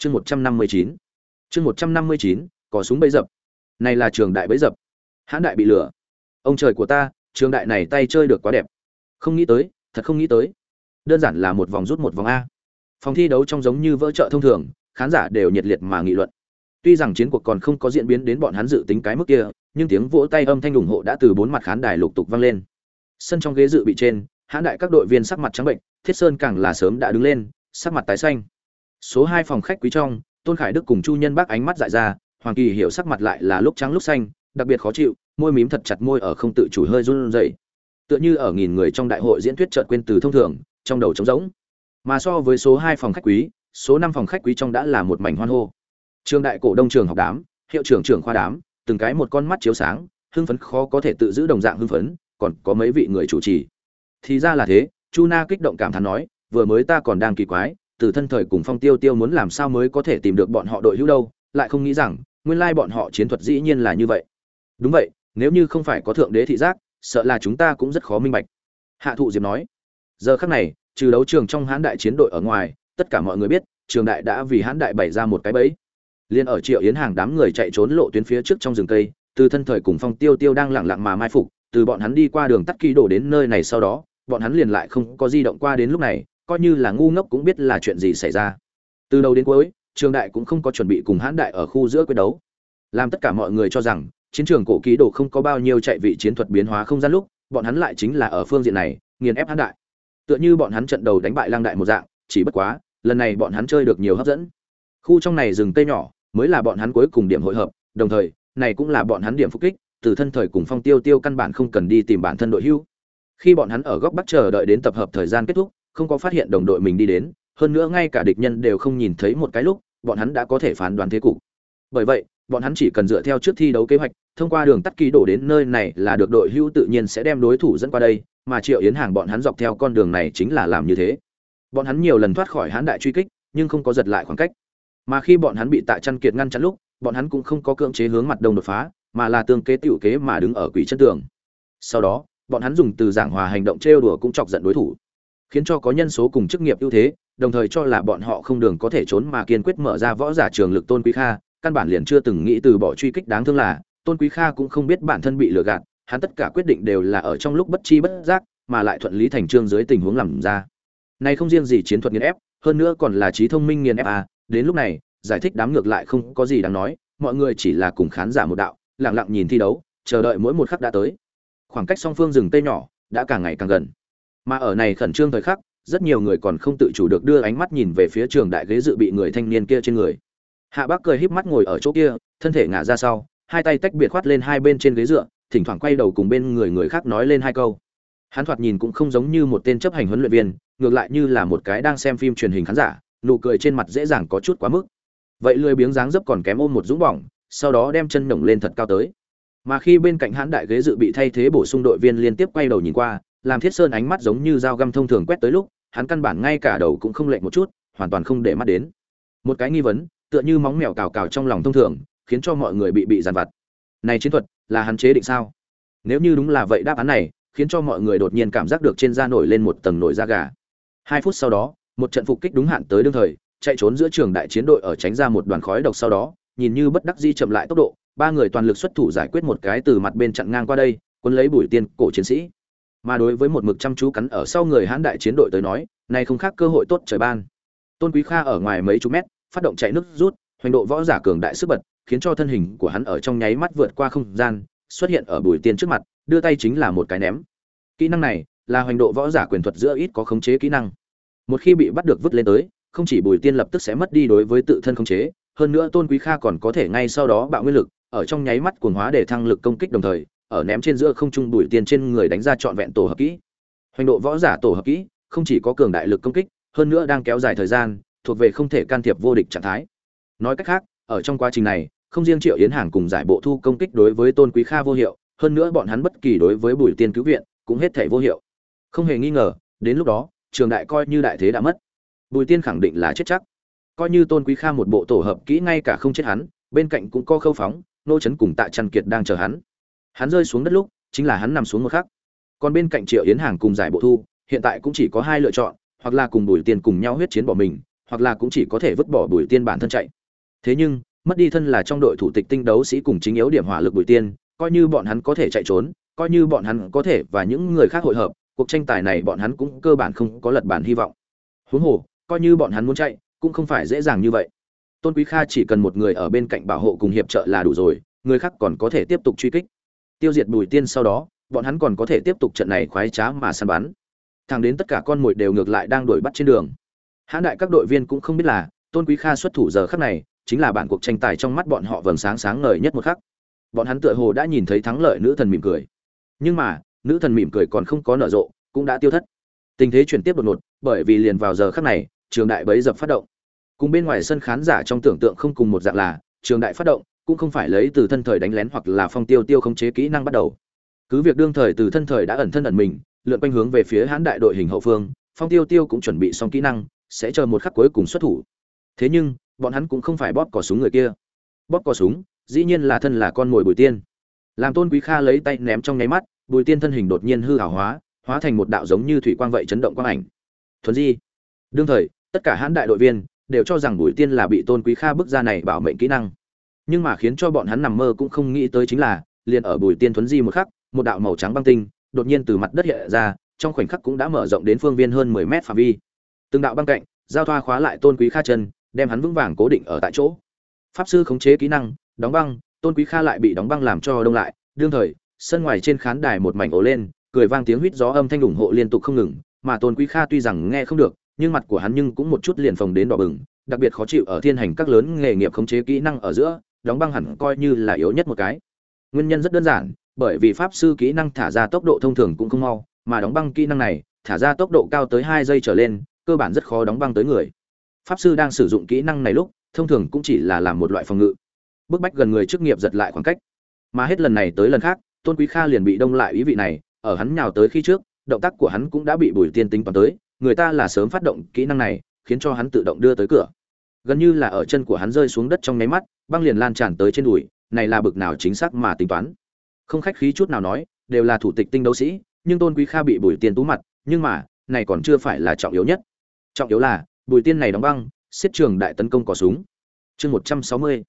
chương một trăm năm mươi chín. Chương một trăm năm mươi chín có súng bẫy dập. Này là trường đại bẫy dập. Hãn đại bị lừa. Ông trời của ta, trường đại này tay chơi được quá đẹp. Không nghĩ tới, thật không nghĩ tới. Đơn giản là một vòng rút một vòng a. Phòng thi đấu trông giống như vỡ chợ thông thường, khán giả đều nhiệt liệt mà nghị luận. Tuy rằng chiến cuộc còn không có diễn biến đến bọn hắn dự tính cái mức kia, nhưng tiếng vỗ tay âm thanh ủng hộ đã từ bốn mặt khán đài lục tục vang lên. Sân trong ghế dự bị trên, hãn đại các đội viên sắc mặt trắng bệnh, thiết sơn càng là sớm đã đứng lên, sắc mặt tái xanh số hai phòng khách quý trong, tôn khải đức cùng chu nhân bác ánh mắt dại ra, hoàng kỳ hiểu sắc mặt lại là lúc trắng lúc xanh, đặc biệt khó chịu, môi mím thật chặt môi ở không tự chủ hơi run rẩy. Tựa như ở nghìn người trong đại hội diễn thuyết chợt quên từ thông thường, trong đầu trống rỗng. Mà so với số hai phòng khách quý, số năm phòng khách quý trong đã là một mảnh hoan hô. Trường đại cổ đông trường học đám, hiệu trưởng trưởng khoa đám, từng cái một con mắt chiếu sáng, hưng phấn khó có thể tự giữ đồng dạng hưng phấn, còn có mấy vị người chủ trì. Thì ra là thế, chu na kích động cảm thán nói, vừa mới ta còn đang kỳ quái từ thân thời cùng phong tiêu tiêu muốn làm sao mới có thể tìm được bọn họ đội hữu đâu, lại không nghĩ rằng, nguyên lai bọn họ chiến thuật dĩ nhiên là như vậy. Đúng vậy, nếu như không phải có thượng đế thị giác, sợ là chúng ta cũng rất khó minh bạch. Hạ thụ diệp nói, giờ khắc này, trừ đấu trường trong hãn đại chiến đội ở ngoài, tất cả mọi người biết, trường đại đã vì hãn đại bày ra một cái bẫy. Liên ở triệu yến hàng đám người chạy trốn lộ tuyến phía trước trong rừng cây, từ thân thời cùng phong tiêu tiêu đang lẳng lặng mà mai phục, từ bọn hắn đi qua đường tắt kỳ đổ đến nơi này sau đó, bọn hắn liền lại không có di động qua đến lúc này coi như là ngu ngốc cũng biết là chuyện gì xảy ra. Từ đầu đến cuối, trường đại cũng không có chuẩn bị cùng hãn đại ở khu giữa quyết đấu. Làm tất cả mọi người cho rằng, chiến trường cổ ký đồ không có bao nhiêu chạy vị chiến thuật biến hóa không gian lúc, bọn hắn lại chính là ở phương diện này, nghiền ép hãn đại. Tựa như bọn hắn trận đầu đánh bại lang đại một dạng, chỉ bất quá, lần này bọn hắn chơi được nhiều hấp dẫn. Khu trong này rừng cây nhỏ, mới là bọn hắn cuối cùng điểm hội hợp, đồng thời, này cũng là bọn hắn điểm phục kích, từ thân thời cùng phong tiêu tiêu căn bản không cần đi tìm bản thân đội hưu. Khi bọn hắn ở góc bắc chờ đợi đến tập hợp thời gian kết thúc không có phát hiện đồng đội mình đi đến, hơn nữa ngay cả địch nhân đều không nhìn thấy một cái lúc, bọn hắn đã có thể phán đoán thế cục. Bởi vậy, bọn hắn chỉ cần dựa theo trước thi đấu kế hoạch, thông qua đường tắt ký đổ đến nơi này là được đội hưu tự nhiên sẽ đem đối thủ dẫn qua đây, mà triệu yến hàng bọn hắn dọc theo con đường này chính là làm như thế. Bọn hắn nhiều lần thoát khỏi hãn đại truy kích, nhưng không có giật lại khoảng cách. Mà khi bọn hắn bị tạ chăn kiệt ngăn chặn lúc, bọn hắn cũng không có cưỡng chế hướng mặt đông đột phá, mà là tương kế tiểu kế mà đứng ở quỷ chân tường. Sau đó, bọn hắn dùng từ giảng hòa hành động trêu đùa cũng chọc giận đối thủ khiến cho có nhân số cùng chức nghiệp ưu thế, đồng thời cho là bọn họ không đường có thể trốn mà kiên quyết mở ra võ giả trường lực tôn quý kha, căn bản liền chưa từng nghĩ từ bỏ truy kích đáng thương là, tôn quý kha cũng không biết bản thân bị lừa gạt, hắn tất cả quyết định đều là ở trong lúc bất chi bất giác, mà lại thuận lý thành trương dưới tình huống làm ra. Này không riêng gì chiến thuật nghiền ép, hơn nữa còn là trí thông minh nghiền ép à đến lúc này, giải thích đám ngược lại không có gì đáng nói, mọi người chỉ là cùng khán giả một đạo, lặng lặng nhìn thi đấu, chờ đợi mỗi một khắc đã tới. Khoảng cách song phương rừng tây nhỏ, đã càng ngày càng gần mà ở này khẩn trương thời khắc, rất nhiều người còn không tự chủ được đưa ánh mắt nhìn về phía trường đại ghế dự bị người thanh niên kia trên người. Hạ bác cười híp mắt ngồi ở chỗ kia, thân thể ngả ra sau, hai tay tách biệt khoát lên hai bên trên ghế dựa, thỉnh thoảng quay đầu cùng bên người người khác nói lên hai câu. Hắn thoạt nhìn cũng không giống như một tên chấp hành huấn luyện viên, ngược lại như là một cái đang xem phim truyền hình khán giả, nụ cười trên mặt dễ dàng có chút quá mức. Vậy lười biếng dáng dấp còn kém ôm một dũng bỏng, sau đó đem chân nổng lên thật cao tới. Mà khi bên cạnh hãn đại ghế dự bị thay thế bổ sung đội viên liên tiếp quay đầu nhìn qua làm thiết sơn ánh mắt giống như dao găm thông thường quét tới lúc, hắn căn bản ngay cả đầu cũng không lệch một chút, hoàn toàn không để mắt đến. Một cái nghi vấn, tựa như móng mèo cào cào trong lòng thông thường, khiến cho mọi người bị bị giàn vặt. Này chiến thuật, là hắn chế định sao? Nếu như đúng là vậy đáp án này, khiến cho mọi người đột nhiên cảm giác được trên da nổi lên một tầng nổi da gà. Hai phút sau đó, một trận phục kích đúng hạn tới đương thời, chạy trốn giữa trường đại chiến đội ở tránh ra một đoàn khói độc sau đó, nhìn như bất đắc di chậm lại tốc độ, ba người toàn lực xuất thủ giải quyết một cái từ mặt bên chặn ngang qua đây quân lấy bùi tiên cổ chiến sĩ mà đối với một mực chăm chú cắn ở sau người hãn đại chiến đội tới nói này không khác cơ hội tốt trời ban. Tôn quý kha ở ngoài mấy chục mét, phát động chạy nước rút, hoành độ võ giả cường đại sức bật, khiến cho thân hình của hắn ở trong nháy mắt vượt qua không gian, xuất hiện ở bùi tiên trước mặt, đưa tay chính là một cái ném. Kỹ năng này là hoành độ võ giả quyền thuật giữa ít có khống chế kỹ năng. Một khi bị bắt được vứt lên tới, không chỉ bùi tiên lập tức sẽ mất đi đối với tự thân khống chế, hơn nữa tôn quý kha còn có thể ngay sau đó bạo nguyên lực, ở trong nháy mắt cuồng hóa để thăng lực công kích đồng thời ở ném trên giữa không trung bùi tiên trên người đánh ra trọn vẹn tổ hợp kỹ. Hoành độ võ giả tổ hợp kỹ, không chỉ có cường đại lực công kích, hơn nữa đang kéo dài thời gian, thuộc về không thể can thiệp vô địch trạng thái. Nói cách khác, ở trong quá trình này, không riêng triệu yến hàng cùng giải bộ thu công kích đối với tôn quý kha vô hiệu, hơn nữa bọn hắn bất kỳ đối với bùi tiên cứu viện cũng hết thể vô hiệu. Không hề nghi ngờ, đến lúc đó, trường đại coi như đại thế đã mất. Bùi tiên khẳng định là chết chắc. Coi như tôn quý kha một bộ tổ hợp kỹ ngay cả không chết hắn, bên cạnh cũng có khâu phóng, nô chấn cùng tạ trăn kiệt đang chờ hắn hắn rơi xuống đất lúc, chính là hắn nằm xuống một khắc. Còn bên cạnh triệu yến hàng cùng giải bộ thu, hiện tại cũng chỉ có hai lựa chọn, hoặc là cùng bùi tiên cùng nhau huyết chiến bỏ mình, hoặc là cũng chỉ có thể vứt bỏ bùi tiên bản thân chạy. Thế nhưng, mất đi thân là trong đội thủ tịch tinh đấu sĩ cùng chính yếu điểm hỏa lực bùi tiên, coi như bọn hắn có thể chạy trốn, coi như bọn hắn có thể và những người khác hội hợp, cuộc tranh tài này bọn hắn cũng cơ bản không có lật bản hy vọng. Huống hồ, coi như bọn hắn muốn chạy, cũng không phải dễ dàng như vậy. Tôn quý kha chỉ cần một người ở bên cạnh bảo hộ cùng hiệp trợ là đủ rồi, người khác còn có thể tiếp tục truy kích tiêu diệt bùi tiên sau đó, bọn hắn còn có thể tiếp tục trận này khoái trá mà săn bắn. Thẳng đến tất cả con mồi đều ngược lại đang đuổi bắt trên đường. Hãn đại các đội viên cũng không biết là, tôn quý kha xuất thủ giờ khắc này, chính là bản cuộc tranh tài trong mắt bọn họ vầng sáng sáng ngời nhất một khắc. Bọn hắn tựa hồ đã nhìn thấy thắng lợi nữ thần mỉm cười. Nhưng mà, nữ thần mỉm cười còn không có nở rộ, cũng đã tiêu thất. Tình thế chuyển tiếp đột ngột, bởi vì liền vào giờ khắc này, trường đại bấy dập phát động. Cùng bên ngoài sân khán giả trong tưởng tượng không cùng một dạng là, trường đại phát động cũng không phải lấy từ thân thời đánh lén hoặc là phong tiêu tiêu khống chế kỹ năng bắt đầu. Cứ việc đương thời từ thân thời đã ẩn thân ẩn mình, lượn quanh hướng về phía hãn đại đội hình hậu phương, phong tiêu tiêu cũng chuẩn bị xong kỹ năng, sẽ chờ một khắc cuối cùng xuất thủ. Thế nhưng, bọn hắn cũng không phải bóp cò súng người kia. Bóp cò súng, dĩ nhiên là thân là con mồi bùi tiên. Làm tôn quý kha lấy tay ném trong nháy mắt, bùi tiên thân hình đột nhiên hư hảo hóa hóa thành một đạo giống như thủy quang vậy chấn động quang ảnh. Thuần di. Đương thời, tất cả hãn đại đội viên đều cho rằng bùi tiên là bị tôn quý kha bức ra này bảo mệnh kỹ năng nhưng mà khiến cho bọn hắn nằm mơ cũng không nghĩ tới chính là, liền ở bùi tiên thuấn di một khắc, một đạo màu trắng băng tinh, đột nhiên từ mặt đất hiện ra, trong khoảnh khắc cũng đã mở rộng đến phương viên hơn mười mét phạm vi. Từng đạo băng cạnh, giao thoa khóa lại tôn quý kha chân, đem hắn vững vàng cố định ở tại chỗ. Pháp sư khống chế kỹ năng, đóng băng, tôn quý kha lại bị đóng băng làm cho đông lại. Đương thời, sân ngoài trên khán đài một mảnh ổ lên, cười vang tiếng huýt gió âm thanh ủng hộ liên tục không ngừng, mà tôn quý kha tuy rằng nghe không được, nhưng mặt của hắn nhưng cũng một chút liền phồng đến đỏ bừng, đặc biệt khó chịu ở thiên hành các lớn nghề nghiệp khống chế kỹ năng ở giữa đóng băng hẳn coi như là yếu nhất một cái. Nguyên nhân rất đơn giản, bởi vì pháp sư kỹ năng thả ra tốc độ thông thường cũng không mau, mà đóng băng kỹ năng này, thả ra tốc độ cao tới hai giây trở lên, cơ bản rất khó đóng băng tới người. Pháp sư đang sử dụng kỹ năng này lúc, thông thường cũng chỉ là làm một loại phòng ngự. Bức bách gần người chức nghiệp giật lại khoảng cách. Mà hết lần này tới lần khác, tôn quý kha liền bị đông lại ý vị này, ở hắn nhào tới khi trước, động tác của hắn cũng đã bị bùi tiên tính toán tới, người ta là sớm phát động kỹ năng này, khiến cho hắn tự động đưa tới cửa gần như là ở chân của hắn rơi xuống đất trong nháy mắt, băng liền lan tràn tới trên đùi, này là bực nào chính xác mà tính toán. Không khách khí chút nào nói, đều là thủ tịch tinh đấu sĩ, nhưng tôn quý kha bị bùi tiên tú mặt, nhưng mà, này còn chưa phải là trọng yếu nhất. Trọng yếu là, bùi tiên này đóng băng, xiết trường đại tấn công cỏ súng. Chương một trăm sáu mươi.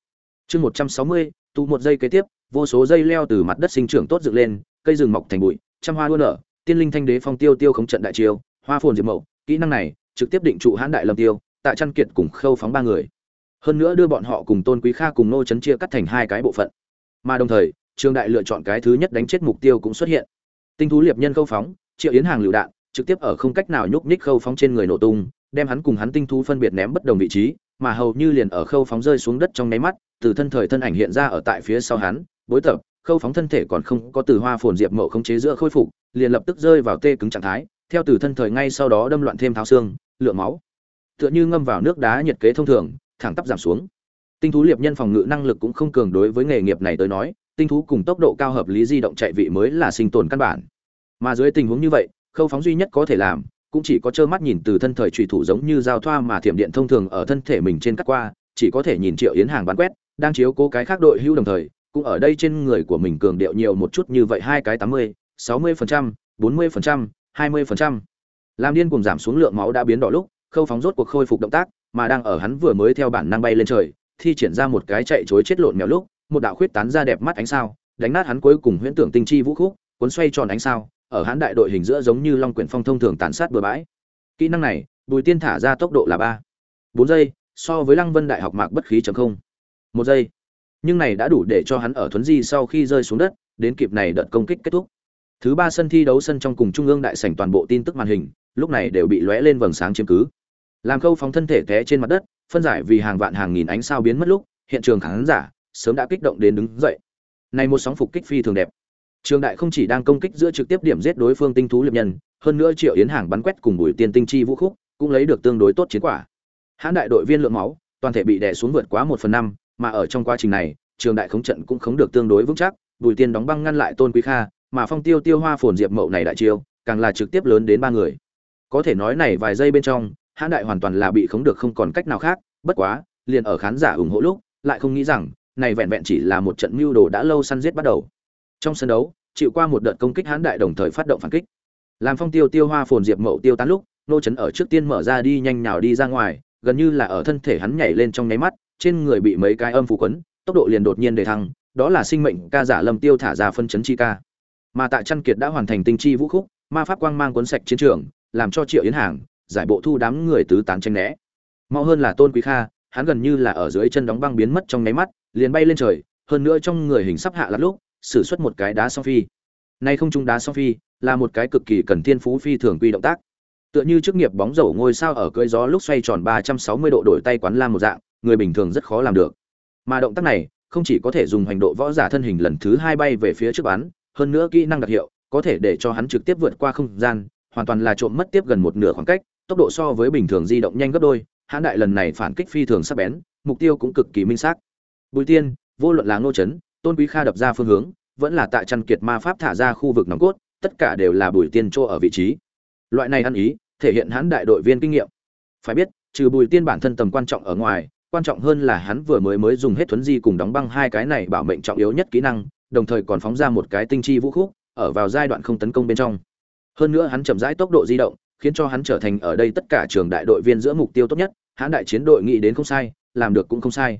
Chương một trăm sáu mươi, tụ một giây kế tiếp, vô số dây leo từ mặt đất sinh trưởng tốt dựng lên, cây rừng mọc thành bụi, trăm hoa đua nở, tiên linh thanh đế phong tiêu tiêu không trận đại chiêu, hoa phồn diệp mậu, kỹ năng này, trực tiếp định trụ hãn đại lâm tiêu tạ chăn kiệt cùng khâu phóng ba người. Hơn nữa đưa bọn họ cùng tôn quý kha cùng nô chấn chia cắt thành hai cái bộ phận. Mà đồng thời trường đại lựa chọn cái thứ nhất đánh chết mục tiêu cũng xuất hiện. Tinh thú liệp nhân khâu phóng, triệu yến hàng lựu đạn, trực tiếp ở không cách nào nhúc nhích khâu phóng trên người nổ tung, đem hắn cùng hắn tinh thú phân biệt ném bất đồng vị trí, mà hầu như liền ở khâu phóng rơi xuống đất trong nháy mắt, từ thân thời thân ảnh hiện ra ở tại phía sau hắn, bối tập, khâu phóng thân thể còn không có từ hoa phồn diệp mậu không chế giữa khôi phục, liền lập tức rơi vào tê cứng trạng thái, theo từ thân thời ngay sau đó đâm loạn thêm tháo xương, lượng máu tựa như ngâm vào nước đá nhiệt kế thông thường, thẳng tắp giảm xuống. Tinh thú liệp nhân phòng ngự năng lực cũng không cường đối với nghề nghiệp này tới nói, tinh thú cùng tốc độ cao hợp lý di động chạy vị mới là sinh tồn căn bản. Mà dưới tình huống như vậy, khâu phóng duy nhất có thể làm, cũng chỉ có trơ mắt nhìn từ thân thời trùy thủ giống như giao thoa mà thiểm điện thông thường ở thân thể mình trên cắt qua, chỉ có thể nhìn triệu yến hàng bán quét, đang chiếu cố cái khác đội hưu đồng thời, cũng ở đây trên người của mình cường điệu nhiều một chút như vậy hai cái tám mươi, sáu mươi phần trăm, bốn mươi phần trăm, hai mươi phần trăm. Làm điên cùng giảm xuống lượng máu đã biến đỏ lúc khâu phóng rốt cuộc khôi phục động tác, mà đang ở hắn vừa mới theo bản năng bay lên trời, thi triển ra một cái chạy chối chết lộn mèo lúc, một đạo khuyết tán ra đẹp mắt ánh sao, đánh nát hắn cuối cùng huyễn tưởng tinh chi vũ khúc, cuốn xoay tròn ánh sao, ở hắn đại đội hình giữa giống như long quyển phong thông thường tàn sát bừa bãi. Kỹ năng này, bùi tiên thả ra tốc độ là ba, bốn giây, so với lăng vân đại học mạc bất khí chấm không, một giây. Nhưng này đã đủ để cho hắn ở thuấn di sau khi rơi xuống đất, đến kịp này đợt công kích kết thúc. Thứ ba sân thi đấu sân trong cùng trung ương đại sảnh toàn bộ tin tức màn hình, lúc này đều bị lóe lên vầng sáng chiếm cứ làm khâu phóng thân thể té trên mặt đất, phân giải vì hàng vạn hàng nghìn ánh sao biến mất lúc, hiện trường khán giả sớm đã kích động đến đứng dậy. Này một sóng phục kích phi thường đẹp. Trường đại không chỉ đang công kích giữa trực tiếp điểm giết đối phương tinh thú liệp nhân, hơn nữa triệu yến hàng bắn quét cùng bùi tiên tinh chi vũ khúc, cũng lấy được tương đối tốt chiến quả. Hãn đại đội viên lượng máu, toàn thể bị đè xuống vượt quá một phần năm, mà ở trong quá trình này, trường đại khống trận cũng khống được tương đối vững chắc, bùi tiên đóng băng ngăn lại tôn quý kha, mà phong tiêu tiêu hoa phồn diệp mậu này đại chiêu, càng là trực tiếp lớn đến ba người. Có thể nói này vài giây bên trong hãn đại hoàn toàn là bị khống được không còn cách nào khác, bất quá, liền ở khán giả ủng hộ lúc, lại không nghĩ rằng, này vẹn vẹn chỉ là một trận mưu đồ đã lâu săn giết bắt đầu. Trong sân đấu, chịu qua một đợt công kích hãn đại đồng thời phát động phản kích. Làm phong tiêu tiêu hoa phồn diệp mậu tiêu tán lúc, nô chấn ở trước tiên mở ra đi nhanh nhào đi ra ngoài, gần như là ở thân thể hắn nhảy lên trong nháy mắt, trên người bị mấy cái âm phù quấn, tốc độ liền đột nhiên để thăng, đó là sinh mệnh ca giả lâm tiêu thả ra phân chấn chi ca. Mà tại chân kiệt đã hoàn thành tinh chi vũ khúc, ma pháp quang mang cuốn sạch chiến trường, làm cho triệu yến hàng giải bộ thu đám người tứ tán tranh né. Mau hơn là tôn quý kha, hắn gần như là ở dưới chân đóng băng biến mất trong nháy mắt, liền bay lên trời, hơn nữa trong người hình sắp hạ lắm lúc, sử xuất một cái đá song phi. Nay không trung đá song phi, là một cái cực kỳ cần thiên phú phi thường quy động tác. Tựa như chức nghiệp bóng rổ ngôi sao ở cưỡi gió lúc xoay tròn 360 độ đổi tay quán lam một dạng, người bình thường rất khó làm được. Mà động tác này, không chỉ có thể dùng hành độ võ giả thân hình lần thứ hai bay về phía trước bắn, hơn nữa kỹ năng đặc hiệu, có thể để cho hắn trực tiếp vượt qua không gian, hoàn toàn là trộm mất tiếp gần một nửa khoảng cách tốc độ so với bình thường di động nhanh gấp đôi hãn đại lần này phản kích phi thường sắc bén, mục tiêu cũng cực kỳ minh xác. Bùi tiên, vô luận là ngô trấn tôn quý kha đập ra phương hướng, vẫn là tại chăn kiệt ma pháp thả ra khu vực nòng cốt, tất cả đều là bùi tiên chỗ ở vị trí. Loại này ăn ý, thể hiện hãn đại đội viên kinh nghiệm. Phải biết, trừ bùi tiên bản thân tầm quan trọng ở ngoài, quan trọng hơn là hắn vừa mới mới dùng hết thuấn di cùng đóng băng hai cái này bảo mệnh trọng yếu nhất kỹ năng, đồng thời còn phóng ra một cái tinh chi vũ khúc, ở vào giai đoạn không tấn công bên trong. Hơn nữa hắn chậm rãi tốc độ di động khiến cho hắn trở thành ở đây tất cả trường đại đội viên giữa mục tiêu tốt nhất hãn đại chiến đội nghĩ đến không sai, làm được cũng không sai.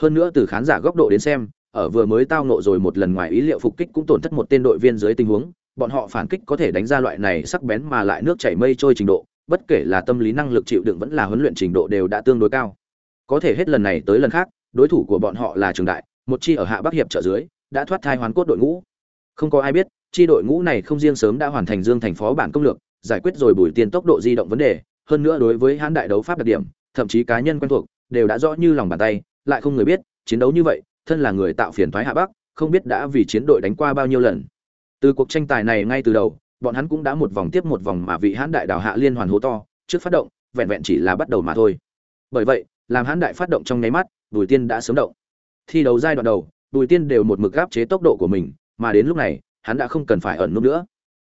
Hơn nữa từ khán giả góc độ đến xem, ở vừa mới tao nộ rồi một lần ngoài ý liệu phục kích cũng tổn thất một tên đội viên dưới tình huống, bọn họ phản kích có thể đánh ra loại này sắc bén mà lại nước chảy mây trôi trình độ, bất kể là tâm lý năng lực chịu đựng vẫn là huấn luyện trình độ đều đã tương đối cao. Có thể hết lần này tới lần khác, đối thủ của bọn họ là trường đại, một chi ở hạ bắc hiệp trợ dưới, đã thoát thai hoàn cốt đội ngũ. Không có ai biết, chi đội ngũ này không riêng sớm đã hoàn thành dương thành phó bản công lược giải quyết rồi bùi tiên tốc độ di động vấn đề, hơn nữa đối với hãn đại đấu pháp đặc điểm, thậm chí cá nhân quen thuộc, đều đã rõ như lòng bàn tay, lại không người biết, chiến đấu như vậy, thân là người tạo phiền thoái hạ bắc, không biết đã vì chiến đội đánh qua bao nhiêu lần. Từ cuộc tranh tài này ngay từ đầu, bọn hắn cũng đã một vòng tiếp một vòng mà vị hãn đại đảo hạ liên hoàn hố to, trước phát động, vẹn vẹn chỉ là bắt đầu mà thôi. Bởi vậy, làm hãn đại phát động trong nháy mắt, bùi tiên đã sớm động. Thi đấu giai đoạn đầu, bùi tiên đều một mực gáp chế tốc độ của mình, mà đến lúc này, hắn đã không cần phải ẩn nút nữa.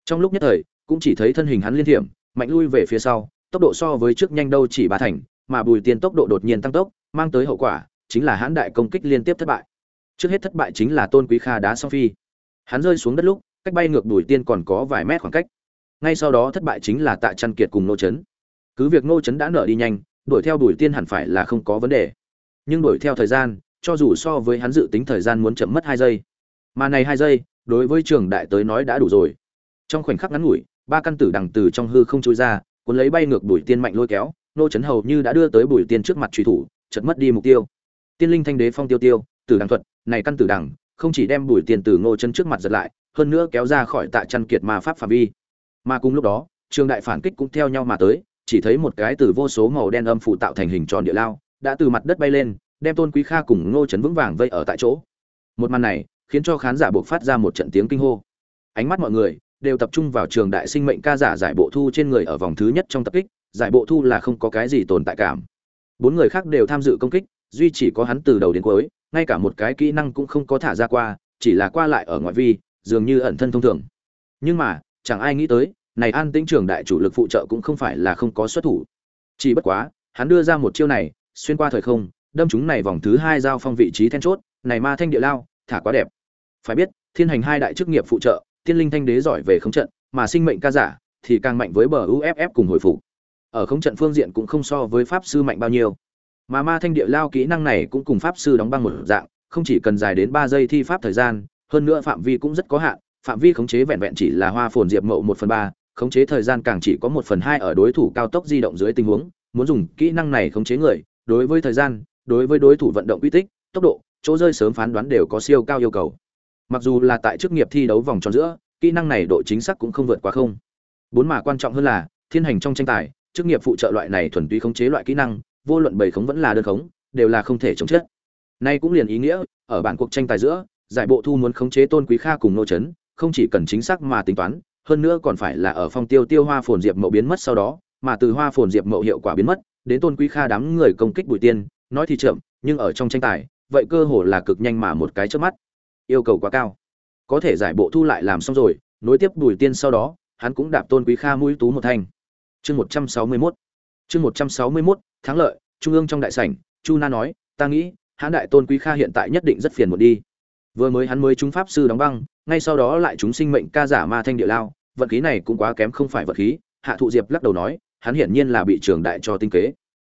Trong lúc nhất thời cũng chỉ thấy thân hình hắn liên thiểm, mạnh lui về phía sau, tốc độ so với trước nhanh đâu chỉ ba thành, mà bùi tiên tốc độ đột nhiên tăng tốc, mang tới hậu quả, chính là hãn đại công kích liên tiếp thất bại. Trước hết thất bại chính là tôn quý kha đá song phi. Hắn rơi xuống đất lúc, cách bay ngược bùi tiên còn có vài mét khoảng cách. Ngay sau đó thất bại chính là tạ trăn kiệt cùng nô chấn. Cứ việc nô chấn đã nở đi nhanh, đuổi theo bùi tiên hẳn phải là không có vấn đề. Nhưng đuổi theo thời gian, cho dù so với hắn dự tính thời gian muốn chậm mất hai giây. Mà này hai giây, đối với trường đại tới nói đã đủ rồi. Trong khoảnh khắc ngắn ngủi ba căn tử đằng từ trong hư không trôi ra, cuốn lấy bay ngược bùi tiên mạnh lôi kéo, nô Trấn hầu như đã đưa tới bùi tiên trước mặt truy thủ chật mất đi mục tiêu. Tiên linh thanh đế phong tiêu tiêu, tử đằng thuật, này căn tử đằng, không chỉ đem bùi tiên từ ngô chân trước mặt giật lại, hơn nữa kéo ra khỏi tạ chăn kiệt ma pháp phạm vi. Mà cùng lúc đó, trường đại phản kích cũng theo nhau mà tới, chỉ thấy một cái từ vô số màu đen âm phụ tạo thành hình tròn địa lao, đã từ mặt đất bay lên, đem tôn quý kha cùng ngô trấn vững vàng vây ở tại chỗ. Một màn này, khiến cho khán giả buộc phát ra một trận tiếng kinh hô. Ánh mắt mọi người đều tập trung vào trường đại sinh mệnh ca giả giải bộ thu trên người ở vòng thứ nhất trong tập kích, giải bộ thu là không có cái gì tồn tại cảm. Bốn người khác đều tham dự công kích, duy chỉ có hắn từ đầu đến cuối, ngay cả một cái kỹ năng cũng không có thả ra qua, chỉ là qua lại ở ngoại vi, dường như ẩn thân thông thường. Nhưng mà, chẳng ai nghĩ tới, này an tĩnh trường đại chủ lực phụ trợ cũng không phải là không có xuất thủ. Chỉ bất quá, hắn đưa ra một chiêu này, xuyên qua thời không, đâm chúng này vòng thứ hai giao phong vị trí then chốt, này ma thanh địa lao, thả quá đẹp. Phải biết, thiên hành hai đại chức nghiệp phụ trợ tiên linh thanh đế giỏi về khống trận, mà sinh mệnh ca giả thì càng mạnh với bờ uff cùng hồi phục. Ở khống trận phương diện cũng không so với pháp sư mạnh bao nhiêu. Mà ma thanh địa lao kỹ năng này cũng cùng pháp sư đóng băng một dạng, không chỉ cần dài đến ba giây thi pháp thời gian, hơn nữa phạm vi cũng rất có hạn, phạm vi khống chế vẹn vẹn chỉ là hoa phồn diệp mậu một phần ba, khống chế thời gian càng chỉ có một phần hai ở đối thủ cao tốc di động dưới tình huống, muốn dùng kỹ năng này khống chế người, đối với thời gian, đối với đối thủ vận động uy tích, tốc độ, chỗ rơi sớm phán đoán đều có siêu cao yêu cầu mặc dù là tại chức nghiệp thi đấu vòng tròn giữa, kỹ năng này độ chính xác cũng không vượt quá không. Bốn mà quan trọng hơn là, thiên hành trong tranh tài, chức nghiệp phụ trợ loại này thuần túy khống chế loại kỹ năng, vô luận bầy khống vẫn là đơn khống, đều là không thể chống chết. Nay cũng liền ý nghĩa, ở bản cuộc tranh tài giữa, giải bộ thu muốn khống chế tôn quý kha cùng nô chấn, không chỉ cần chính xác mà tính toán, hơn nữa còn phải là ở phong tiêu tiêu hoa phồn diệp mậu biến mất sau đó, mà từ hoa phồn diệp mậu hiệu quả biến mất, đến tôn quý kha đám người công kích bùi tiên, nói thì chậm, nhưng ở trong tranh tài, vậy cơ hồ là cực nhanh mà một cái trước mắt yêu cầu quá cao. Có thể giải bộ thu lại làm xong rồi, nối tiếp bùi tiên sau đó, hắn cũng đạp tôn quý kha mũi tú một thanh. Chương một trăm sáu mươi mốt. Chương một trăm sáu mươi mốt, thắng lợi, trung ương trong đại sảnh, chu na nói, ta nghĩ, hãn đại tôn quý kha hiện tại nhất định rất phiền một đi. Vừa mới hắn mới chúng pháp sư đóng băng, ngay sau đó lại chúng sinh mệnh ca giả ma thanh địa lao vật khí này cũng quá kém không phải vật khí. Hạ thụ diệp lắc đầu nói, hắn hiển nhiên là bị trường đại cho tinh kế.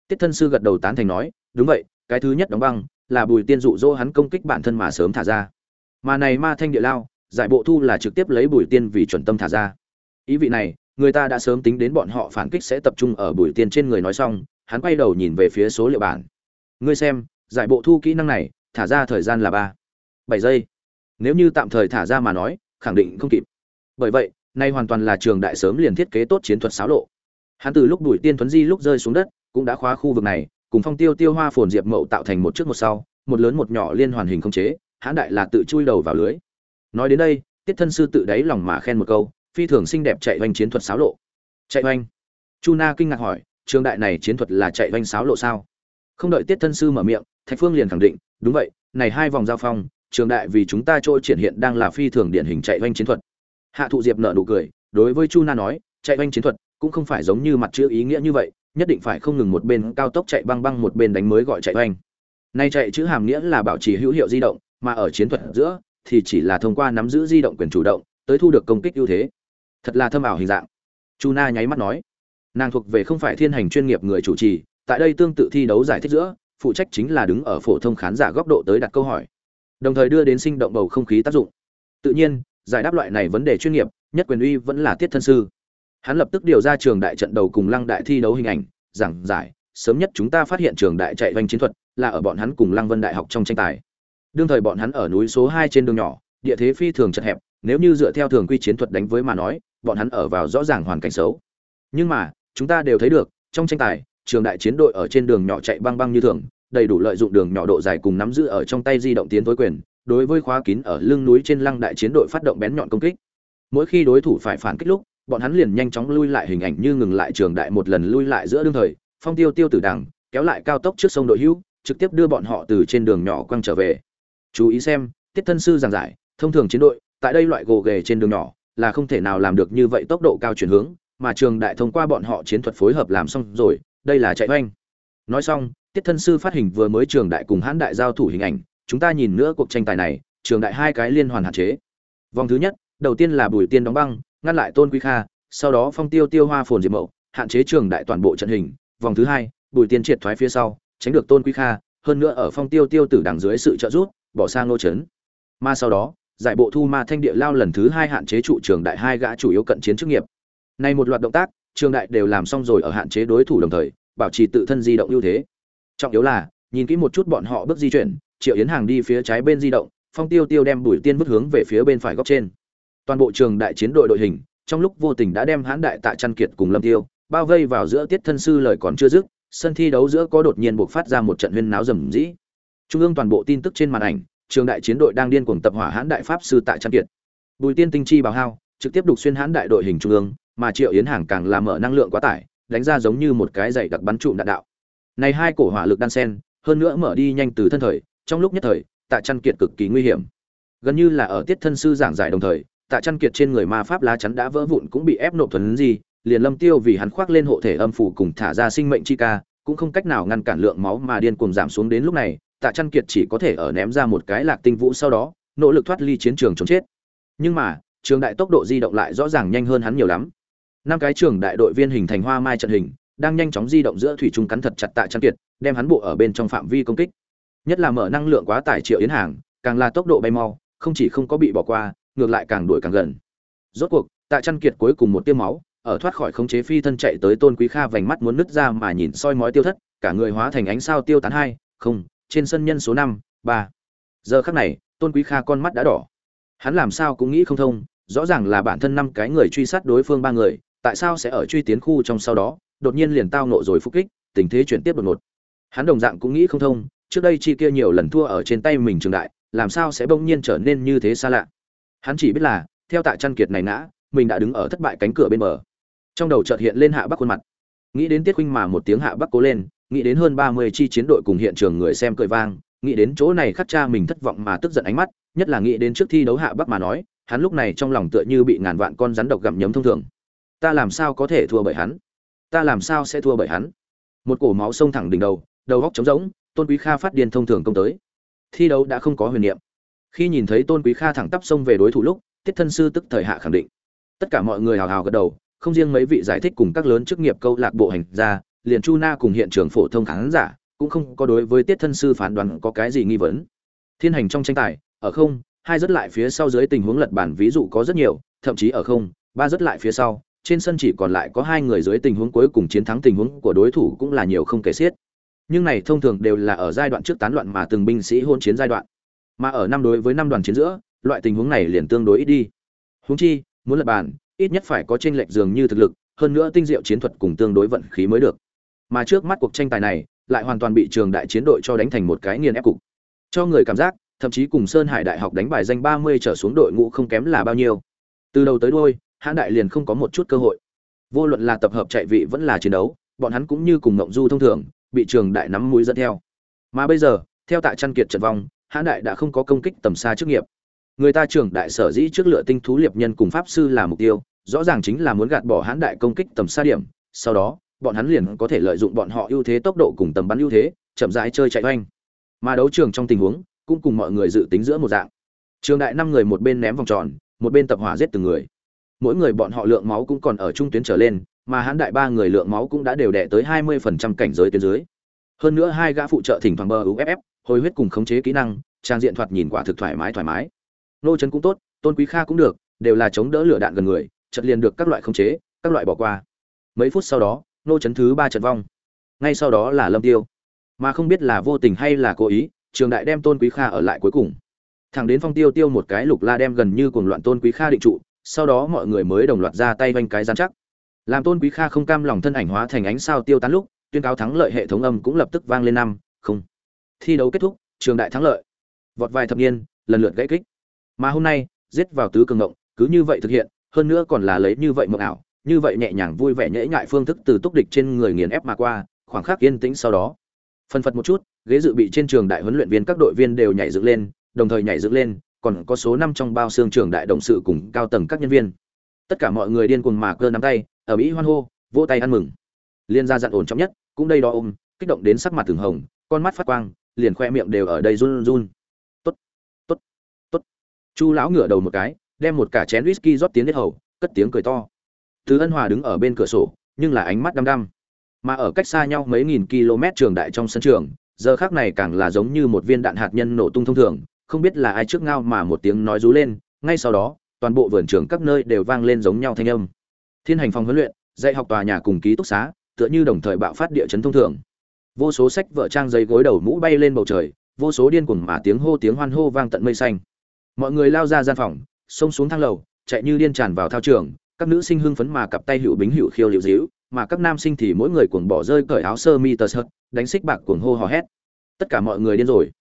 Tiết thân sư gật đầu tán thành nói, đúng vậy, cái thứ nhất đóng băng là bùi tiên dụ dỗ hắn công kích bản thân mà sớm thả ra mà này ma thanh địa lao, giải bộ thu là trực tiếp lấy bùi tiên vì chuẩn tâm thả ra. Ý vị này, người ta đã sớm tính đến bọn họ phản kích sẽ tập trung ở bùi tiên trên người nói xong, hắn quay đầu nhìn về phía số liệu bản. Ngươi xem, giải bộ thu kỹ năng này, thả ra thời gian là ba, bảy giây. Nếu như tạm thời thả ra mà nói, khẳng định không kịp. Bởi vậy, nay hoàn toàn là trường đại sớm liền thiết kế tốt chiến thuật xáo lộ. Hắn từ lúc bùi tiên thuấn di lúc rơi xuống đất, cũng đã khóa khu vực này, cùng phong tiêu tiêu hoa phồn diệp mậu tạo thành một trước một sau, một lớn một nhỏ liên hoàn hình không chế hãn đại là tự chui đầu vào lưới. Nói đến đây, tiết thân sư tự đáy lòng mà khen một câu, phi thường xinh đẹp chạy oanh chiến thuật xáo lộ. Chạy oanh. Chu na kinh ngạc hỏi, trường đại này chiến thuật là chạy oanh xáo lộ sao? Không đợi tiết thân sư mở miệng, thạch phương liền khẳng định, đúng vậy, này hai vòng giao phong, trường đại vì chúng ta trôi triển hiện đang là phi thường điển hình chạy oanh chiến thuật. Hạ thụ diệp nợ nụ cười, đối với chu na nói, chạy oanh chiến thuật cũng không phải giống như mặt chữ ý nghĩa như vậy, nhất định phải không ngừng một bên cao tốc chạy băng băng một bên đánh mới gọi chạy oanh. Nay chạy chữ hàm nghĩa là bảo trì hữu hiệu di động mà ở chiến thuật giữa thì chỉ là thông qua nắm giữ di động quyền chủ động tới thu được công kích ưu thế. Thật là thâm ảo hình dạng. Chu na nháy mắt nói, nàng thuộc về không phải thiên hành chuyên nghiệp người chủ trì, tại đây tương tự thi đấu giải thích giữa, phụ trách chính là đứng ở phổ thông khán giả góc độ tới đặt câu hỏi, đồng thời đưa đến sinh động bầu không khí tác dụng. Tự nhiên, giải đáp loại này vấn đề chuyên nghiệp, nhất quyền uy vẫn là tiết thân sư. Hắn lập tức điều ra trường đại trận đầu cùng lăng đại thi đấu hình ảnh, giảng giải, sớm nhất chúng ta phát hiện trường đại chạy vanh chiến thuật là ở bọn hắn cùng lăng vân đại học trong tranh tài đương thời bọn hắn ở núi số hai trên đường nhỏ, địa thế phi thường chật hẹp, nếu như dựa theo thường quy chiến thuật đánh với mà nói, bọn hắn ở vào rõ ràng hoàn cảnh xấu. Nhưng mà, chúng ta đều thấy được, trong tranh tài, trường đại chiến đội ở trên đường nhỏ chạy băng băng như thường, đầy đủ lợi dụng đường nhỏ độ dài cùng nắm giữ ở trong tay di động tiến tối quyền, đối với khóa kín ở lưng núi trên lăng đại chiến đội phát động bén nhọn công kích. Mỗi khi đối thủ phải phản kích lúc, bọn hắn liền nhanh chóng lui lại hình ảnh như ngừng lại trường đại một lần lui lại giữa đương thời, phong tiêu tiêu tử đằng, kéo lại cao tốc trước sông đội hữu, trực tiếp đưa bọn họ từ trên đường nhỏ quăng trở về chú ý xem, tiết thân sư giảng giải, thông thường chiến đội, tại đây loại gồ ghề trên đường nhỏ, là không thể nào làm được như vậy tốc độ cao chuyển hướng, mà trường đại thông qua bọn họ chiến thuật phối hợp làm xong rồi, đây là chạy oanh. Nói xong, tiết thân sư phát hình vừa mới trường đại cùng hãn đại giao thủ hình ảnh, chúng ta nhìn nữa cuộc tranh tài này, trường đại hai cái liên hoàn hạn chế. Vòng thứ nhất, đầu tiên là bùi tiên đóng băng, ngăn lại tôn quý kha, sau đó phong tiêu tiêu hoa phồn diệp mậu, hạn chế trường đại toàn bộ trận hình. Vòng thứ hai, bùi tiên triệt thoái phía sau, tránh được tôn quý kha, hơn nữa ở phong tiêu tiêu tử đằng dưới sự trợ giúp bỏ sang nô trấn. Mà sau đó, giải bộ thu ma thanh địa lao lần thứ hai hạn chế trụ trường đại hai gã chủ yếu cận chiến chức nghiệp. Này một loạt động tác, trường đại đều làm xong rồi ở hạn chế đối thủ đồng thời, bảo trì tự thân di động ưu thế. Trọng yếu là, nhìn kỹ một chút bọn họ bước di chuyển, triệu yến hàng đi phía trái bên di động, phong tiêu tiêu đem bùi tiên bước hướng về phía bên phải góc trên. Toàn bộ trường đại chiến đội đội hình, trong lúc vô tình đã đem hãn đại tạ trăn kiệt cùng lâm tiêu bao vây vào giữa tiết thân sư lời còn chưa dứt, sân thi đấu giữa có đột nhiên buộc phát ra một trận huyên náo rầm rĩ trung ương toàn bộ tin tức trên màn ảnh, trường đại chiến đội đang điên cuồng tập hỏa hãn đại pháp sư tại trang kiệt. Bùi tiên tinh chi bào hao, trực tiếp đục xuyên hãn đại đội hình trung ương, mà triệu yến hàng càng làm mở năng lượng quá tải, đánh ra giống như một cái dày đặc bắn trụ đạn đạo. Này hai cổ hỏa lực đan sen, hơn nữa mở đi nhanh từ thân thời, trong lúc nhất thời, tạ trăn kiệt cực kỳ nguy hiểm. Gần như là ở tiết thân sư giảng giải đồng thời, tạ chăn kiệt trên người ma pháp lá chắn đã vỡ vụn cũng bị ép nộp thuần gì, liền lâm tiêu vì hắn khoác lên hộ thể âm phủ cùng thả ra sinh mệnh chi ca, cũng không cách nào ngăn cản lượng máu mà điên cuồng giảm xuống đến lúc này tạ chăn kiệt chỉ có thể ở ném ra một cái lạc tinh vũ sau đó, nỗ lực thoát ly chiến trường chống chết. Nhưng mà, trường đại tốc độ di động lại rõ ràng nhanh hơn hắn nhiều lắm. Năm cái trường đại đội viên hình thành hoa mai trận hình, đang nhanh chóng di động giữa thủy trung cắn thật chặt tạ chăn kiệt, đem hắn bộ ở bên trong phạm vi công kích. Nhất là mở năng lượng quá tải triệu yến hàng, càng là tốc độ bay mau, không chỉ không có bị bỏ qua, ngược lại càng đuổi càng gần. Rốt cuộc, tạ chăn kiệt cuối cùng một tiêu máu, ở thoát khỏi khống chế phi thân chạy tới tôn quý kha vành mắt muốn nứt ra mà nhìn soi mói tiêu thất, cả người hóa thành ánh sao tiêu tán hai, không trên sân nhân số năm, ba. Giờ khắc này, tôn quý kha con mắt đã đỏ. Hắn làm sao cũng nghĩ không thông, rõ ràng là bản thân năm cái người truy sát đối phương ba người, tại sao sẽ ở truy tiến khu trong sau đó, đột nhiên liền tao nộ rồi phục kích, tình thế chuyển tiếp đột ngột. Hắn đồng dạng cũng nghĩ không thông, trước đây chi kia nhiều lần thua ở trên tay mình trường đại, làm sao sẽ bỗng nhiên trở nên như thế xa lạ. Hắn chỉ biết là, theo tạ chăn kiệt này nã, mình đã đứng ở thất bại cánh cửa bên bờ. Trong đầu chợt hiện lên hạ bắc khuôn mặt. Nghĩ đến tiết huynh mà một tiếng hạ bắc cố lên nghĩ đến hơn ba mươi chi chiến đội cùng hiện trường người xem cười vang, nghĩ đến chỗ này khắc cha mình thất vọng mà tức giận ánh mắt, nhất là nghĩ đến trước thi đấu hạ bắc mà nói, hắn lúc này trong lòng tựa như bị ngàn vạn con rắn độc gặm nhấm thông thường. Ta làm sao có thể thua bởi hắn? Ta làm sao sẽ thua bởi hắn? Một cổ máu sông thẳng đỉnh đầu đầu góc trống rỗng, tôn quý kha phát điên thông thường công tới. Thi đấu đã không có huyền niệm. Khi nhìn thấy tôn quý kha thẳng tắp xông về đối thủ lúc, tiết thân sư tức thời hạ khẳng định. Tất cả mọi người hào hào gật đầu, không riêng mấy vị giải thích cùng các lớn chức nghiệp câu lạc bộ hành ra liền chu na cùng hiện trường phổ thông khán giả cũng không có đối với tiết thân sư phán đoán có cái gì nghi vấn. Thiên hành trong tranh tài, ở không, hai rất lại phía sau dưới tình huống lật bản ví dụ có rất nhiều, thậm chí ở không, ba rất lại phía sau, trên sân chỉ còn lại có hai người dưới tình huống cuối cùng chiến thắng tình huống của đối thủ cũng là nhiều không kể xiết. Nhưng này thông thường đều là ở giai đoạn trước tán loạn mà từng binh sĩ hôn chiến giai đoạn. Mà ở năm đối với năm đoàn chiến giữa, loại tình huống này liền tương đối ít đi. Huống chi, muốn lật bàn ít nhất phải có tranh lệch dường như thực lực, hơn nữa tinh diệu chiến thuật cùng tương đối vận khí mới được mà trước mắt cuộc tranh tài này lại hoàn toàn bị trường đại chiến đội cho đánh thành một cái nghiền ép cục. Cho người cảm giác, thậm chí cùng sơn hải đại học đánh bài danh ba mươi trở xuống đội ngũ không kém là bao nhiêu. Từ đầu tới đuôi hãn đại liền không có một chút cơ hội. Vô luận là tập hợp chạy vị vẫn là chiến đấu, bọn hắn cũng như cùng ngộng du thông thường, bị trường đại nắm mũi dẫn theo. Mà bây giờ, theo tại trăn kiệt trận vong hãn đại đã không có công kích tầm xa chức nghiệp. Người ta trường đại sở dĩ trước lựa tinh thú liệp nhân cùng pháp sư là mục tiêu, rõ ràng chính là muốn gạt bỏ hãn đại công kích tầm xa điểm, sau đó bọn hắn liền có thể lợi dụng bọn họ ưu thế tốc độ cùng tầm bắn ưu thế, chậm rãi chơi chạy oanh. Mà đấu trường trong tình huống, cũng cùng mọi người dự tính giữa một dạng. Trường đại năm người một bên ném vòng tròn, một bên tập hỏa giết từng người. Mỗi người bọn họ lượng máu cũng còn ở trung tuyến trở lên, mà hắn đại ba người lượng máu cũng đã đều đẻ tới hai mươi phần trăm cảnh giới tuyến dưới. Hơn nữa hai gã phụ trợ thỉnh thoảng bờ uff hồi huyết cùng khống chế kỹ năng, trang diện thoạt nhìn quả thực thoải mái thoải mái. Nô trấn cũng tốt, tôn quý kha cũng được, đều là chống đỡ lửa đạn gần người chật liền được các loại khống chế, các loại bỏ qua. Mấy phút sau đó nô chấn thứ ba trận vong. Ngay sau đó là lâm tiêu. Mà không biết là vô tình hay là cố ý, trường đại đem tôn quý kha ở lại cuối cùng. Thẳng đến phong tiêu tiêu một cái lục la đem gần như cuồng loạn tôn quý kha định trụ, sau đó mọi người mới đồng loạt ra tay vanh cái gián chắc. Làm tôn quý kha không cam lòng thân ảnh hóa thành ánh sao tiêu tán lúc, tuyên cáo thắng lợi hệ thống âm cũng lập tức vang lên năm, không. Thi đấu kết thúc, trường đại thắng lợi. Vọt vài thập niên, lần lượt gãy kích. Mà hôm nay, giết vào tứ cường ngộng, cứ như vậy thực hiện, hơn nữa còn là lấy như vậy mộng ảo như vậy nhẹ nhàng vui vẻ nhễ nhại phương thức từ túc địch trên người nghiền ép mà qua, khoảng khắc yên tĩnh sau đó. Phân phật một chút, ghế dự bị trên trường đại huấn luyện viên các đội viên đều nhảy dựng lên, đồng thời nhảy dựng lên, còn có số năm trong bao xương trường đại đồng sự cùng cao tầng các nhân viên. Tất cả mọi người điên cuồng mà cơ nắm tay, ở mỹ hoan hô, vỗ tay ăn mừng. Liên gia dặn ổn trọng nhất, cũng đây đó ôm, kích động đến sắc mặt thường hồng, con mắt phát quang, liền khoe miệng đều ở đây run run. Tốt tốt tốt. Chu lão ngửa đầu một cái, đem một cả chén whisky rót tiến đến hầu, cất tiếng cười to từ ân hòa đứng ở bên cửa sổ, nhưng là ánh mắt đăm đăm. Mà ở cách xa nhau mấy nghìn km trường đại trong sân trường, giờ khắc này càng là giống như một viên đạn hạt nhân nổ tung thông thường, không biết là ai trước ngao mà một tiếng nói rú lên, ngay sau đó, toàn bộ vườn trường các nơi đều vang lên giống nhau thanh âm. Thiên hành phòng huấn luyện, dạy học tòa nhà cùng ký túc xá, tựa như đồng thời bạo phát địa chấn thông thường. Vô số sách vở trang giấy gối đầu mũ bay lên bầu trời, vô số điên cuồng mà tiếng hô tiếng hoan hô vang tận mây xanh. Mọi người lao ra gian phòng, xông xuống thang lầu, chạy như điên tràn vào thao trường các nữ sinh hưng phấn mà cặp tay hữu bính hữu khiêu liễu díu, mà các nam sinh thì mỗi người cuồng bỏ rơi cởi áo sơ mi tờ sợt, đánh xích bạc cuồng hô hò hét. Tất cả mọi người điên rồi.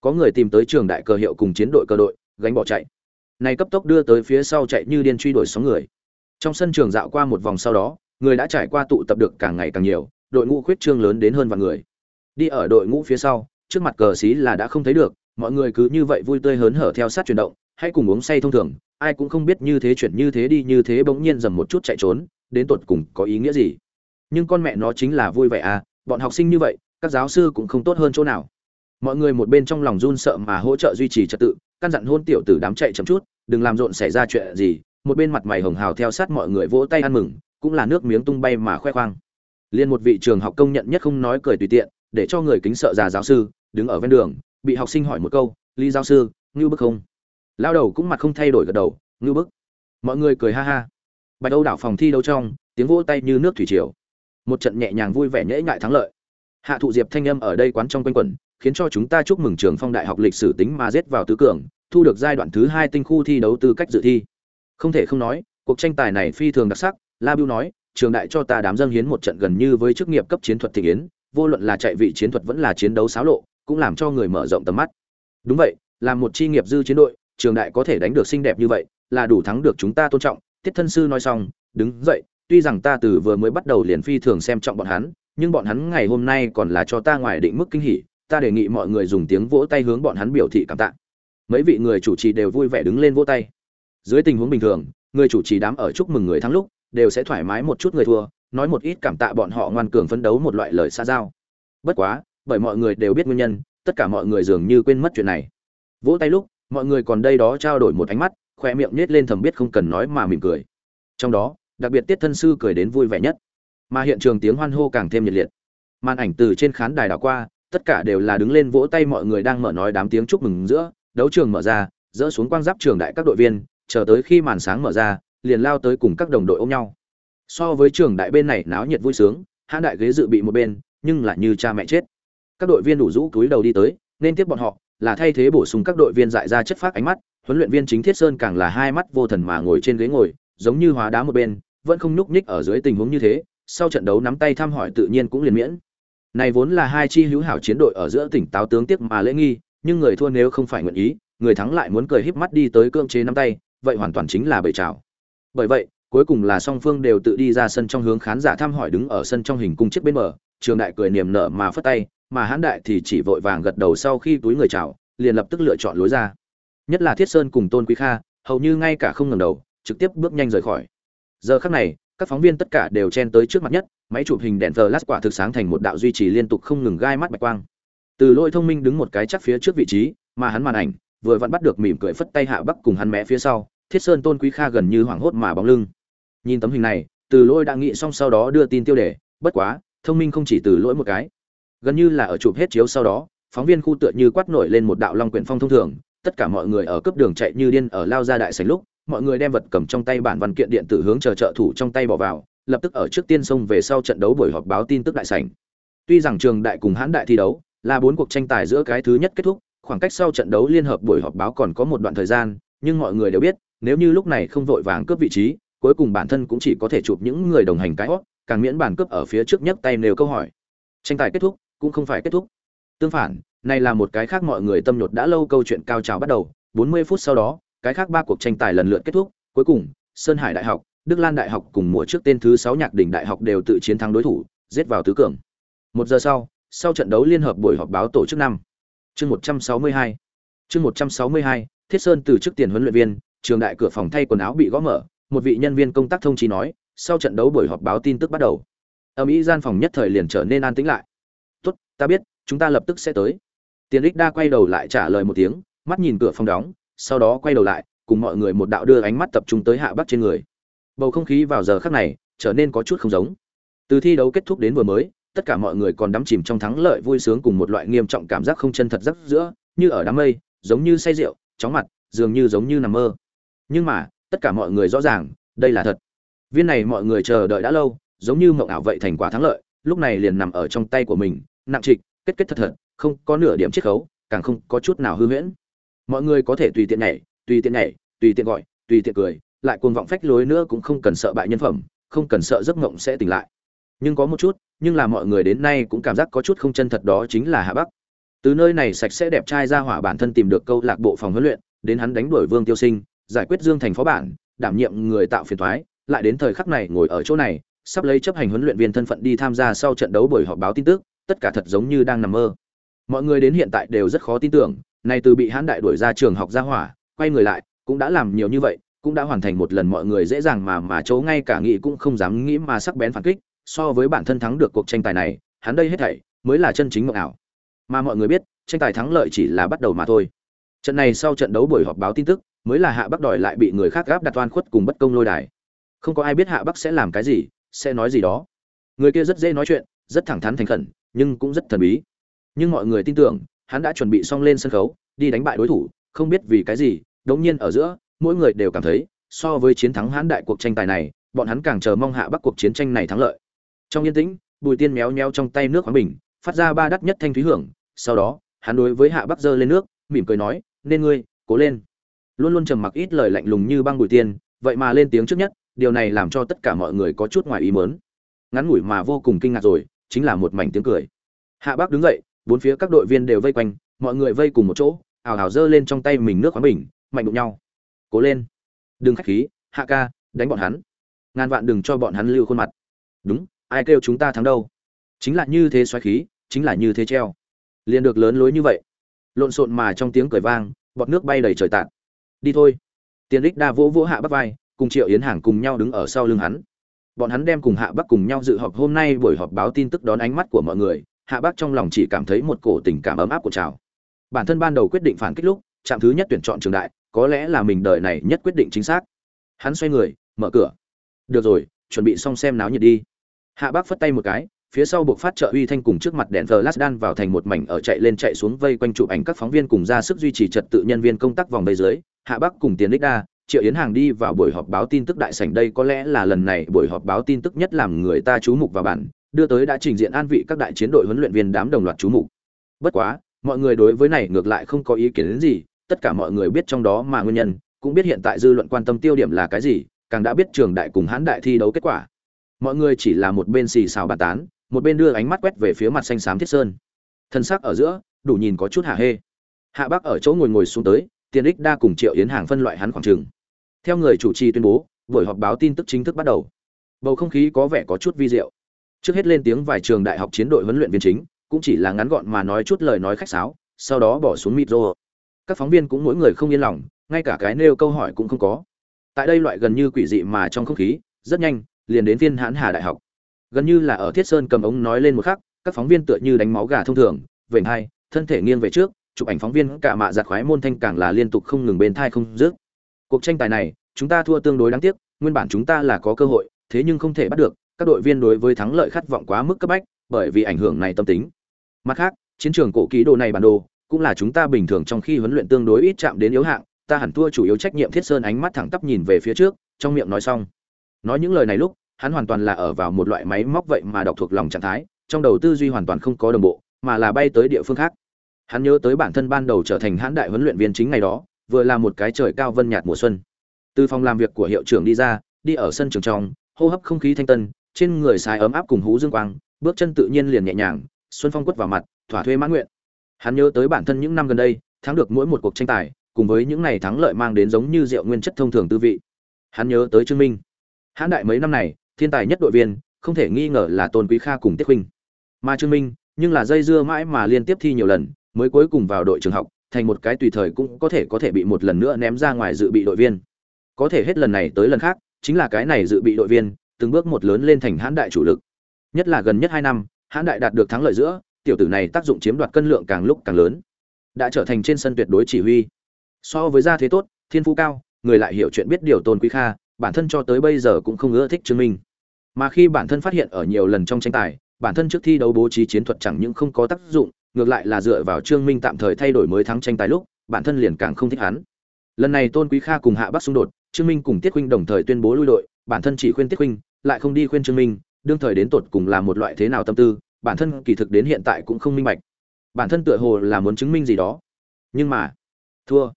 Có người tìm tới trường đại cờ hiệu cùng chiến đội cơ đội, gánh bỏ chạy. Này cấp tốc đưa tới phía sau chạy như điên truy đuổi sóng người. Trong sân trường dạo qua một vòng sau đó, người đã trải qua tụ tập được càng ngày càng nhiều, đội ngũ khuyết trương lớn đến hơn vạn người. Đi ở đội ngũ phía sau, trước mặt cờ xí là đã không thấy được, mọi người cứ như vậy vui tươi hớn hở theo sát chuyển động hãy cùng uống say thông thường ai cũng không biết như thế chuyển như thế đi, như thế bỗng nhiên dầm một chút chạy trốn, đến tột cùng có ý nghĩa gì? Nhưng con mẹ nó chính là vui vẻ à bọn học sinh như vậy, các giáo sư cũng không tốt hơn chỗ nào. Mọi người một bên trong lòng run sợ mà hỗ trợ duy trì trật tự, căn dặn hôn tiểu tử đám chạy chậm chút, đừng làm rộn xảy ra chuyện gì, một bên mặt mày hồng hào theo sát mọi người vỗ tay ăn mừng, cũng là nước miếng tung bay mà khoe khoang. Liên một vị trường học công nhận nhất không nói cười tùy tiện, để cho người kính sợ già giáo sư, đứng ở ven đường, bị học sinh hỏi một câu, lý giáo sư, ngưu bức không? Lao đầu cũng mặt không thay đổi gật đầu, ngưu bức. Mọi người cười ha ha. Bạch âu đảo phòng thi đấu trong, tiếng vỗ tay như nước thủy triều. Một trận nhẹ nhàng vui vẻ nhễ ngại thắng lợi. Hạ thụ diệp thanh âm ở đây quán trong quanh quẩn, khiến cho chúng ta chúc mừng trường phong đại học lịch sử tính mà rết vào tứ cường, thu được giai đoạn thứ hai tinh khu thi đấu tư cách dự thi. Không thể không nói, cuộc tranh tài này phi thường đặc sắc, la bưu nói, trường đại cho ta đám dân hiến một trận gần như với chức nghiệp cấp chiến thuật thị yến, vô luận là chạy vị chiến thuật vẫn là chiến đấu xáo lộ, cũng làm cho người mở rộng tầm mắt. Đúng vậy, là một chi nghiệp dư chiến đội trường đại có thể đánh được xinh đẹp như vậy, là đủ thắng được chúng ta tôn trọng. Tiết thân sư nói xong, đứng dậy, tuy rằng ta từ vừa mới bắt đầu liền phi thường xem trọng bọn hắn, nhưng bọn hắn ngày hôm nay còn là cho ta ngoài định mức kinh hỉ, ta đề nghị mọi người dùng tiếng vỗ tay hướng bọn hắn biểu thị cảm tạ. Mấy vị người chủ trì đều vui vẻ đứng lên vỗ tay. Dưới tình huống bình thường, người chủ trì đám ở chúc mừng người thắng lúc, đều sẽ thoải mái một chút người thua, nói một ít cảm tạ bọn họ ngoan cường phấn đấu một loại lời xa giao. Bất quá, bởi mọi người đều biết nguyên nhân, tất cả mọi người dường như quên mất chuyện này. Vỗ tay lúc mọi người còn đây đó trao đổi một ánh mắt khoe miệng nết lên thầm biết không cần nói mà mỉm cười. Trong đó, đặc biệt tiết thân sư cười đến vui vẻ nhất. Mà hiện trường tiếng hoan hô càng thêm nhiệt liệt. Màn ảnh từ trên khán đài đảo qua, tất cả đều là đứng lên vỗ tay mọi người đang mở nói đám tiếng chúc mừng giữa, đấu trường mở ra, dỡ xuống quang giáp trường đại các đội viên, chờ tới khi màn sáng mở ra, liền lao tới cùng các đồng đội ôm nhau. So với trường đại bên này náo nhiệt vui sướng, hãn đại ghế dự bị một bên, nhưng lại như cha mẹ chết. Các đội viên đủ rũ túi đầu đi tới, nên tiếp bọn họ là thay thế bổ sung các đội viên dại ra chất phát ánh mắt, huấn luyện viên chính thiết sơn càng là hai mắt vô thần mà ngồi trên ghế ngồi, giống như hóa đá một bên, vẫn không nhúc nhích ở dưới tình huống như thế, sau trận đấu nắm tay thăm hỏi tự nhiên cũng liền miễn. Này vốn là hai chi hữu hảo chiến đội ở giữa tỉnh táo tướng tiếc mà lễ nghi, nhưng người thua nếu không phải nguyện ý, người thắng lại muốn cười híp mắt đi tới cưỡng chế nắm tay, vậy hoàn toàn chính là bầy chào bởi vậy, cuối cùng là song phương đều tự đi ra sân trong hướng khán giả thăm hỏi đứng ở sân trong hình cung chiếc bên bờ, trường đại cười niềm nở mà phất tay mà hãn đại thì chỉ vội vàng gật đầu sau khi túi người chào, liền lập tức lựa chọn lối ra. Nhất là thiết sơn cùng tôn quý kha, hầu như ngay cả không ngẩng đầu, trực tiếp bước nhanh rời khỏi. Giờ khắc này, các phóng viên tất cả đều chen tới trước mặt nhất, máy chụp hình đèn flash quả thực sáng thành một đạo duy trì liên tục không ngừng gai mắt bạch quang. Từ lôi thông minh đứng một cái chắc phía trước vị trí, mà hắn màn ảnh vừa vặn bắt được mỉm cười phất tay hạ bắc cùng hắn mẹ phía sau, thiết sơn tôn quý kha gần như hoảng hốt mà bóng lưng. Nhìn tấm hình này, từ lôi đã nghĩ xong sau đó đưa tin tiêu đề, bất quá, thông minh không chỉ từ lỗi một cái gần như là ở chụp hết chiếu sau đó, phóng viên khu tựa như quát nổi lên một đạo long quyển phong thông thường, tất cả mọi người ở cấp đường chạy như điên ở lao ra đại sảnh lúc, mọi người đem vật cầm trong tay bản văn kiện điện tử hướng chờ trợ thủ trong tay bỏ vào, lập tức ở trước tiên xông về sau trận đấu buổi họp báo tin tức đại sảnh. Tuy rằng trường đại cùng hãn đại thi đấu, là bốn cuộc tranh tài giữa cái thứ nhất kết thúc, khoảng cách sau trận đấu liên hợp buổi họp báo còn có một đoạn thời gian, nhưng mọi người đều biết, nếu như lúc này không vội vàng cướp vị trí, cuối cùng bản thân cũng chỉ có thể chụp những người đồng hành cái hót càng miễn bản cướp ở phía trước nhất tay nêu câu hỏi. Tranh tài kết thúc cũng không phải kết thúc. Tương phản, này là một cái khác mọi người tâm nhột đã lâu câu chuyện cao trào bắt đầu 40 phút sau đó, cái khác ba cuộc tranh tài lần lượt kết thúc, cuối cùng, sơn hải đại học, đức lan đại học cùng mùa trước tên thứ sáu nhạc đỉnh đại học đều tự chiến thắng đối thủ, giết vào tứ cường. Một giờ sau sau trận đấu liên hợp buổi họp báo tổ chức năm. Chương 162 chương 162 thiết sơn từ trước tiền huấn luyện viên, trường đại cửa phòng thay quần áo bị gõ mở, một vị nhân viên công tác thông chí nói, sau trận đấu buổi họp báo tin tức bắt đầu. Ở mỹ gian phòng nhất thời liền trở nên an tĩnh lại tốt, ta biết, chúng ta lập tức sẽ tới. Tiền Đích đa quay đầu lại trả lời một tiếng, mắt nhìn cửa phòng đóng, sau đó quay đầu lại, cùng mọi người một đạo đưa ánh mắt tập trung tới hạ bắc trên người. Bầu không khí vào giờ khắc này trở nên có chút không giống. Từ thi đấu kết thúc đến vừa mới, tất cả mọi người còn đắm chìm trong thắng lợi vui sướng cùng một loại nghiêm trọng cảm giác không chân thật giấc giữa, như ở đám mây, giống như say rượu, chóng mặt, dường như giống như nằm mơ. Nhưng mà, tất cả mọi người rõ ràng, đây là thật. Viên này mọi người chờ đợi đã lâu, giống như mộng ảo vậy thành quả thắng lợi lúc này liền nằm ở trong tay của mình, nặng trịch, kết kết thật thật, không có nửa điểm chiết khấu, càng không có chút nào hư huyễn. Mọi người có thể tùy tiện nhảy, tùy tiện nhảy, tùy tiện gọi, tùy tiện cười, lại cuồng vọng phách lối nữa cũng không cần sợ bại nhân phẩm, không cần sợ giấc ngộng sẽ tỉnh lại. Nhưng có một chút, nhưng là mọi người đến nay cũng cảm giác có chút không chân thật đó chính là hạ bắc. Từ nơi này sạch sẽ đẹp trai ra hỏa bản thân tìm được câu lạc bộ phòng huấn luyện, đến hắn đánh đuổi vương tiêu sinh, giải quyết dương thành phó bản, đảm nhiệm người tạo phiền thoái lại đến thời khắc này ngồi ở chỗ này sắp lấy chấp hành huấn luyện viên thân phận đi tham gia sau trận đấu buổi họp báo tin tức, tất cả thật giống như đang nằm mơ. Mọi người đến hiện tại đều rất khó tin tưởng, này từ bị hãn đại đuổi ra trường học ra hỏa, quay người lại, cũng đã làm nhiều như vậy, cũng đã hoàn thành một lần mọi người dễ dàng mà mà chỗ ngay cả nghĩ cũng không dám nghĩ mà sắc bén phản kích, so với bản thân thắng được cuộc tranh tài này, hắn đây hết thảy mới là chân chính mộng ảo. Mà mọi người biết, tranh tài thắng lợi chỉ là bắt đầu mà thôi. Trận này sau trận đấu buổi họp báo tin tức, mới là hạ bắc đòi lại bị người khác gáp đặt oan khuất cùng bất công lôi đài. Không có ai biết hạ bắc sẽ làm cái gì sẽ nói gì đó. Người kia rất dễ nói chuyện, rất thẳng thắn thành khẩn, nhưng cũng rất thần bí. Nhưng mọi người tin tưởng, hắn đã chuẩn bị xong lên sân khấu, đi đánh bại đối thủ, không biết vì cái gì, đống nhiên ở giữa, mỗi người đều cảm thấy, so với chiến thắng hãn đại cuộc tranh tài này, bọn hắn càng chờ mong hạ bắc cuộc chiến tranh này thắng lợi. Trong yên tĩnh, bùi tiên méo méo trong tay nước khoáng bình, phát ra ba đắt nhất thanh thúy hưởng, sau đó, hắn đối với hạ bắc giơ lên nước, mỉm cười nói, nên ngươi, cố lên. Luôn luôn trầm mặc ít lời lạnh lùng như băng bùi tiên, vậy mà lên tiếng trước nhất điều này làm cho tất cả mọi người có chút ngoài ý mớn ngắn ngủi mà vô cùng kinh ngạc rồi, chính là một mảnh tiếng cười. Hạ bác đứng dậy, bốn phía các đội viên đều vây quanh, mọi người vây cùng một chỗ, ào ào giơ lên trong tay mình nước khoáng bình, mạnh đụng nhau. Cố lên, đừng khách khí, hạ ca, đánh bọn hắn. Ngàn vạn đừng cho bọn hắn lưu khuôn mặt. Đúng, ai kêu chúng ta thắng đâu? Chính là như thế xoáy khí, chính là như thế treo. Liền được lớn lối như vậy, lộn xộn mà trong tiếng cười vang, bọt nước bay đầy trời tạt. Đi thôi. Tiền đích đa vỗ vỗ hạ bắc vai cùng triệu yến hàng cùng nhau đứng ở sau lưng hắn. Bọn hắn đem cùng hạ bắc cùng nhau dự họp hôm nay buổi họp báo tin tức đón ánh mắt của mọi người, hạ bắc trong lòng chỉ cảm thấy một cổ tình cảm ấm áp của trào. Bản thân ban đầu quyết định phản kích lúc chạm thứ nhất tuyển chọn trường đại, có lẽ là mình đời này nhất quyết định chính xác. Hắn xoay người, mở cửa. Được rồi, chuẩn bị xong xem náo nhiệt đi. Hạ bác phất tay một cái, phía sau buộc phát trợ uy thanh cùng trước mặt đèn flash đan vào thành một mảnh ở chạy lên chạy xuống vây quanh chụp ảnh các phóng viên cùng ra sức duy trì trật tự nhân viên công tác vòng vây dưới. Hạ bắc cùng tiền đích đa triệu yến hàng đi vào buổi họp báo tin tức đại sảnh đây có lẽ là lần này buổi họp báo tin tức nhất làm người ta chú mục vào bản, đưa tới đã trình diện an vị các đại chiến đội huấn luyện viên đám đồng loạt chú mục. Bất quá, mọi người đối với này ngược lại không có ý kiến đến gì, tất cả mọi người biết trong đó mà nguyên nhân, cũng biết hiện tại dư luận quan tâm tiêu điểm là cái gì, càng đã biết trường đại cùng hãn đại thi đấu kết quả. Mọi người chỉ là một bên xì xào bàn tán, một bên đưa ánh mắt quét về phía mặt xanh xám thiết sơn. Thân xác ở giữa, đủ nhìn có chút hạ hê. Hạ bác ở chỗ ngồi ngồi xuống tới, tiền ích đa cùng triệu yến hàng phân loại hắn khoảng trường theo người chủ trì tuyên bố, buổi họp báo tin tức chính thức bắt đầu. Bầu không khí có vẻ có chút vi diệu. Trước hết lên tiếng vài trường đại học chiến đội huấn luyện viên chính, cũng chỉ là ngắn gọn mà nói chút lời nói khách sáo, sau đó bỏ xuống micro các phóng viên cũng mỗi người không yên lòng, ngay cả cái nêu câu hỏi cũng không có. Tại đây loại gần như quỷ dị mà trong không khí, rất nhanh, liền đến viên hãn hà đại học. Gần như là ở thiết sơn cầm ống nói lên một khắc, các phóng viên tựa như đánh máu gà thông thường, vểnh hai, thân thể nghiêng về trước, chụp ảnh phóng viên cả mạ giặt khoái môn thanh càng là liên tục không ngừng bên thai không dứt cuộc tranh tài này, chúng ta thua tương đối đáng tiếc, nguyên bản chúng ta là có cơ hội, thế nhưng không thể bắt được, các đội viên đối với thắng lợi khát vọng quá mức cấp bách, bởi vì ảnh hưởng này tâm tính. Mặt khác, chiến trường cổ ký đồ này bản đồ, cũng là chúng ta bình thường trong khi huấn luyện tương đối ít chạm đến yếu hạng, ta hẳn thua chủ yếu trách nhiệm thiết sơn ánh mắt thẳng tắp nhìn về phía trước, trong miệng nói xong. Nói những lời này lúc, hắn hoàn toàn là ở vào một loại máy móc vậy mà đọc thuộc lòng trạng thái, trong đầu tư duy hoàn toàn không có đồng bộ, mà là bay tới địa phương khác. Hắn nhớ tới bản thân ban đầu trở thành hãn đại huấn luyện viên chính ngày đó vừa là một cái trời cao vân nhạt mùa xuân. Từ phòng làm việc của hiệu trưởng đi ra, đi ở sân trường trong, hô hấp không khí thanh tân, trên người xài ấm áp cùng hú dương quang, bước chân tự nhiên liền nhẹ nhàng, xuân phong quất vào mặt, thỏa thuê mãn nguyện. Hắn nhớ tới bản thân những năm gần đây, thắng được mỗi một cuộc tranh tài, cùng với những ngày thắng lợi mang đến giống như rượu nguyên chất thông thường tư vị. Hắn nhớ tới trương minh. Hãn đại mấy năm này, thiên tài nhất đội viên, không thể nghi ngờ là tôn quý kha cùng tiết huynh. Mà trương minh, nhưng là dây dưa mãi mà liên tiếp thi nhiều lần, mới cuối cùng vào đội trường học thành một cái tùy thời cũng có thể có thể bị một lần nữa ném ra ngoài dự bị đội viên. Có thể hết lần này tới lần khác, chính là cái này dự bị đội viên, từng bước một lớn lên thành hãn đại chủ lực. Nhất là gần nhất hai năm, hãn đại đạt được thắng lợi giữa, tiểu tử này tác dụng chiếm đoạt cân lượng càng lúc càng lớn. Đã trở thành trên sân tuyệt đối chỉ huy. So với gia thế tốt, thiên phú cao, người lại hiểu chuyện biết điều tôn quý kha, bản thân cho tới bây giờ cũng không ưa thích chứng minh. Mà khi bản thân phát hiện ở nhiều lần trong tranh tài, bản thân trước thi đấu bố trí chiến thuật chẳng những không có tác dụng ngược lại là dựa vào trương minh tạm thời thay đổi mới thắng tranh tài lúc bản thân liền càng không thích hắn. Lần này tôn quý kha cùng hạ bắc xung đột trương minh cùng tiết huynh đồng thời tuyên bố lui đội bản thân chỉ khuyên tiết huynh lại không đi khuyên trương minh đương thời đến tột cùng là một loại thế nào tâm tư bản thân kỳ thực đến hiện tại cũng không minh bạch. Bản thân tựa hồ là muốn chứng minh gì đó. Nhưng mà thua.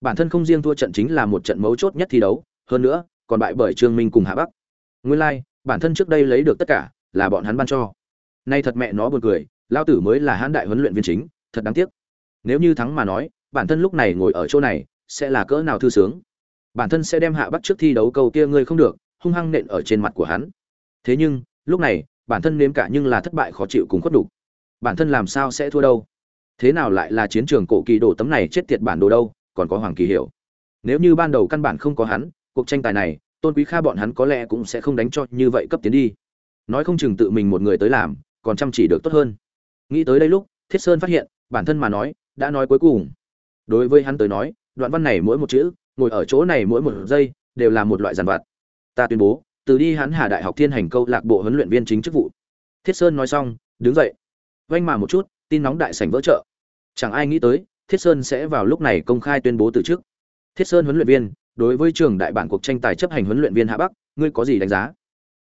Bản thân không riêng thua trận chính là một trận mấu chốt nhất thi đấu hơn nữa còn bại bởi trương minh cùng hạ bắc. Nguyên lai、like, bản thân trước đây lấy được tất cả là bọn hắn ban cho. Nay thật mẹ nó buồn cười lao tử mới là hãn đại huấn luyện viên chính thật đáng tiếc. Nếu như thắng mà nói bản thân lúc này ngồi ở chỗ này sẽ là cỡ nào thư sướng? Bản thân sẽ đem hạ bắt trước thi đấu cầu kia ngươi không được hung hăng nện ở trên mặt của hắn. Thế nhưng lúc này bản thân nếm cả nhưng là thất bại khó chịu cùng khuất đục, bản thân làm sao sẽ thua đâu? Thế nào lại là chiến trường cổ kỳ đồ tấm này chết tiệt bản đồ đâu? Còn có hoàng kỳ hiểu. Nếu như ban đầu căn bản không có hắn cuộc tranh tài này tôn quý kha bọn hắn có lẽ cũng sẽ không đánh cho như vậy cấp tiến đi. Nói không chừng tự mình một người tới làm còn chăm chỉ được tốt hơn nghĩ tới đây lúc, thiết sơn phát hiện, bản thân mà nói, đã nói cuối cùng. Đối với hắn tới nói, đoạn văn này mỗi một chữ, ngồi ở chỗ này mỗi một giây, đều là một loại giàn vặt. Ta tuyên bố, từ đi hắn hà đại học thiên hành câu lạc bộ huấn luyện viên chính chức vụ. Thiết sơn nói xong, đứng dậy. Vanh mà một chút, tin nóng đại sảnh vỡ trợ chẳng ai nghĩ tới, thiết sơn sẽ vào lúc này công khai tuyên bố từ chức. Thiết sơn huấn luyện viên, đối với trường đại bản cuộc tranh tài chấp hành huấn luyện viên hạ bắc, ngươi có gì đánh giá?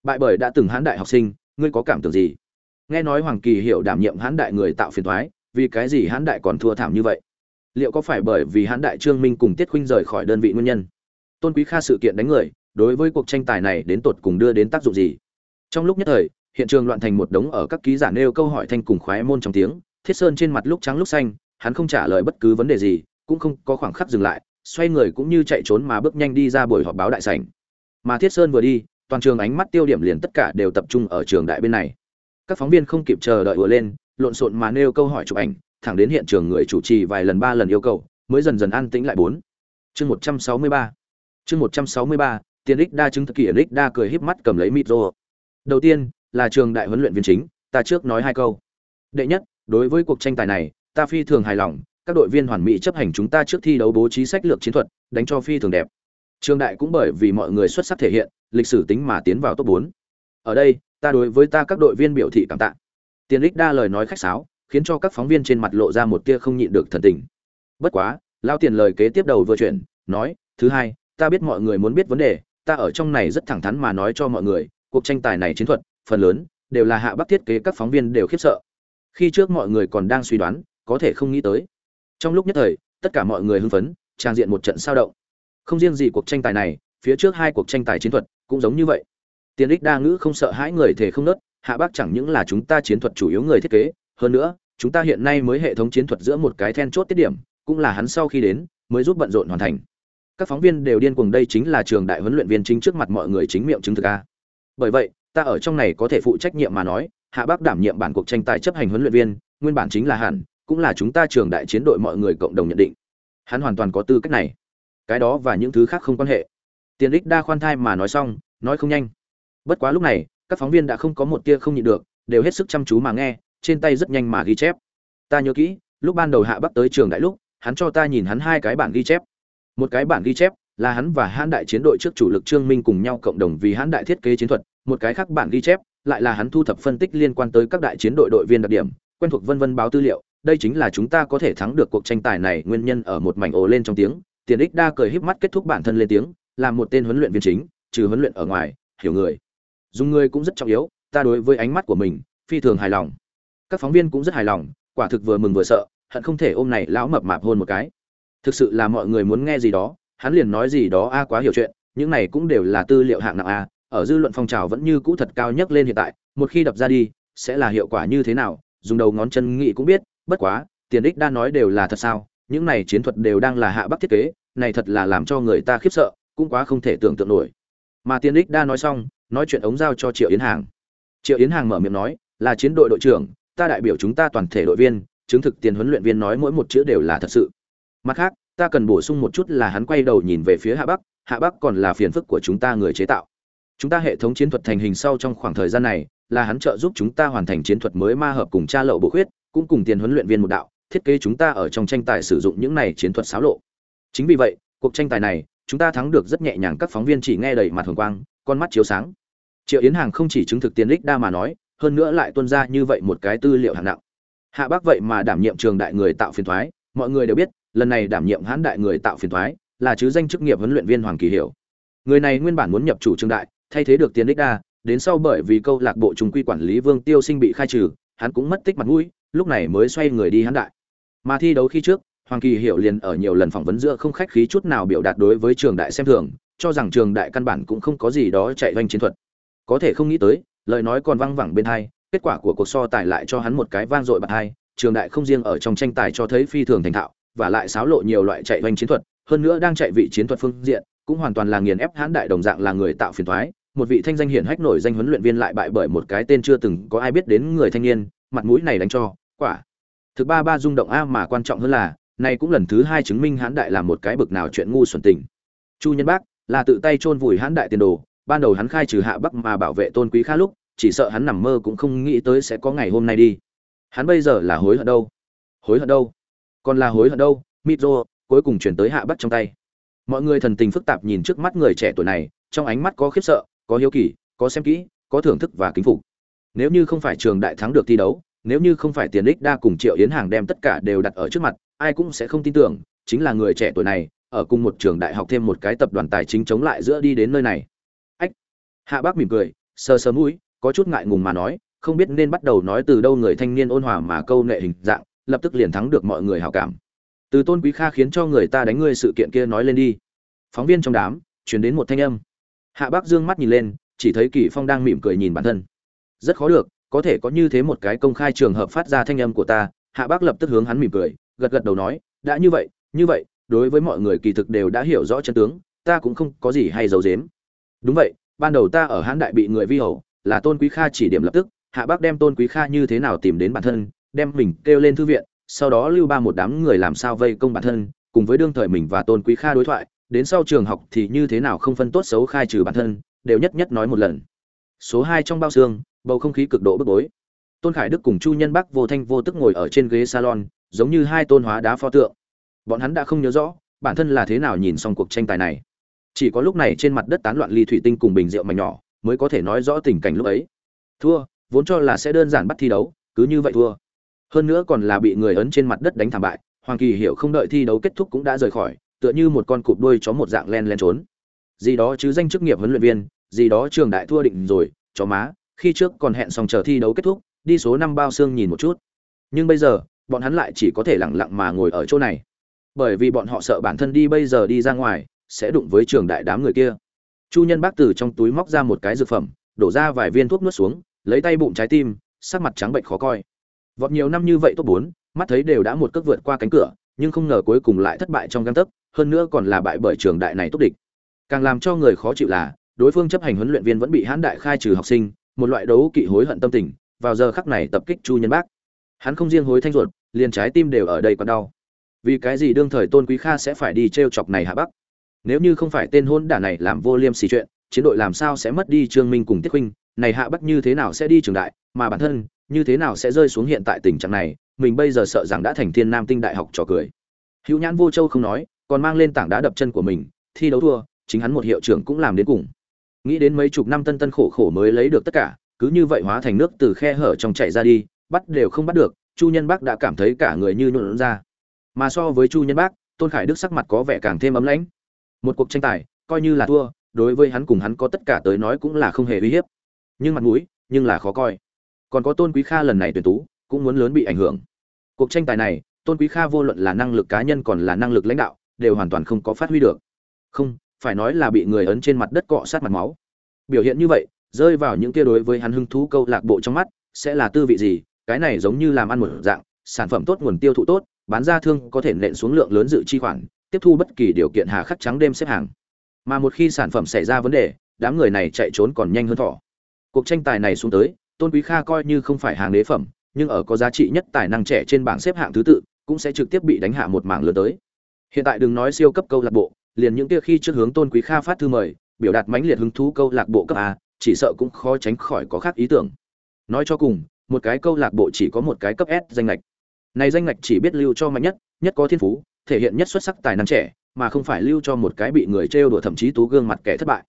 Bại bởi đã từng hãn đại học sinh, ngươi có cảm tưởng gì? Nghe nói hoàng kỳ hiệu đảm nhiệm Hán đại người tạo phiền thoái vì cái gì Hán đại còn thua thảm như vậy? Liệu có phải bởi vì Hán đại trương minh cùng tiết khuynh rời khỏi đơn vị nguyên nhân? Tôn quý kha sự kiện đánh người, đối với cuộc tranh tài này đến tột cùng đưa đến tác dụng gì? Trong lúc nhất thời, hiện trường loạn thành một đống ở các ký giả nêu câu hỏi thanh cùng khoái môn trong tiếng, thiết sơn trên mặt lúc trắng lúc xanh, hắn không trả lời bất cứ vấn đề gì, cũng không có khoảng khắc dừng lại, xoay người cũng như chạy trốn mà bước nhanh đi ra buổi họp báo đại sảnh. Mà thiết sơn vừa đi, toàn trường ánh mắt tiêu điểm liền tất cả đều tập trung ở trường đại bên này các phóng viên không kịp chờ đợi ùa lên, lộn xộn mà nêu câu hỏi chụp ảnh, thẳng đến hiện trường người chủ trì vài lần ba lần yêu cầu, mới dần dần an tĩnh lại bốn. Chương một trăm sáu mươi ba. Chương một trăm sáu mươi ba, tiền ích đa chứng thực kỷ ích đa cười híp mắt cầm lấy micro đầu tiên, là trường đại huấn luyện viên chính, ta trước nói hai câu. Đệ nhất, đối với cuộc tranh tài này, ta phi thường hài lòng, các đội viên hoàn mỹ chấp hành chúng ta trước thi đấu bố trí sách lược chiến thuật, đánh cho phi thường đẹp. Trường đại cũng bởi vì mọi người xuất sắc thể hiện, lịch sử tính mà tiến vào top bốn ở đây, ta đối với ta các đội viên biểu thị cảm tạ. Tiền lích đa lời nói khách sáo, khiến cho các phóng viên trên mặt lộ ra một tia không nhịn được thần tình. Bất quá lao tiền lời kế tiếp đầu vừa chuyển, nói, thứ hai, ta biết mọi người muốn biết vấn đề, ta ở trong này rất thẳng thắn mà nói cho mọi người, cuộc tranh tài này chiến thuật, phần lớn đều là hạ bắc thiết kế các phóng viên đều khiếp sợ. Khi trước mọi người còn đang suy đoán, có thể không nghĩ tới. Trong lúc nhất thời, tất cả mọi người hưng phấn, trang diện một trận sao động. Không riêng gì cuộc tranh tài này, phía trước hai cuộc tranh tài chiến thuật cũng giống như vậy tiền ích đa ngữ không sợ hãi người thể không nớt, hạ bác chẳng những là chúng ta chiến thuật chủ yếu người thiết kế, hơn nữa, chúng ta hiện nay mới hệ thống chiến thuật giữa một cái then chốt tiết điểm, cũng là hắn sau khi đến, mới giúp bận rộn hoàn thành. Các phóng viên đều điên cuồng đây chính là trường đại huấn luyện viên chính trước mặt mọi người chính miệng chứng thực a. Bởi vậy, ta ở trong này có thể phụ trách nhiệm mà nói, hạ bác đảm nhiệm bản cuộc tranh tài chấp hành huấn luyện viên, nguyên bản chính là hẳn, cũng là chúng ta trường đại chiến đội mọi người cộng đồng nhận định. Hắn hoàn toàn có tư cách này. Cái đó và những thứ khác không quan hệ. Tiền ích đa khoan thai mà nói xong, nói không nhanh bất quá lúc này, các phóng viên đã không có một tia không nhịn được, đều hết sức chăm chú mà nghe, trên tay rất nhanh mà ghi chép. Ta nhớ kỹ, lúc ban đầu hạ bắc tới trường đại lúc, hắn cho ta nhìn hắn hai cái bản ghi chép. Một cái bản ghi chép là hắn và hãn đại chiến đội trước chủ lực trương minh cùng nhau cộng đồng vì hãn đại thiết kế chiến thuật, một cái khác bản ghi chép lại là hắn thu thập phân tích liên quan tới các đại chiến đội đội viên đặc điểm, quen thuộc vân vân báo tư liệu, đây chính là chúng ta có thể thắng được cuộc tranh tài này nguyên nhân ở một mảnh ồ lên trong tiếng, tiền ích đa cười híp mắt kết thúc bản thân lên tiếng làm một tên huấn luyện viên chính, trừ huấn luyện ở ngoài, hiểu người dùng người cũng rất trọng yếu, ta đối với ánh mắt của mình, phi thường hài lòng. Các phóng viên cũng rất hài lòng, quả thực vừa mừng vừa sợ, hận không thể ôm này lão mập mạp hôn một cái. Thực sự là mọi người muốn nghe gì đó, hắn liền nói gì đó a, quá hiểu chuyện, những này cũng đều là tư liệu hạng nặng a, ở dư luận phong trào vẫn như cũ thật cao nhất lên hiện tại, một khi đập ra đi, sẽ là hiệu quả như thế nào, dùng đầu ngón chân nghị cũng biết, bất quá, tiền ích đa nói đều là thật sao, những này chiến thuật đều đang là hạ bắc thiết kế, này thật là làm cho người ta khiếp sợ, cũng quá không thể tưởng tượng nổi. Mà tiền ích đa nói xong nói chuyện ống giao cho triệu yến hàng. Triệu yến hàng mở miệng nói, là chiến đội đội trưởng, ta đại biểu chúng ta toàn thể đội viên, chứng thực tiền huấn luyện viên nói mỗi một chữ đều là thật sự. Mặt khác, ta cần bổ sung một chút là hắn quay đầu nhìn về phía hạ bắc hạ bắc còn là phiền phức của chúng ta người chế tạo. Chúng ta hệ thống chiến thuật thành hình sau trong khoảng thời gian này, là hắn trợ giúp chúng ta hoàn thành chiến thuật mới ma hợp cùng cha lậu bộ khuyết, cũng cùng tiền huấn luyện viên một đạo, thiết kế chúng ta ở trong tranh tài sử dụng những này chiến thuật xáo lộ. Chính vì vậy, cuộc tranh tài này, chúng ta thắng được rất nhẹ nhàng các phóng viên chỉ nghe đầy mặt hồng quang, con mắt chiếu sáng triệu yến hàng không chỉ chứng thực tiền lích đa mà nói, hơn nữa lại tuân ra như vậy một cái tư liệu hạng nặng. Hạ bác vậy mà đảm nhiệm trường đại người tạo phiền thoái, mọi người đều biết, lần này đảm nhiệm hãn đại người tạo phiền thoái là chứ danh chức nghiệp huấn luyện viên hoàng kỳ hiểu. Người này nguyên bản muốn nhập chủ trường đại, thay thế được tiền lích đa, đến sau bởi vì câu lạc bộ trung quy quản lý vương tiêu sinh bị khai trừ, hắn cũng mất tích mặt mũi, lúc này mới xoay người đi hãn đại. Mà thi đấu khi trước, hoàng kỳ hiểu liền ở nhiều lần phỏng vấn giữa không khách khí chút nào biểu đạt đối với trường đại xem thường, cho rằng trường đại căn bản cũng không có gì đó chạy doanh chiến thuật có thể không nghĩ tới, lời nói còn văng vẳng bên hai, kết quả của cuộc so tài lại cho hắn một cái vang dội bạc hai, trường đại không riêng ở trong tranh tài cho thấy phi thường thành thạo, và lại xáo lộ nhiều loại chạy doanh chiến thuật, hơn nữa đang chạy vị chiến thuật phương diện, cũng hoàn toàn là nghiền ép hãn đại đồng dạng là người tạo phiền thoái một vị thanh danh hiển hách nổi danh huấn luyện viên lại bại bởi một cái tên chưa từng có ai biết đến người thanh niên, mặt mũi này đánh cho, quả. Thực ba ba rung động a mà quan trọng hơn là này cũng lần thứ hai chứng minh hãn đại là một cái bực nào chuyện ngu xuẩn tình. Chu nhân bác, là tự tay chôn vùi hãn đại tiền đồ ban đầu hắn khai trừ hạ bắc mà bảo vệ tôn quý khá lúc, chỉ sợ hắn nằm mơ cũng không nghĩ tới sẽ có ngày hôm nay đi. Hắn bây giờ là hối hận đâu? Hối hận đâu? Còn là hối hận đâu? Mitro cuối cùng chuyển tới hạ bắc trong tay. Mọi người thần tình phức tạp nhìn trước mắt người trẻ tuổi này, trong ánh mắt có khiếp sợ, có hiếu kỳ, có xem kỹ, có thưởng thức và kính phục. Nếu như không phải trường đại thắng được thi đấu, nếu như không phải tiền đích đa cùng triệu yến hàng đem tất cả đều đặt ở trước mặt, ai cũng sẽ không tin tưởng, chính là người trẻ tuổi này, ở cùng một trường đại học thêm một cái tập đoàn tài chính chống lại giữa đi đến nơi này hạ bác mỉm cười, sờ sờ mũi, có chút ngại ngùng mà nói, không biết nên bắt đầu nói từ đâu người thanh niên ôn hòa mà câu nệ hình dạng, lập tức liền thắng được mọi người hảo cảm. Từ tôn quý kha khiến cho người ta đánh ngươi sự kiện kia nói lên đi. Phóng viên trong đám chuyển đến một thanh âm. Hạ bác dương mắt nhìn lên, chỉ thấy kỳ phong đang mỉm cười nhìn bản thân. Rất khó được, có thể có như thế một cái công khai trường hợp phát ra thanh âm của ta, hạ bác lập tức hướng hắn mỉm cười, gật gật đầu nói, đã như vậy như vậy, đối với mọi người kỳ thực đều đã hiểu rõ chân tướng, ta cũng không có gì hay giấu giếm. Đúng vậy ban đầu ta ở hán đại bị người vi hầu, là tôn quý kha chỉ điểm lập tức, hạ bác đem tôn quý kha như thế nào tìm đến bản thân, đem mình kêu lên thư viện, sau đó lưu ba một đám người làm sao vây công bản thân, cùng với đương thời mình và tôn quý kha đối thoại, đến sau trường học thì như thế nào không phân tốt xấu khai trừ bản thân, đều nhất nhất nói một lần. Số hai trong bao xương, bầu không khí cực độ bức bối. Tôn khải đức cùng chu nhân bắc vô thanh vô tức ngồi ở trên ghế salon, giống như hai tôn hóa đá pho tượng. Bọn hắn đã không nhớ rõ, bản thân là thế nào nhìn xong cuộc tranh tài này chỉ có lúc này trên mặt đất tán loạn ly thủy tinh cùng bình rượu mảnh nhỏ, mới có thể nói rõ tình cảnh lúc ấy. Thua, vốn cho là sẽ đơn giản bắt thi đấu, cứ như vậy thua. Hơn nữa còn là bị người ấn trên mặt đất đánh thảm bại, hoàng kỳ hiểu không đợi thi đấu kết thúc cũng đã rời khỏi, tựa như một con cụp đuôi chó một dạng len len trốn. Gì đó chứ danh chức nghiệp huấn luyện viên, gì đó trường đại thua định rồi, chó má, khi trước còn hẹn xong chờ thi đấu kết thúc, đi số năm bao xương nhìn một chút. Nhưng bây giờ, bọn hắn lại chỉ có thể lẳng lặng mà ngồi ở chỗ này. Bởi vì bọn họ sợ bản thân đi bây giờ đi ra ngoài sẽ đụng với trường đại đám người kia. Chu nhân bác từ trong túi móc ra một cái dược phẩm, đổ ra vài viên thuốc nuốt xuống, lấy tay bụng trái tim, sắc mặt trắng bệnh khó coi. Vọt nhiều năm như vậy top bốn, mắt thấy đều đã một cước vượt qua cánh cửa, nhưng không ngờ cuối cùng lại thất bại trong găng tấc, hơn nữa còn là bại bởi trường đại này tốt địch. Càng làm cho người khó chịu là, đối phương chấp hành huấn luyện viên vẫn bị hãn đại khai trừ học sinh, một loại đấu kỵ hối hận tâm tình, vào giờ khắc này tập kích chu nhân bác. Hắn không riêng hối thanh ruột, liền trái tim đều ở đây còn đau. Vì cái gì đương thời tôn quý kha sẽ phải đi t r e o chọc này hạ bắc? Nếu như không phải tên hôn đả này làm vô liêm xì chuyện, chiến đội làm sao sẽ mất đi trương minh cùng tiết huynh này hạ bắc như thế nào sẽ đi trường đại, mà bản thân, như thế nào sẽ rơi xuống hiện tại tình trạng này? Mình bây giờ sợ rằng đã thành thiên nam tinh đại học trò cười. Hữu nhãn vô châu không nói, còn mang lên tảng đá đập chân của mình, thi đấu thua, chính hắn một hiệu trưởng cũng làm đến cùng. Nghĩ đến mấy chục năm tân tân khổ khổ mới lấy được tất cả, cứ như vậy hóa thành nước từ khe hở trong chạy ra đi, bắt đều không bắt được, chu nhân bác đã cảm thấy cả người như nhuộn ra. Mà so với chu nhân bác, tôn khải đức sắc mặt có vẻ càng thêm ấm lãnh một cuộc tranh tài, coi như là thua, đối với hắn cùng hắn có tất cả tới nói cũng là không hề uy hiếp. Nhưng mặt mũi, nhưng là khó coi. Còn có tôn quý kha lần này tuyển tú, cũng muốn lớn bị ảnh hưởng. Cuộc tranh tài này, tôn quý kha vô luận là năng lực cá nhân còn là năng lực lãnh đạo, đều hoàn toàn không có phát huy được. Không, phải nói là bị người ấn trên mặt đất cọ sát mặt máu. Biểu hiện như vậy, rơi vào những kia đối với hắn hứng thú câu lạc bộ trong mắt, sẽ là tư vị gì, cái này giống như làm ăn một dạng, sản phẩm tốt, nguồn tiêu thụ tốt, bán ra thương có thể nện xuống lượng lớn dự chi khoản tiếp thu bất kỳ điều kiện hà khắc trắng đêm xếp hàng. Mà một khi sản phẩm xảy ra vấn đề, đám người này chạy trốn còn nhanh hơn thỏ cuộc tranh tài này xuống tới, tôn quý kha coi như không phải hàng đế phẩm, nhưng ở có giá trị nhất tài năng trẻ trên bảng xếp hạng thứ tự, cũng sẽ trực tiếp bị đánh hạ một mảng lớn tới. Hiện tại đừng nói siêu cấp câu lạc bộ, liền những kia khi trước hướng tôn quý kha phát thư mời, biểu đạt mãnh liệt hứng thú câu lạc bộ cấp a, chỉ sợ cũng khó tránh khỏi có khác ý tưởng. Nói cho cùng, một cái câu lạc bộ chỉ có một cái cấp s danh lệch này danh lệch chỉ biết lưu cho mạnh nhất nhất có thiên phú thể hiện nhất xuất sắc tài năng trẻ, mà không phải lưu cho một cái bị người trêu đùa thậm chí tú gương mặt kẻ thất bại.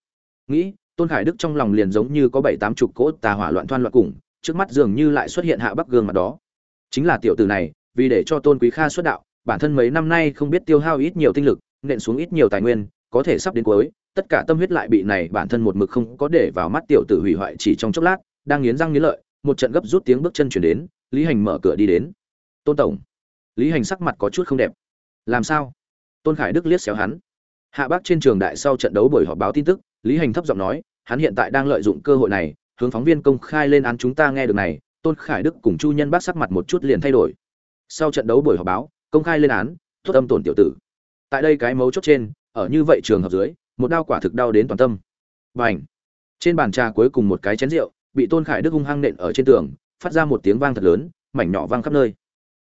Nghĩ, tôn khải đức trong lòng liền giống như có bảy tám chục cỗ tà hỏa loạn thoan loạn cùng, trước mắt dường như lại xuất hiện hạ bắc gương mặt đó. Chính là tiểu tử này, vì để cho tôn quý kha xuất đạo, bản thân mấy năm nay không biết tiêu hao ít nhiều tinh lực, nện xuống ít nhiều tài nguyên, có thể sắp đến cuối, tất cả tâm huyết lại bị này bản thân một mực không có để vào mắt tiểu tử hủy hoại chỉ trong chốc lát, đang nghiến răng nghiến lợi, một trận gấp rút tiếng bước chân chuyển đến, lý hành mở cửa đi đến. Tôn tổng. Lý hành sắc mặt có chút không đẹp làm sao? Tôn khải đức liếc xéo hắn. Hạ bác trên trường đại sau trận đấu buổi họp báo tin tức, lý hành thấp giọng nói, hắn hiện tại đang lợi dụng cơ hội này, hướng phóng viên công khai lên án chúng ta nghe được này, tôn khải đức cùng chu nhân bác sắc mặt một chút liền thay đổi. Sau trận đấu buổi họp báo, công khai lên án, thốt âm tổn tiểu tử. Tại đây cái mấu chốt trên, ở như vậy trường hợp dưới, một đao quả thực đau đến toàn tâm. Và ảnh trên bàn trà cuối cùng một cái chén rượu, bị tôn khải đức hung hăng nện ở trên tường, phát ra một tiếng vang thật lớn, mảnh nhỏ vang khắp nơi.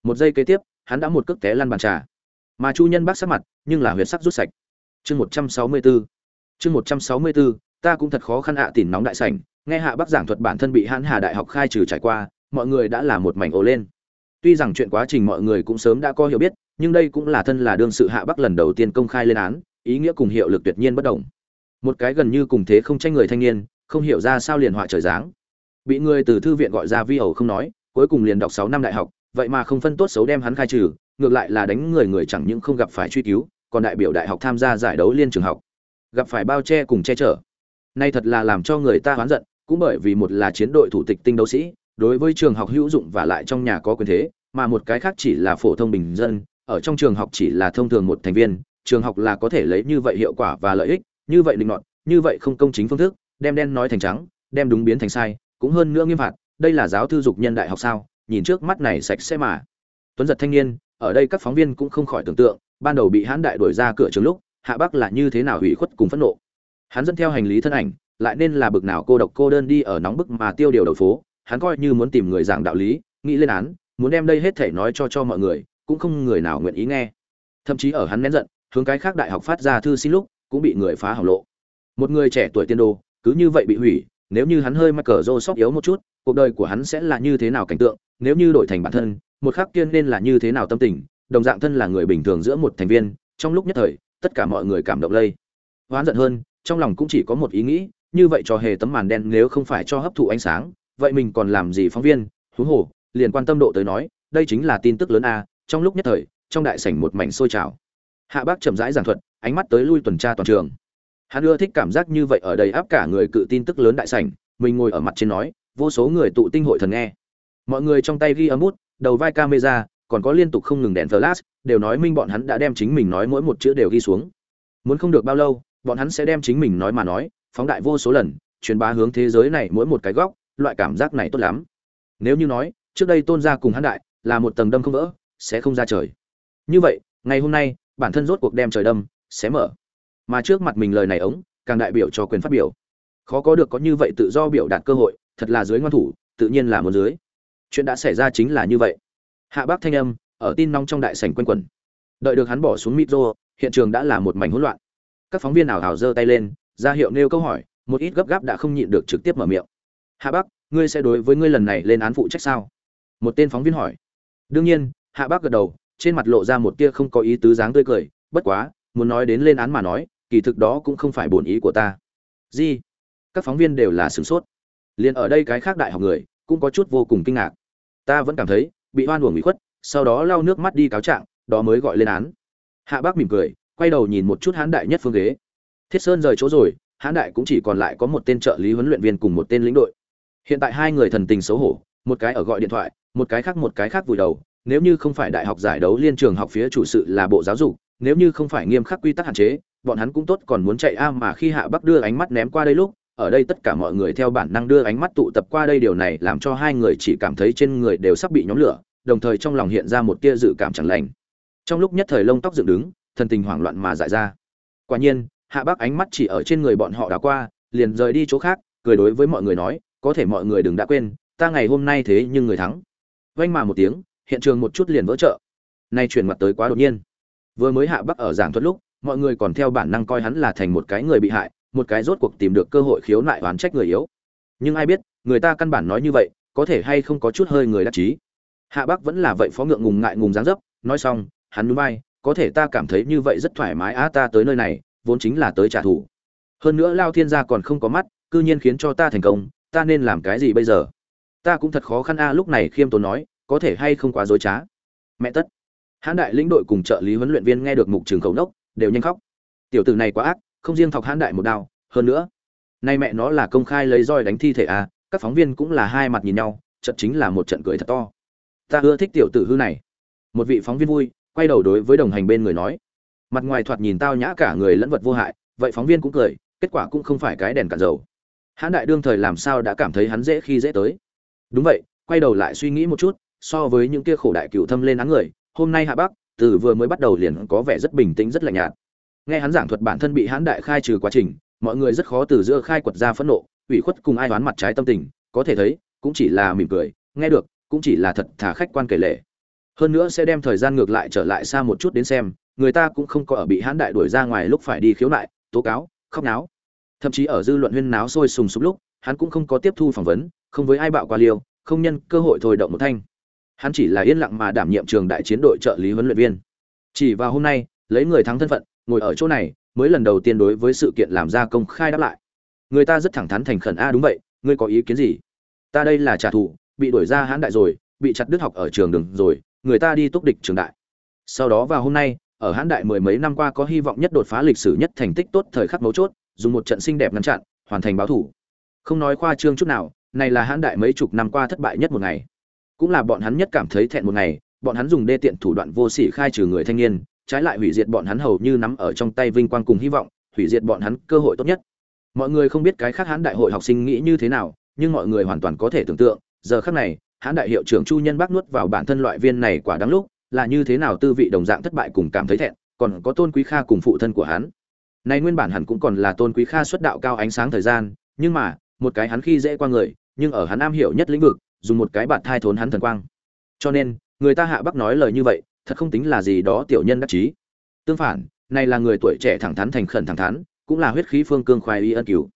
Một giây kế tiếp, hắn đã một cước té lăn bàn trà mà chu nhân bác sắc mặt, nhưng là huyệt sắc rút sạch. Chương một trăm sáu mươi bốn. Chương một trăm sáu mươi bốn, ta cũng thật khó khăn ạ à nóng đại sảnh. Nghe hạ bác giảng thuật bản thân bị hãn hà đại học khai trừ trải qua, mọi người đã là một mảnh ồ lên. Tuy rằng chuyện quá trình mọi người cũng sớm đã có hiểu biết, nhưng đây cũng là thân là đương sự hạ bắc lần đầu tiên công khai lên án, ý nghĩa cùng hiệu lực tuyệt nhiên bất đồng. Một cái gần như cùng thế không tranh người thanh niên, không hiểu ra sao liền họa trời dáng bị người từ thư viện gọi ra vi ẩu không nói, cuối cùng liền đọc sáu năm đại học, vậy mà không phân tốt xấu đem hắn khai trừ ngược lại là đánh người người chẳng những không gặp phải truy cứu, còn đại biểu đại học tham gia giải đấu liên trường học. Gặp phải bao che cùng che chở. Nay thật là làm cho người ta oán giận, cũng bởi vì một là chiến đội thủ tịch tinh đấu sĩ, đối với trường học hữu dụng và lại trong nhà có quyền thế, mà một cái khác chỉ là phổ thông bình dân, ở trong trường học chỉ là thông thường một thành viên, trường học là có thể lấy như vậy hiệu quả và lợi ích, như vậy định luận như vậy không công chính phương thức, đem đen nói thành trắng, đem đúng biến thành sai, cũng hơn nữa nghiêm phạt, đây là giáo thư dục nhân đại học sao, nhìn trước mắt này sạch sẽ mà. Tuấn giật thanh niên ở đây các phóng viên cũng không khỏi tưởng tượng, ban đầu bị hãn đại đuổi ra cửa trường lúc, hạ bắc là như thế nào hủy khuất cùng phẫn nộ. Hắn dẫn theo hành lý thân ảnh, lại nên là bực nào cô độc cô đơn đi ở nóng bức mà tiêu điều đầu phố, hắn coi như muốn tìm người giảng đạo lý, nghĩ lên án, muốn đem đây hết thể nói cho cho mọi người, cũng không người nào nguyện ý nghe. Thậm chí ở hắn nén giận, hướng cái khác đại học phát ra thư xin lúc, cũng bị người phá hỏng lộ. Một người trẻ tuổi tiên đô cứ như vậy bị hủy, nếu như hắn hơi mắc cờ rô sóc yếu một chút, cuộc đời của hắn sẽ là như thế nào cảnh tượng, nếu như đổi thành bản thân một khắc tiên nên là như thế nào tâm tình, đồng dạng thân là người bình thường giữa một thành viên, trong lúc nhất thời, tất cả mọi người cảm động lây. Hoán giận hơn, trong lòng cũng chỉ có một ý nghĩ, như vậy cho hề tấm màn đen nếu không phải cho hấp thụ ánh sáng, vậy mình còn làm gì phóng viên? Huống hồ, liền quan tâm độ tới nói, đây chính là tin tức lớn a, trong lúc nhất thời, trong đại sảnh một mảnh sôi trào. Hạ bác chậm rãi giảng thuật, ánh mắt tới lui tuần tra toàn trường. Hắn ưa thích cảm giác như vậy ở đây áp cả người cự tin tức lớn đại sảnh, mình ngồi ở mặt trên nói, vô số người tụ tinh hội thần nghe. Mọi người trong tay ghi âm bút đầu vai camera, còn có liên tục không ngừng đèn flash, đều nói minh bọn hắn đã đem chính mình nói mỗi một chữ đều ghi xuống. Muốn không được bao lâu, bọn hắn sẽ đem chính mình nói mà nói, phóng đại vô số lần, truyền bá hướng thế giới này mỗi một cái góc, loại cảm giác này tốt lắm. Nếu như nói, trước đây tôn gia cùng hắn đại, là một tầng đâm không vỡ, sẽ không ra trời. Như vậy, ngày hôm nay, bản thân rốt cuộc đem trời đâm, sẽ mở. Mà trước mặt mình lời này ống, càng đại biểu cho quyền phát biểu. Khó có được có như vậy tự do biểu đạt cơ hội, thật là dưới ngoan thủ, tự nhiên là một dưới chuyện đã xảy ra chính là như vậy. Hạ bác thanh âm, ở tin nóng trong đại sảnh quanh quẩn đợi được hắn bỏ xuống micro hiện trường đã là một mảnh hỗn loạn. Các phóng viên ảo hào giơ tay lên, ra hiệu nêu câu hỏi, một ít gấp gáp đã không nhịn được trực tiếp mở miệng. Hạ bác, ngươi sẽ đối với ngươi lần này lên án phụ trách sao? Một tên phóng viên hỏi. Đương nhiên, hạ bác gật đầu, trên mặt lộ ra một tia không có ý tứ dáng tươi cười, bất quá, muốn nói đến lên án mà nói, kỳ thực đó cũng không phải bổn ý của ta. Gì? Các phóng viên đều là sửng sốt. Liền ở đây cái khác đại học người, cũng có chút vô cùng kinh ngạc ta vẫn cảm thấy, bị hoan uổng bị khuất, sau đó lau nước mắt đi cáo trạng, đó mới gọi lên án. Hạ bác mỉm cười, quay đầu nhìn một chút hán đại nhất phương ghế. Thiết sơn rời chỗ rồi, hán đại cũng chỉ còn lại có một tên trợ lý huấn luyện viên cùng một tên lĩnh đội. Hiện tại hai người thần tình xấu hổ, một cái ở gọi điện thoại, một cái khác một cái khác vùi đầu. Nếu như không phải đại học giải đấu liên trường học phía chủ sự là bộ giáo dục, nếu như không phải nghiêm khắc quy tắc hạn chế, bọn hắn cũng tốt còn muốn chạy a mà khi hạ bắc đưa ánh mắt ném qua đây lúc ở đây tất cả mọi người theo bản năng đưa ánh mắt tụ tập qua đây, điều này làm cho hai người chỉ cảm thấy trên người đều sắp bị nhóm lửa, đồng thời trong lòng hiện ra một tia dự cảm chẳng lành. Trong lúc nhất thời lông tóc dựng đứng, thần tình hoảng loạn mà dại ra. Quả nhiên, hạ bác ánh mắt chỉ ở trên người bọn họ đã qua, liền rời đi chỗ khác, cười đối với mọi người nói, có thể mọi người đừng đã quên, ta ngày hôm nay thế nhưng người thắng. Vang mà một tiếng, hiện trường một chút liền vỡ trợ nay chuyển mặt tới quá đột nhiên. Vừa mới hạ bắc ở giảng thuật lúc, mọi người còn theo bản năng coi hắn là thành một cái người bị hại một cái rốt cuộc tìm được cơ hội khiếu nại oán trách người yếu. Nhưng ai biết, người ta căn bản nói như vậy, có thể hay không có chút hơi người đắc chí. Hạ bắc vẫn là vậy phó ngượng ngùng ngại ngùng dáng dấp, nói xong, hắn núi bay có thể ta cảm thấy như vậy rất thoải mái á, ta tới nơi này, vốn chính là tới trả thù. Hơn nữa lao thiên gia còn không có mắt, cư nhiên khiến cho ta thành công, ta nên làm cái gì bây giờ? Ta cũng thật khó khăn a lúc này khiêm tốn nói, có thể hay không quá dối trá? Mẹ tất. Hãn đại lĩnh đội cùng trợ lý huấn luyện viên nghe được mục trường khẩu nốc, đều nhanh khóc. Tiểu tử này quá ác không riêng thọc hãn đại một đao, hơn nữa, nay mẹ nó là công khai lấy roi đánh thi thể à các phóng viên cũng là hai mặt nhìn nhau trận chính là một trận cười thật to. Ta ưa thích tiểu tử hư này. Một vị phóng viên vui, quay đầu đối với đồng hành bên người nói. Mặt ngoài thoạt nhìn tao nhã cả người lẫn vật vô hại, vậy phóng viên cũng cười, kết quả cũng không phải cái đèn cạn dầu. Hãn đại đương thời làm sao đã cảm thấy hắn dễ khi dễ tới. Đúng vậy, quay đầu lại suy nghĩ một chút, so với những kia khổ đại cựu thâm lên án người, hôm nay hạ bắc, từ vừa mới bắt đầu liền có vẻ rất bình tĩnh, rất lạnh nhạt nghe hắn giảng thuật bản thân bị hãn đại khai trừ quá trình, mọi người rất khó từ giữa khai quật ra phẫn nộ, ủy khuất cùng ai đoán mặt trái tâm tình, có thể thấy, cũng chỉ là mỉm cười, nghe được, cũng chỉ là thật thả khách quan kể lệ hơn nữa sẽ đem thời gian ngược lại trở lại xa một chút đến xem, người ta cũng không có ở bị hãn đại đuổi ra ngoài lúc phải đi khiếu nại, tố cáo, khóc náo. Thậm chí ở dư luận huyên náo sôi sùng sục lúc, hắn cũng không có tiếp thu phỏng vấn, không với ai bạo qua liêu, không nhân cơ hội thôi động một thanh. Hắn chỉ là yên lặng mà đảm nhiệm trường đại chiến đội trợ lý huấn luyện viên. Chỉ vào hôm nay, lấy người thắng thân phận ngồi ở chỗ này, mới lần đầu tiên đối với sự kiện làm ra công khai đáp lại. Người ta rất thẳng thắn thành khẩn, a, đúng vậy, ngươi có ý kiến gì? Ta đây là trả thù, bị đuổi ra hãn đại rồi, bị chặt đứt học ở trường đường rồi, người ta đi túc địch trường đại. Sau đó vào hôm nay, ở hãn đại mười mấy năm qua có hy vọng nhất đột phá lịch sử nhất thành tích tốt thời khắc mấu chốt, dùng một trận xinh đẹp ngăn chặn, hoàn thành báo thủ. Không nói khoa trương chút nào, này là hãn đại mấy chục năm qua thất bại nhất một ngày. Cũng là bọn hắn nhất cảm thấy thẹn một ngày, bọn hắn dùng đê tiện thủ đoạn vô sỉ khai trừ người thanh niên trái lại hủy diệt bọn hắn hầu như nắm ở trong tay vinh quang cùng hy vọng, hủy diệt bọn hắn cơ hội tốt nhất. Mọi người không biết cái khác hắn đại hội học sinh nghĩ như thế nào, nhưng mọi người hoàn toàn có thể tưởng tượng, giờ khắc này hắn đại hiệu trưởng chu nhân bác nuốt vào bản thân loại viên này quả đáng lúc, là như thế nào tư vị đồng dạng thất bại cùng cảm thấy thẹn, còn có tôn quý kha cùng phụ thân của hắn. Này nguyên bản hẳn cũng còn là tôn quý kha xuất đạo cao ánh sáng thời gian, nhưng mà, một cái hắn khi dễ qua người, nhưng ở hắn am hiểu nhất lĩnh vực, dùng một cái bạt thai thốn hắn thần quang. Cho nên, người ta hạ bắc nói lời như vậy thật không tính là gì đó tiểu nhân đắc chí. Tương phản, này là người tuổi trẻ thẳng thắn thành khẩn thẳng thắn, cũng là huyết khí phương cương khoái y ân cứu.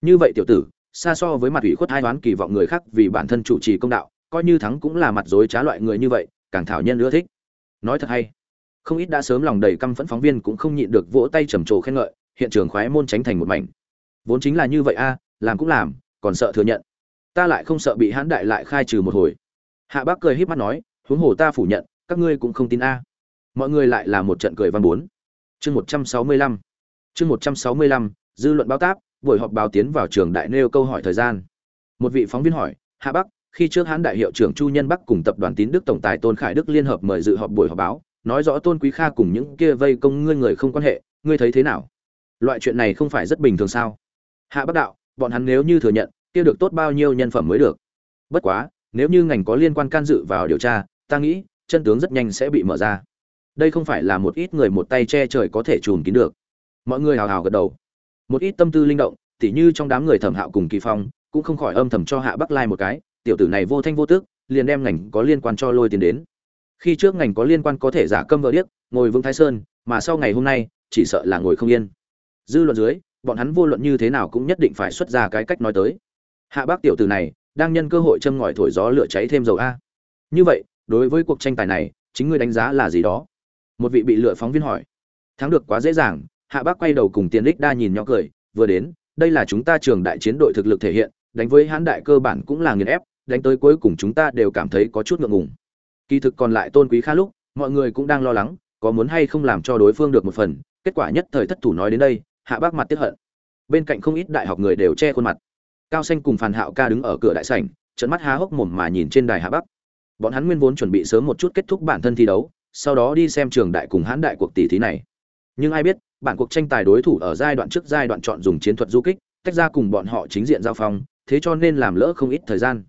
Như vậy tiểu tử, xa so với mặt ủy khuất hai đoán kỳ vọng người khác vì bản thân chủ trì công đạo, coi như thắng cũng là mặt dối trá loại người như vậy, càng thảo nhân nữa thích. Nói thật hay, không ít đã sớm lòng đầy căm phẫn phóng viên cũng không nhịn được vỗ tay trầm trồ khen ngợi, hiện trường khoái môn tránh thành một mảnh. Vốn chính là như vậy a, làm cũng làm, còn sợ thừa nhận. Ta lại không sợ bị hãn đại lại khai trừ một hồi. Hạ bác cười híp mắt nói, huống hồ ta phủ nhận các ngươi cũng không tin a. Mọi người lại là một trận cười văn bốn. Chương một trăm sáu mươi lăm. Chương một trăm sáu mươi lăm, dư luận báo táp, buổi họp báo tiến vào trường đại nêu câu hỏi thời gian. Một vị phóng viên hỏi, hạ bắc, khi trước hãn đại hiệu trưởng chu nhân bắc cùng tập đoàn tín đức tổng tài tôn khải đức liên hợp mời dự họp buổi họp báo, nói rõ tôn quý kha cùng những kia vây công ngươi người không quan hệ, ngươi thấy thế nào? Loại chuyện này không phải rất bình thường sao? Hạ bắc đạo, bọn hắn nếu như thừa nhận, kia được tốt bao nhiêu nhân phẩm mới được. Bất quá, nếu như ngành có liên quan can dự vào điều tra, ta nghĩ chân tướng rất nhanh sẽ bị mở ra. Đây không phải là một ít người một tay che trời có thể trùm kín được. Mọi người hào hào gật đầu. Một ít tâm tư linh động, tỉ như trong đám người thẩm hạo cùng kỳ phong, cũng không khỏi âm thầm cho hạ bắc lai một cái, tiểu tử này vô thanh vô tức, liền đem ngành có liên quan cho lôi tiền đến. Khi trước ngành có liên quan có thể giả câm vợ điếc, ngồi vững thái sơn, mà sau ngày hôm nay, chỉ sợ là ngồi không yên. Dư luận dưới, bọn hắn vô luận như thế nào cũng nhất định phải xuất ra cái cách nói tới. Hạ bác tiểu tử này, đang nhân cơ hội châm ngòi thổi gió lửa cháy thêm dầu a. Như vậy đối với cuộc tranh tài này, chính ngươi đánh giá là gì đó? Một vị bị lựa phóng viên hỏi. Thắng được quá dễ dàng, hạ bác quay đầu cùng tiền đích đa nhìn nhỏ cười, vừa đến, đây là chúng ta trường đại chiến đội thực lực thể hiện, đánh với hãn đại cơ bản cũng là nghiền ép, đánh tới cuối cùng chúng ta đều cảm thấy có chút ngượng ngùng. Kỳ thực còn lại tôn quý khá lúc, mọi người cũng đang lo lắng, có muốn hay không làm cho đối phương được một phần, kết quả nhất thời thất thủ nói đến đây, hạ bác mặt tiếp hận. Bên cạnh không ít đại học người đều che khuôn mặt. Cao xanh cùng phàn hạo ca đứng ở cửa đại sảnh trận mắt há hốc mồm mà nhìn trên đài hạ bắc bọn hắn nguyên vốn chuẩn bị sớm một chút kết thúc bản thân thi đấu, sau đó đi xem trường đại cùng hãn đại cuộc tỷ thí này. Nhưng ai biết, bản cuộc tranh tài đối thủ ở giai đoạn trước giai đoạn chọn dùng chiến thuật du kích, tách ra cùng bọn họ chính diện giao phong, thế cho nên làm lỡ không ít thời gian.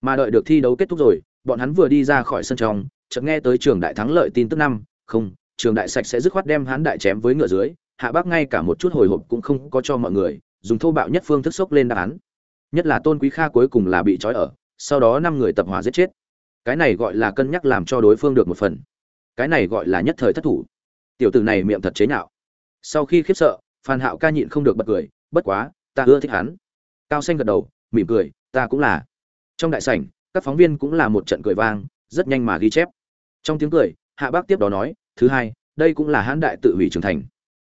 Mà đợi được thi đấu kết thúc rồi, bọn hắn vừa đi ra khỏi sân trong, chợt nghe tới trường đại thắng lợi tin tức năm, không, trường đại sạch sẽ dứt khoát đem hán đại chém với ngựa dưới, hạ bác ngay cả một chút hồi hộp cũng không có cho mọi người, dùng thô bạo nhất phương thức sốc lên đáp án. Nhất là tôn quý kha cuối cùng là bị trói ở, sau đó năm người tập hòa giết chết cái này gọi là cân nhắc làm cho đối phương được một phần. Cái này gọi là nhất thời thất thủ. Tiểu tử này miệng thật chế nhạo. Sau khi khiếp sợ, phan hạo ca nhịn không được bật cười, bất quá, ta ưa thích hắn. Cao xanh gật đầu, mỉm cười, ta cũng là. Trong đại sảnh, các phóng viên cũng là một trận cười vang, rất nhanh mà ghi chép. Trong tiếng cười, hạ bác tiếp đó nói, thứ hai, đây cũng là hãn đại tự hủy trưởng thành.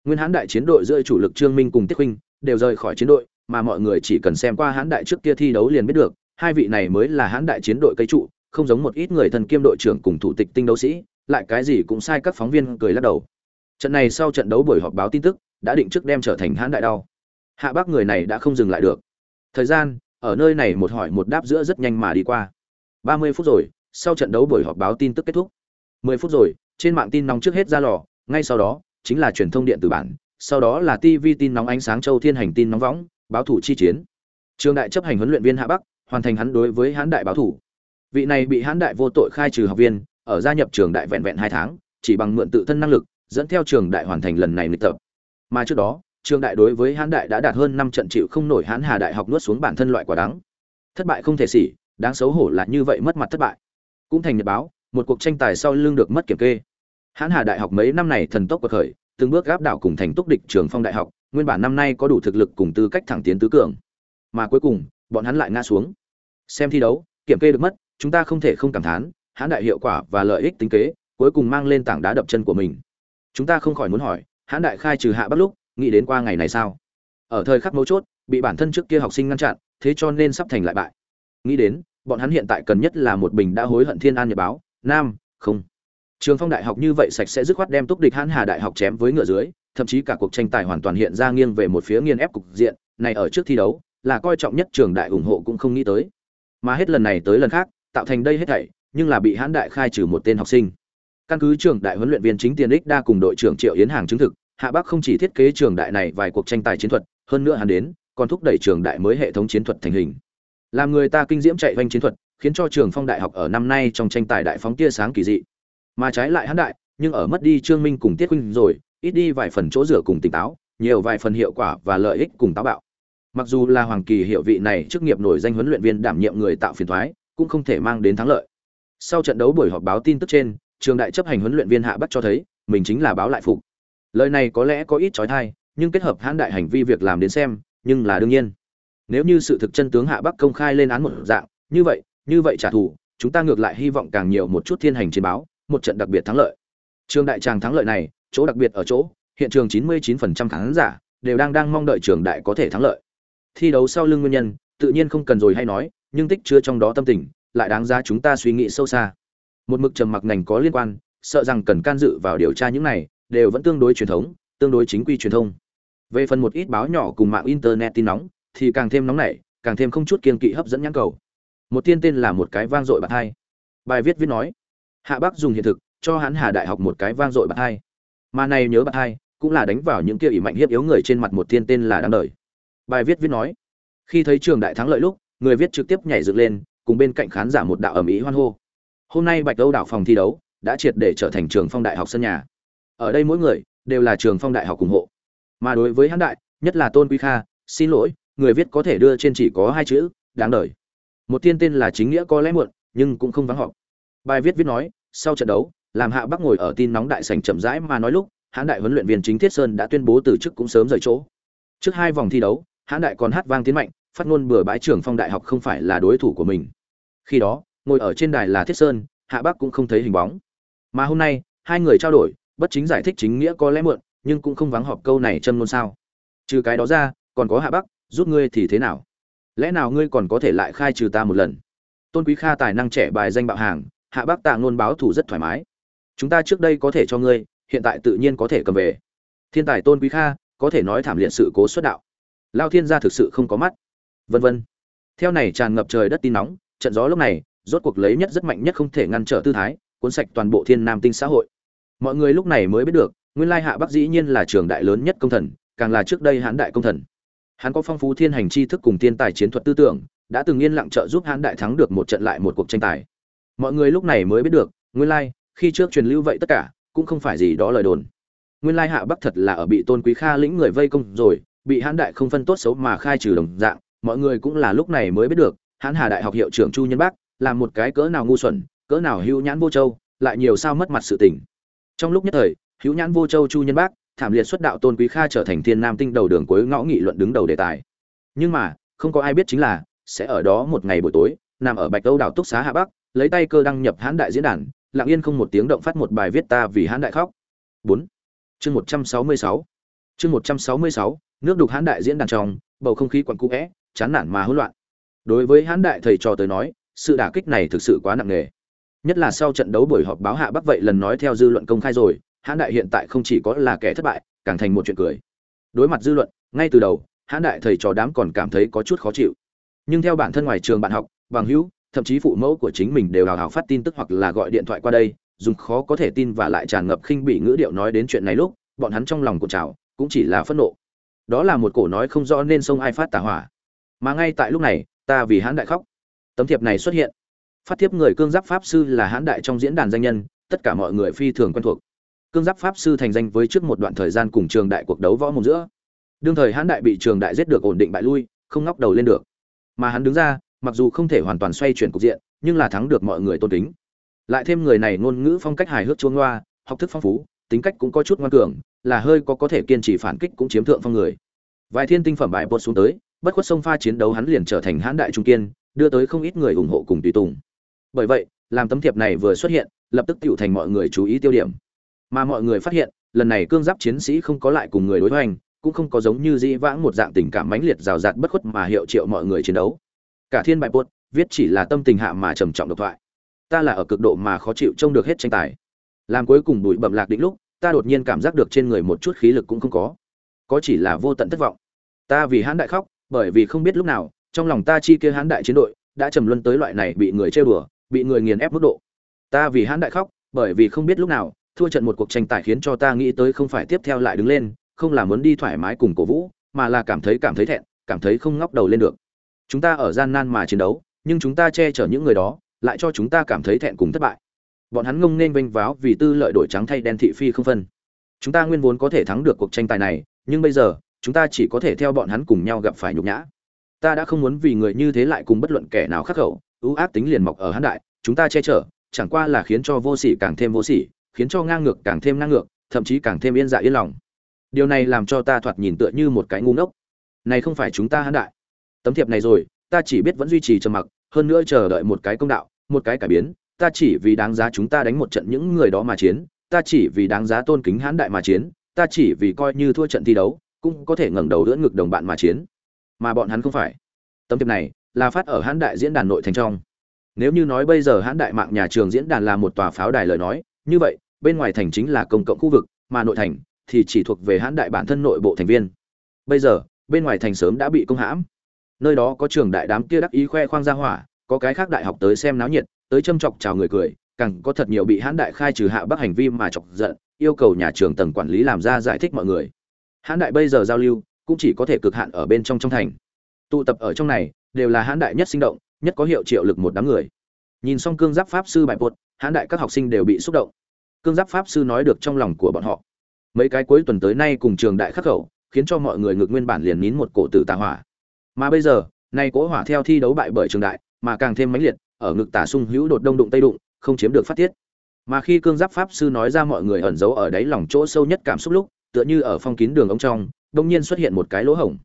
Nguyên hãn đại chiến đội giữa chủ lực trương minh cùng tiết huynh đều rời khỏi chiến đội, mà mọi người chỉ cần xem qua hãn đại trước kia thi đấu liền biết được, hai vị này mới là hãn đại chiến đội cây trụ không giống một ít người thần kiêm đội trưởng cùng thủ tịch tinh đấu sĩ, lại cái gì cũng sai các phóng viên cười lắc đầu. Trận này sau trận đấu buổi họp báo tin tức đã định trước đem trở thành hãn đại đau. Hạ bác người này đã không dừng lại được. Thời gian, ở nơi này một hỏi một đáp giữa rất nhanh mà đi qua. Ba mươi phút rồi, sau trận đấu buổi họp báo tin tức kết thúc. Mười phút rồi, trên mạng tin nóng trước hết ra lò, ngay sau đó, chính là truyền thông điện tử bản, sau đó là tv tin nóng ánh sáng châu thiên hành tin nóng võng, báo thủ chi chiến. Trường đại chấp hành huấn luyện viên hạ bắc hoàn thành hắn đối với hãn đại báo thủ vị này bị hãn đại vô tội khai trừ học viên, ở gia nhập trường đại vẹn vẹn hai tháng, chỉ bằng mượn tự thân năng lực, dẫn theo trường đại hoàn thành lần này lịch tập. Mà trước đó, trường đại đối với hãn đại đã đạt hơn năm trận chịu không nổi hãn hà đại học nuốt xuống bản thân loại quả đắng. Thất bại không thể xỉ đáng xấu hổ là như vậy mất mặt thất bại. Cũng thành nhật báo, một cuộc tranh tài sau lương được mất kiểm kê. Hãn hà đại học mấy năm này thần tốc cuộc khởi, từng bước gáp đảo cùng thành túc địch trường phong đại học, nguyên bản năm nay có đủ thực lực cùng tư cách thẳng tiến tứ cường. Mà cuối cùng, bọn hắn lại ngã xuống. Xem thi đấu, kiểm kê được mất chúng ta không thể không cảm thán, hãn đại hiệu quả và lợi ích tính kế, cuối cùng mang lên tảng đá đập chân của mình. Chúng ta không khỏi muốn hỏi, hãn đại khai trừ hạ bắt lúc, nghĩ đến qua ngày này sao? Ở thời khắc mấu chốt, bị bản thân trước kia học sinh ngăn chặn, thế cho nên sắp thành lại bại. Nghĩ đến, bọn hắn hiện tại cần nhất là một bình đã hối hận thiên an nhật báo, nam, không. Trường phong đại học như vậy sạch sẽ dứt khoát đem túc địch hãn hà đại học chém với ngựa dưới, thậm chí cả cuộc tranh tài hoàn toàn hiện ra nghiêng về một phía nghiên ép cục diện, này ở trước thi đấu, là coi trọng nhất trường đại ủng hộ cũng không nghĩ tới. Mà hết lần này tới lần khác tạo thành đây hết thảy, nhưng là bị hãn đại khai trừ một tên học sinh. Căn cứ trường đại huấn luyện viên chính tiền ích đa cùng đội trưởng triệu yến hàng chứng thực, hạ bắc không chỉ thiết kế trường đại này vài cuộc tranh tài chiến thuật, hơn nữa hắn đến, còn thúc đẩy trường đại mới hệ thống chiến thuật thành hình. Làm người ta kinh diễm chạy quanh chiến thuật, khiến cho trường phong đại học ở năm nay trong tranh tài đại phóng tia sáng kỳ dị. Mà trái lại hắn đại, nhưng ở mất đi trương minh cùng tiết huynh rồi, ít đi vài phần chỗ rửa cùng tỉnh táo, nhiều vài phần hiệu quả và lợi ích cùng táo bạo. Mặc dù là hoàng kỳ hiệu vị này chức nghiệp nổi danh huấn luyện viên đảm nhiệm người tạo phiền thoái cũng không thể mang đến thắng lợi. Sau trận đấu buổi họp báo tin tức trên, trường đại chấp hành huấn luyện viên hạ bắc cho thấy, mình chính là báo lại phục. Lời này có lẽ có ít trói thai, nhưng kết hợp hãn đại hành vi việc làm đến xem, nhưng là đương nhiên. Nếu như sự thực chân tướng hạ bắc công khai lên án một dạng, như vậy như vậy trả thù, chúng ta ngược lại hy vọng càng nhiều một chút thiên hành trên báo, một trận đặc biệt thắng lợi. Trường đại tràng thắng lợi này, chỗ đặc biệt ở chỗ, hiện trường 99% khán giả đều đang đang mong đợi trường đại có thể thắng lợi. Thi đấu sau lưng nguyên nhân, tự nhiên không cần rồi hay nói nhưng tích chứa trong đó tâm tình, lại đáng giá chúng ta suy nghĩ sâu xa. Một mực trầm mặc ngành có liên quan, sợ rằng cần can dự vào điều tra những này, đều vẫn tương đối truyền thống, tương đối chính quy truyền thông. Về phần một ít báo nhỏ cùng mạng internet tin nóng, thì càng thêm nóng nảy, càng thêm không chút kiên kỵ hấp dẫn nhãn cầu. Một tiên tên là một cái vang dội bạc hai. Bài viết viết nói, hạ bắc dùng hiện thực, cho hắn hà đại học một cái vang dội bạc hai. Mà này nhớ bạc hai, cũng là đánh vào những kia ỷ mạnh hiếp yếu người trên mặt một tiên tên là đáng đời. Bài viết viết nói, khi thấy trường đại thắng lợi lúc người viết trực tiếp nhảy dựng lên, cùng bên cạnh khán giả một đạo ầm ĩ hoan hô. Hôm nay bạch âu đảo phòng thi đấu đã triệt để trở thành trường phong đại học sân nhà. Ở đây mỗi người đều là trường phong đại học ủng hộ. Mà đối với hãn đại, nhất là tôn quý kha, xin lỗi, người viết có thể đưa trên chỉ có hai chữ, đáng đời. Một tiên tên là chính nghĩa có lẽ muộn, nhưng cũng không vắng họp. Bài viết viết nói, sau trận đấu, làm hạ bắc ngồi ở tin nóng đại sảnh chậm rãi mà nói lúc, hãn đại huấn luyện viên chính thiết sơn đã tuyên bố từ chức cũng sớm rời chỗ. Trước hai vòng thi đấu, hãn đại còn hát vang tiến mạnh phát ngôn bừa bãi trưởng phong đại học không phải là đối thủ của mình. Khi đó, ngồi ở trên đài là thiết sơn, hạ bắc cũng không thấy hình bóng. Mà hôm nay, hai người trao đổi, bất chính giải thích chính nghĩa có lẽ muộn, nhưng cũng không vắng họp câu này châm ngôn sao. Trừ cái đó ra, còn có hạ bắc, giúp ngươi thì thế nào? Lẽ nào ngươi còn có thể lại khai trừ ta một lần? Tôn quý kha tài năng trẻ bài danh bạo hàng, hạ bắc tạ ngôn báo thủ rất thoải mái. Chúng ta trước đây có thể cho ngươi, hiện tại tự nhiên có thể cầm về. Thiên tài tôn quý kha, có thể nói thảm liệt sự cố xuất đạo. Lao thiên gia thực sự không có mắt vân vân. Theo này tràn ngập trời đất tin nóng, trận gió lúc này, rốt cuộc lấy nhất rất mạnh nhất không thể ngăn trở tư thái, cuốn sạch toàn bộ thiên nam tinh xã hội. Mọi người lúc này mới biết được, nguyên lai hạ bắc dĩ nhiên là trường đại lớn nhất công thần, càng là trước đây hán đại công thần. Hắn có phong phú thiên hành tri thức cùng thiên tài chiến thuật tư tưởng, đã từng yên lặng trợ giúp hán đại thắng được một trận lại một cuộc tranh tài. Mọi người lúc này mới biết được, nguyên lai, khi trước truyền lưu vậy tất cả, cũng không phải gì đó lời đồn. Nguyên lai hạ bắc thật là ở bị tôn quý kha lĩnh người vây công rồi, bị hán đại không phân tốt xấu mà khai trừ đồng dạng mọi người cũng là lúc này mới biết được, hãn hà đại học hiệu trưởng chu nhân bắc là một cái cỡ nào ngu xuẩn, cỡ nào hữu nhãn vô châu, lại nhiều sao mất mặt sự tình. Trong lúc nhất thời, hữu nhãn vô châu chu nhân bác thảm liệt xuất đạo tôn quý kha trở thành thiên nam tinh đầu đường cuối ngõ nghị luận đứng đầu đề tài. Nhưng mà, không có ai biết chính là, sẽ ở đó một ngày buổi tối, nằm ở bạch âu đảo túc xá hạ bắc, lấy tay cơ đăng nhập hãn đại diễn đàn, lặng yên không một tiếng động phát một bài viết ta vì hãn đại khóc. Bốn, chương một trăm sáu mươi sáu, chương một trăm sáu mươi sáu, nước đục hãn đại diễn đàn trong, bầu không khí quặn cũ vẽ chán nản mà hỗn loạn. Đối với hãn đại thầy trò tới nói, sự đả kích này thực sự quá nặng nề. Nhất là sau trận đấu buổi họp báo hạ bắc vậy lần nói theo dư luận công khai rồi, hãn đại hiện tại không chỉ có là kẻ thất bại, càng thành một chuyện cười. Đối mặt dư luận, ngay từ đầu, hãn đại thầy trò đám còn cảm thấy có chút khó chịu. Nhưng theo bản thân ngoài trường bạn học, bằng hữu, thậm chí phụ mẫu của chính mình đều hào hào phát tin tức hoặc là gọi điện thoại qua đây, dùng khó có thể tin và lại tràn ngập khinh bị ngữ điệu nói đến chuyện này lúc, bọn hắn trong lòng của trào, cũng chỉ là phẫn nộ. Đó là một cổ nói không rõ nên sông ai phát tà hỏa mà ngay tại lúc này, ta vì hãn đại khóc. Tấm thiệp này xuất hiện. Phát thiếp người cương giáp pháp sư là hãn đại trong diễn đàn danh nhân, tất cả mọi người phi thường quen thuộc. Cương giáp pháp sư thành danh với trước một đoạn thời gian cùng trường đại cuộc đấu võ mồm giữa. Đương thời hãn đại bị trường đại giết được ổn định bại lui, không ngóc đầu lên được. Mà hắn đứng ra, mặc dù không thể hoàn toàn xoay chuyển cục diện, nhưng là thắng được mọi người tôn kính. Lại thêm người này ngôn ngữ phong cách hài hước chuông loa học thức phong phú, tính cách cũng có chút ngoan cường, là hơi có có thể kiên trì phản kích cũng chiếm thượng phong người. Vài thiên tinh phẩm bài bột xuống tới bất khuất sông pha chiến đấu hắn liền trở thành hãn đại trung kiên, đưa tới không ít người ủng hộ cùng tùy tùng. Bởi vậy, làm tấm thiệp này vừa xuất hiện, lập tức tựu thành mọi người chú ý tiêu điểm. Mà mọi người phát hiện, lần này cương giáp chiến sĩ không có lại cùng người đối hoành, cũng không có giống như dĩ vãng một dạng tình cảm mãnh liệt rào rạt bất khuất mà hiệu triệu mọi người chiến đấu. Cả thiên bại buốt, viết chỉ là tâm tình hạ mà trầm trọng độc thoại. Ta là ở cực độ mà khó chịu trông được hết tranh tài. Làm cuối cùng bụi bậm lạc định lúc, ta đột nhiên cảm giác được trên người một chút khí lực cũng không có. Có chỉ là vô tận thất vọng. Ta vì hãn đại khóc bởi vì không biết lúc nào, trong lòng ta chi kia hãn đại chiến đội đã trầm luân tới loại này bị người trêu đùa, bị người nghiền ép mức độ. Ta vì hãn đại khóc, bởi vì không biết lúc nào, thua trận một cuộc tranh tài khiến cho ta nghĩ tới không phải tiếp theo lại đứng lên, không là muốn đi thoải mái cùng cổ vũ, mà là cảm thấy cảm thấy thẹn, cảm thấy không ngóc đầu lên được. Chúng ta ở gian nan mà chiến đấu, nhưng chúng ta che chở những người đó, lại cho chúng ta cảm thấy thẹn cùng thất bại. Bọn hắn ngông nên vênh váo vì tư lợi đổi trắng thay đen thị phi không phân. Chúng ta nguyên vốn có thể thắng được cuộc tranh tài này, nhưng bây giờ chúng ta chỉ có thể theo bọn hắn cùng nhau gặp phải nhục nhã. Ta đã không muốn vì người như thế lại cùng bất luận kẻ nào khắc khẩu, ưu ác tính liền mọc ở hắn đại, chúng ta che chở, chẳng qua là khiến cho vô sỉ càng thêm vô sỉ, khiến cho ngang ngược càng thêm ngang ngược, thậm chí càng thêm yên dạ yên lòng. Điều này làm cho ta thoạt nhìn tựa như một cái ngu ngốc. Này không phải chúng ta hắn đại. Tấm thiệp này rồi, ta chỉ biết vẫn duy trì trầm mặc, hơn nữa chờ đợi một cái công đạo, một cái cải biến, ta chỉ vì đáng giá chúng ta đánh một trận những người đó mà chiến, ta chỉ vì đáng giá tôn kính hãn đại mà chiến, ta chỉ vì coi như thua trận thi đấu cũng có thể ngẩng đầu đỡ ngực đồng bạn mà chiến. Mà bọn hắn không phải. Tấm thiệp này là phát ở hãn đại diễn đàn nội thành trong. Nếu như nói bây giờ hãn đại mạng nhà trường diễn đàn là một tòa pháo đài lời nói, như vậy, bên ngoài thành chính là công cộng khu vực, mà nội thành thì chỉ thuộc về hãn đại bản thân nội bộ thành viên. Bây giờ, bên ngoài thành sớm đã bị công hãm. Nơi đó có trường đại đám kia đắc ý khoe khoang ra hỏa, có cái khác đại học tới xem náo nhiệt, tới châm chọc chào người cười, càng có thật nhiều bị hãn đại khai trừ hạ bắc hành vi mà chọc giận, yêu cầu nhà trường tầng quản lý làm ra giải thích mọi người hãn đại bây giờ giao lưu cũng chỉ có thể cực hạn ở bên trong trong thành. Tụ tập ở trong này đều là hãn đại nhất sinh động, nhất có hiệu triệu lực một đám người. Nhìn xong cương giáp pháp sư bài bột, hãn đại các học sinh đều bị xúc động. Cương giáp pháp sư nói được trong lòng của bọn họ. Mấy cái cuối tuần tới nay cùng trường đại khắc khẩu, khiến cho mọi người ngược nguyên bản liền nín một cổ tử tà hỏa. Mà bây giờ, nay cỗ hỏa theo thi đấu bại bởi trường đại, mà càng thêm mãnh liệt, ở ngực tả sung hữu đột đông đụng tây đụng, không chiếm được phát tiết. Mà khi cương giáp pháp sư nói ra mọi người ẩn giấu ở đáy lòng chỗ sâu nhất cảm xúc lúc tựa như ở phong kín đường ống trong đông nhiên xuất hiện một cái lỗ hổng.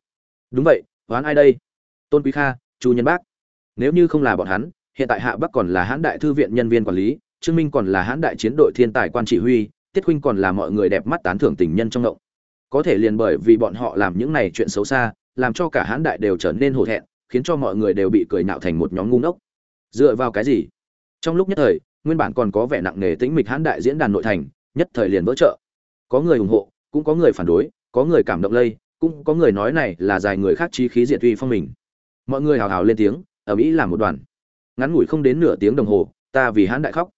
Đúng vậy oán ai đây? Tôn quý kha, chu nhân bác. Nếu như không là bọn hắn, hiện tại hạ bắc còn là hãn đại thư viện nhân viên quản lý, trương minh còn là hãn đại chiến đội thiên tài quan chỉ huy, tiết huynh còn là mọi người đẹp mắt tán thưởng tình nhân trong động. Có thể liền bởi vì bọn họ làm những này chuyện xấu xa, làm cho cả hãn đại đều trở nên hổ thẹn, khiến cho mọi người đều bị cười nạo thành một nhóm ngu ngốc. Dựa vào cái gì? Trong lúc nhất thời, nguyên bản còn có vẻ nặng nề tĩnh mịch hãn đại diễn đàn nội thành, nhất thời liền vỡ trợ có người ủng hộ cũng có người phản đối, có người cảm động lây, cũng có người nói này là dài người khác trí khí diệt uy phong mình. Mọi người hào hào lên tiếng, ở mỹ làm một đoàn. Ngắn ngủi không đến nửa tiếng đồng hồ, ta vì hãn đại khóc.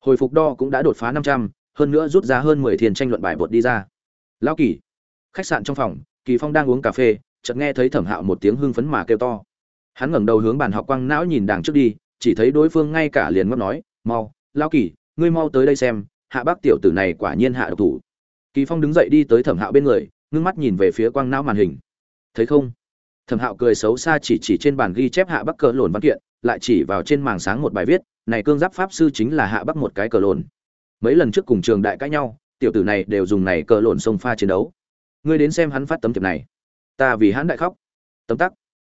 Hồi phục đo cũng đã đột phá năm trăm, hơn nữa rút ra hơn mười thiền tranh luận bài bột đi ra. Lão kỳ, khách sạn trong phòng, kỳ phong đang uống cà phê, chợt nghe thấy thẩm hạo một tiếng hưng phấn mà kêu to. Hắn ngẩng đầu hướng bàn học quăng não nhìn đằng trước đi, chỉ thấy đối phương ngay cả liền ngóc nói, mau, lão kỳ, ngươi mau tới đây xem, hạ bác tiểu tử này quả nhiên hạ độc thủ kỳ phong đứng dậy đi tới thẩm hạo bên người, ngưng mắt nhìn về phía quang não màn hình. Thấy không? Thẩm hạo cười xấu xa chỉ chỉ trên bàn ghi chép hạ bắc cờ lồn văn kiện, lại chỉ vào trên màn sáng một bài viết, này cương giáp pháp sư chính là hạ bắc một cái cờ lồn. Mấy lần trước cùng trường đại cãi nhau, tiểu tử này đều dùng này cờ lồn sông pha chiến đấu. Ngươi đến xem hắn phát tấm thiệp này. Ta vì hắn đại khóc. Tấm tắc.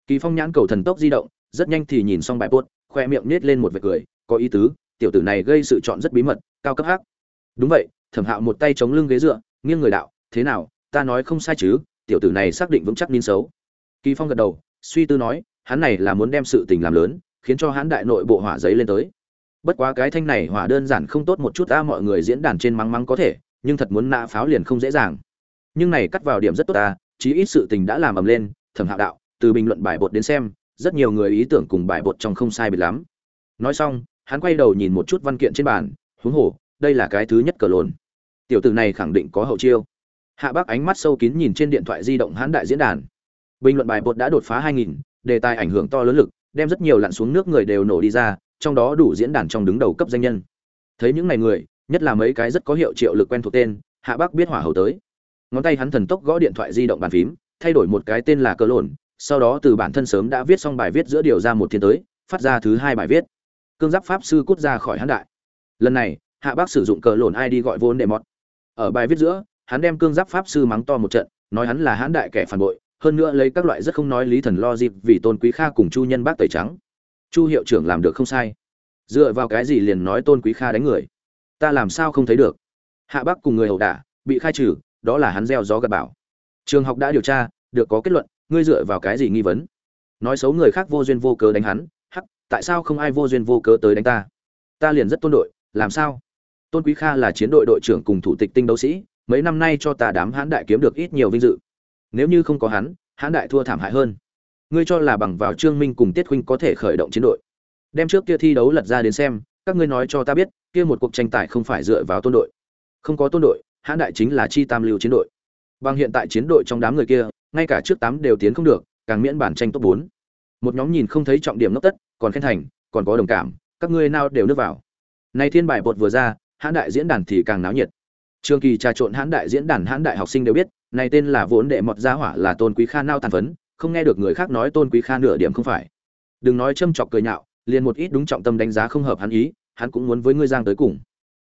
Kỳ phong nhãn cầu thần tốc di động, rất nhanh thì nhìn xong bài buốt khoe miệng nết lên một vệt cười, có ý tứ, tiểu tử này gây sự chọn rất bí mật, cao cấp hắc. Đúng vậy thẩm hạo một tay chống lưng ghế dựa, nghiêng người đạo, thế nào, ta nói không sai chứ, tiểu tử này xác định vững chắc nín xấu. Kỳ phong gật đầu, suy tư nói, hắn này là muốn đem sự tình làm lớn, khiến cho hắn đại nội bộ hỏa giấy lên tới. Bất quá cái thanh này hỏa đơn giản không tốt một chút ta mọi người diễn đàn trên mắng mắng có thể, nhưng thật muốn nã pháo liền không dễ dàng. Nhưng này cắt vào điểm rất tốt ta chí ít sự tình đã làm ầm lên, thẩm hạo đạo, từ bình luận bài bột đến xem, rất nhiều người ý tưởng cùng bài bột trong không sai biệt lắm. Nói xong, hắn quay đầu nhìn một chút văn kiện trên bàn, huống hồ đây là cái thứ nhất cờ lồn. Tiểu tử này khẳng định có hậu chiêu. Hạ bác ánh mắt sâu kín nhìn trên điện thoại di động hãn đại diễn đàn. Bình luận bài bột đã đột phá 2000, đề tài ảnh hưởng to lớn lực đem rất nhiều lặn xuống nước người đều nổ đi ra trong đó đủ diễn đàn trong đứng đầu cấp danh nhân. Thấy những này người nhất là mấy cái rất có hiệu triệu lực quen thuộc tên hạ bác biết hỏa hầu tới. Ngón tay hắn thần tốc gõ điện thoại di động bàn phím thay đổi một cái tên là cờ lồn sau đó từ bản thân sớm đã viết xong bài viết giữa điều ra một thiên tới phát ra thứ hai bài viết. Cương giáp pháp sư cút ra khỏi hán đại. Lần này hạ bác sử dụng cờ lồn id gọi vốn đệ mọt. Ở bài viết giữa, hắn đem cương giáp pháp sư mắng to một trận, nói hắn là hãn đại kẻ phản bội, hơn nữa lấy các loại rất không nói lý thần lo dịp vì tôn quý kha cùng chu nhân bác tẩy trắng. Chu hiệu trưởng làm được không sai. Dựa vào cái gì liền nói tôn quý kha đánh người? Ta làm sao không thấy được? Hạ bác cùng người hậu đả, bị khai trừ, đó là hắn gieo gió gặt bảo trường học đã điều tra, được có kết luận, ngươi dựa vào cái gì nghi vấn? Nói xấu người khác vô duyên vô cớ đánh hắn, hắc, tại sao không ai vô duyên vô cớ tới đánh ta? Ta liền rất tôn đội, làm sao? Tôn quý kha là chiến đội đội trưởng cùng thủ tịch tinh đấu sĩ, mấy năm nay cho ta đám hãn đại kiếm được ít nhiều vinh dự. Nếu như không có hắn, hãn đại thua thảm hại hơn. Ngươi cho là bằng vào trương minh cùng tiết huynh có thể khởi động chiến đội. Đem trước kia thi đấu lật ra đến xem, các ngươi nói cho ta biết, kia một cuộc tranh tài không phải dựa vào tôn đội. Không có tôn đội, hãn đại chính là chi tam lưu chiến đội. Bằng hiện tại chiến đội trong đám người kia, ngay cả trước tám đều tiến không được, càng miễn bản tranh top bốn. Một nhóm nhìn không thấy trọng điểm ngốc tất, còn khen thành, còn có đồng cảm, các ngươi nào đều nước vào. Nay thiên bài bột vừa ra hãn đại diễn đàn thì càng náo nhiệt. Trường kỳ trà trộn hãn đại diễn đàn hãn đại học sinh đều biết, này tên là vốn đệ mọt gia hỏa là tôn quý kha nao tàn phấn, không nghe được người khác nói tôn quý kha nửa điểm không phải. Đừng nói châm chọc cười nhạo, liền một ít đúng trọng tâm đánh giá không hợp hắn ý, hắn cũng muốn với ngươi giang tới cùng.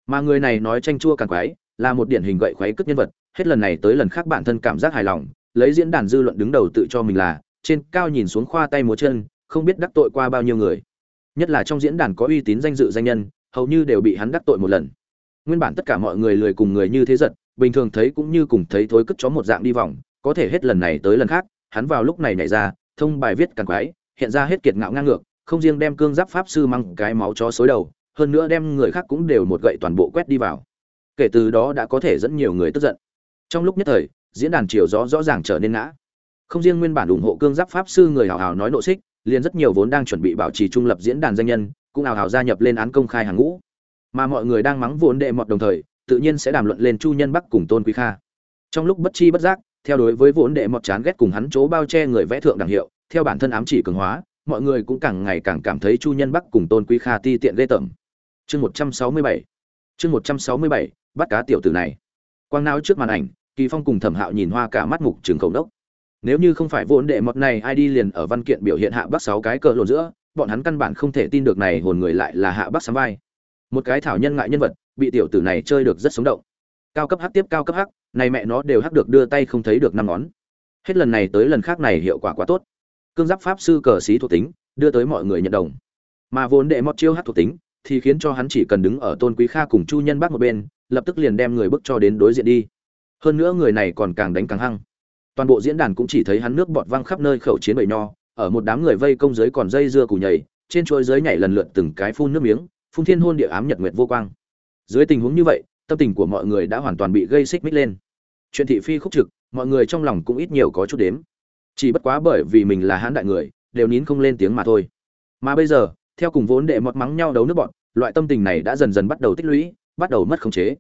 Mà người này nói tranh chua càng quái, là một điển hình gậy khoáy cất nhân vật, hết lần này tới lần khác bản thân cảm giác hài lòng, lấy diễn đàn dư luận đứng đầu tự cho mình là, trên cao nhìn xuống khoa tay múa chân, không biết đắc tội qua bao nhiêu người. Nhất là trong diễn đàn có uy tín danh dự danh nhân, hầu như đều bị hắn đắc tội một lần nguyên bản tất cả mọi người lười cùng người như thế giật, bình thường thấy cũng như cùng thấy thối cất chó một dạng đi vòng, có thể hết lần này tới lần khác, hắn vào lúc này nhảy ra, thông bài viết càng quái, hiện ra hết kiệt ngạo ngang ngược, không riêng đem cương giáp pháp sư mang cái máu chó xối đầu, hơn nữa đem người khác cũng đều một gậy toàn bộ quét đi vào. Kể từ đó đã có thể dẫn nhiều người tức giận. Trong lúc nhất thời, diễn đàn chiều gió rõ ràng trở nên ngã. Không riêng nguyên bản ủng hộ cương giáp pháp sư người hào hào nói nộ xích, liền rất nhiều vốn đang chuẩn bị bảo trì trung lập diễn đàn danh nhân, cũng hào hào gia nhập lên án công khai hàng ngũ mà mọi người đang mắng vốn đệ mọt đồng thời, tự nhiên sẽ đàm luận lên chu nhân bắc cùng tôn quý kha. Trong lúc bất chi bất giác, theo đối với vốn đệ mọt chán ghét cùng hắn chỗ bao che người vẽ thượng đẳng hiệu, theo bản thân ám chỉ cường hóa, mọi người cũng càng ngày càng cảm thấy chu nhân bắc cùng tôn quý kha ti tiện ghê tởm. Chương một trăm sáu mươi bảy. Chương một trăm sáu mươi bảy, bắt cá tiểu tử này. Quang não trước màn ảnh, kỳ phong cùng thẩm hạo nhìn hoa cả mắt mục trường khổng đốc. Nếu như không phải vốn đệ mọt này ai đi liền ở văn kiện biểu hiện hạ bắc sáu cái cờ lộn giữa, bọn hắn căn bản không thể tin được này hồn người lại là hạ bắc sám vai một cái thảo nhân ngại nhân vật, bị tiểu tử này chơi được rất sống động. Cao cấp hắc tiếp cao cấp hắc, này mẹ nó đều hắc được đưa tay không thấy được năm ngón. Hết lần này tới lần khác này hiệu quả quá tốt. Cương giáp pháp sư cờ xí thuộc tính, đưa tới mọi người nhận đồng. Mà vốn đệ mọt chiêu hắc thuộc tính, thì khiến cho hắn chỉ cần đứng ở tôn quý kha cùng chu nhân bác một bên, lập tức liền đem người bước cho đến đối diện đi. Hơn nữa người này còn càng đánh càng hăng. Toàn bộ diễn đàn cũng chỉ thấy hắn nước bọt văng khắp nơi khẩu chiến bầy nho, ở một đám người vây công giới còn dây dưa củ nhảy trên chuỗi giới nhảy lần lượt từng cái phun nước miếng phung thiên hôn địa ám nhật nguyệt vô quang. Dưới tình huống như vậy, tâm tình của mọi người đã hoàn toàn bị gây xích mích lên. Chuyện thị phi khúc trực, mọi người trong lòng cũng ít nhiều có chút đếm. Chỉ bất quá bởi vì mình là hãn đại người, đều nín không lên tiếng mà thôi. Mà bây giờ, theo cùng vốn đệ mọt mắng nhau đấu nước bọn, loại tâm tình này đã dần dần bắt đầu tích lũy, bắt đầu mất khống chế.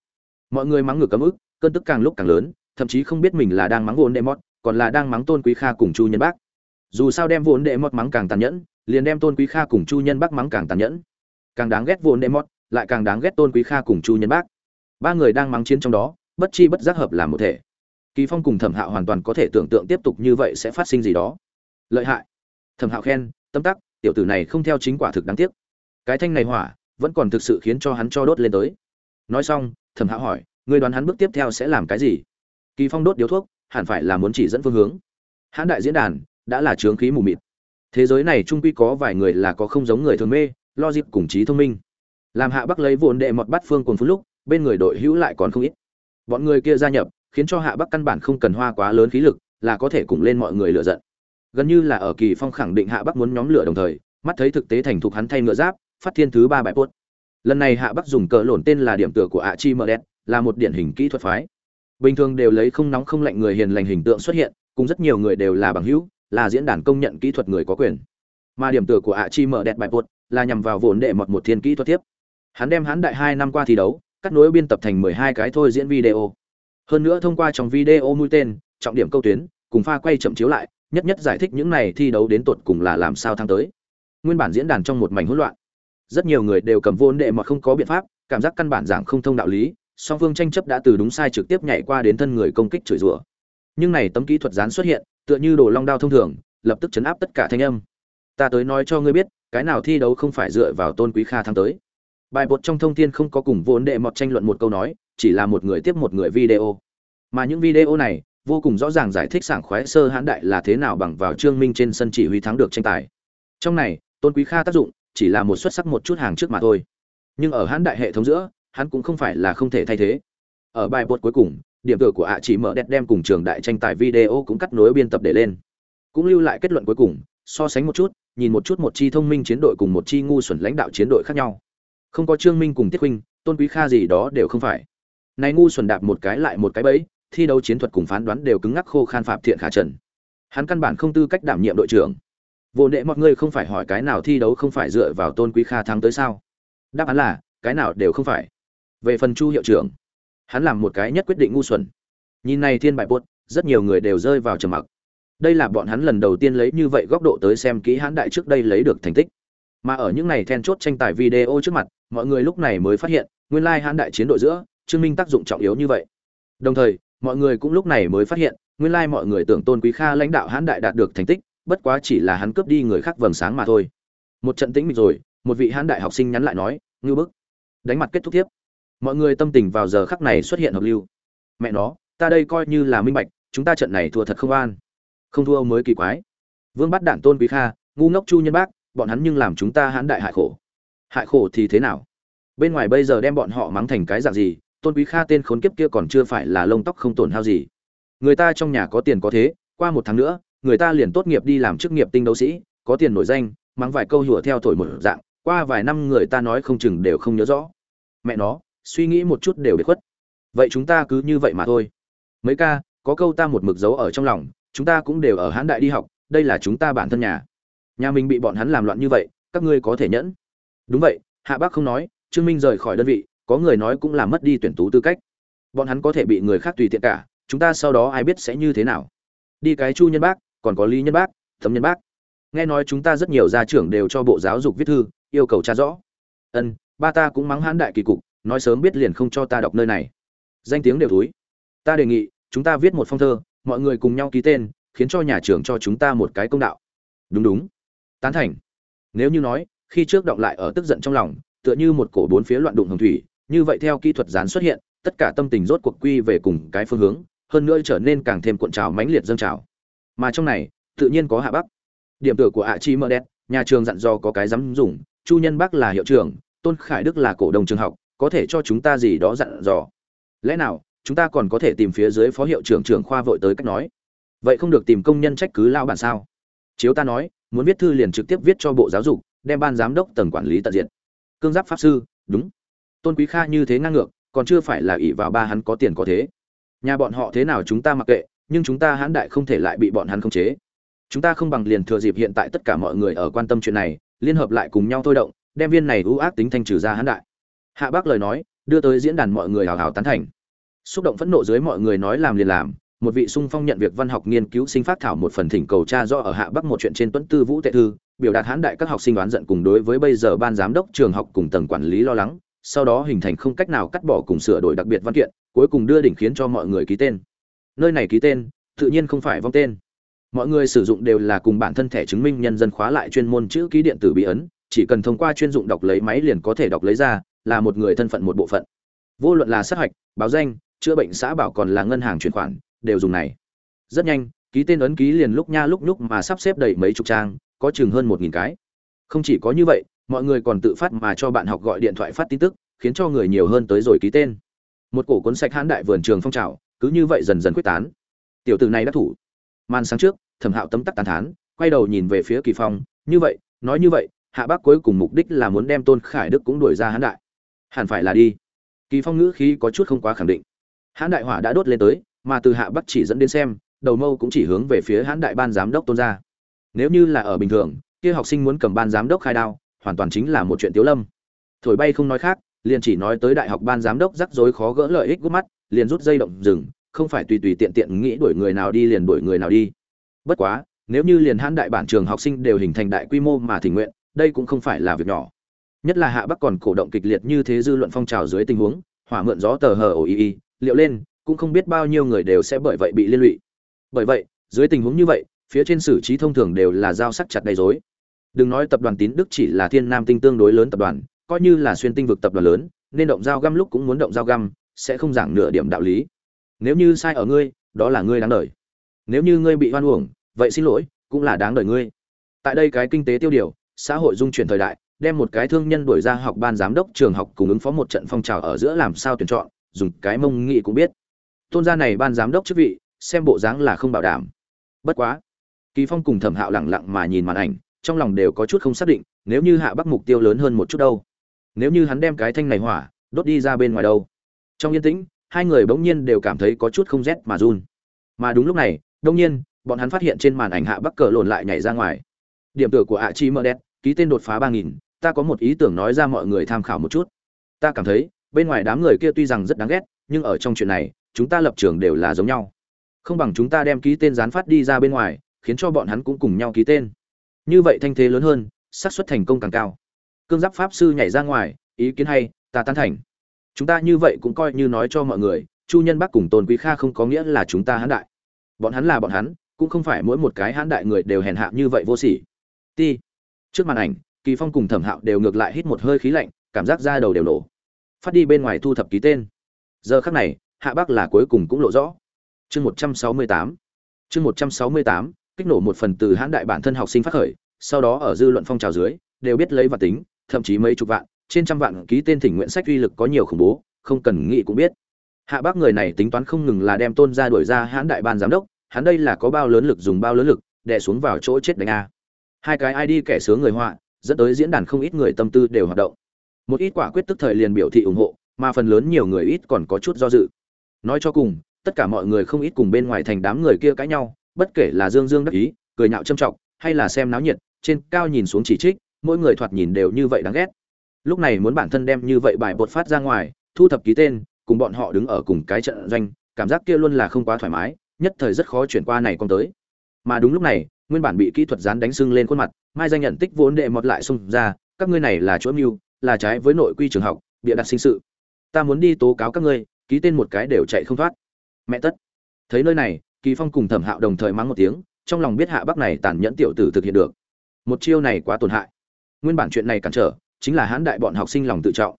Mọi người mắng ngược cấm ức, cơn tức càng lúc càng lớn, thậm chí không biết mình là đang mắng vốn đệ mọt, còn là đang mắng tôn quý kha cùng chu nhân bác. Dù sao đem vốn đệ mọt mắng càng tàn nhẫn, liền đem tôn quý kha cùng chu nhân bác mắng càng tàn nhẫn càng đáng ghét vốn đệ mót, lại càng đáng ghét tôn quý kha cùng chu nhân bác. Ba người đang mắng chiến trong đó bất chi bất giác hợp làm một thể. Kỳ phong cùng thẩm hạo hoàn toàn có thể tưởng tượng tiếp tục như vậy sẽ phát sinh gì đó. Lợi hại. Thẩm hạo khen tâm tắc tiểu tử này không theo chính quả thực đáng tiếc. Cái thanh này hỏa vẫn còn thực sự khiến cho hắn cho đốt lên tới. Nói xong thẩm hạo hỏi người đoán hắn bước tiếp theo sẽ làm cái gì? Kỳ phong đốt điếu thuốc hẳn phải là muốn chỉ dẫn phương hướng. Hãn đại diễn đàn đã là trướng khí mù mịt. Thế giới này trung quy có vài người là có không giống người thường mê lo dịp cùng trí thông minh. Làm hạ bắc lấy vốn đệ mọt bắt phương cùng phút lúc, bên người đội hữu lại còn không ít. Bọn người kia gia nhập, khiến cho hạ bắc căn bản không cần hoa quá lớn khí lực, là có thể cùng lên mọi người lựa giận. Gần như là ở kỳ phong khẳng định hạ bắc muốn nhóm lửa đồng thời, mắt thấy thực tế thành thục hắn thay ngựa giáp, phát thiên thứ ba bài post lần này hạ bắc dùng cờ lổn tên là điểm tựa của ạ chi mờ đen là một điển hình kỹ thuật phái. Bình thường đều lấy không nóng không lạnh người hiền lành hình tượng xuất hiện, cùng rất nhiều người đều là bằng hữu, là diễn đàn công nhận kỹ thuật người có quyền. Mà điểm tựa của ạ chi mở đẹp bài post là nhằm vào vốn đệ mọt một thiên kỹ thuật tiếp. Hắn đem hắn đại hai năm qua thi đấu, cắt nối biên tập thành mười hai cái thôi diễn video. Hơn nữa thông qua trong video mũi tên, trọng điểm câu tuyến, cùng pha quay chậm chiếu lại, nhất nhất giải thích những này thi đấu đến tột cùng là làm sao thăng tới. Nguyên bản diễn đàn trong một mảnh hỗn loạn. Rất nhiều người đều cầm vốn đệ mà không có biện pháp, cảm giác căn bản giảng không thông đạo lý, song phương tranh chấp đã từ đúng sai trực tiếp nhảy qua đến thân người công kích chửi rủa. Nhưng này tấm kỹ thuật dán xuất hiện, tựa như đồ long đao thông thường, lập tức chấn áp tất cả thanh âm. Ta tới nói cho ngươi biết cái nào thi đấu không phải dựa vào tôn quý kha thắng tới. Bài bột trong thông tin không có cùng vốn đệ mọt tranh luận một câu nói, chỉ là một người tiếp một người video. Mà những video này, vô cùng rõ ràng giải thích sảng khoái sơ hãn đại là thế nào bằng vào trương minh trên sân chỉ huy thắng được tranh tài. Trong này, tôn quý kha tác dụng chỉ là một xuất sắc một chút hàng trước mà thôi. Nhưng ở hãn đại hệ thống giữa, hắn cũng không phải là không thể thay thế. Ở bài bột cuối cùng, điểm tựa của ạ chỉ mở đẹp đem cùng trường đại tranh tài video cũng cắt nối biên tập để lên. Cũng lưu lại kết luận cuối cùng, so sánh một chút nhìn một chút một chi thông minh chiến đội cùng một chi ngu xuẩn lãnh đạo chiến đội khác nhau. Không có trương minh cùng tiết huynh, tôn quý kha gì đó đều không phải. Này ngu xuẩn đạp một cái lại một cái bẫy, thi đấu chiến thuật cùng phán đoán đều cứng ngắc khô khan phạm thiện khả trần. Hắn căn bản không tư cách đảm nhiệm đội trưởng. Vô nệ mọi người không phải hỏi cái nào thi đấu không phải dựa vào tôn quý kha thắng tới sao? Đáp án là, cái nào đều không phải. Về phần chu hiệu trưởng, hắn làm một cái nhất quyết định ngu xuẩn. Nhìn này thiên bại buốt, rất nhiều người đều rơi vào trầm mặc đây là bọn hắn lần đầu tiên lấy như vậy góc độ tới xem kỹ hãn đại trước đây lấy được thành tích. Mà ở những này then chốt tranh tài video trước mặt, mọi người lúc này mới phát hiện, nguyên lai hãn đại chiến đội giữa chứng minh tác dụng trọng yếu như vậy. Đồng thời, mọi người cũng lúc này mới phát hiện, nguyên lai mọi người tưởng tôn quý kha lãnh đạo hãn đại đạt được thành tích, bất quá chỉ là hắn cướp đi người khác vầng sáng mà thôi. Một trận tĩnh mịch rồi, một vị hãn đại học sinh nhắn lại nói, Ngưu bức. Đánh mặt kết thúc tiếp. Mọi người tâm tình vào giờ khắc này xuất hiện hợp lưu. Mẹ nó, ta đây coi như là minh bạch, chúng ta trận này thua thật không an không thua mới kỳ quái. Vương bắt đạn tôn quý kha, ngu ngốc chu nhân bác, bọn hắn nhưng làm chúng ta hãn đại hại khổ. Hại khổ thì thế nào? Bên ngoài bây giờ đem bọn họ mắng thành cái dạng gì, tôn quý kha tên khốn kiếp kia còn chưa phải là lông tóc không tổn hao gì. Người ta trong nhà có tiền có thế, qua một tháng nữa, người ta liền tốt nghiệp đi làm chức nghiệp tinh đấu sĩ, có tiền nổi danh, mắng vài câu hùa theo thổi một dạng, qua vài năm người ta nói không chừng đều không nhớ rõ. Mẹ nó, suy nghĩ một chút đều bị khuất. Vậy chúng ta cứ như vậy mà thôi. Mấy ca, có câu ta một mực dấu ở trong lòng chúng ta cũng đều ở Hán đại đi học, đây là chúng ta bản thân nhà. Nhà mình bị bọn hắn làm loạn như vậy, các ngươi có thể nhẫn. Đúng vậy, hạ bác không nói, trương minh rời khỏi đơn vị, có người nói cũng là mất đi tuyển tú tư cách. Bọn hắn có thể bị người khác tùy tiện cả, chúng ta sau đó ai biết sẽ như thế nào. Đi cái chu nhân bác, còn có lý nhân bác, thấm nhân bác. Nghe nói chúng ta rất nhiều gia trưởng đều cho bộ giáo dục viết thư, yêu cầu tra rõ. Ân, ba ta cũng mắng hãn đại kỳ cục, nói sớm biết liền không cho ta đọc nơi này. Danh tiếng đều thúi. Ta đề nghị, chúng ta viết một phong thơ mọi người cùng nhau ký tên, khiến cho nhà trường cho chúng ta một cái công đạo. Đúng đúng. Tán thành. Nếu như nói, khi trước động lại ở tức giận trong lòng, tựa như một cổ bốn phía loạn đụng hồng thủy, như vậy theo kỹ thuật dán xuất hiện, tất cả tâm tình rốt cuộc quy về cùng cái phương hướng, hơn nữa trở nên càng thêm cuộn trào mãnh liệt dâng trào. Mà trong này, tự nhiên có hạ bắc. Điểm tựa của hạ chi mơ đen nhà trường dặn do có cái dám dùng, chu nhân bắc là hiệu trưởng, tôn khải đức là cổ đồng trường học, có thể cho chúng ta gì đó dặn dò. Lẽ nào chúng ta còn có thể tìm phía dưới phó hiệu trưởng trưởng khoa vội tới cách nói. Vậy không được tìm công nhân trách cứ lao bản sao? Chiếu ta nói, muốn viết thư liền trực tiếp viết cho bộ giáo dục, đem ban giám đốc tầng quản lý tận diện cương giáp pháp sư, đúng. Tôn quý kha như thế ngang ngược, còn chưa phải là ỷ vào ba hắn có tiền có thế. Nhà bọn họ thế nào chúng ta mặc kệ, nhưng chúng ta hãn đại không thể lại bị bọn hắn khống chế. Chúng ta không bằng liền thừa dịp hiện tại tất cả mọi người ở quan tâm chuyện này, liên hợp lại cùng nhau thôi động, đem viên này ưu ác tính thanh trừ ra hãn đại. Hạ bác lời nói, đưa tới diễn đàn mọi người hào hào tán thành xúc động phẫn nộ dưới mọi người nói làm liền làm, một vị sung phong nhận việc văn học nghiên cứu sinh phát thảo một phần thỉnh cầu cha do ở hạ bắc một chuyện trên tuấn tư vũ tệ thư, biểu đạt hãn đại các học sinh đoán giận cùng đối với bây giờ ban giám đốc trường học cùng tầng quản lý lo lắng, sau đó hình thành không cách nào cắt bỏ cùng sửa đổi đặc biệt văn kiện, cuối cùng đưa đỉnh khiến cho mọi người ký tên. Nơi này ký tên, tự nhiên không phải vong tên. Mọi người sử dụng đều là cùng bản thân thẻ chứng minh nhân dân khóa lại chuyên môn chữ ký điện tử bí ấn chỉ cần thông qua chuyên dụng đọc lấy máy liền có thể đọc lấy ra, là một người thân phận một bộ phận. Vô luận là sát hạch, báo danh chữa bệnh xã bảo còn là ngân hàng chuyển khoản, đều dùng này. Rất nhanh, ký tên ấn ký liền lúc nha lúc nhúc mà sắp xếp đầy mấy chục trang, có chừng hơn một nghìn cái. Không chỉ có như vậy, mọi người còn tự phát mà cho bạn học gọi điện thoại phát tin tức, khiến cho người nhiều hơn tới rồi ký tên. Một cổ cuốn sách hãn đại vườn trường phong trào, cứ như vậy dần dần quyết tán. Tiểu tử này đã thủ. Màn sáng trước, thẩm hạo tấm tắc tàn thán, quay đầu nhìn về phía kỳ phong, như vậy, nói như vậy, hạ bác cuối cùng mục đích là muốn đem tôn khải đức cũng đuổi ra hãn đại. Hẳn phải là đi. Kỳ phong ngữ khí có chút không quá khẳng định hãn đại hỏa đã đốt lên tới, mà từ hạ bắc chỉ dẫn đến xem, đầu mâu cũng chỉ hướng về phía hãn đại ban giám đốc tôn gia. Nếu như là ở bình thường, kia học sinh muốn cầm ban giám đốc khai đao, hoàn toàn chính là một chuyện tiếu lâm. Thổi bay không nói khác, liền chỉ nói tới đại học ban giám đốc rắc rối khó gỡ lợi ích gút mắt, liền rút dây động rừng, không phải tùy tùy tiện tiện nghĩ đuổi người nào đi liền đuổi người nào đi. Bất quá, nếu như liền hãn đại bản trường học sinh đều hình thành đại quy mô mà thỉnh nguyện, đây cũng không phải là việc nhỏ. Nhất là hạ bắc còn cổ động kịch liệt như thế dư luận phong trào dưới tình huống, hỏa mượn gió tờ hờ ổ y y liệu lên, cũng không biết bao nhiêu người đều sẽ bởi vậy bị liên lụy. Bởi vậy, dưới tình huống như vậy, phía trên xử trí thông thường đều là giao sắc chặt đầy dối đừng nói tập đoàn tín đức chỉ là thiên nam tinh tương đối lớn tập đoàn, coi như là xuyên tinh vực tập đoàn lớn, nên động dao găm lúc cũng muốn động dao găm, sẽ không giảng nửa điểm đạo lý. Nếu như sai ở ngươi, đó là ngươi đáng đời. Nếu như ngươi bị hoan uổng, vậy xin lỗi, cũng là đáng đời ngươi. Tại đây cái kinh tế tiêu điều, xã hội dung chuyển thời đại, đem một cái thương nhân đuổi ra học ban giám đốc trường học cùng ứng phó một trận phong trào ở giữa làm sao tuyển chọn dùng cái mông nghị cũng biết. Tôn gia này ban giám đốc chức vị, xem bộ dáng là không bảo đảm. Bất quá, kỳ phong cùng thẩm hạo lẳng lặng mà nhìn màn ảnh, trong lòng đều có chút không xác định, nếu như hạ bắc mục tiêu lớn hơn một chút đâu? Nếu như hắn đem cái thanh này hỏa, đốt đi ra bên ngoài đâu? Trong yên tĩnh, hai người bỗng nhiên đều cảm thấy có chút không rét mà run. Mà đúng lúc này đông nhiên, bọn hắn phát hiện trên màn ảnh hạ bắc cờ lộn lại nhảy ra ngoài. Điểm tựa của hạ chi mơ đen ký tên đột phá ba nghìn, ta có một ý tưởng nói ra mọi người tham khảo một chút. Ta cảm thấy bên ngoài đám người kia tuy rằng rất đáng ghét, nhưng ở trong chuyện này, chúng ta lập trường đều là giống nhau. Không bằng chúng ta đem ký tên dán phát đi ra bên ngoài, khiến cho bọn hắn cũng cùng nhau ký tên. Như vậy thanh thế lớn hơn, xác suất thành công càng cao. Cương giáp pháp sư nhảy ra ngoài, ý kiến hay, ta tán thành. Chúng ta như vậy cũng coi như nói cho mọi người, chu nhân bắc cùng tôn quý kha không có nghĩa là chúng ta hãn đại. Bọn hắn là bọn hắn, cũng không phải mỗi một cái hãn đại người đều hèn hạ như vậy vô sỉ. Ti. Trước màn ảnh, kỳ phong cùng thẩm hạo đều ngược lại hít một hơi khí lạnh, cảm giác da đầu đều nổ phát đi bên ngoài thu thập ký tên. Giờ khắc này, hạ bắc là cuối cùng cũng lộ rõ. Chương một trăm sáu mươi tám. Chương một trăm sáu mươi tám, kích nổ một phần từ hãn đại bản thân học sinh phát khởi, sau đó ở dư luận phong trào dưới, đều biết lấy và tính, thậm chí mấy chục vạn, trên trăm vạn ký tên thỉnh nguyện sách uy lực có nhiều khủng bố, không cần nghĩ cũng biết. Hạ bác người này tính toán không ngừng là đem tôn ra đuổi ra hãn đại ban giám đốc, hắn đây là có bao lớn lực dùng bao lớn lực, đè xuống vào chỗ chết đánh a. Hai cái id kẻ sướng người họa, dẫn tới diễn đàn không ít người tâm tư đều hoạt động một ít quả quyết tức thời liền biểu thị ủng hộ, mà phần lớn nhiều người ít còn có chút do dự. Nói cho cùng, tất cả mọi người không ít cùng bên ngoài thành đám người kia cãi nhau, bất kể là dương dương đắc ý, cười nhạo châm trọng hay là xem náo nhiệt, trên cao nhìn xuống chỉ trích, mỗi người thoạt nhìn đều như vậy đáng ghét. Lúc này muốn bản thân đem như vậy bài bột phát ra ngoài, thu thập ký tên, cùng bọn họ đứng ở cùng cái trận doanh, cảm giác kia luôn là không quá thoải mái, nhất thời rất khó chuyển qua này con tới. Mà đúng lúc này, nguyên bản bị kỹ thuật dán đánh sưng lên khuôn mặt, mai danh nhận tích vốn đệ mọt lại xung ra, các ngươi này là chỗ mưu là trái với nội quy trường học, bịa đặt sinh sự. Ta muốn đi tố cáo các ngươi, ký tên một cái đều chạy không thoát. Mẹ tất. Thấy nơi này, kỳ phong cùng thẩm hạo đồng thời mắng một tiếng, trong lòng biết hạ bắc này tàn nhẫn tiểu tử thực hiện được. Một chiêu này quá tổn hại. Nguyên bản chuyện này cản trở, chính là hãn đại bọn học sinh lòng tự trọng.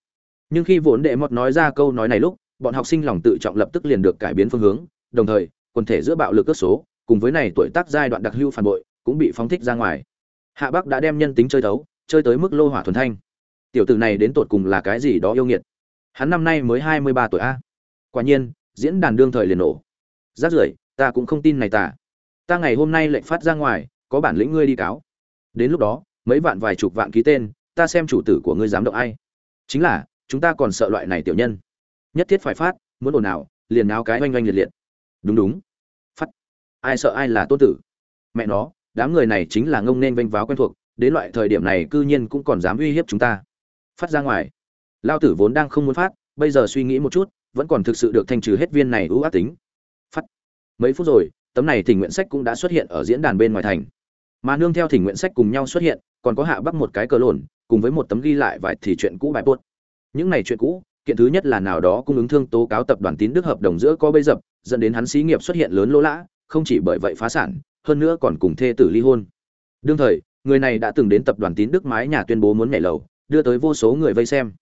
Nhưng khi vốn đệ mọt nói ra câu nói này lúc, bọn học sinh lòng tự trọng lập tức liền được cải biến phương hướng, đồng thời, quần thể giữa bạo lực cất số, cùng với này tuổi tác giai đoạn đặc hưu phản bội, cũng bị phóng thích ra ngoài. Hạ bắc đã đem nhân tính chơi thấu, chơi tới mức lô hỏa thuần thanh tiểu tử này đến tột cùng là cái gì đó yêu nghiệt. Hắn năm nay mới hai mươi ba tuổi a. Quả nhiên, diễn đàn đương thời liền nổ. Rát rưởi, ta cũng không tin này ta ta ngày hôm nay lệnh phát ra ngoài, có bản lĩnh ngươi đi cáo. Đến lúc đó, mấy vạn vài chục vạn ký tên, ta xem chủ tử của ngươi dám động ai. Chính là, chúng ta còn sợ loại này tiểu nhân. Nhất thiết phải phát, muốn ồn nào liền áo cái oanh oanh liệt liệt. Đúng đúng. Phát. Ai sợ ai là tôn tử. Mẹ nó, đám người này chính là ngông nên vênh váo quen thuộc, đến loại thời điểm này cư nhiên cũng còn dám uy hiếp chúng ta phát ra ngoài. Lao tử vốn đang không muốn phát, bây giờ suy nghĩ một chút, vẫn còn thực sự được thanh trừ hết viên này ưu ác tính. Phát. Mấy phút rồi, tấm này thỉnh nguyện sách cũng đã xuất hiện ở diễn đàn bên ngoài thành. Mà nương theo thỉnh nguyện sách cùng nhau xuất hiện, còn có hạ bắc một cái cờ lồn cùng với một tấm ghi lại vài thì chuyện cũ bài buốt. Những này chuyện cũ, kiện thứ nhất là nào đó cung ứng thương tố cáo tập đoàn tín đức hợp đồng giữa có bây dập, dẫn đến hắn xí nghiệp xuất hiện lớn lỗ lã, không chỉ bởi vậy phá sản, hơn nữa còn cùng thê tử ly hôn. Đương thời, người này đã từng đến tập đoàn tín đức mái nhà tuyên bố muốn nhảy lầu đưa tới vô số người vây xem.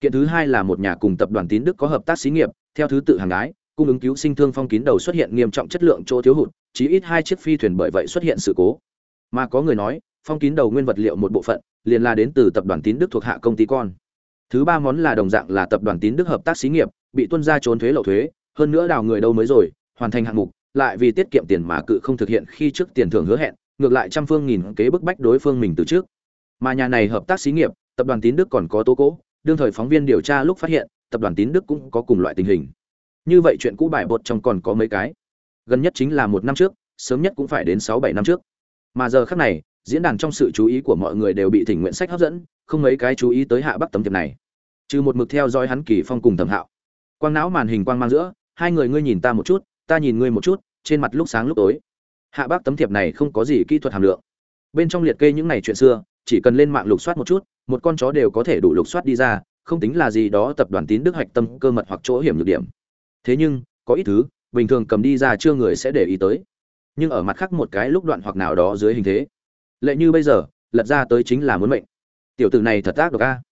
Kiện thứ hai là một nhà cùng tập đoàn tín đức có hợp tác xí nghiệp, theo thứ tự hàng ái cung ứng cứu sinh thương phong kín đầu xuất hiện nghiêm trọng chất lượng chỗ thiếu hụt, chí ít hai chiếc phi thuyền bởi vậy xuất hiện sự cố. Mà có người nói, phong kín đầu nguyên vật liệu một bộ phận, liền là đến từ tập đoàn tín đức thuộc hạ công ty con. Thứ ba món là đồng dạng là tập đoàn tín đức hợp tác xí nghiệp, bị tuân ra trốn thuế lậu thuế, hơn nữa đào người đâu mới rồi, hoàn thành hạng mục, lại vì tiết kiệm tiền mà cự không thực hiện khi trước tiền thưởng hứa hẹn, ngược lại trăm phương nghìn kế bức bách đối phương mình từ trước. Mà nhà này hợp tác xí nghiệp tập đoàn tín đức còn có tố cố, đương thời phóng viên điều tra lúc phát hiện, tập đoàn tín đức cũng có cùng loại tình hình. Như vậy chuyện cũ bài bột trong còn có mấy cái. Gần nhất chính là một năm trước, sớm nhất cũng phải đến sáu bảy năm trước. Mà giờ khác này, diễn đàn trong sự chú ý của mọi người đều bị thỉnh nguyện sách hấp dẫn, không mấy cái chú ý tới hạ bắc tấm thiệp này. Trừ một mực theo dõi hắn kỳ phong cùng thẩm hạo. Quang não màn hình quang mang giữa, hai người ngươi nhìn ta một chút, ta nhìn ngươi một chút, trên mặt lúc sáng lúc tối. Hạ bác tấm thiệp này không có gì kỹ thuật hàm lượng. Bên trong liệt kê những này chuyện xưa, chỉ cần lên mạng lục soát một chút một con chó đều có thể đủ lục soát đi ra, không tính là gì đó tập đoàn tín đức hạch tâm cơ mật hoặc chỗ hiểm nhược điểm. Thế nhưng, có ít thứ, bình thường cầm đi ra chưa người sẽ để ý tới. Nhưng ở mặt khác một cái lúc đoạn hoặc nào đó dưới hình thế, lệ như bây giờ, lật ra tới chính là muốn mệnh. Tiểu tử này thật ác độc a.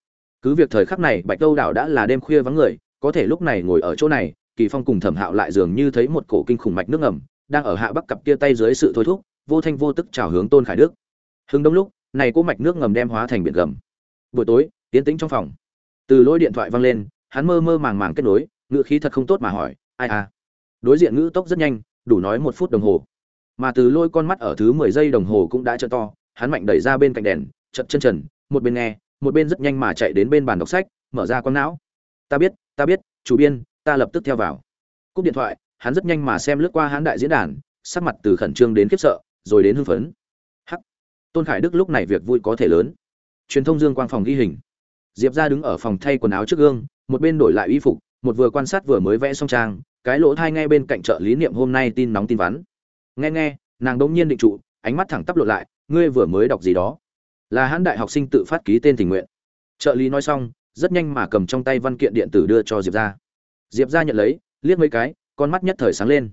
Cứ việc thời khắc này bạch đâu đảo đã là đêm khuya vắng người, có thể lúc này ngồi ở chỗ này, kỳ phong cùng thẩm hạo lại dường như thấy một cổ kinh khủng mạch nước ngầm, đang ở hạ bắc cặp kia tay dưới sự thôi thúc, vô thanh vô tức chào hướng tôn khải đức. Hưng đông lúc, này cô mạch nước ngầm đem hóa thành biển gầm buổi tối tiến tĩnh trong phòng. Từ lỗi điện thoại văng lên, hắn mơ mơ màng màng kết nối, ngữ khí thật không tốt mà hỏi, ai à? Đối diện ngữ tốc rất nhanh, đủ nói một phút đồng hồ. Mà từ lôi con mắt ở thứ mười giây đồng hồ cũng đã trợ to, hắn mạnh đẩy ra bên cạnh đèn chật chân trần, một bên nghe, một bên rất nhanh mà chạy đến bên bàn đọc sách, mở ra con não. Ta biết ta biết, chủ biên, ta lập tức theo vào. Cúp điện thoại, hắn rất nhanh mà xem lướt qua hãn đại diễn đàn, sắc mặt từ khẩn trương đến khiếp sợ, rồi đến hưng phấn. Hắc! Tôn khải đức lúc này việc vui có thể lớn truyền thông dương quang phòng ghi hình. Diệp ra đứng ở phòng thay quần áo trước gương, một bên đổi lại y phục, một vừa quan sát vừa mới vẽ xong trang, cái lỗ thai ngay bên cạnh trợ lý niệm hôm nay tin nóng tin vắn. Nghe nghe, nàng đống nhiên định trụ, ánh mắt thẳng tắp lộ lại, ngươi vừa mới đọc gì đó? Là hãn đại học sinh tự phát ký tên tình nguyện. Trợ lý nói xong, rất nhanh mà cầm trong tay văn kiện điện tử đưa cho diệp ra diệp ra nhận lấy, liếc mấy cái, con mắt nhất thời sáng lên.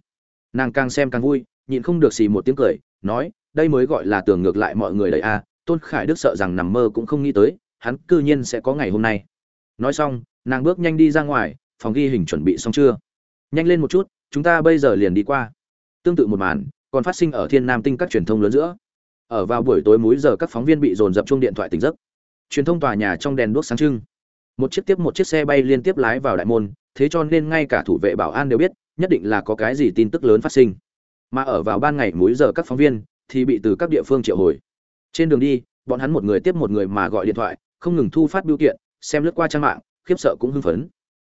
Nàng càng xem càng vui, nhịn không được xì một tiếng cười, nói, đây mới gọi là tưởng ngược lại mọi người đầy a à, tôn khải đức sợ rằng nằm mơ cũng không nghĩ tới, hắn cư nhiên sẽ có ngày hôm nay. Nói xong, nàng bước nhanh đi ra ngoài, phòng ghi hình chuẩn bị xong chưa? Nhanh lên một chút, chúng ta bây giờ liền đi qua. Tương tự một màn, còn phát sinh ở thiên nam tinh các truyền thông lớn giữa. Ở vào buổi tối múi giờ các phóng viên bị dồn dập chung điện thoại tỉnh giấc. Truyền thông tòa nhà trong đèn đuốc sáng trưng. Một chiếc tiếp một chiếc xe bay liên tiếp lái vào đại môn, thế cho nên ngay cả thủ vệ bảo an đều biết, nhất định là có cái gì tin tức lớn phát sinh. Mà ở vào ban ngày múi giờ các phóng viên, thì bị từ các địa phương triệu hồi trên đường đi, bọn hắn một người tiếp một người mà gọi điện thoại, không ngừng thu phát biểu kiện, xem lướt qua trang mạng, khiếp sợ cũng hưng phấn.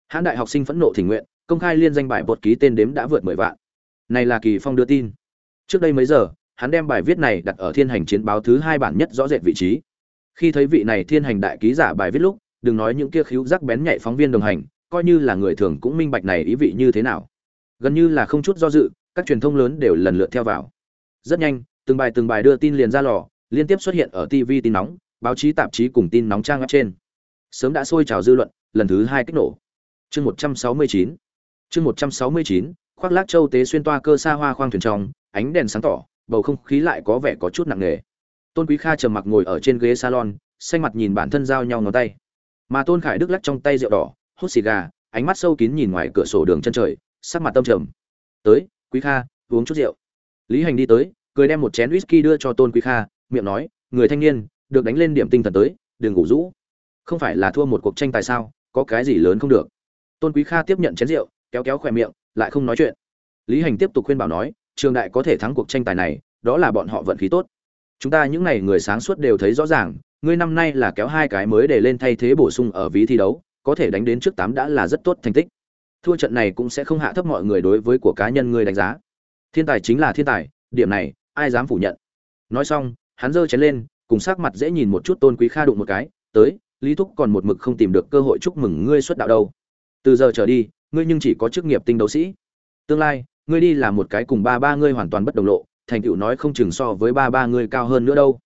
Hãn đại học sinh phẫn nộ thỉnh nguyện, công khai liên danh bài bột ký tên đếm đã vượt mười vạn. Này là kỳ phong đưa tin. Trước đây mấy giờ, hắn đem bài viết này đặt ở thiên hành chiến báo thứ hai bản nhất rõ rệt vị trí. Khi thấy vị này thiên hành đại ký giả bài viết lúc, đừng nói những kia khíu rắc bén nhạy phóng viên đồng hành, coi như là người thường cũng minh bạch này ý vị như thế nào. Gần như là không chút do dự, các truyền thông lớn đều lần lượt theo vào. Rất nhanh, từng bài từng bài đưa tin liền ra lò liên tiếp xuất hiện ở tv tin nóng, báo chí tạp chí cùng tin nóng trang web trên. Sớm đã sôi trào dư luận, lần thứ hai kích nổ. Chương một trăm sáu mươi chín. Chương một trăm sáu mươi chín, khoác lác châu tế xuyên toa cơ xa hoa khoang thuyền trong, ánh đèn sáng tỏ, bầu không khí lại có vẻ có chút nặng nề. Tôn quý kha trầm mặc ngồi ở trên ghế salon, xanh mặt nhìn bản thân giao nhau ngón tay. Mà tôn khải đức lắc trong tay rượu đỏ, hút xì gà, ánh mắt sâu kín nhìn ngoài cửa sổ đường chân trời, sắc mặt tâm trầm. Tới, quý kha, uống chút rượu. Lý hành đi tới, cười đem một chén whisky đưa cho tôn quý kha miệng nói, người thanh niên, được đánh lên điểm tinh thần tới, đừng ngủ rũ. Không phải là thua một cuộc tranh tài sao, có cái gì lớn không được. Tôn quý kha tiếp nhận chén rượu, kéo kéo khỏe miệng, lại không nói chuyện. Lý hành tiếp tục khuyên bảo nói, trường đại có thể thắng cuộc tranh tài này, đó là bọn họ vận khí tốt. Chúng ta những n à y người sáng suốt đều thấy rõ ràng, ngươi năm nay là kéo hai cái mới để lên thay thế bổ sung ở ví thi đấu, có thể đánh đến trước tám đã là rất tốt thành tích. Thua trận này cũng sẽ không hạ thấp mọi người đối với của cá nhân ngươi đánh giá. Thiên tài chính là thiên tài, điểm này, ai dám phủ nhận? Nói xong hắn giơ chén lên, cùng sắc mặt dễ nhìn một chút tôn quý kha đụng một cái, tới, lý thúc còn một mực không tìm được cơ hội chúc mừng ngươi xuất đạo đâu. Từ giờ trở đi, ngươi nhưng chỉ có chức nghiệp tinh đấu sĩ. Tương lai, ngươi đi làm một cái cùng ba ba ngươi hoàn toàn bất đồng lộ, thành tựu nói không chừng so với ba ba ngươi cao hơn nữa đâu.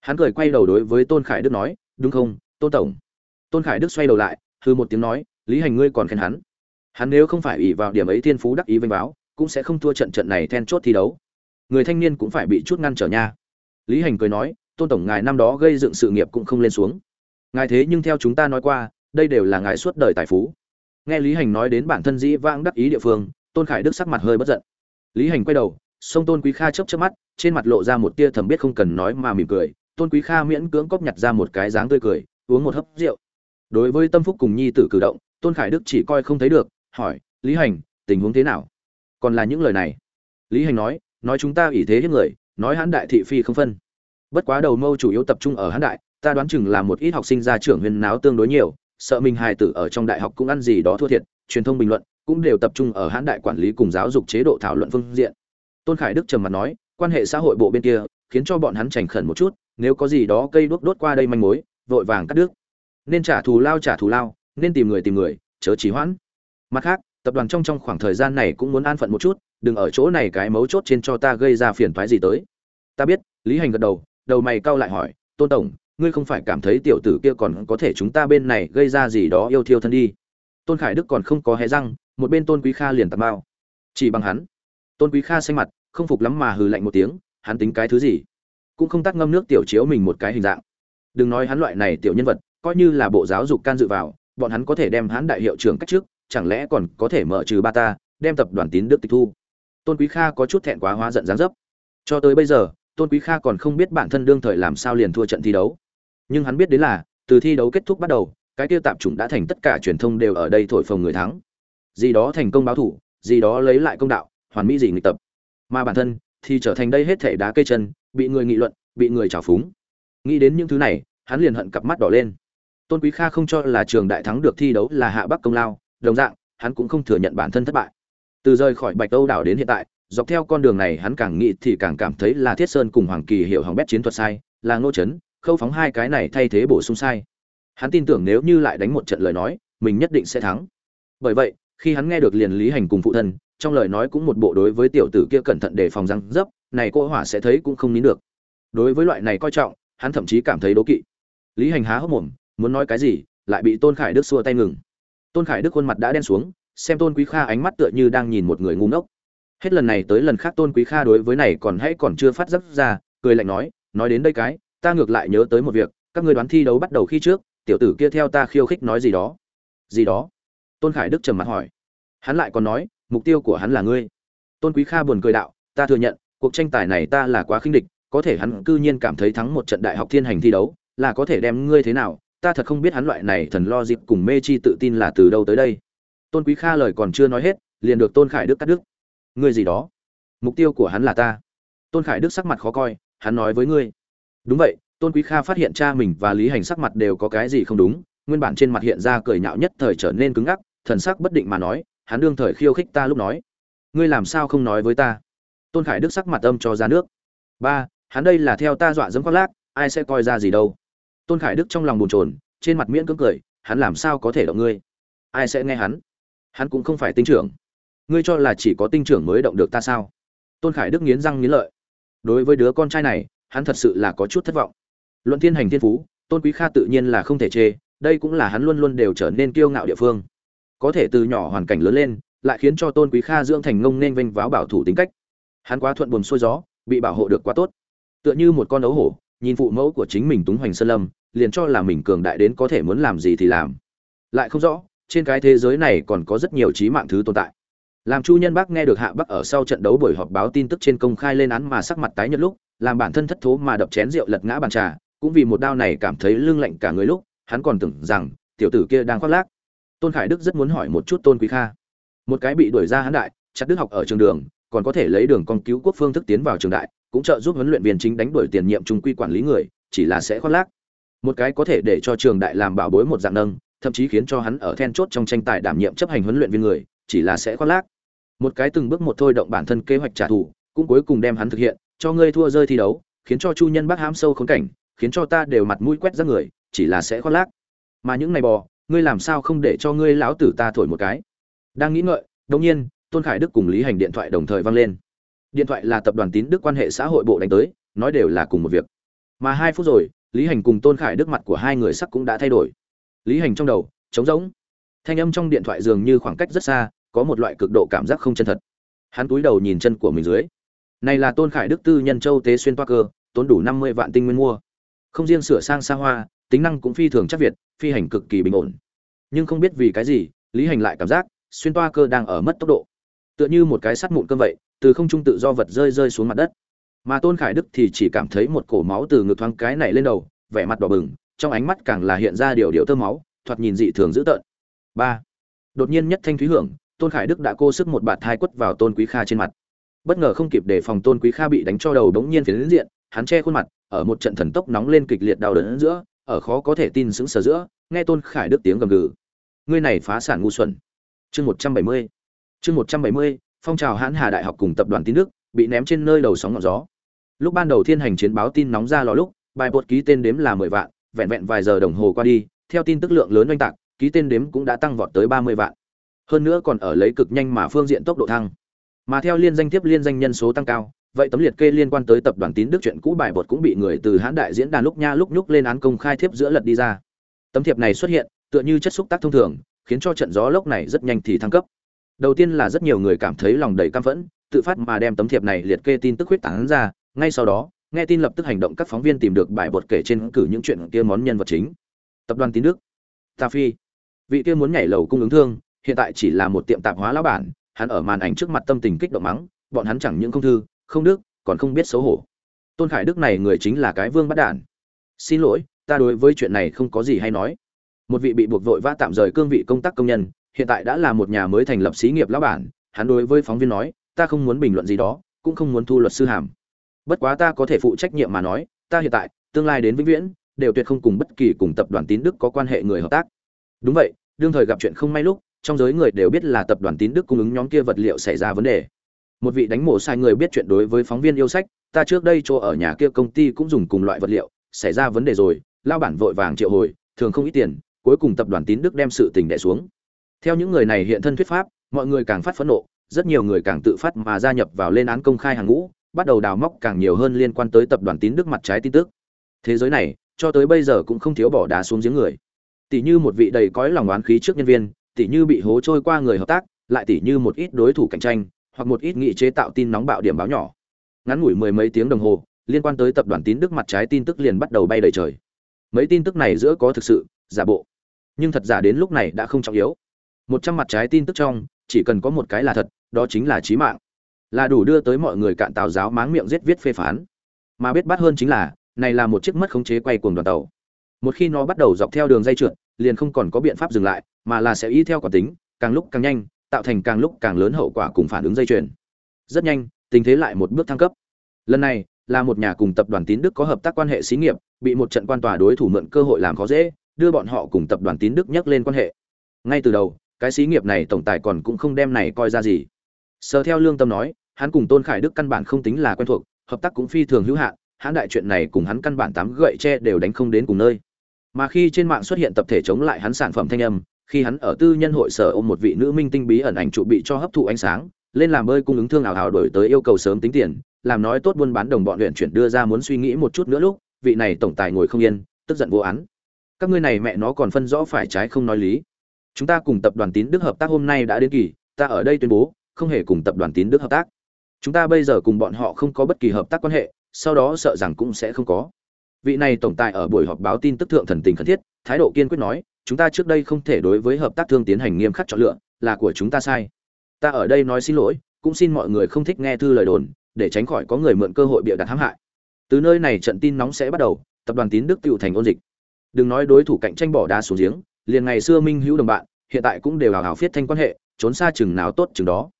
Hắn cười quay đầu đối với tôn khải đức nói, đúng không, tôn tổng? Tôn khải đức xoay đầu lại hư một tiếng nói, lý hành ngươi còn khen hắn. Hắn nếu không phải ỷ vào điểm ấy thiên phú đắc ý vênh báo, cũng sẽ không thua trận trận này then chốt thi đấu. Người thanh niên cũng phải bị chút ngăn trở nha lý hành cười nói, tôn tổng, ngài năm đó gây dựng sự nghiệp cũng không lên xuống. Ngài thế nhưng theo chúng ta nói qua, đây đều là ngài suốt đời tài phú. Nghe lý hành nói đến bản thân dĩ vãng đắc ý địa phương, tôn khải đức sắc mặt hơi bất giận. Lý hành quay đầu sông tôn quý kha chớp chớp mắt, trên mặt lộ ra một tia thầm biết không cần nói mà mỉm cười. Tôn quý kha miễn cưỡng cóp nhặt ra một cái dáng tươi cười, uống một hớp rượu. Đối với tâm phúc cùng nhi tử cử động, tôn khải đức chỉ coi không thấy được, hỏi, lý hành, tình huống thế nào? Còn là những lời này? Lý hành nói nói chúng ta ủy thế hết người nói hán đại thị phi không phân. Bất quá đầu mâu chủ yếu tập trung ở hán đại, ta đoán chừng là một ít học sinh ra trưởng huyền náo tương đối nhiều, sợ mình hài tử ở trong đại học cũng ăn gì đó thua thiệt, truyền thông bình luận cũng đều tập trung ở hán đại quản lý cùng giáo dục chế độ thảo luận phương diện. Tôn khải đức trầm mặt nói, quan hệ xã hội bộ bên kia, khiến cho bọn hắn chảnh khẩn một chút, nếu có gì đó cây đuốc đốt qua đây manh mối, vội vàng cắt đứt. Nên trả thù lao trả thù lao, nên tìm người tìm người, chớ trí hoãn. Mặt khác, tập đoàn trong trong khoảng thời gian này cũng muốn an phận một chút đừng ở chỗ này cái mấu chốt trên cho ta gây ra phiền toái gì tới. Ta biết, lý hành gật đầu đầu mày cau lại hỏi, tôn tổng, ngươi không phải cảm thấy tiểu tử kia còn có thể chúng ta bên này gây ra gì đó yêu thiêu thân đi? Tôn khải đức còn không có hé răng, một bên tôn quý kha liền tạt bao chỉ bằng hắn. Tôn quý kha xanh mặt, không phục lắm mà hừ lạnh một tiếng, hắn tính cái thứ gì? Cũng không tắt ngâm nước tiểu chiếu mình một cái hình dạng. Đừng nói hắn loại này tiểu nhân vật, coi như là bộ giáo dục can dự vào, bọn hắn có thể đem hắn đại hiệu trưởng cách trước, chẳng lẽ còn có thể mở trừ ba ta, đem tập đoàn tín đức tịch thu? Tôn quý kha có chút thẹn quá hóa giận dáng dấp. Cho tới bây giờ, tôn quý kha còn không biết bản thân đương thời làm sao liền thua trận thi đấu. Nhưng hắn biết đến là, từ thi đấu kết thúc bắt đầu, cái tiêu tạp chủng đã thành tất cả truyền thông đều ở đây thổi phồng người thắng. Gì đó thành công báo thủ, gì đó lấy lại công đạo, hoàn mỹ gì nghịch tập. Mà bản thân thì trở thành đây hết thể đá cây chân, bị người nghị luận, bị người trào phúng. Nghĩ đến những thứ này, hắn liền hận cặp mắt đỏ lên. Tôn quý kha không cho là trường đại thắng được thi đấu là hạ bắc công lao, đồng dạng, hắn cũng không thừa nhận bản thân thất bại từ rời khỏi bạch âu đảo đến hiện tại, dọc theo con đường này hắn càng nghĩ thì càng cảm thấy là thiết sơn cùng hoàng kỳ hiểu hỏng bét chiến thuật sai, là ngô trấn khâu phóng hai cái này thay thế bổ sung sai. Hắn tin tưởng nếu như lại đánh một trận lời nói, mình nhất định sẽ thắng. Bởi vậy, khi hắn nghe được liền lý hành cùng phụ thân, trong lời nói cũng một bộ đối với tiểu tử kia cẩn thận để phòng răng dấp, này cô hỏa sẽ thấy cũng không nín được. Đối với loại này coi trọng, hắn thậm chí cảm thấy đố kỵ. Lý hành há hốc mồm, muốn nói cái gì, lại bị tôn khải đức xua tay ngừng. Tôn khải đức khuôn mặt đã đen xuống xem tôn quý kha ánh mắt tựa như đang nhìn một người ngu ngốc. Hết lần này tới lần khác tôn quý kha đối với này còn hãy còn chưa phát giác ra, cười lạnh nói nói đến đây cái, ta ngược lại nhớ tới một việc, các người đoán thi đấu bắt đầu khi trước, tiểu tử kia theo ta khiêu khích nói gì đó. Gì đó? Tôn khải đức trầm mặt hỏi. Hắn lại còn nói, mục tiêu của hắn là ngươi. Tôn quý kha buồn cười đạo, ta thừa nhận, cuộc tranh tài này ta là quá khinh địch, có thể hắn cư nhiên cảm thấy thắng một trận đại học thiên hành thi đấu, là có thể đem ngươi thế nào, ta thật không biết hắn loại này thần lo dịp cùng mê chi tự tin là từ đâu tới đây tôn quý kha lời còn chưa nói hết, liền được tôn khải đức cắt đứt. Ngươi gì đó? Mục tiêu của hắn là ta. Tôn khải đức sắc mặt khó coi, hắn nói với ngươi. Đúng vậy, tôn quý kha phát hiện cha mình và lý hành sắc mặt đều có cái gì không đúng, nguyên bản trên mặt hiện ra cười nhạo nhất thời trở nên cứng ngắc, thần sắc bất định mà nói, hắn đương thời khiêu khích ta lúc nói. Ngươi làm sao không nói với ta? Tôn khải đức sắc mặt âm cho ra nước. Ba, hắn đây là theo ta dọa dẫm khoác lác, ai sẽ coi ra gì đâu. Tôn khải đức trong lòng bồn chồn, trên mặt miễn cưỡng cười, hắn làm sao có thể động ngươi? Ai sẽ nghe hắn? Hắn cũng không phải tinh trưởng. Ngươi cho là chỉ có tinh trưởng mới động được ta sao? Tôn khải đức nghiến răng nghiến lợi. Đối với đứa con trai này, hắn thật sự là có chút thất vọng. Luận thiên hành thiên phú, tôn quý kha tự nhiên là không thể chê, đây cũng là hắn luôn luôn đều trở nên kiêu ngạo địa phương. Có thể từ nhỏ hoàn cảnh lớn lên, lại khiến cho tôn quý kha dưỡng thành ngông nên vênh váo bảo thủ tính cách. Hắn quá thuận buồm xuôi gió, bị bảo hộ được quá tốt. Tựa như một con ấu hổ, nhìn phụ mẫu của chính mình túng hoành sơn lâm, liền cho là mình cường đại đến có thể muốn làm gì thì làm. Lại không rõ trên cái thế giới này còn có rất nhiều trí mạng thứ tồn tại. Làm chu nhân bắc nghe được hạ bắc ở sau trận đấu buổi họp báo tin tức trên công khai lên án mà sắc mặt tái nhợt lúc, làm bản thân thất thố mà đập chén rượu lật ngã bàn trà, cũng vì một đao này cảm thấy lưng lạnh cả người lúc, hắn còn tưởng rằng, tiểu tử kia đang khoác lác. Tôn khải đức rất muốn hỏi một chút tôn quý kha. Một cái bị đuổi ra hắn đại, chặt đức học ở trường đường, còn có thể lấy đường con cứu quốc phương thức tiến vào trường đại, cũng trợ giúp huấn luyện viên chính đánh đuổi tiền nhiệm trung quy quản lý người, chỉ là sẽ khoác lác. Một cái có thể để cho trường đại làm bảo bối một dạng nâng thậm chí khiến cho hắn ở then chốt trong tranh tài đảm nhiệm chấp hành huấn luyện viên người, chỉ là sẽ khoác lác. Một cái từng bước một thôi động bản thân kế hoạch trả thù, cũng cuối cùng đem hắn thực hiện, cho ngươi thua rơi thi đấu, khiến cho chu nhân bác hãm sâu khốn cảnh, khiến cho ta đều mặt mũi quét ra người, chỉ là sẽ khoác lác. Mà những này bò, ngươi làm sao không để cho ngươi lão tử ta thổi một cái? Đang nghĩ ngợi, đột nhiên, tôn khải đức cùng lý hành điện thoại đồng thời vang lên. Điện thoại là tập đoàn tín đức quan hệ xã hội bộ đánh tới, nói đều là cùng một việc. Mà hai phút rồi, lý hành cùng tôn khải đức mặt của hai người sắc cũng đã thay đổi lý hành trong đầu, trống rỗng. Thanh âm trong điện thoại dường như khoảng cách rất xa, có một loại cực độ cảm giác không chân thật. Hắn túi đầu nhìn chân của mình dưới. Này là tôn khải đức tư nhân châu tế xuyên toa cơ, tốn đủ năm mươi vạn tinh nguyên mua. Không riêng sửa sang xa hoa, tính năng cũng phi thường chắc việt, phi hành cực kỳ bình ổn. Nhưng không biết vì cái gì, lý hành lại cảm giác, xuyên toa cơ đang ở mất tốc độ. Tựa như một cái sắt mụn cơm vậy, từ không trung tự do vật rơi rơi xuống mặt đất. Mà tôn khải đức thì chỉ cảm thấy một cổ máu từ ngực thoáng cái này lên đầu, vẻ mặt đỏ bừng trong ánh mắt càng là hiện ra điều điều tơ máu, thoạt nhìn dị thường dữ tợn. Ba. Đột nhiên nhất thanh thúy hưởng, tôn khải đức đã cô sức một bạt thai quất vào tôn quý kha trên mặt. Bất ngờ không kịp để phòng tôn quý kha bị đánh cho đầu đống nhiên phiến diện, hắn che khuôn mặt, ở một trận thần tốc nóng lên kịch liệt đau đớn giữa, ở khó có thể tin sững sờ giữa, nghe tôn khải đức tiếng gầm gừ. Ngươi này phá sản ngu xuẩn. Chương một trăm bảy mươi. Chương một trăm bảy mươi, phong trào hãn hà đại học cùng tập đoàn tin đức, bị ném trên nơi đầu sóng ngọn gió. Lúc ban đầu thiên hành chiến báo tin nóng ra lò lúc, bài bột ký tên đếm là mười vạn vẹn vẹn vài giờ đồng hồ qua đi, theo tin tức lượng lớn oanh tạc, ký tên đếm cũng đã tăng vọt tới ba mươi vạn. Hơn nữa còn ở lấy cực nhanh mà phương diện tốc độ thăng. Mà theo liên danh tiếp liên danh nhân số tăng cao, vậy tấm liệt kê liên quan tới tập đoàn tín đức chuyện cũ bài bột cũng bị người từ hãn đại diễn đàn lúc nha lúc nhúc lên án công khai thiếp giữa lật đi ra. Tấm thiệp này xuất hiện, tựa như chất xúc tác thông thường, khiến cho trận gió lốc này rất nhanh thì thăng cấp. Đầu tiên là rất nhiều người cảm thấy lòng đầy căm phẫn, tự phát mà đem tấm thiệp này liệt kê tin tức huyết tán ra, ngay sau đó nghe tin lập tức hành động các phóng viên tìm được bài bột kể trên cử những chuyện kia món nhân vật chính. Tập đoàn tín đức, ta phi. Vị kia muốn nhảy lầu cung ứng thương, hiện tại chỉ là một tiệm tạp hóa lão bản, hắn ở màn ảnh trước mặt tâm tình kích động mắng, bọn hắn chẳng những không thư, không đức, còn không biết xấu hổ. Tôn khải đức này người chính là cái vương bắt đản. Xin lỗi, ta đối với chuyện này không có gì hay nói. Một vị bị buộc vội vã tạm rời cương vị công tác công nhân, hiện tại đã là một nhà mới thành lập xí nghiệp lão bản, hắn đối với phóng viên nói, ta không muốn bình luận gì đó, cũng không muốn thu luật sư hàm bất quá ta có thể phụ trách nhiệm mà nói, ta hiện tại, tương lai đến vĩnh viễn, đều tuyệt không cùng bất kỳ cùng tập đoàn tín đức có quan hệ người hợp tác. Đúng vậy, đương thời gặp chuyện không may lúc, trong giới người đều biết là tập đoàn tín đức cung ứng nhóm kia vật liệu xảy ra vấn đề. Một vị đánh mổ sai người biết chuyện đối với phóng viên yêu sách, ta trước đây chỗ ở nhà kia công ty cũng dùng cùng loại vật liệu, xảy ra vấn đề rồi, lao bản vội vàng triệu hồi, thường không ít tiền, cuối cùng tập đoàn tín đức đem sự tình đẻ xuống. Theo những người này hiện thân thuyết pháp, mọi người càng phát phẫn nộ, rất nhiều người càng tự phát mà gia nhập vào lên án công khai hàng ngũ bắt đầu đào móc càng nhiều hơn liên quan tới tập đoàn tín đức mặt trái tin tức. Thế giới này, cho tới bây giờ cũng không thiếu bỏ đá xuống giếng người. Tỷ như một vị đầy cõi lòng oán khí trước nhân viên tỷ như bị hố trôi qua người hợp tác, lại tỷ như một ít đối thủ cạnh tranh, hoặc một ít nghị chế tạo tin nóng bạo điểm báo nhỏ. Ngắn ngủi mười mấy tiếng đồng hồ, liên quan tới tập đoàn tín đức mặt trái tin tức liền bắt đầu bay đầy trời. Mấy tin tức này giữa có thực sự, giả bộ. Nhưng thật giả đến lúc này đã không trọng yếu. Một trăm mặt trái tin tức trong, chỉ cần có một cái là thật, đó chính là trí mạng là đủ đưa tới mọi người cạn tào giáo máng miệng giết viết phê phán. Mà biết bắt hơn chính là, này là một chiếc mất khống chế quay cuồng đoàn tàu. Một khi nó bắt đầu dọc theo đường dây trượt, liền không còn có biện pháp dừng lại, mà là sẽ y theo quả tính, càng lúc càng nhanh, tạo thành càng lúc càng lớn hậu quả cùng phản ứng dây chuyền. Rất nhanh, tình thế lại một bước thăng cấp. Lần này, là một nhà cùng tập đoàn tín đức có hợp tác quan hệ xí nghiệp, bị một trận quan tòa đối thủ mượn cơ hội làm khó dễ, đưa bọn họ cùng tập đoàn tín đức nhắc lên quan hệ. Ngay từ đầu, cái xí nghiệp này tổng tài còn cũng không đem này coi ra gì. Sờ theo lương tâm nói hắn cùng tôn khải đức căn bản không tính là quen thuộc, hợp tác cũng phi thường hữu hạn hắn đại chuyện này cùng hắn căn bản tám gậy tre đều đánh không đến cùng nơi. Mà khi trên mạng xuất hiện tập thể chống lại hắn sản phẩm thanh âm, khi hắn ở tư nhân hội sở ôm một vị nữ minh tinh bí ẩn ảnh trụ bị cho hấp thụ ánh sáng, lên làm bơi cung ứng thương ảo ảo đổi tới yêu cầu sớm tính tiền, làm nói tốt buôn bán đồng bọn luyện chuyển đưa ra muốn suy nghĩ một chút nữa lúc, vị này tổng tài ngồi không yên, tức giận vô án. Các ngươi này mẹ nó còn phân rõ phải trái không nói lý. Chúng ta cùng tập đoàn tín đức hợp tác hôm nay đã đến kỳ, ta ở đây tuyên bố, không hề cùng tập đoàn tín đức hợp tác chúng ta bây giờ cùng bọn họ không có bất kỳ hợp tác quan hệ, sau đó sợ rằng cũng sẽ không có. Vị này tổng tài ở buổi họp báo tin tức thượng thần tình khẩn thiết, thái độ kiên quyết nói, chúng ta trước đây không thể đối với hợp tác thương tiến hành nghiêm khắc chọn lựa, là của chúng ta sai. Ta ở đây nói xin lỗi, cũng xin mọi người không thích nghe thư lời đồn, để tránh khỏi có người mượn cơ hội bịa đặt hãm hại. Từ nơi này trận tin nóng sẽ bắt đầu, tập đoàn tín đức tựu thành ôn dịch. Đừng nói đối thủ cạnh tranh bỏ đá xuống giếng, liền ngày xưa minh hữu đồng bạn, hiện tại cũng đều hào hào phiết thanh quan hệ, trốn xa chừng nào tốt chừng đó.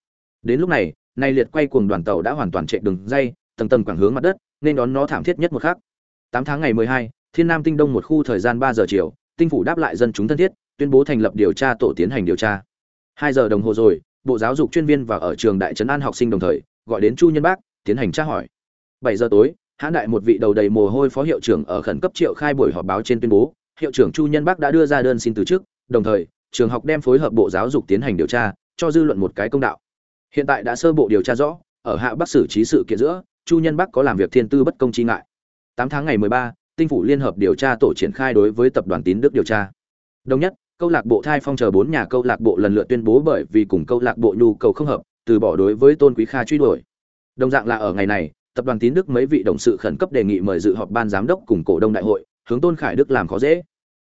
Đến lúc này nay liệt quay cuồng đoàn tàu đã hoàn toàn chạy đường dây, tầng tầng quảng hướng mặt đất, nên đón nó thảm thiết nhất một khắc. Tám tháng ngày mười hai, thiên nam tinh đông một khu thời gian ba giờ chiều, tinh phủ đáp lại dân chúng thân thiết, tuyên bố thành lập điều tra tổ tiến hành điều tra. Hai giờ đồng hồ rồi, bộ giáo dục chuyên viên và ở trường đại trấn an học sinh đồng thời, gọi đến chu nhân bác, tiến hành tra hỏi. Bảy giờ tối hãn đại một vị đầu đầy mồ hôi phó hiệu trưởng ở khẩn cấp triệu khai buổi họp báo trên tuyên bố, hiệu trưởng chu nhân bác đã đưa ra đơn xin từ chức, đồng thời, trường học đem phối hợp bộ giáo dục tiến hành điều tra, cho dư luận một cái công đạo hiện tại đã sơ bộ điều tra rõ, ở hạ bắc xử trí sự kiện giữa, chu nhân bắc có làm việc thiên tư bất công chi ngại. Tám tháng ngày mười ba, tinh phủ liên hợp điều tra tổ triển khai đối với tập đoàn tín đức điều tra. Đồng nhất, câu lạc bộ thai phong chờ bốn nhà câu lạc bộ lần lượt tuyên bố bởi vì cùng câu lạc bộ nhu cầu không hợp, từ bỏ đối với tôn quý kha truy đuổi. Đồng dạng là ở ngày này, tập đoàn tín đức mấy vị đồng sự khẩn cấp đề nghị mời dự họp ban giám đốc cùng cổ đông đại hội, hướng tôn khải đức làm khó dễ.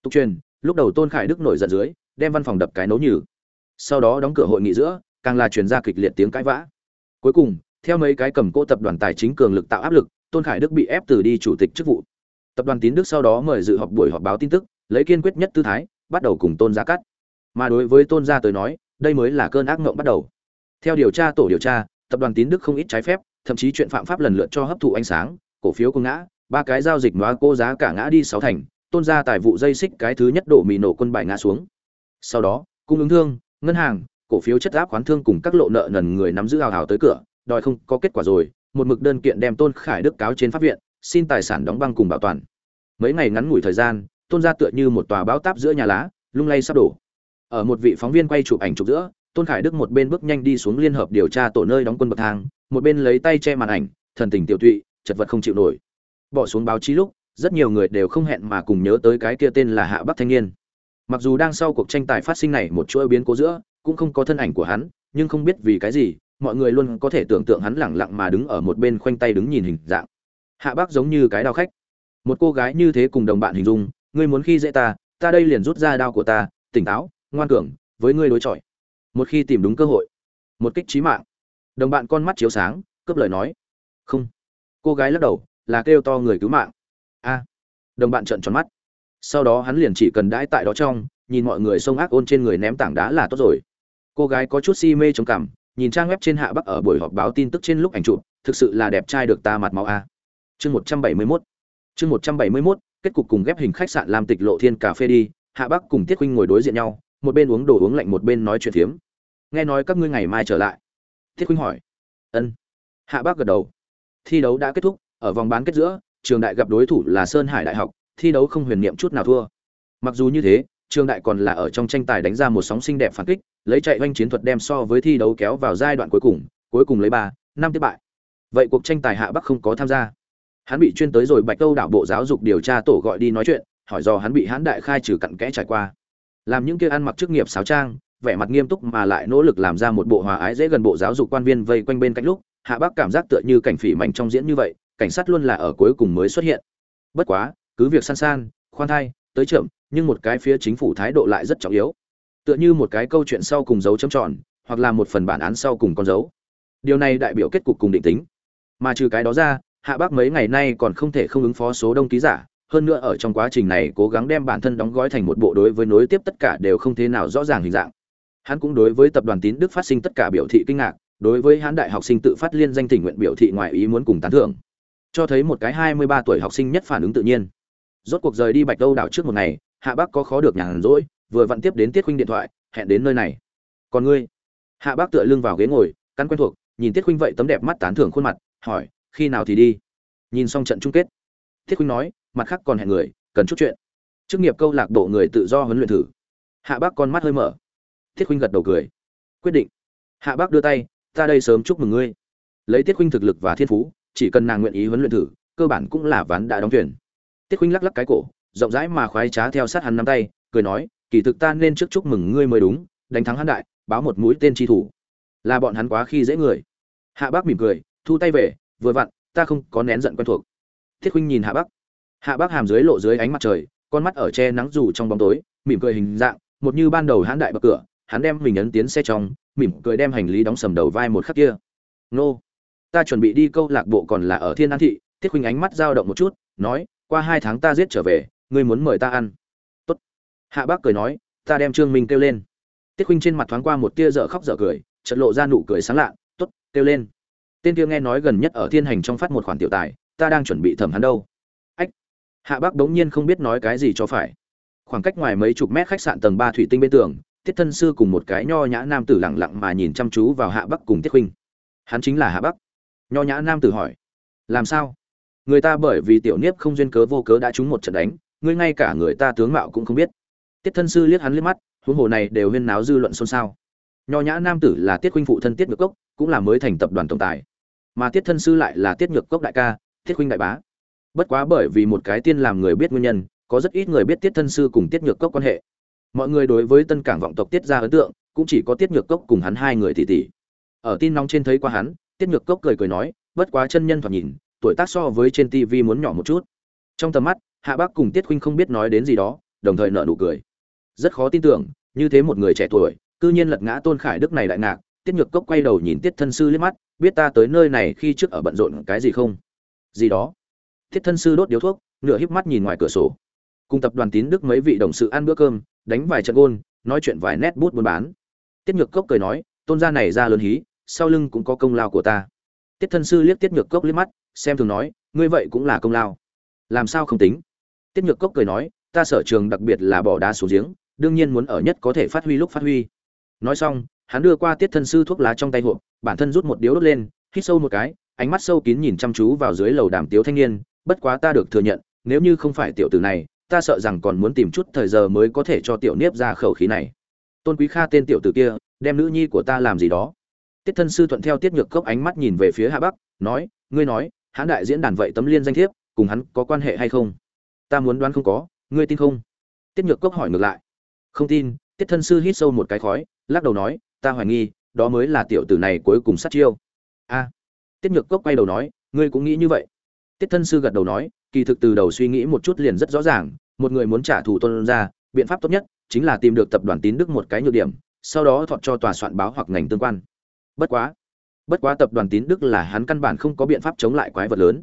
Tục truyền, lúc đầu tôn khải đức nổi giận dưới, đem văn phòng đập cái nấu nhử sau đó đóng cửa hội nghị giữa càng là chuyển ra kịch liệt tiếng cãi vã. Cuối cùng, theo mấy cái cầm cố tập đoàn tài chính cường lực tạo áp lực, tôn khải đức bị ép từ đi chủ tịch chức vụ. Tập đoàn tín đức sau đó mời dự họp buổi họp báo tin tức, lấy kiên quyết nhất tư thái, bắt đầu cùng tôn gia cắt mà đối với tôn gia tới nói, đây mới là cơn ác mộng bắt đầu. Theo điều tra tổ điều tra, tập đoàn tín đức không ít trái phép, thậm chí chuyện phạm pháp lần lượt cho hấp thụ ánh sáng, cổ phiếu cũng ngã, ba cái giao dịch nóa cô giá cả ngã đi sáu thành, tôn gia tài vụ dây xích cái thứ nhất đổ mì nổ quân bài ngã xuống. Sau đó, cung ứng thương, ngân hàng cổ phiếu chất áp khoán thương cùng các lộ nợ nần người nắm giữ hào hào tới cửa, đòi không có kết quả rồi, một mực đơn kiện đem tôn khải đức cáo trên pháp viện, xin tài sản đóng băng cùng bảo toàn. Mấy ngày ngắn ngủi thời gian, tôn gia tựa như một tòa báo táp giữa nhà lá, lung lay sắp đổ. Ở một vị phóng viên quay chụp ảnh chụp giữa, tôn khải đức một bên bước nhanh đi xuống liên hợp điều tra tổ nơi đóng quân bậc thang, một bên lấy tay che màn ảnh, thần tình tiểu tụy, chật vật không chịu nổi. Bỏ xuống báo chí lúc, rất nhiều người đều không hẹn mà cùng nhớ tới cái kia tên là hạ bắc thanh niên. Mặc dù đang sau cuộc tranh tài phát sinh này một chuỗi biến cố giữa cũng không có thân ảnh của hắn, nhưng không biết vì cái gì, mọi người luôn có thể tưởng tượng hắn lẳng lặng mà đứng ở một bên khoanh tay đứng nhìn hình dạng. Hạ bác giống như cái đao khách. Một cô gái như thế cùng đồng bạn hình dung, ngươi muốn khi dễ ta ta đây liền rút ra đao của ta, tỉnh táo, ngoan cường, với ngươi đối chọi. Một khi tìm đúng cơ hội, một kích trí mạng. Đồng bạn con mắt chiếu sáng, cướp lời nói, không. Cô gái lắc đầu, là kêu to người cứu mạng. A. Đồng bạn trợn tròn mắt. Sau đó hắn liền chỉ cần đãi tại đó trong, nhìn mọi người xông ác ôn trên người ném tảng đá là tốt rồi cô gái có chút si mê trông cảm nhìn trang web trên hạ bắc ở buổi họp báo tin tức trên lúc ảnh chụp, thực sự là đẹp trai được ta mặt máu a. Chương một trăm bảy mươi mốt. Chương một trăm bảy mươi mốt, kết cục cùng ghép hình khách sạn làm tịch lộ thiên cà phê đi, hạ bắc cùng tiết huynh ngồi đối diện nhau, một bên uống đồ uống lạnh một bên nói chuyện phiếm. Nghe nói các ngươi ngày mai trở lại. Tiết huynh hỏi. Ân. Hạ bắc gật đầu. Thi đấu đã kết thúc, ở vòng bán kết giữa, trường đại gặp đối thủ là sơn hải đại học, thi đấu không huyền niệm chút nào thua. Mặc dù như thế, trường đại còn là ở trong tranh tài đánh ra một sóng xinh đẹp phản kích lấy chạy oanh chiến thuật đem so với thi đấu kéo vào giai đoạn cuối cùng cuối cùng lấy ba, năm tiếp bại. Vậy cuộc tranh tài hạ bắc không có tham gia. Hắn bị chuyên tới rồi bạch câu đảo bộ giáo dục điều tra tổ gọi đi nói chuyện, hỏi do hắn bị hãn đại khai trừ cặn kẽ trải qua. Làm những kia ăn mặc chức nghiệp sáo trang, vẻ mặt nghiêm túc mà lại nỗ lực làm ra một bộ hòa ái dễ gần bộ giáo dục quan viên vây quanh bên cạnh lúc, hạ bắc cảm giác tựa như cảnh phỉ mảnh trong diễn như vậy, cảnh sát luôn là ở cuối cùng mới xuất hiện. Bất quá, cứ việc san san, khoan thai, tới chậm, nhưng một cái phía chính phủ thái độ lại rất trọng yếu tựa như một cái câu chuyện sau cùng dấu chấm tròn, hoặc là một phần bản án sau cùng con dấu. Điều này đại biểu kết cục cùng định tính. Mà trừ cái đó ra, hạ bác mấy ngày nay còn không thể không ứng phó số đông ký giả, hơn nữa ở trong quá trình này cố gắng đem bản thân đóng gói thành một bộ đối với nối tiếp tất cả đều không thế nào rõ ràng hình dạng. Hắn cũng đối với tập đoàn tín đức phát sinh tất cả biểu thị kinh ngạc, đối với hắn đại học sinh tự phát liên danh tình nguyện biểu thị ngoài ý muốn cùng tán thưởng. Cho thấy một cái hai mươi ba tuổi học sinh nhất phản ứng tự nhiên. Rốt cuộc rời đi bạch đâu đảo trước một ngày, hạ bác có khó được nhàn rỗi vừa vặn tiếp đến tiết khuynh điện thoại, hẹn đến nơi này. Còn ngươi? Hạ bác tựa lưng vào ghế ngồi, căn quen thuộc, nhìn tiết khuynh vậy tấm đẹp mắt tán thưởng khuôn mặt, hỏi, khi nào thì đi? Nhìn xong trận chung kết, tiết khuynh nói, mặt khác còn hẹn người, cần chút chuyện. Chức nghiệp câu lạc bộ người tự do huấn luyện thử. Hạ bác con mắt hơi mở. Tiết khuynh gật đầu cười. Quyết định. Hạ bác đưa tay, ta đây sớm chúc mừng ngươi. Lấy tiết khuynh thực lực và thiên phú, chỉ cần nàng nguyện ý huấn luyện thử, cơ bản cũng là ván đã đóng tuyển tiết khuynh lắc lắc cái cổ, rộng rãi mà khoái trá theo sát hắn nắm tay, cười nói kỳ thực ta nên trước chúc mừng ngươi mới đúng, đánh thắng hắn đại, báo một mũi tên tri thủ. Là bọn hắn quá khi dễ người. Hạ bác mỉm cười, thu tay về, vừa vặn, ta không có nén giận quen thuộc. Thiết huynh nhìn hạ bác hạ bác hàm dưới lộ dưới ánh mặt trời, con mắt ở che nắng dù trong bóng tối, mỉm cười hình dạng, một như ban đầu hắn đại bậc cửa, hắn đem mình ấn tiến xe trong, mỉm cười đem hành lý đóng sầm đầu vai một khắc kia. Nô, ta chuẩn bị đi câu lạc bộ còn là ở thiên an thị, thiết huynh ánh mắt dao động một chút, nói, qua hai tháng ta giết trở về, ngươi muốn mời ta ăn hạ bác cười nói, ta đem trương minh kêu lên. Tiết khuynh trên mặt thoáng qua một tia dở khóc dở cười, chợt lộ ra nụ cười sáng lạ, tốt, kêu lên. Tên kia nghe nói gần nhất ở thiên hành trong phát một khoản tiểu tài, ta đang chuẩn bị thẩm hắn đâu. Ách. Hạ bác đống nhiên không biết nói cái gì cho phải. Khoảng cách ngoài mấy chục mét khách sạn tầng ba thủy tinh bên tường, tiết thân sư cùng một cái nho nhã nam tử lặng lặng mà nhìn chăm chú vào hạ bắc cùng tiết khuynh. Hắn chính là hạ bắc nho nhã nam tử hỏi, làm sao? Người ta bởi vì tiểu niếp không duyên cớ vô cớ đã trúng một trận đánh, ngươi ngay cả người ta tướng mạo cũng không biết tiết thân sư liếc hắn liếc mắt, huống hồ này đều huyên náo dư luận xôn xao. Nho nhã nam tử là tiết huynh phụ thân tiết ngược cốc, cũng là mới thành tập đoàn tổng tài. Mà tiết thân sư lại là tiết nhược cốc đại ca, tiết huynh đại bá. Bất quá bởi vì một cái tiên làm người biết nguyên nhân, có rất ít người biết tiết thân sư cùng tiết nhược cốc quan hệ. Mọi người đối với tân cảng vọng tộc tiết ra ấn tượng, cũng chỉ có tiết nhược cốc cùng hắn hai người tỷ tỷ ở tin nóng trên thấy qua hắn, tiết nhược cốc cười cười nói, bất quá chân nhân thoạt nhìn, tuổi tác so với trên tv muốn nhỏ một chút. Trong tầm mắt, hạ bác cùng tiết huynh không biết nói đến gì đó, đồng thời nở nụ cười rất khó tin tưởng, như thế một người trẻ tuổi, cư nhiên lật ngã tôn khải đức này đại ngạc, tiết nhược cốc quay đầu nhìn tiết thân sư liếc mắt, biết ta tới nơi này khi trước ở bận rộn cái gì không? Gì đó. Tiết thân sư đốt điếu thuốc, nửa híp mắt nhìn ngoài cửa sổ. Cùng tập đoàn tín đức mấy vị đồng sự ăn bữa cơm, đánh vài trận gôn, nói chuyện vài nét bút buôn bán. Tiết nhược cốc cười nói, tôn gia này ra lớn hí, sau lưng cũng có công lao của ta. Tiết thân sư liếc tiết nhược cốc liếc mắt, xem thường nói, ngươi vậy cũng là công lao. Làm sao không tính? Tiết nhược cốc cười nói, ta sở trường đặc biệt là bỏ đá xuống giếng đương nhiên muốn ở nhất có thể phát huy lúc phát huy. Nói xong, hắn đưa qua tiết thân sư thuốc lá trong tay hộp, bản thân rút một điếu đốt lên, hít sâu một cái, ánh mắt sâu kín nhìn chăm chú vào dưới lầu đàm tiếu thanh niên, bất quá ta được thừa nhận, nếu như không phải tiểu tử này, ta sợ rằng còn muốn tìm chút thời giờ mới có thể cho tiểu niếp ra khẩu khí này. Tôn quý kha tên tiểu tử kia, đem nữ nhi của ta làm gì đó. Tiết thân sư thuận theo tiết nhược cốc ánh mắt nhìn về phía hạ bắc, nói, ngươi nói, hãn đại diễn đàn vậy tấm liên danh thiếp, cùng hắn có quan hệ hay không? Ta muốn đoán không có, ngươi tin không? Tiết nhược cốc hỏi ngược lại không tin, tiết thân sư hít sâu một cái khói, lắc đầu nói, ta hoài nghi, đó mới là tiểu tử này cuối cùng sát chiêu. A. Tiết nhược cốc quay đầu nói, ngươi cũng nghĩ như vậy. Tiết thân sư gật đầu nói, kỳ thực từ đầu suy nghĩ một chút liền rất rõ ràng, một người muốn trả thù tôn ra, biện pháp tốt nhất chính là tìm được tập đoàn tín đức một cái nhược điểm, sau đó thọt cho tòa soạn báo hoặc ngành tương quan. Bất quá bất quá tập đoàn tín đức là hắn căn bản không có biện pháp chống lại quái vật lớn.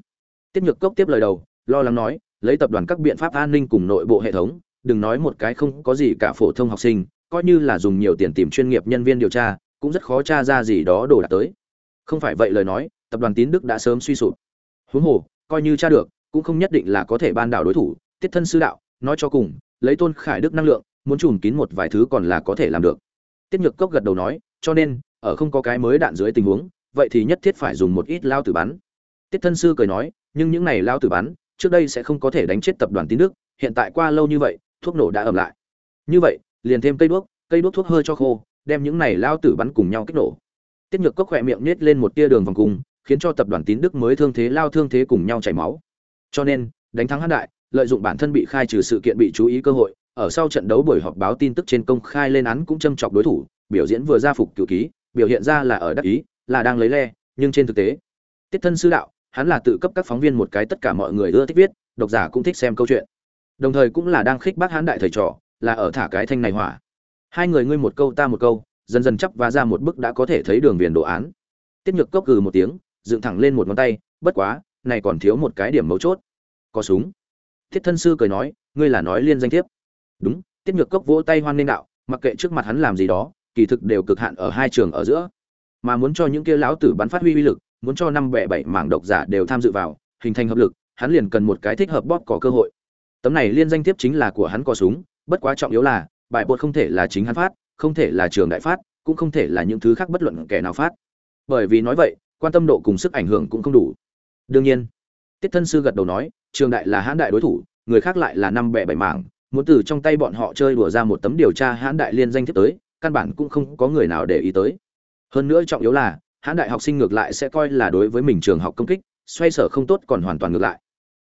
Tiết nhược cốc tiếp lời đầu, lo lắng nói, lấy tập đoàn các biện pháp an ninh cùng nội bộ hệ thống đừng nói một cái không có gì cả phổ thông học sinh, coi như là dùng nhiều tiền tìm chuyên nghiệp nhân viên điều tra, cũng rất khó tra ra gì đó đổ đạc tới. Không phải vậy lời nói, tập đoàn tín đức đã sớm suy sụp. Huống hồ, coi như tra được, cũng không nhất định là có thể ban đảo đối thủ tiết thân sư đạo, nói cho cùng, lấy tôn khải đức năng lượng, muốn trùm kín một vài thứ còn là có thể làm được. Tiết nhược cốc gật đầu nói, cho nên, ở không có cái mới đạn dưới tình huống, vậy thì nhất thiết phải dùng một ít lao tử bắn. Tiết thân sư cười nói, nhưng những này lao tử bắn, trước đây sẽ không có thể đánh chết tập đoàn tín đức, hiện tại qua lâu như vậy thuốc nổ đã ẩm lại. Như vậy, liền thêm cây đuốc cây đuốc thuốc hơi cho khô, đem những này lao tử bắn cùng nhau kích nổ. Tiết nhược cốc khỏe miệng nhét lên một tia đường vòng cung, khiến cho tập đoàn tín đức mới thương thế lao thương thế cùng nhau chảy máu. Cho nên, đánh thắng hãn đại, lợi dụng bản thân bị khai trừ sự kiện bị chú ý cơ hội, ở sau trận đấu buổi họp báo tin tức trên công khai lên án cũng châm chọc đối thủ, biểu diễn vừa ra phục cựu ký, biểu hiện ra là ở đắc ý, là đang lấy le, nhưng trên thực tế, tiết thân sư đạo, hắn là tự cấp các phóng viên một cái tất cả mọi người ưa thích viết, độc giả cũng thích xem câu chuyện đồng thời cũng là đang khích bác hán đại thầy trò, là ở thả cái thanh này hỏa. Hai người ngươi một câu ta một câu, dần dần chấp và ra một bức đã có thể thấy đường viền đồ án. Tiết nhược cốc cừ một tiếng, dựng thẳng lên một ngón tay, bất quá, này còn thiếu một cái điểm mấu chốt. Có súng. Thiết thân sư cười nói, ngươi là nói liên danh thiếp. Đúng, tiết nhược cốc vỗ tay hoan nghênh đạo, mặc kệ trước mặt hắn làm gì đó, kỳ thực đều cực hạn ở hai trường ở giữa. Mà muốn cho những kia lão tử bắn phát huy uy lực, muốn cho năm bẻ bảy mảng độc giả đều tham dự vào, hình thành hợp lực, hắn liền cần một cái thích hợp bóp có cơ hội tấm này liên danh tiếp chính là của hắn có súng, bất quá trọng yếu là, bài bột không thể là chính hắn phát, không thể là trường đại phát, cũng không thể là những thứ khác bất luận kẻ nào phát. Bởi vì nói vậy, quan tâm độ cùng sức ảnh hưởng cũng không đủ. Đương nhiên, tiết thân sư gật đầu nói, trường đại là hãn đại đối thủ, người khác lại là năm bẻ bảy mảng, muốn từ trong tay bọn họ chơi đùa ra một tấm điều tra hãn đại liên danh tiếp tới, căn bản cũng không có người nào để ý tới. Hơn nữa trọng yếu là, hãn đại học sinh ngược lại sẽ coi là đối với mình trường học công kích, xoay sở không tốt còn hoàn toàn ngược lại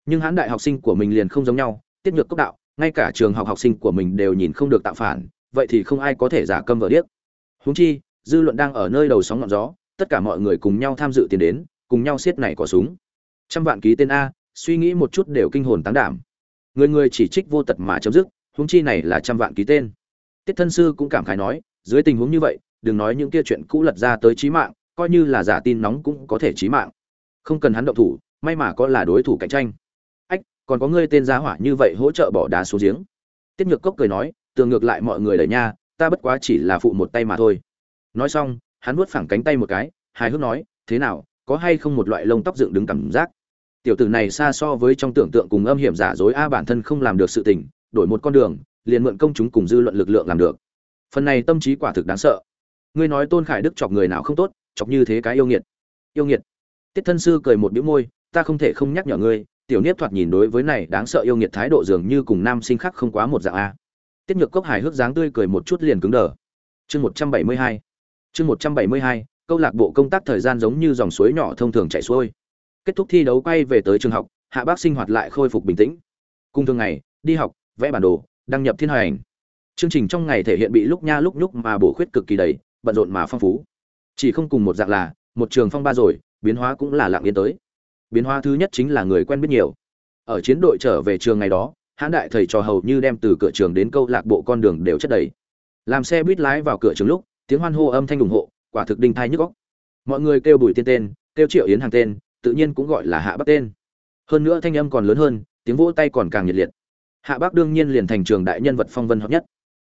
nhưng hãn đại học sinh của mình liền không giống nhau, tiết nhược cốc đạo, ngay cả trường học học sinh của mình đều nhìn không được tạo phản, vậy thì không ai có thể giả câm vợ điếc. Huống chi, dư luận đang ở nơi đầu sóng ngọn gió, tất cả mọi người cùng nhau tham dự tiền đến, cùng nhau siết này có súng. Trăm vạn ký tên a, suy nghĩ một chút đều kinh hồn tán đảm. Người người chỉ trích vô tật mà chấm dứt, huống chi này là trăm vạn ký tên. Tiết thân sư cũng cảm khái nói, dưới tình huống như vậy, đừng nói những kia chuyện cũ lật ra tới chí mạng, coi như là giả tin nóng cũng có thể chí mạng. Không cần hắn động thủ, may mà có là đối thủ cạnh tranh còn có ngươi tên gia hỏa như vậy hỗ trợ bỏ đá xuống giếng. Tiết nhược cốc cười nói, tường ngược lại mọi người đẩy nha, ta bất quá chỉ là phụ một tay mà thôi. Nói xong, hắn vuốt phẳng cánh tay một cái, hài hước nói, thế nào, có hay không một loại lông tóc dựng đứng cảm giác? Tiểu tử này xa so với trong tưởng tượng cùng âm hiểm giả dối a, bản thân không làm được sự tình, đổi một con đường, liền mượn công chúng cùng dư luận lực lượng làm được. Phần này tâm trí quả thực đáng sợ. Ngươi nói tôn khải đức chọc người nào không tốt, chọc như thế cái yêu nghiệt. Yêu nghiệt. Tiết thân sư cười một bĩu môi, ta không thể không nhắc nhở ngươi tiểu niếp thoạt nhìn đối với này đáng sợ yêu nghiệt thái độ dường như cùng nam sinh khác không quá một dạng a. Tiết nhược cốc hài hước dáng tươi cười một chút liền cứng đờ. Chương một trăm bảy mươi hai. Chương một trăm bảy mươi hai, câu lạc bộ công tác thời gian giống như dòng suối nhỏ thông thường chảy xuôi. Kết thúc thi đấu quay về tới trường học, hạ bác sinh hoạt lại khôi phục bình tĩnh. Cùng thường ngày, đi học, vẽ bản đồ, đăng nhập thiên hành chương trình trong ngày thể hiện bị lúc nha lúc nhúc mà bổ khuyết cực kỳ đầy, bận rộn mà phong phú. Chỉ không cùng một dạng là, một trường phong ba rồi, biến hóa cũng là lạng yên tới biến hóa thứ nhất chính là người quen biết nhiều. Ở chiến đội trở về trường ngày đó, hãn đại thầy trò hầu như đem từ cửa trường đến câu lạc bộ con đường đều chất đầy. Làm xe buýt lái vào cửa trường lúc, tiếng hoan hô âm thanh ủng hộ, quả thực đinh thai nhức góc mọi người kêu bùi tiên tên, kêu triệu yến hàng tên, tự nhiên cũng gọi là hạ bắc tên. Hơn nữa thanh âm còn lớn hơn, tiếng vỗ tay còn càng nhiệt liệt. Hạ bắc đương nhiên liền thành trường đại nhân vật phong vân hợp nhất.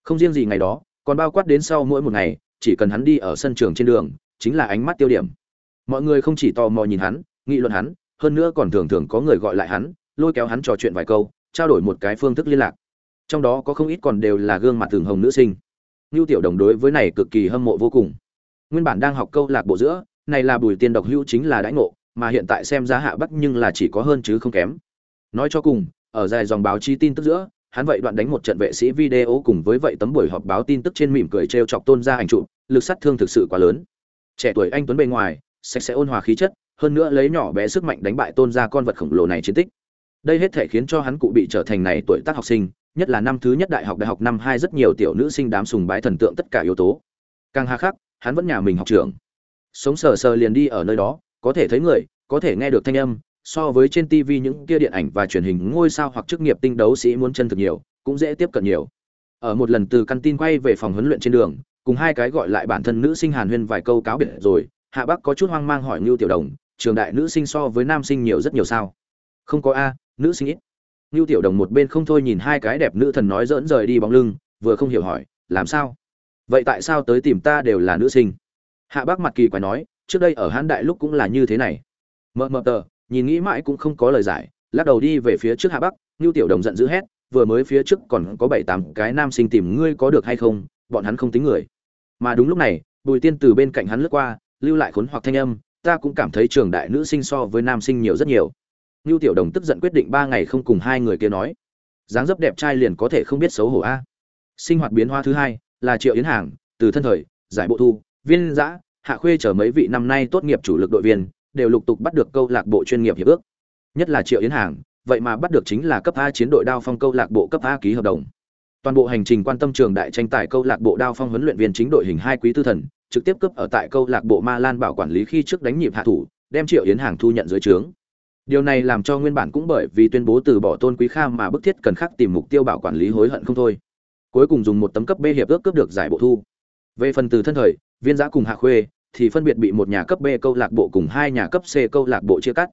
Không riêng gì ngày đó, còn bao quát đến sau mỗi một ngày, chỉ cần hắn đi ở sân trường trên đường, chính là ánh mắt tiêu điểm. Mọi người không chỉ tò mò nhìn hắn, nghị luận hắn hơn nữa còn thường thường có người gọi lại hắn, lôi kéo hắn trò chuyện vài câu, trao đổi một cái phương thức liên lạc. Trong đó có không ít còn đều là gương mặt thường hồng nữ sinh. Nưu tiểu đồng đối với này cực kỳ hâm mộ vô cùng. Nguyên bản đang học câu lạc bộ giữa, này là bùi tiên độc hữu chính là đãi ngộ, mà hiện tại xem ra hạ bắc nhưng là chỉ có hơn chứ không kém. Nói cho cùng, ở dài dòng báo chí tin tức giữa, hắn vậy đoạn đánh một trận vệ sĩ video cùng với vậy tấm buổi họp báo tin tức trên mỉm cười trêu chọc tôn ra ảnh trụ lực sát thương thực sự quá lớn. Trẻ tuổi anh tuấn bề ngoài, sạch sẽ ôn hòa khí chất hơn nữa lấy nhỏ bé sức mạnh đánh bại tôn gia con vật khổng lồ này chiến tích. Đây hết thể khiến cho hắn cụ bị trở thành này tuổi tác học sinh, nhất là năm thứ nhất đại học đại học năm hai rất nhiều tiểu nữ sinh đám sùng bái thần tượng tất cả yếu tố. Càng hà khắc, hắn vẫn nhà mình học trường sống sờ sờ liền đi ở nơi đó, có thể thấy người, có thể nghe được thanh âm, so với trên tv những kia điện ảnh và truyền hình ngôi sao hoặc chức nghiệp tinh đấu sĩ muốn chân thực nhiều, cũng dễ tiếp cận nhiều. Ở một lần từ căn tin quay về phòng huấn luyện trên đường, cùng hai cái gọi lại bản thân nữ sinh hàn huyên vài câu cáo biệt rồi, hạ bắc có chút hoang mang hỏi ngưu tiểu đồng trường đại nữ sinh so với nam sinh nhiều rất nhiều sao? Không có a, nữ sinh ít. Ngưu tiểu đồng một bên không thôi nhìn hai cái đẹp nữ thần nói dỡn rời đi bóng lưng, vừa không hiểu hỏi, làm sao? Vậy tại sao tới tìm ta đều là nữ sinh? Hạ bác mặt kỳ quái nói, trước đây ở hán đại lúc cũng là như thế này. Mờ mờ tờ, nhìn nghĩ mãi cũng không có lời giải, lắc đầu đi về phía trước hạ bắc ngưu tiểu đồng giận dữ hét, vừa mới phía trước còn có bảy tám cái nam sinh tìm ngươi có được hay không? Bọn hắn không tính người. Mà đúng lúc này, bùi tiên từ bên cạnh hắn lướt qua, lưu lại khốn hoặc thanh âm ta cũng cảm thấy trường đại nữ sinh so với nam sinh nhiều rất nhiều. Ngưu tiểu đồng tức giận quyết định ba ngày không cùng hai người kia nói. Dáng dấp đẹp trai liền có thể không biết xấu hổ a. Sinh hoạt biến hóa thứ hai, là triệu yến hàng, từ thân thời, giải bộ thu, viên giã, hạ khuê chở mấy vị năm nay tốt nghiệp chủ lực đội viên, đều lục tục bắt được câu lạc bộ chuyên nghiệp hiệp ước. Nhất là triệu yến hàng, vậy mà bắt được chính là cấp a chiến đội đao phong câu lạc bộ cấp a ký hợp đồng. Toàn bộ hành trình quan tâm trường đại tranh tài câu lạc bộ đao phong huấn luyện viên chính đội hình hai quý tư thần trực tiếp cấp ở tại câu lạc bộ ma lan bảo quản lý khi trước đánh nhịp hạ thủ, đem triệu yến hàng thu nhận dưới trướng. Điều này làm cho nguyên bản cũng bởi vì tuyên bố từ bỏ tôn quý kham mà bức thiết cần khắc tìm mục tiêu bảo quản lý hối hận không thôi. Cuối cùng dùng một tấm cấp b hiệp ước cướp được giải bộ thu. Về phần từ thân thời, viên giã cùng hạ khuê, thì phân biệt bị một nhà cấp b câu lạc bộ cùng hai nhà cấp c câu lạc bộ chia cắt.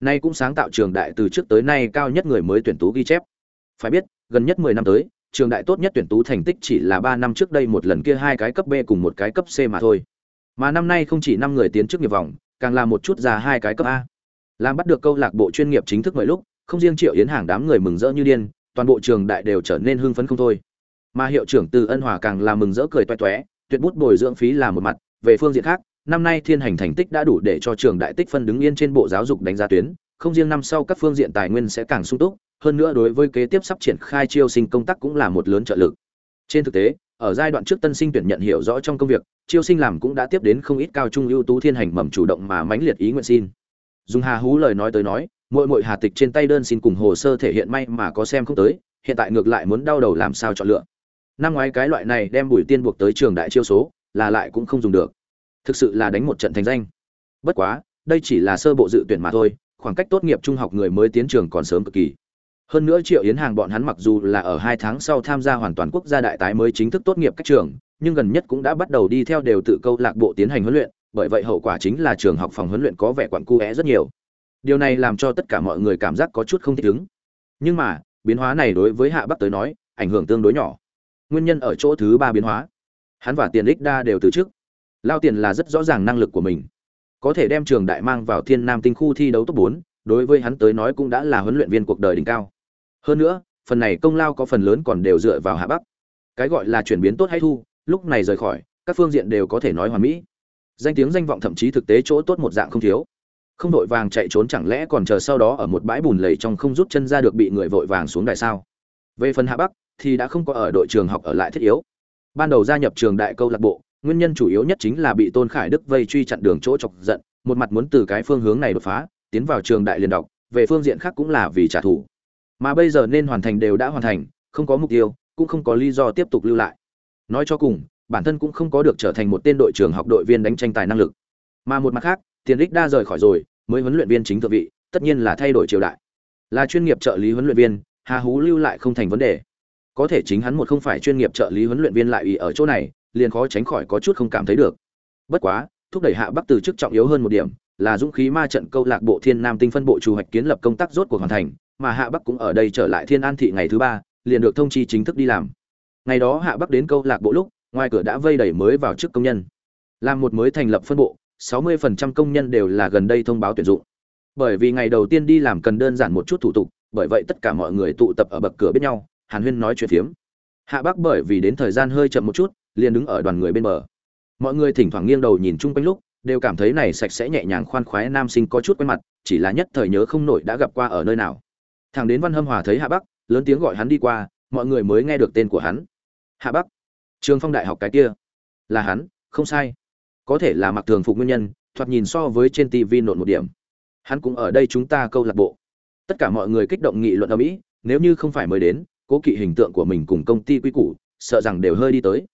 Nay cũng sáng tạo trường đại từ trước tới nay cao nhất người mới tuyển tú ghi chép. Phải biết, gần nhất mười năm tới trường đại tốt nhất tuyển tú thành tích chỉ là ba năm trước đây một lần kia hai cái cấp B cùng một cái cấp C mà thôi. Mà năm nay không chỉ năm người tiến trước nghiệp vòng, càng là một chút ra hai cái cấp A. Làm bắt được câu lạc bộ chuyên nghiệp chính thức mọi lúc, không riêng Triệu Yến hàng đám người mừng rỡ như điên, toàn bộ trường đại đều trở nên hưng phấn không thôi. Mà hiệu trưởng Từ Ân Hòa càng là mừng rỡ cười toe toé, tuyệt bút bồi dưỡng phí là một mặt, về phương diện khác, năm nay thiên hành thành tích đã đủ để cho trường đại tích phân đứng yên trên bộ giáo dục đánh giá tuyến, không riêng năm sau các phương diện tài nguyên sẽ càng sung túc, hơn nữa đối với kế tiếp sắp triển khai chiêu sinh công tác cũng là một lớn trợ lực. Trên thực tế, ở giai đoạn trước tân sinh tuyển nhận hiểu rõ trong công việc, chiêu sinh làm cũng đã tiếp đến không ít cao trung ưu tú thiên hành mầm chủ động mà mãnh liệt ý nguyện xin. Dùng Hà Hú lời nói tới nói, muội muội Hà Tịch trên tay đơn xin cùng hồ sơ thể hiện may mà có xem không tới, hiện tại ngược lại muốn đau đầu làm sao chọn lựa. Năm ngoái cái loại này đem Bùi Tiên buộc tới trường đại chiêu số, là lại cũng không dùng được. Thực sự là đánh một trận thành danh. Bất quá, đây chỉ là sơ bộ dự tuyển mà thôi, khoảng cách tốt nghiệp trung học người mới tiến trường còn sớm cực kỳ. Hơn nữa Triệu Yến Hàng bọn hắn mặc dù là ở hai tháng sau tham gia hoàn toàn quốc gia đại tái mới chính thức tốt nghiệp các trường, nhưng gần nhất cũng đã bắt đầu đi theo đều tự câu lạc bộ tiến hành huấn luyện, bởi vậy hậu quả chính là trường học phòng huấn luyện có vẻ quặn é rất nhiều. Điều này làm cho tất cả mọi người cảm giác có chút không thích ứng. Nhưng mà, biến hóa này đối với Hạ Bắc tới nói, ảnh hưởng tương đối nhỏ. Nguyên nhân ở chỗ thứ ba biến hóa. Hắn và Tiền Lịch Đa đều từ trước, Lao Tiền là rất rõ ràng năng lực của mình, có thể đem trường đại mang vào Thiên Nam Tinh khu thi đấu top 4, đối với hắn tới nói cũng đã là huấn luyện viên cuộc đời đỉnh cao. Hơn nữa phần này công lao có phần lớn còn đều dựa vào hạ bắc. Cái gọi là chuyển biến tốt hay thu lúc này rời khỏi các phương diện đều có thể nói hoàn mỹ. Danh tiếng danh vọng thậm chí thực tế chỗ tốt một dạng không thiếu. Không đội vàng chạy trốn chẳng lẽ còn chờ sau đó ở một bãi bùn lầy trong không rút chân ra được bị người vội vàng xuống đại sao? Về phần hạ bắc thì đã không có ở đội trường học ở lại thiết yếu. Ban đầu gia nhập trường đại câu lạc bộ nguyên nhân chủ yếu nhất chính là bị tôn khải đức vây truy chặn đường chỗ chọc giận, một mặt muốn từ cái phương hướng này đột phá, tiến vào trường đại liên đọc, về phương diện khác cũng là vì trả thù. Mà bây giờ nên hoàn thành đều đã hoàn thành, không có mục tiêu, cũng không có lý do tiếp tục lưu lại. Nói cho cùng, bản thân cũng không có được trở thành một tên đội trưởng học đội viên đánh tranh tài năng lực. Mà một mặt khác, tiền đích đa rời khỏi rồi, mới huấn luyện viên chính thượng vị, tất nhiên là thay đổi triều đại. Là chuyên nghiệp trợ lý huấn luyện viên, hà hú lưu lại không thành vấn đề. Có thể chính hắn một không phải chuyên nghiệp trợ lý huấn luyện viên lại ủy ở chỗ này liền khó tránh khỏi có chút không cảm thấy được. Bất quá, thúc đẩy hạ bắc từ chức trọng yếu hơn một điểm, là dũng khí ma trận câu lạc bộ thiên nam tinh phân bộ chủ hoạch kiến lập công tác rốt cuộc hoàn thành, mà hạ bắc cũng ở đây trở lại thiên an thị ngày thứ ba, liền được thông chi chính thức đi làm. Ngày đó hạ bắc đến câu lạc bộ lúc, ngoài cửa đã vây đầy mới vào chức công nhân. Làm một mới thành lập phân bộ 60% công nhân đều là gần đây thông báo tuyển dụng. Bởi vì ngày đầu tiên đi làm cần đơn giản một chút thủ tục, bởi vậy tất cả mọi người tụ tập ở bậc cửa biết nhau, hàn huyên nói chuyện phiếm. Hạ bắc bởi vì đến thời gian hơi chậm một chút liền đứng ở đoàn người bên bờ. Mọi người thỉnh thoảng nghiêng đầu nhìn chung quanh lúc, đều cảm thấy này sạch sẽ nhẹ nhàng khoan khoái nam sinh có chút quen mặt, chỉ là nhất thời nhớ không nổi đã gặp qua ở nơi nào. Thằng đến văn hâm hòa thấy hạ bắc, lớn tiếng gọi hắn đi qua, mọi người mới nghe được tên của hắn. Hạ bắc, trường phong đại học cái kia. Là hắn, không sai. Có thể là mặc thường phục nguyên nhân, thoạt nhìn so với trên tv nộn một điểm. Hắn cũng ở đây chúng ta câu lạc bộ. Tất cả mọi người kích động nghị luận ở mỹ, nếu như không phải mới đến, cố kỵ hình tượng của mình cùng công ty quy củ, sợ rằng đều hơi đi tới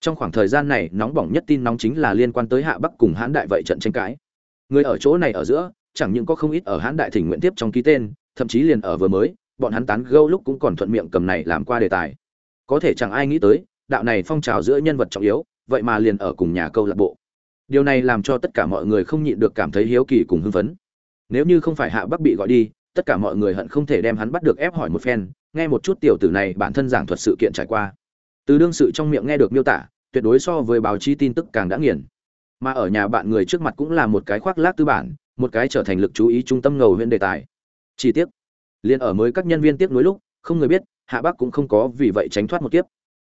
trong khoảng thời gian này, nóng bỏng nhất tin nóng chính là liên quan tới hạ bắc cùng hãn đại vậy trận tranh cãi. Người ở chỗ này ở giữa, chẳng những có không ít ở hãn đại thỉnh nguyện tiếp trong ký tên, thậm chí liền ở vừa mới, bọn hắn tán gẫu lúc cũng còn thuận miệng cầm này làm qua đề tài. Có thể chẳng ai nghĩ tới, đạo này phong trào giữa nhân vật trọng yếu, vậy mà liền ở cùng nhà câu lạc bộ. Điều này làm cho tất cả mọi người không nhịn được cảm thấy hiếu kỳ cùng hưng phấn. Nếu như không phải hạ bắc bị gọi đi, tất cả mọi người hận không thể đem hắn bắt được ép hỏi một phen, nghe một chút tiểu tử này bản thân giảng thuật sự kiện trải qua từ đương sự trong miệng nghe được miêu tả, tuyệt đối so với báo chí tin tức càng đã nghiền. Mà ở nhà bạn người trước mặt cũng là một cái khoác lác tư bản, một cái trở thành lực chú ý trung tâm ngầu huyện đề tài. Chi tiết liền ở mới các nhân viên tiếp nối lúc, không người biết, hạ bác cũng không có vì vậy tránh thoát một kiếp.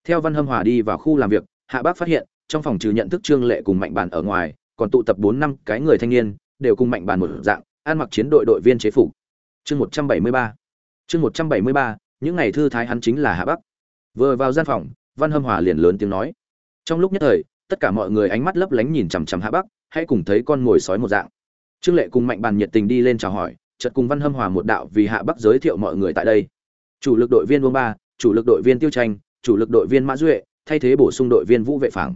Theo văn hâm hòa đi vào khu làm việc, hạ bác phát hiện, trong phòng trừ nhận thức trương lệ cùng mạnh bàn ở ngoài, còn tụ tập bốn năm cái người thanh niên, đều cùng mạnh bàn một dạng, ăn mặc chiến đội đội viên chế phục. Chương một trăm bảy mươi ba, chương một trăm bảy mươi ba, những ngày thư thái hắn chính là hạ bắc vừa vào gian phòng văn hâm hòa liền lớn tiếng nói. Trong lúc nhất thời, tất cả mọi người ánh mắt lấp lánh nhìn chằm chằm hạ bắc, hãy cùng thấy con mồi sói một dạng. Trương lệ cùng mạnh bàn nhiệt tình đi lên chào hỏi, chợt cùng văn hâm hòa một đạo vì hạ bắc giới thiệu mọi người tại đây. Chủ lực đội viên vương ba, chủ lực đội viên tiêu tranh, chủ lực đội viên mã duệ, thay thế bổ sung đội viên vũ vệ phảng.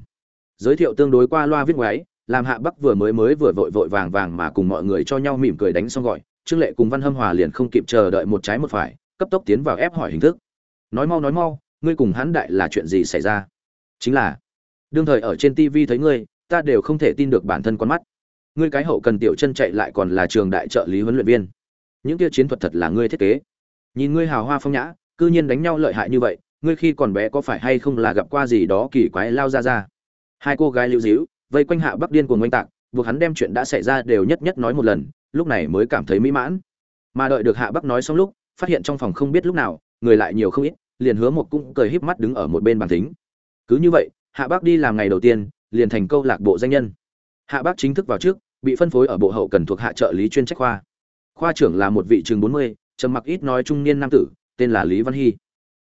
Giới thiệu tương đối qua loa viết ngoáy, làm hạ bắc vừa mới mới vừa vội vội vàng vàng mà cùng mọi người cho nhau mỉm cười đánh xong gọi, trương lệ cùng văn hâm hòa liền không kịp chờ đợi một trái một phải, cấp tốc tiến vào ép hỏi hình thức. Nói mau nói mau ngươi cùng hắn đại là chuyện gì xảy ra? Chính là, đương thời ở trên tv thấy ngươi, ta đều không thể tin được bản thân con mắt. Ngươi cái hậu cần tiểu chân chạy lại còn là trường đại trợ lý huấn luyện viên. Những kia chiến thuật thật là ngươi thiết kế. Nhìn ngươi hào hoa phong nhã, cư nhiên đánh nhau lợi hại như vậy, ngươi khi còn bé có phải hay không là gặp qua gì đó kỳ quái lao ra ra? Hai cô gái lưu dĩu, vây quanh hạ bắc điên của ngoanh tạc, buộc hắn đem chuyện đã xảy ra đều nhất nhất nói một lần, lúc này mới cảm thấy mỹ mãn. Mà đợi được hạ bắc nói xong lúc, phát hiện trong phòng không biết lúc nào, người lại nhiều không ít liền hứa một cũng cười híp mắt đứng ở một bên bàn tính. cứ như vậy, hạ bác đi làm ngày đầu tiên, liền thành câu lạc bộ danh nhân. Hạ bác chính thức vào trước, bị phân phối ở bộ hậu cần thuộc hạ trợ lý chuyên trách khoa. Khoa trưởng là một vị trường bốn mươi, trầm mặc ít nói trung niên nam tử, tên là lý văn hy.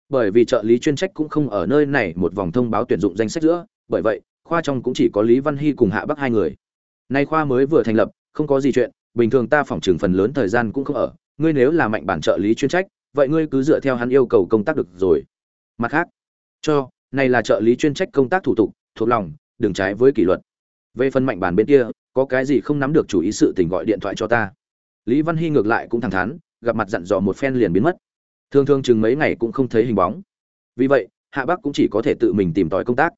Bởi vì trợ lý chuyên trách cũng không ở nơi này, một vòng thông báo tuyển dụng danh sách giữa, bởi vậy, khoa trong cũng chỉ có lý văn hy cùng hạ bắc hai người. Nay khoa mới vừa thành lập, không có gì chuyện, bình thường ta phỏng trường phần lớn thời gian cũng không ở, ngươi nếu là mạnh bản trợ lý chuyên trách vậy ngươi cứ dựa theo hắn yêu cầu công tác được rồi. Mặt khác, cho, này là trợ lý chuyên trách công tác thủ tục, thuộc lòng, đừng trái với kỷ luật. Về phần mạnh bản bên kia, có cái gì không nắm được chủ ý sự tình gọi điện thoại cho ta. Lý văn hy ngược lại cũng thẳng thắn, gặp mặt dặn dò một phen liền biến mất. Thường thường chừng mấy ngày cũng không thấy hình bóng. Vì vậy, hạ bác cũng chỉ có thể tự mình tìm tòi công tác.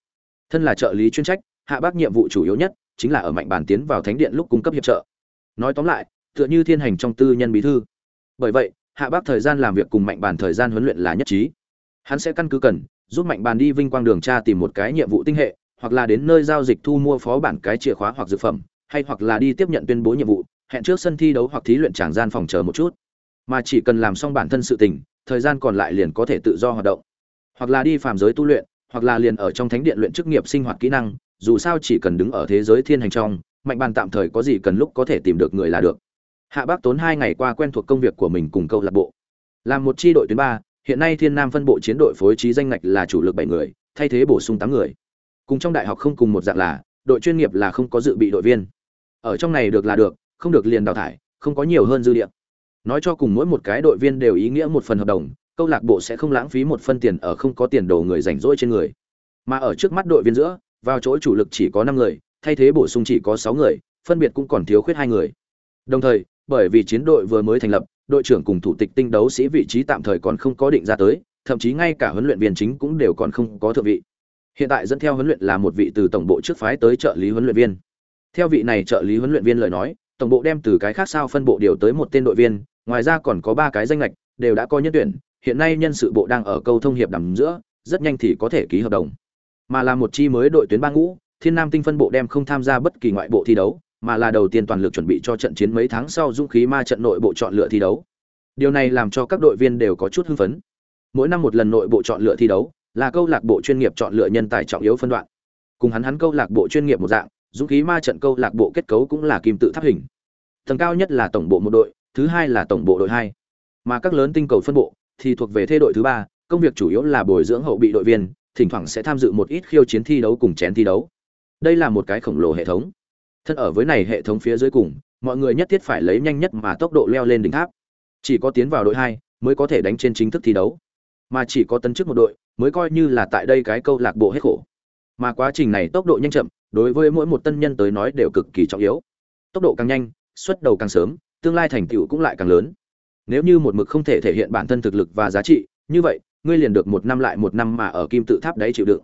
Thân là trợ lý chuyên trách, hạ bác nhiệm vụ chủ yếu nhất chính là ở mạnh bản tiến vào thánh điện lúc cung cấp hiệp trợ. Nói tóm lại, tựa như thiên hành trong tư nhân bí thư. Bởi vậy hạ bác thời gian làm việc cùng mạnh bàn thời gian huấn luyện là nhất trí. Hắn sẽ căn cứ cần, giúp mạnh bàn đi vinh quang đường tra tìm một cái nhiệm vụ tinh hệ, hoặc là đến nơi giao dịch thu mua phó bản cái chìa khóa hoặc dược phẩm, hay hoặc là đi tiếp nhận tuyên bố nhiệm vụ, hẹn trước sân thi đấu hoặc thí luyện tràng gian phòng chờ một chút. Mà chỉ cần làm xong bản thân sự tình, thời gian còn lại liền có thể tự do hoạt động. Hoặc là đi phàm giới tu luyện, hoặc là liền ở trong thánh điện luyện chức nghiệp sinh hoạt kỹ năng, dù sao chỉ cần đứng ở thế giới thiên hành trong, mạnh bàn tạm thời có gì cần lúc có thể tìm được người là được hạ bác tốn hai ngày qua quen thuộc công việc của mình cùng câu lạc bộ. Làm một chi đội tuyến ba, hiện nay thiên nam phân bộ chiến đội phối trí danh ngạch là chủ lực bảy người, thay thế bổ sung tám người. Cùng trong đại học không cùng một dạng là, đội chuyên nghiệp là không có dự bị đội viên. Ở trong này được là được, không được liền đào thải, không có nhiều hơn dư địa. Nói cho cùng mỗi một cái đội viên đều ý nghĩa một phần hợp đồng, câu lạc bộ sẽ không lãng phí một phân tiền ở không có tiền đồ người rảnh rỗi trên người. Mà ở trước mắt đội viên giữa, vào chỗ chủ lực chỉ có năm người, thay thế bổ sung chỉ có sáu người, phân biệt cũng còn thiếu khuyết hai người. Đồng thời bởi vì chiến đội vừa mới thành lập, đội trưởng cùng thủ tịch tinh đấu sĩ vị trí tạm thời còn không có định ra tới, thậm chí ngay cả huấn luyện viên chính cũng đều còn không có thượng vị. Hiện tại dẫn theo huấn luyện là một vị từ tổng bộ trước phái tới trợ lý huấn luyện viên. Theo vị này trợ lý huấn luyện viên lời nói, tổng bộ đem từ cái khác sao phân bộ điều tới một tên đội viên, ngoài ra còn có ba cái danh lệch đều đã có nhân tuyển, hiện nay nhân sự bộ đang ở câu thông hiệp đàm giữa, rất nhanh thì có thể ký hợp đồng. Mà là một chi mới đội tuyến ba ngũ, thiên nam tinh phân bộ đem không tham gia bất kỳ ngoại bộ thi đấu mà là đầu tiên toàn lực chuẩn bị cho trận chiến mấy tháng sau dũng khí ma trận nội bộ chọn lựa thi đấu. Điều này làm cho các đội viên đều có chút hưng phấn. Mỗi năm một lần nội bộ chọn lựa thi đấu là câu lạc bộ chuyên nghiệp chọn lựa nhân tài trọng yếu phân đoạn. Cùng hắn hắn câu lạc bộ chuyên nghiệp một dạng, dũng khí ma trận câu lạc bộ kết cấu cũng là kim tự tháp hình. Tầng cao nhất là tổng bộ một đội, thứ hai là tổng bộ đội hai. Mà các lớn tinh cầu phân bộ thì thuộc về thê đội thứ ba, công việc chủ yếu là bồi dưỡng hậu bị đội viên, thỉnh thoảng sẽ tham dự một ít khiêu chiến thi đấu cùng chén thi đấu. Đây là một cái khổng lồ hệ thống thân ở với này hệ thống phía dưới cùng, mọi người nhất thiết phải lấy nhanh nhất mà tốc độ leo lên đỉnh tháp. Chỉ có tiến vào đội hai mới có thể đánh trên chính thức thi đấu. Mà chỉ có tấn chức một đội mới coi như là tại đây cái câu lạc bộ hết khổ. Mà quá trình này tốc độ nhanh chậm, đối với mỗi một tân nhân tới nói đều cực kỳ trọng yếu. Tốc độ càng nhanh, xuất đầu càng sớm, tương lai thành tựu cũng lại càng lớn. Nếu như một mực không thể thể hiện bản thân thực lực và giá trị, như vậy, ngươi liền được một năm lại một năm mà ở kim tự tháp đấy chịu đựng.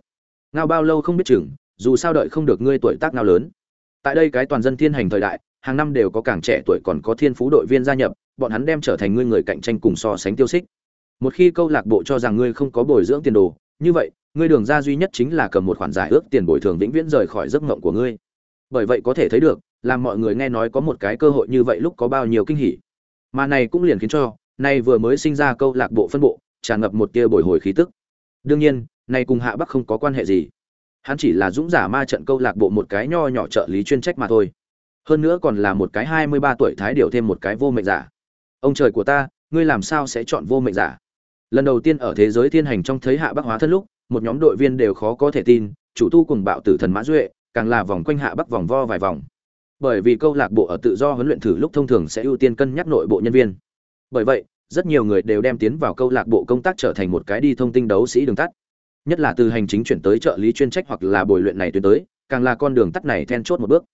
Ngao bao lâu không biết chừng, dù sao đợi không được ngươi tuổi tác nào lớn tại đây cái toàn dân thiên hành thời đại, hàng năm đều có càng trẻ tuổi còn có thiên phú đội viên gia nhập, bọn hắn đem trở thành ngươi người cạnh tranh cùng so sánh tiêu xích. Một khi câu lạc bộ cho rằng ngươi không có bồi dưỡng tiền đồ, như vậy, ngươi đường ra duy nhất chính là cầm một khoản giải ước tiền bồi thường vĩnh viễn rời khỏi giấc mộng của ngươi. Bởi vậy có thể thấy được, làm mọi người nghe nói có một cái cơ hội như vậy lúc có bao nhiêu kinh hỉ. Mà này cũng liền khiến cho nay vừa mới sinh ra câu lạc bộ phân bộ, tràn ngập một tia bồi hồi khí tức. Đương nhiên, này cùng hạ bắc không có quan hệ gì hắn chỉ là dũng giả ma trận câu lạc bộ một cái nho nhỏ trợ lý chuyên trách mà thôi. Hơn nữa còn là một cái hai mươi ba tuổi thái điều thêm một cái vô mệnh giả. Ông trời của ta, ngươi làm sao sẽ chọn vô mệnh giả? Lần đầu tiên ở thế giới thiên hành trong thấy hạ bắc hóa thân lúc, một nhóm đội viên đều khó có thể tin, chủ tu cùng bạo tử thần mã duệ, càng là vòng quanh hạ bắc vòng vo vài vòng. Bởi vì câu lạc bộ ở tự do huấn luyện thử lúc thông thường sẽ ưu tiên cân nhắc nội bộ nhân viên. Bởi vậy, rất nhiều người đều đem tiến vào câu lạc bộ công tác trở thành một cái đi thông tin đấu sĩ đường tắt nhất là từ hành chính chuyển tới trợ lý chuyên trách hoặc là bồi luyện này tuyến tới, càng là con đường tắt này then chốt một bước.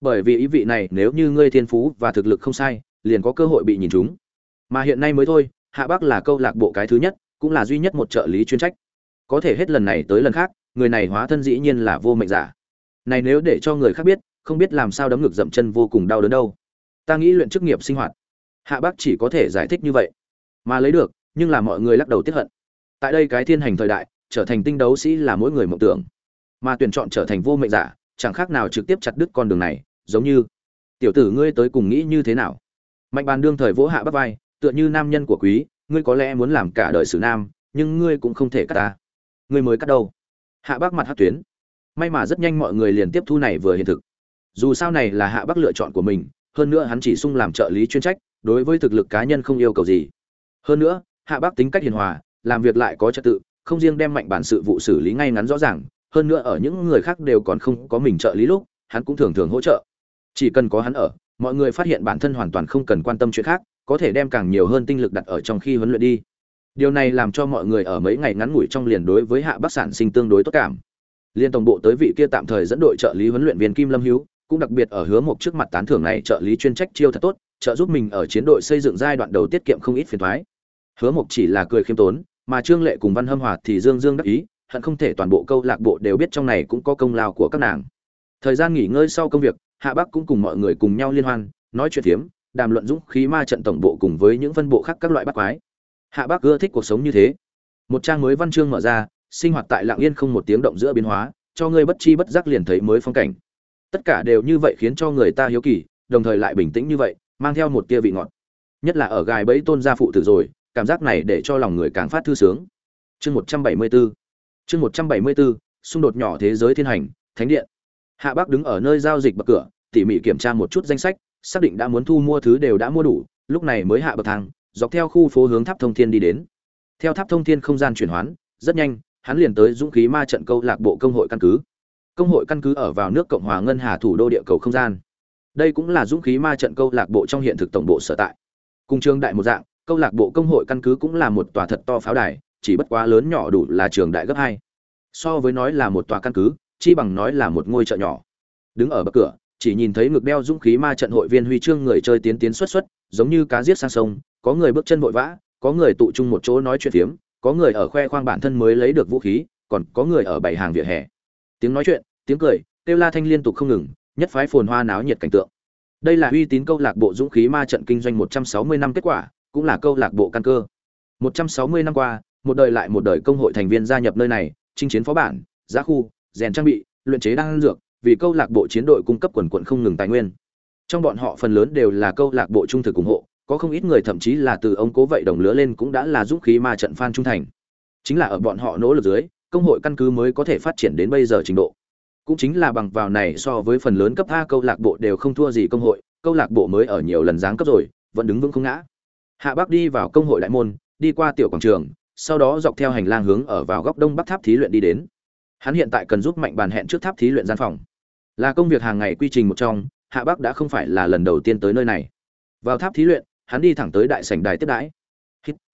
Bởi vì ý vị này, nếu như ngươi thiên phú và thực lực không sai, liền có cơ hội bị nhìn trúng. Mà hiện nay mới thôi, hạ bắc là câu lạc bộ cái thứ nhất, cũng là duy nhất một trợ lý chuyên trách. Có thể hết lần này tới lần khác, người này hóa thân dĩ nhiên là vô mệnh giả. Này nếu để cho người khác biết, không biết làm sao đấm ngực dậm chân vô cùng đau đớn đâu. Ta nghĩ luyện chức nghiệp sinh hoạt. Hạ bắc chỉ có thể giải thích như vậy. Mà lấy được, nhưng là mọi người lắc đầu tiếp hận. Tại đây cái thiên hành thời đại trở thành tinh đấu sĩ là mỗi người mộng tưởng. Mà tuyển chọn trở thành vô mệnh giả, chẳng khác nào trực tiếp chặt đứt con đường này, giống như, tiểu tử ngươi tới cùng nghĩ như thế nào? Mạnh bàn đương thời vỗ hạ bắt vai, tựa như nam nhân của quý, ngươi có lẽ muốn làm cả đời xử nam, nhưng ngươi cũng không thể cắt ta. Ngươi mới cắt đâu? Hạ bác mặt hát tuyến. May mà rất nhanh mọi người liền tiếp thu này vừa hiện thực. Dù sao này là hạ bác lựa chọn của mình, hơn nữa hắn chỉ sung làm trợ lý chuyên trách, đối với thực lực cá nhân không yêu cầu gì. Hơn nữa, hạ bác tính cách hiền hòa, làm việc lại có trật tự không riêng đem mạnh bản sự vụ xử lý ngay ngắn rõ ràng, hơn nữa ở những người khác đều còn không có mình trợ lý lúc, hắn cũng thường thường hỗ trợ. Chỉ cần có hắn ở, mọi người phát hiện bản thân hoàn toàn không cần quan tâm chuyện khác, có thể đem càng nhiều hơn tinh lực đặt ở trong khi huấn luyện đi. Điều này làm cho mọi người ở mấy ngày ngắn ngủi trong liền đối với hạ bắc sản sinh tương đối tốt cảm. Liên tổng bộ tới vị kia tạm thời dẫn đội trợ lý huấn luyện viên kim lâm hữu cũng đặc biệt ở hứa một trước mặt tán thưởng này trợ lý chuyên trách chiêu thật tốt, trợ giúp mình ở chiến đội xây dựng giai đoạn đầu tiết kiệm không ít phiền thoái. Hứa một chỉ là cười khiêm tốn mà trương lệ cùng văn hâm hòa thì dương dương đắc ý, hận không thể toàn bộ câu lạc bộ đều biết trong này cũng có công lao của các nàng. Thời gian nghỉ ngơi sau công việc, hạ bắc cũng cùng mọi người cùng nhau liên hoan, nói chuyện phiếm, đàm luận dũng khí ma trận tổng bộ cùng với những phân bộ khác các loại bắt quái. Hạ bắc ưa thích cuộc sống như thế. Một trang mới văn chương mở ra, sinh hoạt tại lạng yên không một tiếng động giữa biến hóa, cho ngươi bất chi bất giác liền thấy mới phong cảnh. Tất cả đều như vậy khiến cho người ta hiếu kỳ, đồng thời lại bình tĩnh như vậy, mang theo một tia vị ngọt. Nhất là ở gài bẫy tôn gia phụ tử rồi cảm giác này để cho lòng người càng phát thư sướng. Chương một trăm bảy mươi bốn, chương một trăm bảy mươi bốn, xung đột nhỏ thế giới thiên hành, thánh điện. Hạ bác đứng ở nơi giao dịch bậc cửa, tỉ mỉ kiểm tra một chút danh sách, xác định đã muốn thu mua thứ đều đã mua đủ, lúc này mới hạ bậc thang, dọc theo khu phố hướng tháp thông thiên đi đến. Theo tháp thông thiên không gian chuyển hoán, rất nhanh, hắn liền tới dũng khí ma trận câu lạc bộ công hội căn cứ. Công hội căn cứ ở vào nước cộng hòa ngân hà thủ đô địa cầu không gian. Đây cũng là dũng khí ma trận câu lạc bộ trong hiện thực tổng bộ sở tại. Cùng trường đại một dạng câu lạc bộ công hội căn cứ cũng là một tòa thật to pháo đài, chỉ bất quá lớn nhỏ đủ là trường đại gấp hai. So với nói là một tòa căn cứ, chi bằng nói là một ngôi chợ nhỏ. Đứng ở bậc cửa, chỉ nhìn thấy ngực đeo dũng khí ma trận hội viên huy chương người chơi tiến tiến xuất xuất, giống như cá giết sang sông, có người bước chân vội vã, có người tụ chung một chỗ nói chuyện phiếm, có người ở khoe khoang bản thân mới lấy được vũ khí, còn có người ở bảy hàng vỉa hè. Tiếng nói chuyện, tiếng cười, kêu la thanh liên tục không ngừng, nhất phái phồn hoa náo nhiệt cảnh tượng. Đây là uy tín câu lạc bộ dũng khí ma trận kinh doanh 160 năm kết quả cũng là câu lạc bộ căn cơ. 160 năm qua một đời lại một đời công hội thành viên gia nhập nơi này chinh chiến phó bản giá khu rèn trang bị luyện chế đan dược vì câu lạc bộ chiến đội cung cấp quần quần không ngừng tài nguyên. Trong bọn họ phần lớn đều là câu lạc bộ trung thực ủng hộ có không ít người thậm chí là từ ông cố vậy đồng lứa lên cũng đã là dũng khí ma trận fan trung thành. Chính là ở bọn họ nỗ lực dưới công hội căn cứ mới có thể phát triển đến bây giờ trình độ. Cũng chính là bằng vào này so với phần lớn cấp A câu lạc bộ đều không thua gì công hội, câu lạc bộ mới ở nhiều lần giáng cấp rồi, vẫn đứng vững không ngã. Hạ Bắc đi vào công hội đại môn, đi qua tiểu quảng trường, sau đó dọc theo hành lang hướng ở vào góc đông bắc tháp thí luyện đi đến. Hắn hiện tại cần giúp mạnh bàn hẹn trước tháp thí luyện gian phòng. Là công việc hàng ngày quy trình một trong, Hạ Bắc đã không phải là lần đầu tiên tới nơi này. Vào tháp thí luyện, hắn đi thẳng tới đại sảnh đài tiếp đãi.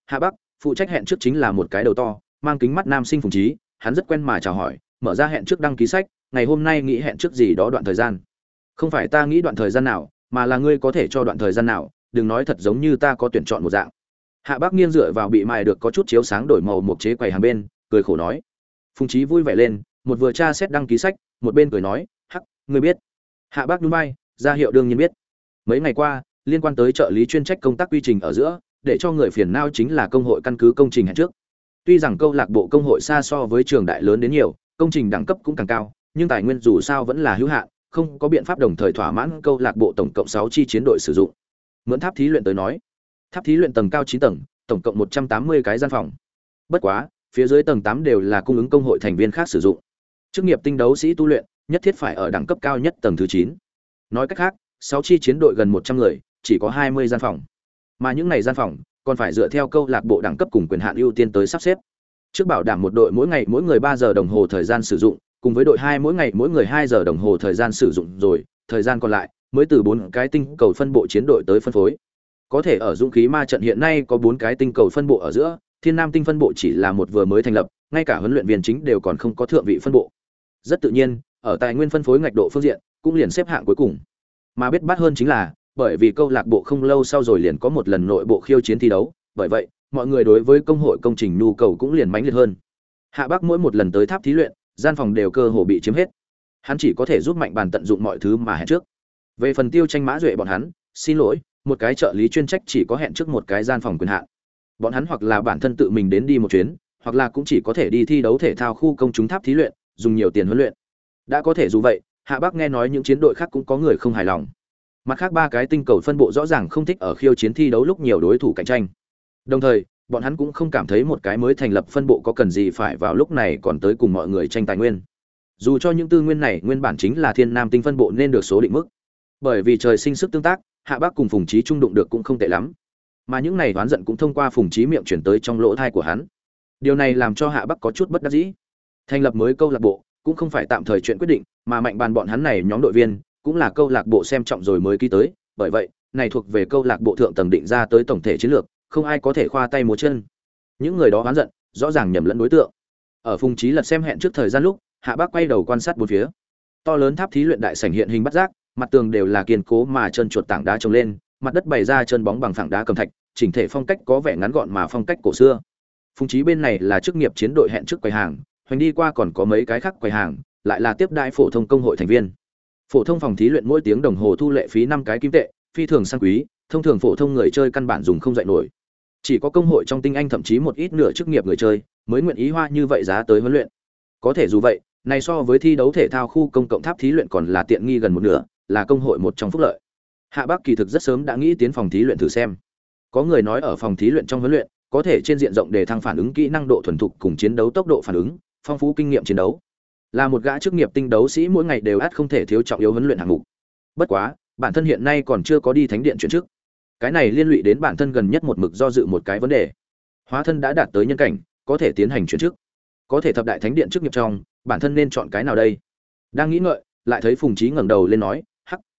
Hạ Bắc, phụ trách hẹn trước chính là một cái đầu to, mang kính mắt nam sinh phùng trí, hắn rất quen mà chào hỏi, mở ra hẹn trước đăng ký sách, ngày hôm nay nghĩ hẹn trước gì đó đoạn thời gian không phải ta nghĩ đoạn thời gian nào mà là ngươi có thể cho đoạn thời gian nào đừng nói thật giống như ta có tuyển chọn một dạng. Hạ bác nghiêng dựa vào bị mài được có chút chiếu sáng đổi màu một chế quầy hàng bên cười khổ nói. Phùng trí vui vẻ lên một vừa tra xét đăng ký sách một bên cười nói hắc ngươi biết. Hạ bác núi vai ra hiệu đương nhiên biết. Mấy ngày qua liên quan tới trợ lý chuyên trách công tác quy trình ở giữa để cho người phiền não chính là công hội căn cứ công trình hẹn trước. Tuy rằng câu lạc bộ công hội xa so với trường đại lớn đến nhiều công trình đẳng cấp cũng càng cao nhưng tài nguyên dù sao vẫn là hữu hạn, không có biện pháp đồng thời thỏa mãn câu lạc bộ tổng cộng 6 chi chiến đội sử dụng. Mượn tháp thí luyện tới nói, tháp thí luyện tầng cao chín tầng, tổng cộng 180 cái gian phòng. Bất quá, phía dưới tầng tám đều là cung ứng công hội thành viên khác sử dụng. Chức nghiệp tinh đấu sĩ tu luyện, nhất thiết phải ở đẳng cấp cao nhất tầng thứ chín. Nói cách khác, sáu chi chiến đội gần 100 người, chỉ có 20 gian phòng. Mà những ngày gian phòng, còn phải dựa theo câu lạc bộ đẳng cấp cùng quyền hạn ưu tiên tới sắp xếp. Trước bảo đảm một đội mỗi ngày mỗi người ba giờ đồng hồ thời gian sử dụng, cùng với đội hai mỗi ngày mỗi người hai giờ đồng hồ thời gian sử dụng rồi thời gian còn lại mới từ bốn cái tinh cầu phân bộ chiến đội tới phân phối. Có thể ở dũng khí ma trận hiện nay có bốn cái tinh cầu phân bộ ở giữa, thiên nam tinh phân bộ chỉ là một vừa mới thành lập, ngay cả huấn luyện viên chính đều còn không có thượng vị phân bộ. Rất tự nhiên, ở tài nguyên phân phối ngạch độ phương diện, cũng liền xếp hạng cuối cùng. Mà biết bắt hơn chính là, bởi vì câu lạc bộ không lâu sau rồi liền có một lần nội bộ khiêu chiến thi đấu, bởi vậy, mọi người đối với công hội công trình nhu cầu cũng liền mãnh liệt hơn. Hạ bắc mỗi một lần tới tháp thí luyện, gian phòng đều cơ hồ bị chiếm hết. Hắn chỉ có thể giúp mạnh bàn tận dụng mọi thứ mà hẹn trước về phần tiêu tranh mã duệ bọn hắn, xin lỗi, một cái trợ lý chuyên trách chỉ có hẹn trước một cái gian phòng quyền hạn. Bọn hắn hoặc là bản thân tự mình đến đi một chuyến, hoặc là cũng chỉ có thể đi thi đấu thể thao khu công chúng tháp thí luyện, dùng nhiều tiền huấn luyện. Đã có thể dù vậy, hạ bắc nghe nói những chiến đội khác cũng có người không hài lòng. Mặt khác ba cái tinh cầu phân bộ rõ ràng không thích ở khiêu chiến thi đấu lúc nhiều đối thủ cạnh tranh. Đồng thời, bọn hắn cũng không cảm thấy một cái mới thành lập phân bộ có cần gì phải vào lúc này còn tới cùng mọi người tranh tài nguyên. Dù cho những tư nguyên này nguyên bản chính là thiên nam tinh phân bộ nên được số định mức bởi vì trời sinh sức tương tác, hạ bác cùng phùng trí trung đụng được cũng không tệ lắm. Mà những này oán giận cũng thông qua phùng trí miệng chuyển tới trong lỗ thai của hắn. Điều này làm cho hạ bắc có chút bất đắc dĩ. Thành lập mới câu lạc bộ, cũng không phải tạm thời chuyện quyết định, mà mạnh bàn bọn hắn này nhóm đội viên, cũng là câu lạc bộ xem trọng rồi mới ký tới. Bởi vậy, này thuộc về câu lạc bộ thượng tầng định ra tới tổng thể chiến lược, không ai có thể khoa tay múa chân. Những người đó oán giận, rõ ràng nhầm lẫn đối tượng. Ở phùng trí lật xem hẹn trước thời gian lúc, hạ bác quay đầu quan sát bốn phía. To lớn tháp thí luyện đại sảnh hiện hình bắt giác mặt tường đều là kiên cố mà chân chuột tảng đá trồng lên, mặt đất bày ra chân bóng bằng phẳng đá cầm thạch, chỉnh thể phong cách có vẻ ngắn gọn mà phong cách cổ xưa. Phùng trí bên này là chức nghiệp chiến đội hẹn trước quầy hàng, hoành đi qua còn có mấy cái khác quầy hàng, lại là tiếp đại phổ thông công hội thành viên. Phổ thông phòng thí luyện mỗi tiếng đồng hồ thu lệ phí năm cái kim tệ, phi thường sang quý, thông thường phổ thông người chơi căn bản dùng không dạy nổi. Chỉ có công hội trong tinh anh thậm chí một ít nửa chức nghiệp người chơi mới nguyện ý hoa như vậy giá tới huấn luyện. Có thể dù vậy, này so với thi đấu thể thao khu công cộng tháp thí luyện còn là tiện nghi gần một nửa là công hội một trong phúc lợi. Hạ bắc kỳ thực rất sớm đã nghĩ tiến phòng thí luyện thử xem. Có người nói ở phòng thí luyện trong huấn luyện, có thể trên diện rộng để thăng phản ứng kỹ năng độ thuần thục cùng chiến đấu tốc độ phản ứng, phong phú kinh nghiệm chiến đấu. Là một gã chức nghiệp tinh đấu sĩ mỗi ngày đều ắt không thể thiếu trọng yếu huấn luyện hạng mục. Bất quá, bản thân hiện nay còn chưa có đi thánh điện chuyển chức. Cái này liên lụy đến bản thân gần nhất một mực do dự một cái vấn đề. Hóa thân đã đạt tới nhân cảnh, có thể tiến hành chuyển chức. Có thể thập đại thánh điện chức nghiệp trong, bản thân nên chọn cái nào đây? Đang nghĩ ngợi, lại thấy phùng trí ngẩng đầu lên nói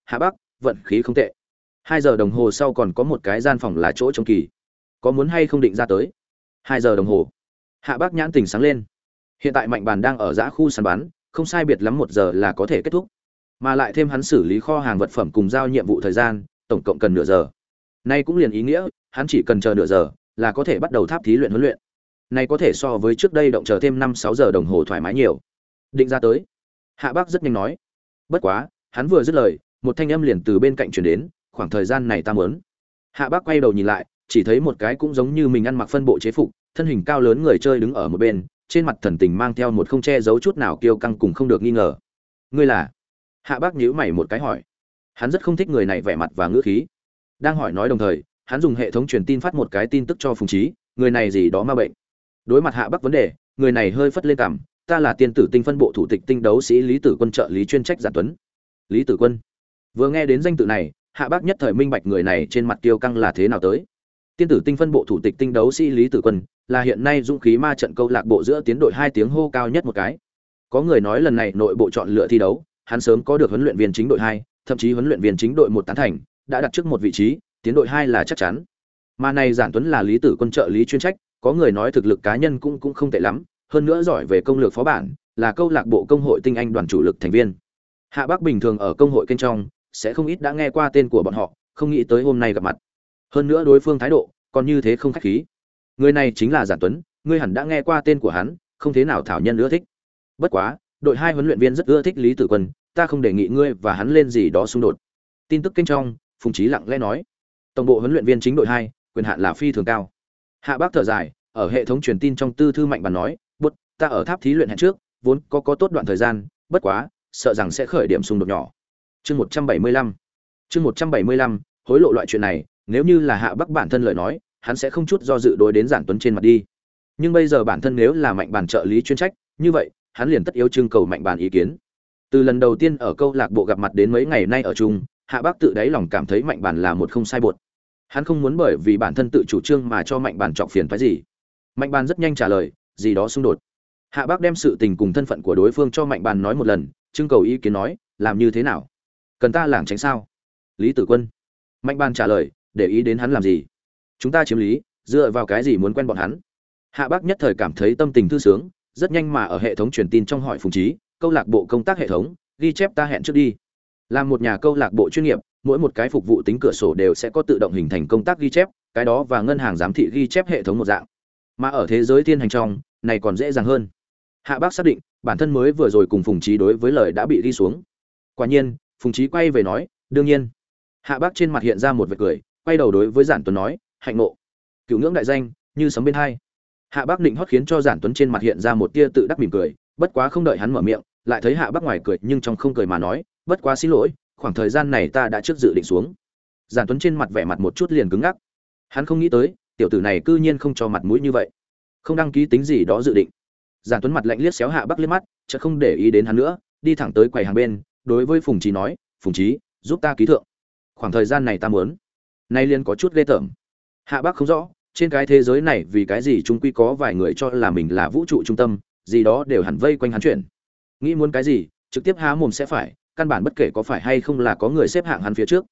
hạ bắc, vận khí không tệ. Hai giờ đồng hồ sau còn có một cái gian phòng là chỗ trông kỳ. Có muốn hay không định ra tới? Hai giờ đồng hồ. Hạ Bắc nhãn tình sáng lên. Hiện tại mạnh bàn đang ở giã khu săn bắn, không sai biệt lắm một giờ là có thể kết thúc. Mà lại thêm hắn xử lý kho hàng vật phẩm cùng giao nhiệm vụ thời gian, tổng cộng cần nửa giờ. Nay cũng liền ý nghĩa, hắn chỉ cần chờ nửa giờ, là có thể bắt đầu tháp thí luyện huấn luyện. Này có thể so với trước đây động chờ thêm năm sáu giờ đồng hồ thoải mái nhiều. Định ra tới. Hạ bác rất nhanh nói. Bất quá, hắn vừa dứt lời một thanh âm liền từ bên cạnh chuyển đến khoảng thời gian này ta muốn. Hạ bác quay đầu nhìn lại chỉ thấy một cái cũng giống như mình ăn mặc phân bộ chế phục thân hình cao lớn người chơi đứng ở một bên trên mặt thần tình mang theo một không che giấu chút nào kiêu căng cùng không được nghi ngờ. Ngươi là? Hạ bác nhíu mày một cái hỏi. Hắn rất không thích người này vẻ mặt và ngữ khí. Đang hỏi nói đồng thời hắn dùng hệ thống truyền tin phát một cái tin tức cho phùng trí người này gì đó ma bệnh. Đối mặt hạ bắc vấn đề người này hơi phất lên cằm, ta là tiên tử tinh phân bộ thủ tịch tinh đấu sĩ lý tử quân trợ lý chuyên trách giản tuấn. Lý tử quân? Vừa nghe đến danh tự này, hạ bác nhất thời minh bạch người này trên mặt tiêu căng là thế nào tới. Tiên tử tinh phân bộ thủ tịch tinh đấu sĩ lý tử quân, là hiện nay dũng khí ma trận câu lạc bộ giữa tiến đội hai tiếng hô cao nhất một cái. Có người nói lần này nội bộ chọn lựa thi đấu, hắn sớm có được huấn luyện viên chính đội hai, thậm chí huấn luyện viên chính đội một tán thành, đã đặt trước một vị trí, tiến đội hai là chắc chắn. Mà này giản tuấn là lý tử quân trợ lý chuyên trách, có người nói thực lực cá nhân cũng cũng không tệ lắm, hơn nữa giỏi về công lược phó bản, là câu lạc bộ công hội tinh anh đoàn chủ lực thành viên. Hạ bắc bình thường ở công hội kênh trong sẽ không ít đã nghe qua tên của bọn họ, không nghĩ tới hôm nay gặp mặt. Hơn nữa đối phương thái độ còn như thế không khách khí. Người này chính là giản tuấn, ngươi hẳn đã nghe qua tên của hắn, không thế nào thảo nhân ưa thích. Bất quá, đội hai huấn luyện viên rất ưa thích lý tử quân, ta không đề nghị ngươi và hắn lên gì đó xung đột. Tin tức kênh trong, phùng trí lặng lẽ nói. Tổng bộ huấn luyện viên chính đội hai, quyền hạn là phi thường cao. Hạ bác thở dài, ở hệ thống truyền tin trong tư thư mạnh bàn nói bút ta ở tháp thí luyện hẹn trước, vốn có có tốt đoạn thời gian, bất quá, sợ rằng sẽ khởi điểm xung đột nhỏ chương một trăm bảy mươi lăm. Chương một trăm bảy mươi lăm, hối lộ loại chuyện này, nếu như là hạ bắc bản thân lời nói, hắn sẽ không chút do dự đối đến giản tuấn trên mặt đi. Nhưng bây giờ bản thân nếu là mạnh bản trợ lý chuyên trách, như vậy, hắn liền tất yếu trưng cầu mạnh bản ý kiến. Từ lần đầu tiên ở câu lạc bộ gặp mặt đến mấy ngày nay ở chung, hạ bác tự đáy lòng cảm thấy mạnh bản là một không sai bột. Hắn không muốn bởi vì bản thân tự chủ trương mà cho mạnh bản trọng phiền phái gì. Mạnh bản rất nhanh trả lời, gì đó xung đột. Hạ bác đem sự tình cùng thân phận của đối phương cho mạnh bản nói một lần, trưng cầu ý kiến nói, làm như thế nào? Cần ta lảng tránh sao? Lý tử quân. Mạnh ban trả lời, để ý đến hắn làm gì? Chúng ta chiếm lý, dựa vào cái gì muốn quen bọn hắn? Hạ bác nhất thời cảm thấy tâm tình thư sướng, rất nhanh mà ở hệ thống truyền tin trong hỏi phùng trí, câu lạc bộ công tác hệ thống, ghi chép ta hẹn trước đi. Làm một nhà câu lạc bộ chuyên nghiệp, mỗi một cái phục vụ tính cửa sổ đều sẽ có tự động hình thành công tác ghi chép, cái đó và ngân hàng giám thị ghi chép hệ thống một dạng. Mà ở thế giới thiên hành trong, này còn dễ dàng hơn. Hạ bác xác định, bản thân mới vừa rồi cùng phùng trí đối với lời đã bị ghi xuống. Quả nhiên phùng trí quay về nói, đương nhiên. Hạ bác trên mặt hiện ra một vệt cười, quay đầu đối với giản tuấn nói, hạnh ngộ. Cựu ngưỡng đại danh, như sấm bên hai. Hạ bác định hót khiến cho giản tuấn trên mặt hiện ra một tia tự đắc mỉm cười, bất quá không đợi hắn mở miệng, lại thấy hạ bác ngoài cười nhưng trong không cười mà nói, bất quá xin lỗi, khoảng thời gian này ta đã trước dự định xuống. Giản tuấn trên mặt vẻ mặt một chút liền cứng ngắc. Hắn không nghĩ tới, tiểu tử này cư nhiên không cho mặt mũi như vậy. Không đăng ký tính gì đó dự định. Giản tuấn mặt lạnh liếc xéo hạ bắc liếc mắt, chợt không để ý đến hắn nữa, đi thẳng tới quầy hàng bên đối với phùng trí nói, phùng trí giúp ta ký thượng. Khoảng thời gian này ta muốn. Nay liên có chút ghê tởm. Hạ bắc không rõ, trên cái thế giới này vì cái gì chúng quy có vài người cho là mình là vũ trụ trung tâm, gì đó đều hẳn vây quanh hắn chuyển. Nghĩ muốn cái gì, trực tiếp há mồm sẽ phải, căn bản bất kể có phải hay không là có người xếp hạng hắn phía trước.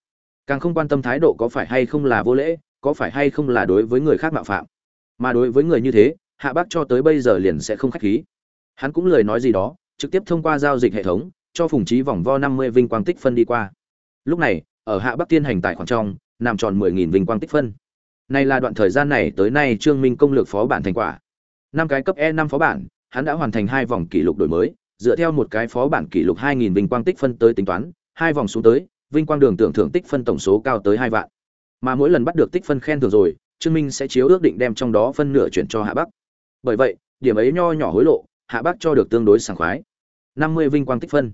Càng không quan tâm thái độ có phải hay không là vô lễ, có phải hay không là đối với người khác mạo phạm. Mà đối với người như thế, hạ bác cho tới bây giờ liền sẽ không khách khí. Hắn cũng lời nói gì đó, trực tiếp thông qua giao dịch hệ thống cho phùng trí vòng vo năm mươi vinh quang tích phân đi qua. Lúc này, ở hạ bắc tiên hành tài khoản trong, nằm tròn mười nghìn vinh quang tích phân. Này là đoạn thời gian này tới nay trương minh công lược phó bản thành quả. Năm cái cấp e năm phó bản, hắn đã hoàn thành hai vòng kỷ lục đổi mới, dựa theo một cái phó bản kỷ lục hai nghìn vinh quang tích phân tới tính toán, hai vòng xuống tới, vinh quang đường tưởng thưởng tích phân tổng số cao tới hai vạn. Mà mỗi lần bắt được tích phân khen thưởng rồi, trương minh sẽ chiếu ước định đem trong đó phân nửa chuyển cho hạ bắc. Bởi vậy, điểm ấy nho nhỏ hối lộ, hạ bắc cho được tương đối sảng khoái. năm mươi vinh quang tích phân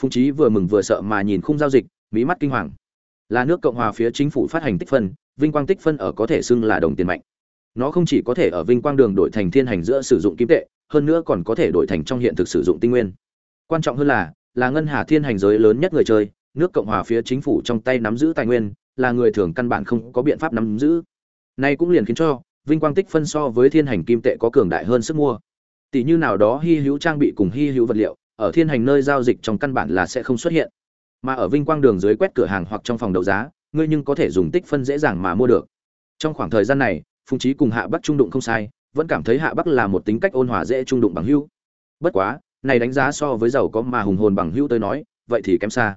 phùng trí vừa mừng vừa sợ mà nhìn khung giao dịch mỹ mắt kinh hoàng. Là nước cộng hòa phía chính phủ phát hành tích phân, vinh quang tích phân ở có thể xưng là đồng tiền mạnh. Nó không chỉ có thể ở vinh quang đường đổi thành thiên hành giữa sử dụng kim tệ, hơn nữa còn có thể đổi thành trong hiện thực sử dụng tinh nguyên. Quan trọng hơn là là ngân hà thiên hành giới lớn nhất người chơi, nước cộng hòa phía chính phủ trong tay nắm giữ tài nguyên, là người thường căn bản không có biện pháp nắm giữ. Nay cũng liền khiến cho, vinh quang tích phân so với thiên hành kim tệ có cường đại hơn sức mua. Tỷ như nào đó hy hữu trang bị cùng hy hữu vật liệu ở thiên hành nơi giao dịch trong căn bản là sẽ không xuất hiện. Mà ở vinh quang đường dưới quét cửa hàng hoặc trong phòng đấu giá, ngươi nhưng có thể dùng tích phân dễ dàng mà mua được. Trong khoảng thời gian này, phùng trí cùng hạ bắc trung đụng không sai, vẫn cảm thấy hạ bắc là một tính cách ôn hòa dễ trung đụng bằng hữu. Bất quá, này đánh giá so với giàu có mà hùng hồn bằng hữu tới nói, vậy thì kém xa.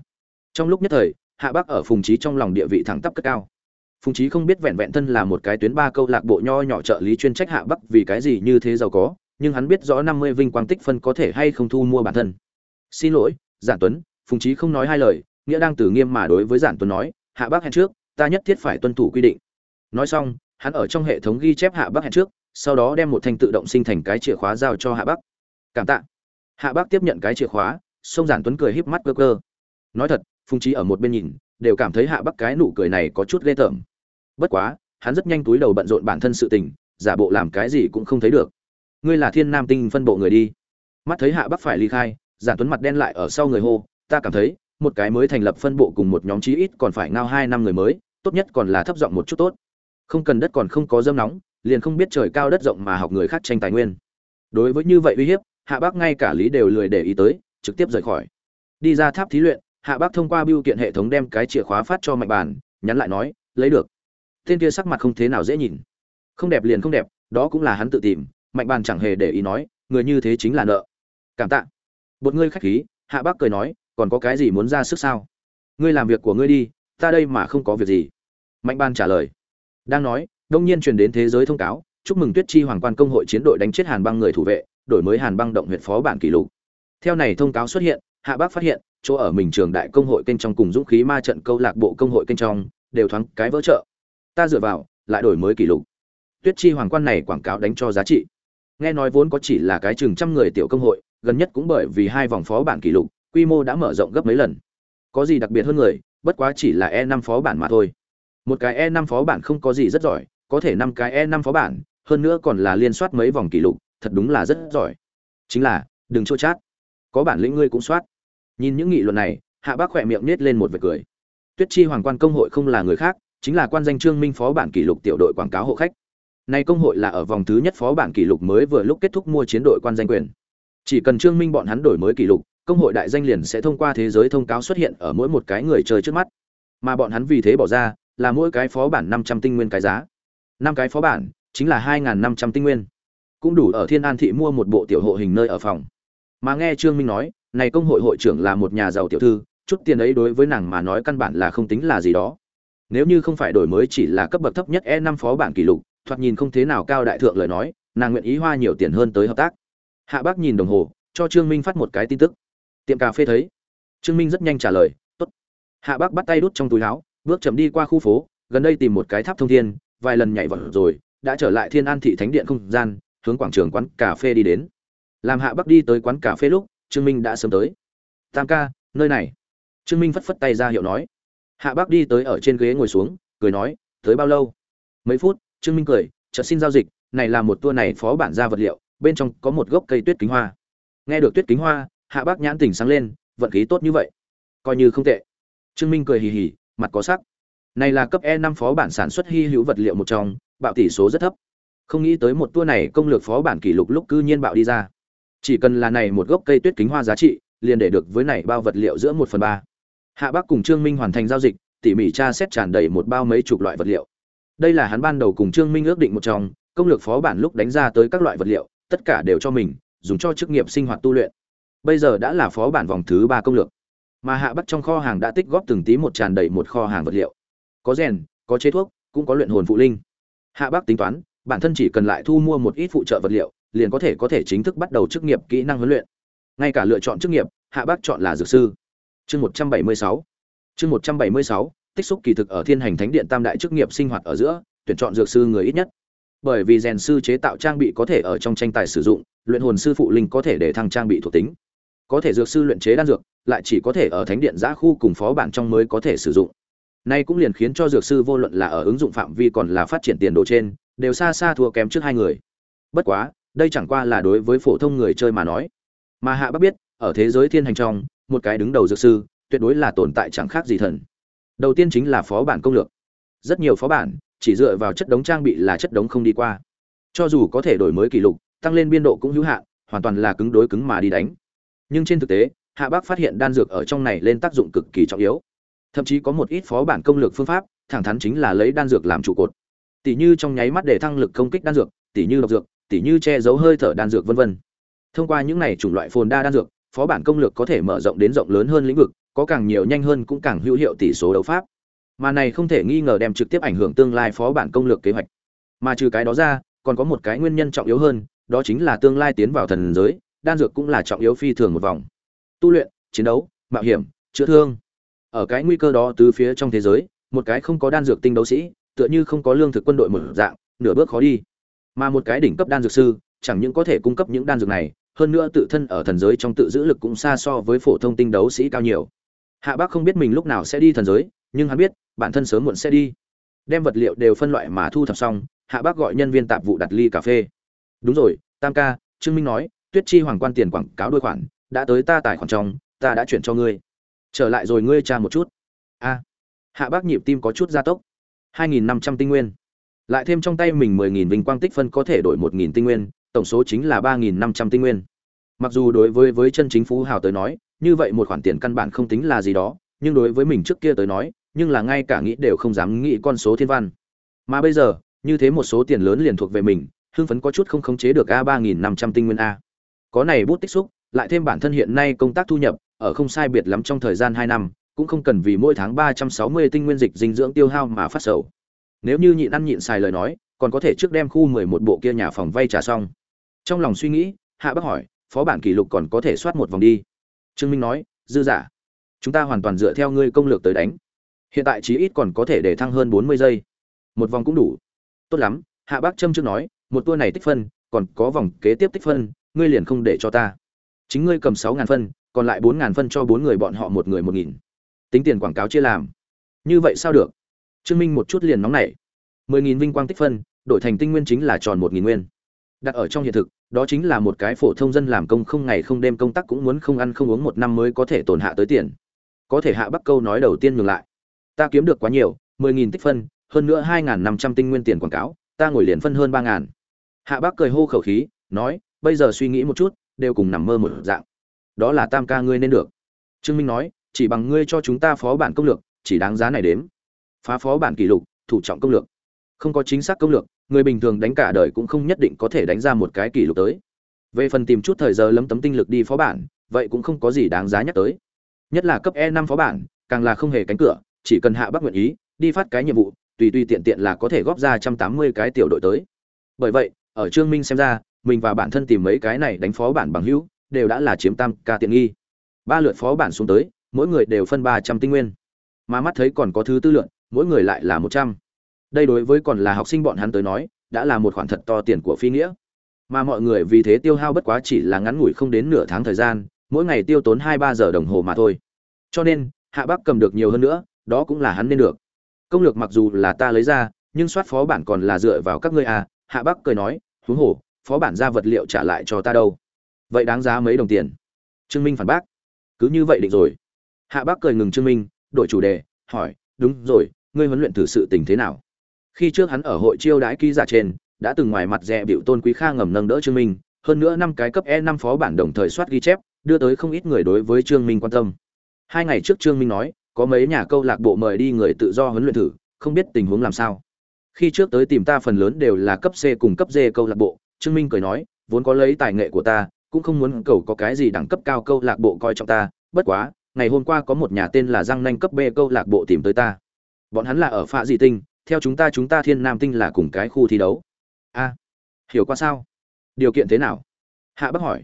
Trong lúc nhất thời, hạ bắc ở phùng trí trong lòng địa vị thẳng tắp cất cao. Phùng trí không biết vẹn vẹn thân là một cái tuyến ba câu lạc bộ nho nhỏ trợ lý chuyên trách hạ bắc vì cái gì như thế giàu có nhưng hắn biết rõ năm mươi vinh quang tích phân có thể hay không thu mua bản thân. Xin lỗi, giản tuấn, phùng chí không nói hai lời, nghĩa đang tử nghiêm mà đối với giản tuấn nói, hạ bắc hẹn trước, ta nhất thiết phải tuân thủ quy định. Nói xong, hắn ở trong hệ thống ghi chép hạ bắc hẹn trước, sau đó đem một thanh tự động sinh thành cái chìa khóa giao cho hạ bắc. Cảm tạ. Hạ bắc tiếp nhận cái chìa khóa, sông giản tuấn cười híp mắt cơ cơ nói thật, phùng chí ở một bên nhìn, đều cảm thấy hạ bắc cái nụ cười này có chút ghê tởm. Bất quá, hắn rất nhanh túi đầu bận rộn bản thân sự tình, giả bộ làm cái gì cũng không thấy được ngươi là thiên nam tinh phân bộ người đi. Mắt thấy hạ bắc phải ly khai, giản tuấn mặt đen lại ở sau người hô, ta cảm thấy, một cái mới thành lập phân bộ cùng một nhóm chí ít còn phải ngao hai năm người mới, tốt nhất còn là thấp giọng một chút tốt. Không cần đất còn không có dâm nóng, liền không biết trời cao đất rộng mà học người khác tranh tài nguyên. Đối với như vậy uy hiếp, hạ bác ngay cả lý đều lười để ý tới, trực tiếp rời khỏi. Đi ra tháp thí luyện, hạ bác thông qua biêu kiện hệ thống đem cái chìa khóa phát cho mạnh bàn, nhắn lại nói, lấy được. Tên kia sắc mặt không thế nào dễ nhìn. Không đẹp liền không đẹp, đó cũng là hắn tự tìm mạnh bàn chẳng hề để ý nói, người như thế chính là nợ. Cảm tạ. Một ngươi khách khí, hạ bác cười nói, còn có cái gì muốn ra sức sao? Ngươi làm việc của ngươi đi, ta đây mà không có việc gì. Mạnh ban trả lời. Đang nói, đông nhiên truyền đến thế giới thông cáo, chúc mừng tuyết chi hoàng quan công hội chiến đội đánh chết hàn băng người thủ vệ, đổi mới hàn băng động huyện phó bản kỷ lục. Theo này thông cáo xuất hiện, hạ bác phát hiện, chỗ ở mình trường đại công hội kênh trong cùng dũng khí ma trận câu lạc bộ công hội kênh trong, đều thoáng cái vỡ trợ ta dựa vào, lại đổi mới kỷ lục. Tuyết chi hoàng quan này quảng cáo đánh cho giá trị nghe nói vốn có chỉ là cái chừng trăm người tiểu công hội, gần nhất cũng bởi vì hai vòng phó bản kỷ lục, quy mô đã mở rộng gấp mấy lần. Có gì đặc biệt hơn người, bất quá chỉ là e năm phó bản mà thôi. Một cái e năm phó bản không có gì rất giỏi, có thể năm cái e năm phó bản, hơn nữa còn là liên soát mấy vòng kỷ lục, thật đúng là rất giỏi. Chính là, đừng trôi chát. Có bản lĩnh ngươi cũng soát. Nhìn những nghị luận này, hạ bác khỏe miệng nết lên một vệt cười. Tuyết chi hoàng quan công hội không là người khác, chính là quan danh trương minh phó bản kỷ lục tiểu đội quảng cáo hộ khách nay công hội là ở vòng thứ nhất phó bản kỷ lục mới vừa lúc kết thúc mua chiến đội quan danh quyền. Chỉ cần trương minh bọn hắn đổi mới kỷ lục, công hội đại danh liền sẽ thông qua thế giới thông cáo xuất hiện ở mỗi một cái người chơi trước mắt. Mà bọn hắn vì thế bỏ ra, là mỗi cái phó bản năm trăm tinh nguyên cái giá. Năm cái phó bản, chính là hai năm trăm tinh nguyên. Cũng đủ ở thiên an thị mua một bộ tiểu hộ hình nơi ở phòng. Mà nghe trương minh nói, này công hội hội trưởng là một nhà giàu tiểu thư, chút tiền ấy đối với nàng mà nói căn bản là không tính là gì đó. Nếu như không phải đổi mới chỉ là cấp bậc thấp nhất e năm phó bản kỷ lục thoạt nhìn không thế nào cao đại thượng lời nói, nàng nguyện ý hoa nhiều tiền hơn tới hợp tác. Hạ bác nhìn đồng hồ, cho trương minh phát một cái tin tức. Tiệm cà phê thấy. Trương minh rất nhanh trả lời, tốt. Hạ bác bắt tay đút trong túi áo, bước chậm đi qua khu phố, gần đây tìm một cái tháp thông thiên, vài lần nhảy vào rồi, đã trở lại thiên an thị thánh điện không gian, hướng quảng trường quán cà phê đi đến. Làm hạ bắc đi tới quán cà phê lúc, trương minh đã sớm tới. Tam ca, nơi này. Trương minh phất phất tay ra hiệu nói. Hạ bắc đi tới ở trên ghế ngồi xuống, cười nói, tới bao lâu? Mấy phút trương minh cười, chợt xin giao dịch, này là một tour này phó bản ra vật liệu, bên trong có một gốc cây tuyết kính hoa. Nghe được tuyết kính hoa, hạ bác nhãn tỉnh sáng lên, vận khí tốt như vậy. Coi như không tệ. Trương minh cười hì hì, mặt có sắc. Này là cấp e năm phó bản sản xuất hy hữu vật liệu một trong, bạo tỷ số rất thấp. Không nghĩ tới một tour này công lược phó bản kỷ lục lúc cư nhiên bạo đi ra. Chỉ cần là này một gốc cây tuyết kính hoa giá trị, liền để được với này bao vật liệu giữa một phần ba. Hạ bác cùng trương minh hoàn thành giao dịch, tỉ mỉ tra xét tràn đầy một bao mấy chục loại vật liệu đây là hắn ban đầu cùng trương minh ước định một trong, công lược phó bản lúc đánh ra tới các loại vật liệu, tất cả đều cho mình, dùng cho chức nghiệp sinh hoạt tu luyện. Bây giờ đã là phó bản vòng thứ ba công lược. Mà hạ bắc trong kho hàng đã tích góp từng tí một tràn đầy một kho hàng vật liệu. Có rèn, có chế thuốc, cũng có luyện hồn phụ linh. Hạ bắc tính toán, bản thân chỉ cần lại thu mua một ít phụ trợ vật liệu, liền có thể có thể chính thức bắt đầu chức nghiệp kỹ năng huấn luyện. Ngay cả lựa chọn chức nghiệp, hạ bắc chọn là dược sư. Chương một trăm bảy mươi sáu. Chương một trăm bảy mươi sáu tích xúc kỳ thực ở thiên hành thánh điện tam đại chức nghiệp sinh hoạt ở giữa, tuyển chọn dược sư người ít nhất. Bởi vì rèn sư chế tạo trang bị có thể ở trong tranh tài sử dụng, luyện hồn sư phụ linh có thể để thăng trang bị thuộc tính. Có thể dược sư luyện chế đan dược, lại chỉ có thể ở thánh điện giã khu cùng phó bản trong mới có thể sử dụng. Nay cũng liền khiến cho dược sư vô luận là ở ứng dụng phạm vi còn là phát triển tiền đồ trên, đều xa xa thua kém trước hai người. Bất quá, đây chẳng qua là đối với phổ thông người chơi mà nói. Mà hạ bắc biết, ở thế giới thiên hành trong, một cái đứng đầu dược sư, tuyệt đối là tồn tại chẳng khác gì thần đầu tiên chính là phó bản công lược. Rất nhiều phó bản, chỉ dựa vào chất đống trang bị là chất đống không đi qua. Cho dù có thể đổi mới kỷ lục, tăng lên biên độ cũng hữu hạn, hoàn toàn là cứng đối cứng mà đi đánh. Nhưng trên thực tế, hạ bác phát hiện đan dược ở trong này lên tác dụng cực kỳ trọng yếu. Thậm chí có một ít phó bản công lược phương pháp, thẳng thắn chính là lấy đan dược làm trụ cột. Tỷ như trong nháy mắt để thăng lực công kích đan dược tỷ như độc dược tỷ như che giấu hơi thở đan dược vân vân. Thông qua những này chủng loại phồn đa đan dược, phó bản công lược có thể mở rộng đến rộng lớn hơn lĩnh vực có càng nhiều nhanh hơn cũng càng hữu hiệu tỷ số đấu pháp. Mà này không thể nghi ngờ đem trực tiếp ảnh hưởng tương lai phó bản công lược kế hoạch. Mà trừ cái đó ra, còn có một cái nguyên nhân trọng yếu hơn, đó chính là tương lai tiến vào thần giới, đan dược cũng là trọng yếu phi thường một vòng. Tu luyện, chiến đấu, mạo hiểm, chữa thương. Ở cái nguy cơ đó từ phía trong thế giới, một cái không có đan dược tinh đấu sĩ, tựa như không có lương thực quân đội một dạng, nửa bước khó đi. Mà một cái đỉnh cấp đan dược sư, chẳng những có thể cung cấp những đan dược này, hơn nữa tự thân ở thần giới trong tự giữ lực cũng xa so với phổ thông tinh đấu sĩ cao nhiều hạ bác không biết mình lúc nào sẽ đi thần giới, nhưng hắn biết, bản thân sớm muộn sẽ đi. Đem vật liệu đều phân loại mà thu thập xong, hạ bác gọi nhân viên tạp vụ đặt ly cà phê. Đúng rồi, tam ca, trương minh nói, tuyết chi hoàng quan tiền quảng cáo đôi khoản, đã tới ta tài khoản trong, ta đã chuyển cho ngươi. Trở lại rồi ngươi tra một chút. A. Hạ bác nhịp tim có chút gia tốc. Hai nghìn năm trăm tinh nguyên. Lại thêm trong tay mình 10.000 vinh quang tích phân có thể đổi một nghìn tinh nguyên, tổng số chính là ba nghìn năm trăm tinh nguyên. Mặc dù đối với với chân chính phú hào tới nói như vậy một khoản tiền căn bản không tính là gì đó, nhưng đối với mình trước kia tới nói, nhưng là ngay cả nghĩ đều không dám nghĩ con số thiên văn. Mà bây giờ, như thế một số tiền lớn liền thuộc về mình, hưng phấn có chút không khống chế được a ba nghìn năm trăm tinh nguyên a. Có này bút tích xúc, lại thêm bản thân hiện nay công tác thu nhập, ở không sai biệt lắm trong thời gian hai năm, cũng không cần vì mỗi tháng ba trăm sáu mươi tinh nguyên dịch dinh dưỡng tiêu hao mà phát sầu. Nếu như nhịn ăn nhịn xài lời nói, còn có thể trước đem khu mười một bộ kia nhà phòng vay trả xong. Trong lòng suy nghĩ, hạ bác hỏi, phó bản kỷ lục còn có thể soát một vòng đi? Trương minh nói, dư giả, chúng ta hoàn toàn dựa theo ngươi công lược tới đánh. Hiện tại chí ít còn có thể để thăng hơn bốn mươi giây. Một vòng cũng đủ. Tốt lắm. Hạ bác trâm trước nói, một tour này tích phân, còn có vòng kế tiếp tích phân, ngươi liền không để cho ta. Chính ngươi cầm sáu ngàn phân, còn lại bốn ngàn phân cho bốn người bọn họ một người một nghìn. Tính tiền quảng cáo chia làm. Như vậy sao được? Trương minh một chút liền nóng nảy. Mười nghìn vinh quang tích phân, đổi thành tinh nguyên chính là tròn một nghìn nguyên. Đặt ở trong hiện thực đó chính là một cái phổ thông dân làm công không ngày không đêm công tác cũng muốn không ăn không uống một năm mới có thể tổn hạ tới tiền. Có thể hạ bắc câu nói đầu tiên ngừng lại. Ta kiếm được quá nhiều, mười nghìn tích phân, hơn nữa hai n g h n năm trăm tinh nguyên tiền quảng cáo, ta ngồi liền phân hơn ba ngàn hạ bắc cười hô khẩu khí, nói, bây giờ suy nghĩ một chút, đều cùng nằm mơ một dạng. Đó là tam ca ngươi nên được. Trương minh nói, chỉ bằng ngươi cho chúng ta phó bản công lược, chỉ đáng giá này đếm. Phá phó bản kỷ lục, thủ trọng công lược. Không có chính xác công lược người bình thường đánh cả đời cũng không nhất định có thể đánh ra một cái kỷ lục tới. Về phần tìm chút thời giờ lấm tấm tinh lực đi phó bản, vậy cũng không có gì đáng giá nhắc tới. Nhất là cấp e năm phó bản, càng là không hề cánh cửa, chỉ cần hạ bắc nguyện ý, đi phát cái nhiệm vụ, tùy tùy tiện tiện là có thể góp ra trăm tám mươi cái tiểu đội tới. Bởi vậy, ở trương minh xem ra, mình và bản thân tìm mấy cái này đánh phó bản bằng hữu, đều đã là chiếm tam ca tiện nghi. Ba lượt phó bản xuống tới, mỗi người đều phân ba trăm tinh nguyên. Mà mắt thấy còn có thứ tư lượn mỗi người lại là một trăm đây đối với còn là học sinh bọn hắn tới nói, đã là một khoản thật to tiền của phi nghĩa. Mà mọi người vì thế tiêu hao bất quá chỉ là ngắn ngủi không đến nửa tháng thời gian, mỗi ngày tiêu tốn hai ba giờ đồng hồ mà thôi. Cho nên, hạ bắc cầm được nhiều hơn nữa, đó cũng là hắn nên được. Công lược mặc dù là ta lấy ra, nhưng soát phó bản còn là dựa vào các ngươi à hạ bắc cười nói huống hồ phó bản ra vật liệu trả lại cho ta đâu? Vậy đáng giá mấy đồng tiền? Trương minh phản bác, cứ như vậy định rồi. Hạ bắc cười ngừng trương minh, đổi chủ đề, hỏi, đúng rồi, ngươi huấn luyện thử sự tình thế nào? Khi trước hắn ở hội chiêu đãi ký giả trên đã từng ngoài mặt dè biểu tôn quý kha ngầm nâng đỡ trương minh hơn nữa năm cái cấp e năm phó bản đồng thời soát ghi chép đưa tới không ít người đối với trương minh quan tâm hai ngày trước trương minh nói có mấy nhà câu lạc bộ mời đi người tự do huấn luyện thử không biết tình huống làm sao khi trước tới tìm ta phần lớn đều là cấp c cùng cấp d câu lạc bộ trương minh cười nói vốn có lấy tài nghệ của ta cũng không muốn cầu có cái gì đẳng cấp cao câu lạc bộ coi trọng ta bất quá ngày hôm qua có một nhà tên là Giang Nanh cấp B câu lạc bộ tìm tới ta. Bọn hắn là ở Phạ Dị Tinh, theo chúng ta chúng ta Thiên Nam Tinh là cùng cái khu thi đấu. A, hiểu qua sao? Điều kiện thế nào? Hạ Bắc hỏi.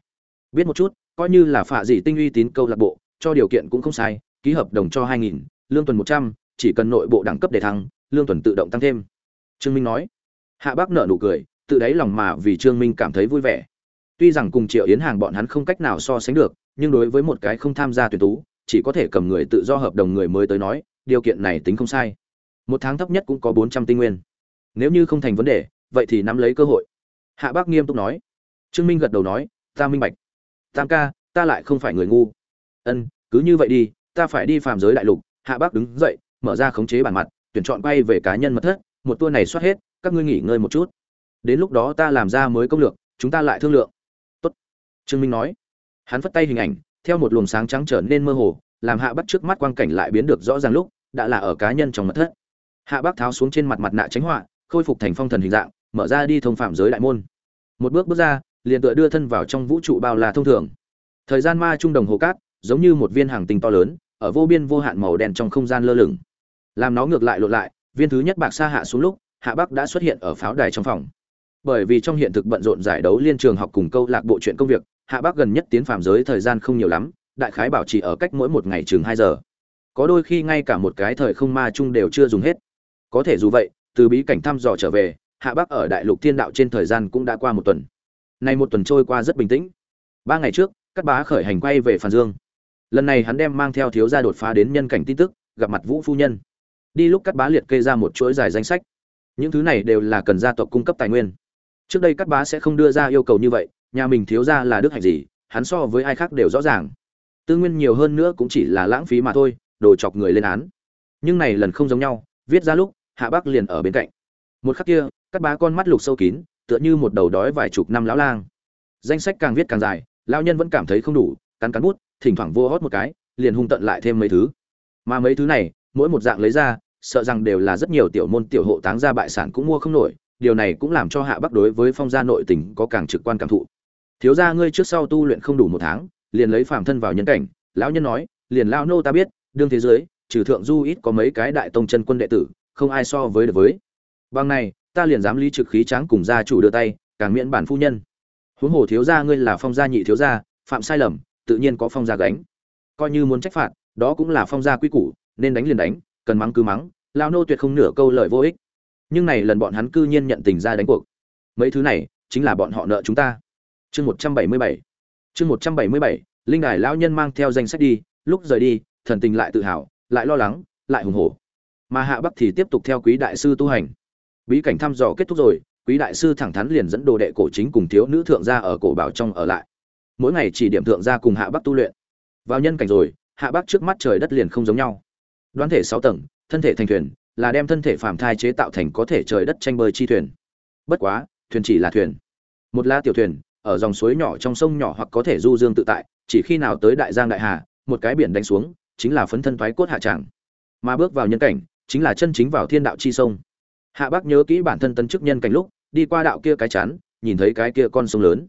Biết một chút, coi như là Phạ Dị Tinh uy tín câu lạc bộ, cho điều kiện cũng không sai, ký hợp đồng cho 2000, lương tuần 100, chỉ cần nội bộ đẳng cấp để thăng, lương tuần tự động tăng thêm. Trương Minh nói. Hạ Bắc nở nụ cười, tự đáy lòng mà vì Trương Minh cảm thấy vui vẻ. Tuy rằng cùng Triệu Yến Hàng bọn hắn không cách nào so sánh được, nhưng đối với một cái không tham gia tuyển tú, chỉ có thể cầm người tự do hợp đồng người mới tới nói điều kiện này tính không sai một tháng thấp nhất cũng có bốn trăm tinh nguyên. Nếu như không thành vấn đề, vậy thì nắm lấy cơ hội. Hạ bác nghiêm túc nói. Trương minh gật đầu nói, ta minh bạch. Tam ca, ta lại không phải người ngu. Ân, cứ như vậy đi, ta phải đi phàm giới đại lục. Hạ bác đứng dậy, mở ra khống chế bản mặt, tuyển chọn quay về cá nhân mật thất. Một tour này soát hết, các ngươi nghỉ ngơi một chút. Đến lúc đó ta làm ra mới công lược, chúng ta lại thương lượng. Tốt. Trương minh nói. Hắn phất tay hình ảnh, theo một luồng sáng trắng trở nên mơ hồ, làm hạ bắc trước mắt quang cảnh lại biến được rõ ràng lúc, đã là ở cá nhân trong mật thất hạ bắc tháo xuống trên mặt mặt nạ tránh họa, khôi phục thành phong thần hình dạng, mở ra đi thông phạm giới đại môn. Một bước bước ra, liền tựa đưa thân vào trong vũ trụ bao la thông thường. Thời gian ma trung đồng hồ cát, giống như một viên hàng tinh to lớn, ở vô biên vô hạn màu đen trong không gian lơ lửng. Làm nó ngược lại lộ lại, viên thứ nhất bạc xa hạ xuống lúc, hạ bắc đã xuất hiện ở pháo đài trong phòng. Bởi vì trong hiện thực bận rộn giải đấu liên trường học cùng câu lạc bộ chuyện công việc, hạ bác gần nhất tiến phạm giới thời gian không nhiều lắm, đại khái bảo trì ở cách mỗi một ngày chừng hai giờ. Có đôi khi ngay cả một cái thời không ma chung đều chưa dùng hết có thể dù vậy, từ bí cảnh thăm dò trở về, hạ bắc ở đại lục thiên đạo trên thời gian cũng đã qua một tuần. Nay một tuần trôi qua rất bình tĩnh. Ba ngày trước, các bá khởi hành quay về phản dương. Lần này hắn đem mang theo thiếu gia đột phá đến nhân cảnh tin tức, gặp mặt vũ phu nhân. Đi lúc các bá liệt kê ra một chuỗi dài danh sách. Những thứ này đều là cần gia tộc cung cấp tài nguyên. Trước đây các bá sẽ không đưa ra yêu cầu như vậy, nhà mình thiếu ra là đức hạnh gì, hắn so với ai khác đều rõ ràng. Tư nguyên nhiều hơn nữa cũng chỉ là lãng phí mà thôi, đồ chọc người lên án. Nhưng này lần không giống nhau, viết ra lúc hạ bắc liền ở bên cạnh. Một khắc kia cắt bá con mắt lục sâu kín, tựa như một đầu đói vài chục năm lão lang. Danh sách càng viết càng dài, lão nhân vẫn cảm thấy không đủ, cắn cắn bút, thỉnh thoảng vô hót một cái, liền hung tận lại thêm mấy thứ. Mà mấy thứ này, mỗi một dạng lấy ra, sợ rằng đều là rất nhiều tiểu môn tiểu hộ táng ra bại sản cũng mua không nổi, điều này cũng làm cho hạ bắc đối với phong gia nội tình có càng trực quan cảm thụ. Thiếu gia ngươi trước sau tu luyện không đủ một tháng, liền lấy phàm thân vào nhân cảnh, lão nhân nói, liền lao nô ta biết, đương thế giới, trừ thượng du ít có mấy cái đại tông chân quân đệ tử không ai so với được với. Bằng này, ta liền dám lý trực khí tráng cùng gia chủ đưa tay, càng miễn bản phu nhân. Huống hồ thiếu gia ngươi là phong gia nhị thiếu gia, phạm sai lầm, tự nhiên có phong gia gánh. Coi như muốn trách phạt, đó cũng là phong gia quy củ, nên đánh liền đánh, cần mắng cứ mắng, lao nô tuyệt không nửa câu lời vô ích. Nhưng này lần bọn hắn cư nhiên nhận tình ra đánh cuộc. Mấy thứ này, chính là bọn họ nợ chúng ta. Chương một trăm bảy mươi bảy. Chương một trăm bảy mươi bảy, linh đài lão nhân mang theo danh sách đi, lúc rời đi, thần tình lại tự hào, lại lo lắng, lại hùng hổ mà hạ bắc thì tiếp tục theo quý đại sư tu hành. Bí cảnh thăm dò kết thúc rồi, quý đại sư thẳng thắn liền dẫn đồ đệ cổ chính cùng thiếu nữ thượng gia ở cổ bảo trong ở lại. Mỗi ngày chỉ điểm thượng gia cùng hạ bắc tu luyện. Vào nhân cảnh rồi, hạ bắc trước mắt trời đất liền không giống nhau. Đoán thể sáu tầng, thân thể thành thuyền, là đem thân thể phàm thai chế tạo thành có thể trời đất tranh bơi chi thuyền. Bất quá, thuyền chỉ là thuyền. Một la tiểu thuyền, ở dòng suối nhỏ trong sông nhỏ hoặc có thể du dương tự tại, chỉ khi nào tới đại giang đại hà, một cái biển đánh xuống, chính là phấn thân thoái cốt hạ tràng. Mà bước vào nhân cảnh chính là chân chính vào thiên đạo chi sông. Hạ bác nhớ kỹ bản thân tân chức nhân cảnh lúc, đi qua đạo kia cái chán, nhìn thấy cái kia con sông lớn.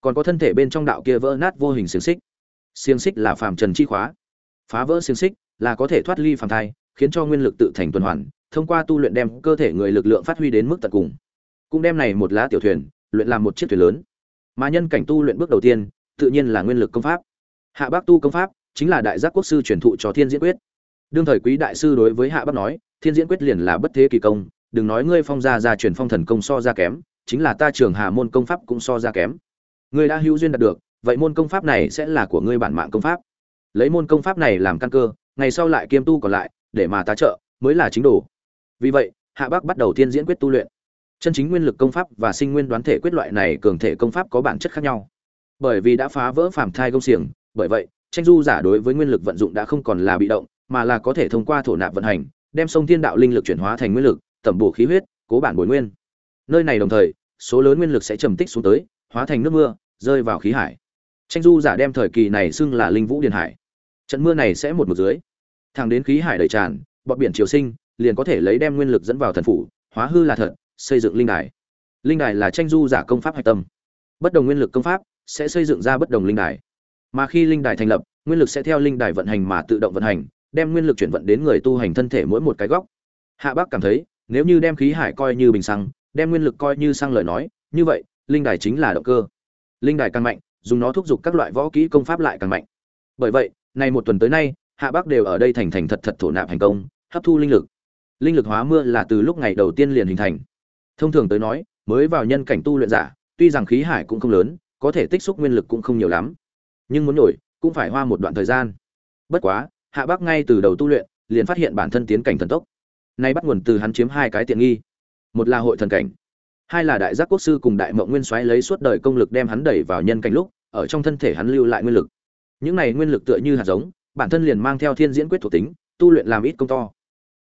Còn có thân thể bên trong đạo kia vỡ nát vô hình xiềng xích. Xiềng xích là phàm trần chi khóa. Phá vỡ xiềng xích là có thể thoát ly phàm thai, khiến cho nguyên lực tự thành tuần hoàn, thông qua tu luyện đem cơ thể người lực lượng phát huy đến mức tận cùng. Cũng đem này một lá tiểu thuyền, luyện làm một chiếc thuyền lớn. Mà nhân cảnh tu luyện bước đầu tiên, tự nhiên là nguyên lực công pháp. Hạ bác tu công pháp chính là đại giác quốc sư truyền thụ cho thiên diễn quyết đương thời quý đại sư đối với hạ bắc nói, thiên diễn quyết liền là bất thế kỳ công, đừng nói ngươi phong gia gia truyền phong thần công so ra kém, chính là ta trường hà môn công pháp cũng so ra kém. Ngươi đã hữu duyên đạt được, vậy môn công pháp này sẽ là của ngươi bản mạng công pháp. Lấy môn công pháp này làm căn cơ, ngày sau lại kiêm tu còn lại, để mà tá trợ, mới là chính đủ vì vậy, hạ bắc bắt đầu thiên diễn quyết tu luyện. Chân chính nguyên lực công pháp và sinh nguyên đoán thể quyết loại này cường thể công pháp có bản chất khác nhau. Bởi vì đã phá vỡ phàm thai công xiềng, bởi vậy, tranh du giả đối với nguyên lực vận dụng đã không còn là bị động mà là có thể thông qua thổ nạp vận hành, đem sông thiên đạo linh lực chuyển hóa thành nguyên lực, tẩm bổ khí huyết, cố bản bồi nguyên. Nơi này đồng thời, số lớn nguyên lực sẽ trầm tích xuống tới, hóa thành nước mưa, rơi vào khí hải. Tranh du giả đem thời kỳ này xưng là linh vũ điền hải. Trận mưa này sẽ một một dưới. Thẳng đến khí hải đầy tràn, bọt biển triều sinh, liền có thể lấy đem nguyên lực dẫn vào thần phủ, hóa hư là thật, xây dựng linh đài. Linh đài là tranh du giả công pháp hạch tâm. Bất đồng nguyên lực công pháp sẽ xây dựng ra bất đồng linh đài. Mà khi linh đài thành lập, nguyên lực sẽ theo linh đài vận hành mà tự động vận hành đem nguyên lực chuyển vận đến người tu hành thân thể mỗi một cái góc. Hạ bác cảm thấy, nếu như đem khí hải coi như bình xăng, đem nguyên lực coi như xăng lời nói, như vậy, linh đài chính là động cơ. Linh đài càng mạnh, dùng nó thúc giục các loại võ kỹ công pháp lại càng mạnh. Bởi vậy này một tuần tới nay, hạ bác đều ở đây thành thành thật thật thổ nạp thành công, hấp thu linh lực. Linh lực hóa mưa là từ lúc ngày đầu tiên liền hình thành. Thông thường tới nói, mới vào nhân cảnh tu luyện giả, tuy rằng khí hải cũng không lớn, có thể tích xúc nguyên lực cũng không nhiều lắm. Nhưng muốn nổi, cũng phải hoa một đoạn thời gian. Bất quá hạ bác ngay từ đầu tu luyện, liền phát hiện bản thân tiến cảnh thần tốc. Nay bắt nguồn từ hắn chiếm hai cái tiện nghi. Một là hội thần cảnh, hai là đại giác quốc sư cùng đại mộng nguyên soái lấy suốt đời công lực đem hắn đẩy vào nhân cảnh lúc, ở trong thân thể hắn lưu lại nguyên lực. Những này nguyên lực tựa như hạt giống, bản thân liền mang theo thiên diễn quyết thuộc tính, tu luyện làm ít công to.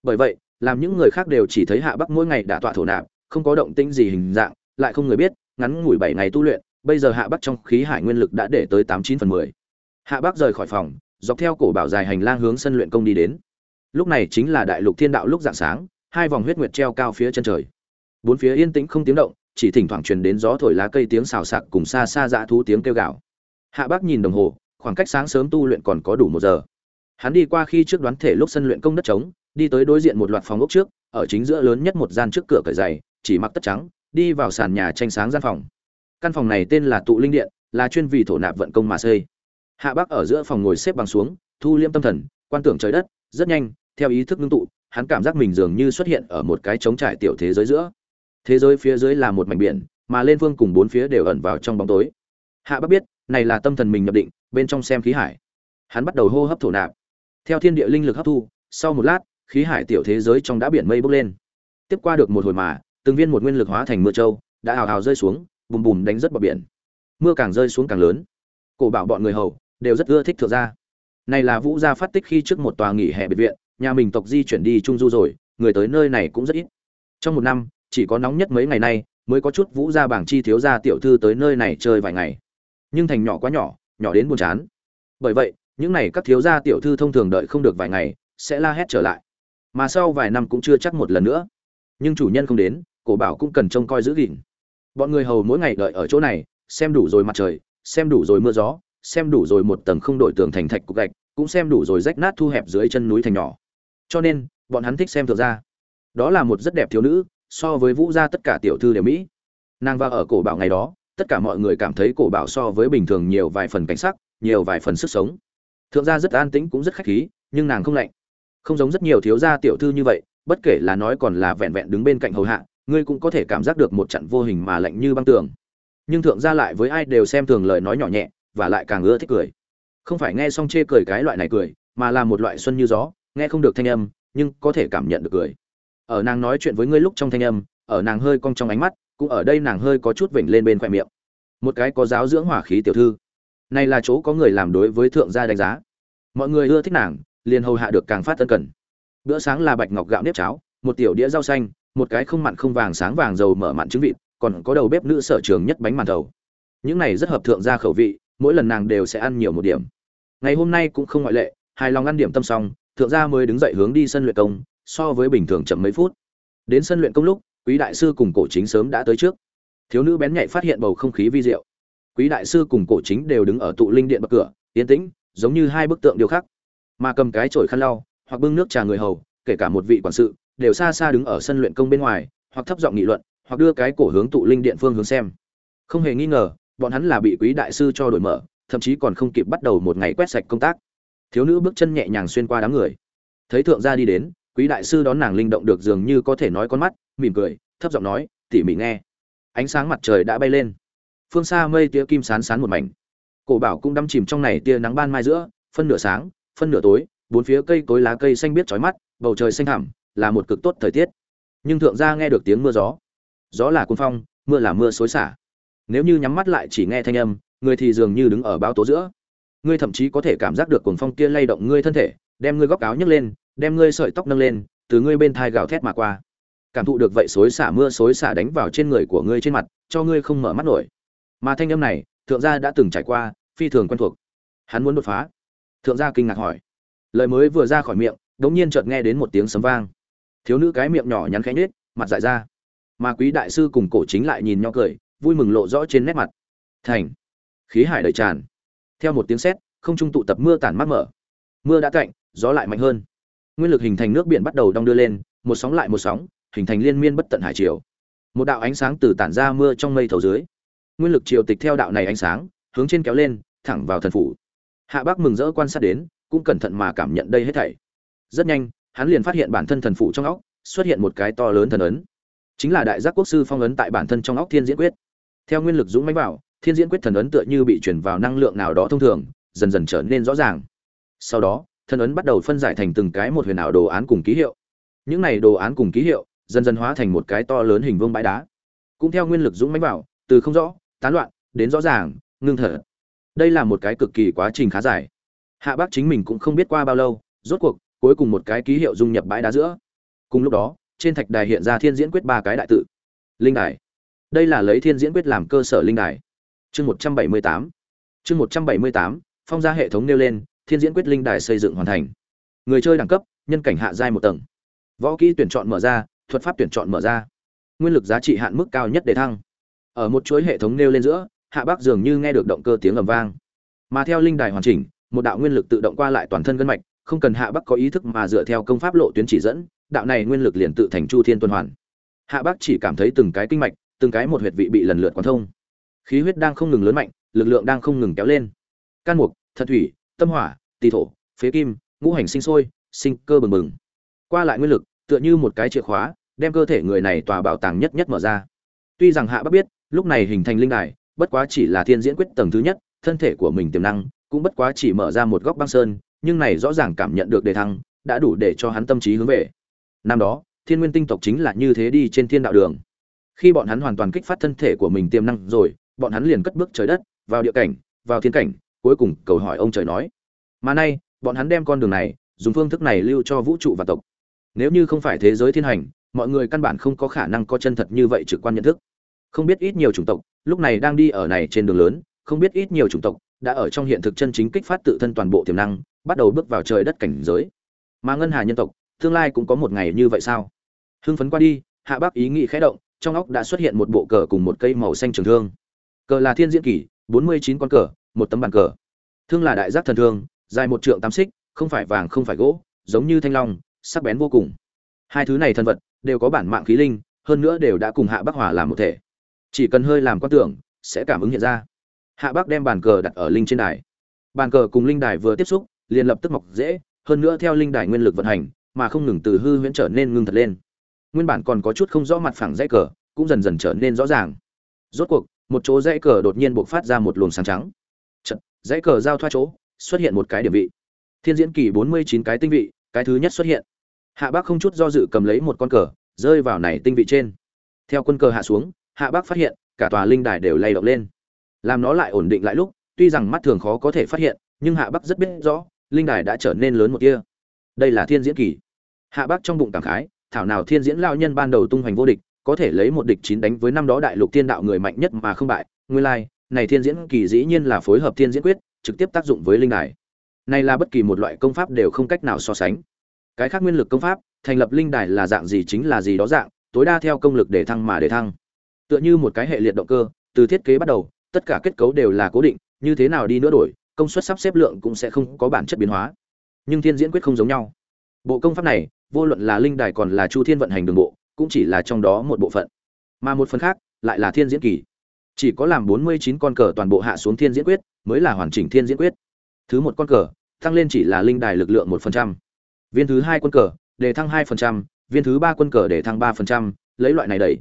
Bởi vậy, làm những người khác đều chỉ thấy hạ bắc mỗi ngày đã tọa thổ nạp, không có động tĩnh gì hình dạng, lại không người biết, ngắn ngủi bảy ngày tu luyện, bây giờ hạ bắc trong khí hải nguyên lực đã để tới tám chín phần mười. Hạ bắc rời khỏi phòng dọc theo cổ bảo dài hành lang hướng sân luyện công đi đến. Lúc này chính là đại lục thiên đạo lúc dạng sáng, hai vòng huyết nguyệt treo cao phía chân trời. Bốn phía yên tĩnh không tiếng động, chỉ thỉnh thoảng truyền đến gió thổi lá cây tiếng xào xạc cùng xa xa dã thú tiếng kêu gào. Hạ bác nhìn đồng hồ, khoảng cách sáng sớm tu luyện còn có đủ một giờ. Hắn đi qua khi trước đoán thể lúc sân luyện công đất trống, đi tới đối diện một loạt phòng ốc trước, ở chính giữa lớn nhất một gian trước cửa cởi dày chỉ mặc tất trắng, đi vào sàn nhà tranh sáng gian phòng. Căn phòng này tên là tụ linh điện, là chuyên vì thổ nạp vận công mà xây hạ bác ở giữa phòng ngồi xếp bằng xuống, thu liêm tâm thần, quan tưởng trời đất, rất nhanh, theo ý thức ngưng tụ, hắn cảm giác mình dường như xuất hiện ở một cái trống trải tiểu thế giới giữa. Thế giới phía dưới là một mảnh biển, mà lên phương cùng bốn phía đều ẩn vào trong bóng tối. Hạ bác biết, này là tâm thần mình nhập định, bên trong xem khí hải. Hắn bắt đầu hô hấp thổ nạp. Theo thiên địa linh lực hấp thu, sau một lát, khí hải tiểu thế giới trong đã biển mây bốc lên. Tiếp qua được một hồi mà, từng viên một nguyên lực hóa thành mưa châu đã hào hào rơi xuống, bùm bùm đánh rất vào biển. Mưa càng rơi xuống càng lớn. Cổ bảo bọn người hầu đều rất ưa thích thượng gia. Này là vũ gia phát tích khi trước một tòa nghỉ hè biệt viện, nhà mình tộc di chuyển đi trung du rồi, người tới nơi này cũng rất ít. Trong một năm, chỉ có nóng nhất mấy ngày nay mới có chút vũ gia bảng chi thiếu gia tiểu thư tới nơi này chơi vài ngày. Nhưng thành nhỏ quá nhỏ nhỏ đến buồn chán. Bởi vậy, những này các thiếu gia tiểu thư thông thường đợi không được vài ngày, sẽ la hét trở lại. Mà sau vài năm cũng chưa chắc một lần nữa. Nhưng chủ nhân không đến, cổ bảo cũng cần trông coi giữ gìn. Bọn người hầu mỗi ngày đợi ở chỗ này, xem đủ rồi mặt trời, xem đủ rồi mưa gió xem đủ rồi một tầng không đổi tường thành thạch cục gạch, cũng xem đủ rồi rách nát thu hẹp dưới chân núi thành nhỏ. Cho nên, bọn hắn thích xem thượng gia. Đó là một rất đẹp thiếu nữ, so với vũ gia tất cả tiểu thư đều mỹ. Nàng vào ở cổ bảo ngày đó, tất cả mọi người cảm thấy cổ bảo so với bình thường nhiều vài phần cảnh sắc, nhiều vài phần sức sống. Thượng gia rất an tĩnh cũng rất khách khí, nhưng nàng không lạnh. Không giống rất nhiều thiếu gia tiểu thư như vậy, bất kể là nói còn là vẹn vẹn đứng bên cạnh hầu hạ, ngươi cũng có thể cảm giác được một trận vô hình mà lạnh như băng tường. Nhưng thượng gia lại với ai đều xem thường lời nói nhỏ nhẹ và lại càng ưa thích cười. Không phải nghe xong chê cười cái loại này cười, mà là một loại xuân như gió, nghe không được thanh âm, nhưng có thể cảm nhận được cười. Ở nàng nói chuyện với ngươi lúc trong thanh âm, ở nàng hơi cong trong ánh mắt, cũng ở đây nàng hơi có chút vểnh lên bên khoe miệng. Một cái có giáo dưỡng hỏa khí tiểu thư. Này là chỗ có người làm đối với thượng gia đánh giá. Mọi người ưa thích nàng, liền hầu hạ được càng phát tân cần. Bữa sáng là bạch ngọc gạo nếp cháo, một tiểu đĩa rau xanh, một cái không mặn không vàng sáng vàng dầu mở mặn trứng vịt, còn có đầu bếp nữ sở trường nhất bánh màn thầu. Những này rất hợp thượng gia khẩu vị mỗi lần nàng đều sẽ ăn nhiều một điểm. Ngày hôm nay cũng không ngoại lệ, hài lòng ăn điểm tâm xong, thượng gia mới đứng dậy hướng đi sân luyện công, so với bình thường chậm mấy phút. Đến sân luyện công lúc, quý đại sư cùng cổ chính sớm đã tới trước. Thiếu nữ bén nhạy phát hiện bầu không khí vi diệu. Quý đại sư cùng cổ chính đều đứng ở tụ linh điện bậc cửa, yên tĩnh, giống như hai bức tượng điêu khắc. Mà cầm cái chổi khăn lau, hoặc bưng nước trà người hầu, kể cả một vị quản sự, đều xa xa đứng ở sân luyện công bên ngoài, hoặc thấp giọng nghị luận, hoặc đưa cái cổ hướng tụ linh điện phương hướng xem. Không hề nghi ngờ bọn hắn là bị quý đại sư cho đổi mở, thậm chí còn không kịp bắt đầu một ngày quét sạch công tác. Thiếu nữ bước chân nhẹ nhàng xuyên qua đám người. Thấy thượng gia đi đến, quý đại sư đón nàng linh động được dường như có thể nói con mắt, mỉm cười, thấp giọng nói, tỉ mỉ nghe. Ánh sáng mặt trời đã bay lên. Phương xa mây tia kim sán sán một mảnh. Cổ bảo cũng đâm chìm trong này tia nắng ban mai giữa, phân nửa sáng, phân nửa tối, bốn phía cây cối lá cây xanh biết chói mắt, bầu trời xanh thẳm, là một cực tốt thời tiết. Nhưng thượng gia nghe được tiếng mưa gió. Gió là cuốn phong, mưa là mưa xối xả nếu như nhắm mắt lại chỉ nghe thanh âm, người thì dường như đứng ở bao tố giữa. Ngươi thậm chí có thể cảm giác được cuồng phong kia lay động ngươi thân thể, đem ngươi góc áo nhấc lên, đem ngươi sợi tóc nâng lên, từ ngươi bên thai gào thét mà qua. Cảm thụ được vậy xối xả mưa xối xả đánh vào trên người của ngươi trên mặt, cho ngươi không mở mắt nổi. Mà thanh âm này, thượng gia đã từng trải qua, phi thường quen thuộc. Hắn muốn đột phá. Thượng gia kinh ngạc hỏi. Lời mới vừa ra khỏi miệng, đống nhiên chợt nghe đến một tiếng sấm vang. Thiếu nữ cái miệng nhỏ nhắn khẽ nhếch, mặt dại ra. Mà quý đại sư cùng cổ chính lại nhìn nhau cười vui mừng lộ rõ trên nét mặt. Thành. Khí hải đầy tràn. Theo một tiếng sét, không trung tụ tập mưa tản mát mở mưa đã cạnh gió lại mạnh hơn. Nguyên lực hình thành nước biển bắt đầu đong đưa lên, một sóng lại một sóng, hình thành liên miên bất tận hải triều. Một đạo ánh sáng từ tản ra mưa trong mây thầu dưới. Nguyên lực triều tịch theo đạo này ánh sáng, hướng trên kéo lên, thẳng vào thần phủ. Hạ bác mừng rỡ quan sát đến, cũng cẩn thận mà cảm nhận đây hết thảy. Rất nhanh, hắn liền phát hiện bản thân thần phủ trong óc, xuất hiện một cái to lớn thần ấn. Chính là đại giác quốc sư phong ấn tại bản thân trong óc thiên diễn quyết theo nguyên lực dũng mãnh vào, thiên diễn quyết thần ấn tựa như bị chuyển vào năng lượng nào đó thông thường, dần dần trở nên rõ ràng. Sau đó, thần ấn bắt đầu phân giải thành từng cái một huyền ảo đồ án cùng ký hiệu. Những này đồ án cùng ký hiệu, dần dần hóa thành một cái to lớn hình vương bãi đá. Cũng theo nguyên lực dũng mãnh vào, từ không rõ, tán loạn, đến rõ ràng, ngưng thở. Đây là một cái cực kỳ quá trình khá dài. Hạ bác chính mình cũng không biết qua bao lâu, rốt cuộc, cuối cùng một cái ký hiệu dung nhập bãi đá giữa. Cùng lúc đó, trên thạch đài hiện ra thiên diễn quyết ba cái đại tự. Linh đài đây là lấy thiên diễn quyết làm cơ sở linh đài. Chương một trăm bảy mươi tám. Chương một trăm bảy mươi tám, phong gia hệ thống nêu lên, thiên diễn quyết linh đài xây dựng hoàn thành. Người chơi đẳng cấp, nhân cảnh hạ giai một tầng. Võ kỹ tuyển chọn mở ra, thuật pháp tuyển chọn mở ra. Nguyên lực giá trị hạn mức cao nhất để thăng. Ở một chuỗi hệ thống nêu lên giữa, hạ bác dường như nghe được động cơ tiếng ầm vang. Mà theo linh đài hoàn chỉnh, một đạo nguyên lực tự động qua lại toàn thân gân mạch, không cần hạ bắc có ý thức mà dựa theo công pháp lộ tuyến chỉ dẫn, đạo này nguyên lực liền tự thành chu thiên tuần hoàn. Hạ bắc chỉ cảm thấy từng cái kinh mạch từng cái một huyệt vị bị lần lượt quán thông. Khí huyết đang không ngừng lớn mạnh, lực lượng đang không ngừng kéo lên. Can mục, thật thủy, tâm hỏa, tỳ thổ, phế kim, ngũ hành sinh sôi, sinh cơ bừng bừng. Qua lại nguyên lực, tựa như một cái chìa khóa, đem cơ thể người này tòa bảo tàng nhất nhất mở ra. Tuy rằng hạ bắc biết, lúc này hình thành linh đài, bất quá chỉ là thiên diễn quyết tầng thứ nhất, thân thể của mình tiềm năng cũng bất quá chỉ mở ra một góc băng sơn, nhưng này rõ ràng cảm nhận được đề thăng, đã đủ để cho hắn tâm trí hướng về. Năm đó, thiên nguyên tinh tộc chính là như thế đi trên thiên đạo đường khi bọn hắn hoàn toàn kích phát thân thể của mình tiềm năng rồi, bọn hắn liền cất bước trời đất, vào địa cảnh, vào thiên cảnh, cuối cùng cầu hỏi ông trời nói. Mà nay, bọn hắn đem con đường này, dùng phương thức này lưu cho vũ trụ và tộc. Nếu như không phải thế giới thiên hành, mọi người căn bản không có khả năng có chân thật như vậy trực quan nhận thức. Không biết ít nhiều chủng tộc, lúc này đang đi ở này trên đường lớn, không biết ít nhiều chủng tộc đã ở trong hiện thực chân chính kích phát tự thân toàn bộ tiềm năng, bắt đầu bước vào trời đất cảnh giới. Mà ngân hà nhân tộc, tương lai cũng có một ngày như vậy sao? Hưng phấn qua đi, hạ bác ý nghĩ khẽ động trong óc đã xuất hiện một bộ cờ cùng một cây màu xanh trường thương. Cờ là thiên diễn kỷ, bốn mươi chín con cờ, một tấm bàn cờ. Thương là đại giác thần thương, dài một trượng tám xích, không phải vàng, không phải gỗ, giống như thanh long, sắc bén vô cùng. Hai thứ này thân vật đều có bản mạng khí linh, hơn nữa đều đã cùng hạ bắc hòa làm một thể. Chỉ cần hơi làm quan tưởng, sẽ cảm ứng hiện ra. Hạ bắc đem bàn cờ đặt ở linh trên đài. Bàn cờ cùng linh đài vừa tiếp xúc, liền lập tức mọc dễ, hơn nữa theo linh đài nguyên lực vận hành, mà không ngừng từ hư huyễn trở nên ngưng thật lên nguyên bản còn có chút không rõ mặt phẳng dãy cờ cũng dần dần trở nên rõ ràng. Rốt cuộc một chỗ dãy cờ đột nhiên buộc phát ra một luồng sáng trắng. Chật, dãy cờ giao thoa chỗ xuất hiện một cái điểm vị. Thiên diễn kỳ bốn mươi chín cái tinh vị cái thứ nhất xuất hiện. Hạ bác không chút do dự cầm lấy một con cờ rơi vào này tinh vị trên. Theo quân cờ hạ xuống hạ bác phát hiện cả tòa linh đài đều lay động lên. Làm nó lại ổn định lại lúc tuy rằng mắt thường khó có thể phát hiện nhưng hạ Bác rất biết rõ linh đài đã trở nên lớn một kia đây là thiên diễn kỳ. Hạ Bác trong bụng cảm khái thảo nào thiên diễn lao nhân ban đầu tung hoành vô địch, có thể lấy một địch chín đánh với năm đó đại lục thiên đạo người mạnh nhất mà không bại. Nguyên lai, này thiên diễn kỳ dĩ nhiên là phối hợp thiên diễn quyết, trực tiếp tác dụng với linh đài. Này là bất kỳ một loại công pháp đều không cách nào so sánh. Cái khác nguyên lực công pháp, thành lập linh đài là dạng gì chính là gì đó dạng, tối đa theo công lực để thăng mà để thăng. Tựa như một cái hệ liệt động cơ, từ thiết kế bắt đầu, tất cả kết cấu đều là cố định, như thế nào đi nữa đổi, công suất sắp xếp lượng cũng sẽ không có bản chất biến hóa. Nhưng thiên diễn quyết không giống nhau. Bộ công pháp này vô luận là linh đài còn là chu thiên vận hành đường bộ cũng chỉ là trong đó một bộ phận mà một phần khác lại là thiên diễn kỳ chỉ có làm bốn mươi chín con cờ toàn bộ hạ xuống thiên diễn quyết mới là hoàn chỉnh thiên diễn quyết thứ một con cờ tăng lên chỉ là linh đài lực lượng một phần trăm viên thứ hai quân cờ đề thăng hai phần trăm. viên thứ ba quân cờ đề thăng ba phần trăm. lấy loại này đẩy.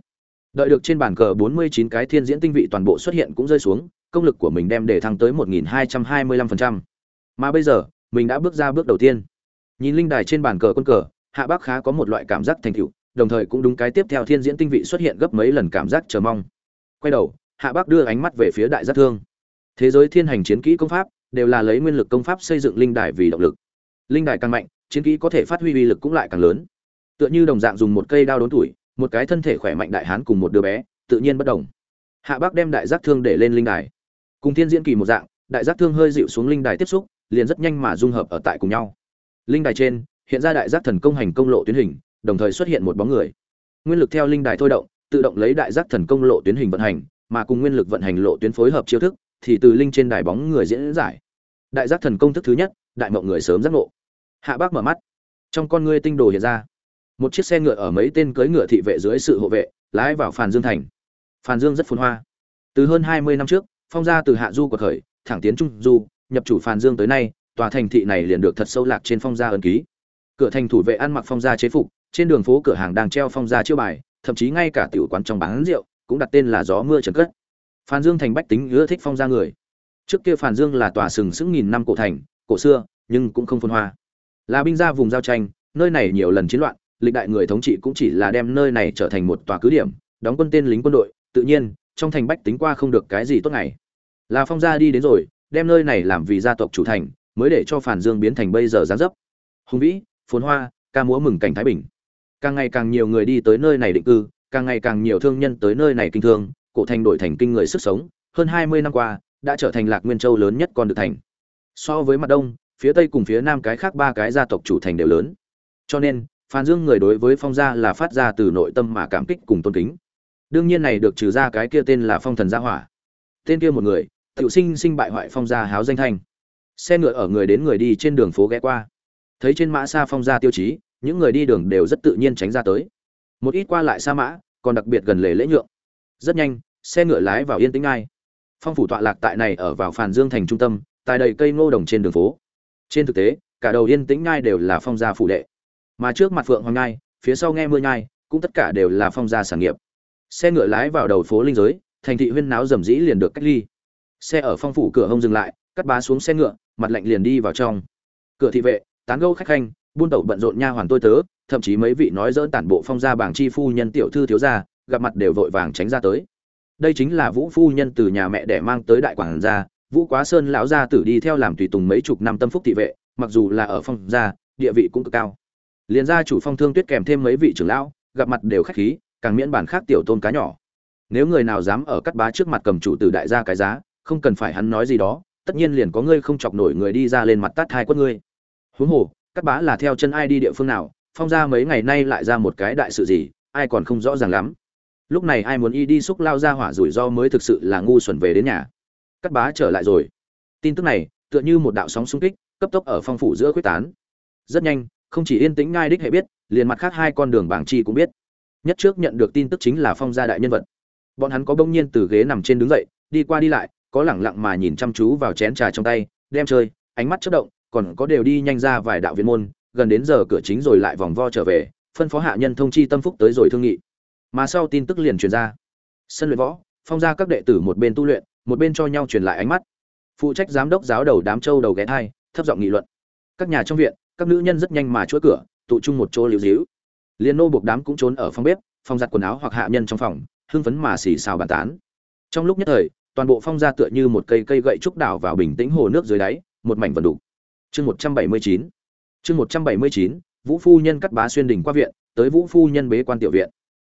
Đợi được trên bàn cờ 49 cái thiên diễn tinh vị toàn bộ xuất hiện cũng rơi xuống, công lực của mình đem đề thăng tới 1225%. Mà bây giờ, mình đã bước ra bước đầu tiên. Nhìn linh đài trên bàn cờ quân cờ, Hạ Bác khá có một loại cảm giác thành tựu, đồng thời cũng đúng cái tiếp theo thiên diễn tinh vị xuất hiện gấp mấy lần cảm giác chờ mong. Quay đầu, Hạ Bác đưa ánh mắt về phía đại giác thương. Thế giới thiên hành chiến kỹ công pháp đều là lấy nguyên lực công pháp xây dựng linh đài vì động lực. Linh đài càng mạnh, chiến kỹ có thể phát huy uy lực cũng lại càng lớn. Tựa như đồng dạng dùng một cây đao đốn tuổi, một cái thân thể khỏe mạnh đại hán cùng một đứa bé, tự nhiên bất đồng. Hạ Bác đem đại giác thương để lên linh đài. Cùng thiên diễn kỳ một dạng, đại giác thương hơi dịu xuống linh đài tiếp xúc, liền rất nhanh mà dung hợp ở tại cùng nhau. Linh đài trên, hiện ra đại giác thần công hành công lộ tuyến hình, đồng thời xuất hiện một bóng người. Nguyên lực theo linh đài thôi động, tự động lấy đại giác thần công lộ tuyến hình vận hành, mà cùng nguyên lực vận hành lộ tuyến phối hợp chiêu thức, thì từ linh trên đài bóng người diễn giải. Đại giác thần công thức thứ nhất, đại mộng người sớm giác ngộ. Hạ Bác mở mắt, trong con ngươi tinh đồ hiện ra. Một chiếc xe ngựa ở mấy tên cưỡi ngựa thị vệ dưới sự hộ vệ, lái vào Phàn Dương thành. Phàn Dương rất phồn hoa. Từ hơn 20 năm trước, phong gia từ hạ du của khởi, thẳng tiến trung du, nhập chủ Phàn Dương tới nay, tòa thành thị này liền được thật sâu lạc trên phong gia ấn ký. Cửa thành thủ vệ ăn mặc phong gia chế phục, trên đường phố cửa hàng đang treo phong gia chiêu bài, thậm chí ngay cả tiểu quán trong bán rượu cũng đặt tên là gió mưa trần cất. Phan Dương thành bách tính ưa thích phong gia người. Trước kia Phan Dương là tòa sừng sững nghìn năm cổ thành, cổ xưa, nhưng cũng không phồn hoa. Là binh gia vùng giao tranh, nơi này nhiều lần chiến loạn, lịch đại người thống trị cũng chỉ là đem nơi này trở thành một tòa cứ điểm, đóng quân tên lính quân đội, tự nhiên, trong thành bách tính qua không được cái gì tốt ngày. Là phong gia đi đến rồi, đem nơi này làm vì gia tộc chủ thành, mới để cho Phản Dương biến thành bây giờ gián dấp. Hùng vĩ, phồn hoa, ca múa mừng cảnh thái bình. Càng ngày càng nhiều người đi tới nơi này định cư, càng ngày càng nhiều thương nhân tới nơi này kinh thương, cổ thành đổi thành kinh người sức sống, hơn 20 năm qua, đã trở thành Lạc Nguyên Châu lớn nhất con được thành. So với mặt đông, phía tây cùng phía nam cái khác ba cái gia tộc chủ thành đều lớn. Cho nên, Phan Dương người đối với Phong gia là phát ra từ nội tâm mà cảm kích cùng tôn kính. Đương nhiên này được trừ ra cái kia tên là Phong Thần Gia Hỏa. Tên kia một người, tiểu sinh sinh bại hoại Phong gia háo danh thanh. Xe ngựa ở người đến người đi trên đường phố ghé qua. Thấy trên mã xa Phong gia tiêu chí, những người đi đường đều rất tự nhiên tránh ra tới. Một ít qua lại xa mã, còn đặc biệt gần lề lễ nhượng. Rất nhanh, xe ngựa lái vào yên tĩnh ngay. Phong phủ tọa lạc tại này ở vào Phàn Dương thành trung tâm, tại đầy cây ngô đồng trên đường phố. Trên thực tế, cả đầu yên tĩnh ngai đều là phong gia phủ đệ mà trước mặt phượng hoàng ngai phía sau nghe mưa ngai cũng tất cả đều là phong gia sản nghiệp xe ngựa lái vào đầu phố linh giới thành thị huyên náo rầm rĩ liền được cách ly xe ở phong phủ cửa hông dừng lại cắt bá xuống xe ngựa mặt lạnh liền đi vào trong cửa thị vệ tán gâu khách khanh, buôn tẩu bận rộn nha hoàn tôi tớ, thậm chí mấy vị nói dỡ tản bộ phong gia bảng chi phu nhân tiểu thư thiếu gia, gặp mặt đều vội vàng tránh ra tới. Đây chính là vũ phu nhân từ nhà mẹ để mang tới đại quản gia, vũ quá sơn lão gia tử đi theo làm tùy tùng mấy chục năm tâm phúc thị vệ, mặc dù là ở phong gia, địa vị cũng cực cao. Liền gia chủ phong thương tuyết kèm thêm mấy vị trưởng lão, gặp mặt đều khách khí, càng miễn bản khác tiểu tôn cá nhỏ. Nếu người nào dám ở cắt bá trước mặt cầm chủ từ đại gia cái giá, không cần phải hắn nói gì đó, tất nhiên liền có ngươi không chọc nổi người đi ra lên mặt tát hai quất ngươi huống hồ cắt bá là theo chân ai đi địa phương nào, phong ra mấy ngày nay lại ra một cái đại sự gì, ai còn không rõ ràng lắm. Lúc này ai muốn y đi xúc lao ra hỏa rủi ro mới thực sự là ngu xuẩn về đến nhà. Cắt bá trở lại rồi. Tin tức này, tựa như một đạo sóng xung kích, cấp tốc ở phong phủ giữa quyết tán. Rất nhanh, không chỉ yên tĩnh ngai đích hệ biết, liền mặt khác hai con đường bảng chi cũng biết. Nhất trước nhận được tin tức chính là phong gia đại nhân vật. Bọn hắn có bỗng nhiên từ ghế nằm trên đứng dậy, đi qua đi lại, có lẳng lặng mà nhìn chăm chú vào chén trà trong tay, đem chơi, ánh mắt chất động còn có đều đi nhanh ra vài đạo viên môn, gần đến giờ cửa chính rồi lại vòng vo trở về, phân phó hạ nhân thông chi tâm phúc tới rồi thương nghị. Mà sau tin tức liền truyền ra. Sân luyện võ, phong ra các đệ tử một bên tu luyện, một bên cho nhau truyền lại ánh mắt. Phụ trách giám đốc giáo đầu đám châu đầu ghé thai, thấp giọng nghị luận. Các nhà trong viện, các nữ nhân rất nhanh mà chuỗi cửa, tụ chung một chỗ liễu díu liên nô buộc đám cũng trốn ở phòng bếp phòng giặt quần áo hoặc hạ nhân trong phòng, hưng phấn mà xì xào bàn tán. Trong lúc nhất thời, toàn bộ phong ra tựa như một cây cây gậy trúc đảo vào bình tĩnh hồ nước dưới đáy, một mảnh vần đủ chương một trăm bảy mươi chín. Chương một trăm bảy mươi chín, vũ phu nhân cắt bá xuyên đỉnh qua viện, tới vũ phu nhân bế quan tiểu viện.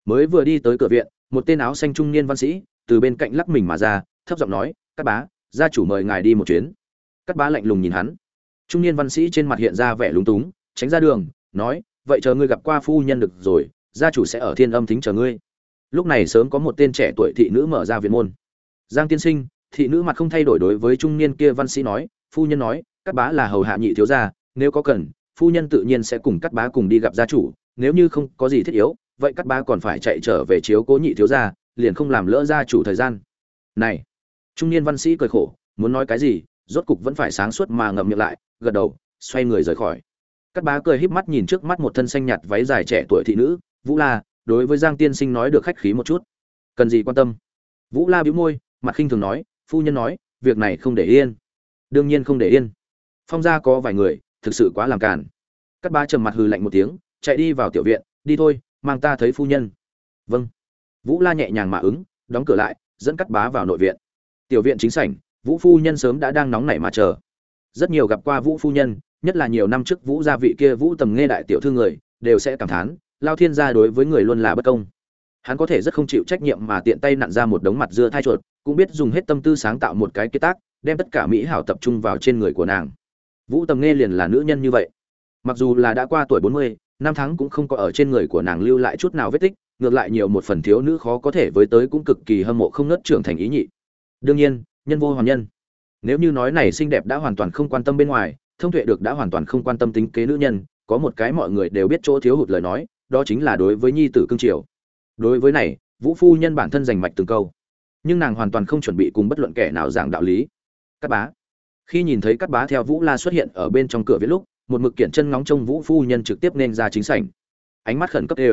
Mới vừa đi tới cửa viện, một tên áo xanh trung niên văn sĩ, từ bên cạnh lắc mình mà ra, thấp giọng nói, cắt bá, gia chủ mời ngài đi một chuyến. Cắt bá lạnh lùng nhìn hắn. Trung niên văn sĩ trên mặt hiện ra vẻ lúng túng, tránh ra đường, nói, vậy chờ ngươi gặp qua phu nhân được rồi, gia chủ sẽ ở thiên âm thính chờ ngươi. Lúc này sớm có một tên trẻ tuổi thị nữ mở ra viện môn. Giang tiên sinh, thị nữ mặt không thay đổi đối với trung niên kia văn sĩ nói, phu nhân nói cắt bá là hầu hạ nhị thiếu gia, nếu có cần, phu nhân tự nhiên sẽ cùng cắt bá cùng đi gặp gia chủ, nếu như không có gì thiết yếu, vậy cắt bá còn phải chạy trở về chiếu cố nhị thiếu gia, liền không làm lỡ gia chủ thời gian. Này, trung niên văn sĩ cười khổ, muốn nói cái gì, rốt cục vẫn phải sáng suốt mà ngậm miệng lại, gật đầu, xoay người rời khỏi. Cắt bá cười híp mắt nhìn trước mắt một thân xanh nhạt váy dài trẻ tuổi thị nữ, vũ la, đối với giang tiên sinh nói được khách khí một chút. Cần gì quan tâm? Vũ la bĩu môi, mặt khinh thường nói, phu nhân nói, việc này không để yên. Đương nhiên không để yên phong gia có vài người, thực sự quá làm cản cắt bá trầm mặt hừ lạnh một tiếng, chạy đi vào tiểu viện, đi thôi, mang ta thấy phu nhân. Vâng. Vũ la nhẹ nhàng mà ứng, đóng cửa lại, dẫn cắt bá vào nội viện. Tiểu viện chính sảnh, vũ phu nhân sớm đã đang nóng nảy mà chờ. Rất nhiều gặp qua vũ phu nhân, nhất là nhiều năm trước vũ gia vị kia vũ tầm nghe đại tiểu thư người, đều sẽ cảm thán, lao thiên gia đối với người luôn là bất công. Hắn có thể rất không chịu trách nhiệm mà tiện tay nặn ra một đống mặt dưa thai chuột, cũng biết dùng hết tâm tư sáng tạo một cái kế tác, đem tất cả mỹ hảo tập trung vào trên người của nàng vũ tầm nghe liền là nữ nhân như vậy. Mặc dù là đã qua tuổi bốn mươi, năm tháng cũng không có ở trên người của nàng lưu lại chút nào vết tích, ngược lại nhiều một phần thiếu nữ khó có thể với tới cũng cực kỳ hâm mộ không nớt trưởng thành ý nhị. Đương nhiên, nhân vô hoàn nhân. Nếu như nói này xinh đẹp đã hoàn toàn không quan tâm bên ngoài, thông tuệ được đã hoàn toàn không quan tâm tính kế nữ nhân, có một cái mọi người đều biết chỗ thiếu hụt lời nói, đó chính là đối với nhi tử cương triều đối với này, vũ phu nhân bản thân giành mạch từng câu. Nhưng nàng hoàn toàn không chuẩn bị cùng bất luận kẻ nào giảng đạo lý. Cắt bá khi nhìn thấy cắt bá theo vũ la xuất hiện ở bên trong cửa viết lúc, một mực kiện chân ngóng trông vũ phu nhân trực tiếp nên ra chính sảnh. Ánh mắt khẩn cấp ê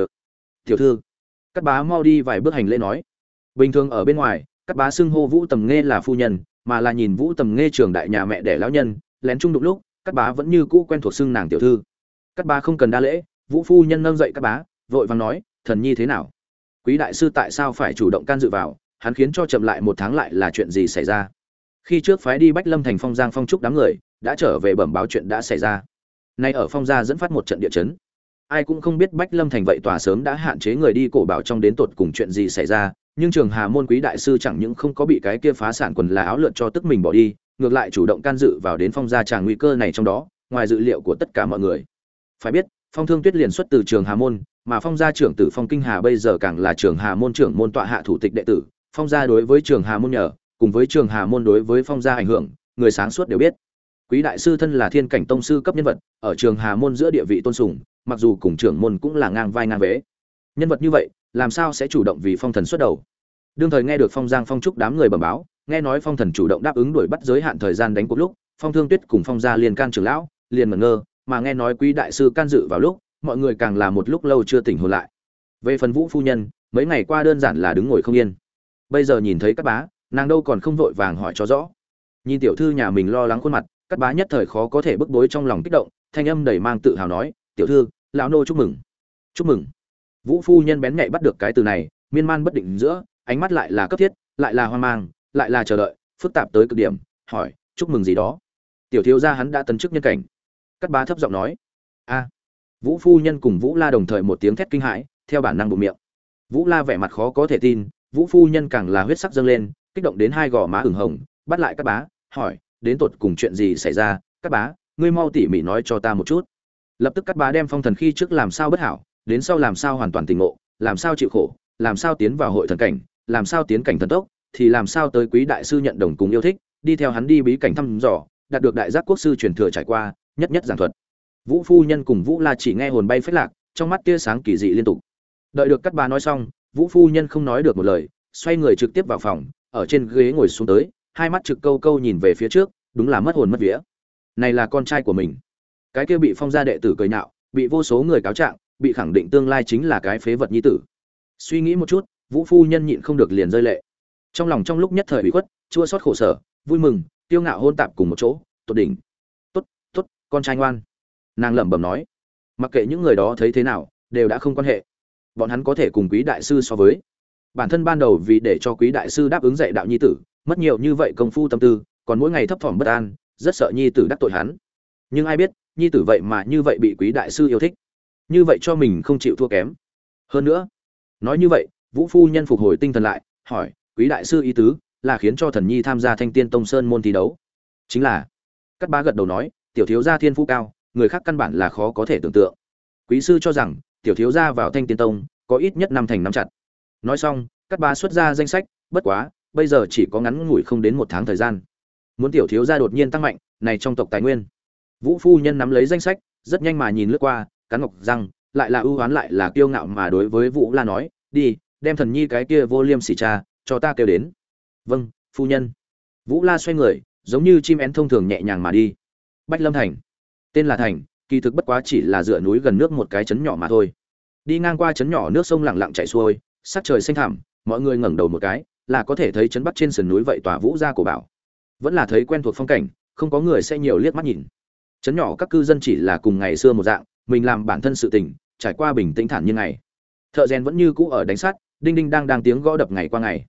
tiểu thư. Cắt bá mau đi vài bước hành lễ nói. Bình thường ở bên ngoài, cắt bá xưng hô vũ tầm nghe là phu nhân, mà là nhìn vũ tầm nghe trường đại nhà mẹ đẻ lão nhân, lén chung đụng lúc, cắt bá vẫn như cũ quen thuộc xưng nàng tiểu thư. Cắt bá không cần đa lễ, vũ phu nhân nâng dậy cắt bá, vội vàng nói, thần nhi thế nào? Quý đại sư tại sao phải chủ động can dự vào? Hắn khiến cho chậm lại một tháng lại là chuyện gì xảy ra? Khi trước phái đi bách lâm thành phong giang phong trúc đám người, đã trở về bẩm báo chuyện đã xảy ra. Nay ở phong gia dẫn phát một trận địa chấn. Ai cũng không biết bách lâm thành vậy tòa sớm đã hạn chế người đi cổ bảo trong đến tột cùng chuyện gì xảy ra, nhưng trường hà môn quý đại sư chẳng những không có bị cái kia phá sản quần là áo lượn cho tức mình bỏ đi, ngược lại chủ động can dự vào đến phong gia tràng nguy cơ này trong đó, ngoài dự liệu của tất cả mọi người. Phải biết, phong thương tuyết liền xuất từ trường hà môn, mà phong gia trưởng tử phong kinh hà bây giờ càng là trường hà môn trưởng môn tọa hạ thủ tịch đệ tử, phong gia đối với trường hà môn nhờ cùng với trường hà môn đối với phong gia ảnh hưởng, người sáng suốt đều biết. Quý đại sư thân là thiên cảnh tông sư cấp nhân vật, ở trường hà môn giữa địa vị tôn sùng, mặc dù cùng trưởng môn cũng là ngang vai ngang vế. Nhân vật như vậy, làm sao sẽ chủ động vì phong thần xuất đầu? Đương thời nghe được phong giang phong trúc đám người bẩm báo, nghe nói phong thần chủ động đáp ứng đuổi bắt giới hạn thời gian đánh cuộc lúc, phong thương tuyết cùng phong gia liền can trưởng lão, liền mẩn ngơ, mà nghe nói quý đại sư can dự vào lúc, mọi người càng là một lúc lâu chưa tỉnh hồn lại. Về phần vũ phu nhân, mấy ngày qua đơn giản là đứng ngồi không yên. Bây giờ nhìn thấy các bá nàng đâu còn không vội vàng hỏi cho rõ. Nhìn tiểu thư nhà mình lo lắng khuôn mặt, cắt bá nhất thời khó có thể bức bối trong lòng kích động, thanh âm đầy mang tự hào nói, tiểu thư, lão nô chúc mừng. Chúc mừng? Vũ phu nhân bén nhạy bắt được cái từ này, miên man bất định giữa, ánh mắt lại là cấp thiết, lại là hoang mang, lại là chờ đợi, phức tạp tới cực điểm, hỏi, chúc mừng gì đó? Tiểu thiếu gia hắn đã tấn chức nhân cảnh. Cắt bá thấp giọng nói, a. Vũ phu nhân cùng vũ la đồng thời một tiếng thét kinh hãi, theo bản năng bụng miệng. Vũ la vẻ mặt khó có thể tin, vũ phu nhân càng là huyết sắc dâng lên kích động đến hai gò má ửng hồng, bắt lại các bá, hỏi, đến tột cùng chuyện gì xảy ra? Các bá, ngươi mau tỉ mỉ nói cho ta một chút. Lập tức các bá đem phong thần khi trước làm sao bất hảo, đến sau làm sao hoàn toàn tình ngộ, làm sao chịu khổ, làm sao tiến vào hội thần cảnh, làm sao tiến cảnh thần tốc, thì làm sao tới quý đại sư nhận đồng cùng yêu thích, đi theo hắn đi bí cảnh thăm dò, đạt được đại giác quốc sư truyền thừa trải qua, nhất nhất giảng thuật. Vũ phu nhân cùng vũ la chỉ nghe hồn bay phách lạc, trong mắt tia sáng kỳ dị liên tục. Đợi được các bá nói xong, vũ phu nhân không nói được một lời, xoay người trực tiếp vào phòng ở trên ghế ngồi xuống tới, hai mắt trực câu câu nhìn về phía trước, đúng là mất hồn mất vía. Này là con trai của mình. Cái kia bị phong gia đệ tử cười nhạo, bị vô số người cáo trạng, bị khẳng định tương lai chính là cái phế vật nhi tử. Suy nghĩ một chút, vũ phu nhân nhịn không được liền rơi lệ. Trong lòng trong lúc nhất thời bị khuất, chua xót khổ sở, vui mừng, tiêu ngạo hôn tạp cùng một chỗ, tốt đỉnh. Tốt tốt, con trai ngoan. Nàng lẩm bẩm nói. Mặc kệ những người đó thấy thế nào, đều đã không quan hệ. Bọn hắn có thể cùng quý đại sư so với bản thân ban đầu vì để cho quý đại sư đáp ứng dạy đạo nhi tử, mất nhiều như vậy công phu tâm tư, còn mỗi ngày thấp thỏm bất an, rất sợ nhi tử đắc tội hắn. Nhưng ai biết, nhi tử vậy mà như vậy bị quý đại sư yêu thích. Như vậy cho mình không chịu thua kém. Hơn nữa, nói như vậy, vũ phu nhân phục hồi tinh thần lại, hỏi, quý đại sư ý tứ là khiến cho thần nhi tham gia thanh tiên tông sơn môn thi đấu? Chính là. Cắt bá gật đầu nói, tiểu thiếu gia thiên phú cao, người khác căn bản là khó có thể tưởng tượng. Quý sư cho rằng, tiểu thiếu gia vào thanh tiên tông có ít nhất năm thành năm chặt nói xong, cắt ba xuất ra danh sách, bất quá, bây giờ chỉ có ngắn ngủi không đến một tháng thời gian. Muốn tiểu thiếu gia đột nhiên tăng mạnh, này trong tộc tài nguyên. Vũ phu nhân nắm lấy danh sách, rất nhanh mà nhìn lướt qua, cắn ngọc răng, lại là ưu oán lại là kiêu ngạo mà đối với vũ la nói, đi, đem thần nhi cái kia vô liêm sỉ cha, cho ta kêu đến. Vâng phu nhân. Vũ la xoay người, giống như chim én thông thường nhẹ nhàng mà đi. Bách lâm thành. Tên là thành, kỳ thực bất quá chỉ là dựa núi gần nước một cái chấn nhỏ mà thôi. Đi ngang qua chấn nhỏ nước sông lặng lặng chảy xuôi sắc trời xanh thẳm, mọi người ngẩng đầu một cái, là có thể thấy trấn bắc trên sườn núi vậy tòa vũ gia cổ bảo. Vẫn là thấy quen thuộc phong cảnh, không có người sẽ nhiều liếc mắt nhìn. Chấn nhỏ các cư dân chỉ là cùng ngày xưa một dạng, mình làm bản thân sự tình, trải qua bình tĩnh thản như ngày. Thợ rèn vẫn như cũ ở đánh sắt, đinh đinh đang đang tiếng gõ đập ngày qua ngày.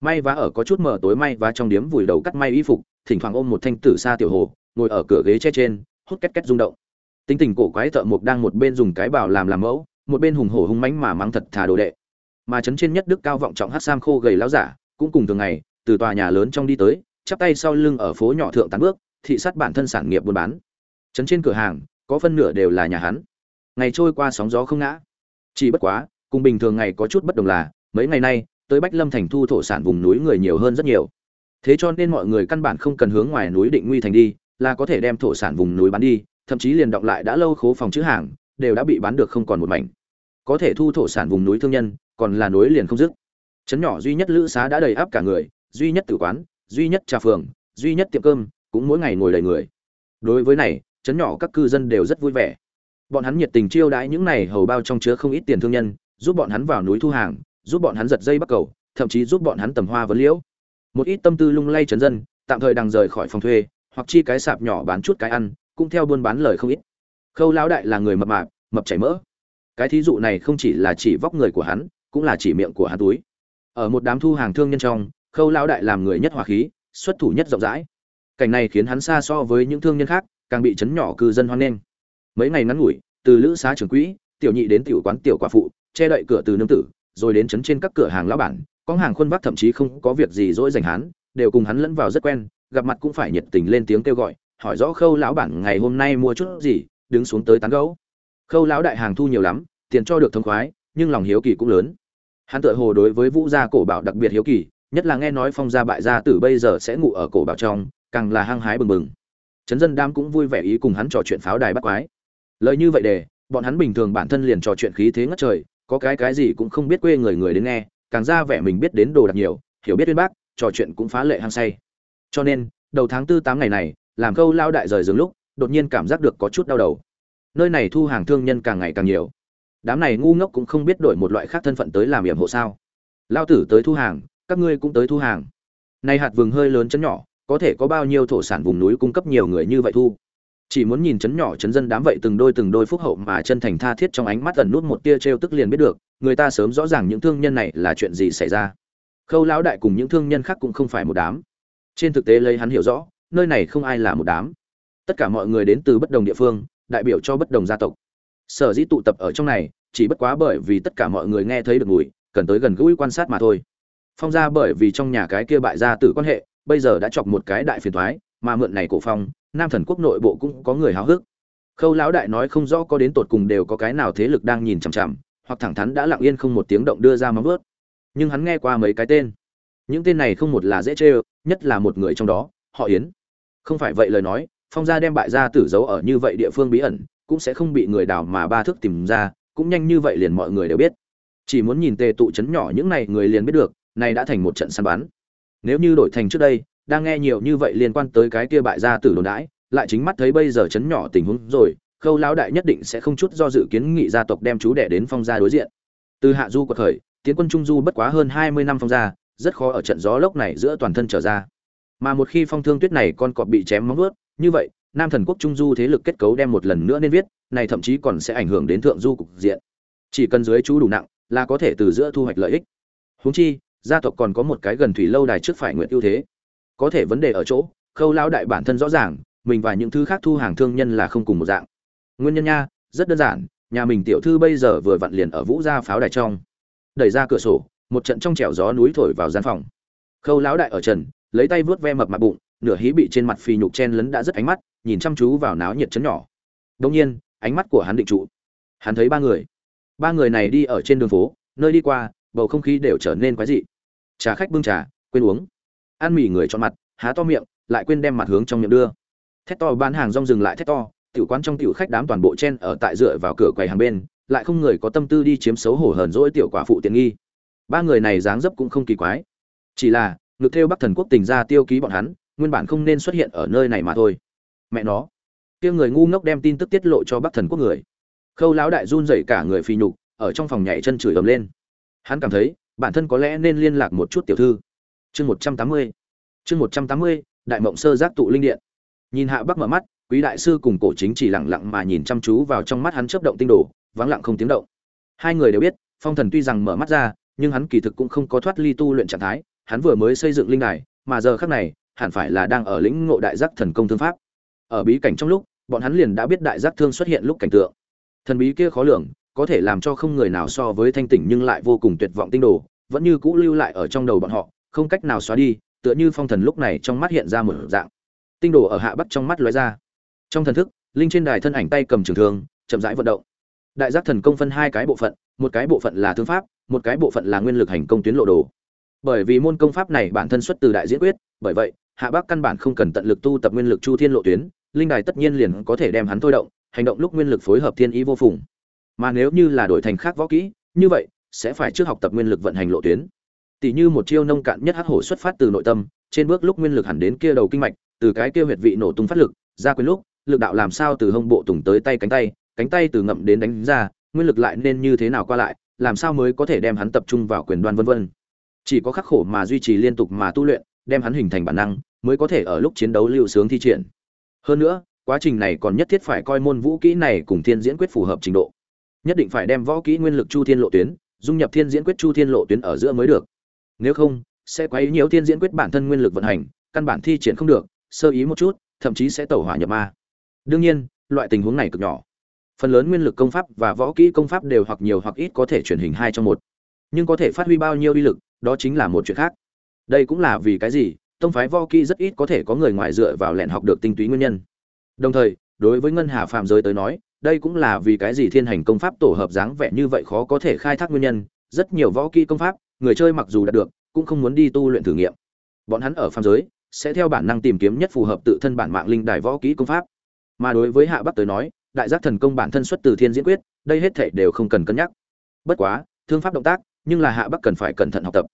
May vá ở có chút mờ tối, may vá trong điếm vùi đầu cắt may y phục, thỉnh thoảng ôm một thanh tử sa tiểu hồ, ngồi ở cửa ghế che trên, hút két két rung động. Tính tình cổ quái thợ mộc đang một bên dùng cái bảo làm làm mẫu, một bên hùng hổ hung mãnh mà mắng thật thà đồ đệ mà chấn trên nhất đức cao vọng trọng hát sam khô gầy láo giả, cũng cùng thường ngày, từ tòa nhà lớn trong đi tới, chắp tay sau lưng ở phố nhỏ thượng tán bước, thị sát bản thân sản nghiệp buôn bán. Chấn trên cửa hàng, có phân nửa đều là nhà hắn. Ngày trôi qua sóng gió không ngã. Chỉ bất quá, cùng bình thường ngày có chút bất đồng là, mấy ngày nay, tới bách lâm thành thu thổ sản vùng núi người nhiều hơn rất nhiều. Thế cho nên mọi người căn bản không cần hướng ngoài núi định nguy thành đi, là có thể đem thổ sản vùng núi bán đi, thậm chí liền động lại đã lâu khố phòng chữ hàng, đều đã bị bán được không còn một mảnh. Có thể thu thổ sản vùng núi thương nhân còn là núi liền không dứt. Trấn nhỏ duy nhất lữ xá đã đầy áp cả người, duy nhất tử quán, duy nhất trà phường, duy nhất tiệm cơm, cũng mỗi ngày ngồi đầy người. Đối với này, trấn nhỏ các cư dân đều rất vui vẻ. Bọn hắn nhiệt tình chiêu đãi những này hầu bao trong chứa không ít tiền thương nhân, giúp bọn hắn vào núi thu hàng, giúp bọn hắn giật dây bắt cầu, thậm chí giúp bọn hắn tầm hoa vấn liễu. Một ít tâm tư lung lay trấn dân, tạm thời đang rời khỏi phòng thuê, hoặc chi cái sạp nhỏ bán chút cái ăn, cũng theo buôn bán lời không ít. Khâu lão đại là người mập mạp, mập chảy mỡ. Cái thí dụ này không chỉ là chỉ vóc người của hắn cũng là chỉ miệng của hắn túi. Ở một đám thu hàng thương nhân trong, khâu lão đại làm người nhất hòa khí, xuất thủ nhất rộng rãi. Cảnh này khiến hắn xa so với những thương nhân khác, càng bị chấn nhỏ cư dân hoan nghênh. Mấy ngày ngắn ngủi, từ lữ xá trưởng quỹ, tiểu nhị đến tiểu quán tiểu quả phụ, che đậy cửa từ nương tử, rồi đến chấn trên các cửa hàng lão bản, có hàng khuôn vác thậm chí không có việc gì dỗi dành hắn, đều cùng hắn lẫn vào rất quen, gặp mặt cũng phải nhiệt tình lên tiếng kêu gọi, hỏi rõ khâu lão bản ngày hôm nay mua chút gì, đứng xuống tới tán gấu khâu lão đại hàng thu nhiều lắm, tiền cho được thông khoái, nhưng lòng hiếu kỳ cũng lớn hắn tựa hồ đối với vũ gia cổ bảo đặc biệt hiếu kỳ, nhất là nghe nói phong gia bại gia tử bây giờ sẽ ngủ ở cổ bảo trong, càng là hăng hái bừng bừng. Trấn dân đam cũng vui vẻ ý cùng hắn trò chuyện pháo đài bắt quái. Lời như vậy để, bọn hắn bình thường bản thân liền trò chuyện khí thế ngất trời, có cái cái gì cũng không biết quê người người đến nghe, càng ra vẻ mình biết đến đồ đặc nhiều, hiểu biết uyên bác, trò chuyện cũng phá lệ hăng say. Cho nên, đầu tháng tư tám ngày này, làm câu lao đại rời giường lúc, đột nhiên cảm giác được có chút đau đầu. Nơi này thu hàng thương nhân càng ngày càng nhiều đám này ngu ngốc cũng không biết đổi một loại khác thân phận tới làm yểm hộ sao. Lao tử tới thu hàng, các ngươi cũng tới thu hàng. Nay hạt vừng hơi lớn chấn nhỏ, có thể có bao nhiêu thổ sản vùng núi cung cấp nhiều người như vậy thu? Chỉ muốn nhìn chấn nhỏ chấn dân đám vậy từng đôi từng đôi phúc hậu mà chân thành tha thiết trong ánh mắt ẩn nút một tia trêu tức liền biết được, người ta sớm rõ ràng những thương nhân này là chuyện gì xảy ra. Khâu lão đại cùng những thương nhân khác cũng không phải một đám. Trên thực tế lấy hắn hiểu rõ, nơi này không ai là một đám. Tất cả mọi người đến từ bất đồng địa phương, đại biểu cho bất đồng gia tộc sở dĩ tụ tập ở trong này, chỉ bất quá bởi vì tất cả mọi người nghe thấy được mùi, cần tới gần gũi quan sát mà thôi. Phong ra bởi vì trong nhà cái kia bại gia tử quan hệ, bây giờ đã chọc một cái đại phiền thoái, mà mượn này cổ phong, nam thần quốc nội bộ cũng có người háo hức. Khâu lão đại nói không rõ có đến tột cùng đều có cái nào thế lực đang nhìn chằm chằm, hoặc thẳng thắn đã lặng yên không một tiếng động đưa ra móng vớt nhưng hắn nghe qua mấy cái tên. Những tên này không một là dễ chê, nhất là một người trong đó, họ yến. Không phải vậy lời nói, phong gia đem bại gia tử giấu ở như vậy địa phương bí ẩn cũng sẽ không bị người đào mà ba thước tìm ra, cũng nhanh như vậy liền mọi người đều biết. Chỉ muốn nhìn tề tụ chấn nhỏ những này người liền biết được, này đã thành một trận săn bắn. Nếu như đổi thành trước đây, đang nghe nhiều như vậy liên quan tới cái kia bại gia tử đồn đãi, lại chính mắt thấy bây giờ chấn nhỏ tình huống rồi, khâu lão đại nhất định sẽ không chút do dự kiến nghị gia tộc đem chú đẻ đến phong gia đối diện. Từ hạ du của khởi, tiến quân trung du bất quá hơn hai mươi năm phong gia, rất khó ở trận gió lốc này giữa toàn thân trở ra. Mà một khi phong thương tuyết này con cọp bị chém móng vuốt, như vậy nam thần quốc trung du thế lực kết cấu đem một lần nữa nên viết, này thậm chí còn sẽ ảnh hưởng đến thượng du cục diện. Chỉ cần dưới chú đủ nặng, là có thể từ giữa thu hoạch lợi ích. Huống chi, gia tộc còn có một cái gần thủy lâu đài trước phải nguyện ưu thế. Có thể vấn đề ở chỗ, khâu lão đại bản thân rõ ràng, mình và những thứ khác thu hàng thương nhân là không cùng một dạng. Nguyên nhân nha, rất đơn giản, nhà mình tiểu thư bây giờ vừa vặn liền ở vũ gia pháo đài trong. Đẩy ra cửa sổ, một trận trong trẻo gió núi thổi vào gian phòng. Khâu lão đại ở trần, lấy tay vớt ve mập mặt bụng nửa hí bị trên mặt phì nhục chen lấn đã rất ánh mắt, nhìn chăm chú vào náo nhiệt chấn nhỏ. Đông nhiên, ánh mắt của hắn định trụ. Hắn thấy ba người. Ba người này đi ở trên đường phố, nơi đi qua, bầu không khí đều trở nên quái dị. Trà khách bưng trà, quên uống. Ăn mì người chọn mặt, há to miệng, lại quên đem mặt hướng trong miệng đưa. Thét to, bán hàng rong dừng lại thét to, tiểu quán trong tiểu khách đám toàn bộ chen ở tại dựa vào cửa quầy hàng bên, lại không người có tâm tư đi chiếm xấu hổ hờn dỗi tiểu quả phụ tiện nghi. Ba người này dáng dấp cũng không kỳ quái. Chỉ là ngực theo bắc thần quốc tình ra tiêu ký bọn hắn nguyên bản không nên xuất hiện ở nơi này mà thôi. Mẹ nó. Kia người ngu ngốc đem tin tức tiết lộ cho bắc thần quốc người. Khâu lão đại run rẩy cả người phi nhục, ở trong phòng nhảy chân chửi ầm lên. Hắn cảm thấy, bản thân có lẽ nên liên lạc một chút tiểu thư. Chương một trăm tám mươi. Chương một trăm tám mươi, đại mộng sơ giác tụ linh điện. Nhìn hạ bắc mở mắt, quý đại sư cùng cổ chính chỉ lặng lặng mà nhìn chăm chú vào trong mắt hắn chớp động tinh đồ, vắng lặng không tiếng động. Hai người đều biết, phong thần tuy rằng mở mắt ra, nhưng hắn kỳ thực cũng không có thoát ly tu luyện trạng thái, hắn vừa mới xây dựng linh đài, mà giờ khắc này hẳn phải là đang ở lĩnh ngộ đại giác thần công thương pháp. Ở bí cảnh trong lúc, bọn hắn liền đã biết đại giác thương xuất hiện lúc cảnh tượng. Thần bí kia khó lường, có thể làm cho không người nào so với thanh tỉnh nhưng lại vô cùng tuyệt vọng tinh đồ, vẫn như cũ lưu lại ở trong đầu bọn họ, không cách nào xóa đi, tựa như phong thần lúc này trong mắt hiện ra một dạng. Tinh đồ ở hạ bắc trong mắt lóe ra. Trong thần thức, linh trên đài thân ảnh tay cầm trường thương, chậm rãi vận động. Đại giác thần công phân hai cái bộ phận, một cái bộ phận là thương pháp, một cái bộ phận là nguyên lực hành công tuyến lộ đồ. Bởi vì môn công pháp này bản thân xuất từ đại diễn quyết, bởi vậy hạ bắc căn bản không cần tận lực tu tập nguyên lực chu thiên lộ tuyến, linh đài tất nhiên liền có thể đem hắn thôi động, hành động lúc nguyên lực phối hợp thiên ý vô phùng. Mà nếu như là đổi thành khác võ kỹ, như vậy sẽ phải trước học tập nguyên lực vận hành lộ tuyến. Tỷ như một chiêu nông cạn nhất hắc hổ xuất phát từ nội tâm, trên bước lúc nguyên lực hẳn đến kia đầu kinh mạch, từ cái kia huyệt vị nổ tung phát lực, ra quyền lúc, lực đạo làm sao từ hông bộ tùng tới tay cánh tay cánh tay từ ngậm đến đánh ra, nguyên lực lại nên như thế nào qua lại, làm sao mới có thể đem hắn tập trung vào quyền đoan vân vân. Chỉ có khắc khổ mà duy trì liên tục mà tu luyện đem hắn hình thành bản năng, mới có thể ở lúc chiến đấu lưu sướng thi triển. Hơn nữa, quá trình này còn nhất thiết phải coi môn vũ kỹ này cùng thiên diễn quyết phù hợp trình độ. Nhất định phải đem võ kỹ nguyên lực chu thiên lộ tuyến, dung nhập thiên diễn quyết chu thiên lộ tuyến ở giữa mới được. Nếu không, sẽ quấy nhiều thiên diễn quyết bản thân nguyên lực vận hành, căn bản thi triển không được, sơ ý một chút, thậm chí sẽ tẩu hỏa nhập ma. Đương nhiên, loại tình huống này cực nhỏ. Phần lớn nguyên lực công pháp và võ kỹ công pháp đều hoặc nhiều hoặc ít có thể chuyển hình hai trong một. Nhưng có thể phát huy bao nhiêu uy lực, đó chính là một chuyện khác đây cũng là vì cái gì? Tông phái võ kỹ rất ít có thể có người ngoài dựa vào lẹn học được tinh túy nguyên nhân. Đồng thời, đối với ngân hà phạm giới tới nói, đây cũng là vì cái gì thiên hành công pháp tổ hợp dáng vẻ như vậy khó có thể khai thác nguyên nhân. Rất nhiều võ kỹ công pháp, người chơi mặc dù đạt được, cũng không muốn đi tu luyện thử nghiệm. Bọn hắn ở phạm giới sẽ theo bản năng tìm kiếm nhất phù hợp tự thân bản mạng linh đài võ kỹ công pháp. Mà đối với hạ bắc tới nói, đại giác thần công bản thân xuất từ thiên diễn quyết, đây hết thể đều không cần cân nhắc. Bất quá, thương pháp động tác, nhưng là hạ bắc cần phải cẩn thận học tập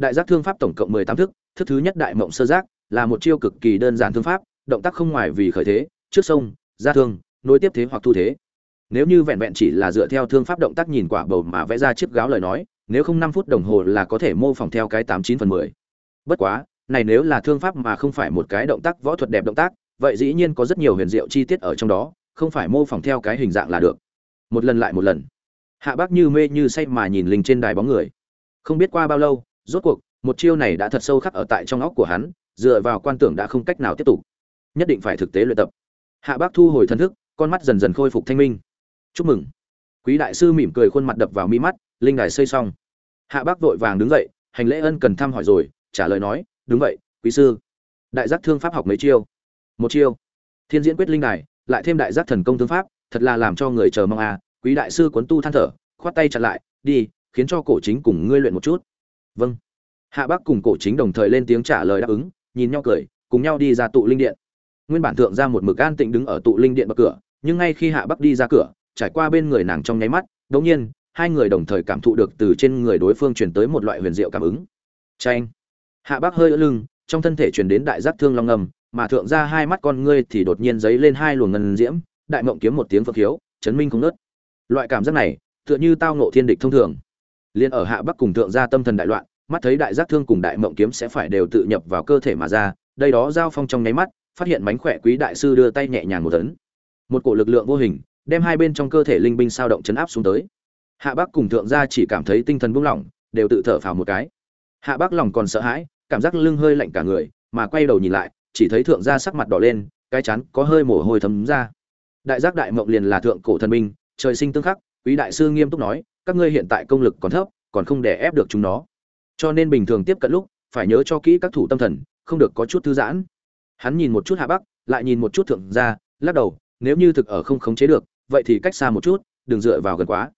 đại giác thương pháp tổng cộng mười tám thức thức thứ nhất đại mộng sơ giác, là một chiêu cực kỳ đơn giản thương pháp, động tác không ngoài vì khởi thế, trước sông, ra thương, nối tiếp thế hoặc thu thế. Nếu như vẹn vẹn chỉ là dựa theo thương pháp động tác nhìn quả bầu mà vẽ ra chiếc gáo lời nói, nếu không năm phút đồng hồ là có thể mô phỏng theo cái tám chín phần mười. Bất quá, này nếu là thương pháp mà không phải một cái động tác võ thuật đẹp động tác, vậy dĩ nhiên có rất nhiều huyền diệu chi tiết ở trong đó, không phải mô phỏng theo cái hình dạng là được. Một lần lại một lần. Hạ bác như mê như say mà nhìn linh trên đài bóng người. Không biết qua bao lâu rốt cuộc, một chiêu này đã thật sâu khắc ở tại trong óc của hắn, dựa vào quan tưởng đã không cách nào tiếp tục. Nhất định phải thực tế luyện tập. Hạ bác thu hồi thân thức, con mắt dần dần khôi phục thanh minh. Chúc mừng. Quý đại sư mỉm cười khuôn mặt đập vào mi mắt, linh đài xây xong. Hạ bác vội vàng đứng dậy, hành lễ ân cần thăm hỏi rồi, trả lời nói, đúng vậy, quý sư. Đại giác thương pháp học mấy chiêu? Một chiêu. Thiên diễn quyết linh đài, lại thêm đại giác thần công thương pháp, thật là làm cho người chờ mong à. Quý đại sư cuốn tu than thở, khoát tay chặn lại, đi, khiến cho cổ chính cùng ngươi luyện một chút vâng. Hạ bác cùng cổ chính đồng thời lên tiếng trả lời đáp ứng, nhìn nhau cười, cùng nhau đi ra tụ linh điện. Nguyên bản thượng ra một mực an tịnh đứng ở tụ linh điện bậc cửa, nhưng ngay khi hạ bắc đi ra cửa, trải qua bên người nàng trong nháy mắt, đột nhiên, hai người đồng thời cảm thụ được từ trên người đối phương truyền tới một loại huyền diệu cảm ứng. Tranh hạ bắc hơi ở lưng, trong thân thể truyền đến đại giác thương long ngầm, mà thượng ra hai mắt con ngươi thì đột nhiên giấy lên hai luồng ngân diễm, đại mộng kiếm một tiếng phật khiếu, chấn minh không nớt loại cảm giác này, tựa như tao ngộ thiên địch thông thường liên ở hạ bắc cùng thượng gia tâm thần đại loạn, mắt thấy đại giác thương cùng đại mộng kiếm sẽ phải đều tự nhập vào cơ thể mà ra, đây đó giao phong trong nháy mắt, phát hiện mánh khỏe quý đại sư đưa tay nhẹ nhàng một tấn. Một cổ lực lượng vô hình, đem hai bên trong cơ thể linh binh sao động chấn áp xuống tới. Hạ bắc cùng thượng gia chỉ cảm thấy tinh thần buông lỏng, đều tự thở phào một cái. Hạ bắc lòng còn sợ hãi, cảm giác lưng hơi lạnh cả người, mà quay đầu nhìn lại, chỉ thấy thượng gia sắc mặt đỏ lên, cái chán có hơi mồ hôi thấm ra. Đại giác đại mộng liền là thượng cổ thần minh trời sinh tương khắc, quý đại sư nghiêm túc nói các ngươi hiện tại công lực còn thấp, còn không để ép được chúng nó. Cho nên bình thường tiếp cận lúc, phải nhớ cho kỹ các thủ tâm thần, không được có chút thư giãn. Hắn nhìn một chút hạ bắc, lại nhìn một chút thượng gia, lắc đầu, nếu như thực ở không khống chế được, vậy thì cách xa một chút, đừng dựa vào gần quá.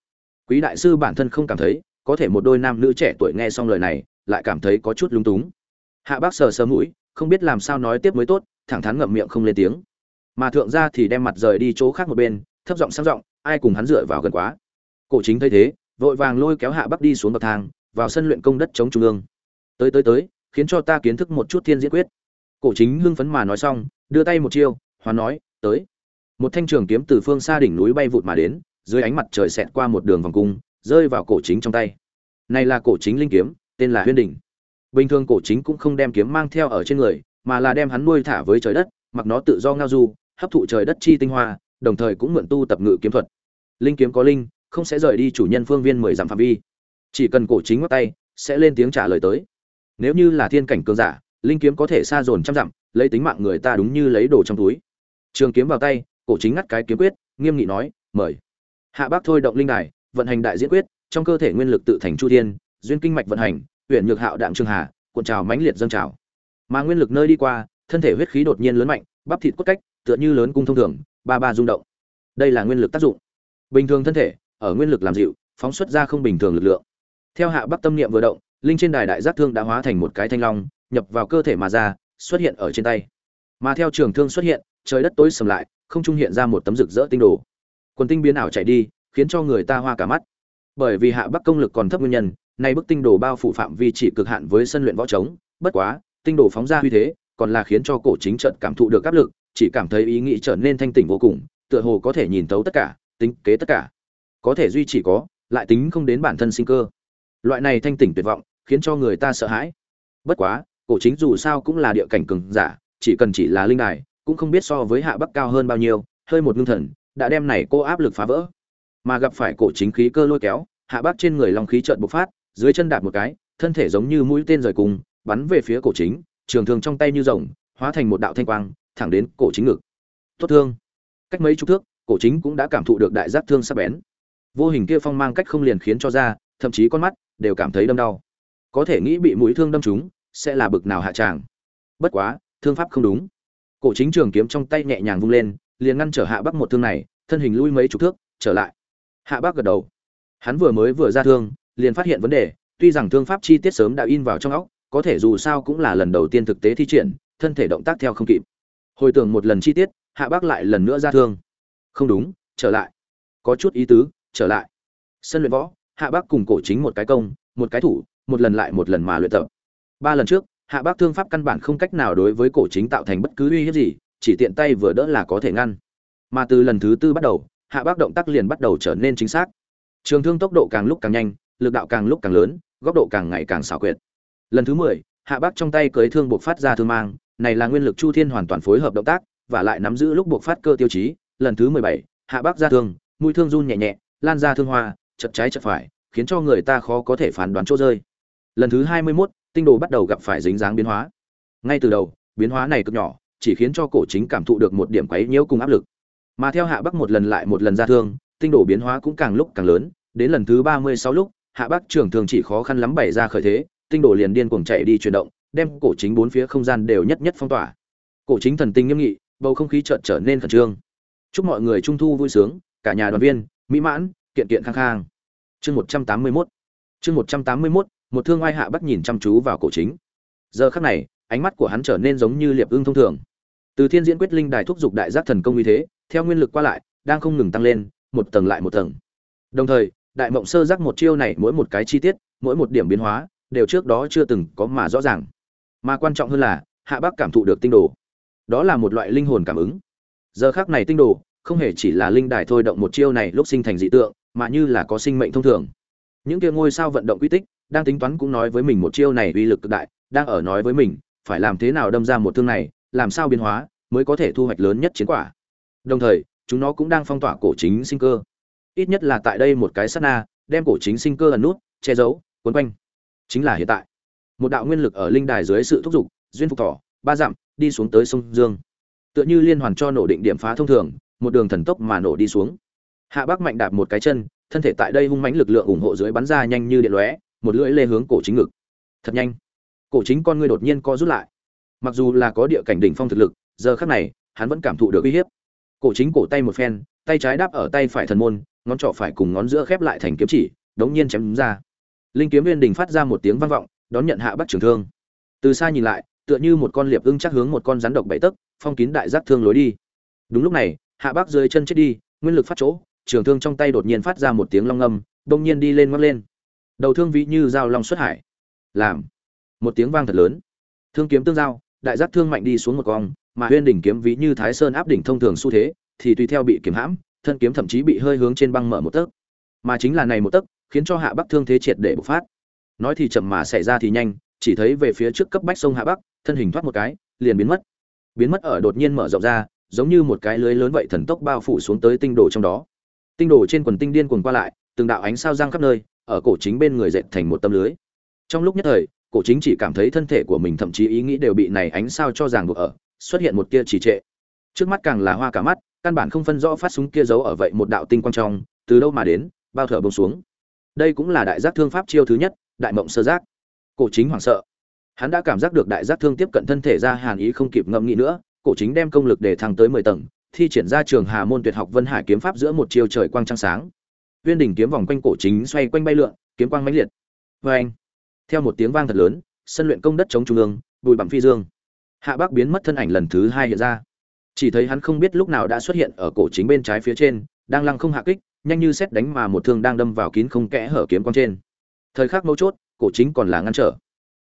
Quý đại sư bản thân không cảm thấy, có thể một đôi nam nữ trẻ tuổi nghe xong lời này, lại cảm thấy có chút lung túng. Hạ bác sờ sờ mũi, không biết làm sao nói tiếp mới tốt, thẳng thắn ngậm miệng không lên tiếng. Mà thượng gia thì đem mặt rời đi chỗ khác một bên, thấp giọng sang giọng, ai cùng hắn dựa vào gần quá cổ chính thấy thế, vội vàng lôi kéo hạ bắc đi xuống bậc thang, vào sân luyện công đất chống trung ương. Tới tới tới, khiến cho ta kiến thức một chút thiên diễn quyết. Cổ chính hưng phấn mà nói xong, đưa tay một chiêu hoàn nói, tới. Một thanh trường kiếm từ phương xa đỉnh núi bay vụt mà đến, dưới ánh mặt trời xẹt qua một đường vòng cung, rơi vào cổ chính trong tay. Này là cổ chính linh kiếm, tên là huyên đỉnh. Bình thường cổ chính cũng không đem kiếm mang theo ở trên người, mà là đem hắn nuôi thả với trời đất, mặc nó tự do ngao du, hấp thụ trời đất chi tinh hoa, đồng thời cũng mượn tu tập ngự kiếm thuật. Linh kiếm có linh không sẽ rời đi chủ nhân phương viên mười dặm phạm vi. Chỉ cần cổ chính ngắt tay, sẽ lên tiếng trả lời tới. Nếu như là thiên cảnh cường giả, linh kiếm có thể xa dồn trăm dặm, lấy tính mạng người ta đúng như lấy đồ trong túi. Trường kiếm vào tay, cổ chính ngắt cái kiếm quyết, nghiêm nghị nói, mời. Hạ bác thôi động linh đài, vận hành đại diễn quyết, trong cơ thể nguyên lực tự thành chu thiên, duyên kinh mạch vận hành huyện nhược hạo đạm trường hà, cuộn trào mãnh liệt dâng trào. Mà nguyên lực nơi đi qua, thân thể huyết khí đột nhiên lớn mạnh, bắp thịt cốt cách, tựa như lớn cung thông thường, ba ba rung động. Đây là nguyên lực tác dụng. Bình thường thân thể ở nguyên lực làm dịu, phóng xuất ra không bình thường lực lượng. Theo hạ bắc tâm niệm vừa động, linh trên đài đại giác thương đã hóa thành một cái thanh long, nhập vào cơ thể mà ra, xuất hiện ở trên tay. Mà theo trường thương xuất hiện, trời đất tối sầm lại, không trung hiện ra một tấm rực rỡ tinh đồ. Quần tinh biến ảo chạy đi, khiến cho người ta hoa cả mắt. Bởi vì hạ bắc công lực còn thấp nguyên nhân, nay bức tinh đồ bao phủ phạm vi chỉ cực hạn với sân luyện võ trống, bất quá, tinh đồ phóng ra uy thế, còn là khiến cho cổ chính trận cảm thụ được áp lực, chỉ cảm thấy ý nghĩ trở nên thanh tỉnh vô cùng, tựa hồ có thể nhìn tấu tất cả, tính kế tất cả có thể duy chỉ có, lại tính không đến bản thân sinh cơ. Loại này thanh tỉnh tuyệt vọng, khiến cho người ta sợ hãi. Bất quá, cổ chính dù sao cũng là địa cảnh cường giả, chỉ cần chỉ là linh đài, cũng không biết so với hạ bắc cao hơn bao nhiêu, hơi một ngưng thần, đã đem này cô áp lực phá vỡ. Mà gặp phải cổ chính khí cơ lôi kéo, hạ bắc trên người long khí trợn bộc phát, dưới chân đạp một cái, thân thể giống như mũi tên rời cùng, bắn về phía cổ chính, trường thương trong tay như rồng, hóa thành một đạo thanh quang, thẳng đến cổ chính ngực. Tốt thương. Cách mấy chục thước, cổ chính cũng đã cảm thụ được đại giác thương sắc bén vô hình kia phong mang cách không liền khiến cho ra thậm chí con mắt đều cảm thấy đâm đau. Có thể nghĩ bị mũi thương đâm trúng, sẽ là bực nào hạ tràng. Bất quá, thương pháp không đúng. Cổ chính trường kiếm trong tay nhẹ nhàng vung lên, liền ngăn trở hạ bắc một thương này, thân hình lui mấy chục thước, trở lại. Hạ bắc gật đầu. Hắn vừa mới vừa ra thương, liền phát hiện vấn đề, tuy rằng thương pháp chi tiết sớm đã in vào trong óc, có thể dù sao cũng là lần đầu tiên thực tế thi triển, thân thể động tác theo không kịp. Hồi tưởng một lần chi tiết, hạ bắc lại lần nữa ra thương. Không đúng, trở lại. Có chút ý tứ trở lại. Sân luyện võ, hạ bác cùng cổ chính một cái công, một cái thủ, một lần lại một lần mà luyện tập. Ba lần trước, hạ bác thương pháp căn bản không cách nào đối với cổ chính tạo thành bất cứ uy hiếp gì, chỉ tiện tay vừa đỡ là có thể ngăn. Mà từ lần thứ tư bắt đầu, hạ bác động tác liền bắt đầu trở nên chính xác. Trường thương tốc độ càng lúc càng nhanh, lực đạo càng lúc càng lớn, góc độ càng ngày càng xảo quyệt. Lần thứ mười, hạ bác trong tay cưới thương buộc phát ra thương mang, này là nguyên lực chu thiên hoàn toàn phối hợp động tác, và lại nắm giữ lúc buộc phát cơ tiêu chí. Lần thứ mười bảy, hạ bác ra thương, mũi thương run nhẹ nhẹ lan ra thương hoa chật trái chật phải khiến cho người ta khó có thể phán đoán chỗ rơi. Lần thứ hai mươi 21, tinh đồ bắt đầu gặp phải dính dáng biến hóa. Ngay từ đầu biến hóa này cực nhỏ chỉ khiến cho cổ chính cảm thụ được một điểm quấy nhiễu cùng áp lực. Mà theo hạ bắc một lần lại một lần ra thương tinh đồ biến hóa cũng càng lúc càng lớn đến lần thứ ba mươi sáu lúc hạ bắc trưởng thường chỉ khó khăn lắm bày ra khởi thế tinh đồ liền điên cuồng chạy đi chuyển động đem cổ chính bốn phía không gian đều nhất nhất phong tỏa. Cổ chính thần tinh nghiêm nghị bầu không khí chợt trở nên khẩn trương. Chúc mọi người trung thu vui sướng cả nhà đoàn viên mỹ mãn, kiện kiện khang khang. Chương một trăm tám mươi mốt. Chương một trăm tám mươi mốt, một thương oai hạ bắt nhìn chăm chú vào cổ chính. Giờ khắc này, ánh mắt của hắn trở nên giống như liệp ưng thông thường. Từ thiên diễn quyết linh đài thúc giục đại giác thần công như thế, theo nguyên lực qua lại, đang không ngừng tăng lên, một tầng lại một tầng. Đồng thời, đại mộng sơ giác một chiêu này mỗi một cái chi tiết, mỗi một điểm biến hóa, đều trước đó chưa từng có mà rõ ràng. Mà quan trọng hơn là, hạ bác cảm thụ được tinh đồ. Đó là một loại linh hồn cảm ứng. Giờ khác này tinh đồ không hề chỉ là linh đài thôi động một chiêu này lúc sinh thành dị tượng, mà như là có sinh mệnh thông thường. Những kia ngôi sao vận động quy tích, đang tính toán cũng nói với mình một chiêu này uy lực cực đại, đang ở nói với mình, phải làm thế nào đâm ra một thương này, làm sao biến hóa, mới có thể thu hoạch lớn nhất chiến quả. Đồng thời, chúng nó cũng đang phong tỏa cổ chính sinh cơ. Ít nhất là tại đây một cái sát na, đem cổ chính sinh cơ ẩn nút, che giấu quấn quanh. Chính là hiện tại. Một đạo nguyên lực ở linh đài dưới sự thúc giục, duyên phục tỏ ba dặm, đi xuống tới sông dương. Tựa như liên hoàn cho nổ định điểm phá thông thường một đường thần tốc mà nổ đi xuống. Hạ bác mạnh đạp một cái chân, thân thể tại đây hung mãnh lực lượng ủng hộ dưới bắn ra nhanh như điện lóe, một lưỡi lê hướng cổ chính ngực. Thật nhanh. Cổ chính con ngươi đột nhiên co rút lại. Mặc dù là có địa cảnh đỉnh phong thực lực, giờ khắc này, hắn vẫn cảm thụ được uy hiếp. Cổ chính cổ tay một phen, tay trái đáp ở tay phải thần môn, ngón trỏ phải cùng ngón giữa khép lại thành kiếm chỉ, đống nhiên chém đúng ra. Linh kiếm viên đình phát ra một tiếng vang vọng, đón nhận hạ bắc trường thương. Từ xa nhìn lại, tựa như một con liệp ưng chắc hướng một con rắn độc bảy tấc, phong kín đại giác thương lối đi. Đúng lúc này hạ bắc dưới chân chết đi nguyên lực phát chỗ trường thương trong tay đột nhiên phát ra một tiếng long âm, đông nhiên đi lên ngoắc lên. Đầu thương vĩ như dao long xuất hải. Làm. Một tiếng vang thật lớn. Thương kiếm tương giao đại giác thương mạnh đi xuống một cong mà huyên đỉnh kiếm ví như thái sơn áp đỉnh thông thường xu thế thì tùy theo bị kiếm hãm thân kiếm thậm chí bị hơi hướng trên băng mở một tấc. Mà chính là này một tấc khiến cho hạ bắc thương thế triệt để bộc phát. Nói thì chậm mà xảy ra thì nhanh chỉ thấy về phía trước cấp bách sông hạ bắc thân hình thoát một cái liền biến mất. Biến mất ở đột nhiên mở rộng ra giống như một cái lưới lớn vậy thần tốc bao phủ xuống tới tinh đồ trong đó. Tinh đồ trên quần tinh điên cuồng qua lại, từng đạo ánh sao giang khắp nơi, ở cổ chính bên người dệt thành một tấm lưới. Trong lúc nhất thời, cổ chính chỉ cảm thấy thân thể của mình thậm chí ý nghĩ đều bị này ánh sao cho ràng buộc ở, xuất hiện một tia trì trệ. Trước mắt càng là hoa cả mắt, căn bản không phân rõ phát súng kia giấu ở vậy một đạo tinh quang trong, từ đâu mà đến, bao thở bông xuống. Đây cũng là đại giác thương pháp chiêu thứ nhất, đại mộng sơ giác. Cổ chính hoảng sợ. Hắn đã cảm giác được đại giác thương tiếp cận thân thể ra hàn ý không kịp ngẫm nghĩ nữa cổ chính đem công lực để thăng tới mười tầng, thi triển ra trường hà môn tuyệt học vân hải kiếm pháp giữa một chiều trời quang trăng sáng. Viên đỉnh kiếm vòng quanh cổ chính xoay quanh bay lượn, kiếm quang mãnh liệt. Vê anh theo một tiếng vang thật lớn, sân luyện công đất chống trung ương bùi bặm phi dương. Hạ bác biến mất thân ảnh lần thứ hai hiện ra. Chỉ thấy hắn không biết lúc nào đã xuất hiện ở cổ chính bên trái phía trên, đang lăng không hạ kích, nhanh như xét đánh mà một thương đang đâm vào kín không kẽ hở kiếm quang trên. Thời khắc mấu chốt, cổ chính còn là ngăn trở.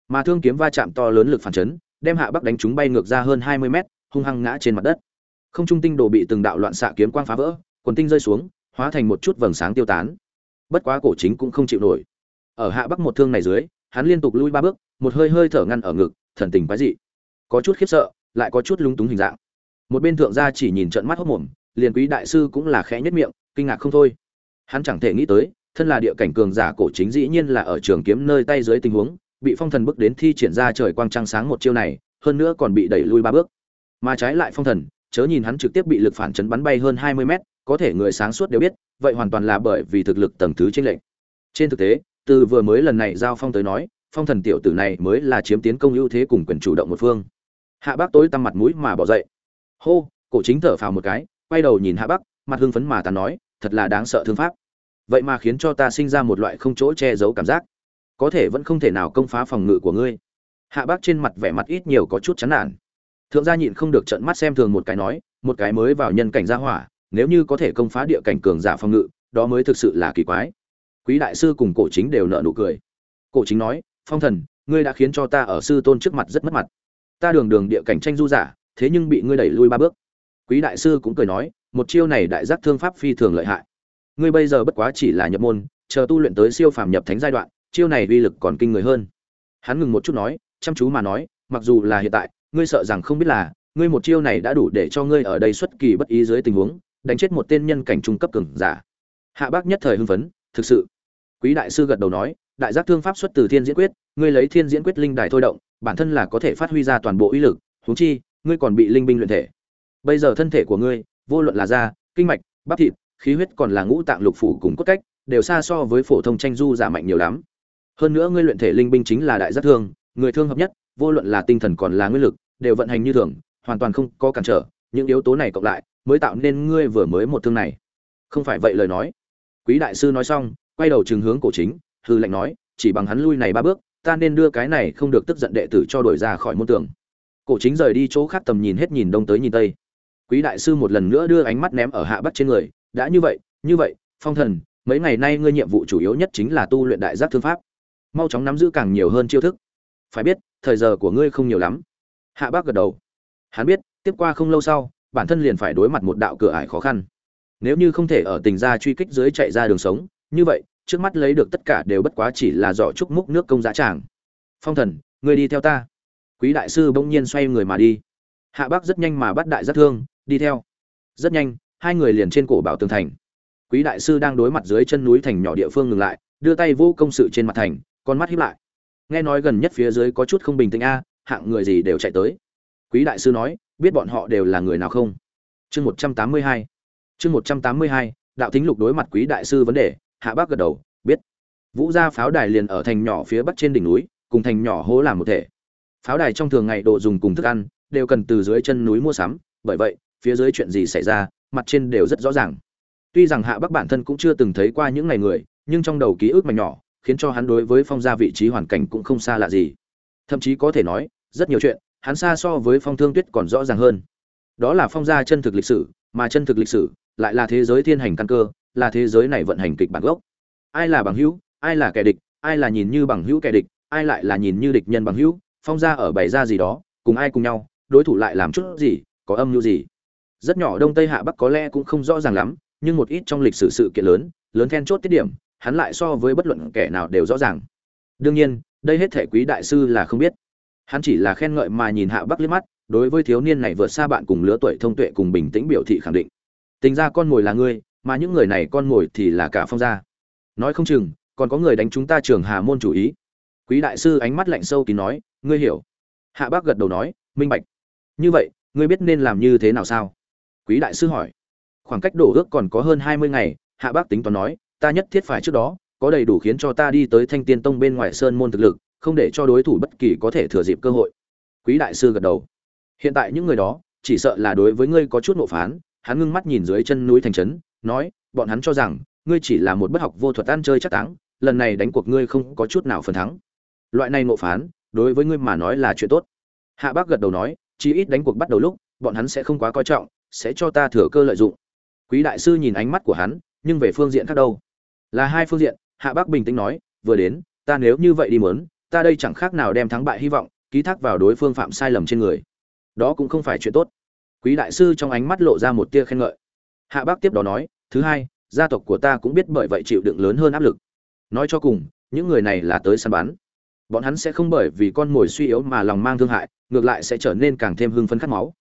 Mà thương kiếm va chạm to lớn lực phản chấn, đem hạ bắc đánh chúng bay ngược ra hơn hai mươi mét hung hăng ngã trên mặt đất. Không trung tinh đồ bị từng đạo loạn xạ kiếm quang phá vỡ, quần tinh rơi xuống, hóa thành một chút vầng sáng tiêu tán. Bất quá cổ chính cũng không chịu nổi. Ở hạ bắc một thương này dưới, hắn liên tục lui ba bước, một hơi hơi thở ngăn ở ngực, thần tình quái dị. Có chút khiếp sợ, lại có chút lung túng hình dạng. Một bên thượng gia chỉ nhìn trận mắt hốc mồm, liền quý đại sư cũng là khẽ nhất miệng, kinh ngạc không thôi. Hắn chẳng thể nghĩ tới, thân là địa cảnh cường giả cổ chính dĩ nhiên là ở trường kiếm nơi tay dưới tình huống, bị phong thần bước đến thi triển ra trời quang trăng sáng một chiêu này, hơn nữa còn bị đẩy lui ba bước mà trái lại phong thần, chớ nhìn hắn trực tiếp bị lực phản chấn bắn bay hơn hai mươi mét, có thể người sáng suốt đều biết, vậy hoàn toàn là bởi vì thực lực tầng thứ trên lệnh trên thực tế, từ vừa mới lần này giao phong tới nói, phong thần tiểu tử này mới là chiếm tiến công ưu thế cùng quyền chủ động một phương. Hạ bác tối tăm mặt mũi mà bỏ dậy. Hô, cổ chính thở phào một cái, quay đầu nhìn hạ bắc, mặt hưng phấn mà ta nói, thật là đáng sợ thương pháp. Vậy mà khiến cho ta sinh ra một loại không chỗ che giấu cảm giác. Có thể vẫn không thể nào công phá phòng ngự của ngươi. Hạ bác trên mặt vẻ mặt ít nhiều có chút chán nản thượng gia nhịn không được trận mắt xem thường một cái nói, một cái mới vào nhân cảnh gia hỏa, nếu như có thể công phá địa cảnh cường giả phòng ngự, đó mới thực sự là kỳ quái. Quý đại sư cùng cổ chính đều nợ nụ cười. Cổ chính nói, phong thần, ngươi đã khiến cho ta ở sư tôn trước mặt rất mất mặt. Ta đường đường địa cảnh tranh du giả, thế nhưng bị ngươi đẩy lui ba bước. Quý đại sư cũng cười nói, một chiêu này đại giác thương pháp phi thường lợi hại. Ngươi bây giờ bất quá chỉ là nhập môn, chờ tu luyện tới siêu phàm nhập thánh giai đoạn, chiêu này uy lực còn kinh người hơn. Hắn ngừng một chút nói, chăm chú mà nói, mặc dù là hiện tại ngươi sợ rằng không biết là, ngươi một chiêu này đã đủ để cho ngươi ở đây xuất kỳ bất ý dưới tình huống, đánh chết một tên nhân cảnh trung cấp cường giả. Hạ bác nhất thời hưng phấn, thực sự. Quý đại sư gật đầu nói, đại giác thương pháp xuất từ thiên diễn quyết, ngươi lấy thiên diễn quyết linh đài thôi động, bản thân là có thể phát huy ra toàn bộ uy lực, huống chi, ngươi còn bị linh binh luyện thể. Bây giờ thân thể của ngươi, vô luận là da, kinh mạch, bắp thịt, khí huyết còn là ngũ tạng lục phủ cùng cốt cách, đều xa so với phổ thông tranh du giả mạnh nhiều lắm. Hơn nữa ngươi luyện thể linh binh chính là đại giác thương, người thương hợp nhất vô luận là tinh thần còn là nguyên lực, đều vận hành như thường, hoàn toàn không có cản trở, những yếu tố này cộng lại, mới tạo nên ngươi vừa mới một thương này. Không phải vậy lời nói. Quý đại sư nói xong, quay đầu trường hướng cổ chính, hư lệnh nói, chỉ bằng hắn lui này ba bước, ta nên đưa cái này không được tức giận đệ tử cho đổi ra khỏi môn tường. Cổ chính rời đi chỗ khác tầm nhìn hết nhìn đông tới nhìn tây. Quý đại sư một lần nữa đưa ánh mắt ném ở hạ bắc trên người, đã như vậy như vậy, phong thần, mấy ngày nay ngươi nhiệm vụ chủ yếu nhất chính là tu luyện đại giác thương pháp. Mau chóng nắm giữ càng nhiều hơn chiêu thức. Phải biết thời giờ của ngươi không nhiều lắm. Hạ bác gật đầu. Hắn biết, tiếp qua không lâu sau, bản thân liền phải đối mặt một đạo cửa ải khó khăn. Nếu như không thể ở tình gia truy kích dưới chạy ra đường sống, như vậy, trước mắt lấy được tất cả đều bất quá chỉ là dọ chúc múc nước công giá tràng. Phong thần, ngươi đi theo ta. Quý đại sư bỗng nhiên xoay người mà đi. Hạ bác rất nhanh mà bắt đại giác thương, đi theo. Rất nhanh, hai người liền trên cổ bảo tường thành. Quý đại sư đang đối mặt dưới chân núi thành nhỏ địa phương ngừng lại, đưa tay vô công sự trên mặt thành, con mắt hiếp lại nghe nói gần nhất phía dưới có chút không bình tĩnh a, hạng người gì đều chạy tới. Quý đại sư nói, biết bọn họ đều là người nào không? Chương một trăm tám mươi hai. Chương một trăm tám mươi hai, đạo thính lục đối mặt quý đại sư vấn đề, hạ bác gật đầu, biết. Vũ gia pháo đài liền ở thành nhỏ phía bắc trên đỉnh núi, cùng thành nhỏ hố làm một thể. Pháo đài trong thường ngày đồ dùng cùng thức ăn, đều cần từ dưới chân núi mua sắm, bởi vậy, phía dưới chuyện gì xảy ra, mặt trên đều rất rõ ràng. Tuy rằng hạ bắc bản thân cũng chưa từng thấy qua những ngày người, nhưng trong đầu ký ức mà nhỏ khiến cho hắn đối với phong gia vị trí hoàn cảnh cũng không xa lạ gì. Thậm chí có thể nói, rất nhiều chuyện, hắn xa so với phong thương tuyết còn rõ ràng hơn. Đó là phong gia chân thực lịch sử, mà chân thực lịch sử lại là thế giới thiên hành căn cơ, là thế giới này vận hành kịch bản gốc. Ai là bằng hữu, ai là kẻ địch, ai là nhìn như bằng hữu kẻ địch, ai lại là nhìn như địch nhân bằng hữu, phong gia ở bày ra gì đó, cùng ai cùng nhau, đối thủ lại làm chút gì, có âm mưu gì. Rất nhỏ đông tây hạ bắc có lẽ cũng không rõ ràng lắm, nhưng một ít trong lịch sử sự kiện lớn lớn then chốt tiết điểm hắn lại so với bất luận kẻ nào đều rõ ràng. Đương nhiên, đây hết thể quý đại sư là không biết. Hắn chỉ là khen ngợi mà nhìn hạ bắc liếc mắt, đối với thiếu niên này vượt xa bạn cùng lứa tuổi thông tuệ cùng bình tĩnh biểu thị khẳng định. Tính ra con ngồi là ngươi, mà những người này con ngồi thì là cả phong gia. Nói không chừng, còn có người đánh chúng ta trường hà môn chủ ý. Quý đại sư ánh mắt lạnh sâu kín nói, ngươi hiểu. Hạ bác gật đầu nói, minh bạch. Như vậy, ngươi biết nên làm như thế nào sao? Quý đại sư hỏi. Khoảng cách đổ ước còn có hơn hai mươi ngày, hạ bác tính toán nói ta nhất thiết phải trước đó, có đầy đủ khiến cho ta đi tới thanh tiên tông bên ngoài sơn môn thực lực, không để cho đối thủ bất kỳ có thể thừa dịp cơ hội. Quý đại sư gật đầu. Hiện tại những người đó, chỉ sợ là đối với ngươi có chút nộ phán, hắn ngưng mắt nhìn dưới chân núi thành trấn, nói, bọn hắn cho rằng, ngươi chỉ là một bất học vô thuật ăn chơi chắc táng, lần này đánh cuộc ngươi không có chút nào phần thắng. Loại này nộ phán, đối với ngươi mà nói là chuyện tốt. Hạ bác gật đầu nói, chí ít đánh cuộc bắt đầu lúc, bọn hắn sẽ không quá coi trọng, sẽ cho ta thừa cơ lợi dụng. Quý đại sư nhìn ánh mắt của hắn, nhưng về phương diện khác đâu? Là hai phương diện, hạ bác bình tĩnh nói, vừa đến, ta nếu như vậy đi mớn ta đây chẳng khác nào đem thắng bại hy vọng, ký thác vào đối phương phạm sai lầm trên người. Đó cũng không phải chuyện tốt. Quý đại sư trong ánh mắt lộ ra một tia khen ngợi. Hạ bác tiếp đó nói, thứ hai, gia tộc của ta cũng biết bởi vậy chịu đựng lớn hơn áp lực. Nói cho cùng, những người này là tới săn bắn. Bọn hắn sẽ không bởi vì con mồi suy yếu mà lòng mang thương hại, ngược lại sẽ trở nên càng thêm hưng phấn khát máu.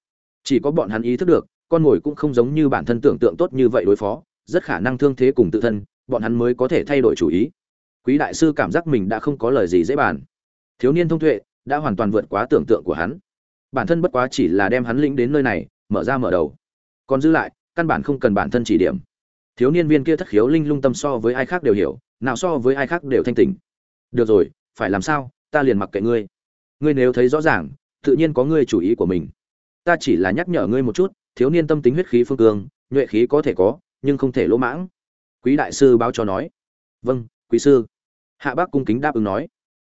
Chỉ có bọn hắn ý thức được, con mồi cũng không giống như bản thân tưởng tượng tốt như vậy đối phó, rất khả năng thương thế cùng tự thân bọn hắn mới có thể thay đổi chủ ý. Quý đại sư cảm giác mình đã không có lời gì dễ bàn. Thiếu niên thông tuệ đã hoàn toàn vượt quá tưởng tượng của hắn. Bản thân bất quá chỉ là đem hắn lĩnh đến nơi này, mở ra mở đầu. Còn giữ lại, căn bản không cần bản thân chỉ điểm. Thiếu niên viên kia thất khiếu linh lung tâm so với ai khác đều hiểu, nào so với ai khác đều thanh tỉnh. Được rồi, phải làm sao? Ta liền mặc kệ ngươi. Ngươi nếu thấy rõ ràng, tự nhiên có ngươi chủ ý của mình. Ta chỉ là nhắc nhở ngươi một chút, thiếu niên tâm tính huyết khí phương cương, nhuệ khí có thể có, nhưng không thể lỗ mãng quý đại sư báo cho nói. Vâng quý sư. Hạ bác cung kính đáp ứng nói.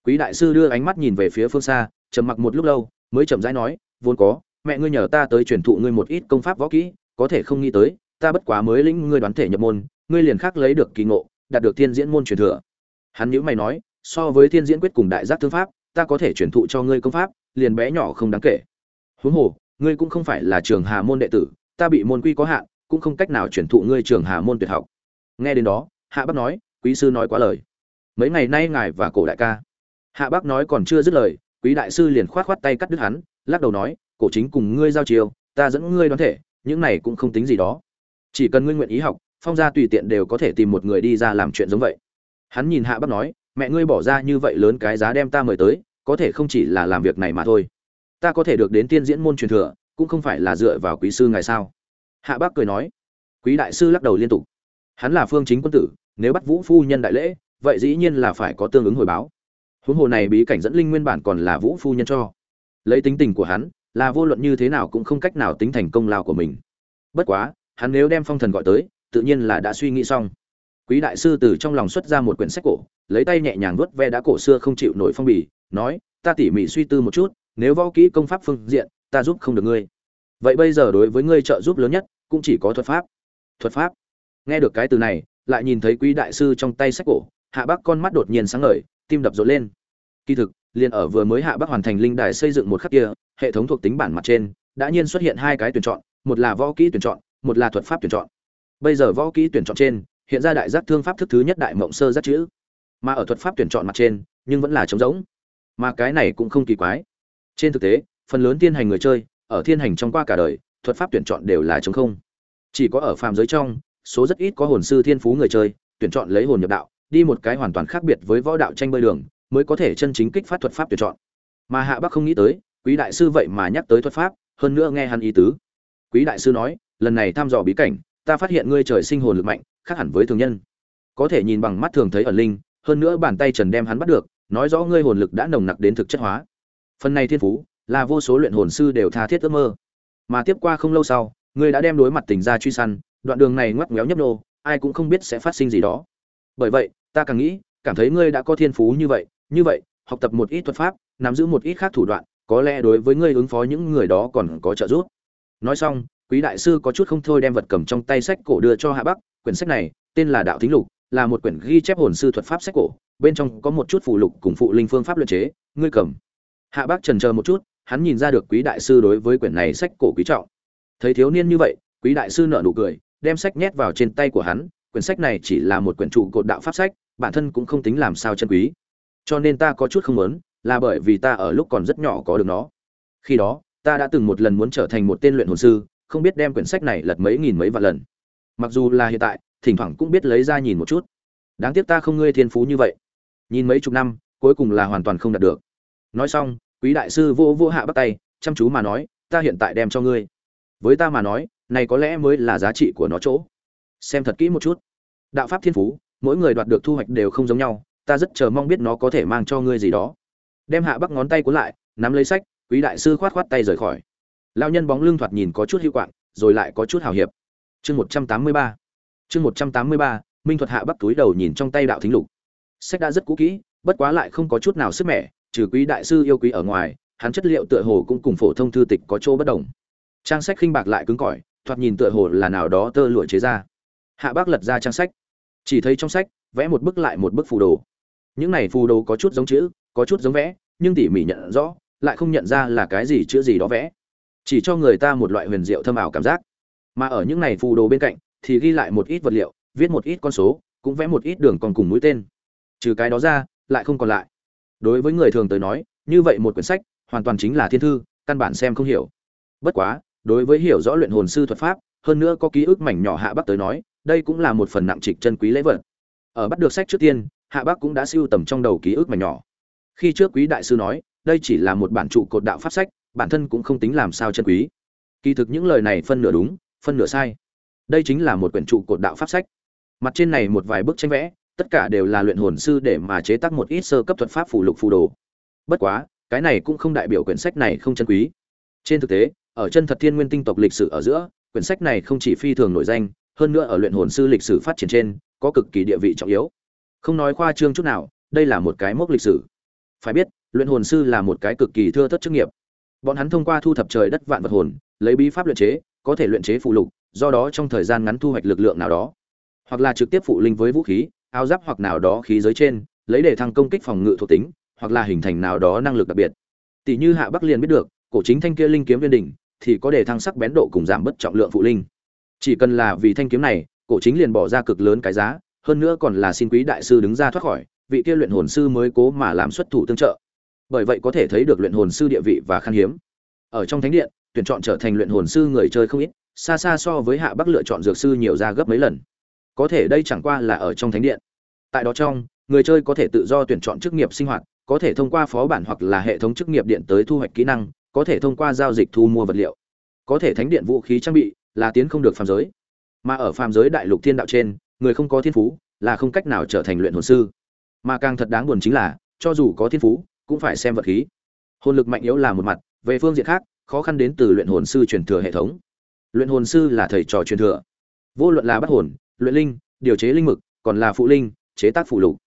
Quý đại sư đưa ánh mắt nhìn về phía phương xa, trầm mặc một lúc lâu, mới chậm rãi nói, vốn có, mẹ ngươi nhờ ta tới truyền thụ ngươi một ít công pháp võ kỹ, có thể không nghĩ tới, ta bất quá mới lĩnh ngươi đoán thể nhập môn, ngươi liền khác lấy được kỳ ngộ, đạt được thiên diễn môn truyền thừa. Hắn nhữ mày nói, so với thiên diễn quyết cùng đại giác thương pháp, ta có thể truyền thụ cho ngươi công pháp, liền bé nhỏ không đáng kể. Huống hồ, ngươi cũng không phải là trường hà môn đệ tử, ta bị môn quy có hạn, cũng không cách nào truyền thụ ngươi trường hà môn tuyệt học nghe đến đó, hạ bác nói, quý sư nói quá lời. Mấy ngày nay ngài và cổ đại ca. Hạ bác nói còn chưa dứt lời, quý đại sư liền khoát khoát tay cắt đứt hắn, lắc đầu nói, cổ chính cùng ngươi giao chiều ta dẫn ngươi đoán thể, những này cũng không tính gì đó. Chỉ cần ngươi nguyện ý học, phong gia tùy tiện đều có thể tìm một người đi ra làm chuyện giống vậy. Hắn nhìn hạ bác nói, mẹ ngươi bỏ ra như vậy lớn cái giá đem ta mời tới, có thể không chỉ là làm việc này mà thôi. Ta có thể được đến tiên diễn môn truyền thừa, cũng không phải là dựa vào quý sư ngài sao? Hạ bác cười nói. Quý đại sư lắc đầu liên tục hắn là phương chính quân tử, nếu bắt vũ phu nhân đại lễ, vậy dĩ nhiên là phải có tương ứng hồi báo. Huống hồ này bí cảnh dẫn linh nguyên bản còn là vũ phu nhân cho. Lấy tính tình của hắn, là vô luận như thế nào cũng không cách nào tính thành công lao của mình. Bất quá, hắn nếu đem phong thần gọi tới, tự nhiên là đã suy nghĩ xong. Quý đại sư từ trong lòng xuất ra một quyển sách cổ, lấy tay nhẹ nhàng vuốt ve đã cổ xưa không chịu nổi phong bì, nói, ta tỉ mỉ suy tư một chút, nếu võ kỹ công pháp phương diện, ta giúp không được ngươi. Vậy bây giờ đối với ngươi trợ giúp lớn nhất, cũng chỉ có thuật pháp. Thuật pháp? Nghe được cái từ này, lại nhìn thấy quý đại sư trong tay sách cổ, hạ bác con mắt đột nhiên sáng ngời, tim đập rộn lên. Kỳ thực, liền ở vừa mới hạ bác hoàn thành linh đài xây dựng một khắc kia, hệ thống thuộc tính bản mặt trên, đã nhiên xuất hiện hai cái tuyển chọn, một là võ kỹ tuyển chọn, một là thuật pháp tuyển chọn. Bây giờ võ kỹ tuyển chọn trên, hiện ra đại giác thương pháp thức thứ nhất đại mộng sơ giác chữ. Mà ở thuật pháp tuyển chọn mặt trên, nhưng vẫn là trống rỗng. Mà cái này cũng không kỳ quái. Trên thực tế, phần lớn thiên hành người chơi, ở thiên hành trong qua cả đời, thuật pháp tuyển chọn đều là trống không. Chỉ có ở phàm giới trong số rất ít có hồn sư thiên phú người chơi, tuyển chọn lấy hồn nhập đạo, đi một cái hoàn toàn khác biệt với võ đạo tranh bơi đường, mới có thể chân chính kích phát thuật pháp tuyển chọn. Mà hạ bắc không nghĩ tới, quý đại sư vậy mà nhắc tới thuật pháp, hơn nữa nghe hắn ý tứ. Quý đại sư nói, lần này thăm dò bí cảnh, ta phát hiện ngươi trời sinh hồn lực mạnh, khác hẳn với thường nhân. Có thể nhìn bằng mắt thường thấy ẩn linh, hơn nữa bàn tay trần đem hắn bắt được, nói rõ ngươi hồn lực đã nồng nặc đến thực chất hóa. Phần này thiên phú, là vô số luyện hồn sư đều tha thiết ước mơ. Mà tiếp qua không lâu sau, ngươi đã đem đối mặt tình ra truy săn đoạn đường này ngoắc ngoéo nhấp nô, ai cũng không biết sẽ phát sinh gì đó. Bởi vậy, ta càng nghĩ, cảm thấy ngươi đã có thiên phú như vậy như vậy, học tập một ít thuật pháp, nắm giữ một ít khác thủ đoạn, có lẽ đối với ngươi ứng phó những người đó còn có trợ giúp. Nói xong, quý đại sư có chút không thôi đem vật cầm trong tay sách cổ đưa cho hạ bắc. Quyển sách này, tên là đạo thính lục, là một quyển ghi chép hồn sư thuật pháp sách cổ, bên trong có một chút phụ lục cùng phụ linh phương pháp luyện chế, ngươi cầm. Hạ bác trần chờ một chút, hắn nhìn ra được quý đại sư đối với quyển này sách cổ quý trọng. Thấy thiếu niên như vậy, quý đại sư nở nụ cười đem sách nhét vào trên tay của hắn, quyển sách này chỉ là một quyển trụ cột đạo pháp sách, bản thân cũng không tính làm sao chân quý. Cho nên ta có chút không muốn, là bởi vì ta ở lúc còn rất nhỏ có được nó. Khi đó, ta đã từng một lần muốn trở thành một tên luyện hồn sư, không biết đem quyển sách này lật mấy nghìn mấy vạn lần. Mặc dù là hiện tại, thỉnh thoảng cũng biết lấy ra nhìn một chút. Đáng tiếc ta không ngươi thiên phú như vậy. Nhìn mấy chục năm, cuối cùng là hoàn toàn không đạt được. Nói xong, quý đại sư vô vô hạ bắt tay, chăm chú mà nói, ta hiện tại đem cho ngươi. Với ta mà nói này có lẽ mới là giá trị của nó chỗ. Xem thật kỹ một chút. Đạo pháp thiên phú, mỗi người đoạt được thu hoạch đều không giống nhau, ta rất chờ mong biết nó có thể mang cho ngươi gì đó. Đem hạ bắc ngón tay cuốn lại, nắm lấy sách, quý đại sư khoát khoát tay rời khỏi. Lao nhân bóng lưng thoạt nhìn có chút hữu quạng, rồi lại có chút hào hiệp. Chương một trăm tám mươi ba. Chương một trăm tám mươi ba, minh thuật hạ bắc túi đầu nhìn trong tay đạo thính lục. Sách đã rất cũ kỹ, bất quá lại không có chút nào sức mẻ, trừ quý đại sư yêu quý ở ngoài, hắn chất liệu tựa hồ cũng cùng phổ thông thư tịch có chỗ bất đồng. Trang sách khinh bạc lại cứng cỏi thoạt nhìn tựa hồ là nào đó tơ lụa chế ra. Hạ bác lật ra trang sách. Chỉ thấy trong sách, vẽ một bức lại một bức phù đồ. Những này phù đồ có chút giống chữ, có chút giống vẽ, nhưng tỉ mỉ nhận rõ, lại không nhận ra là cái gì chữ gì đó vẽ. Chỉ cho người ta một loại huyền diệu thâm ảo cảm giác. Mà ở những này phù đồ bên cạnh, thì ghi lại một ít vật liệu, viết một ít con số, cũng vẽ một ít đường còn cùng mũi tên. Trừ cái đó ra, lại không còn lại. Đối với người thường tới nói, như vậy một quyển sách, hoàn toàn chính là thiên thư, căn bản xem không hiểu. Bất quá đối với hiểu rõ luyện hồn sư thuật pháp, hơn nữa có ký ức mảnh nhỏ hạ bắc tới nói, đây cũng là một phần nặng trịch chân quý lễ vật. Ở bắt được sách trước tiên, hạ bắc cũng đã siêu tầm trong đầu ký ức mảnh nhỏ. Khi trước quý đại sư nói, đây chỉ là một bản trụ cột đạo pháp sách, bản thân cũng không tính làm sao chân quý. Kỳ thực những lời này phân nửa đúng, phân nửa sai. Đây chính là một quyển trụ cột đạo pháp sách. Mặt trên này một vài bức tranh vẽ, tất cả đều là luyện hồn sư để mà chế tác một ít sơ cấp thuật pháp phù lục phù đồ. Bất quá, cái này cũng không đại biểu quyển sách này không chân quý. Trên thực tế ở chân thật thiên nguyên tinh tộc lịch sử ở giữa, quyển sách này không chỉ phi thường nổi danh, hơn nữa ở luyện hồn sư lịch sử phát triển trên, có cực kỳ địa vị trọng yếu. Không nói khoa trương chút nào, đây là một cái mốc lịch sử. Phải biết, luyện hồn sư là một cái cực kỳ thưa thất chức nghiệp. Bọn hắn thông qua thu thập trời đất vạn vật hồn, lấy bí pháp luyện chế, có thể luyện chế phụ lục, do đó trong thời gian ngắn thu hoạch lực lượng nào đó. Hoặc là trực tiếp phụ linh với vũ khí, áo giáp hoặc nào đó khí giới trên, lấy để thăng công kích phòng ngự thuộc tính, hoặc là hình thành nào đó năng lực đặc biệt. Tỷ như hạ bắc liền biết được, cổ chính thanh kia linh kiếm viên đỉnh thì có để thăng sắc bén độ cùng giảm bất trọng lượng phụ linh. Chỉ cần là vì thanh kiếm này, cổ chính liền bỏ ra cực lớn cái giá, hơn nữa còn là xin quý đại sư đứng ra thoát khỏi, vị kia luyện hồn sư mới cố mà làm xuất thủ tương trợ. Bởi vậy có thể thấy được luyện hồn sư địa vị và khan hiếm. Ở trong thánh điện, tuyển chọn trở thành luyện hồn sư người chơi không ít, xa xa so với hạ bắc lựa chọn dược sư nhiều ra gấp mấy lần. Có thể đây chẳng qua là ở trong thánh điện. Tại đó trong, người chơi có thể tự do tuyển chọn chức nghiệp sinh hoạt, có thể thông qua phó bản hoặc là hệ thống chức nghiệp điện tới thu hoạch kỹ năng có thể thông qua giao dịch thu mua vật liệu, có thể thánh điện vũ khí trang bị là tiến không được phàm giới. Mà ở phàm giới đại lục thiên đạo trên, người không có thiên phú là không cách nào trở thành luyện hồn sư. Mà càng thật đáng buồn chính là, cho dù có thiên phú, cũng phải xem vật khí. Hồn lực mạnh yếu là một mặt, về phương diện khác, khó khăn đến từ luyện hồn sư truyền thừa hệ thống. Luyện hồn sư là thầy trò truyền thừa. Vô luận là bắt hồn, luyện linh, điều chế linh mực, còn là phụ linh, chế tác phụ lục.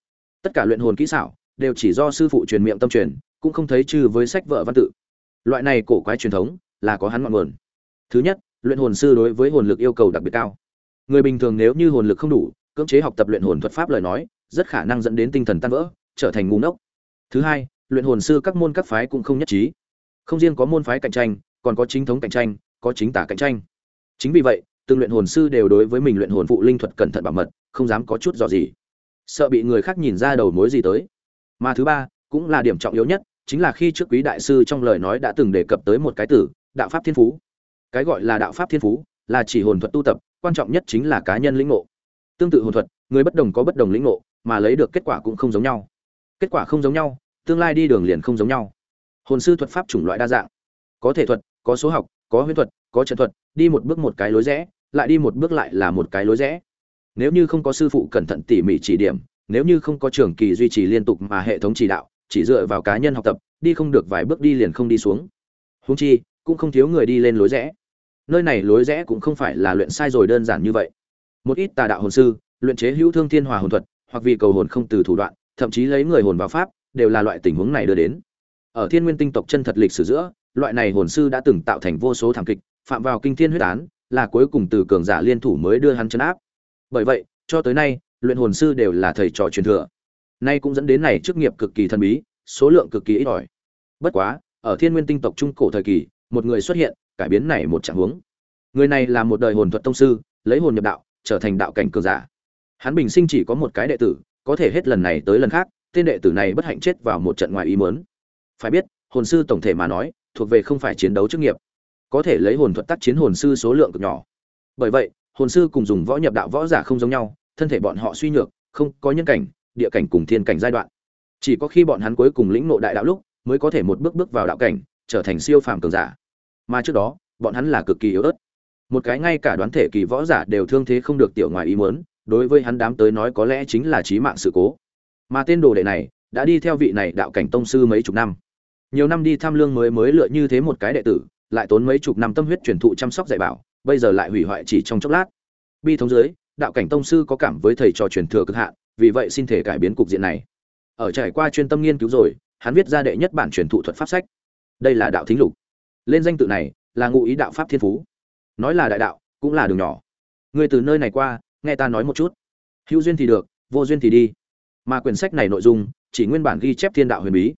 Tất cả luyện hồn kỹ xảo đều chỉ do sư phụ truyền miệng tâm truyền, cũng không thấy trừ với sách vợ văn tự loại này cổ quái truyền thống là có hắn ngọn nguồn. Thứ nhất, luyện hồn sư đối với hồn lực yêu cầu đặc biệt cao. Người bình thường nếu như hồn lực không đủ, cưỡng chế học tập luyện hồn thuật pháp lời nói, rất khả năng dẫn đến tinh thần tan vỡ, trở thành ngu ngốc. Thứ hai, luyện hồn sư các môn các phái cũng không nhất trí. Không riêng có môn phái cạnh tranh, còn có chính thống cạnh tranh, có chính tả cạnh tranh. Chính vì vậy, từng luyện hồn sư đều đối với mình luyện hồn phụ linh thuật cẩn thận bảo mật, không dám có chút dò gì sợ bị người khác nhìn ra đầu mối gì tới. Mà thứ ba, cũng là điểm trọng yếu nhất chính là khi trước quý đại sư trong lời nói đã từng đề cập tới một cái từ đạo pháp thiên phú. Cái gọi là đạo pháp thiên phú là chỉ hồn thuật tu tập, quan trọng nhất chính là cá nhân lĩnh ngộ. Tương tự hồn thuật, người bất đồng có bất đồng lĩnh ngộ, mà lấy được kết quả cũng không giống nhau. Kết quả không giống nhau, tương lai đi đường liền không giống nhau. Hồn sư thuật pháp chủng loại đa dạng. Có thể thuật, có số học, có huyễn thuật, có trận thuật, đi một bước một cái lối rẽ, lại đi một bước lại là một cái lối rẽ. Nếu như không có sư phụ cẩn thận tỉ mỉ chỉ điểm, nếu như không có trường kỳ duy trì liên tục mà hệ thống chỉ đạo chỉ dựa vào cá nhân học tập, đi không được vài bước đi liền không đi xuống. Húng chi, cũng không thiếu người đi lên lối rẽ. Nơi này lối rẽ cũng không phải là luyện sai rồi đơn giản như vậy. Một ít tà đạo hồn sư, luyện chế hữu thương thiên hòa hồn thuật, hoặc vì cầu hồn không từ thủ đoạn, thậm chí lấy người hồn vào pháp, đều là loại tình huống này đưa đến. Ở thiên nguyên tinh tộc chân thật lịch sử giữa, loại này hồn sư đã từng tạo thành vô số thảm kịch, phạm vào kinh thiên huyết án, là cuối cùng từ cường giả liên thủ mới đưa hắn chấn áp. Bởi vậy, cho tới nay, luyện hồn sư đều là thầy trò truyền thừa nay cũng dẫn đến này chức nghiệp cực kỳ thần bí, số lượng cực kỳ ít ỏi. Bất quá, ở thiên nguyên tinh tộc trung cổ thời kỳ, một người xuất hiện, cải biến này một trạng huống. Người này là một đời hồn thuật tông sư, lấy hồn nhập đạo, trở thành đạo cảnh cường giả. Hắn bình sinh chỉ có một cái đệ tử, có thể hết lần này tới lần khác, tên đệ tử này bất hạnh chết vào một trận ngoài ý muốn. Phải biết, hồn sư tổng thể mà nói, thuộc về không phải chiến đấu chức nghiệp. Có thể lấy hồn thuật tác chiến hồn sư số lượng cực nhỏ. Bởi vậy, hồn sư cùng dùng võ nhập đạo võ giả không giống nhau, thân thể bọn họ suy nhược, không có nhân cảnh địa cảnh cùng thiên cảnh giai đoạn. Chỉ có khi bọn hắn cuối cùng lĩnh ngộ đại đạo lúc, mới có thể một bước bước vào đạo cảnh, trở thành siêu phàm cường giả. Mà trước đó, bọn hắn là cực kỳ yếu ớt. Một cái ngay cả đoán thể kỳ võ giả đều thương thế không được tiểu ngoài ý muốn, đối với hắn đám tới nói có lẽ chính là chí mạng sự cố. Mà tên đồ đệ này, đã đi theo vị này đạo cảnh tông sư mấy chục năm. Nhiều năm đi tham lương mới mới lựa như thế một cái đệ tử, lại tốn mấy chục năm tâm huyết truyền thụ chăm sóc dạy bảo, bây giờ lại hủy hoại chỉ trong chốc lát. Bi thống dưới, đạo cảnh tông sư có cảm với thầy trò truyền thừa cực hạn vì vậy xin thể cải biến cục diện này. Ở trải qua chuyên tâm nghiên cứu rồi, hắn viết ra đệ nhất bản truyền thụ thuật pháp sách. Đây là đạo thính lục. Lên danh tự này là ngụ ý đạo pháp thiên phú. Nói là đại đạo, cũng là đường nhỏ. Người từ nơi này qua, nghe ta nói một chút. Hữu duyên thì được, vô duyên thì đi. Mà quyển sách này nội dung chỉ nguyên bản ghi chép thiên đạo huyền bí.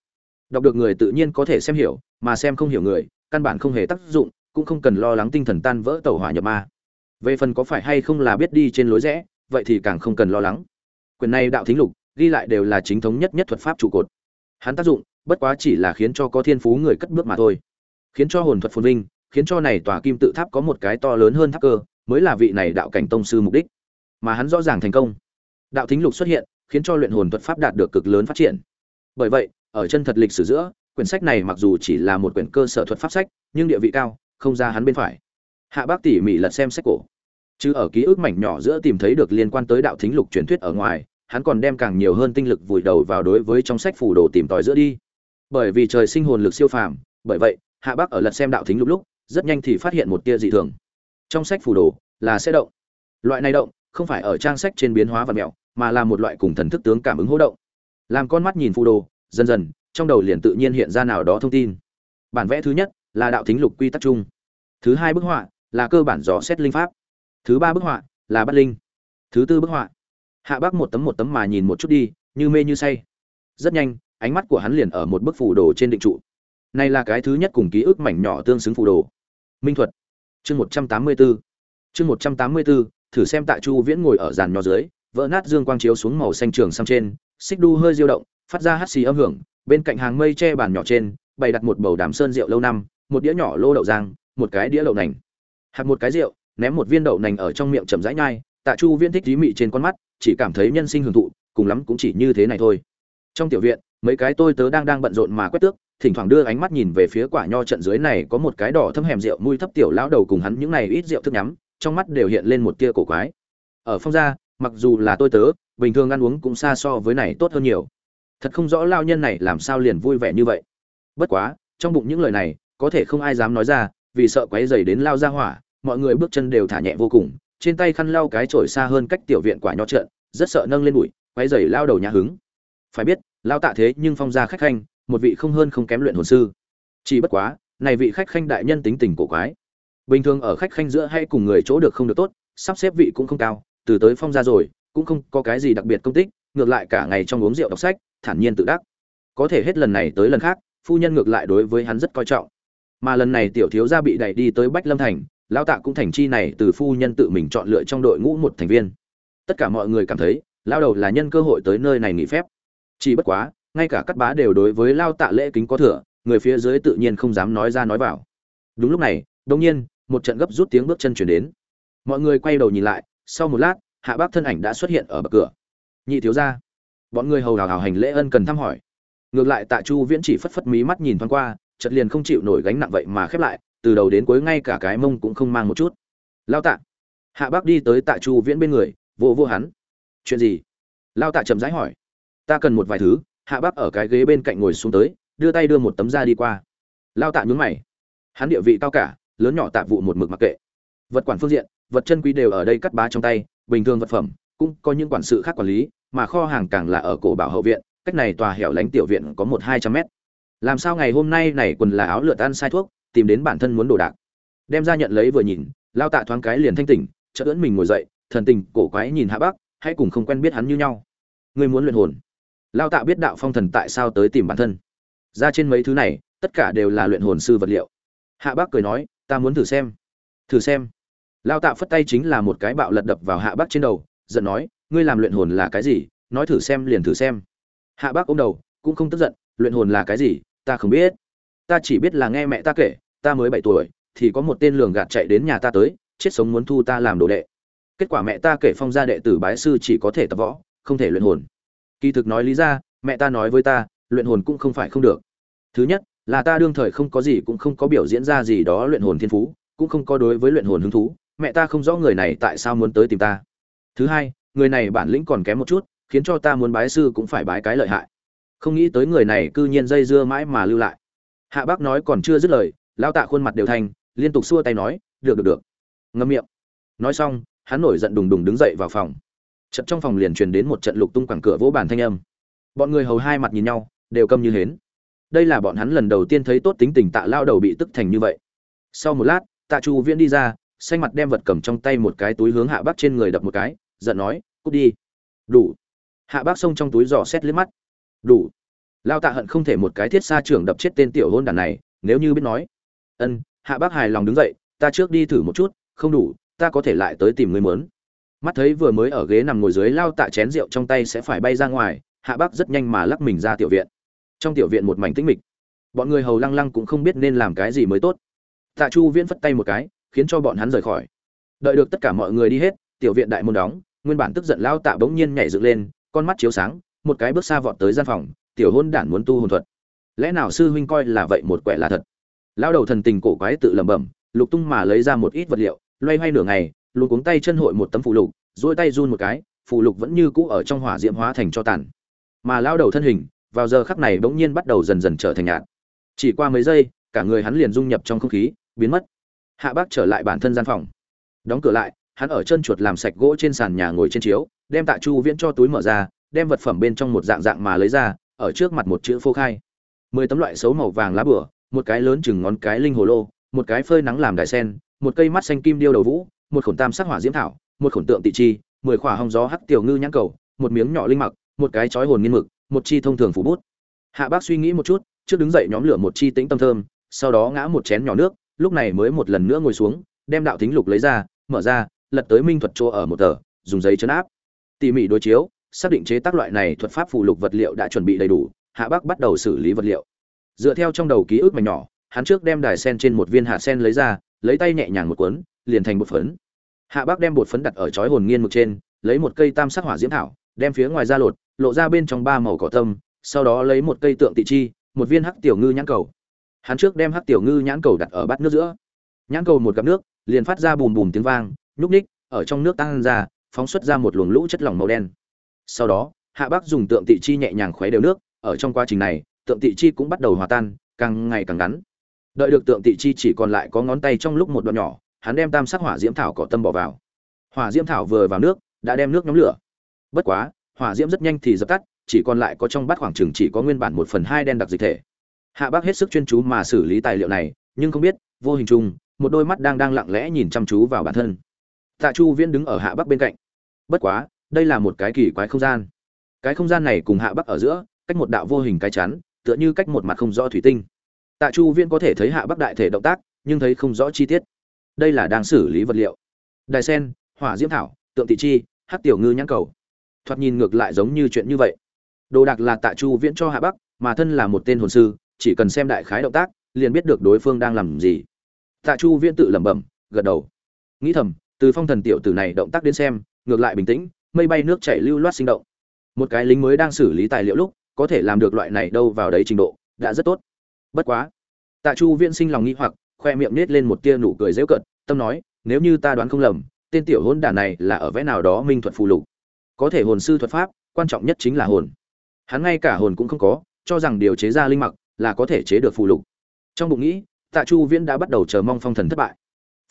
Đọc được người tự nhiên có thể xem hiểu, mà xem không hiểu người, căn bản không hề tác dụng, cũng không cần lo lắng tinh thần tan vỡ tàu hỏa nhập ma. Về phần có phải hay không là biết đi trên lối rẽ, vậy thì càng không cần lo lắng quyền này đạo thính lục, ghi lại đều là chính thống nhất nhất thuật pháp trụ cột. Hắn tác dụng, bất quá chỉ là khiến cho có thiên phú người cất bước mà thôi. Khiến cho hồn thuật phồn vinh, khiến cho này tòa kim tự tháp có một cái to lớn hơn tháp cơ, mới là vị này đạo cảnh tông sư mục đích. Mà hắn rõ ràng thành công. Đạo thính lục xuất hiện, khiến cho luyện hồn thuật pháp đạt được cực lớn phát triển. Bởi vậy, ở chân thật lịch sử giữa, quyển sách này mặc dù chỉ là một quyển cơ sở thuật pháp sách, nhưng địa vị cao, không ra hắn bên phải. Hạ bác tỉ mỉ lật xem sách cổ chứ ở ký ức mảnh nhỏ giữa tìm thấy được liên quan tới đạo thính lục truyền thuyết ở ngoài, hắn còn đem càng nhiều hơn tinh lực vùi đầu vào đối với trong sách phủ đồ tìm tòi giữa đi. Bởi vì trời sinh hồn lực siêu phàm, bởi vậy, hạ bắc ở lật xem đạo thính lục lúc, rất nhanh thì phát hiện một tia dị thường. Trong sách phủ đồ, là sẽ động. Loại này động, không phải ở trang sách trên biến hóa và mẹo, mà là một loại cùng thần thức tướng cảm ứng hỗ động. Làm con mắt nhìn phù đồ, dần dần, trong đầu liền tự nhiên hiện ra nào đó thông tin. Bản vẽ thứ nhất là đạo thính lục quy tắc chung. Thứ hai bức họa là cơ bản dò xét linh pháp thứ ba bức họa là bát linh. Thứ tư bức họa, hạ bác một tấm một tấm mà nhìn một chút đi, như mê như say. Rất nhanh, ánh mắt của hắn liền ở một bức phù đồ trên định trụ. Này là cái thứ nhất cùng ký ức mảnh nhỏ tương xứng phù đồ. Minh thuật, chương một trăm tám mươi bốn chương một trăm tám mươi bốn thử xem tại chu viễn ngồi ở giàn nhỏ dưới, vỡ nát dương quang chiếu xuống màu xanh trường sang trên, xích đu hơi diêu động, phát ra hắt xì âm hưởng, bên cạnh hàng mây che bàn nhỏ trên, bày đặt một bầu đàm sơn rượu lâu năm, một đĩa nhỏ lô đậu giang một cái đĩa lậu nành. Hạt một cái rượu ném một viên đậu nành ở trong miệng chậm rãi nhai, tạ chu viễn thích tí mị trên con mắt, chỉ cảm thấy nhân sinh hưởng thụ, cùng lắm cũng chỉ như thế này thôi. Trong tiểu viện, mấy cái tôi tớ đang đang bận rộn mà quét tước, thỉnh thoảng đưa ánh mắt nhìn về phía quả nho trận dưới này có một cái đỏ thâm hẻm rượu mùi thấp tiểu lão đầu cùng hắn những này ít rượu thức nhắm, trong mắt đều hiện lên một tia cổ quái. Ở phong gia, mặc dù là tôi tớ, bình thường ăn uống cũng xa so với này tốt hơn nhiều. Thật không rõ lao nhân này làm sao liền vui vẻ như vậy. Bất quá, trong bụng những lời này, có thể không ai dám nói ra, vì sợ quấy dày đến lao ra hỏa mọi người bước chân đều thả nhẹ vô cùng, trên tay khăn lau cái chổi xa hơn cách tiểu viện quả nho trợn, rất sợ nâng lên bụi quay dày lao đầu nhà hứng. Phải biết, lao tạ thế nhưng phong gia khách khanh, một vị không hơn không kém luyện hồn sư. Chỉ bất quá, này vị khách khanh đại nhân tính tình cổ quái. Bình thường ở khách khanh giữa hay cùng người chỗ được không được tốt, sắp xếp vị cũng không cao, từ tới phong gia rồi, cũng không có cái gì đặc biệt công tích, ngược lại cả ngày trong uống rượu đọc sách, thản nhiên tự đắc. Có thể hết lần này tới lần khác, phu nhân ngược lại đối với hắn rất coi trọng. Mà lần này tiểu thiếu gia bị đẩy đi tới bách lâm thành lão tạ cũng thành chi này từ phu nhân tự mình chọn lựa trong đội ngũ một thành viên. Tất cả mọi người cảm thấy lao đầu là nhân cơ hội tới nơi này nghỉ phép. Chỉ bất quá, ngay cả các bá đều đối với lao tạ lễ kính có thừa, người phía dưới tự nhiên không dám nói ra nói vào. Đúng lúc này đông nhiên, một trận gấp rút tiếng bước chân chuyển đến. Mọi người quay đầu nhìn lại, sau một lát, hạ bác thân ảnh đã xuất hiện ở bậc cửa. Nhị thiếu gia, bọn người hầu hào hào hành lễ ân cần thăm hỏi. Ngược lại tạ chu viễn chỉ phất phất mí mắt nhìn thoáng qua, chợt liền không chịu nổi gánh nặng vậy mà khép lại từ đầu đến cuối ngay cả cái mông cũng không mang một chút. Lao tạ. Hạ bác đi tới tạ chu viễn bên người vô vô hắn. Chuyện gì? Lao tạ chậm rãi hỏi. Ta cần một vài thứ. Hạ bác ở cái ghế bên cạnh ngồi xuống tới, đưa tay đưa một tấm da đi qua. Lao tạ nhướng mày. Hắn địa vị cao cả, lớn nhỏ tạ vụ một mực mặc kệ. Vật quản phương diện, vật chân quý đều ở đây cắt bá trong tay, bình thường vật phẩm, cũng có những quản sự khác quản lý, mà kho hàng càng là ở cổ bảo hậu viện, cách này tòa hẻo lánh tiểu viện có một hai trăm mét. Làm sao ngày hôm nay này quần là áo lượt ăn sai thuốc? Tìm đến bản thân muốn đồ đạc. Đem ra nhận lấy vừa nhìn, lao tạ thoáng cái liền thanh tỉnh, chợt ưỡn mình ngồi dậy, thần tình cổ quái nhìn hạ bác hãy cùng không quen biết hắn như nhau. Ngươi muốn luyện hồn. Lao tạ biết đạo phong thần tại sao tới tìm bản thân. Ra trên mấy thứ này, tất cả đều là luyện hồn sư vật liệu. Hạ bác cười nói, ta muốn thử xem. Thử xem. Lao tạ phất tay chính là một cái bạo lật đập vào hạ bác trên đầu, giận nói, ngươi làm luyện hồn là cái gì? Nói thử xem liền thử xem. Hạ bác ôm đầu, cũng không tức giận, luyện hồn là cái gì? Ta không biết. Ta chỉ biết là nghe mẹ ta kể ta mới bảy tuổi, thì có một tên lường gạt chạy đến nhà ta tới, chết sống muốn thu ta làm đồ đệ. Kết quả mẹ ta kể phong gia đệ tử bái sư chỉ có thể tập võ, không thể luyện hồn. Kỳ thực nói lý ra, mẹ ta nói với ta, luyện hồn cũng không phải không được. Thứ nhất, là ta đương thời không có gì cũng không có biểu diễn ra gì đó luyện hồn thiên phú, cũng không có đối với luyện hồn hứng thú, mẹ ta không rõ người này tại sao muốn tới tìm ta. Thứ hai, người này bản lĩnh còn kém một chút, khiến cho ta muốn bái sư cũng phải bái cái lợi hại. Không nghĩ tới người này cư nhiên dây dưa mãi mà lưu lại. Hạ bác nói còn chưa dứt lời lao tạ khuôn mặt đều thành liên tục xua tay nói, được được được. Ngâm miệng. Nói xong, hắn nổi giận đùng đùng đứng dậy vào phòng. Trận trong phòng liền truyền đến một trận lục tung quẳng cửa vỗ bàn thanh âm. Bọn người hầu hai mặt nhìn nhau, đều câm như hến. Đây là bọn hắn lần đầu tiên thấy tốt tính tình tạ lao đầu bị tức thành như vậy. Sau một lát, tạ chu viễn đi ra, xanh mặt đem vật cầm trong tay một cái túi hướng hạ bác trên người đập một cái, giận nói, cút đi. Đủ. Hạ bác xông trong túi giò xét liếc mắt. Đủ. Lao tạ hận không thể một cái thiết xa trưởng đập chết tên tiểu hôn đàn này, nếu như biết nói ân, hạ bác hài lòng đứng dậy, ta trước đi thử một chút, không đủ, ta có thể lại tới tìm người mớn mắt thấy vừa mới ở ghế nằm ngồi dưới lao tạ chén rượu trong tay sẽ phải bay ra ngoài, hạ bác rất nhanh mà lắc mình ra tiểu viện. Trong tiểu viện một mảnh tĩnh mịch. Bọn người hầu lăng lăng cũng không biết nên làm cái gì mới tốt. Tạ chu viễn phất tay một cái, khiến cho bọn hắn rời khỏi. Đợi được tất cả mọi người đi hết, tiểu viện đại môn đóng, nguyên bản tức giận lao tạ bỗng nhiên nhảy dựng lên, con mắt chiếu sáng, một cái bước xa vọt tới gian phòng, tiểu hôn đản muốn tu hồn thuật. Lẽ nào sư huynh coi là vậy một quẻ là thật? Lao đầu thần tình cổ quái tự lẩm bẩm, lục tung mà lấy ra một ít vật liệu, loay hoay nửa ngày, luôn cuống tay chân hội một tấm phụ lục dỗi tay run một cái, phụ lục vẫn như cũ ở trong hỏa diễm hóa thành cho tàn. Mà lao đầu thân hình, vào giờ khắc này bỗng nhiên bắt đầu dần dần trở thành nhạt. Chỉ qua mấy giây, cả người hắn liền dung nhập trong không khí, biến mất. Hạ bác trở lại bản thân gian phòng. Đóng cửa lại, hắn ở chân chuột làm sạch gỗ trên sàn nhà ngồi trên chiếu, đem tạ chu viễn cho túi mở ra, đem vật phẩm bên trong một dạng dạng mà lấy ra, ở trước mặt một chữ phô khai. Mười tấm loại xấu màu vàng lá bửa một cái lớn chừng ngón cái linh hồ lô, một cái phơi nắng làm đại sen, một cây mắt xanh kim điêu đầu vũ, một khổn tam sắc hỏa diễm thảo, một khổn tượng tị chi, mười khỏa hong gió hắc tiểu ngư nhãn cầu, một miếng nhỏ linh mặc, một cái chói hồn nghiên mực, một chi thông thường phủ bút. Hạ bác suy nghĩ một chút, trước đứng dậy nhóm lửa một chi tĩnh tâm thơm, sau đó ngã một chén nhỏ nước, lúc này mới một lần nữa ngồi xuống, đem đạo thính lục lấy ra, mở ra, lật tới minh thuật chỗ ở một tờ, dùng giấy chấn áp. Tỉ mỉ đối chiếu, xác định chế tác loại này thuật pháp phụ lục vật liệu đã chuẩn bị đầy đủ, hạ bác bắt đầu xử lý vật liệu dựa theo trong đầu ký ức mảnh nhỏ, hắn trước đem đài sen trên một viên hạt sen lấy ra, lấy tay nhẹ nhàng một cuốn, liền thành bột phấn. Hạ bác đem bột phấn đặt ở chói hồn nghiên mực trên, lấy một cây tam sắc hỏa diễm thảo, đem phía ngoài ra lột, lộ ra bên trong ba màu cỏ tâm, sau đó lấy một cây tượng tị chi, một viên hắc tiểu ngư nhãn cầu. Hắn trước đem hắc tiểu ngư nhãn cầu đặt ở bát nước giữa. Nhãn cầu một gặp nước, liền phát ra bùm bùm tiếng vang, nhúc ních ở trong nước tăng ra, phóng xuất ra một luồng lũ chất lỏng màu đen. Sau đó, hạ bác dùng tượng tị chi nhẹ nhàng khuấy đều nước, ở trong quá trình này tượng tị chi cũng bắt đầu hòa tan, càng ngày càng ngắn. Đợi được tượng tị chi chỉ còn lại có ngón tay trong lúc một đoạn nhỏ, hắn đem tam sắc hỏa diễm thảo cỏ tâm bỏ vào. Hỏa diễm thảo vừa vào nước, đã đem nước nhóm lửa. Bất quá, hỏa diễm rất nhanh thì dập tắt, chỉ còn lại có trong bát khoảng chừng chỉ có nguyên bản một phần hai đen đặc dịch thể. Hạ bác hết sức chuyên chú mà xử lý tài liệu này, nhưng không biết, vô hình chung, một đôi mắt đang đang lặng lẽ nhìn chăm chú vào bản thân. Tạ chu viễn đứng ở hạ bắc bên cạnh. Bất quá, đây là một cái kỳ quái không gian. Cái không gian này cùng hạ bắc ở giữa, cách một đạo vô hình cái chắn tựa như cách một mặt không rõ thủy tinh. Tạ chu viễn có thể thấy hạ bắc đại thể động tác, nhưng thấy không rõ chi tiết. Đây là đang xử lý vật liệu. Đài sen, hỏa diễm thảo, tượng tị chi hát tiểu ngư nhãn cầu. Thoạt nhìn ngược lại giống như chuyện như vậy. Đồ đạc là tạ chu viễn cho hạ bắc, mà thân là một tên hồn sư, chỉ cần xem đại khái động tác, liền biết được đối phương đang làm gì. Tạ chu viễn tự lẩm bẩm, gật đầu. Nghĩ thầm, từ phong thần tiểu tử này động tác đến xem, ngược lại bình tĩnh, mây bay nước chảy lưu loát sinh động. Một cái lính mới đang xử lý tài liệu lúc có thể làm được loại này đâu vào đấy trình độ, đã rất tốt. Bất quá. Tạ chu viễn sinh lòng nghĩ hoặc, khoe miệng nết lên một tia nụ cười dễu cận tâm nói, nếu như ta đoán không lầm, tên tiểu hôn đản này là ở vẽ nào đó minh thuật phù lục. Có thể hồn sư thuật pháp, quan trọng nhất chính là hồn. Hắn ngay cả hồn cũng không có, cho rằng điều chế ra linh mặc là có thể chế được phù lục. Trong bụng nghĩ, tạ chu viễn đã bắt đầu chờ mong phong thần thất bại.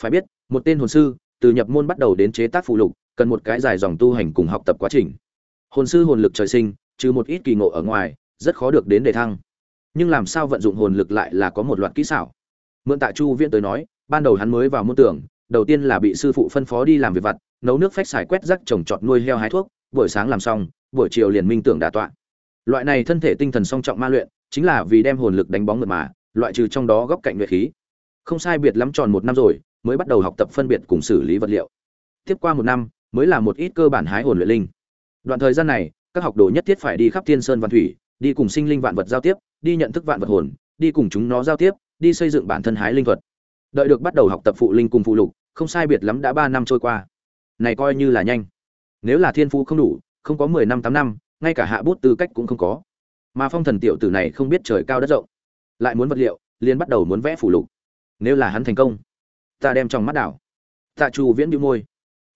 Phải biết, một tên hồn sư, từ nhập môn bắt đầu đến chế tác phù lục, cần một cái dài dòng tu hành cùng học tập quá trình. Hồn sư hồn lực trời sinh trừ một ít kỳ ngộ ở ngoài, rất khó được đến đề thăng. Nhưng làm sao vận dụng hồn lực lại là có một loạt kỹ xảo? Mượn tạ chu viễn tới nói, ban đầu hắn mới vào môn tưởng, đầu tiên là bị sư phụ phân phó đi làm việc vặt, nấu nước phách xài quét rắc trồng trọt nuôi heo hái thuốc, buổi sáng làm xong, buổi chiều liền minh tưởng đả tọa. Loại này thân thể tinh thần song trọng ma luyện, chính là vì đem hồn lực đánh bóng mượt mà, loại trừ trong đó góc cạnh nguyệt khí. Không sai biệt lắm tròn một năm rồi, mới bắt đầu học tập phân biệt cùng xử lý vật liệu. Tiếp qua một năm, mới là một ít cơ bản hái hồn luyện linh. Đoạn thời gian này các học đồ nhất thiết phải đi khắp thiên sơn văn thủy, đi cùng sinh linh vạn vật giao tiếp, đi nhận thức vạn vật hồn, đi cùng chúng nó giao tiếp, đi xây dựng bản thân hái linh thuật. Đợi được bắt đầu học tập phụ linh cùng phụ lục, không sai biệt lắm đã ba năm trôi qua. Này coi như là nhanh. Nếu là thiên phú không đủ, không có mười năm, tám năm, ngay cả hạ bút tư cách cũng không có. Mà phong thần tiểu tử này không biết trời cao đất rộng, lại muốn vật liệu, liền bắt đầu muốn vẽ phủ lục. Nếu là hắn thành công, ta đem trong mắt đảo. Tạ chu viễn đĩu môi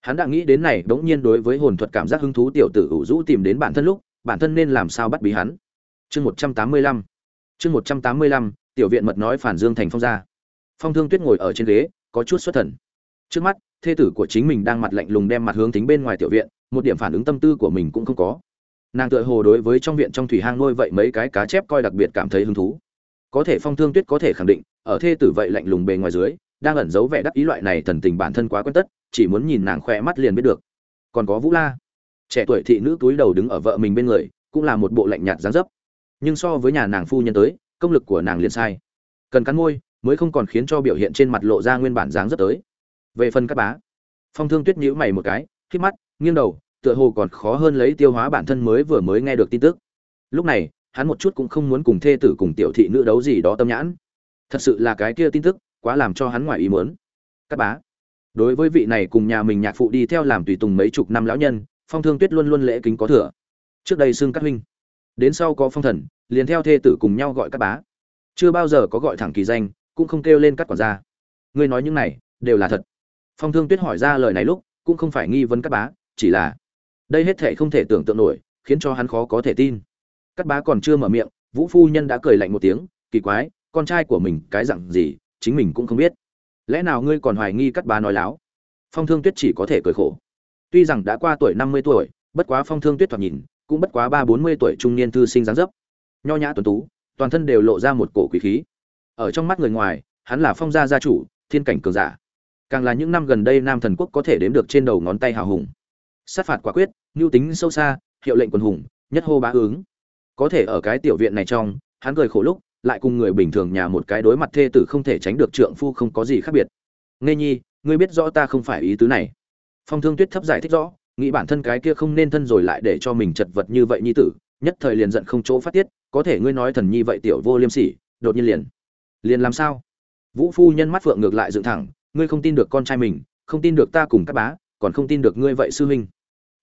hắn đã nghĩ đến này đống nhiên đối với hồn thuật cảm giác hứng thú tiểu tử ủ rũ tìm đến bản thân lúc, bản thân nên làm sao bắt bí hắn? Chương một trăm tám mươi lăm. Chương một trăm tám mươi lăm, tiểu viện mật nói phản dương thành phong gia. Phong thương tuyết ngồi ở trên ghế, có chút xuất thần. Trước mắt, thê tử của chính mình đang mặt lạnh lùng đem mặt hướng tính bên ngoài tiểu viện, một điểm phản ứng tâm tư của mình cũng không có. Nàng tựa hồ đối với trong viện trong thủy hang nuôi vậy mấy cái cá chép coi đặc biệt cảm thấy hứng thú. Có thể phong thương tuyết có thể khẳng định, ở thê tử vậy lạnh lùng bề ngoài dưới, đang ẩn giấu vẻ đắc ý loại này thần tình bản thân quá quen tất chỉ muốn nhìn nàng khoe mắt liền biết được. Còn có vũ la. Trẻ tuổi thị nữ túi đầu đứng ở vợ mình bên người, cũng là một bộ lạnh nhạt dáng dấp. Nhưng so với nhà nàng phu nhân tới, công lực của nàng liền sai. Cần cắn môi, mới không còn khiến cho biểu hiện trên mặt lộ ra nguyên bản dáng dấp tới. Về phần các bá, phong thương tuyết nhíu mày một cái, khít mắt, nghiêng đầu, tựa hồ còn khó hơn lấy tiêu hóa bản thân mới vừa mới nghe được tin tức. Lúc này, hắn một chút cũng không muốn cùng thê tử cùng tiểu thị nữ đấu gì đó tâm nhãn. Thật sự là cái kia tin tức, quá làm cho hắn ngoài ý muốn. Các bá đối với vị này cùng nhà mình nhạc phụ đi theo làm tùy tùng mấy chục năm lão nhân, phong thương tuyết luôn luôn lễ kính có thừa. Trước đây xưng các huynh, đến sau có phong thần, liền theo thê tử cùng nhau gọi các bá. Chưa bao giờ có gọi thẳng kỳ danh, cũng không kêu lên các quản gia. Ngươi nói những này, đều là thật. Phong thương tuyết hỏi ra lời này lúc, cũng không phải nghi vấn các bá, chỉ là, đây hết thể không thể tưởng tượng nổi, khiến cho hắn khó có thể tin. Các bá còn chưa mở miệng, vũ phu nhân đã cười lạnh một tiếng, kỳ quái, con trai của mình cái dặn gì, chính mình cũng không biết lẽ nào ngươi còn hoài nghi cắt bá nói láo? Phong thương tuyết chỉ có thể cười khổ. Tuy rằng đã qua tuổi năm mươi tuổi, bất quá phong thương tuyết thoạt nhìn cũng bất quá ba bốn mươi tuổi trung niên thư sinh dáng dấp. Nho nhã tuấn tú, toàn thân đều lộ ra một cổ quý khí. Ở trong mắt người ngoài, hắn là phong gia gia chủ, thiên cảnh cường giả. Càng là những năm gần đây nam thần quốc có thể đếm được trên đầu ngón tay hào hùng. Sát phạt quả quyết, mưu tính sâu xa, hiệu lệnh quần hùng, nhất hô bá ứng. Có thể ở cái tiểu viện này trong, hắn cười khổ lúc lại cùng người bình thường nhà một cái đối mặt thê tử không thể tránh được trượng phu không có gì khác biệt. Nghe nhi, ngươi biết rõ ta không phải ý tứ này. Phong thương tuyết thấp giải thích rõ, nghĩ bản thân cái kia không nên thân rồi lại để cho mình chật vật như vậy nhi tử, nhất thời liền giận không chỗ phát tiết, có thể ngươi nói thần nhi vậy tiểu vô liêm sỉ, đột nhiên liền liền làm sao? Vũ phu nhân mắt phượng ngược lại dựng thẳng, ngươi không tin được con trai mình, không tin được ta cùng các bá, còn không tin được ngươi vậy sư huynh.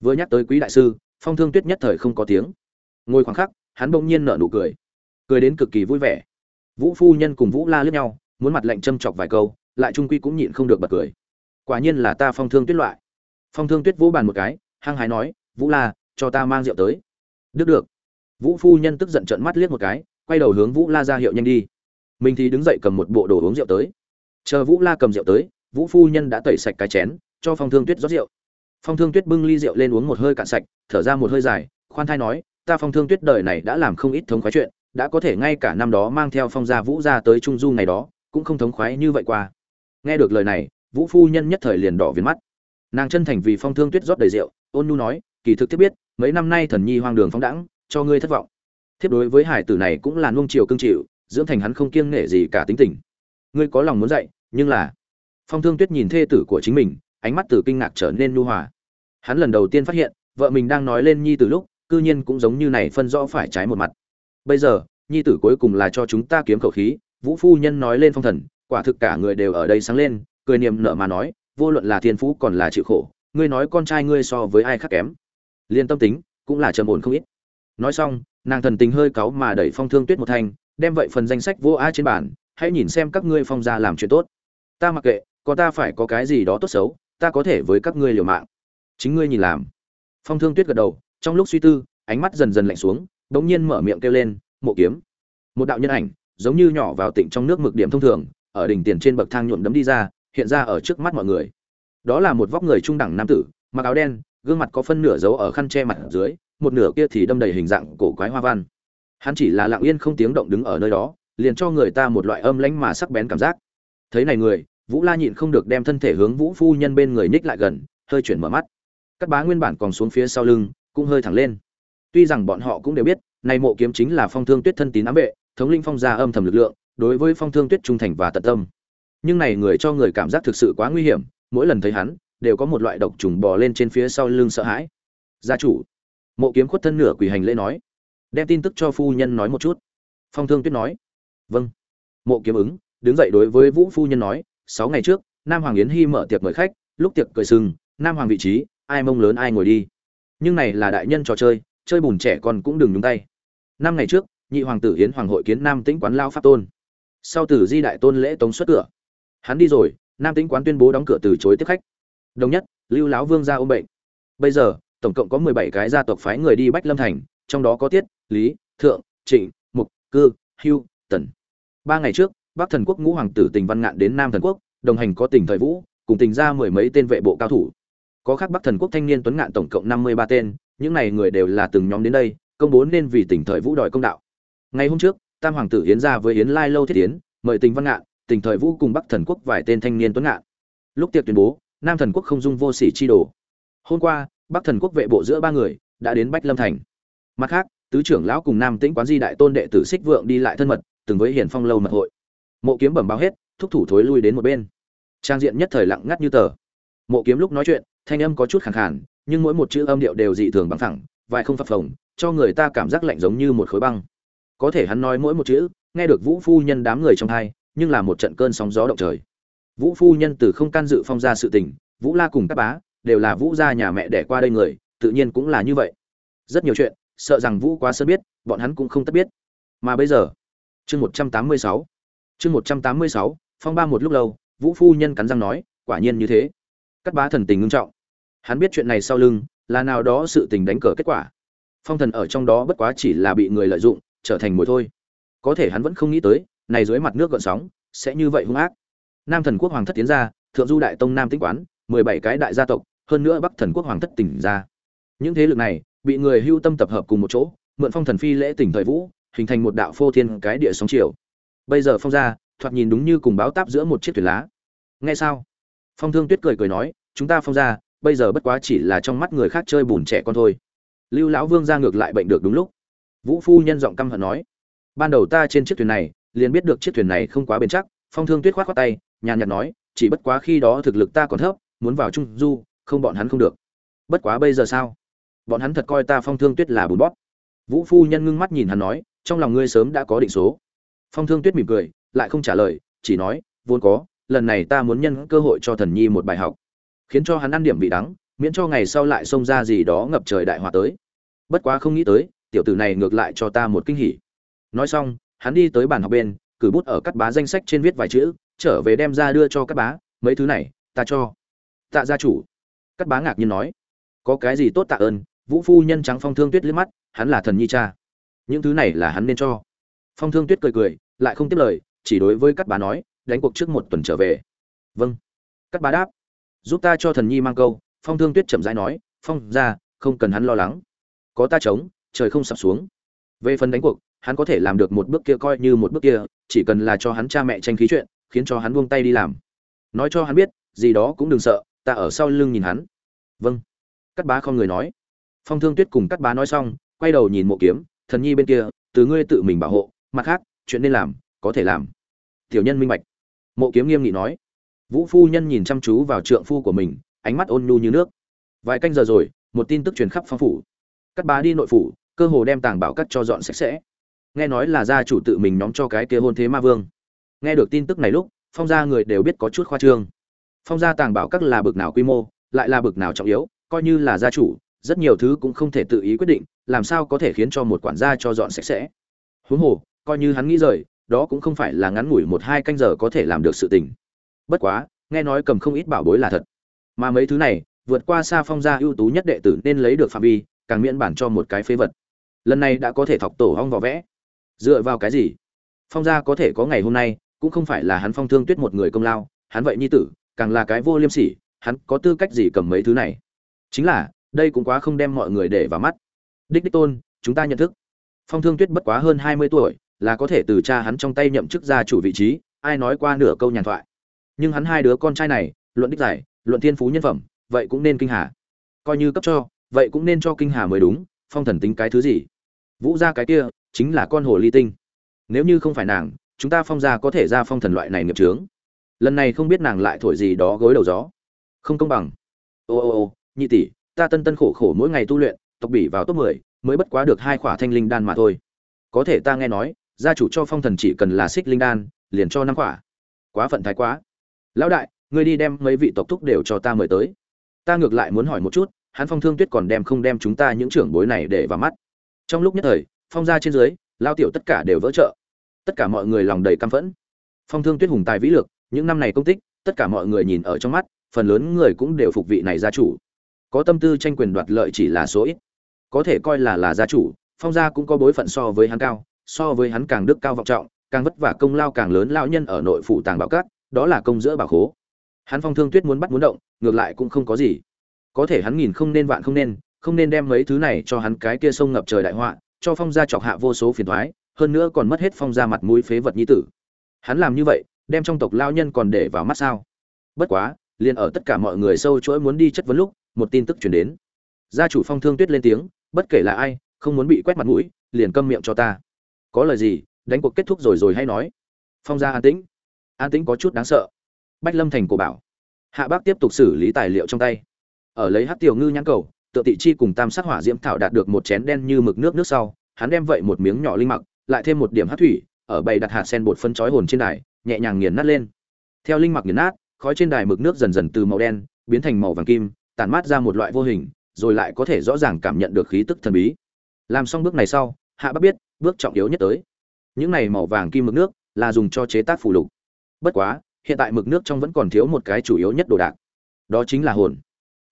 Vừa nhắc tới quý đại sư, phong thương tuyết nhất thời không có tiếng. Ngồi khoảng khắc, hắn bỗng nhiên nở nụ cười cười đến cực kỳ vui vẻ. Vũ phu nhân cùng vũ la lướt nhau, muốn mặt lạnh châm chọc vài câu, lại trung quy cũng nhịn không được bật cười. Quả nhiên là ta phong thương tuyết loại. Phong thương tuyết vỗ bàn một cái, hăng hái nói, vũ la, cho ta mang rượu tới. Được được. Vũ phu nhân tức giận trợn mắt liếc một cái, quay đầu hướng vũ la ra hiệu nhanh đi. Mình thì đứng dậy cầm một bộ đồ uống rượu tới. Chờ vũ la cầm rượu tới, vũ phu nhân đã tẩy sạch cái chén, cho phong thương tuyết rót rượu. Phong thương tuyết bưng ly rượu lên uống một hơi cạn sạch, thở ra một hơi dài, khoan thai nói, ta phong thương tuyết đời này đã làm không ít thống khoái chuyện đã có thể ngay cả năm đó mang theo phong gia vũ ra tới trung du ngày đó, cũng không thống khoái như vậy qua. Nghe được lời này, vũ phu nhân nhất thời liền đỏ viền mắt. Nàng chân thành vì phong thương tuyết rót đầy rượu, ôn nhu nói, kỳ thực thiết biết, mấy năm nay thần nhi hoang đường phóng đãng, cho ngươi thất vọng. Thiết đối với hải tử này cũng là nuông chiều cương chịu, dưỡng thành hắn không kiêng nể gì cả tính tình. Ngươi có lòng muốn dạy, nhưng là phong thương tuyết nhìn thê tử của chính mình, ánh mắt từ kinh ngạc trở nên nhu hòa. Hắn lần đầu tiên phát hiện, vợ mình đang nói lên nhi từ lúc, cư nhiên cũng giống như này phân rõ phải trái một mặt bây giờ, nhi tử cuối cùng là cho chúng ta kiếm khẩu khí, vũ phu nhân nói lên phong thần, quả thực cả người đều ở đây sáng lên, cười niềm nở mà nói, vô luận là thiên phú còn là chịu khổ, ngươi nói con trai ngươi so với ai khác kém. Liên tâm tính, cũng là trầm ổn không ít. Nói xong, nàng thần tình hơi cáu mà đẩy phong thương tuyết một thanh, đem vậy phần danh sách vô a trên bản hãy nhìn xem các ngươi phong gia làm chuyện tốt. Ta mặc kệ có ta phải có cái gì đó tốt xấu, ta có thể với các ngươi liều mạng. Chính ngươi nhìn làm. Phong thương tuyết gật đầu, trong lúc suy tư, ánh mắt dần dần lạnh xuống đống nhiên mở miệng kêu lên, mộ kiếm. Một đạo nhân ảnh, giống như nhỏ vào tịnh trong nước mực điểm thông thường, ở đỉnh tiền trên bậc thang nhuộm đấm đi ra, hiện ra ở trước mắt mọi người. Đó là một vóc người trung đẳng nam tử, mặc áo đen, gương mặt có phân nửa dấu ở khăn che mặt dưới, một nửa kia thì đâm đầy hình dạng cổ quái hoa văn. Hắn chỉ là lặng yên không tiếng động đứng ở nơi đó, liền cho người ta một loại âm lãnh mà sắc bén cảm giác. Thấy này người, vũ la nhịn không được đem thân thể hướng vũ phu nhân bên người nhích lại gần, hơi chuyển mở mắt. Các bá nguyên bản còn xuống phía sau lưng, cũng hơi thẳng lên tuy rằng bọn họ cũng đều biết này mộ kiếm chính là phong thương tuyết thân tín ám vệ, thống linh phong gia âm thầm lực lượng, đối với phong thương tuyết trung thành và tận tâm. Nhưng này người cho người cảm giác thực sự quá nguy hiểm, mỗi lần thấy hắn, đều có một loại độc trùng bò lên trên phía sau lưng sợ hãi. Gia chủ. Mộ kiếm khuất thân nửa quỳ hành lễ nói. Đem tin tức cho phu nhân nói một chút. Phong thương tuyết nói. Vâng. Mộ kiếm ứng, đứng dậy đối với vũ phu nhân nói. Sáu ngày trước, nam hoàng yến hy mở tiệc mời khách, lúc tiệc cười sừng, nam hoàng vị trí, ai mông lớn ai ngồi đi. Nhưng này là đại nhân trò chơi chơi bùn trẻ con cũng đừng nhúng tay. Năm ngày trước, nhị hoàng tử yến hoàng hội kiến nam tĩnh quán lao pháp tôn. Sau tử di đại tôn lễ tống xuất cửa. Hắn đi rồi, nam tĩnh quán tuyên bố đóng cửa từ chối tiếp khách. Đồng nhất, lưu lão vương ra ôm bệnh. Bây giờ, tổng cộng có mười bảy cái gia tộc phái người đi bách lâm thành, trong đó có tiết, lý, thượng, trịnh, mục, cư, hưu, tần. Ba ngày trước, bắc thần quốc ngũ hoàng tử tình văn ngạn đến nam thần quốc, đồng hành có tình thời vũ, cùng tình ra mười mấy tên vệ bộ cao thủ. Có khác bắc thần quốc thanh niên tuấn ngạn tổng cộng năm mươi ba tên những này người đều là từng nhóm đến đây, công bố nên vì tỉnh thời vũ đòi công đạo. Ngày hôm trước, tam hoàng tử yến ra với yến lai lâu thiết tiến mời tình văn ngạn, tình thời vũ cùng bắc thần quốc vài tên thanh niên tuấn ngạn. Lúc tiệc tuyên bố, nam thần quốc không dung vô sỉ chi đồ. Hôm qua, bắc thần quốc vệ bộ giữa ba người đã đến bách lâm thành. Mặt khác, tứ trưởng lão cùng nam tĩnh quán di đại tôn đệ tử xích vượng đi lại thân mật, từng với hiển phong lâu mật hội. Mộ kiếm bẩm báo hết, thúc thủ thối lui đến một bên. Trang diện nhất thời lặng ngắt như tờ. Mộ kiếm lúc nói chuyện, thanh âm có chút khẳng khàn nhưng mỗi một chữ âm điệu đều dị thường bằng thẳng vài không phập phồng, cho người ta cảm giác lạnh giống như một khối băng. Có thể hắn nói mỗi một chữ, nghe được vũ phu nhân đám người trong hai, nhưng là một trận cơn sóng gió động trời. Vũ phu nhân từ không can dự phong ra sự tình, vũ la cùng các bá, đều là vũ gia nhà mẹ đẻ qua đây người, tự nhiên cũng là như vậy. Rất nhiều chuyện, sợ rằng vũ quá sơn biết, bọn hắn cũng không tất biết. Mà bây giờ, chương một trăm tám mươi sáu, chương một trăm tám mươi sáu, phong ba một lúc lâu, vũ phu nhân cắn răng nói, quả nhiên như thế. Cắt bá thần tình ngưng trọng hắn biết chuyện này sau lưng, là nào đó sự tình đánh cờ kết quả. Phong thần ở trong đó bất quá chỉ là bị người lợi dụng, trở thành mồi thôi. Có thể hắn vẫn không nghĩ tới, này dưới mặt nước gợn sóng, sẽ như vậy hung ác. Nam thần quốc hoàng thất tiến ra, thượng du đại tông nam tĩnh quán, mười bảy cái đại gia tộc, hơn nữa bắc thần quốc hoàng thất tỉnh ra. Những thế lực này, bị người hưu tâm tập hợp cùng một chỗ, mượn phong thần phi lễ tỉnh thời vũ, hình thành một đạo phô thiên cái địa sóng chiều. Bây giờ phong ra, thoạt nhìn đúng như cùng báo táp giữa một chiếc thuyền lá. Nghe sao? Phong thương tuyết cười cười nói, chúng ta phong ra bây giờ bất quá chỉ là trong mắt người khác chơi bùn trẻ con thôi. Lưu lão vương ra ngược lại bệnh được đúng lúc. Vũ phu nhân giọng căm hận nói, ban đầu ta trên chiếc thuyền này, liền biết được chiếc thuyền này không quá bền chắc. Phong thương tuyết khoát khoát tay, nhàn nhạt nói, chỉ bất quá khi đó thực lực ta còn thấp, muốn vào trung du, không bọn hắn không được. Bất quá bây giờ sao? Bọn hắn thật coi ta phong thương tuyết là bùn bóp. Vũ phu nhân ngưng mắt nhìn hắn nói, trong lòng ngươi sớm đã có định số. Phong thương tuyết mỉm cười, lại không trả lời, chỉ nói, vốn có, lần này ta muốn nhân cơ hội cho thần nhi một bài học khiến cho hắn ăn điểm vị đắng, miễn cho ngày sau lại xông ra gì đó ngập trời đại họa tới. Bất quá không nghĩ tới, tiểu tử này ngược lại cho ta một kinh hỉ. Nói xong, hắn đi tới bàn học bên, cử bút ở cắt bá danh sách trên viết vài chữ, trở về đem ra đưa cho cắt bá, mấy thứ này, ta cho. Tạ gia chủ. Cắt bá ngạc nhiên nói. Có cái gì tốt tạ ơn, vũ phu nhân trắng phong thương tuyết liếc mắt, hắn là thần nhi cha. Những thứ này là hắn nên cho. Phong thương tuyết cười cười, lại không tiếp lời, chỉ đối với cắt bá nói, đánh cuộc trước một tuần trở về. Vâng. Cắt bá đáp giúp ta cho thần nhi mang câu, phong thương tuyết chậm rãi nói, phong ra, không cần hắn lo lắng. Có ta chống trời không sập xuống. Về phần đánh cuộc, hắn có thể làm được một bước kia coi như một bước kia, chỉ cần là cho hắn cha mẹ tranh khí chuyện, khiến cho hắn buông tay đi làm. Nói cho hắn biết, gì đó cũng đừng sợ, ta ở sau lưng nhìn hắn. Vâng. Cắt bá không người nói. Phong thương tuyết cùng cắt bá nói xong, quay đầu nhìn mộ kiếm, thần nhi bên kia, từ ngươi tự mình bảo hộ, mặt khác, chuyện nên làm, có thể làm. Tiểu nhân minh bạch. Mộ kiếm nghiêm nghị nói vũ phu nhân nhìn chăm chú vào trượng phu của mình, ánh mắt ôn nhu như nước. Vài canh giờ rồi, một tin tức truyền khắp phong phủ. Cắt bá đi nội phủ, cơ hồ đem tàng bảo cắt cho dọn sạch sẽ. Nghe nói là gia chủ tự mình nhóm cho cái kia hôn thế ma vương. Nghe được tin tức này lúc, phong gia người đều biết có chút khoa trương. Phong gia tàng bảo các là bực nào quy mô, lại là bực nào trọng yếu, coi như là gia chủ, rất nhiều thứ cũng không thể tự ý quyết định, làm sao có thể khiến cho một quản gia cho dọn sạch sẽ? Huống hồ, coi như hắn nghĩ rời, đó cũng không phải là ngắn ngủi một hai canh giờ có thể làm được sự tình bất quá, nghe nói cầm không ít bảo bối là thật. Mà mấy thứ này, vượt qua xa phong gia ưu tú nhất đệ tử nên lấy được phạm vi, càng miễn bản cho một cái phế vật. Lần này đã có thể thọc tổ hong vào vẽ. Dựa vào cái gì? Phong gia có thể có ngày hôm nay, cũng không phải là hắn phong thương tuyết một người công lao, hắn vậy nhi tử, càng là cái vô liêm sỉ, hắn có tư cách gì cầm mấy thứ này? Chính là, đây cũng quá không đem mọi người để vào mắt. Đích đích tôn, chúng ta nhận thức. Phong thương tuyết bất quá hơn hai mươi tuổi, là có thể từ cha hắn trong tay nhậm chức gia chủ vị trí, ai nói qua nửa câu nhàn thoại nhưng hắn hai đứa con trai này, luận đích giải, luận thiên phú nhân phẩm, vậy cũng nên kinh hà. Coi như cấp cho, vậy cũng nên cho kinh hà mới đúng, phong thần tính cái thứ gì? Vũ gia cái kia, chính là con hồ ly tinh. Nếu như không phải nàng, chúng ta phong gia có thể ra phong thần loại này nghiệp trướng lần này không biết nàng lại thổi gì đó gối đầu gió. Không công bằng. Ô ô ô, nhị tỷ, ta tân tân khổ khổ mỗi ngày tu luyện, tộc bỉ vào top mười, mới bất quá được hai khỏa thanh linh đan mà thôi. Có thể ta nghe nói, gia chủ cho phong thần chỉ cần là xích linh đan, liền cho năm khỏa. Quá phận thái quá lão đại, ngươi đi đem mấy vị tộc thúc đều cho ta mời tới. Ta ngược lại muốn hỏi một chút, hắn phong thương tuyết còn đem không đem chúng ta những trưởng bối này để vào mắt. Trong lúc nhất thời, phong gia trên dưới lao tiểu tất cả đều vỡ trợ. Tất cả mọi người lòng đầy căm phẫn. Phong thương tuyết hùng tài vĩ lược những năm này công tích, tất cả mọi người nhìn ở trong mắt, phần lớn người cũng đều phục vị này gia chủ. Có tâm tư tranh quyền đoạt lợi chỉ là số ít. Có thể coi là là gia chủ, phong gia cũng có bối phận so với hắn cao, so với hắn càng đức cao vọng trọng, càng vất vả công lao càng lớn lao nhân ở nội phủ tàng bảo cát đó là công giữa bảo khố. Hắn phong thương tuyết muốn bắt muốn động, ngược lại cũng không có gì. Có thể hắn nghìn không nên vạn không nên không nên đem mấy thứ này cho hắn cái kia sông ngập trời đại họa, cho phong gia chọc hạ vô số phiền thoái, hơn nữa còn mất hết phong gia mặt mũi phế vật nhi tử. Hắn làm như vậy, đem trong tộc lao nhân còn để vào mắt sao? Bất quá, liền ở tất cả mọi người sâu chuỗi muốn đi chất vấn lúc, một tin tức chuyển đến. Gia chủ phong thương tuyết lên tiếng, bất kể là ai, không muốn bị quét mặt mũi, liền câm miệng cho ta. Có lời gì, đánh cuộc kết thúc rồi rồi hay nói. Phong gia an tĩnh an tĩnh có chút đáng sợ. Bách lâm thành cổ bảo. Hạ bác tiếp tục xử lý tài liệu trong tay. Ở lấy hát tiểu ngư nhãn cầu tự tị chi cùng tam Sát hỏa diễm thảo đạt được một chén đen như mực nước nước sau, hắn đem vậy một miếng nhỏ linh mặc, lại thêm một điểm hát thủy, ở bầy đặt hạt sen bột phân chói hồn trên đài, nhẹ nhàng nghiền nát lên. Theo linh mặc nghiền nát, khói trên đài mực nước dần dần từ màu đen, biến thành màu vàng kim, tản mát ra một loại vô hình, rồi lại có thể rõ ràng cảm nhận được khí tức thần bí. Làm xong bước này sau, hạ bác biết, bước trọng yếu nhất tới. Những này màu vàng kim mực nước là dùng cho chế tác phù lục bất quá, hiện tại mực nước trong vẫn còn thiếu một cái chủ yếu nhất đồ đạc. Đó chính là hồn.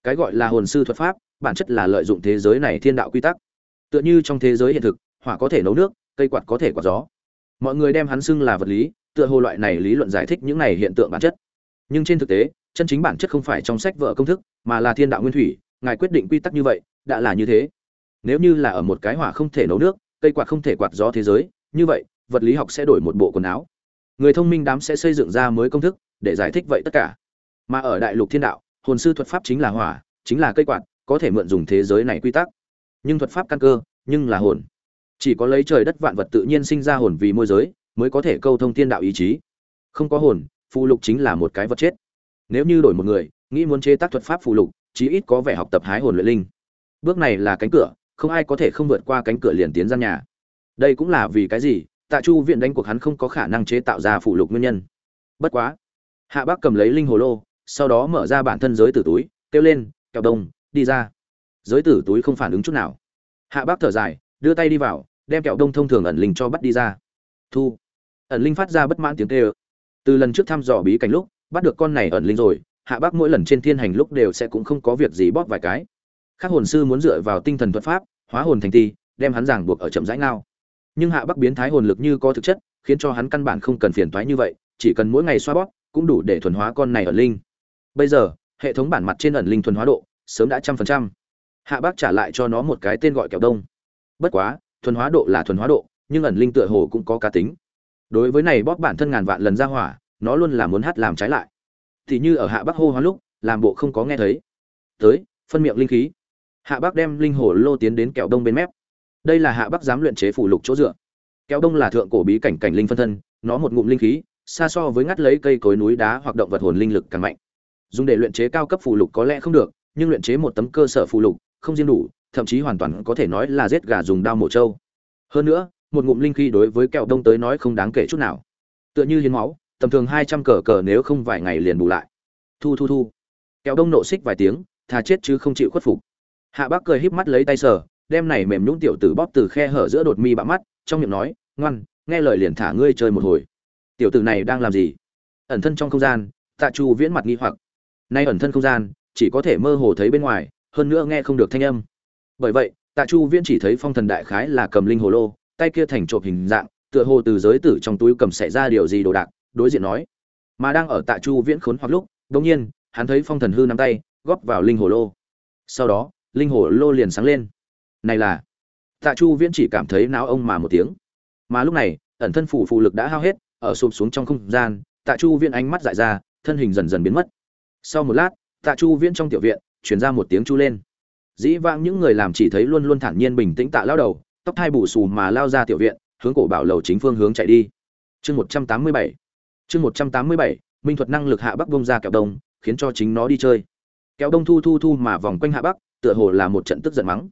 Cái gọi là hồn sư thuật pháp, bản chất là lợi dụng thế giới này thiên đạo quy tắc. Tựa như trong thế giới hiện thực, hỏa có thể nấu nước, cây quạt có thể quạt gió. Mọi người đem hắn xưng là vật lý, tựa hồ loại này lý luận giải thích những này hiện tượng bản chất. Nhưng trên thực tế, chân chính bản chất không phải trong sách vợ công thức, mà là thiên đạo nguyên thủy, ngài quyết định quy tắc như vậy, đã là như thế. Nếu như là ở một cái hỏa không thể nấu nước, cây quạt không thể quạt gió thế giới, như vậy, vật lý học sẽ đổi một bộ quần áo người thông minh đám sẽ xây dựng ra mới công thức để giải thích vậy tất cả. Mà ở đại lục thiên đạo, hồn sư thuật pháp chính là hỏa, chính là cây quạt, có thể mượn dùng thế giới này quy tắc. Nhưng thuật pháp căn cơ, nhưng là hồn. Chỉ có lấy trời đất vạn vật tự nhiên sinh ra hồn vì môi giới, mới có thể câu thông thiên đạo ý chí. Không có hồn, phù lục chính là một cái vật chết. Nếu như đổi một người, nghĩ muốn chế tác thuật pháp phù lục, chí ít có vẻ học tập hái hồn luyện linh. Bước này là cánh cửa, không ai có thể không vượt qua cánh cửa liền tiến ra nhà. Đây cũng là vì cái gì? Tạ chu viện đánh cuộc hắn không có khả năng chế tạo ra phụ lục nguyên nhân. Bất quá, hạ bác cầm lấy linh hồ lô, sau đó mở ra bản thân giới tử túi, kêu lên, kẹo đông, đi ra. Giới tử túi không phản ứng chút nào. Hạ bác thở dài, đưa tay đi vào, đem kẹo đông thông thường ẩn linh cho bắt đi ra. Thu. Ẩn linh phát ra bất mãn tiếng kêu. Từ lần trước thăm dò bí cảnh lúc, bắt được con này ẩn linh rồi, hạ bác mỗi lần trên thiên hành lúc đều sẽ cũng không có việc gì bóp vài cái. Các hồn sư muốn dựa vào tinh thần thuật pháp, hóa hồn thành ti, đem hắn giảng buộc ở chậm rãi ngao nhưng hạ bắc biến thái hồn lực như có thực chất, khiến cho hắn căn bản không cần phiền toái như vậy, chỉ cần mỗi ngày xoa bóp, cũng đủ để thuần hóa con này ẩn linh. Bây giờ, hệ thống bản mặt trên ẩn linh thuần hóa độ, sớm đã trăm phần trăm. Hạ bác trả lại cho nó một cái tên gọi kẹo đông. Bất quá, thuần hóa độ là thuần hóa độ, nhưng ẩn linh tựa hồ cũng có cá tính. Đối với này bóp bản thân ngàn vạn lần ra hỏa, nó luôn là muốn hát làm trái lại. Thì như ở hạ bắc hô hóa lúc, làm bộ không có nghe thấy. Tới, phân miệng linh khí. Hạ bắc đem linh hồ lô tiến đến kẹo đông bên mép đây là hạ bắc dám luyện chế phủ lục chỗ dựa. Kẹo đông là thượng cổ bí cảnh cảnh linh phân thân, nó một ngụm linh khí, xa so với ngắt lấy cây cối núi đá hoặc động vật hồn linh lực càng mạnh. Dùng để luyện chế cao cấp phù lục có lẽ không được, nhưng luyện chế một tấm cơ sở phù lục, không riêng đủ, thậm chí hoàn toàn có thể nói là giết gà dùng dao mổ trâu. Hơn nữa, một ngụm linh khí đối với kẹo đông tới nói không đáng kể chút nào. Tựa như hiến máu, tầm thường hai trăm cờ cờ nếu không vài ngày liền bù lại. Thu thu thu. Kẹo đông nộ xích vài tiếng, thà chết chứ không chịu khuất phục. Hạ bác cười híp mắt lấy tay sờ đem này mềm nhũn tiểu tử bóp từ khe hở giữa đột mi bạ mắt, trong miệng nói, ngoan, nghe lời liền thả ngươi chơi một hồi. Tiểu tử này đang làm gì? Ẩn thân trong không gian, tạ chu viễn mặt nghi hoặc. Nay ẩn thân không gian, chỉ có thể mơ hồ thấy bên ngoài, hơn nữa nghe không được thanh âm. Bởi vậy, tạ chu viễn chỉ thấy phong thần đại khái là cầm linh hồ lô, tay kia thành trộm hình dạng, tựa hồ từ giới tử trong túi cầm xảy ra điều gì đồ đạc, đối diện nói. Mà đang ở tạ chu viễn khốn hoặc lúc đ nhiên, hắn thấy phong thần hư nắm tay, góp vào linh hồ lô. Sau đó, linh hồ lô liền sáng lên này là. Tạ chu viễn chỉ cảm thấy não ông mà một tiếng. Mà lúc này, ẩn thân phủ phụ lực đã hao hết, ở sụp xuống trong không gian, tạ chu viễn ánh mắt dại ra, thân hình dần dần biến mất. Sau một lát, tạ chu viễn trong tiểu viện chuyển ra một tiếng chu lên. Dĩ vãng những người làm chỉ thấy luôn luôn thản nhiên bình tĩnh tạ lao đầu, tóc thai bù xù mà lao ra tiểu viện, hướng cổ bảo lầu chính phương hướng chạy đi. Chương một trăm tám mươi bảy. Chương một trăm tám mươi bảy, minh thuật năng lực hạ bắc bông ra kẹo đông, khiến cho chính nó đi chơi. Kéo đông thu thu thu mà vòng quanh hạ bắc, tựa hồ là một trận tức giận mắng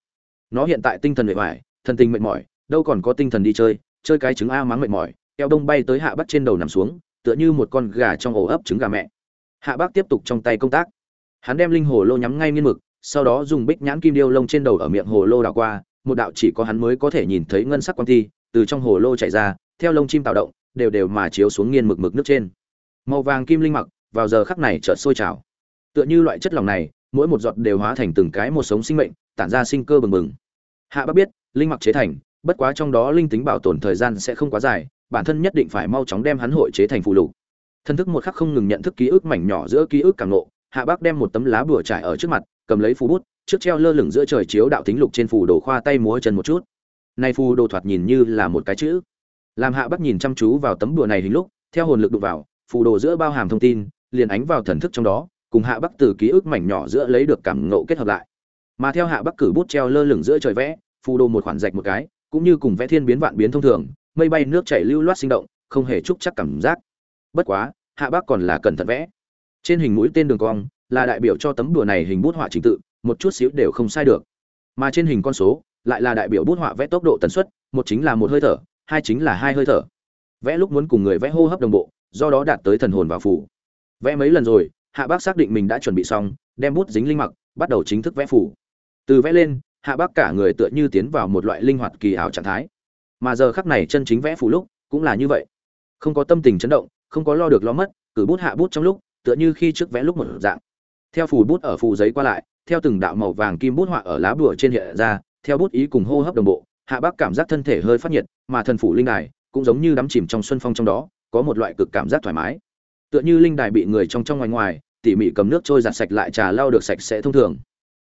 nó hiện tại tinh thần mệt mỏi, thần tình mệt mỏi, đâu còn có tinh thần đi chơi chơi cái trứng a mắng mệt mỏi eo đông bay tới hạ bắc trên đầu nằm xuống, tựa như một con gà trong ổ ấp trứng gà mẹ. Hạ bắc tiếp tục trong tay công tác. Hắn đem linh hồ lô nhắm ngay nghiên mực, sau đó dùng bích nhãn kim điêu lông trên đầu ở miệng hồ lô đảo qua, một đạo chỉ có hắn mới có thể nhìn thấy ngân sắc quang thi, từ trong hồ lô chạy ra, theo lông chim tạo động, đều đều mà chiếu xuống nghiên mực mực nước trên. Màu vàng kim linh mặc, vào giờ khắc này chợt sôi trào. Tựa như loại chất lỏng này, mỗi một giọt đều hóa thành từng cái một sống sinh mệnh, tản ra sinh cơ bừng bừng hạ bác biết, linh mặc chế thành, bất quá trong đó linh tính bảo tồn thời gian sẽ không quá dài, bản thân nhất định phải mau chóng đem hắn hội chế thành phù lục. Thân thức một khắc không ngừng nhận thức ký ức mảnh nhỏ giữa ký ức càng nộ hạ bác đem một tấm lá bùa trải ở trước mặt, cầm lấy phù bút, trước treo lơ lửng giữa trời chiếu đạo tính lục trên phù đồ khoa tay múa chân một chút. Nay phù đồ thoạt nhìn như là một cái chữ. Làm hạ bác nhìn chăm chú vào tấm bùa này hình lúc, theo hồn lực đụng vào, phù đồ giữa bao hàm thông tin, liền ánh vào thần thức trong đó, cùng hạ bắc từ ký ức mảnh nhỏ giữa lấy được cảm ngộ kết hợp lại. Mà theo hạ bắc cử bút treo lơ lửng giữa trời vẽ phù đồ một khoản rạch một cái, cũng như cùng vẽ thiên biến vạn biến thông thường, mây bay nước chảy lưu loát sinh động, không hề trúc chắc cảm giác. Bất quá, hạ bác còn là cẩn thận vẽ. Trên hình mũi tên đường cong, là đại biểu cho tấm đùa này hình bút họa trình tự, một chút xíu đều không sai được. Mà trên hình con số, lại là đại biểu bút họa vẽ tốc độ tần suất, một chính là một hơi thở, hai chính là hai hơi thở. Vẽ lúc muốn cùng người vẽ hô hấp đồng bộ, do đó đạt tới thần hồn vào phủ. Vẽ mấy lần rồi, hạ bác xác định mình đã chuẩn bị xong, đem bút dính linh mặc, bắt đầu chính thức vẽ phủ. Từ vẽ lên hạ bác cả người tựa như tiến vào một loại linh hoạt kỳ ảo trạng thái. Mà giờ khắc này chân chính vẽ phủ lúc, cũng là như vậy. Không có tâm tình chấn động, không có lo được lo mất, cử bút hạ bút trong lúc, tựa như khi trước vẽ lúc một dạng. Theo phủ bút ở phủ giấy qua lại, theo từng đạo màu vàng kim bút họa ở lá bùa trên hiện ra, theo bút ý cùng hô hấp đồng bộ, hạ bác cảm giác thân thể hơi phát nhiệt, mà thần phủ linh đài cũng giống như đắm chìm trong xuân phong trong đó, có một loại cực cảm giác thoải mái. Tựa như linh đài bị người trong trong ngoài ngoài, tỉ mỉ cầm nước trôi giặt sạch lại trà lau được sạch sẽ thông thường.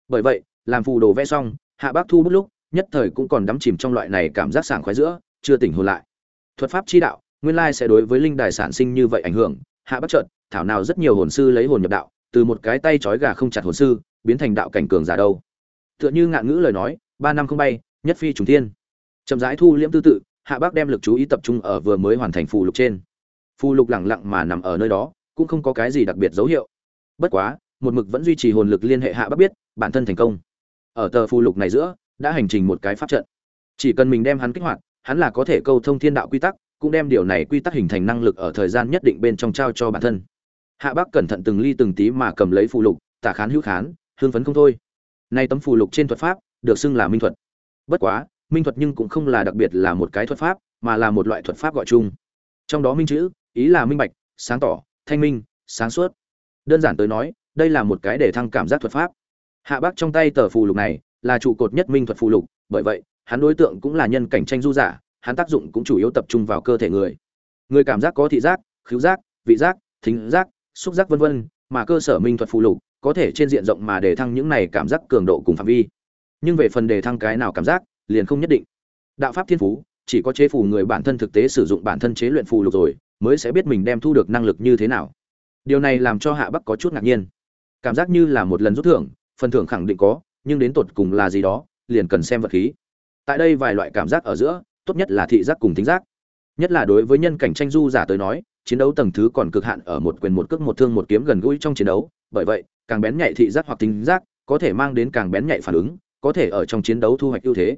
Bởi vậy, làm phù đồ vẽ xong hạ bác thu bút lúc nhất thời cũng còn đắm chìm trong loại này cảm giác sảng khoái giữa chưa tỉnh hồn lại. Thuật pháp chi đạo nguyên lai sẽ đối với linh đài sản sinh như vậy ảnh hưởng. Hạ bác chợt, thảo nào rất nhiều hồn sư lấy hồn nhập đạo từ một cái tay trói gà không chặt hồn sư biến thành đạo cảnh cường giả đâu. Tựa như ngạn ngữ lời nói ba năm không bay nhất phi trùng thiên. Chậm rãi thu liễm tư tự hạ bác đem lực chú ý tập trung ở vừa mới hoàn thành phù lục trên. Phù lục lẳng lặng mà nằm ở nơi đó cũng không có cái gì đặc biệt dấu hiệu. Bất quá một mực vẫn duy trì hồn lực liên hệ hạ bác biết bản thân thành công ở tờ phù lục này giữa, đã hành trình một cái pháp trận. Chỉ cần mình đem hắn kích hoạt, hắn là có thể câu thông thiên đạo quy tắc, cũng đem điều này quy tắc hình thành năng lực ở thời gian nhất định bên trong trao cho bản thân. Hạ bác cẩn thận từng ly từng tí mà cầm lấy phù lục, tả khán hữu khán hương phấn không thôi. Nay tấm phù lục trên thuật pháp, được xưng là minh thuật. Bất quá, minh thuật nhưng cũng không là đặc biệt là một cái thuật pháp, mà là một loại thuật pháp gọi chung. Trong đó minh chữ, ý là minh bạch, sáng tỏ, thanh minh, sáng suốt. Đơn giản tới nói, đây là một cái để thăng cảm giác thuật pháp hạ bác trong tay tờ phù lục này là trụ cột nhất minh thuật phù lục, bởi vậy, hắn đối tượng cũng là nhân cảnh tranh du giả, hắn tác dụng cũng chủ yếu tập trung vào cơ thể người. Người cảm giác có thị giác, khứu giác, vị giác, thính giác, xúc giác vân vân, mà cơ sở minh thuật phù lục có thể trên diện rộng mà để thăng những này cảm giác cường độ cùng phạm vi. Nhưng về phần đề thăng cái nào cảm giác, liền không nhất định. Đạo pháp thiên phú, chỉ có chế phù người bản thân thực tế sử dụng bản thân chế luyện phù lục rồi, mới sẽ biết mình đem thu được năng lực như thế nào. Điều này làm cho hạ bắc có chút ngạc nhiên. Cảm giác như là một lần rút thưởng phần thưởng khẳng định có, nhưng đến tột cùng là gì đó, liền cần xem vật khí. Tại đây vài loại cảm giác ở giữa, tốt nhất là thị giác cùng thính giác. Nhất là đối với nhân cảnh tranh du giả tới nói, chiến đấu tầng thứ còn cực hạn ở một quyền một cước một thương một kiếm gần gũi trong chiến đấu. Bởi vậy, càng bén nhạy thị giác hoặc thính giác, có thể mang đến càng bén nhạy phản ứng, có thể ở trong chiến đấu thu hoạch ưu thế.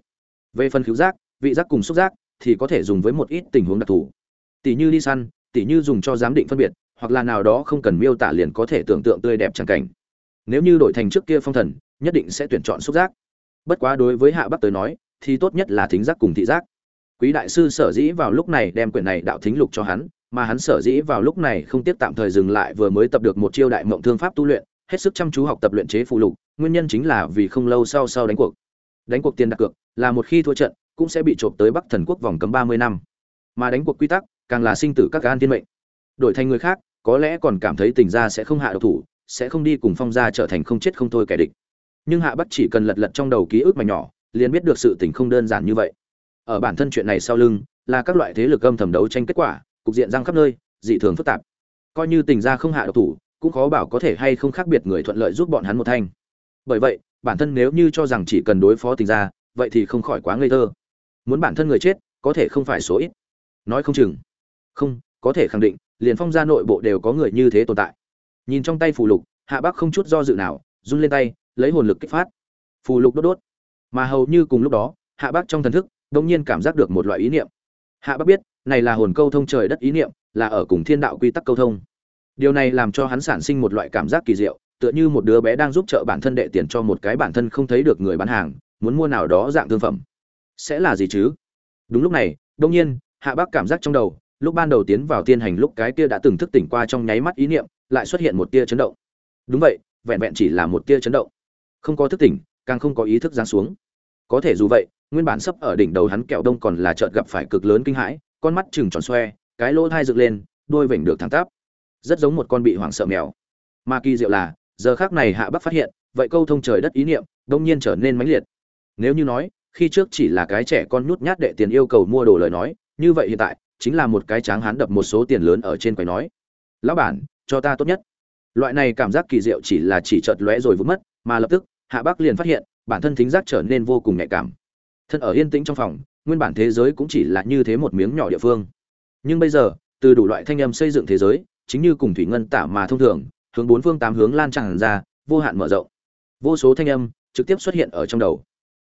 Về phần cứu giác, vị giác cùng xúc giác, thì có thể dùng với một ít tình huống đặc thù. Tỷ như đi săn, tỷ như dùng cho giám định phân biệt, hoặc là nào đó không cần miêu tả liền có thể tưởng tượng tươi đẹp chẳng cảnh nếu như đổi thành trước kia phong thần, nhất định sẽ tuyển chọn xúc giác. Bất quá đối với hạ bắc tới nói, thì tốt nhất là thính giác cùng thị giác. Quý đại sư sở dĩ vào lúc này đem quyển này đạo thính lục cho hắn, mà hắn sở dĩ vào lúc này không tiếc tạm thời dừng lại vừa mới tập được một chiêu đại mộng thương pháp tu luyện, hết sức chăm chú học tập luyện chế phụ lục, nguyên nhân chính là vì không lâu sau sau đánh cuộc. Đánh cuộc tiền đặt cược, là một khi thua trận, cũng sẽ bị trộm tới bắc thần quốc vòng cấm ba mươi năm. Mà đánh cuộc quy tắc, càng là sinh tử các gan thiên mệnh. Đổi thành người khác, có lẽ còn cảm thấy tình gia sẽ không hạ độc thủ sẽ không đi cùng phong gia trở thành không chết không thôi kẻ địch. Nhưng hạ bắc chỉ cần lật lật trong đầu ký ức mà nhỏ, liền biết được sự tình không đơn giản như vậy. Ở bản thân chuyện này sau lưng, là các loại thế lực âm thầm đấu tranh kết quả, cục diện răng khắp nơi, dị thường phức tạp. Coi như tình gia không hạ độc thủ, cũng khó bảo có thể hay không khác biệt người thuận lợi giúp bọn hắn một thanh. Bởi vậy, bản thân nếu như cho rằng chỉ cần đối phó tình gia, vậy thì không khỏi quá ngây thơ. Muốn bản thân người chết, có thể không phải số ít. Nói không chừng. Không, có thể khẳng định, liền phong gia nội bộ đều có người như thế tồn tại nhìn trong tay phù lục, hạ bác không chút do dự nào, run lên tay, lấy hồn lực kích phát. Phù lục đốt đốt. Mà hầu như cùng lúc đó, hạ bác trong thần thức, đột nhiên cảm giác được một loại ý niệm. Hạ bác biết, này là hồn câu thông trời đất ý niệm, là ở cùng thiên đạo quy tắc câu thông. Điều này làm cho hắn sản sinh một loại cảm giác kỳ diệu, tựa như một đứa bé đang giúp trợ bản thân đệ tiền cho một cái bản thân không thấy được người bán hàng, muốn mua nào đó dạng thương phẩm. Sẽ là gì chứ? Đúng lúc này, đột nhiên, hạ bác cảm giác trong đầu, lúc ban đầu tiến vào tiên hành lúc cái kia đã từng thức tỉnh qua trong nháy mắt ý niệm lại xuất hiện một tia chấn động. Đúng vậy, vẹn vẹn chỉ là một tia chấn động. Không có thức tỉnh, càng không có ý thức giáng xuống. Có thể dù vậy, nguyên bản sấp ở đỉnh đầu hắn kẹo đông còn là chợt gặp phải cực lớn kinh hãi, con mắt chừng tròn xoe, cái lỗ thai dựng lên, đôi vểnh được thẳng tắp. Rất giống một con bị hoảng sợ mèo. Mà kỳ diệu là, giờ khác này hạ bắc phát hiện, vậy câu thông trời đất ý niệm, đông nhiên trở nên mãnh liệt. Nếu như nói, khi trước chỉ là cái trẻ con nhút nhát đệ tiền yêu cầu mua đồ lời nói, như vậy hiện tại, chính là một cái tráng hán đập một số tiền lớn ở trên quầy nói. Lão bản cho ta tốt nhất. Loại này cảm giác kỳ diệu chỉ là chỉ chợt lóe rồi vụt mất, mà lập tức, hạ Bác liền phát hiện, bản thân thính giác trở nên vô cùng nhạy cảm. Thân ở yên tĩnh trong phòng, nguyên bản thế giới cũng chỉ là như thế một miếng nhỏ địa phương. Nhưng bây giờ, từ đủ loại thanh âm xây dựng thế giới, chính như cùng thủy ngân tả mà thông thường, hướng bốn phương tám hướng lan tràn ra, vô hạn mở rộng. Vô số thanh âm trực tiếp xuất hiện ở trong đầu.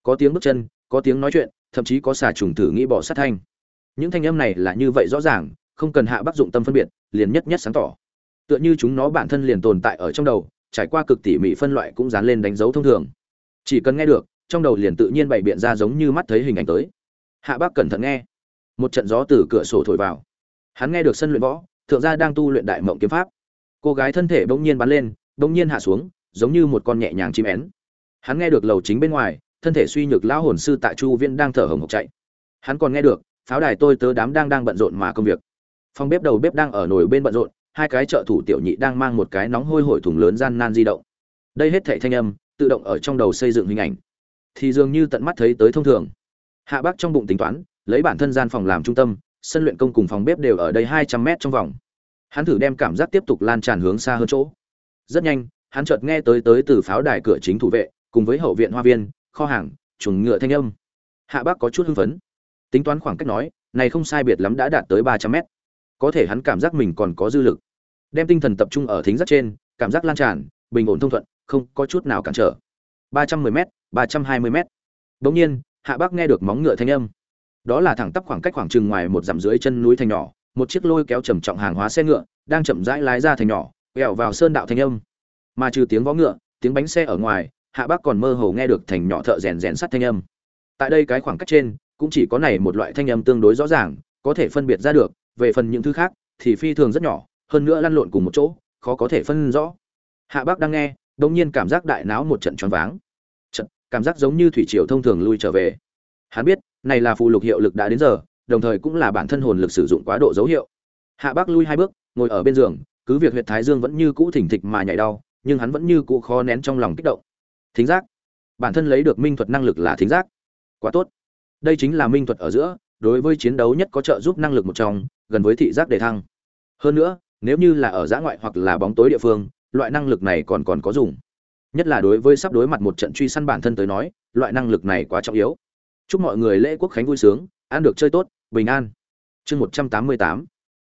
Có tiếng bước chân, có tiếng nói chuyện, thậm chí có xà trùng thử nghĩ bỏ sát thanh. Những thanh âm này là như vậy rõ ràng, không cần hạ bác dụng tâm phân biệt, liền nhất nhất sáng tỏ tựa như chúng nó bản thân liền tồn tại ở trong đầu, trải qua cực tỉ mỉ phân loại cũng dán lên đánh dấu thông thường. Chỉ cần nghe được, trong đầu liền tự nhiên bày biện ra giống như mắt thấy hình ảnh tới. Hạ bác cẩn thận nghe. Một trận gió từ cửa sổ thổi vào. Hắn nghe được sân luyện võ, thượng gia đang tu luyện đại mộng kiếm pháp. Cô gái thân thể bỗng nhiên bắn lên, bỗng nhiên hạ xuống, giống như một con nhẹ nhàng chim én. Hắn nghe được lầu chính bên ngoài, thân thể suy nhược lão hồn sư tại chu viên đang thở hồng hộc chạy. Hắn còn nghe được, pháo đài tôi tớ đám đang đang bận rộn mà công việc. Phòng bếp đầu bếp đang ở nồi bên bận rộn hai cái trợ thủ tiểu nhị đang mang một cái nóng hôi hổi thùng lớn gian nan di động. Đây hết thảy thanh âm, tự động ở trong đầu xây dựng hình ảnh. Thì dường như tận mắt thấy tới thông thường. Hạ bác trong bụng tính toán, lấy bản thân gian phòng làm trung tâm, sân luyện công cùng phòng bếp đều ở đây hai trăm mét trong vòng. Hắn thử đem cảm giác tiếp tục lan tràn hướng xa hơn chỗ. Rất nhanh, hắn chợt nghe tới tới từ pháo đài cửa chính thủ vệ, cùng với hậu viện hoa viên, kho hàng, chuồng ngựa thanh âm. Hạ bác có chút hưng phấn. Tính toán khoảng cách nói, này không sai biệt lắm đã đạt tới ba trăm mét. Có thể hắn cảm giác mình còn có dư lực đem tinh thần tập trung ở thính giác trên, cảm giác lan tràn, bình ổn thông thuận, không có chút nào cản trở. ba trăm mười m ba trăm hai mươi m đ nhiên, hạ bác nghe được móng ngựa thanh âm. Đó là thẳng tắp khoảng cách khoảng chừng ngoài một dặm dưới chân núi thành nhỏ, một chiếc lôi kéo trầm trọng hàng hóa xe ngựa, đang chậm rãi lái ra thành nhỏ, quẹo vào sơn đạo thanh âm. Mà trừ tiếng vó ngựa, tiếng bánh xe ở ngoài, hạ bác còn mơ hồ nghe được thành nhỏ thợ rèn rèn sắt thanh âm. Tại đây cái khoảng cách trên, cũng chỉ có này một loại thanh âm tương đối rõ ràng, có thể phân biệt ra được, về phần những thứ khác, thì phi thường rất nhỏ hơn nữa lăn lộn cùng một chỗ, khó có thể phân rõ. Hạ bác đang nghe, đột nhiên cảm giác đại não một trận choáng váng. Trận cảm giác giống như thủy triều thông thường lui trở về. Hắn biết, này là phù lục hiệu lực đã đến giờ, đồng thời cũng là bản thân hồn lực sử dụng quá độ dấu hiệu. Hạ bác lui hai bước, ngồi ở bên giường, cứ việc huyệt thái dương vẫn như cũ thỉnh thịch mà nhảy đau, nhưng hắn vẫn như cũ khó nén trong lòng kích động. Thính giác. Bản thân lấy được minh thuật năng lực là thính giác. Quá tốt. Đây chính là minh thuật ở giữa, đối với chiến đấu nhất có trợ giúp năng lực một trong, gần với thị giác đề thăng. Hơn nữa nếu như là ở giã ngoại hoặc là bóng tối địa phương, loại năng lực này còn còn có dùng. Nhất là đối với sắp đối mặt một trận truy săn bản thân tới nói, loại năng lực này quá trọng yếu. Chúc mọi người lễ quốc khánh vui sướng, ăn được chơi tốt, bình an. Chương một trăm tám mươi tám.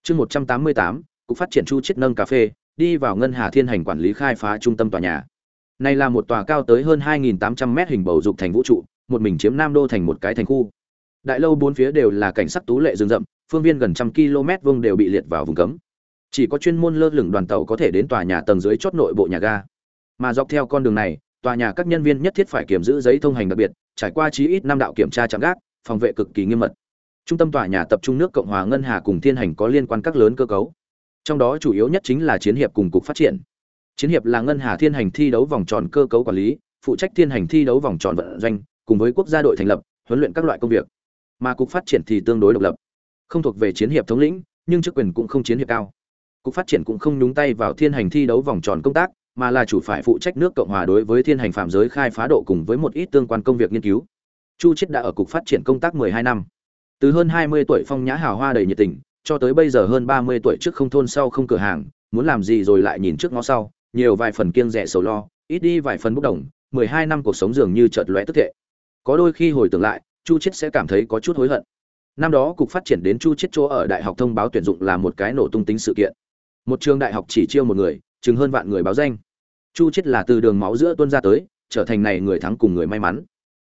Chương một trăm tám mươi tám, cục phát triển chu chiết nâng cà phê, đi vào ngân hà thiên hành quản lý khai phá trung tâm tòa nhà. Này là một tòa cao tới hơn 2.800 mét hình bầu dục thành vũ trụ, một mình chiếm nam đô thành một cái thành khu. Đại lâu bốn phía đều là cảnh sắc tú lệ rừng rậm, phương viên gần trăm km vuông đều bị liệt vào vùng cấm chỉ có chuyên môn lơ lửng đoàn tàu có thể đến tòa nhà tầng dưới chót nội bộ nhà ga. Mà dọc theo con đường này, tòa nhà các nhân viên nhất thiết phải kiểm giữ giấy thông hành đặc biệt, trải qua chí ít năm đạo kiểm tra chạm gác, phòng vệ cực kỳ nghiêm mật. Trung tâm tòa nhà tập trung nước cộng hòa ngân hà cùng thiên hành có liên quan các lớn cơ cấu. Trong đó chủ yếu nhất chính là chiến hiệp cùng cục phát triển. Chiến hiệp là ngân hà thiên hành thi đấu vòng tròn cơ cấu quản lý, phụ trách thiên hành thi đấu vòng tròn vận doanh, cùng với quốc gia đội thành lập, huấn luyện các loại công việc. Mà cục phát triển thì tương đối độc lập, không thuộc về chiến hiệp thống lĩnh, nhưng chức quyền cũng không chiến hiệp cao cục phát triển cũng không nhúng tay vào thiên hành thi đấu vòng tròn công tác, mà là chủ phải phụ trách nước cộng hòa đối với thiên hành phạm giới khai phá độ cùng với một ít tương quan công việc nghiên cứu. Chu chết đã ở cục phát triển công tác 12 năm. Từ hơn 20 tuổi phong nhã hào hoa đầy nhiệt tình, cho tới bây giờ hơn 30 tuổi trước không thôn sau không cửa hàng, muốn làm gì rồi lại nhìn trước ngó sau, nhiều vài phần kiêng rẻ sầu lo, ít đi vài phần bốc đồng 12 năm cuộc sống dường như chợt lóe tức thệ. Có đôi khi hồi tưởng lại, chu chết sẽ cảm thấy có chút hối hận. Năm đó cục phát triển đến chu chết chỗ ở đại học thông báo tuyển dụng là một cái nổ tung tính sự kiện một trường đại học chỉ chiêu một người, chừng hơn vạn người báo danh. Chu chết là từ đường máu giữa tuân ra tới, trở thành này người thắng cùng người may mắn.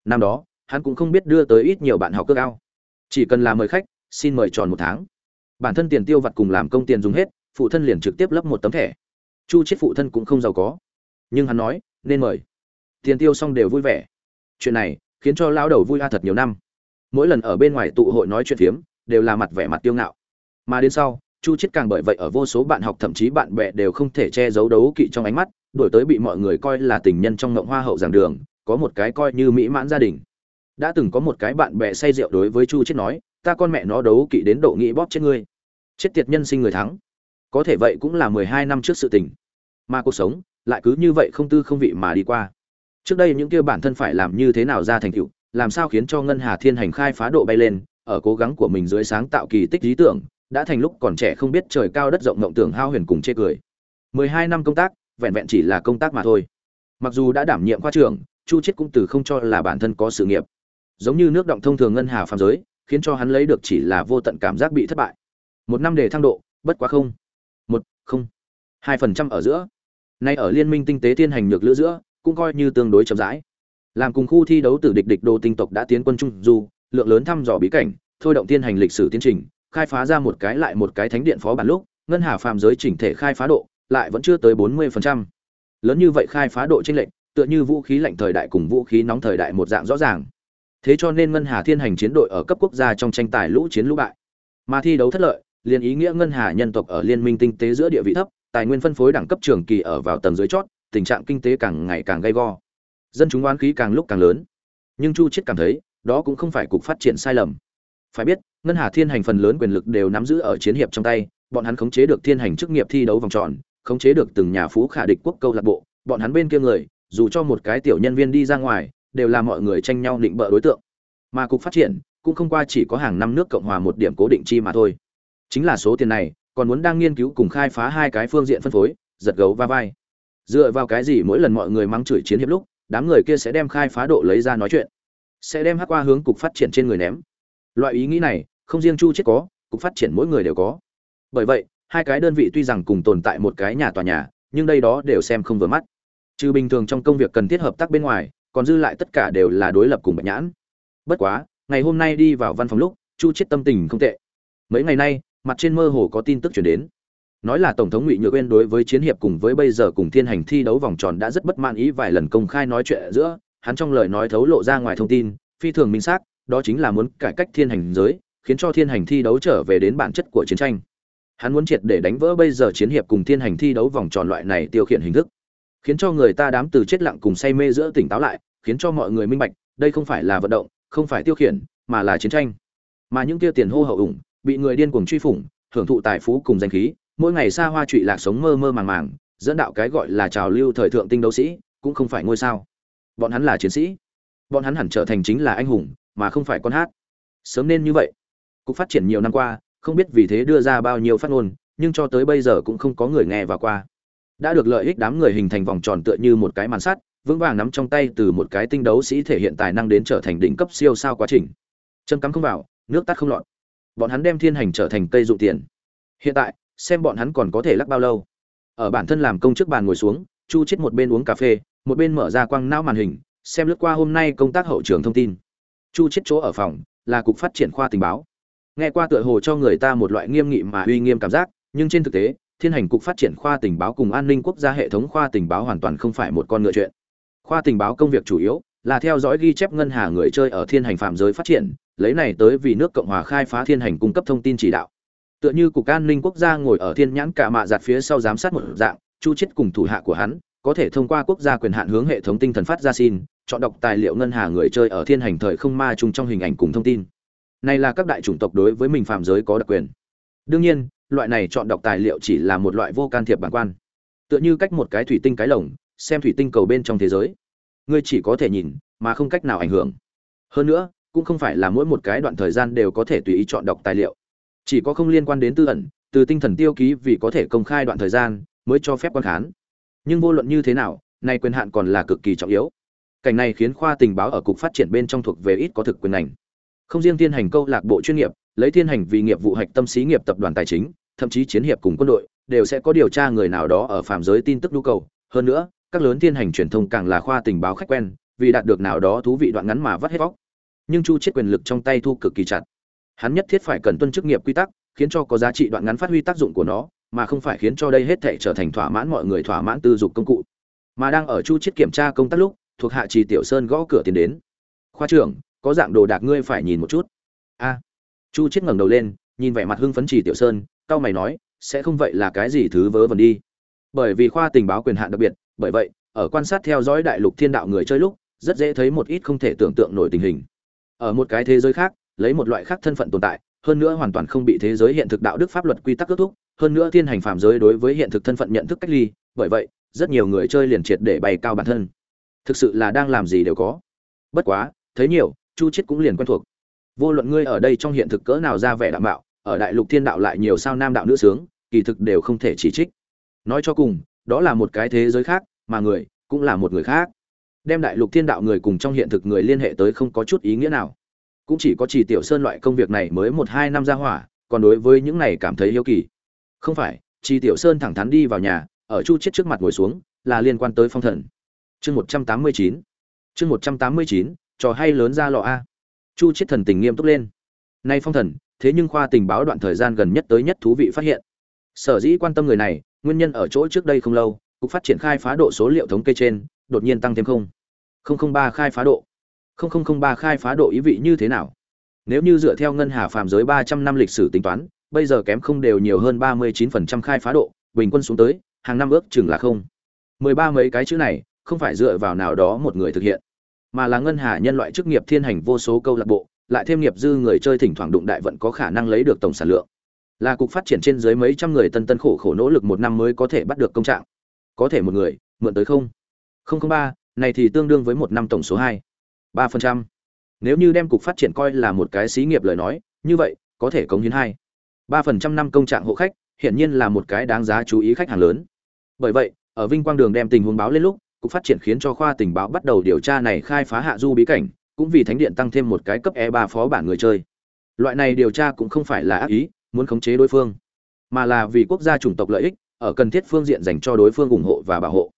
Năm đó, hắn cũng không biết đưa tới ít nhiều bạn học cơ cao. Chỉ cần là mời khách, xin mời tròn một tháng. Bản thân tiền tiêu vặt cùng làm công tiền dùng hết, phụ thân liền trực tiếp lấp một tấm thẻ. Chu chết phụ thân cũng không giàu có. Nhưng hắn nói, nên mời. Tiền tiêu xong đều vui vẻ. Chuyện này khiến cho lão đầu vui a thật nhiều năm. Mỗi lần ở bên ngoài tụ hội nói chuyện phiếm, đều là mặt vẻ mặt tiêu ngạo. Mà đến sau chu chết càng bởi vậy ở vô số bạn học thậm chí bạn bè đều không thể che giấu đấu kỵ trong ánh mắt đổi tới bị mọi người coi là tình nhân trong ngộng hoa hậu giảng đường, có một cái coi như mỹ mãn gia đình. Đã từng có một cái bạn bè say rượu đối với chu chết nói, ta con mẹ nó đấu kỵ đến độ nghĩ bóp chết ngươi. Chết tiệt nhân sinh người thắng. Có thể vậy cũng là mười hai năm trước sự tình. Mà cuộc sống lại cứ như vậy không tư không vị mà đi qua. Trước đây những kia bản thân phải làm như thế nào ra thành tựu, làm sao khiến cho ngân hà thiên hành khai phá độ bay lên, ở cố gắng của mình dưới sáng tạo kỳ tích lý tưởng đã thành lúc còn trẻ không biết trời cao đất rộng mộng tưởng hao huyền cùng chê cười. Mười hai năm công tác, vẹn vẹn chỉ là công tác mà thôi. Mặc dù đã đảm nhiệm khoa trưởng, chu chết cũng từ không cho là bản thân có sự nghiệp. Giống như nước động thông thường ngân hà phàm giới, khiến cho hắn lấy được chỉ là vô tận cảm giác bị thất bại. Một năm để thăng độ, bất quá không. Một, không. Hai phần trăm ở giữa. Nay ở liên minh tinh tế thiên hành nhược lữ giữa, cũng coi như tương đối chậm rãi. Làm cùng khu thi đấu tử địch địch đồ tinh tộc đã tiến quân trung du, lượng lớn thăm dò bí cảnh, thôi động thiên hành lịch sử tiến trình khai phá ra một cái lại một cái thánh điện phó bản lúc, ngân hà phàm giới chỉnh thể khai phá độ lại vẫn chưa tới 40%. lớn như vậy khai phá độ chênh lệch, tựa như vũ khí lạnh thời đại cùng vũ khí nóng thời đại một dạng rõ ràng. Thế cho nên ngân hà thiên hành chiến đội ở cấp quốc gia trong tranh tài lũ chiến lũ bại. Mà thi đấu thất lợi, liền ý nghĩa ngân hà nhân tộc ở liên minh tinh tế giữa địa vị thấp, tài nguyên phân phối đẳng cấp trường kỳ ở vào tầng dưới chót, tình trạng kinh tế càng ngày càng gay go. Dân chúng oán khí càng lúc càng lớn. Nhưng chu chiết cảm thấy, đó cũng không phải cục phát triển sai lầm. Phải biết ngân hà thiên hành phần lớn quyền lực đều nắm giữ ở chiến hiệp trong tay, bọn hắn khống chế được thiên hành chức nghiệp thi đấu vòng tròn, khống chế được từng nhà phú khả địch quốc câu lạc bộ, bọn hắn bên kia người, dù cho một cái tiểu nhân viên đi ra ngoài, đều là mọi người tranh nhau định bợ đối tượng. Mà cục phát triển cũng không qua chỉ có hàng năm nước cộng hòa một điểm cố định chi mà thôi. Chính là số tiền này, còn muốn đang nghiên cứu cùng khai phá hai cái phương diện phân phối, giật gấu va vai. Dựa vào cái gì mỗi lần mọi người mắng chửi chiến hiệp lúc, đám người kia sẽ đem khai phá độ lấy ra nói chuyện, sẽ đem hắc qua hướng cục phát triển trên người ném. Loại ý nghĩ này không riêng chu chết có, cục phát triển mỗi người đều có. Bởi vậy, hai cái đơn vị tuy rằng cùng tồn tại một cái nhà tòa nhà, nhưng đây đó đều xem không vừa mắt. Trừ bình thường trong công việc cần thiết hợp tác bên ngoài, còn dư lại tất cả đều là đối lập cùng bạch nhãn. Bất quá, ngày hôm nay đi vào văn phòng lúc, chu chết tâm tình không tệ. Mấy ngày nay, mặt trên mơ hồ có tin tức chuyển đến. Nói là tổng thống ngụy nhược quên đối với chiến hiệp cùng với bây giờ cùng thiên hành thi đấu vòng tròn đã rất bất mãn ý vài lần công khai nói chuyện giữa, hắn trong lời nói thấu lộ ra ngoài thông tin, phi thường minh xác, đó chính là muốn cải cách thiên hành giới khiến cho thiên hành thi đấu trở về đến bản chất của chiến tranh. Hắn muốn triệt để đánh vỡ bây giờ chiến hiệp cùng thiên hành thi đấu vòng tròn loại này tiêu khiển hình thức. Khiến cho người ta đám từ chết lặng cùng say mê giữa tỉnh táo lại, khiến cho mọi người minh bạch, đây không phải là vận động, không phải tiêu khiển, mà là chiến tranh. Mà những kia tiền hô hậu ủng, bị người điên cuồng truy phủng, hưởng thụ tài phú cùng danh khí, mỗi ngày xa hoa trụy lạc sống mơ mơ màng màng, dẫn đạo cái gọi là trào lưu thời thượng tinh đấu sĩ, cũng không phải ngôi sao. Bọn hắn là chiến sĩ. Bọn hắn hẳn trở thành chính là anh hùng, mà không phải con hát. Sớm nên như vậy cục phát triển nhiều năm qua, không biết vì thế đưa ra bao nhiêu phát ngôn, nhưng cho tới bây giờ cũng không có người nghe và qua. Đã được lợi ích đám người hình thành vòng tròn tựa như một cái màn sắt, vững vàng nắm trong tay từ một cái tinh đấu sĩ thể hiện tài năng đến trở thành đỉnh cấp siêu sao quá trình. Châm cắm không vào, nước tắt không lọt. Bọn hắn đem thiên hành trở thành cây dụ tiền. Hiện tại, xem bọn hắn còn có thể lắc bao lâu. Ở bản thân làm công chức bàn ngồi xuống, chu chết một bên uống cà phê, một bên mở ra quang não màn hình, xem lướt qua hôm nay công tác hậu trường thông tin. Chu chết chỗ ở phòng, là cục phát triển khoa tình báo nghe qua tựa hồ cho người ta một loại nghiêm nghị mà uy nghiêm cảm giác, nhưng trên thực tế, thiên hành cục phát triển khoa tình báo cùng an ninh quốc gia hệ thống khoa tình báo hoàn toàn không phải một con ngựa chuyện. Khoa tình báo công việc chủ yếu là theo dõi ghi chép ngân hàng người chơi ở thiên hành phạm giới phát triển, lấy này tới vì nước cộng hòa khai phá thiên hành cung cấp thông tin chỉ đạo. Tựa như cục an ninh quốc gia ngồi ở thiên nhãn cả mạ giặt phía sau giám sát một dạng, chu chết cùng thủ hạ của hắn, có thể thông qua quốc gia quyền hạn hướng hệ thống tinh thần phát ra xin, chọn đọc tài liệu ngân hàng người chơi ở thiên hành thời không ma chung trong hình ảnh cùng thông tin này là các đại chủng tộc đối với mình phạm giới có đặc quyền. Đương nhiên, loại này chọn đọc tài liệu chỉ là một loại vô can thiệp bản quan. Tựa như cách một cái thủy tinh cái lồng, xem thủy tinh cầu bên trong thế giới. Ngươi chỉ có thể nhìn, mà không cách nào ảnh hưởng. Hơn nữa, cũng không phải là mỗi một cái đoạn thời gian đều có thể tùy ý chọn đọc tài liệu. Chỉ có không liên quan đến tư ẩn, từ tinh thần tiêu ký vì có thể công khai đoạn thời gian, mới cho phép quan khán. Nhưng vô luận như thế nào nay quyền hạn còn là cực kỳ trọng yếu. Cảnh này khiến khoa tình báo ở cục phát triển bên trong thuộc về ít có thực quyền ngành không riêng Thiên hành câu lạc bộ chuyên nghiệp, lấy Thiên hành vì nghiệp vụ hạch tâm xí nghiệp tập đoàn tài chính, thậm chí chiến hiệp cùng quân đội, đều sẽ có điều tra người nào đó ở phạm giới tin tức nhu cầu. Hơn nữa, các lớn Thiên hành truyền thông càng là khoa tình báo khách quen, vì đạt được nào đó thú vị đoạn ngắn mà vắt hết vóc. Nhưng chu chết quyền lực trong tay thu cực kỳ chặt. Hắn nhất thiết phải cần tuân chức nghiệp quy tắc, khiến cho có giá trị đoạn ngắn phát huy tác dụng của nó, mà không phải khiến cho đây hết thể trở thành thỏa mãn mọi người thỏa mãn tư dục công cụ. Mà đang ở chu chết kiểm tra công tác lúc, thuộc hạ trì tiểu sơn gõ cửa tiến đến. Khoa trưởng có dạng đồ đạc ngươi phải nhìn một chút. A. Chu chết ngẩng đầu lên, nhìn vẻ mặt hưng phấn trì tiểu sơn, cao mày nói, sẽ không vậy là cái gì thứ vớ vẩn đi? Bởi vì khoa tình báo quyền hạn đặc biệt, bởi vậy, ở quan sát theo dõi đại lục thiên đạo người chơi lúc, rất dễ thấy một ít không thể tưởng tượng nổi tình hình. Ở một cái thế giới khác, lấy một loại khác thân phận tồn tại, hơn nữa hoàn toàn không bị thế giới hiện thực đạo đức pháp luật quy tắc kết thúc, hơn nữa thiên hành phạm giới đối với hiện thực thân phận nhận thức cách ly, bởi vậy, rất nhiều người chơi liền triệt để bày cao bản thân. Thực sự là đang làm gì đều có. Bất quá, thấy nhiều chu chết cũng liền quen thuộc. Vô luận ngươi ở đây trong hiện thực cỡ nào ra vẻ đạo mạo, ở đại lục thiên đạo lại nhiều sao nam đạo nữ sướng kỳ thực đều không thể chỉ trích. Nói cho cùng đó là một cái thế giới khác mà người cũng là một người khác. Đem đại lục thiên đạo người cùng trong hiện thực người liên hệ tới không có chút ý nghĩa nào. Cũng chỉ có chỉ tiểu sơn loại công việc này mới một hai năm ra hỏa còn đối với những này cảm thấy yêu kỳ. Không phải chỉ tiểu sơn thẳng thắn đi vào nhà ở chu chết trước mặt ngồi xuống là liên quan tới phong thần. Chương một trăm tám mươi chín. Chương một trăm tám mươi chín trò hay lớn ra lọ a. Chu chết thần tình nghiêm túc lên. Nay phong thần, thế nhưng khoa tình báo đoạn thời gian gần nhất tới nhất thú vị phát hiện. Sở dĩ quan tâm người này, nguyên nhân ở chỗ trước đây không lâu, cục phát triển khai phá độ số liệu thống kê trên, đột nhiên tăng thêm không. Không ba khai phá độ. Không không ba khai phá độ ý vị như thế nào? Nếu như dựa theo ngân hà phàm giới ba trăm năm lịch sử tính toán, bây giờ kém không đều nhiều hơn ba mươi chín phần trăm khai phá độ, bình quân xuống tới, hàng năm ước chừng là không. Mười ba mấy cái chữ này, không phải dựa vào nào đó một người thực hiện mà là ngân hà nhân loại chức nghiệp thiên hành vô số câu lạc bộ, lại thêm nghiệp dư người chơi thỉnh thoảng đụng đại vận có khả năng lấy được tổng sản lượng. Là cục phát triển trên dưới mấy trăm người tân tân khổ khổ nỗ lực một năm mới có thể bắt được công trạng. Có thể một người, mượn tới không? Không không ba, này thì tương đương với một năm tổng số hai. Ba phần trăm. Nếu như đem cục phát triển coi là một cái xí nghiệp lời nói, như vậy, có thể cống hiến hai. Ba phần trăm năm công trạng hộ khách, hiển nhiên là một cái đáng giá chú ý khách hàng lớn. Bởi vậy, ở vinh quang đường đem tình huống báo lên lúc cục phát triển khiến cho khoa tình báo bắt đầu điều tra này khai phá hạ du bí cảnh, cũng vì thánh điện tăng thêm một cái cấp e ba phó bản người chơi. Loại này điều tra cũng không phải là ác ý, muốn khống chế đối phương, mà là vì quốc gia chủng tộc lợi ích, ở cần thiết phương diện dành cho đối phương ủng hộ và bảo hộ.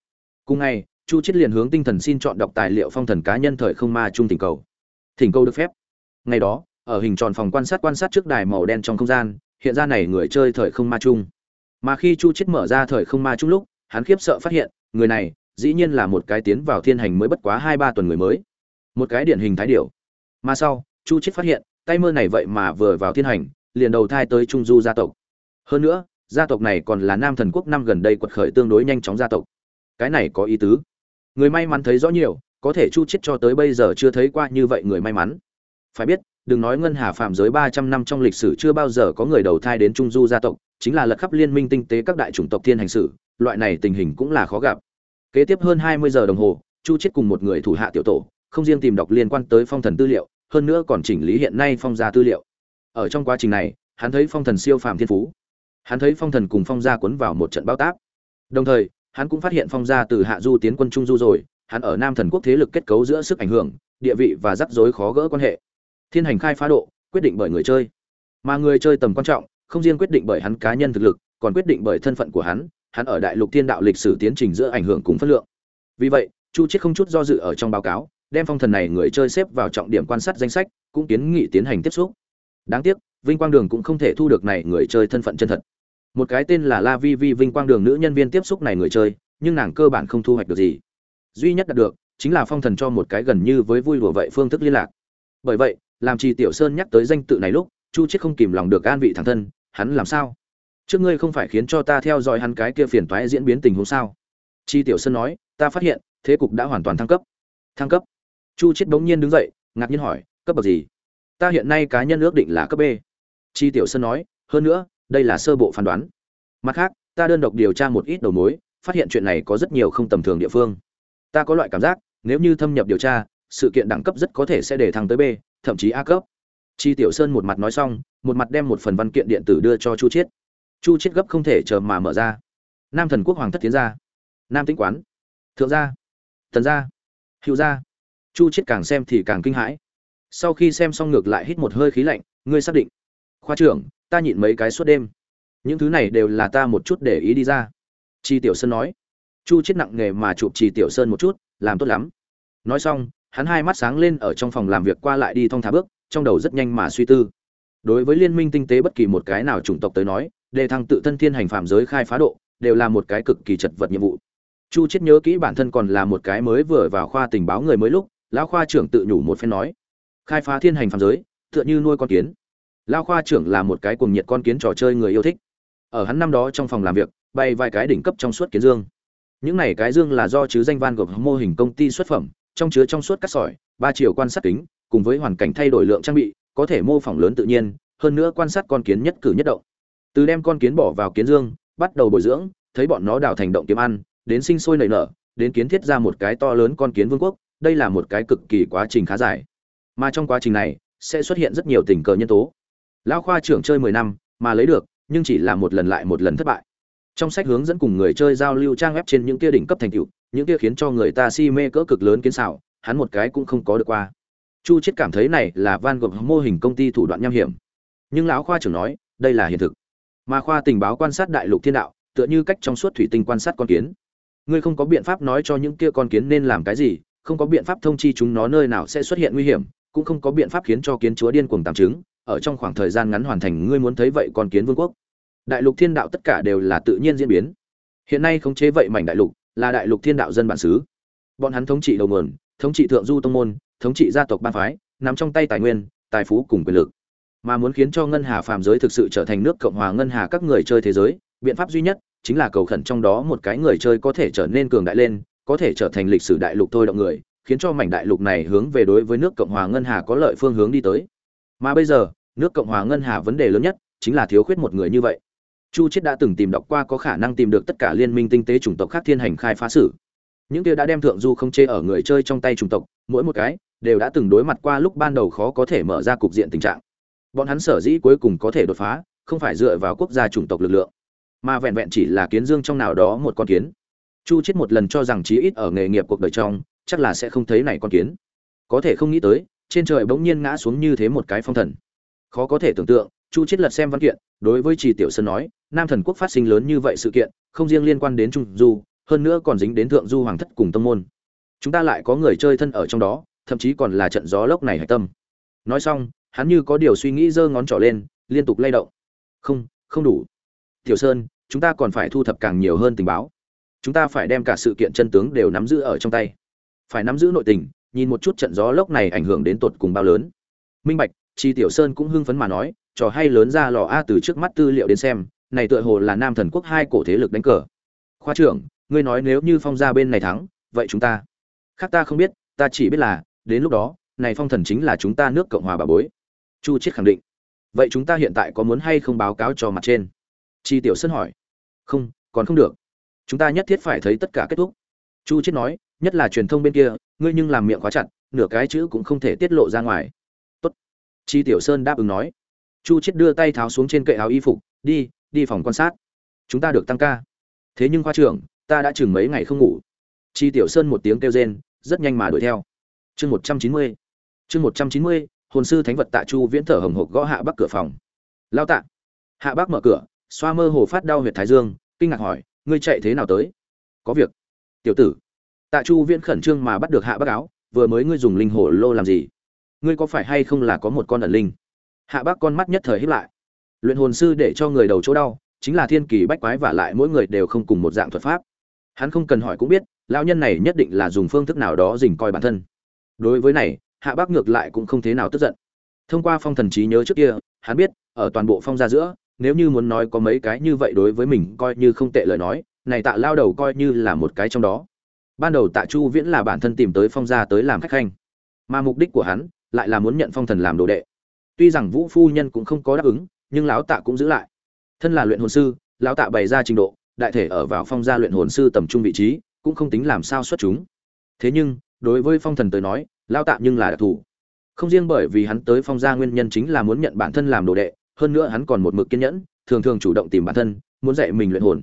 Cùng ngày, chu chiết liền hướng tinh thần xin chọn đọc tài liệu phong thần cá nhân thời không ma trung tình cầu. Thỉnh cầu được phép. Ngày đó, ở hình tròn phòng quan sát quan sát trước đài màu đen trong không gian, hiện ra này người chơi thời không ma trung. Mà khi chu chiết mở ra thời không ma trung lúc, hắn khiếp sợ phát hiện, người này dĩ nhiên là một cái tiến vào thiên hành mới bất quá hai ba tuần người mới. Một cái điển hình thái điểu. Mà sau, chu chết phát hiện, tay mơ này vậy mà vừa vào thiên hành, liền đầu thai tới trung du gia tộc. Hơn nữa, gia tộc này còn là nam thần quốc năm gần đây quật khởi tương đối nhanh chóng gia tộc. Cái này có ý tứ. Người may mắn thấy rõ nhiều, có thể chu chết cho tới bây giờ chưa thấy qua như vậy người may mắn. Phải biết, đừng nói ngân hà phạm giới ba trăm năm trong lịch sử chưa bao giờ có người đầu thai đến trung du gia tộc, chính là lật khắp liên minh tinh tế các đại chủng tộc thiên hành sử, loại này tình hình cũng là khó gặp kế tiếp hơn hai mươi giờ đồng hồ, chu Chiết cùng một người thủ hạ tiểu tổ, không riêng tìm đọc liên quan tới phong thần tư liệu, hơn nữa còn chỉnh lý hiện nay phong gia tư liệu. Ở trong quá trình này, hắn thấy phong thần siêu phàm thiên phú. Hắn thấy phong thần cùng phong gia cuốn vào một trận bao tác. Đồng thời, hắn cũng phát hiện phong gia từ hạ du tiến quân trung du rồi, hắn ở nam thần quốc thế lực kết cấu giữa sức ảnh hưởng, địa vị và rắc rối khó gỡ quan hệ. Thiên hành khai phá độ, quyết định bởi người chơi. Mà người chơi tầm quan trọng, không riêng quyết định bởi hắn cá nhân thực lực, còn quyết định bởi thân phận của hắn hắn ở đại lục thiên đạo lịch sử tiến trình giữa ảnh hưởng cùng phân lượng. Vì vậy, chu chiết không chút do dự ở trong báo cáo, đem phong thần này người chơi xếp vào trọng điểm quan sát danh sách, cũng kiến nghị tiến hành tiếp xúc. Đáng tiếc, vinh quang đường cũng không thể thu được này người chơi thân phận chân thật. Một cái tên là la vi vi vinh quang đường nữ nhân viên tiếp xúc này người chơi, nhưng nàng cơ bản không thu hoạch được gì. Duy nhất đạt được, chính là phong thần cho một cái gần như với vui đùa vậy phương thức liên lạc. Bởi vậy, làm trì tiểu sơn nhắc tới danh tự này lúc, chu chiết không kìm lòng được an vị thẳng thân, hắn làm sao? Trước ngươi không phải khiến cho ta theo dõi hắn cái kia phiền toái diễn biến tình huống sao? Chi tiểu sơn nói, ta phát hiện, thế cục đã hoàn toàn thăng cấp. Thăng cấp? Chu chết bỗng nhiên đứng dậy, ngạc nhiên hỏi, cấp bậc gì? Ta hiện nay cá nhân ước định là cấp b. Chi tiểu sơn nói, hơn nữa, đây là sơ bộ phán đoán. Mặt khác, ta đơn độc điều tra một ít đầu mối, phát hiện chuyện này có rất nhiều không tầm thường địa phương. Ta có loại cảm giác, nếu như thâm nhập điều tra, sự kiện đẳng cấp rất có thể sẽ để thăng tới b, thậm chí a cấp. Chi tiểu sơn một mặt nói xong, một mặt đem một phần văn kiện điện tử đưa cho chu chiết chu chết gấp không thể chờ mà mở ra. Nam thần quốc hoàng thất tiến gia nam tĩnh quán. Thượng gia. Thần gia. Hữu gia. Chu chết càng xem thì càng kinh hãi. Sau khi xem xong ngược lại hít một hơi khí lạnh, ngươi xác định. Khoa trưởng, ta nhịn mấy cái suốt đêm. Những thứ này đều là ta một chút để ý đi ra. Chi tiểu sơn nói. Chu chết nặng nghề mà chụp chi tiểu sơn một chút, làm tốt lắm. Nói xong, hắn hai mắt sáng lên ở trong phòng làm việc qua lại đi thong thả bước, trong đầu rất nhanh mà suy tư. Đối với liên minh tinh tế bất kỳ một cái nào chủng tộc tới nói đề thăng tự thân thiên hành phạm giới khai phá độ, đều là một cái cực kỳ chật vật nhiệm vụ. Chu chết nhớ kỹ bản thân còn là một cái mới vừa vào khoa tình báo người mới lúc, lão khoa trưởng tự nhủ một phen nói, khai phá thiên hành phạm giới, tựa như nuôi con kiến. Lão khoa trưởng là một cái cuồng nhiệt con kiến trò chơi người yêu thích. Ở hắn năm đó trong phòng làm việc, bay vài cái đỉnh cấp trong suốt kiến dương. Những này cái dương là do chứ danh van gộp mô hình công ty xuất phẩm, trong chứa trong suốt cắt sỏi, ba chiều quan sát kính, cùng với hoàn cảnh thay đổi lượng trang bị, có thể mô phỏng lớn tự nhiên, hơn nữa quan sát con kiến nhất cử nhất động từ đem con kiến bỏ vào kiến dương, bắt đầu bồi dưỡng, thấy bọn nó đào thành động kiếm ăn, đến sinh sôi nảy nở, đến kiến thiết ra một cái to lớn con kiến vương quốc, đây là một cái cực kỳ quá trình khá dài. Mà trong quá trình này, sẽ xuất hiện rất nhiều tình cờ nhân tố. Lão khoa trưởng chơi mười năm, mà lấy được, nhưng chỉ là một lần lại một lần thất bại. Trong sách hướng dẫn cùng người chơi giao lưu trang web trên những kia đỉnh cấp thành tựu, những kia khiến cho người ta si mê cỡ cực lớn kiến xảo, hắn một cái cũng không có được qua. Chu chết cảm thấy này là van gộp mô hình công ty thủ đoạn nham hiểm. Nhưng lão khoa trưởng nói, đây là hiện thực mà khoa tình báo quan sát đại lục thiên đạo, tựa như cách trong suốt thủy tinh quan sát con kiến. Ngươi không có biện pháp nói cho những kia con kiến nên làm cái gì, không có biện pháp thông chi chúng nó nơi nào sẽ xuất hiện nguy hiểm, cũng không có biện pháp khiến cho kiến chúa điên cuồng tạm chứng ở trong khoảng thời gian ngắn hoàn thành, ngươi muốn thấy vậy con kiến vương quốc. Đại lục thiên đạo tất cả đều là tự nhiên diễn biến. Hiện nay khống chế vậy mảnh đại lục, là đại lục thiên đạo dân bản xứ. Bọn hắn thống trị đầu nguồn, thống trị thượng du tông môn, thống trị gia tộc ban phái nằm trong tay tài nguyên, tài phú cùng quyền lực mà muốn khiến cho ngân hà phàm giới thực sự trở thành nước cộng hòa ngân hà các người chơi thế giới, biện pháp duy nhất chính là cầu khẩn trong đó một cái người chơi có thể trở nên cường đại lên, có thể trở thành lịch sử đại lục thôi động người, khiến cho mảnh đại lục này hướng về đối với nước cộng hòa ngân hà có lợi phương hướng đi tới. Mà bây giờ, nước cộng hòa ngân hà vấn đề lớn nhất chính là thiếu khuyết một người như vậy. Chu chiết đã từng tìm đọc qua có khả năng tìm được tất cả liên minh tinh tế chủng tộc khác thiên hành khai phá sử. Những kia đã đem thượng du không chê ở người chơi trong tay chủng tộc, mỗi một cái đều đã từng đối mặt qua lúc ban đầu khó có thể mở ra cục diện tình trạng bọn hắn sở dĩ cuối cùng có thể đột phá, không phải dựa vào quốc gia chủng tộc lực lượng, mà vẹn vẹn chỉ là kiến dương trong nào đó một con kiến. Chu chết một lần cho rằng chí ít ở nghề nghiệp cuộc đời trong, chắc là sẽ không thấy này con kiến. Có thể không nghĩ tới, trên trời bỗng nhiên ngã xuống như thế một cái phong thần. Khó có thể tưởng tượng, chu chết lật xem văn kiện, đối với trì tiểu sơn nói, nam thần quốc phát sinh lớn như vậy sự kiện, không riêng liên quan đến trung du, hơn nữa còn dính đến thượng du hoàng thất cùng tâm môn. Chúng ta lại có người chơi thân ở trong đó, thậm chí còn là trận gió lốc này hạch tâm. Nói xong hắn như có điều suy nghĩ giơ ngón trỏ lên, liên tục lay động. Không không đủ. Tiểu sơn, chúng ta còn phải thu thập càng nhiều hơn tình báo. Chúng ta phải đem cả sự kiện chân tướng đều nắm giữ ở trong tay. Phải nắm giữ nội tình, nhìn một chút trận gió lốc này ảnh hưởng đến tột cùng bao lớn. Minh bạch, chi tiểu sơn cũng hưng phấn mà nói, trò hay lớn ra lò a từ trước mắt tư liệu đến xem, này tựa hồ là nam thần quốc hai cổ thế lực đánh cờ. Khoa trưởng, ngươi nói nếu như phong gia bên này thắng, vậy chúng ta. Khác ta không biết, ta chỉ biết là, đến lúc đó, này phong thần chính là chúng ta nước cộng hòa bà bối chu chiết khẳng định. Vậy chúng ta hiện tại có muốn hay không báo cáo cho mặt trên? Chi tiểu sơn hỏi. Không, còn không được. Chúng ta nhất thiết phải thấy tất cả kết thúc. Chu chiết nói, nhất là truyền thông bên kia, ngươi nhưng làm miệng khóa chặt, nửa cái chữ cũng không thể tiết lộ ra ngoài. Tốt. Chi tiểu sơn đáp ứng nói. Chu chiết đưa tay tháo xuống trên kệ áo y phục, đi đi phòng quan sát. Chúng ta được tăng ca. Thế nhưng khoa trưởng, ta đã chừng mấy ngày không ngủ. Chi tiểu sơn một tiếng kêu rên, rất nhanh mà đuổi theo. Chương một trăm chín mươi. Chương một trăm chín mươi hồn sư thánh vật tạ chu viễn thở hồng hộc gõ hạ bắc cửa phòng. Lao tạ. Hạ bắc mở cửa, xoa mơ hồ phát đau huyệt thái dương, kinh ngạc hỏi, ngươi chạy thế nào tới? Có việc. Tiểu tử. Tạ chu viễn khẩn trương mà bắt được hạ bắc áo, vừa mới ngươi dùng linh hồ lô làm gì? Ngươi có phải hay không là có một con ẩn linh? Hạ bắc con mắt nhất thời híp lại. Luyện hồn sư để cho người đầu chỗ đau, chính là thiên kỳ bách quái và lại mỗi người đều không cùng một dạng thuật pháp. Hắn không cần hỏi cũng biết, lão nhân này nhất định là dùng phương thức nào đó dình coi bản thân. Đối với này hạ bác ngược lại cũng không thế nào tức giận. Thông qua phong thần trí nhớ trước kia, hắn biết, ở toàn bộ phong gia giữa, nếu như muốn nói có mấy cái như vậy đối với mình coi như không tệ lời nói, này tạ lao đầu coi như là một cái trong đó. Ban đầu tạ chu viễn là bản thân tìm tới phong gia tới làm khách khanh, mà mục đích của hắn lại là muốn nhận phong thần làm đồ đệ. Tuy rằng vũ phu nhân cũng không có đáp ứng, nhưng lão tạ cũng giữ lại. Thân là luyện hồn sư, lão tạ bày ra trình độ, đại thể ở vào phong gia luyện hồn sư tầm trung vị trí, cũng không tính làm sao xuất chúng. Thế nhưng, đối với phong thần tới nói lão tạ nhưng là đặc thù. Không riêng bởi vì hắn tới phong gia nguyên nhân chính là muốn nhận bản thân làm đồ đệ, hơn nữa hắn còn một mực kiên nhẫn, thường thường chủ động tìm bản thân, muốn dạy mình luyện hồn.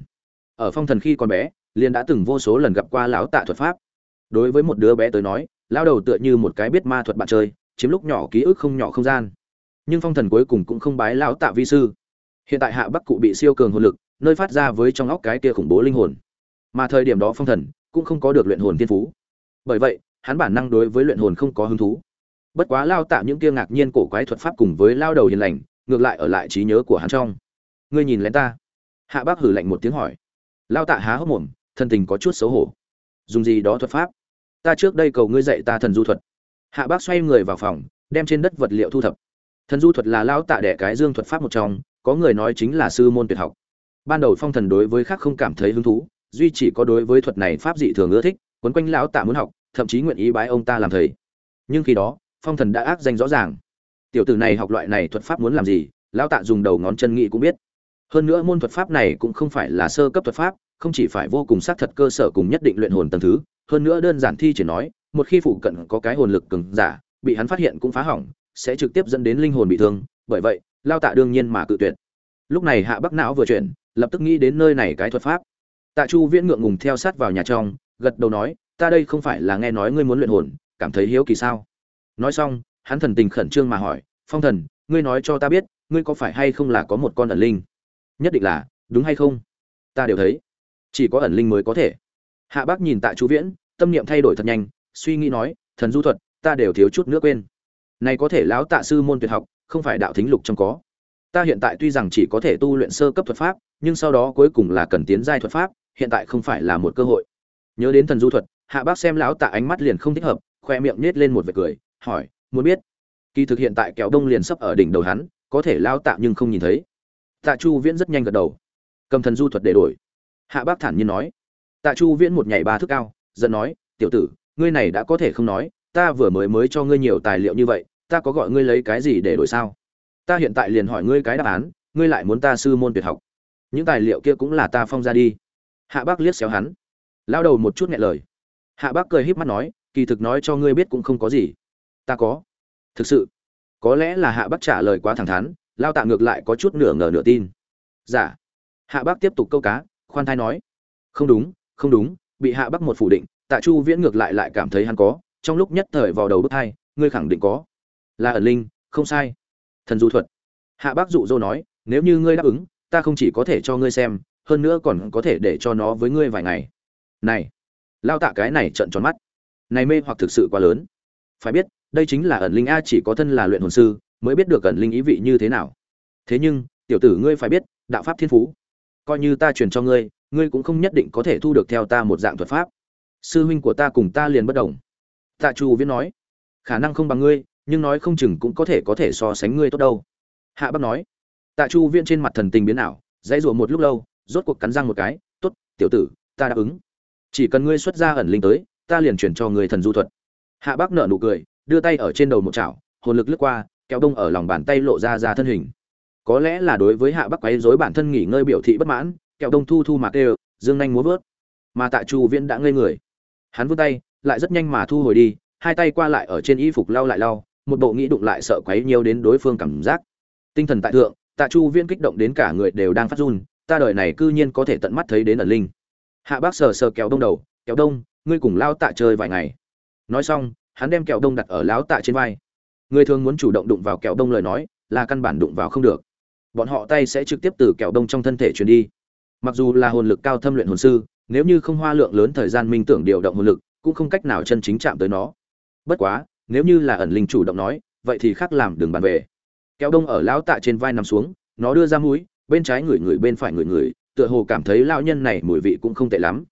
Ở phong thần khi còn bé, liền đã từng vô số lần gặp qua lão tạ thuật pháp. Đối với một đứa bé tới nói, lão đầu tựa như một cái biết ma thuật bạn chơi, chiếm lúc nhỏ ký ức không nhỏ không gian. Nhưng phong thần cuối cùng cũng không bái lão tạ vi sư. Hiện tại hạ bắc cụ bị siêu cường hồn lực, nơi phát ra với trong óc cái kia khủng bố linh hồn. Mà thời điểm đó phong thần cũng không có được luyện hồn tiên phú. Bởi vậy hắn bản năng đối với luyện hồn không có hứng thú. Bất quá lao tạo những kia ngạc nhiên cổ quái thuật pháp cùng với lao đầu hiền lành, ngược lại ở lại trí nhớ của hắn trong. Ngươi nhìn lén ta. Hạ bác hử lạnh một tiếng hỏi. Lao tạ há hốc mồm, thân tình có chút xấu hổ. Dùng gì đó thuật pháp? Ta trước đây cầu ngươi dạy ta thần du thuật. Hạ bác xoay người vào phòng, đem trên đất vật liệu thu thập. Thần du thuật là lao tạ đẻ cái dương thuật pháp một trong, có người nói chính là sư môn tuyệt học. Ban đầu phong thần đối với khác không cảm thấy hứng thú, duy chỉ có đối với thuật này pháp dị thường ưa thích, quấn quanh lão tạ muốn học thậm chí nguyện ý bái ông ta làm thầy. Nhưng khi đó, phong thần đã ác danh rõ ràng. Tiểu tử này học loại này thuật pháp muốn làm gì, lão tạ dùng đầu ngón chân nghĩ cũng biết. Hơn nữa môn thuật pháp này cũng không phải là sơ cấp thuật pháp, không chỉ phải vô cùng xác thật cơ sở cùng nhất định luyện hồn tầng thứ. Hơn nữa đơn giản thi chỉ nói, một khi phụ cận có cái hồn lực cường giả, bị hắn phát hiện cũng phá hỏng, sẽ trực tiếp dẫn đến linh hồn bị thương. Bởi vậy lao tạ đương nhiên mà cự tuyệt. Lúc này hạ bắc não vừa chuyển, lập tức nghĩ đến nơi này cái thuật pháp. Tạ chu viễn ngượng ngùng theo sát vào nhà trong, gật đầu nói ta đây không phải là nghe nói ngươi muốn luyện hồn, cảm thấy hiếu kỳ sao? Nói xong, hắn thần tình khẩn trương mà hỏi, phong thần, ngươi nói cho ta biết, ngươi có phải hay không là có một con ẩn linh? Nhất định là, đúng hay không? Ta đều thấy. Chỉ có ẩn linh mới có thể. Hạ bác nhìn tạ chú viễn, tâm niệm thay đổi thật nhanh, suy nghĩ nói, thần du thuật, ta đều thiếu chút nữa quên. Này có thể lão tạ sư môn tuyệt học, không phải đạo thính lục trong có. Ta hiện tại tuy rằng chỉ có thể tu luyện sơ cấp thuật pháp, nhưng sau đó cuối cùng là cần tiến giai thuật pháp, hiện tại không phải là một cơ hội. Nhớ đến thần du thuật hạ bác xem lão tạ ánh mắt liền không thích hợp, khoe miệng nhếch lên một vệt cười, hỏi, muốn biết, kỳ thực hiện tại kéo đông liền sắp ở đỉnh đầu hắn, có thể lao tạ nhưng không nhìn thấy. Tạ chu viễn rất nhanh gật đầu. Cầm thần du thuật để đổi. Hạ bác thản nhiên nói. Tạ chu viễn một nhảy ba thước cao, giận nói, tiểu tử, ngươi này đã có thể không nói, ta vừa mới mới cho ngươi nhiều tài liệu như vậy, ta có gọi ngươi lấy cái gì để đổi sao? Ta hiện tại liền hỏi ngươi cái đáp án, ngươi lại muốn ta sư môn tuyệt học. Những tài liệu kia cũng là ta phong ra đi. Hạ bác liếc xéo hắn. Lao đầu một chút nhẹ lời hạ bác cười híp mắt nói, kỳ thực nói cho ngươi biết cũng không có gì. Ta có. Thực sự. Có lẽ là hạ bác trả lời quá thẳng thắn, lao tạ ngược lại có chút nửa ngờ nửa tin. Giả dạ. hạ bác tiếp tục câu cá, khoan thai nói. Không đúng không đúng, bị hạ bác một phủ định, tạ chu viễn ngược lại lại cảm thấy hắn có. Trong lúc nhất thời vào đầu bức thai ngươi khẳng định có. Là ẩn linh, không sai. Thần du thuật. Hạ bác dụ dỗ nói, nếu như ngươi đáp ứng, ta không chỉ có thể cho ngươi xem, hơn nữa còn có thể để cho nó với ngươi vài ngày. Này lao tạ cái này trận tròn mắt. Này mê hoặc thực sự quá lớn. Phải biết, đây chính là ẩn linh a chỉ có thân là luyện hồn sư, mới biết được ẩn linh ý vị như thế nào. Thế nhưng, tiểu tử ngươi phải biết, đạo pháp thiên phú. Coi như ta truyền cho ngươi ngươi cũng không nhất định có thể thu được theo ta một dạng thuật pháp. Sư huynh của ta cùng ta liền bất đồng. Tạ chu viễn nói, khả năng không bằng ngươi, nhưng nói không chừng cũng có thể có thể so sánh ngươi tốt đâu. Hạ bác nói, tạ chu viễn trên mặt thần tình biến ảo, dãy rủa một lúc lâu, rốt cuộc cắn răng một cái, tốt, tiểu tử, ta đáp ứng chỉ cần ngươi xuất ra ẩn linh tới, ta liền chuyển cho người thần du thuật. Hạ bác nở nụ cười, đưa tay ở trên đầu một chảo, hồn lực lướt qua, kéo đông ở lòng bàn tay lộ ra ra thân hình. Có lẽ là đối với hạ bắc quấy rối bản thân nghỉ ngơi biểu thị bất mãn kẹo đông thu thu mạc đều dương nhanh múa vớt. Mà tạ chu viễn đã ngây người. Hắn vươn tay, lại rất nhanh mà thu hồi đi, hai tay qua lại ở trên y phục lau lại lau, một bộ nghĩ đụng lại sợ quấy nhiều đến đối phương cảm giác. Tinh thần tại thượng, tạ chu viễn kích động đến cả người đều đang phát run, ta đời này cư nhiên có thể tận mắt thấy đến ẩn linh hạ bác sờ sờ kéo đông đầu kéo đông, ngươi cùng lao tạ chơi vài ngày. Nói xong, hắn đem kẹo đông đặt ở lão tạ trên vai. Người thường muốn chủ động đụng vào kẹo đông lời nói, là căn bản đụng vào không được. Bọn họ tay sẽ trực tiếp từ kẹo đông trong thân thể truyền đi. Mặc dù là hồn lực cao thâm luyện hồn sư, nếu như không hoa lượng lớn thời gian minh tưởng điều động hồn lực, cũng không cách nào chân chính chạm tới nó. Bất quá, nếu như là ẩn linh chủ động nói, vậy thì khác làm đường bàn về. Kẹo đông ở lão tạ trên vai nằm xuống, nó đưa ra mũi, bên trái người người bên phải người người tựa hồ cảm thấy lão nhân này mùi vị cũng không tệ lắm.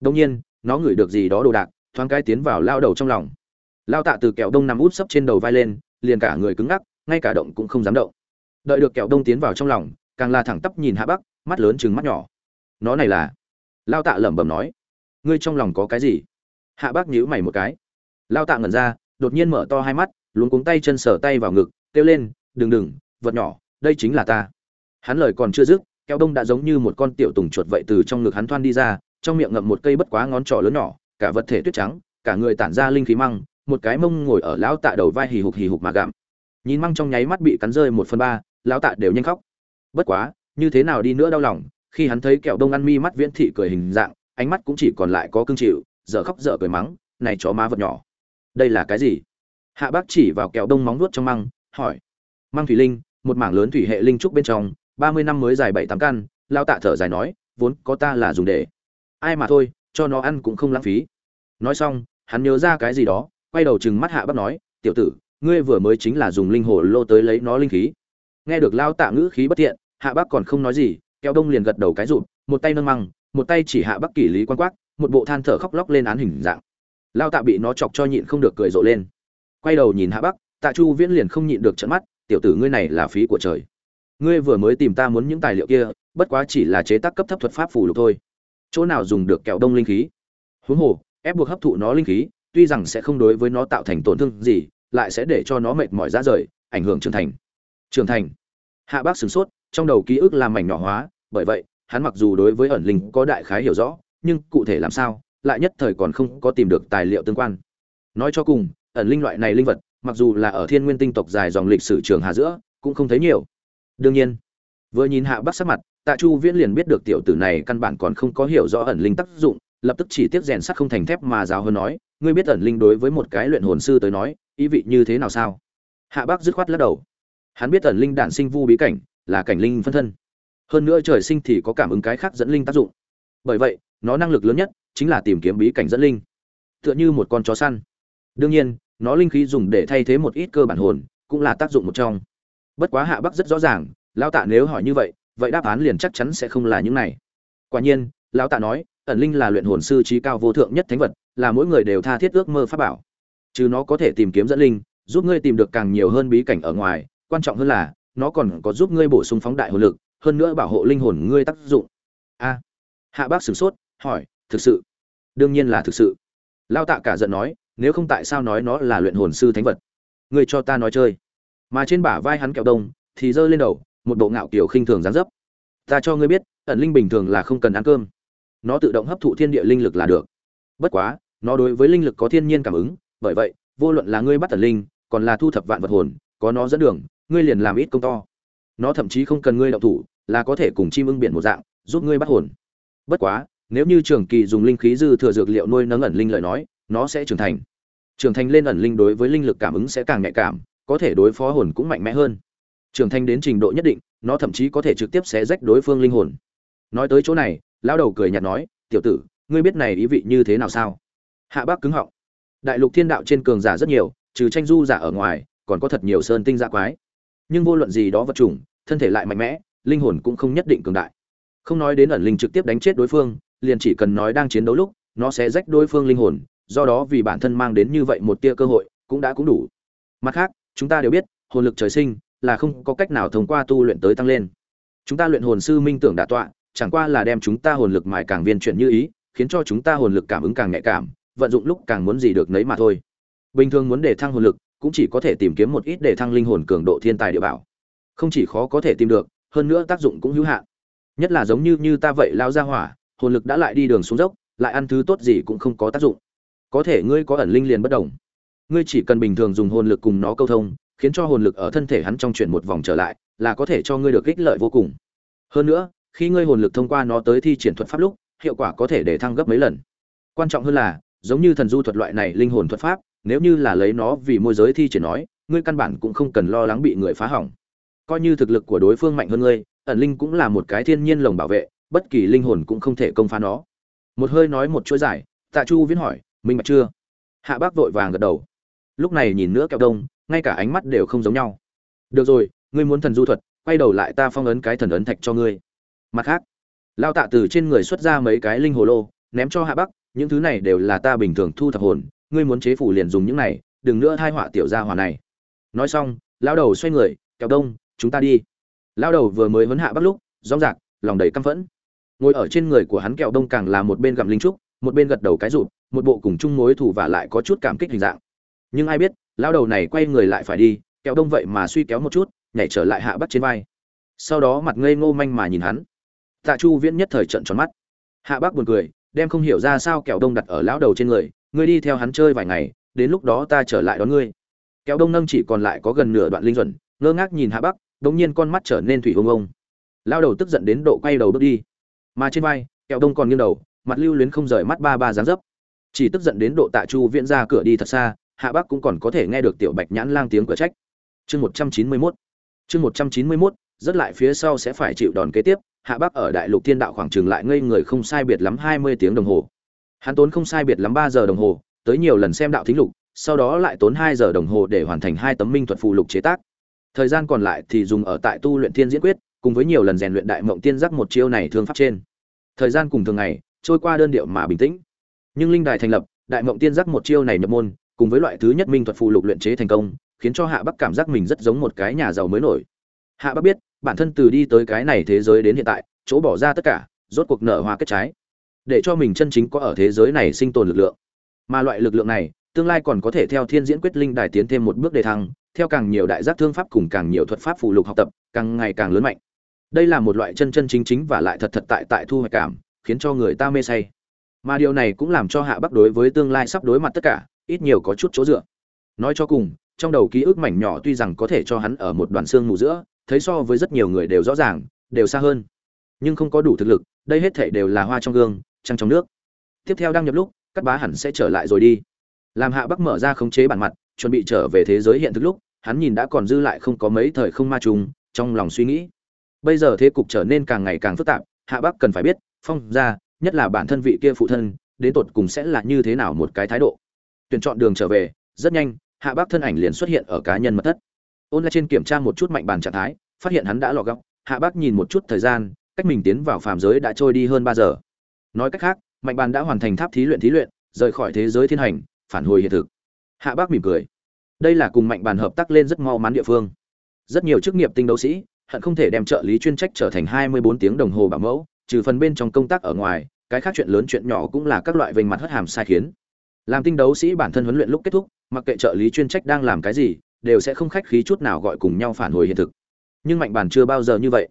Đương nhiên, nó ngửi được gì đó đồ đạc, thoáng cái tiến vào lao đầu trong lòng. Lao tạ từ kẹo đông nằm út sấp trên đầu vai lên, liền cả người cứng ngắc, ngay cả động cũng không dám động. Đợi được kẹo đông tiến vào trong lòng, càng là thẳng tắp nhìn hạ bắc, mắt lớn trừng mắt nhỏ. Nó này là? Lao tạ lẩm bẩm nói. Ngươi trong lòng có cái gì? Hạ bắc nhíu mày một cái. Lao tạ ngẩn ra, đột nhiên mở to hai mắt, luống cuống tay chân sờ tay vào ngực, kêu lên, đừng đừng, vật nhỏ, đây chính là ta. Hắn lời còn chưa dứt kẹo đông đã giống như một con tiểu tùng chuột vậy từ trong ngực hắn thoan đi ra, trong miệng ngậm một cây bất quá ngón trỏ lớn nhỏ, cả vật thể tuyết trắng, cả người tản ra linh khí măng, một cái mông ngồi ở lão tạ đầu vai hì hục hì hục mà gặm. Nhìn măng trong nháy mắt bị cắn rơi một phần ba, lão tạ đều nhanh khóc. Bất quá, như thế nào đi nữa đau lòng, khi hắn thấy kẹo đông ăn mi mắt viễn thị cười hình dạng, ánh mắt cũng chỉ còn lại có cương chịu, dở khóc dở cười mắng, này chó má vật nhỏ. Đây là cái gì? Hạ bác chỉ vào kẹo đông móng nuốt trong măng, hỏi. Măng thủy linh, một mảng lớn thủy hệ linh trúc bên trong ba mươi năm mới dài bảy tám căn lao tạ thở dài nói, vốn có ta là dùng để. Ai mà thôi, cho nó ăn cũng không lãng phí. Nói xong, hắn nhớ ra cái gì đó, quay đầu chừng mắt hạ bác nói, tiểu tử, ngươi vừa mới chính là dùng linh hồ lô tới lấy nó linh khí. Nghe được lao tạ ngữ khí bất thiện, hạ bác còn không nói gì, kéo đông liền gật đầu cái rụt, một tay nâng măng, một tay chỉ hạ bắc kỷ lý quan quát, một bộ than thở khóc lóc lên án hình dạng. Lao tạ bị nó chọc cho nhịn không được cười rộ lên. Quay đầu nhìn hạ bắc tạ chu viễn liền không nhịn được trận mắt, tiểu tử ngươi này là phí của trời ngươi vừa mới tìm ta muốn những tài liệu kia, bất quá chỉ là chế tác cấp thấp thuật pháp phù lục thôi. Chỗ nào dùng được kẹo đông linh khí? Huống hồ, ép buộc hấp thụ nó linh khí, tuy rằng sẽ không đối với nó tạo thành tổn thương gì, lại sẽ để cho nó mệt mỏi ra rời, ảnh hưởng trưởng thành. Trưởng thành. Hạ bác sửng sốt, trong đầu ký ức làm mảnh nhỏ hóa, bởi vậy, hắn mặc dù đối với ẩn linh có đại khái hiểu rõ, nhưng cụ thể làm sao, lại nhất thời còn không có tìm được tài liệu tương quan. Nói cho cùng, ẩn linh loại này linh vật, mặc dù là ở thiên nguyên tinh tộc dài dòng lịch sử trường hà giữa, cũng không thấy nhiều đương nhiên, vừa nhìn hạ bắc sắc mặt, tạ chu viễn liền biết được tiểu tử này căn bản còn không có hiểu rõ ẩn linh tác dụng, lập tức chỉ tiếp rèn sắt không thành thép mà giáo hơn nói, ngươi biết ẩn linh đối với một cái luyện hồn sư tới nói, ý vị như thế nào sao? Hạ bắc dứt khoát lắc đầu. Hắn biết ẩn linh đản sinh vu bí cảnh, là cảnh linh phân thân. Hơn nữa trời sinh thì có cảm ứng cái khác dẫn linh tác dụng. Bởi vậy, nó năng lực lớn nhất chính là tìm kiếm bí cảnh dẫn linh. Tựa như một con chó săn. Đương nhiên, nó linh khí dùng để thay thế một ít cơ bản hồn, cũng là tác dụng một trong bất quá hạ bắc rất rõ ràng lao tạ nếu hỏi như vậy vậy đáp án liền chắc chắn sẽ không là những này. Quả nhiên, lão tạ nói, ẩn linh là luyện hồn sư trí cao vô thượng nhất thánh vật, là mỗi người đều tha thiết ước mơ pháp bảo. Chứ nó có thể tìm kiếm dẫn linh, giúp ngươi tìm được càng nhiều hơn bí cảnh ở ngoài, quan trọng hơn là, nó còn có giúp ngươi bổ sung phóng đại hồn lực, hơn nữa bảo hộ linh hồn ngươi tác dụng. A. Hạ bác sửng sốt, hỏi, thực sự? Đương nhiên là thực sự. Lao tạ cả giận nói, nếu không tại sao nói nó là luyện hồn sư thánh vật? Ngươi cho ta nói chơi mà trên bả vai hắn kẹo đông thì giơ lên đầu, một bộ ngạo kiểu khinh thường dáng dấp. Ta cho ngươi biết, ẩn linh bình thường là không cần ăn cơm. Nó tự động hấp thụ thiên địa linh lực là được. Bất quá, nó đối với linh lực có thiên nhiên cảm ứng, bởi vậy, vô luận là ngươi bắt ẩn linh, còn là thu thập vạn vật hồn, có nó dẫn đường, ngươi liền làm ít công to. Nó thậm chí không cần ngươi động thủ, là có thể cùng chim ưng biển một dạng, giúp ngươi bắt hồn. Bất quá, nếu như trường kỳ dùng linh khí dư thừa dược liệu nuôi nấng ẩn linh lời nói, nó sẽ trưởng thành. Trưởng thành lên ẩn linh đối với linh lực cảm ứng sẽ càng nhạy cảm có thể đối phó hồn cũng mạnh mẽ hơn. Trưởng thành đến trình độ nhất định, nó thậm chí có thể trực tiếp xé rách đối phương linh hồn. Nói tới chỗ này, lão đầu cười nhạt nói, tiểu tử, ngươi biết này ý vị như thế nào sao? Hạ bác cứng họng. Đại lục thiên đạo trên cường giả rất nhiều, trừ tranh du giả ở ngoài, còn có thật nhiều sơn tinh giả quái. Nhưng vô luận gì đó vật chủng, thân thể lại mạnh mẽ, linh hồn cũng không nhất định cường đại. Không nói đến ẩn linh trực tiếp đánh chết đối phương, liền chỉ cần nói đang chiến đấu lúc, nó sẽ rách đối phương linh hồn, do đó vì bản thân mang đến như vậy một tia cơ hội, cũng đã cũng đủ. Mặt khác chúng ta đều biết, hồn lực trời sinh là không có cách nào thông qua tu luyện tới tăng lên. Chúng ta luyện hồn sư minh tưởng đả tọa, chẳng qua là đem chúng ta hồn lực mài càng viên chuyển như ý, khiến cho chúng ta hồn lực cảm ứng càng nhạy cảm, vận dụng lúc càng muốn gì được nấy mà thôi. Bình thường muốn để thăng hồn lực, cũng chỉ có thể tìm kiếm một ít để thăng linh hồn cường độ thiên tài địa bảo. Không chỉ khó có thể tìm được, hơn nữa tác dụng cũng hữu hạn. Nhất là giống như như ta vậy lao ra hỏa, hồn lực đã lại đi đường xuống dốc, lại ăn thứ tốt gì cũng không có tác dụng. Có thể ngươi có ẩn linh liền bất đồng ngươi chỉ cần bình thường dùng hồn lực cùng nó câu thông, khiến cho hồn lực ở thân thể hắn trong chuyển một vòng trở lại, là có thể cho ngươi được ích lợi vô cùng. Hơn nữa, khi ngươi hồn lực thông qua nó tới thi triển thuật pháp lúc, hiệu quả có thể để thăng gấp mấy lần. Quan trọng hơn là, giống như thần du thuật loại này linh hồn thuật pháp, nếu như là lấy nó vì môi giới thi triển nói, ngươi căn bản cũng không cần lo lắng bị người phá hỏng. Coi như thực lực của đối phương mạnh hơn ngươi, ẩn linh cũng là một cái thiên nhiên lồng bảo vệ, bất kỳ linh hồn cũng không thể công phá nó. Một hơi nói một chuỗi giải, tạ chu viễn hỏi, minh bạch chưa? Hạ bác vội vàng gật đầu lúc này nhìn nữa kẹo đông, ngay cả ánh mắt đều không giống nhau. Được rồi, ngươi muốn thần du thuật, quay đầu lại ta phong ấn cái thần ấn thạch cho ngươi. Mặt khác, lao tạ từ trên người xuất ra mấy cái linh hồ lô, ném cho hạ bắc, những thứ này đều là ta bình thường thu thập hồn, ngươi muốn chế phủ liền dùng những này, đừng nữa thai họa tiểu gia hỏa này. Nói xong lao đầu xoay người, kẹo đông, chúng ta đi. Lao đầu vừa mới huấn hạ bắc lúc rong rạc lòng đầy căm phẫn. Ngồi ở trên người của hắn kẹo đông càng là một bên gặm linh trúc, một bên gật đầu cái rụt, một bộ cùng chung mối thủ và lại có chút cảm kích hình dạng nhưng ai biết lao đầu này quay người lại phải đi kẹo đông vậy mà suy kéo một chút, nhảy trở lại hạ bắc trên vai. Sau đó mặt ngây ngô manh mà nhìn hắn. Tạ chu viễn nhất thời trận tròn mắt. Hạ bác buồn cười, đem không hiểu ra sao kẹo đông đặt ở lão đầu trên người, ngươi đi theo hắn chơi vài ngày, đến lúc đó ta trở lại đón ngươi. Kẹo đông nâng chỉ còn lại có gần nửa đoạn linh chuẩn ngơ ngác nhìn hạ bắc đống nhiên con mắt trở nên thủy ông ông lao đầu tức giận đến độ quay đầu bước đi. Mà trên vai kẹo đông còn nghiêng đầu, mặt lưu luyến không rời mắt ba ba dáng dấp. Chỉ tức giận đến độ tạ chu viễn ra cửa đi thật xa hạ bắc cũng còn có thể nghe được tiểu bạch nhãn lang tiếng cửa trách. Chương một trăm chín mươi mốt. Chương một trăm chín mươi mốt, rất lại phía sau sẽ phải chịu đòn kế tiếp, hạ bắc ở đại lục thiên đạo khoảng trường lại ngây người không sai biệt lắm hai mươi tiếng đồng hồ. Hắn tốn không sai biệt lắm ba giờ đồng hồ, tới nhiều lần xem đạo thính lục, sau đó lại tốn hai giờ đồng hồ để hoàn thành hai tấm minh thuật phụ lục chế tác. Thời gian còn lại thì dùng ở tại tu luyện thiên diễn quyết, cùng với nhiều lần rèn luyện đại mộng tiên giác một chiêu này thương pháp trên. Thời gian cùng thường ngày, trôi qua đơn điệu mà bình tĩnh. Nhưng linh đài thành lập, đại mộng tiên giác một chiêu này nhập môn cùng với loại thứ nhất minh thuật phụ lục luyện chế thành công, khiến cho hạ bắc cảm giác mình rất giống một cái nhà giàu mới nổi. Hạ bắc biết, bản thân từ đi tới cái này thế giới đến hiện tại, chỗ bỏ ra tất cả, rốt cuộc nở hoa kết trái. Để cho mình chân chính có ở thế giới này sinh tồn lực lượng. Mà loại lực lượng này, tương lai còn có thể theo thiên diễn quyết linh đài tiến thêm một bước đề thăng, theo càng nhiều đại giác thương pháp cùng càng nhiều thuật pháp phụ lục học tập, càng ngày càng lớn mạnh. Đây là một loại chân chân chính chính và lại thật thật tại tại thu hoạch cảm, khiến cho người ta mê say. Mà điều này cũng làm cho hạ bắc đối với tương lai sắp đối mặt tất cả ít nhiều có chút chỗ dựa. Nói cho cùng, trong đầu ký ức mảnh nhỏ tuy rằng có thể cho hắn ở một đoàn xương mù giữa, thấy so với rất nhiều người đều rõ ràng, đều xa hơn. Nhưng không có đủ thực lực, đây hết thể đều là hoa trong gương, trăng trong nước. Tiếp theo đăng nhập lúc các bá hẳn sẽ trở lại rồi đi. Làm hạ bắc mở ra khống chế bản mặt, chuẩn bị trở về thế giới hiện thực lúc, hắn nhìn đã còn dư lại không có mấy thời không ma trùng, trong lòng suy nghĩ. Bây giờ thế cục trở nên càng ngày càng phức tạp, hạ bắc cần phải biết, phong ra nhất là bản thân vị kia phụ thân, đến tột cùng sẽ là như thế nào một cái thái độ tuyển chọn đường trở về, rất nhanh, hạ bác thân ảnh liền xuất hiện ở cá nhân mật thất. Ôn lại trên kiểm tra một chút mạnh bàn trạng thái, phát hiện hắn đã lọ góc hạ bác nhìn một chút thời gian, cách mình tiến vào phàm giới đã trôi đi hơn ba giờ. Nói cách khác, mạnh bàn đã hoàn thành tháp thí luyện thí luyện, rời khỏi thế giới thiên hành, phản hồi hiện thực. Hạ bác mỉm cười. Đây là cùng mạnh bàn hợp tác lên rất mau mắn địa phương. Rất nhiều chức nghiệp tinh đấu sĩ, hận không thể đem trợ lý chuyên trách trở thành hai mươi bốn tiếng đồng hồ bảo mẫu, trừ phần bên trong công tác ở ngoài, cái khác chuyện lớn chuyện nhỏ cũng là các loại vênh mặt hất hàm sai khiến làm tinh đấu sĩ bản thân huấn luyện lúc kết thúc, mặc kệ trợ lý chuyên trách đang làm cái gì, đều sẽ không khách khí chút nào gọi cùng nhau phản hồi hiện thực. Nhưng mạnh bản chưa bao giờ như vậy.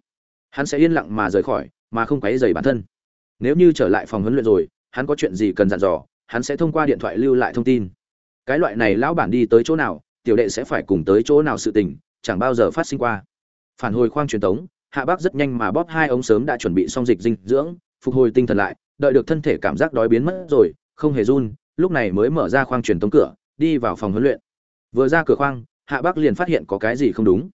Hắn sẽ yên lặng mà rời khỏi, mà không quấy dày bản thân. Nếu như trở lại phòng huấn luyện rồi, hắn có chuyện gì cần dặn dò, hắn sẽ thông qua điện thoại lưu lại thông tin. Cái loại này lão bản đi tới chỗ nào, tiểu đệ sẽ phải cùng tới chỗ nào sự tình, chẳng bao giờ phát sinh qua. Phản hồi khoang truyền tống, hạ bác rất nhanh mà bóp hai ống sớm đã chuẩn bị xong dịch dinh dưỡng, phục hồi tinh thần lại, đợi được thân thể cảm giác đói biến mất rồi, không hề run lúc này mới mở ra khoang truyền tống cửa, đi vào phòng huấn luyện. Vừa ra cửa khoang, hạ bắc liền phát hiện có cái gì không đúng.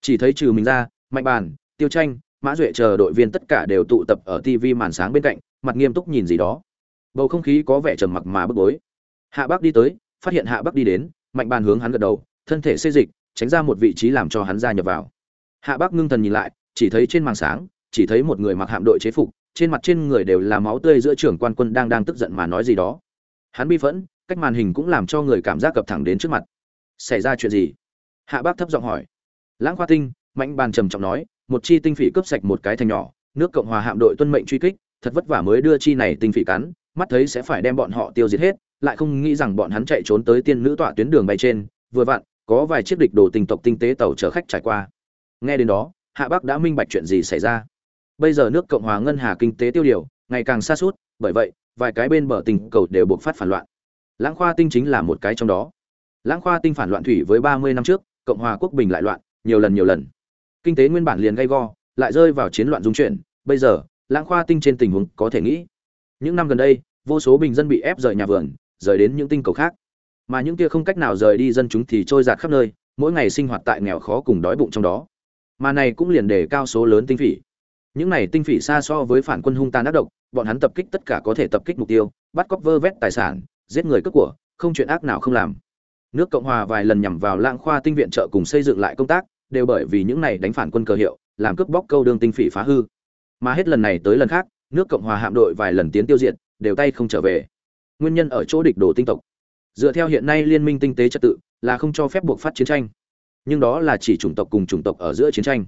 Chỉ thấy trừ mình ra, mạnh bàn, tiêu tranh, mã duệ chờ đội viên tất cả đều tụ tập ở tv màn sáng bên cạnh, mặt nghiêm túc nhìn gì đó. Bầu không khí có vẻ trầm mặc mà bức bối. Hạ bắc đi tới, phát hiện hạ bắc đi đến, mạnh bàn hướng hắn gật đầu, thân thể xê dịch, tránh ra một vị trí làm cho hắn ra nhập vào. Hạ bắc ngưng thần nhìn lại, chỉ thấy trên màn sáng, chỉ thấy một người mặc hạm đội chế phục, trên mặt trên người đều là máu tươi giữa trưởng quan quân đang đang tức giận mà nói gì đó hắn bi phẫn, cách màn hình cũng làm cho người cảm giác cập thẳng đến trước mặt. Xảy ra chuyện gì? Hạ bác thấp giọng hỏi. Lãng khoa tinh mạnh bàn trầm trọng nói, một chi tinh phỉ cướp sạch một cái thành nhỏ, nước cộng hòa hạm đội tuân mệnh truy kích, thật vất vả mới đưa chi này tinh phỉ cắn, mắt thấy sẽ phải đem bọn họ tiêu diệt hết, lại không nghĩ rằng bọn hắn chạy trốn tới tiên nữ tọa tuyến đường bay trên, vừa vặn, có vài chiếc địch đồ tinh tộc tinh tế tàu chở khách trải qua. Nghe đến đó, hạ bắc đã minh bạch chuyện gì xảy ra. Bây giờ nước cộng hòa ngân hà kinh tế tiêu điều, ngày càng xa suốt, bởi vậy vài cái bên bờ tình cầu đều buộc phát phản loạn. Lãng khoa tinh chính là một cái trong đó. Lãng khoa tinh phản loạn thủy với ba mươi năm trước, cộng hòa quốc bình lại loạn, nhiều lần nhiều lần. Kinh tế nguyên bản liền gay go, lại rơi vào chiến loạn dung chuyển. Bây giờ, lãng khoa tinh trên tình huống có thể nghĩ. Những năm gần đây, vô số bình dân bị ép rời nhà vườn, rời đến những tinh cầu khác. Mà những kia không cách nào rời đi dân chúng thì trôi giạt khắp nơi, mỗi ngày sinh hoạt tại nghèo khó cùng đói bụng trong đó. Mà này cũng liền đề cao số lớn tinh phỉ. Những này tinh phỉ xa so với phản quân hung tàn ác độc bọn hắn tập kích tất cả có thể tập kích mục tiêu, bắt cóc vơ vét tài sản, giết người cướp của, không chuyện ác nào không làm. Nước cộng hòa vài lần nhằm vào lãng khoa tinh viện trợ cùng xây dựng lại công tác, đều bởi vì những này đánh phản quân cờ hiệu, làm cướp bóc câu đương tinh phỉ phá hư. Mà hết lần này tới lần khác, nước cộng hòa hạm đội vài lần tiến tiêu diệt, đều tay không trở về. Nguyên nhân ở chỗ địch đồ tinh tộc. Dựa theo hiện nay liên minh tinh tế trật tự, là không cho phép buộc phát chiến tranh. Nhưng đó là chỉ chủng tộc cùng chủng tộc ở giữa chiến tranh.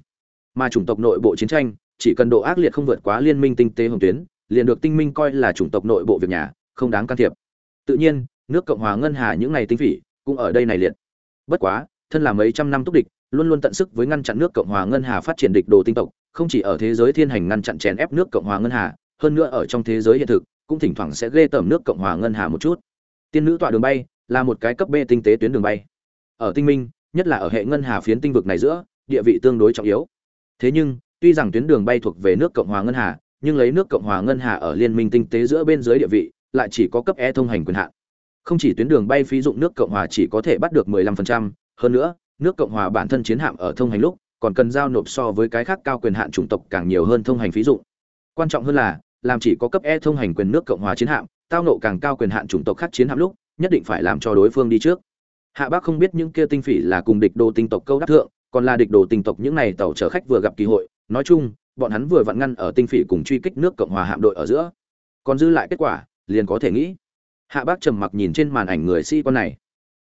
Mà chủng tộc nội bộ chiến tranh, chỉ cần độ ác liệt không vượt quá liên minh tinh tế hồng tuyến liền được tinh minh coi là chủng tộc nội bộ việc nhà, không đáng can thiệp. Tự nhiên, nước cộng hòa ngân hà những ngày tinh phỉ cũng ở đây này liệt. Bất quá, thân là mấy trăm năm túc địch, luôn luôn tận sức với ngăn chặn nước cộng hòa ngân hà phát triển địch đồ tinh tộc, không chỉ ở thế giới thiên hành ngăn chặn chèn ép nước cộng hòa ngân hà, hơn nữa ở trong thế giới hiện thực, cũng thỉnh thoảng sẽ ghê tởm nước cộng hòa ngân hà một chút. Tiên nữ tọa đường bay là một cái cấp b tinh tế tuyến đường bay. Ở tinh minh, nhất là ở hệ ngân hà phiến tinh vực này giữa, địa vị tương đối trọng yếu. Thế nhưng, tuy rằng tuyến đường bay thuộc về nước cộng hòa ngân hà nhưng lấy nước cộng hòa ngân hà ở liên minh tinh tế giữa bên dưới địa vị lại chỉ có cấp e thông hành quyền hạn Không chỉ tuyến đường bay phí dụng nước Cộng hòa chỉ có thể bắt được 15%, hơn nữa, nước Cộng hòa bản thân chiến hạm ở thông hành lúc, còn cần giao nộp so với cái khác cao quyền hạn chủng tộc càng nhiều hơn thông hành phí dụng. Quan trọng hơn là, làm chỉ có cấp E thông hành quyền nước Cộng hòa chiến hạm, tao nộ càng cao quyền hạn chủng tộc khác chiến hạm lúc, nhất định phải làm cho đối phương đi trước. Hạ Bác không biết những kia tinh phỉ là cùng địch đồ tinh tộc câu đắc thượng, còn là địch đồ tinh tộc những này tàu chở khách vừa gặp kỳ hội, nói chung, bọn hắn vừa vặn ngăn ở tinh phỉ cùng truy kích nước Cộng hòa hạm đội ở giữa. Còn dư lại kết quả, liền có thể nghĩ. Hạ Bác trầm mặc nhìn trên màn ảnh người sĩ si quan này.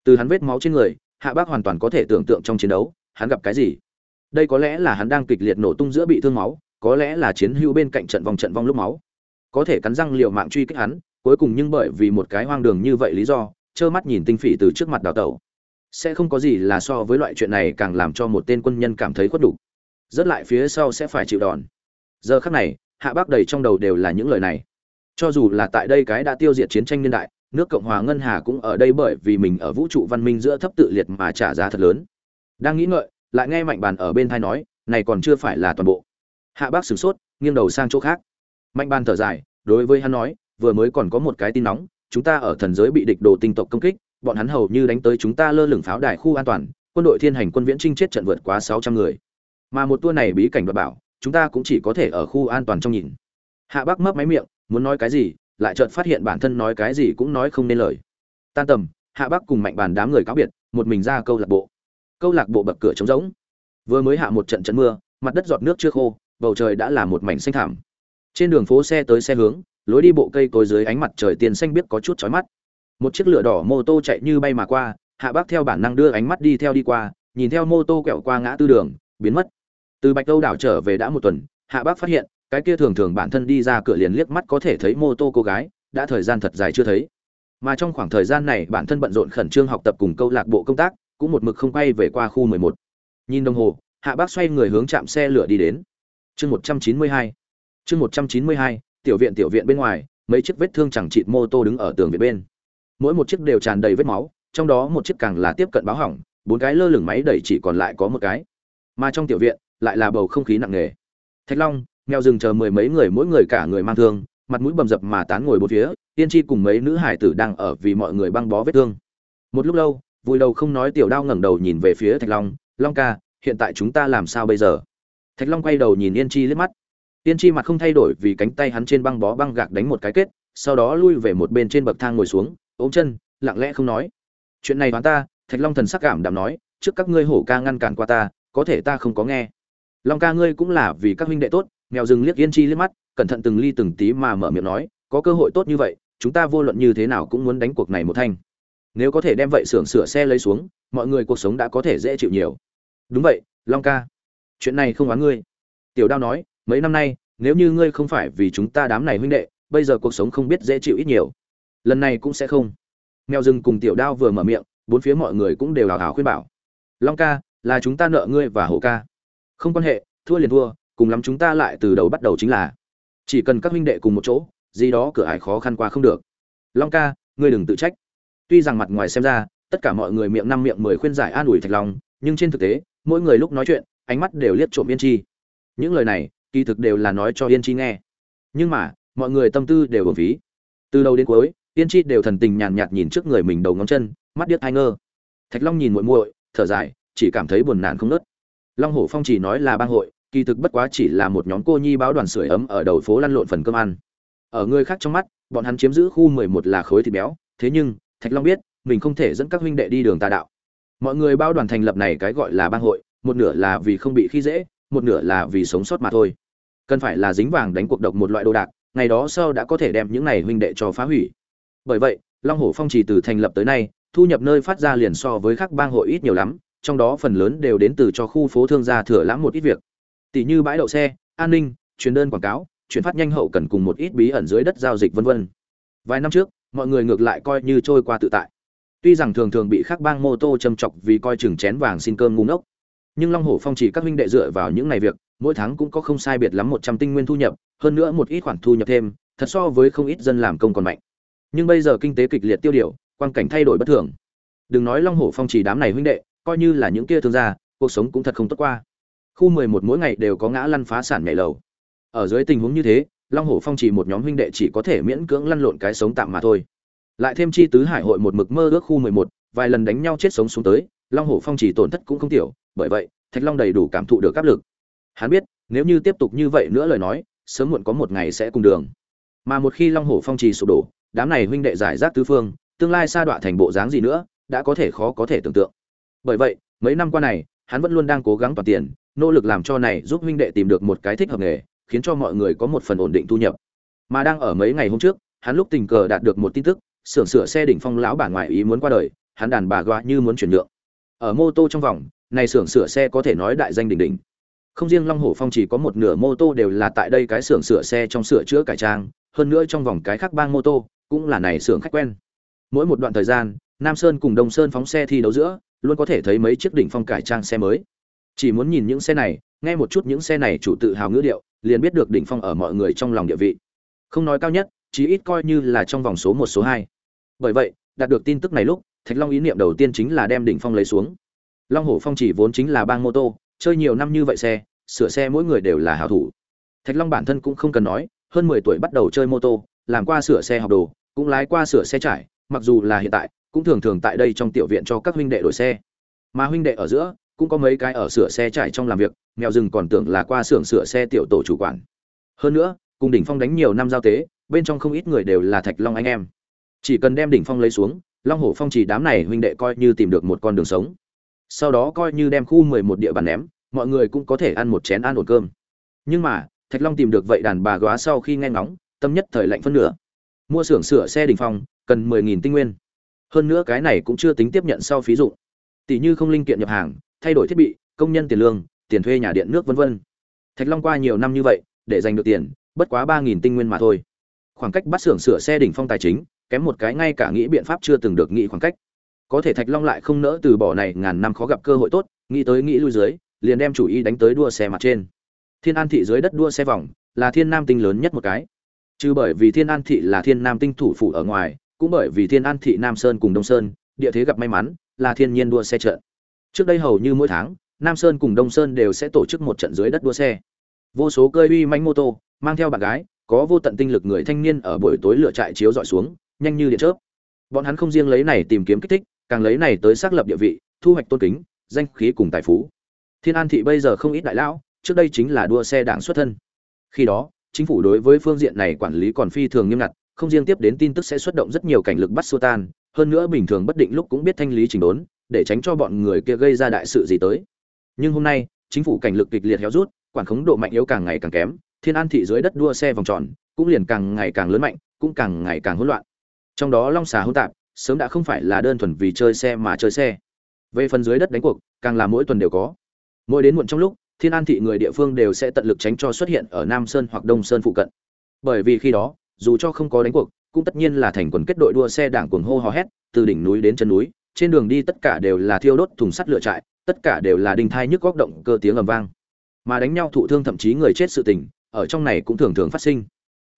Từ hắn vết máu trên người, Hạ Bác hoàn toàn có thể tưởng tượng trong chiến đấu, hắn gặp cái gì. Đây có lẽ là hắn đang kịch liệt nổ tung giữa bị thương máu, có lẽ là chiến hữu bên cạnh trận vòng trận vong lúc máu. Có thể cắn răng liều mạng truy kích hắn, cuối cùng nhưng bởi vì một cái hoang đường như vậy lý do, trơ mắt nhìn tinh phỉ từ trước mặt đào tẩu sẽ không có gì là so với loại chuyện này càng làm cho một tên quân nhân cảm thấy khuất đủ rất lại phía sau sẽ phải chịu đòn. Giờ khắc này, hạ bác đầy trong đầu đều là những lời này. Cho dù là tại đây cái đã tiêu diệt chiến tranh niên đại, nước cộng hòa ngân hà cũng ở đây bởi vì mình ở vũ trụ văn minh giữa thấp tự liệt mà trả giá thật lớn. Đang nghĩ ngợi, lại nghe mạnh bàn ở bên thai nói, này còn chưa phải là toàn bộ. Hạ bác sửng sốt, nghiêng đầu sang chỗ khác. Mạnh bàn thở dài, đối với hắn nói, vừa mới còn có một cái tin nóng, chúng ta ở thần giới bị địch đồ tinh tộc công kích, bọn hắn hầu như đánh tới chúng ta lơ lửng pháo đài khu an toàn, quân đội thiên hành quân viễn trinh chết trận vượt quá sáu trăm người mà một tour này bí cảnh đoạt bảo, chúng ta cũng chỉ có thể ở khu an toàn trong nhìn. Hạ bác mấp máy miệng, muốn nói cái gì, lại chợt phát hiện bản thân nói cái gì cũng nói không nên lời. Tan tầm, hạ bác cùng mạnh bàn đám người cáo biệt, một mình ra câu lạc bộ. Câu lạc bộ bậc cửa trống rỗng. Vừa mới hạ một trận trận mưa, mặt đất giọt nước chưa khô, bầu trời đã là một mảnh xanh thảm trên đường phố xe tới xe hướng, lối đi bộ cây cối dưới ánh mặt trời tiền xanh biết có chút chói mắt. Một chiếc lửa đỏ mô tô chạy như bay mà qua, hạ bác theo bản năng đưa ánh mắt đi theo đi qua, nhìn theo mô tô quẹo qua ngã tư đường, biến mất từ bạch âu đảo trở về đã một tuần, hạ bác phát hiện, cái kia thường thường bản thân đi ra cửa liền liếc mắt có thể thấy mô tô cô gái, đã thời gian thật dài chưa thấy. Mà trong khoảng thời gian này bản thân bận rộn khẩn trương học tập cùng câu lạc bộ công tác, cũng một mực không quay về qua khu 11. nhìn đồng hồ, hạ bác xoay người hướng chạm xe lửa đi đến. Chương 192 chương 192 tiểu viện tiểu viện bên ngoài, mấy chiếc vết thương chẳng chịt mô tô đứng ở tường viện bên. Mỗi một chiếc đều tràn đầy vết máu, trong đó một chiếc càng là tiếp cận báo hỏng, bốn cái lơ lửng máy đẩy chỉ còn lại có một cái. Mà trong tiểu viện lại là bầu không khí nặng nề. Thạch long, mèo rừng chờ mười mấy người, mỗi người cả người mang thương, mặt mũi bầm dập mà tán ngồi bốn phía tiên tri cùng mấy nữ hải tử đang ở vì mọi người băng bó vết thương. Một lúc lâu, vui đầu không nói tiểu đao ngẩng đầu nhìn về phía thạch long long ca, hiện tại chúng ta làm sao bây giờ? Thạch long quay đầu nhìn yên chi liếc mắt. Tiên Chi mặt không thay đổi vì cánh tay hắn trên băng bó băng gạc đánh một cái kết, sau đó lui về một bên trên bậc thang ngồi xuống, ôm chân, lặng lẽ không nói. Chuyện này đoán ta, thạch long thần sắc cảm đạm nói, trước các ngươi hổ ca ngăn cản qua ta, có thể ta không có nghe long ca ngươi cũng là vì các huynh đệ tốt mèo rừng liếc yên chi liếc mắt, cẩn thận từng ly từng tí mà mở miệng nói, có cơ hội tốt như vậy, chúng ta vô luận như thế nào cũng muốn đánh cuộc này một thanh. Nếu có thể đem vậy xưởng sửa xe lấy xuống, mọi người cuộc sống đã có thể dễ chịu nhiều. Đúng vậy, long ca. Chuyện này không oán ngươi. Tiểu đao nói, mấy năm nay, nếu như ngươi không phải vì chúng ta đám này huynh đệ, bây giờ cuộc sống không biết dễ chịu ít nhiều. Lần này cũng sẽ không. Mèo rừng cùng tiểu đao vừa mở miệng, bốn phía mọi người cũng đều hào hào khuyên bảo. Long ca, là chúng ta nợ ngươi và hổ ca không quan hệ, thua liền thua, cùng lắm chúng ta lại từ đầu bắt đầu chính là. Chỉ cần các huynh đệ cùng một chỗ, gì đó cửa ải khó khăn qua không được. Long ca, ngươi đừng tự trách. Tuy rằng mặt ngoài xem ra, tất cả mọi người miệng năm miệng mười khuyên giải an ủi thạch long, nhưng trên thực tế, mỗi người lúc nói chuyện, ánh mắt đều liếc trộm yên chi. Những lời này, kỳ thực đều là nói cho yên chi nghe. Nhưng mà, mọi người tâm tư đều ở phí. Từ đầu đến cuối, yên chi đều thần tình nhàn nhạt nhìn trước người mình đầu ngón chân, mắt điếc ai ngơ. Thạch long nhìn muội muội, thở dài, chỉ cảm thấy buồn nản không nớt long hổ phong chỉ nói là bang hội, kỳ thực bất quá chỉ là một nhóm cô nhi báo đoàn sưởi ấm ở đầu phố lăn lộn phần cơm ăn. Ở người khác trong mắt, bọn hắn chiếm giữ khu mười một là khối thịt béo, thế nhưng, thạch long biết, mình không thể dẫn các huynh đệ đi đường tà đạo. Mọi người bao đoàn thành lập này cái gọi là bang hội, một nửa là vì không bị khi dễ, một nửa là vì sống sót mà thôi. Cần phải là dính vàng đánh cuộc độc một loại đồ đạc, ngày đó sau đã có thể đem những này huynh đệ cho phá hủy. Bởi vậy, long hổ phong chỉ từ thành lập tới nay, thu nhập nơi phát ra liền so với các bang hội ít nhiều lắm trong đó phần lớn đều đến từ cho khu phố thương gia thừa lãm một ít việc. Tỷ như bãi đậu xe, an ninh, truyền đơn quảng cáo, chuyển phát nhanh hậu cần cùng một ít bí ẩn dưới đất giao dịch vân vân. Vài năm trước, mọi người ngược lại coi như trôi qua tự tại. Tuy rằng thường thường bị khắc bang mô tô châm chọc vì coi chừng chén vàng xin cơm ngu ngốc, nhưng long hổ phong chỉ các huynh đệ dựa vào những ngày việc, mỗi tháng cũng có không sai biệt lắm một trăm tinh nguyên thu nhập, hơn nữa một ít khoản thu nhập thêm, thật so với không ít dân làm công còn mạnh. Nhưng bây giờ kinh tế kịch liệt tiêu điều quan cảnh thay đổi bất thường. Đừng nói long hổ phong chỉ đám này huynh đệ coi như là những kia thương gia, cuộc sống cũng thật không tốt qua. Khu mười một mỗi ngày đều có ngã lăn phá sản nhảy lầu. Ở dưới tình huống như thế, long hổ phong chỉ một nhóm huynh đệ chỉ có thể miễn cưỡng lăn lộn cái sống tạm mà thôi. Lại thêm chi tứ hải hội một mực mơ ước khu mười một, vài lần đánh nhau chết sống xuống tới, long hổ phong chỉ tổn thất cũng không tiểu, bởi vậy, thạch long đầy đủ cảm thụ được áp lực. Hắn biết, nếu như tiếp tục như vậy nữa lời nói, sớm muộn có một ngày sẽ cùng đường. Mà một khi long hổ phong trì sụp đổ, đám này huynh đệ giải rác tứ phương, tương lai sa đọa thành bộ dáng gì nữa, đã có thể khó có thể tưởng tượng bởi vậy, mấy năm qua này, hắn vẫn luôn đang cố gắng toàn tiền, nỗ lực làm cho này giúp huynh đệ tìm được một cái thích hợp nghề, khiến cho mọi người có một phần ổn định thu nhập. Mà đang ở mấy ngày hôm trước, hắn lúc tình cờ đạt được một tin tức, xưởng sửa xe đỉnh phong lão bản ngoại ý muốn qua đời, hắn đàn bà goa như muốn chuyển nhượng. Ở mô tô trong vòng, này xưởng sửa xe có thể nói đại danh đỉnh đỉnh. Không riêng long hổ phong chỉ có một nửa mô tô đều là tại đây cái xưởng sửa xe trong sửa chữa cải trang, hơn nữa trong vòng cái khác bang mô tô cũng là này xưởng khách quen. Mỗi một đoạn thời gian, nam sơn cùng đông sơn phóng xe thi đấu giữa luôn có thể thấy mấy chiếc đỉnh phong cải trang xe mới. Chỉ muốn nhìn những xe này, nghe một chút những xe này chủ tự hào ngữ điệu, liền biết được đỉnh phong ở mọi người trong lòng địa vị. Không nói cao nhất, chí ít coi như là trong vòng số một, số hai. Bởi vậy, đạt được tin tức này lúc, thạch long ý niệm đầu tiên chính là đem đỉnh phong lấy xuống. Long hổ phong chỉ vốn chính là bang mô tô, chơi nhiều năm như vậy xe, sửa xe mỗi người đều là hảo thủ. Thạch long bản thân cũng không cần nói, hơn mười tuổi bắt đầu chơi mô tô, làm qua sửa xe học đồ, cũng lái qua sửa xe trải, mặc dù là hiện tại cũng thường thường tại đây trong tiểu viện cho các huynh đệ đổi xe. Mà huynh đệ ở giữa, cũng có mấy cái ở sửa xe trải trong làm việc mèo rừng còn tưởng là qua xưởng sửa xe tiểu tổ chủ quản. Hơn nữa, cùng đỉnh phong đánh nhiều năm giao tế, bên trong không ít người đều là thạch long anh em. Chỉ cần đem đỉnh phong lấy xuống, long hổ phong chỉ đám này huynh đệ coi như tìm được một con đường sống. Sau đó coi như đem khu mười một địa bàn ném, mọi người cũng có thể ăn một chén ăn ổn cơm. Nhưng mà, thạch long tìm được vậy đàn bà góa sau khi nghe ngóng, tâm nhất thời lạnh phân nửa. Mua xưởng sửa xe đỉnh phong, cần mười nghìn tinh nguyên hơn nữa cái này cũng chưa tính tiếp nhận sau phí dụng. Tỷ như không linh kiện nhập hàng, thay đổi thiết bị, công nhân tiền lương, tiền thuê nhà điện nước vân vân. Thạch long qua nhiều năm như vậy, để giành được tiền, bất quá ba nghìn tinh nguyên mà thôi. Khoảng cách bắt xưởng sửa xe đỉnh phong tài chính, kém một cái ngay cả nghĩ biện pháp chưa từng được nghĩ khoảng cách. Có thể thạch long lại không nỡ từ bỏ này ngàn năm khó gặp cơ hội tốt, nghĩ tới nghĩ lui dưới, liền đem chủ ý đánh tới đua xe mặt trên. Thiên an thị dưới đất đua xe vòng, là thiên nam tinh lớn nhất một cái. Trừ bởi vì thiên an thị là thiên nam tinh thủ phủ ở ngoài cũng bởi vì thiên an, thị nam sơn cùng đông sơn, địa thế gặp may mắn, là thiên nhiên đua xe trận. Trước đây hầu như mỗi tháng, nam sơn cùng đông sơn đều sẽ tổ chức một trận dưới đất đua xe. Vô số cơi uy manh mô tô, mang theo bạn gái, có vô tận tinh lực người thanh niên ở buổi tối lửa trại chiếu dọi xuống, nhanh như điện chớp. Bọn hắn không riêng lấy này tìm kiếm kích thích, càng lấy này tới xác lập địa vị, thu hoạch tôn kính, danh khí cùng tài phú. Thiên an, thị bây giờ không ít đại lão, trước đây chính là đua xe đảng xuất thân. Khi đó, chính phủ đối với phương diện này quản lý còn phi thường nghiêm ngặt không riêng tiếp đến tin tức sẽ xuất động rất nhiều cảnh lực bắt xua tan, hơn nữa bình thường bất định lúc cũng biết thanh lý chỉnh đốn, để tránh cho bọn người kia gây ra đại sự gì tới. Nhưng hôm nay, chính phủ cảnh lực kịch liệt héo rút, quản khống độ mạnh yếu càng ngày càng kém, thiên an thị dưới đất đua xe vòng tròn, cũng liền càng ngày càng lớn mạnh, cũng càng ngày càng hỗn loạn. Trong đó long xà hỗn tạp, sớm đã không phải là đơn thuần vì chơi xe mà chơi xe. Về phần dưới đất đánh cuộc, càng là mỗi tuần đều có. Mỗi đến muộn trong lúc, thiên an thị người địa phương đều sẽ tận lực tránh cho xuất hiện ở nam sơn hoặc đông sơn phụ cận. Bởi vì khi đó dù cho không có đánh cuộc, cũng tất nhiên là thành quần kết đội đua xe đảng cuồng hô hò hét, từ đỉnh núi đến chân núi, trên đường đi tất cả đều là thiêu đốt thùng sắt lửa trại, tất cả đều là đinh thai nhức góc động cơ tiếng ầm vang. Mà đánh nhau thụ thương thậm chí người chết sự tình, ở trong này cũng thường thường phát sinh.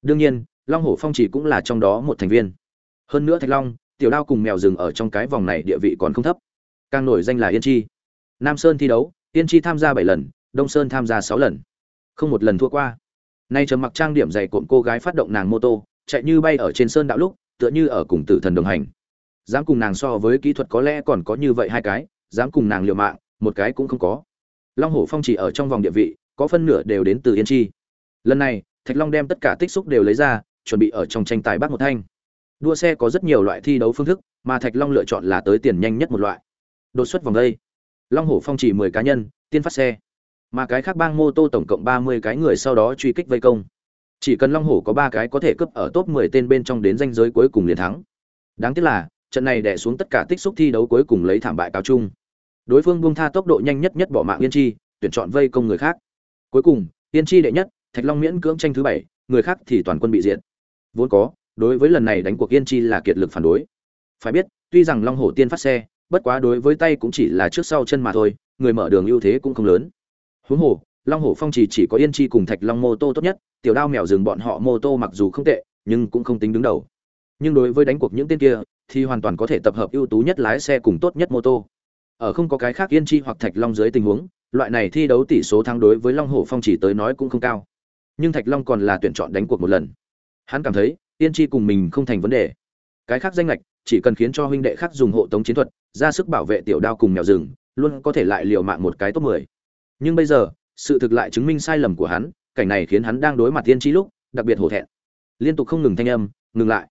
Đương nhiên, long hổ phong chỉ cũng là trong đó một thành viên. Hơn nữa thạch long, tiểu đao cùng mèo rừng ở trong cái vòng này địa vị còn không thấp. Càng nổi danh là yên chi. Nam sơn thi đấu, yên chi tham gia bảy lần, đông sơn tham gia sáu lần. Không một lần thua qua nay trầm mặc trang điểm dày cộm cô gái phát động nàng mô tô, chạy như bay ở trên sơn đạo lúc, tựa như ở cùng tử thần đồng hành. Dám cùng nàng so với kỹ thuật có lẽ còn có như vậy hai cái, dám cùng nàng liều mạng, một cái cũng không có. Long hổ phong chỉ ở trong vòng địa vị, có phân nửa đều đến từ yên chi. Lần này, thạch long đem tất cả tích xúc đều lấy ra, chuẩn bị ở trong tranh tài bắt một thanh. Đua xe có rất nhiều loại thi đấu phương thức, mà thạch long lựa chọn là tới tiền nhanh nhất một loại. Đột xuất vòng đây. Long hổ phong chỉ mười cá nhân, tiên phát xe mà cái khác bang mô tô tổng cộng ba mươi cái người sau đó truy kích vây công. Chỉ cần long hổ có ba cái có thể cướp ở top mười tên bên trong đến danh giới cuối cùng liền thắng. Đáng tiếc là, trận này đè xuống tất cả tích xúc thi đấu cuối cùng lấy thảm bại cáo chung. Đối phương buông tha tốc độ nhanh nhất nhất bỏ mạng yên chi, tuyển chọn vây công người khác. Cuối cùng, yên chi đệ nhất, thạch long miễn cưỡng tranh thứ bảy, người khác thì toàn quân bị diệt. Vốn có, đối với lần này đánh cuộc yên chi là kiệt lực phản đối. Phải biết, tuy rằng long hổ tiên phát xe, bất quá đối với tay cũng chỉ là trước sau chân mà thôi, người mở đường ưu thế cũng không lớn huống hồ, long Hồ phong chỉ chỉ có yên chi cùng thạch long mô tô tốt nhất, tiểu đao mèo rừng bọn họ mô tô mặc dù không tệ, nhưng cũng không tính đứng đầu. Nhưng đối với đánh cuộc những tên kia, thì hoàn toàn có thể tập hợp ưu tú nhất lái xe cùng tốt nhất mô tô. Ở không có cái khác yên chi hoặc thạch long dưới tình huống, loại này thi đấu tỷ số thắng đối với long hổ phong chỉ tới nói cũng không cao. Nhưng thạch long còn là tuyển chọn đánh cuộc một lần. Hắn cảm thấy, yên chi cùng mình không thành vấn đề. Cái khác danh lệch chỉ cần khiến cho huynh đệ khác dùng hộ tống chiến thuật, ra sức bảo vệ tiểu đao cùng mèo rừng, luôn có thể lại liều mạng một cái top 10 nhưng bây giờ, sự thực lại chứng minh sai lầm của hắn, cảnh này khiến hắn đang đối mặt tiên tri lúc, đặc biệt hổ thẹn. Liên tục không ngừng thanh âm, ngừng lại.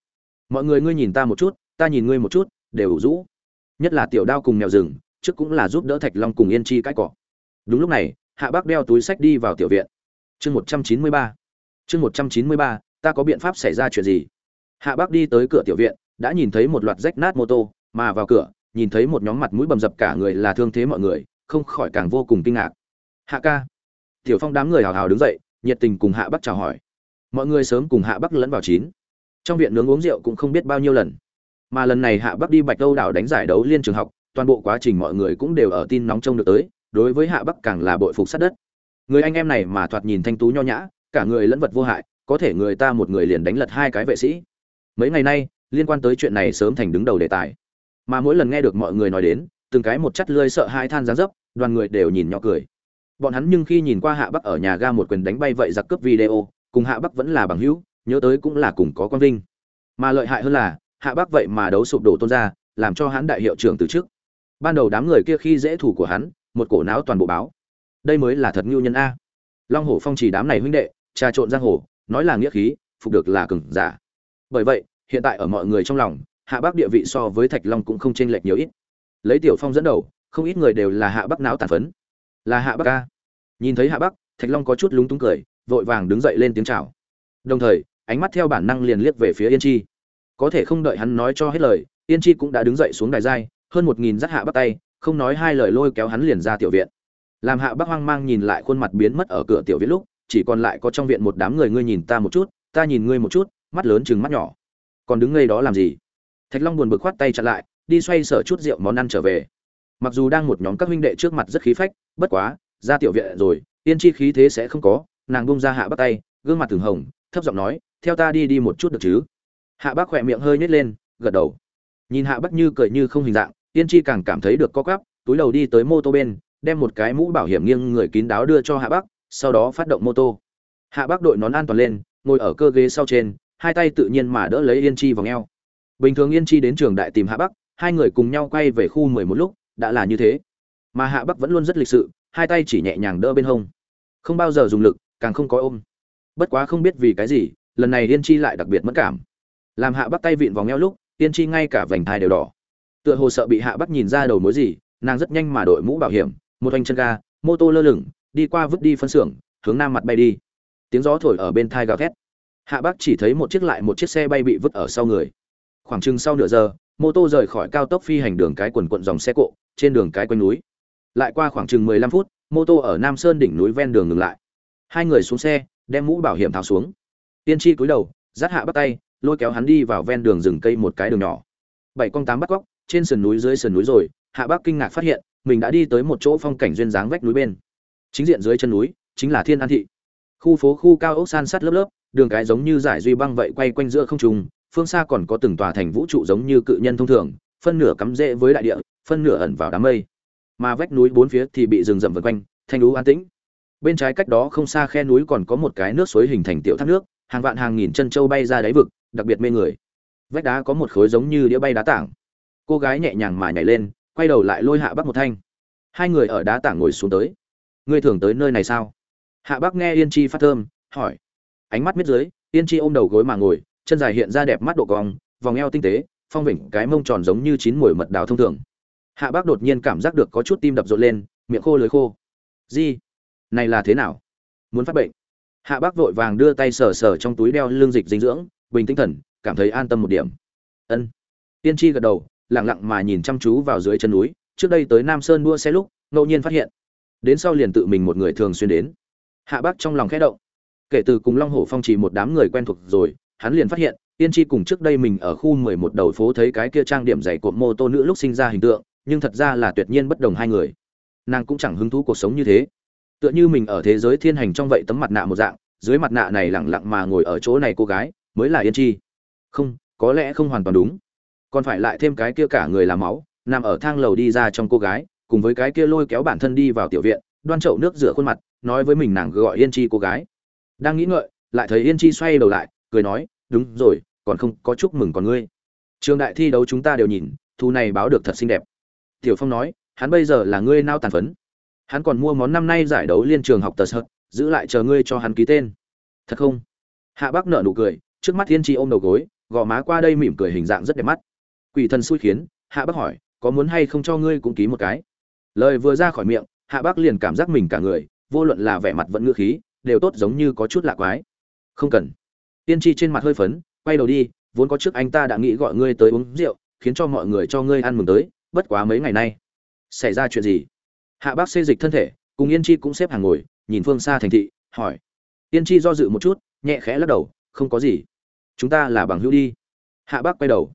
Mọi người ngươi nhìn ta một chút, ta nhìn ngươi một chút, đều ủ rũ. Nhất là tiểu đao cùng mèo rừng, trước cũng là giúp đỡ thạch long cùng yên chi cãi cọ đúng lúc này, hạ bác đeo túi sách đi vào tiểu viện. Chương một trăm chín mươi ba. Chương một trăm chín mươi ba, ta có biện pháp xảy ra chuyện gì? Hạ bác đi tới cửa tiểu viện, đã nhìn thấy một loạt rách nát mô tô, mà vào cửa, nhìn thấy một nhóm mặt mũi bầm dập cả người là thương thế mọi người, không khỏi càng vô cùng kinh ngạc hạ ca. Tiểu phong đám người hào hào đứng dậy, nhiệt tình cùng hạ bắc chào hỏi. Mọi người sớm cùng hạ bắc lẫn vào chín. Trong viện nướng uống rượu cũng không biết bao nhiêu lần. Mà lần này hạ bắc đi bạch đâu đảo đánh giải đấu liên trường học, toàn bộ quá trình mọi người cũng đều ở tin nóng trông được tới, đối với hạ bắc càng là bội phục sát đất. Người anh em này mà thoạt nhìn thanh tú nho nhã, cả người lẫn vật vô hại, có thể người ta một người liền đánh lật hai cái vệ sĩ. Mấy ngày nay, liên quan tới chuyện này sớm thành đứng đầu đề tài. Mà mỗi lần nghe được mọi người nói đến, từng cái một chắt lươi sợ hai than giá dấp, đoàn người đều nhìn nhỏ cười bọn hắn nhưng khi nhìn qua hạ bắc ở nhà ga một quyền đánh bay vậy giặc cướp video, cùng hạ bắc vẫn là bằng hữu, nhớ tới cũng là cùng có quan vinh. Mà lợi hại hơn là, hạ bắc vậy mà đấu sụp đổ tôn ra làm cho hắn đại hiệu trưởng từ trước. Ban đầu đám người kia khi dễ thủ của hắn, một cổ não toàn bộ báo. Đây mới là thật ngưu nhân a. Long hổ phong chỉ đám này huynh đệ, trà trộn giang hồ, nói là nghĩa khí, phục được là cừng giả. Bởi vậy, hiện tại ở mọi người trong lòng, hạ bắc địa vị so với thạch long cũng không chênh lệch nhiều ít. Lấy tiểu phong dẫn đầu, không ít người đều là hạ bắc não tàn phấn. Là hạ bắc ca nhìn thấy hạ bắc, thạch long có chút lúng túng cười, vội vàng đứng dậy lên tiếng chào. Đồng thời, ánh mắt theo bản năng liền liếc về phía yên chi. Có thể không đợi hắn nói cho hết lời, yên chi cũng đã đứng dậy xuống đài giai, hơn một nghìn dắt hạ bắc tay, không nói hai lời lôi kéo hắn liền ra tiểu viện. Làm hạ bắc hoang mang nhìn lại khuôn mặt biến mất ở cửa tiểu viện lúc, chỉ còn lại có trong viện một đám người ngươi nhìn ta một chút, ta nhìn ngươi một chút, mắt lớn chừng mắt nhỏ. Còn đứng ngay đó làm gì? Thạch long buồn bực khoát tay chặn lại, đi xoay sở chút rượu món ăn trở về. Mặc dù đang một nhóm các huynh đệ trước mặt rất khí phách, bất quá ra tiểu viện rồi yên chi khí thế sẽ không có nàng bung ra hạ bắt tay gương mặt thường hồng thấp giọng nói theo ta đi đi một chút được chứ? Hạ bác khỏe miệng hơi nhếch lên gật đầu. Nhìn hạ bác như cười như không hình dạng yên chi càng cảm thấy được co cắp, túi đầu đi tới mô tô bên đem một cái mũ bảo hiểm nghiêng người kín đáo đưa cho hạ bác sau đó phát động mô tô. Hạ bác đội nón an toàn lên ngồi ở cơ ghế sau trên hai tay tự nhiên mà đỡ lấy yên chi vào ngheo bình thường yên chi đến trường đại tìm hạ bắc hai người cùng nhau quay về khu mười một lúc đã là như thế. Mà hạ bắc vẫn luôn rất lịch sự hai tay chỉ nhẹ nhàng đỡ bên hông. Không bao giờ dùng lực, càng không có ôm. Bất quá không biết vì cái gì, lần này yên chi lại đặc biệt mất cảm. Làm hạ bắc tay vịn vào ngheo lúc, yên chi ngay cả vành thai đều đỏ. Tựa hồ sợ bị hạ bắc nhìn ra đầu mối gì, nàng rất nhanh mà đội mũ bảo hiểm, một anh chân ga, mô tô lơ lửng, đi qua vứt đi phân xưởng, hướng nam mặt bay đi. Tiếng gió thổi ở bên thai gào thét. Hạ bắc chỉ thấy một chiếc lại một chiếc xe bay bị vứt ở sau người. Khoảng chừng sau nửa giờ, mô tô rời khỏi cao tốc phi hành đường cái quần quận dòng xe cộ, trên đường cái quanh núi lại qua khoảng chừng mười lăm phút, mô tô ở nam sơn đỉnh núi ven đường ngừng lại. Hai người xuống xe, đem mũ bảo hiểm tháo xuống. Tiên tri cúi đầu giắt hạ bắt tay, lôi kéo hắn đi vào ven đường rừng cây một cái đường nhỏ. Bảy con tám bắt góc, trên sườn núi dưới sườn núi rồi, hạ bác kinh ngạc phát hiện, mình đã đi tới một chỗ phong cảnh duyên dáng vách núi bên. Chính diện dưới chân núi, chính là thiên an thị. Khu phố khu cao ốc san sát lớp lớp, đường cái giống như giải duy băng vậy quay quanh giữa không trung, phương xa còn có từng tòa thành vũ trụ giống như cự nhân thông thường, phân nửa cắm rễ với đại địa, phân nửa ẩn vào đám mây mà vách núi bốn phía thì bị rừng rậm vây quanh thanh lũ an tĩnh. Bên trái cách đó không xa khe núi còn có một cái nước suối hình thành tiểu thác nước hàng vạn hàng nghìn chân châu bay ra đáy vực đặc biệt mê người. Vách đá có một khối giống như đĩa bay đá tảng. Cô gái nhẹ nhàng mà nhảy lên quay đầu lại lôi hạ bắc một thanh. Hai người ở đá tảng ngồi xuống tới. Ngươi thường tới nơi này sao? Hạ bắc nghe yên chi phát thơm hỏi. Ánh mắt miết dưới yên chi ôm đầu gối mà ngồi chân dài hiện ra đẹp mắt độ cong vòng eo tinh tế phong vĩnh, cái mông tròn giống như chín muồi mật đào thông thường hạ bác đột nhiên cảm giác được có chút tim đập rộn lên, miệng khô lưới khô. Gì? này là thế nào? Muốn phát bệnh. Hạ bác vội vàng đưa tay sờ sờ trong túi đeo lương dịch dinh dưỡng, bình tinh thần, cảm thấy an tâm một điểm. Ân. Tiên tri gật đầu, lặng lặng mà nhìn chăm chú vào dưới chân núi. Trước đây tới nam sơn đua xe lúc, ngẫu nhiên phát hiện. Đến sau liền tự mình một người thường xuyên đến. Hạ bác trong lòng khẽ động. Kể từ cùng long hổ phong trì một đám người quen thuộc rồi, hắn liền phát hiện, tiên tri cùng trước đây mình ở khu mười một đầu phố thấy cái kia trang điểm dày cộm mô tô nữ lúc sinh ra hình tượng nhưng thật ra là tuyệt nhiên bất đồng hai người. Nàng cũng chẳng hứng thú cuộc sống như thế. Tựa như mình ở thế giới thiên hành trong vậy tấm mặt nạ một dạng, dưới mặt nạ này lẳng lặng mà ngồi ở chỗ này cô gái, mới là yên chi. Không, có lẽ không hoàn toàn đúng. Còn phải lại thêm cái kia cả người làm máu, nằm ở thang lầu đi ra trong cô gái, cùng với cái kia lôi kéo bản thân đi vào tiểu viện, đoan chậu nước rửa khuôn mặt, nói với mình nàng gọi yên chi cô gái. Đang nghĩ ngợi, lại thấy yên chi xoay đầu lại, cười nói, đúng rồi, còn không có chúc mừng còn ngươi. Trường đại thi đấu chúng ta đều nhìn, thu này báo được thật xinh đẹp tiểu phong nói hắn bây giờ là ngươi nao tàn phấn. Hắn còn mua món năm nay giải đấu liên trường học tờ sợ, giữ lại chờ ngươi cho hắn ký tên. Thật không? Hạ bác nở nụ cười trước mắt thiên Chi ôm đầu gối gò má qua đây mỉm cười hình dạng rất đẹp mắt. Quỷ thần xui khiến hạ bác hỏi có muốn hay không cho ngươi cũng ký một cái? Lời vừa ra khỏi miệng hạ bác liền cảm giác mình cả người vô luận là vẻ mặt vẫn ngư khí đều tốt giống như có chút lạ quái. Không cần. Tiên Chi trên mặt hơi phấn quay đầu đi vốn có trước anh ta đã nghĩ gọi ngươi tới uống rượu khiến cho mọi người cho ngươi ăn mừng tới bất quá mấy ngày nay xảy ra chuyện gì? Hạ bác xê dịch thân thể, cùng yên chi cũng xếp hàng ngồi, nhìn phương xa thành thị, hỏi. Yên chi do dự một chút, nhẹ khẽ lắc đầu, không có gì. Chúng ta là bằng hữu đi. Hạ bác quay đầu.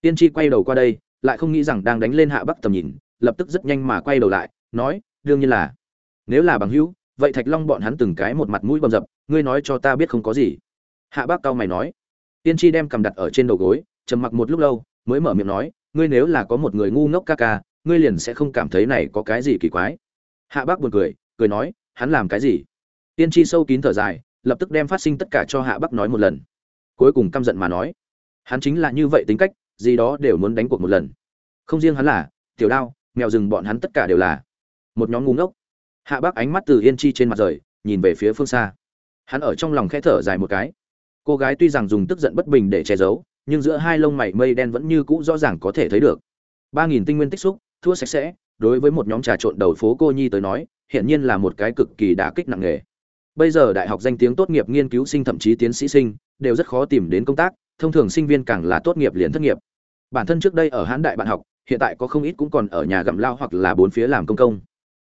Yên chi quay đầu qua đây, lại không nghĩ rằng đang đánh lên hạ bác tầm nhìn, lập tức rất nhanh mà quay đầu lại, nói, đương nhiên là. Nếu là bằng hữu, vậy thạch long bọn hắn từng cái một mặt mũi bầm dập, ngươi nói cho ta biết không có gì. Hạ bác cao mày nói. Tiên tri đem cầm đặt ở trên đầu gối, trầm mặc một lúc lâu, mới mở miệng nói ngươi nếu là có một người ngu ngốc ca ca, ngươi liền sẽ không cảm thấy này có cái gì kỳ quái. Hạ bác buồn cười cười nói, hắn làm cái gì? Tiên tri sâu kín thở dài, lập tức đem phát sinh tất cả cho hạ bác nói một lần. Cuối cùng căm giận mà nói, hắn chính là như vậy tính cách, gì đó đều muốn đánh cuộc một lần. Không riêng hắn là, tiểu đao, mèo rừng bọn hắn tất cả đều là một nhóm ngu ngốc. Hạ bác ánh mắt từ yên chi trên mặt rời, nhìn về phía phương xa. Hắn ở trong lòng khẽ thở dài một cái. Cô gái tuy rằng dùng tức giận bất bình để che giấu nhưng giữa hai lông mày mây đen vẫn như cũ rõ ràng có thể thấy được. 3000 tinh nguyên tích xúc, thua sạch sẽ, đối với một nhóm trà trộn đầu phố cô nhi tới nói hiện nhiên là một cái cực kỳ đả kích nặng nề. Bây giờ đại học danh tiếng tốt nghiệp nghiên cứu sinh thậm chí tiến sĩ sinh, đều rất khó tìm đến công tác, thông thường sinh viên càng là tốt nghiệp liền thất nghiệp. Bản thân trước đây ở hán đại bạn học, hiện tại có không ít cũng còn ở nhà gặm lao hoặc là bốn phía làm công công.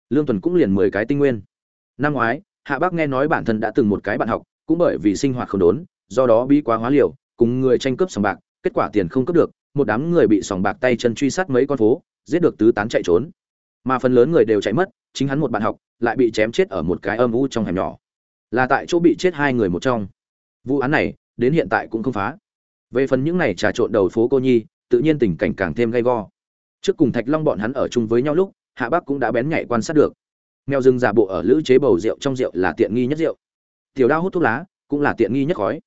Lương tuần cũng liền mười cái tinh nguyên. Năm ngoái, hạ bác nghe nói bản thân đã từng một cái bạn học, cũng bởi vì sinh hoạt không đốn, do đó bí quá hóa liều cùng người tranh cướp sòng bạc, kết quả tiền không cướp được, một đám người bị sòng bạc tay chân truy sát mấy con phố, giết được tứ tán chạy trốn. Mà phần lớn người đều chạy mất, chính hắn một bạn học, lại bị chém chết ở một cái âm u trong hẻm nhỏ. Là tại chỗ bị chết hai người một trong. Vụ án này, đến hiện tại cũng không phá. Về phần những này trà trộn đầu phố cô nhi, tự nhiên tình cảnh càng thêm gay go. Trước cùng thạch long bọn hắn ở chung với nhau lúc, hạ bác cũng đã bén nhạy quan sát được. Mèo rừng giả bộ ở lữ chế bầu rượu trong rượu là tiện nghi nhất rượu. Tiểu đao hút thuốc lá, cũng là tiện nghi nhất khói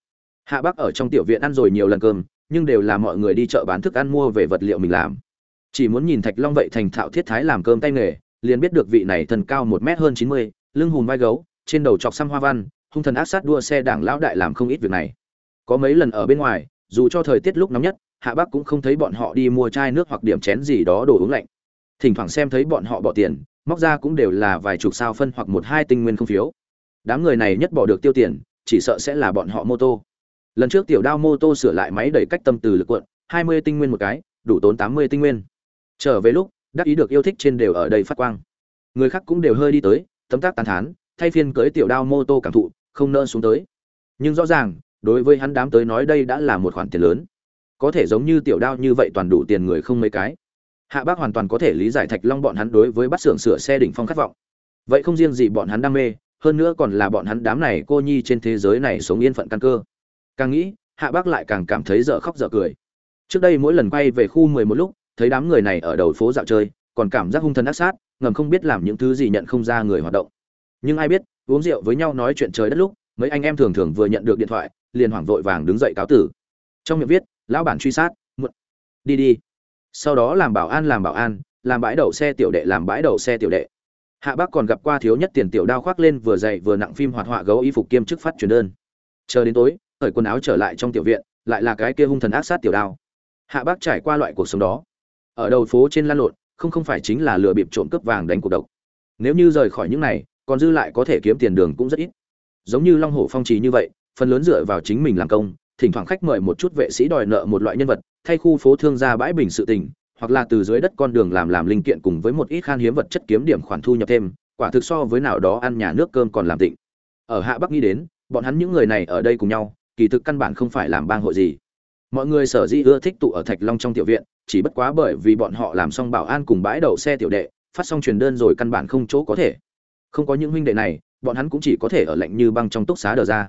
hạ bác ở trong tiểu viện ăn rồi nhiều lần cơm, nhưng đều là mọi người đi chợ bán thức ăn mua về vật liệu mình làm. Chỉ muốn nhìn thạch long vậy thành thạo thiết thái làm cơm tay nghề, liền biết được vị này thần cao một mét hơn chín mươi, lưng hùm vai gấu, trên đầu chọc xăm hoa văn, hung thần ác sát đua xe đảng lão đại làm không ít việc này. Có mấy lần ở bên ngoài, dù cho thời tiết lúc nóng nhất, hạ bác cũng không thấy bọn họ đi mua chai nước hoặc điểm chén gì đó đồ uống lạnh. Thỉnh thoảng xem thấy bọn họ bỏ tiền, móc ra cũng đều là vài chục sao phân hoặc một hai tinh nguyên không phiếu. Đám người này nhất bỏ được tiêu tiền, chỉ sợ sẽ là bọn họ mô tô lần trước tiểu đao mô tô sửa lại máy đẩy cách tâm từ lực quận hai mươi tinh nguyên một cái, đủ tốn tám mươi tinh nguyên. Trở về lúc, đắc ý được yêu thích trên đều ở đây phát quang. Người khác cũng đều hơi đi tới, tấm tác tán thán, thay phiên cưới tiểu đao mô tô cảm thụ, không nỡ xuống tới. Nhưng rõ ràng, đối với hắn đám tới nói đây đã là một khoản tiền lớn. Có thể giống như tiểu đao như vậy toàn đủ tiền người không mấy cái. Hạ bác hoàn toàn có thể lý giải thạch long bọn hắn đối với bắt xưởng sửa xe đỉnh phong khát vọng. Vậy không riêng gì bọn hắn đam mê, hơn nữa còn là bọn hắn đám này cô nhi trên thế giới này sống yên phận căn cơ càng nghĩ, hạ bác lại càng cảm thấy dở khóc dở cười. Trước đây mỗi lần quay về khu mười một lúc, thấy đám người này ở đầu phố dạo chơi, còn cảm giác hung thần ác sát, ngầm không biết làm những thứ gì nhận không ra người hoạt động. Nhưng ai biết, uống rượu với nhau nói chuyện trời đất lúc, mấy anh em thường thường vừa nhận được điện thoại, liền hoảng vội vàng đứng dậy cáo tử. Trong miệng viết, lão bản truy sát, muộn. Đi đi. Sau đó làm bảo an, làm bảo an, làm bãi đậu xe tiểu đệ, làm bãi đậu xe tiểu đệ. Hạ bác còn gặp qua thiếu nhất tiền tiểu đao khoác lên vừa dày vừa nặng phim hoạt họa gấu y phục kiêm chức phát truyền đơn. Chờ đến tối thời quần áo trở lại trong tiểu viện, lại là cái kia hung thần ác sát tiểu đao. Hạ bác trải qua loại cuộc sống đó. Ở đầu phố trên lan lộn, không không phải chính là lừa bịp trộm cướp vàng đánh cuộc độc. Nếu như rời khỏi những này, còn dư lại có thể kiếm tiền đường cũng rất ít. Giống như long hổ phong trì như vậy, phần lớn dựa vào chính mình làm công, thỉnh thoảng khách mời một chút vệ sĩ đòi nợ một loại nhân vật, thay khu phố thương gia bãi bình sự tình, hoặc là từ dưới đất con đường làm làm linh kiện cùng với một ít khan hiếm vật chất kiếm điểm khoản thu nhập thêm, quả thực so với nào đó ăn nhà nước cơm còn làm tịnh. Ở hạ bắc nghĩ đến, bọn hắn những người này ở đây cùng nhau kỳ thực căn bản không phải làm bang hội gì. Mọi người sở dĩ ưa thích tụ ở thạch long trong tiểu viện, chỉ bất quá bởi vì bọn họ làm xong bảo an cùng bãi đậu xe tiểu đệ, phát xong truyền đơn rồi căn bản không chỗ có thể. Không có những huynh đệ này, bọn hắn cũng chỉ có thể ở lạnh như băng trong túc xá đờ ra.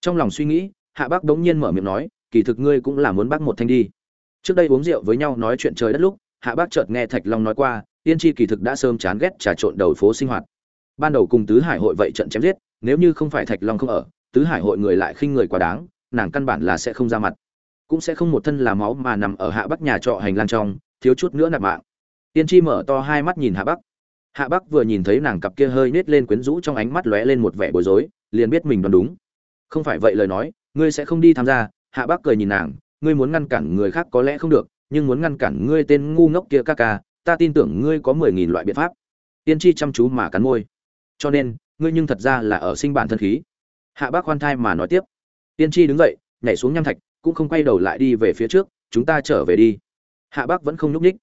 Trong lòng suy nghĩ, hạ bác đống nhiên mở miệng nói, kỳ thực ngươi cũng là muốn bác một thanh đi. Trước đây uống rượu với nhau nói chuyện trời đất lúc, hạ bác chợt nghe thạch long nói qua tiên tri kỳ thực đã sớm chán ghét trà trộn đầu phố sinh hoạt. Ban đầu cùng tứ hải hội vậy trận chém giết, nếu như không phải thạch long không ở tứ hải hội người lại khinh người quá đáng, nàng căn bản là sẽ không ra mặt. Cũng sẽ không một thân là máu mà nằm ở hạ bắc nhà trọ hành lang trong, thiếu chút nữa nạp mạng. Tiên tri mở to hai mắt nhìn hạ bắc. Hạ bắc vừa nhìn thấy nàng cặp kia hơi nết lên quyến rũ trong ánh mắt lóe lên một vẻ bối rối, liền biết mình đoán đúng. Không phải vậy lời nói, ngươi sẽ không đi tham gia, hạ bắc cười nhìn nàng, ngươi muốn ngăn cản người khác có lẽ không được, nhưng muốn ngăn cản ngươi tên ngu ngốc kia ca ca, ta tin tưởng ngươi có mười nghìn loại biện pháp. Tiên tri chăm chú mà cắn môi. Cho nên, ngươi nhưng thật ra là ở sinh bản thân khí hạ bác khoan thai mà nói tiếp. Tiên tri đứng dậy, nhảy xuống nham thạch, cũng không quay đầu lại đi về phía trước, chúng ta trở về đi. Hạ bác vẫn không nhúc nhích.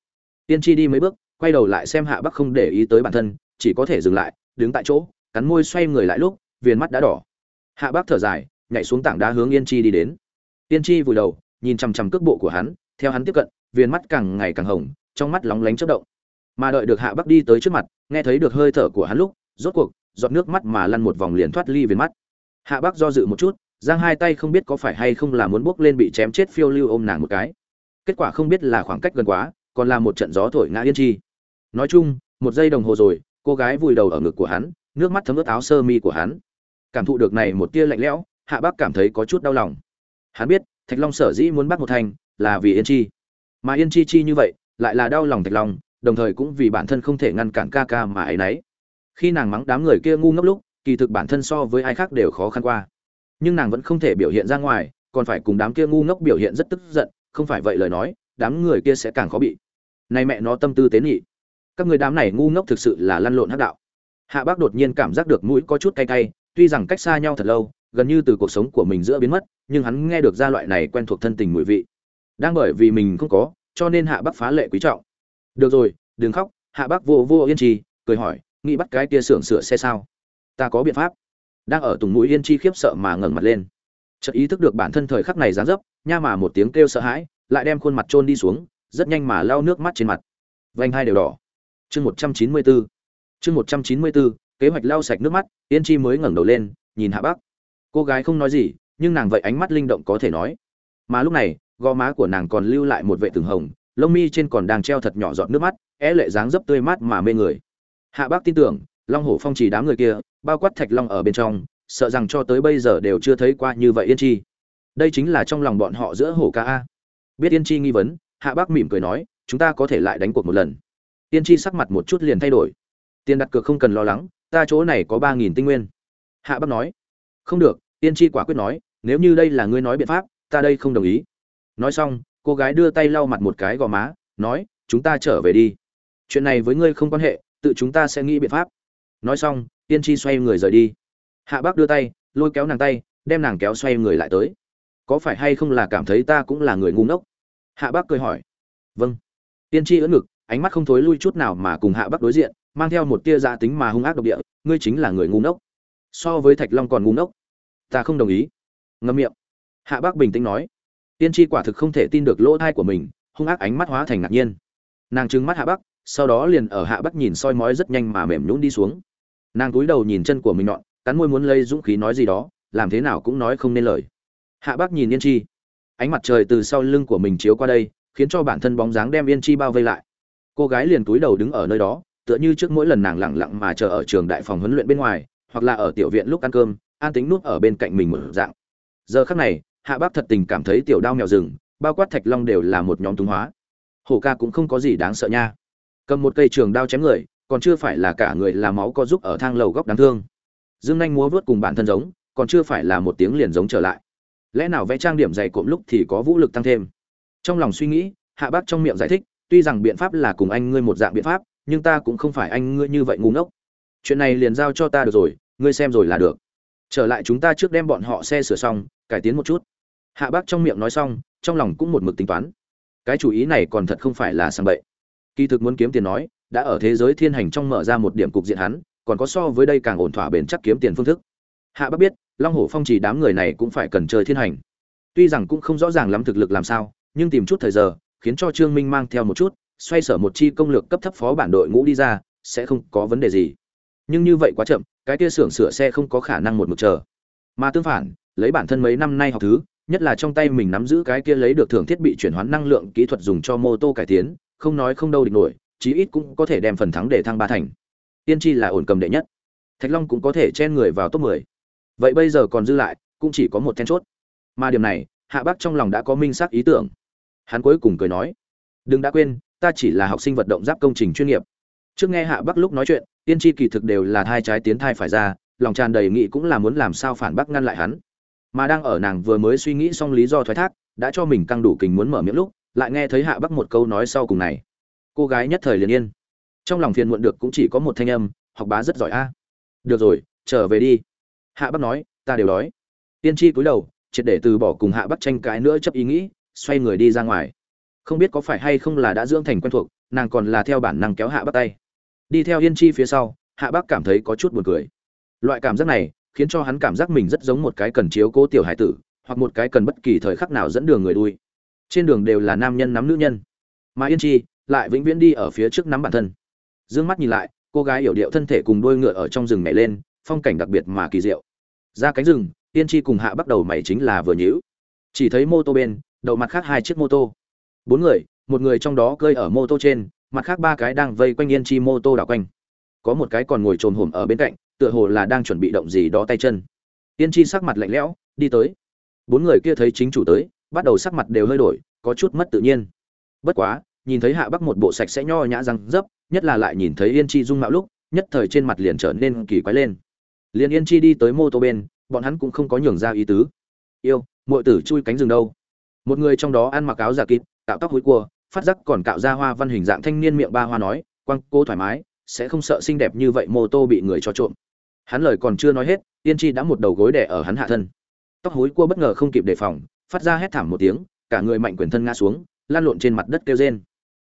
Tiên tri đi mấy bước, quay đầu lại xem hạ bác không để ý tới bản thân, chỉ có thể dừng lại, đứng tại chỗ, cắn môi xoay người lại lúc, viền mắt đã đỏ. Hạ bác thở dài, nhảy xuống tảng đá hướng yên chi đi đến. Yên chi vùi đầu, nhìn chằm chằm cước bộ của hắn, theo hắn tiếp cận, viền mắt càng ngày càng hồng, trong mắt lóng lánh chớp động. Mà đợi được hạ bác đi tới trước mặt, nghe thấy được hơi thở của hắn lúc, rốt cuộc, giọt nước mắt mà lăn một vòng liền thoát ly viền mắt hạ bác do dự một chút, giang hai tay không biết có phải hay không là muốn bước lên bị chém chết phiêu lưu ôm nàng một cái. Kết quả không biết là khoảng cách gần quá, còn là một trận gió thổi ngã yên chi. Nói chung, một giây đồng hồ rồi, cô gái vùi đầu ở ngực của hắn, nước mắt thấm ướt áo sơ mi của hắn. Cảm thụ được này một tia lạnh lẽo, hạ bác cảm thấy có chút đau lòng. Hắn biết, thạch long sở dĩ muốn bắt một thành, là vì yên chi. Mà yên chi chi như vậy, lại là đau lòng thạch long, đồng thời cũng vì bản thân không thể ngăn cản ca ca mà ấy nấy. Khi nàng mắng đám người kia ngu ngốc lúc kỳ thực bản thân so với ai khác đều khó khăn qua. Nhưng nàng vẫn không thể biểu hiện ra ngoài, còn phải cùng đám kia ngu ngốc biểu hiện rất tức giận, không phải vậy lời nói, đám người kia sẽ càng khó bị. Này mẹ nó tâm tư tế nhị. Các người đám này ngu ngốc thực sự là lăn lộn hắc đạo. Hạ bác đột nhiên cảm giác được mũi có chút cay cay, tuy rằng cách xa nhau thật lâu, gần như từ cuộc sống của mình giữa biến mất, nhưng hắn nghe được ra loại này quen thuộc thân tình mùi vị. Đang bởi vì mình không có, cho nên hạ bác phá lệ quý trọng. Được rồi, đừng khóc. Hạ bác vô vô yên trì, cười hỏi, nghĩ bắt cái kia xưởng sửa xe sao? Ta có biện pháp. Đang ở tùng mũi yên chi khiếp sợ mà ngẩng mặt lên. Chợt ý thức được bản thân thời khắc này dán dấp, nha mà một tiếng kêu sợ hãi, lại đem khuôn mặt trôn đi xuống, rất nhanh mà lau nước mắt trên mặt. Vành hai đều đỏ. Chương một trăm chín mươi bốn chương một trăm chín mươi bốn kế hoạch lau sạch nước mắt, yên chi mới ngẩng đầu lên, nhìn hạ bắc. Cô gái không nói gì, nhưng nàng vậy ánh mắt linh động có thể nói. Mà lúc này, gò má của nàng còn lưu lại một vệ từng hồng, lông mi trên còn đang treo thật nhỏ giọt nước mắt, é lệ dáng dấp tươi mát mà mê người. Hạ bác tin tưởng, long hổ phong trì đám người kia bao quát thạch long ở bên trong, sợ rằng cho tới bây giờ đều chưa thấy qua như vậy yên chi. Đây chính là trong lòng bọn họ giữa hổ ca a. Biết yên chi nghi vấn, hạ bác mỉm cười nói, chúng ta có thể lại đánh cuộc một lần. Yên chi sắc mặt một chút liền thay đổi. Tiền đặt cược không cần lo lắng, ta chỗ này có ba nghìn tinh nguyên. Hạ bác nói. Không được, yên chi quả quyết nói, nếu như đây là ngươi nói biện pháp, ta đây không đồng ý. Nói xong, cô gái đưa tay lau mặt một cái gò má, nói, chúng ta trở về đi. Chuyện này với ngươi không quan hệ, tự chúng ta sẽ nghĩ biện pháp. Nói xong tiên tri xoay người rời đi. Hạ bác đưa tay, lôi kéo nàng tay, đem nàng kéo xoay người lại tới. Có phải hay không là cảm thấy ta cũng là người ngu ngốc? Hạ bác cười hỏi. Vâng. Tiên tri ưỡn ngực, ánh mắt không thối lui chút nào mà cùng hạ bác đối diện, mang theo một tia dạ tính mà hung ác độc địa, ngươi chính là người ngu ngốc. So với thạch long còn ngu ngốc. Ta không đồng ý. Ngậm miệng. Hạ bác bình tĩnh nói. Tiên tri quả thực không thể tin được lỗ thai của mình, hung ác ánh mắt hóa thành ngạc nhiên. Nàng trừng mắt hạ bắc, sau đó liền ở hạ bắc nhìn soi mói rất nhanh mà mềm nhũn đi xuống nàng cúi đầu nhìn chân của mình nọn cắn môi muốn lấy dũng khí nói gì đó, làm thế nào cũng nói không nên lời. Hạ bắc nhìn yên chi. Ánh mặt trời từ sau lưng của mình chiếu qua đây, khiến cho bản thân bóng dáng đem yên chi bao vây lại. Cô gái liền cúi đầu đứng ở nơi đó, tựa như trước mỗi lần nàng lẳng lặng mà chờ ở trường đại phòng huấn luyện bên ngoài, hoặc là ở tiểu viện lúc ăn cơm, an tính nuốt ở bên cạnh mình một dạng. Giờ khắc này, hạ bác thật tình cảm thấy tiểu đao mèo rừng, bao quát thạch long đều là một nhóm túng hóa. Hổ ca cũng không có gì đáng sợ nha. Cầm một cây trường đao chém người còn chưa phải là cả người là máu có giúp ở thang lầu góc đáng thương. Dương nhanh múa vớt cùng bản thân giống, còn chưa phải là một tiếng liền giống trở lại. Lẽ nào vẽ trang điểm dày cộm lúc thì có vũ lực tăng thêm? Trong lòng suy nghĩ, hạ bác trong miệng giải thích, tuy rằng biện pháp là cùng anh ngươi một dạng biện pháp, nhưng ta cũng không phải anh ngươi như vậy ngu ngốc. Chuyện này liền giao cho ta được rồi, ngươi xem rồi là được. Trở lại chúng ta trước đem bọn họ xe sửa xong, cải tiến một chút. Hạ bác trong miệng nói xong, trong lòng cũng một mực tính toán. Cái chủ ý này còn thật không phải là sang bậy. Kỳ thực muốn kiếm tiền nói đã ở thế giới thiên hành trong mở ra một điểm cục diện hắn, còn có so với đây càng ổn thỏa bền chắc kiếm tiền phương thức. Hạ bác biết, long hổ phong chỉ đám người này cũng phải cần chơi thiên hành. Tuy rằng cũng không rõ ràng lắm thực lực làm sao, nhưng tìm chút thời giờ, khiến cho trương minh mang theo một chút, xoay sở một chi công lược cấp thấp phó bản đội ngũ đi ra, sẽ không có vấn đề gì. Nhưng như vậy quá chậm, cái kia xưởng sửa xe không có khả năng một mực chờ. Mà tương phản, lấy bản thân mấy năm nay học thứ, nhất là trong tay mình nắm giữ cái kia lấy được thưởng thiết bị chuyển hóa năng lượng kỹ thuật dùng cho mô tô cải tiến, không nói không đâu địch nổi chí ít cũng có thể đem phần thắng để thăng ba thành. Tiên tri là ổn cầm đệ nhất. Thạch long cũng có thể chen người vào top 10. vậy bây giờ còn dư lại, cũng chỉ có một then chốt. Mà điểm này, hạ bác trong lòng đã có minh xác ý tưởng. Hắn cuối cùng cười nói, đừng đã quên, ta chỉ là học sinh vận động giáp công trình chuyên nghiệp. Trước nghe hạ bác lúc nói chuyện, tiên tri kỳ thực đều là thai trái tiến thai phải ra, lòng tràn đầy nghị cũng là muốn làm sao phản bác ngăn lại hắn. Mà đang ở nàng vừa mới suy nghĩ xong lý do thoái thác, đã cho mình căng đủ kình muốn mở miệng lúc, lại nghe thấy hạ bác một câu nói sau cùng này cô gái nhất thời liền yên. Trong lòng phiền muộn được cũng chỉ có một thanh âm, học bá rất giỏi a. Được rồi, trở về đi. Hạ Bắc nói, ta đều đói. Tiên tri cúi đầu, triệt để từ bỏ cùng hạ Bắc tranh cãi nữa chấp ý nghĩ, xoay người đi ra ngoài. Không biết có phải hay không là đã dưỡng thành quen thuộc, nàng còn là theo bản năng kéo hạ Bắc tay. Đi theo yên chi phía sau, hạ Bắc cảm thấy có chút buồn cười. Loại cảm giác này khiến cho hắn cảm giác mình rất giống một cái cần chiếu cố tiểu hải tử, hoặc một cái cần bất kỳ thời khắc nào dẫn đường người đuôi. Trên đường đều là nam nhân nắm nữ nhân. Mà yên chi lại vĩnh viễn đi ở phía trước nắm bản thân. Dương mắt nhìn lại, cô gái hiểu điệu thân thể cùng đôi ngựa ở trong rừng nhảy lên, phong cảnh đặc biệt mà kỳ diệu. Ra cánh rừng yên chi cùng hạ bắt đầu mày chính là vừa nhữ chỉ thấy mô tô bên, đậu mặt khác hai chiếc mô tô. Bốn người, một người trong đó cơi ở mô tô trên, mặt khác ba cái đang vây quanh yên chi mô tô đảo quanh. Có một cái còn ngồi trồm hổm ở bên cạnh, tựa hồ là đang chuẩn bị động gì đó tay chân. Yên chi sắc mặt lạnh lẽo, đi tới. Bốn người kia thấy chính chủ tới, bắt đầu sắc mặt đều hơi đổi, có chút mất tự nhiên. Bất quá nhìn thấy hạ bắc một bộ sạch sẽ nho nhã răng dấp, nhất là lại nhìn thấy yên chi dung mạo lúc, nhất thời trên mặt liền trở nên kỳ quái lên. Liền yên chi đi tới mô tô bên, bọn hắn cũng không có nhường ra ý tứ. Yêu, muội tử chui cánh rừng đâu? Một người trong đó ăn mặc áo giả kịp tạo tóc hối cua, phát giác còn cạo ra hoa văn hình dạng thanh niên miệng ba hoa nói, quăng cô thoải mái, sẽ không sợ xinh đẹp như vậy mô tô bị người cho trộm. Hắn lời còn chưa nói hết, yên chi đã một đầu gối đẻ ở hắn hạ thân. Tóc hối cua bất ngờ không kịp đề phòng, phát ra hét thảm một tiếng, cả người mạnh quyền thân ngã xuống, lan lộn trên mặt đất kêu rên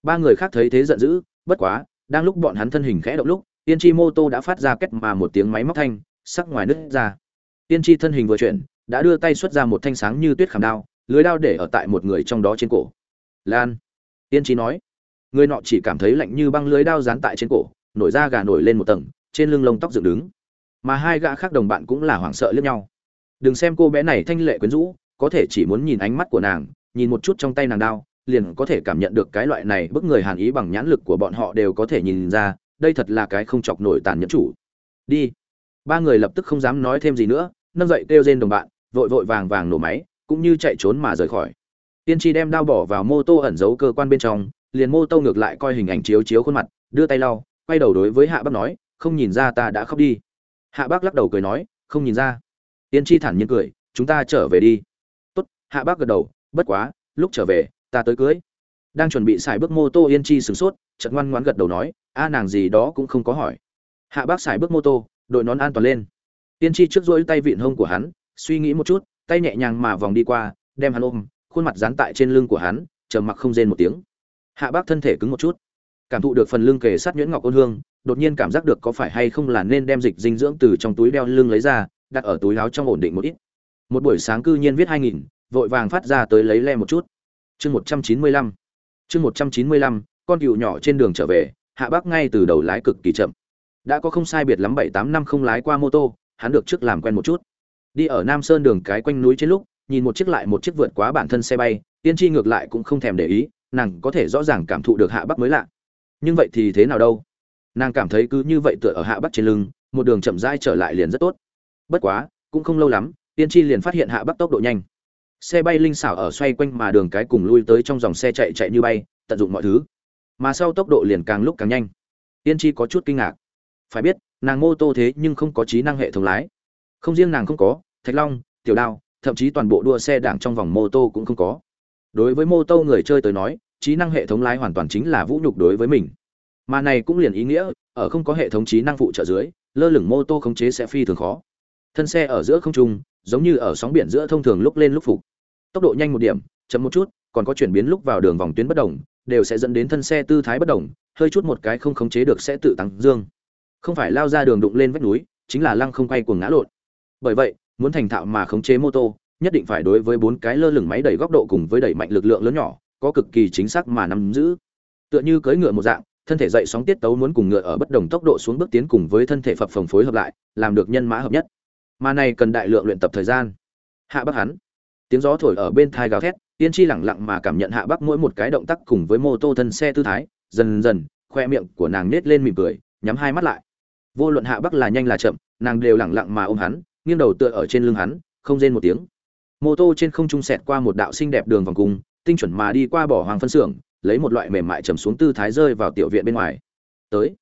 ba người khác thấy thế giận dữ, bất quá, đang lúc bọn hắn thân hình khẽ động lúc, tiên chi mô tô đã phát ra kết mà một tiếng máy móc thanh, sắc ngoài nứt ra. Tiên chi thân hình vừa chuyển, đã đưa tay xuất ra một thanh sáng như tuyết khảm đao, lưới đao để ở tại một người trong đó trên cổ. Lan, tiên chi nói, người nọ chỉ cảm thấy lạnh như băng lưới đao dán tại trên cổ, nổi da gà nổi lên một tầng, trên lưng lông tóc dựng đứng. Mà hai gã khác đồng bạn cũng là hoảng sợ lướt nhau. Đừng xem cô bé này thanh lệ quyến rũ, có thể chỉ muốn nhìn ánh mắt của nàng, nhìn một chút trong tay nàng đao liền có thể cảm nhận được cái loại này bức người hàn ý bằng nhãn lực của bọn họ đều có thể nhìn ra, đây thật là cái không chọc nổi tàn nhẫn chủ. Đi. Ba người lập tức không dám nói thêm gì nữa, nâng dậy kêu trên đồng bạn, vội vội vàng vàng nổ máy, cũng như chạy trốn mà rời khỏi. Tiên tri đem đao bỏ vào mô tô ẩn giấu cơ quan bên trong, liền mô tô ngược lại coi hình ảnh chiếu chiếu khuôn mặt, đưa tay lau, quay đầu đối với hạ Bác nói, không nhìn ra ta đã khóc đi. Hạ bác lắc đầu cười nói, không nhìn ra. Tiên tri thản nhiên cười, chúng ta trở về đi. Tốt. Hạ bác gật đầu, bất quá, lúc trở về ta tới cưới. Đang chuẩn bị xài bước mô tô yên chi sửng sốt, chợt ngoan ngoãn gật đầu nói, a, nàng gì đó cũng không có hỏi. Hạ bác xài bước mô tô, đội nón an toàn lên. Yên chi trước rỗi tay vịn hông của hắn, suy nghĩ một chút, tay nhẹ nhàng mà vòng đi qua, đem hắn ôm, khuôn mặt dán tại trên lưng của hắn chờ mặc không rên một tiếng. Hạ bác thân thể cứng một chút, cảm thụ được phần lưng kề sát nhuyễn ngọc ôn hương, đột nhiên cảm giác được có phải hay không là nên đem dịch dinh dưỡng từ trong túi đeo lưng lấy ra, đặt ở túi áo trong ổn định một ít. Một buổi sáng cư nhiên viết hai nghìn, vội vàng phát ra tới lấy le một chút chương một trăm chín mươi lăm. Chương một trăm chín mươi lăm, con cựu nhỏ trên đường trở về, hạ bác ngay từ đầu lái cực kỳ chậm. Đã có không sai biệt lắm bảy tám năm không lái qua mô tô, hắn được trước làm quen một chút. Đi ở nam sơn đường cái quanh núi trên lúc, nhìn một chiếc lại một chiếc vượt quá bản thân xe bay, tiên tri ngược lại cũng không thèm để ý, nàng có thể rõ ràng cảm thụ được hạ bắc mới lạ. Nhưng vậy thì thế nào đâu? Nàng cảm thấy cứ như vậy tựa ở hạ bắc trên lưng, một đường chậm rãi trở lại liền rất tốt. Bất quá, cũng không lâu lắm, tiên tri liền phát hiện hạ bắc tốc độ nhanh xe bay linh xảo ở xoay quanh mà đường cái cùng lui tới trong dòng xe chạy chạy như bay, tận dụng mọi thứ. Mà sau tốc độ liền càng lúc càng nhanh. Tiên tri có chút kinh ngạc. Phải biết, nàng mô tô thế nhưng không có trí năng hệ thống lái. Không riêng nàng không có, thạch long, tiểu đao, thậm chí toàn bộ đua xe đảng trong vòng mô tô cũng không có. Đối với mô tô người chơi tới nói, trí năng hệ thống lái hoàn toàn chính là vũ nhục đối với mình. Mà này cũng liền ý nghĩa, ở không có hệ thống trí năng phụ trợ dưới, lơ lửng mô tô khống chế sẽ phi thường khó. Thân xe ở giữa không trung giống như ở sóng biển giữa thông thường lúc lên lúc phục. Tốc độ nhanh một điểm, chậm một chút, còn có chuyển biến lúc vào đường vòng tuyến bất đồng, đều sẽ dẫn đến thân xe tư thái bất đồng, hơi chút một cái không khống chế được sẽ tự tăng dương. Không phải lao ra đường đụng lên vách núi, chính là lăng không quay cuồng ngã lộn. Bởi vậy, muốn thành thạo mà khống chế mô tô, nhất định phải đối với bốn cái lơ lửng máy đẩy góc độ cùng với đẩy mạnh lực lượng lớn nhỏ, có cực kỳ chính xác mà nắm giữ. Tựa như cưỡi ngựa một dạng, thân thể dậy sóng tiết tấu muốn cùng ngựa ở bất đồng tốc độ xuống bước tiến cùng với thân thể phập phồng phối hợp lại, làm được nhân mã hợp nhất mà này cần đại lượng luyện tập thời gian. Hạ bắc hắn, tiếng gió thổi ở bên thai gào thét, tiên tri lẳng lặng mà cảm nhận hạ bắc mỗi một cái động tác cùng với mô tô thân xe tư thái, dần dần, khoe miệng của nàng nết lên mỉm cười, nhắm hai mắt lại. Vô luận hạ bắc là nhanh là chậm, nàng đều lẳng lặng mà ôm hắn, nghiêng đầu tựa ở trên lưng hắn, không rên một tiếng. Mô tô trên không trung sẹt qua một đạo xinh đẹp đường vòng cung, tinh chuẩn mà đi qua bỏ hoàng phân xưởng, lấy một loại mềm mại trầm xuống tư thái rơi vào tiểu viện bên ngoài. Tới,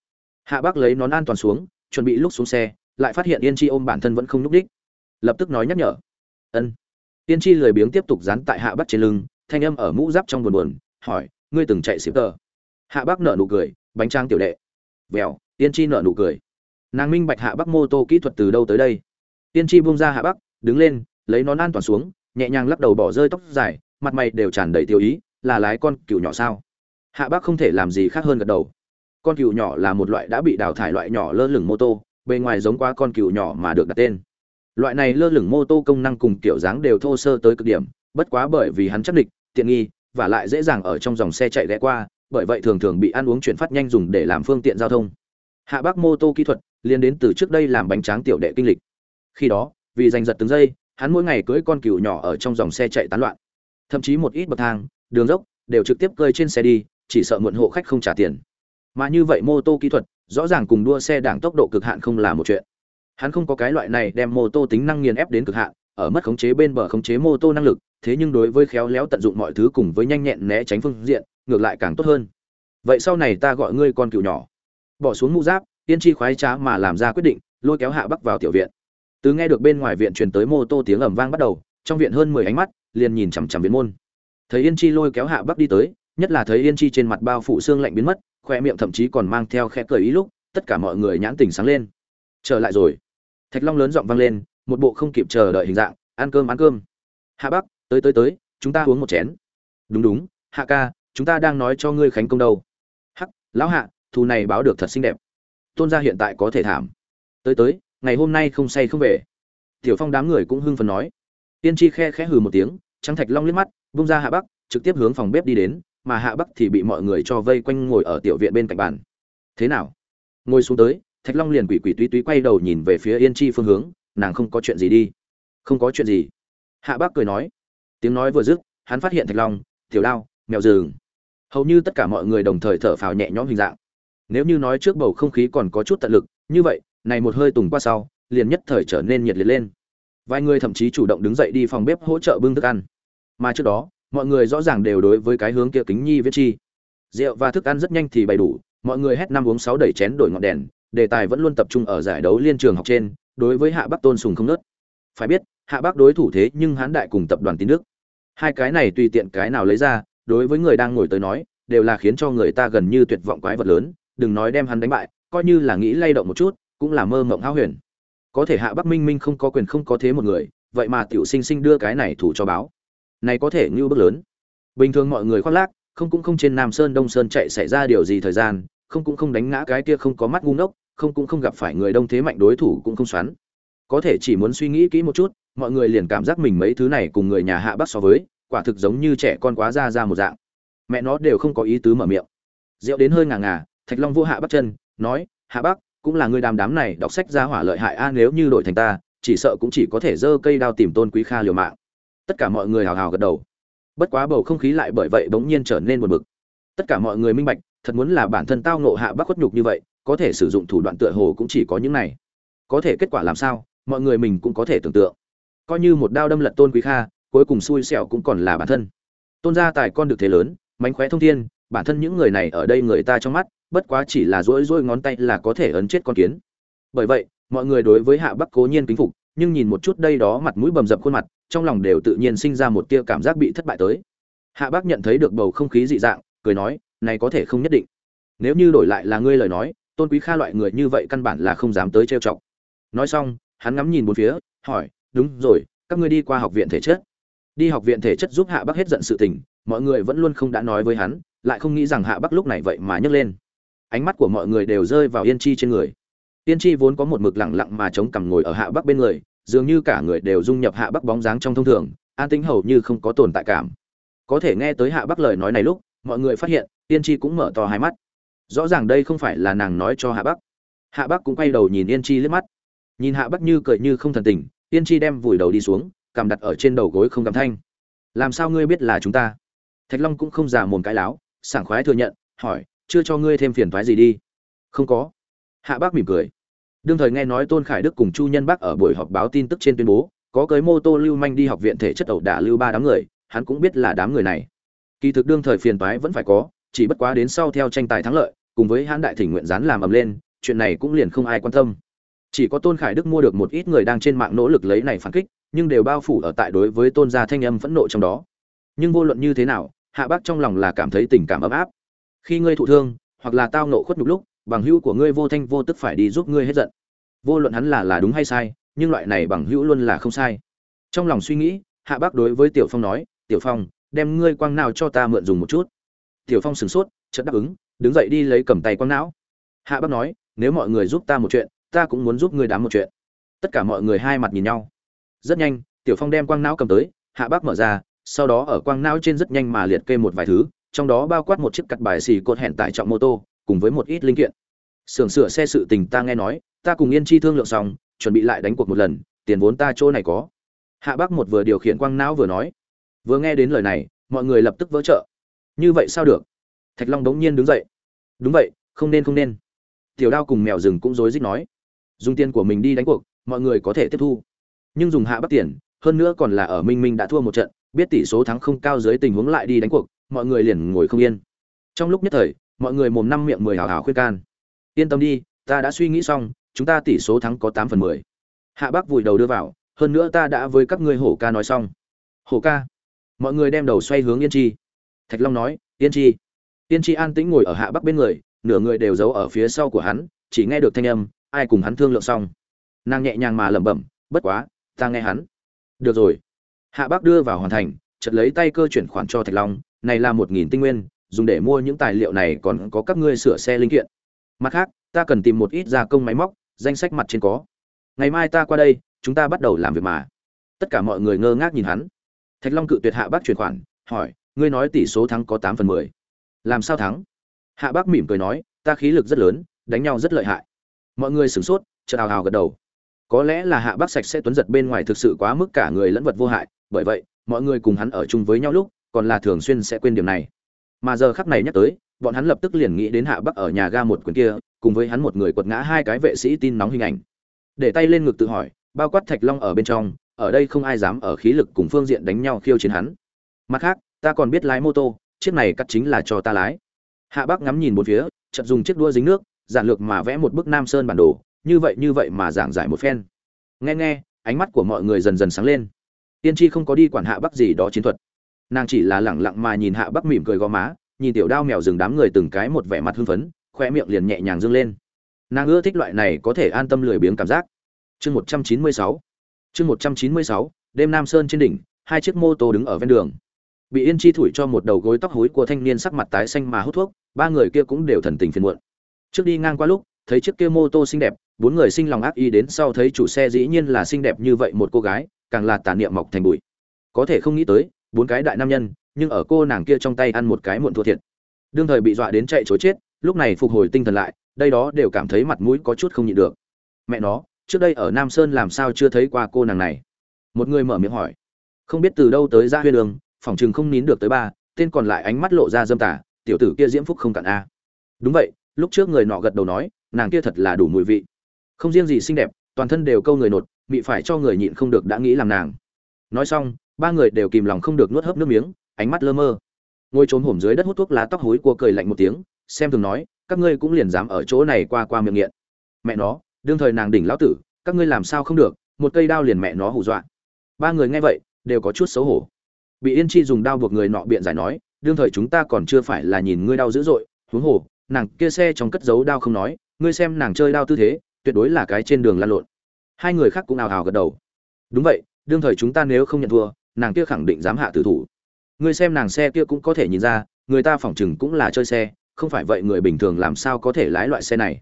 hạ Bắc lấy nón an toàn xuống, chuẩn bị lúc xuống xe lại phát hiện yên chi ôm bản thân vẫn không nhúc đích lập tức nói nhắc nhở. Ân. Yên chi lười biếng tiếp tục dán tại hạ bắc trên lưng, thanh âm ở mũ giáp trong buồn buồn, hỏi, ngươi từng chạy xịp tờ hạ bắc nợ nụ cười, bánh trang tiểu đệ. Vèo. Yên chi nợ nụ cười. Nàng minh bạch hạ bắc mô tô kỹ thuật từ đâu tới đây. Yên chi buông ra hạ bắc, đứng lên, lấy nón an toàn xuống, nhẹ nhàng lắc đầu bỏ rơi tóc dài, mặt mày đều tràn đầy tiêu ý, là lái con cựu nhỏ sao? Hạ bắc không thể làm gì khác hơn gật đầu. Con cựu nhỏ là một loại đã bị đào thải loại nhỏ lơ lửng mô tô bề ngoài giống quá con cừu nhỏ mà được đặt tên. Loại này lơ lửng mô tô công năng cùng kiểu dáng đều thô sơ tới cực điểm, bất quá bởi vì hắn chắc địch, tiện nghi, và lại dễ dàng ở trong dòng xe chạy lẻ qua, bởi vậy thường thường bị ăn uống chuyển phát nhanh dùng để làm phương tiện giao thông. Hạ bác mô tô kỹ thuật liên đến từ trước đây làm bánh tráng tiểu đệ kinh lịch. Khi đó, vì giành giật từng giây, hắn mỗi ngày cưỡi con cừu nhỏ ở trong dòng xe chạy tán loạn. Thậm chí một ít bậc thang, đường dốc đều trực tiếp cơi trên xe đi, chỉ sợ muộn hộ khách không trả tiền. Mà như vậy mô tô kỹ thuật rõ ràng cùng đua xe đảng tốc độ cực hạn không là một chuyện. Hắn không có cái loại này đem mô tô tính năng nghiền ép đến cực hạn, ở mất khống chế bên bờ khống chế mô tô năng lực, thế nhưng đối với khéo léo tận dụng mọi thứ cùng với nhanh nhẹn né tránh phương diện, ngược lại càng tốt hơn. Vậy sau này ta gọi ngươi con cựu nhỏ. Bỏ xuống mũ giáp tiên tri khoái trá mà làm ra quyết định, lôi kéo hạ bắc vào tiểu viện. Từ nghe được bên ngoài viện truyền tới mô tô tiếng ầm vang bắt đầu, trong viện hơn mười ánh mắt, liền nhìn chằm chằm viện môn. Thấy yên chi lôi kéo hạ bắc đi tới, nhất là thấy yên chi trên mặt bao phủ xương lạnh biến mất khoe miệng thậm chí còn mang theo khẽ cười ý lúc, tất cả mọi người nhãn tình sáng lên. Trở lại rồi. Thạch long lớn giọng vang lên, một bộ không kịp chờ đợi hình dạng, ăn cơm ăn cơm. Hạ bắc, tới tới tới, chúng ta uống một chén. Đúng đúng, hạ ca, chúng ta đang nói cho ngươi khánh công đâu. Hắc, lão hạ, thù này báo được thật xinh đẹp. Tôn gia hiện tại có thể thảm. Tới tới, ngày hôm nay không say không về. Tiểu phong đám người cũng hưng phấn nói. Tiên tri khe khẽ hừ một tiếng, trắng thạch long liếc mắt bung ra hạ bắc, trực tiếp hướng phòng bếp đi đến mà hạ bắc thì bị mọi người cho vây quanh ngồi ở tiểu viện bên cạnh bàn. Thế nào? Ngồi xuống tới, thạch long liền quỷ quỷ túy túy quay đầu nhìn về phía yên chi phương hướng, nàng không có chuyện gì đi. Không có chuyện gì. Hạ bác cười nói. Tiếng nói vừa dứt, hắn phát hiện thạch long, tiểu đao, mèo rừng. Hầu như tất cả mọi người đồng thời thở phào nhẹ nhõm hình dạng. Nếu như nói trước bầu không khí còn có chút tận lực, như vậy, này một hơi tùng qua sau, liền nhất thời trở nên nhiệt liệt lên. Vài người thậm chí chủ động đứng dậy đi phòng bếp hỗ trợ bưng thức ăn. Mà trước đó mọi người rõ ràng đều đối với cái hướng kia kính nhi viết chi. Rượu và thức ăn rất nhanh thì bày đủ, mọi người hét năm uống sáu đẩy chén đổi ngọn đèn, đề tài vẫn luôn tập trung ở giải đấu liên trường học trên, đối với hạ bắc tôn sùng không nớt. Phải biết, hạ bắc đối thủ thế nhưng hán đại cùng tập đoàn tín đức. Hai cái này tùy tiện cái nào lấy ra, đối với người đang ngồi tới nói, đều là khiến cho người ta gần như tuyệt vọng quái vật lớn, đừng nói đem hắn đánh bại, coi như là nghĩ lay động một chút, cũng là mơ mộng háo huyền. Có thể hạ bắc minh minh không có quyền không có thế một người, vậy mà tiểu sinh sinh đưa cái này thủ cho báo này có thể như bước lớn. Bình thường mọi người khoác lác, không cũng không trên nam sơn đông sơn chạy xảy ra điều gì thời gian, không cũng không đánh ngã cái kia không có mắt ngu ngốc, không cũng không gặp phải người đông thế mạnh đối thủ cũng không xoắn. Có thể chỉ muốn suy nghĩ kỹ một chút, mọi người liền cảm giác mình mấy thứ này cùng người nhà hạ bắc so với, quả thực giống như trẻ con quá ra ra một dạng. Mẹ nó đều không có ý tứ mở miệng. Rượu đến hơi ngà ngà, thạch long vô hạ bắc chân, nói, hạ bắc cũng là người đàm đám này đọc sách ra hỏa lợi hại a, nếu như đổi thành ta, chỉ sợ cũng chỉ có thể giơ cây đao tìm tôn quý kha liều mạng tất cả mọi người hào hào gật đầu. Bất quá bầu không khí lại bởi vậy bỗng nhiên trở nên buồn bực. Tất cả mọi người minh bạch, thật muốn là bản thân tao nộ hạ bắc khuất nhục như vậy, có thể sử dụng thủ đoạn tựa hồ cũng chỉ có những này. Có thể kết quả làm sao, mọi người mình cũng có thể tưởng tượng. Coi như một đao đâm lật tôn quý kha, cuối cùng xui xẻo cũng còn là bản thân. Tôn gia tài con được thế lớn, mánh khóe thông thiên, bản thân những người này ở đây người ta trong mắt, bất quá chỉ là rỗi rỗi ngón tay là có thể ấn chết con kiến. Bởi vậy, mọi người đối với hạ bắc cố nhiên kính phục nhưng nhìn một chút đây đó mặt mũi bầm dập khuôn mặt, trong lòng đều tự nhiên sinh ra một tia cảm giác bị thất bại tới. Hạ bắc nhận thấy được bầu không khí dị dạng, cười nói, này có thể không nhất định. Nếu như đổi lại là ngươi lời nói, tôn quý kha loại người như vậy căn bản là không dám tới trêu chọc. Nói xong, hắn ngắm nhìn bốn phía, hỏi, đúng rồi, các ngươi đi qua học viện thể chất. Đi học viện thể chất giúp hạ bắc hết giận sự tình, mọi người vẫn luôn không đã nói với hắn, lại không nghĩ rằng hạ bắc lúc này vậy mà nhấc lên. Ánh mắt của mọi người đều rơi vào yên chi trên người. Tiên chi vốn có một mực lẳng lặng mà chống cằm ngồi ở hạ bắc bên người, dường như cả người đều dung nhập hạ bắc bóng dáng trong thông thường, an tính hầu như không có tồn tại cảm. Có thể nghe tới hạ bắc lời nói này lúc, mọi người phát hiện, Tiên chi cũng mở to hai mắt. Rõ ràng đây không phải là nàng nói cho hạ bắc. Hạ bắc cũng quay đầu nhìn yên chi liếc mắt. Nhìn hạ bắc như cười như không thần tình yên chi đem vùi đầu đi xuống, cằm đặt ở trên đầu gối không cảm thanh. Làm sao ngươi biết là chúng ta? Thạch long cũng không già mồm cái láo, sảng khoái thừa nhận, hỏi, chưa cho ngươi thêm phiền thoái gì đi? Không có hạ bác mỉm cười. Đương thời nghe nói tôn khải đức cùng chu nhân bác ở buổi họp báo tin tức trên tuyên bố, có cưới mô tô lưu manh đi học viện thể chất ẩu đả lưu ba đám người, hắn cũng biết là đám người này. Kỳ thực đương thời phiền toái vẫn phải có, chỉ bất quá đến sau theo tranh tài thắng lợi, cùng với hãn đại thỉnh nguyện dán làm ầm lên, chuyện này cũng liền không ai quan tâm. Chỉ có tôn khải đức mua được một ít người đang trên mạng nỗ lực lấy này phản kích, nhưng đều bao phủ ở tại đối với tôn gia thanh âm phẫn nộ trong đó. Nhưng vô luận như thế nào, hạ bác trong lòng là cảm thấy tình cảm ấm áp. Khi ngươi thụ thương, hoặc là tao nộ khuất nhục lúc bằng hữu của ngươi vô thanh vô tức phải đi giúp ngươi hết giận. Vô luận hắn là là đúng hay sai, nhưng loại này bằng hữu luôn là không sai. Trong lòng suy nghĩ, hạ bác đối với tiểu phong nói, tiểu phong, đem ngươi quang nào cho ta mượn dùng một chút. Tiểu phong sửng sốt, chợt đáp ứng, đứng dậy đi lấy cầm tay quang não. Hạ bác nói, nếu mọi người giúp ta một chuyện, ta cũng muốn giúp ngươi đám một chuyện. Tất cả mọi người hai mặt nhìn nhau. Rất nhanh, tiểu phong đem quang não cầm tới, hạ bác mở ra, sau đó ở quang não trên rất nhanh mà liệt kê một vài thứ, trong đó bao quát một chiếc cặt bài xì cột hẹn tải trọng mô tô cùng với một ít linh kiện. Xưởng sửa xe sự tình ta nghe nói, ta cùng yên chi thương lượng xong, chuẩn bị lại đánh cuộc một lần, tiền vốn ta chỗ này có. Hạ bác một vừa điều khiển quang não vừa nói. Vừa nghe đến lời này, mọi người lập tức vỡ trợ như vậy sao được? Thạch long đống nhiên đứng dậy. Đúng vậy, không nên không nên. Tiểu đao cùng mèo rừng cũng rối rít nói. Dùng tiền của mình đi đánh cuộc, mọi người có thể tiếp thu. Nhưng dùng hạ bắt tiền, hơn nữa còn là ở minh minh đã thua một trận, biết tỷ số thắng không cao dưới tình huống lại đi đánh cuộc, mọi người liền ngồi không yên. Trong lúc nhất thời mọi người mồm năm miệng mười hào hào khuyên can. Yên tâm đi, ta đã suy nghĩ xong, chúng ta tỷ số thắng có tám phần mười. Hạ bác vùi đầu đưa vào, hơn nữa ta đã với các ngươi hổ ca nói xong. Hổ ca. Mọi người đem đầu xoay hướng yên chi. Thạch long nói, yên chi. Yên chi an tĩnh ngồi ở hạ bắc bên người, nửa người đều giấu ở phía sau của hắn, chỉ nghe được thanh âm, ai cùng hắn thương lượng xong. Nàng nhẹ nhàng mà lẩm bẩm, bất quá, ta nghe hắn. Được rồi. Hạ bắc đưa vào hoàn thành, chợt lấy tay cơ chuyển khoản cho thạch long, này là một nghìn tinh nguyên dùng để mua những tài liệu này còn có các ngươi sửa xe linh kiện. Mặt khác, ta cần tìm một ít gia công máy móc, danh sách mặt trên có. Ngày mai ta qua đây, chúng ta bắt đầu làm việc mà. Tất cả mọi người ngơ ngác nhìn hắn. Thạch long cự tuyệt hạ bác chuyển khoản, hỏi, ngươi nói tỷ số thắng có tám phần mười. Làm sao thắng? Hạ bác mỉm cười nói, ta khí lực rất lớn, đánh nhau rất lợi hại. Mọi người sửng sốt, chợt hào hào gật đầu. Có lẽ là hạ bác sạch sẽ tuấn giật bên ngoài thực sự quá mức cả người lẫn vật vô hại, bởi vậy, mọi người cùng hắn ở chung với nhau lúc, còn là thường xuyên sẽ quên điểm này mà giờ khắc này nhắc tới, bọn hắn lập tức liền nghĩ đến hạ bắc ở nhà ga một quyển kia, cùng với hắn một người quật ngã hai cái vệ sĩ tin nóng hình ảnh. Để tay lên ngực tự hỏi, bao quát thạch long ở bên trong, ở đây không ai dám ở khí lực cùng phương diện đánh nhau khiêu chiến hắn. Mặt khác, ta còn biết lái mô tô, chiếc này cắt chính là cho ta lái. Hạ bắc ngắm nhìn một phía, chợt dùng chiếc đua dính nước, giản lược mà vẽ một bức nam sơn bản đồ, như vậy như vậy mà giảng giải một phen. Nghe nghe, ánh mắt của mọi người dần dần sáng lên. Tiên tri không có đi quản hạ bắc gì đó chiến thuật nàng chỉ là lẳng lặng mà nhìn hạ bắc mỉm cười gò má, nhìn tiểu đao mèo rừng đám người từng cái một vẻ mặt hưng phấn khoe miệng liền nhẹ nhàng dâng lên. Nàng ưa thích loại này có thể an tâm lười biếng cảm giác. Chương một trăm chín mươi sáu. Chương một trăm chín mươi sáu, đêm nam sơn trên đỉnh, hai chiếc mô tô đứng ở ven đường. Bị yên chi thủi cho một đầu gối tóc hối của thanh niên sắc mặt tái xanh mà hút thuốc, ba người kia cũng đều thần tình phiền muộn. Trước đi ngang qua lúc, thấy chiếc kia mô tô xinh đẹp, bốn người sinh lòng ác ý đến sau thấy chủ xe dĩ nhiên là xinh đẹp như vậy một cô gái, càng là tà niệm mọc thành bụi. Có thể không nghĩ tới bốn cái đại nam nhân, nhưng ở cô nàng kia trong tay ăn một cái muộn thua thiệt. Đương thời bị dọa đến chạy chối chết, lúc này phục hồi tinh thần lại, đây đó đều cảm thấy mặt mũi có chút không nhịn được. Mẹ nó, trước đây ở nam sơn làm sao chưa thấy qua cô nàng này? Một người mở miệng hỏi. Không biết từ đâu tới ra huyên đường phỏng chừng không nín được tới ba, tên còn lại ánh mắt lộ ra dâm tả tiểu tử kia diễm phúc không cạn a. Đúng vậy, lúc trước người nọ gật đầu nói, nàng kia thật là đủ mùi vị. Không riêng gì xinh đẹp, toàn thân đều câu người nột, bị phải cho người nhịn không được đã nghĩ làm nàng. Nói xong ba người đều kìm lòng không được nuốt hớp nước miếng, ánh mắt lơ mơ. Ngồi trốn hổm dưới đất hút thuốc lá tóc hối cua cười lạnh một tiếng, xem thường nói, các ngươi cũng liền dám ở chỗ này qua qua miệng nghiện. Mẹ nó, đương thời nàng đỉnh lão tử, các ngươi làm sao không được, một cây đao liền mẹ nó hù dọa. Ba người nghe vậy, đều có chút xấu hổ. Bị yên chi dùng đao buộc người nọ biện giải nói, đương thời chúng ta còn chưa phải là nhìn ngươi đau dữ dội, huống hồ, nàng kia xe trong cất giấu đao không nói, ngươi xem nàng chơi đao tư thế, tuyệt đối là cái trên đường lăn lộn. Hai người khác cũng ào ào gật đầu. Đúng vậy, đương thời chúng ta nếu không nhận thua nàng kia khẳng định dám hạ tử thủ. Ngươi xem nàng xe kia cũng có thể nhìn ra, người ta phỏng chừng cũng là chơi xe, không phải vậy người bình thường làm sao có thể lái loại xe này.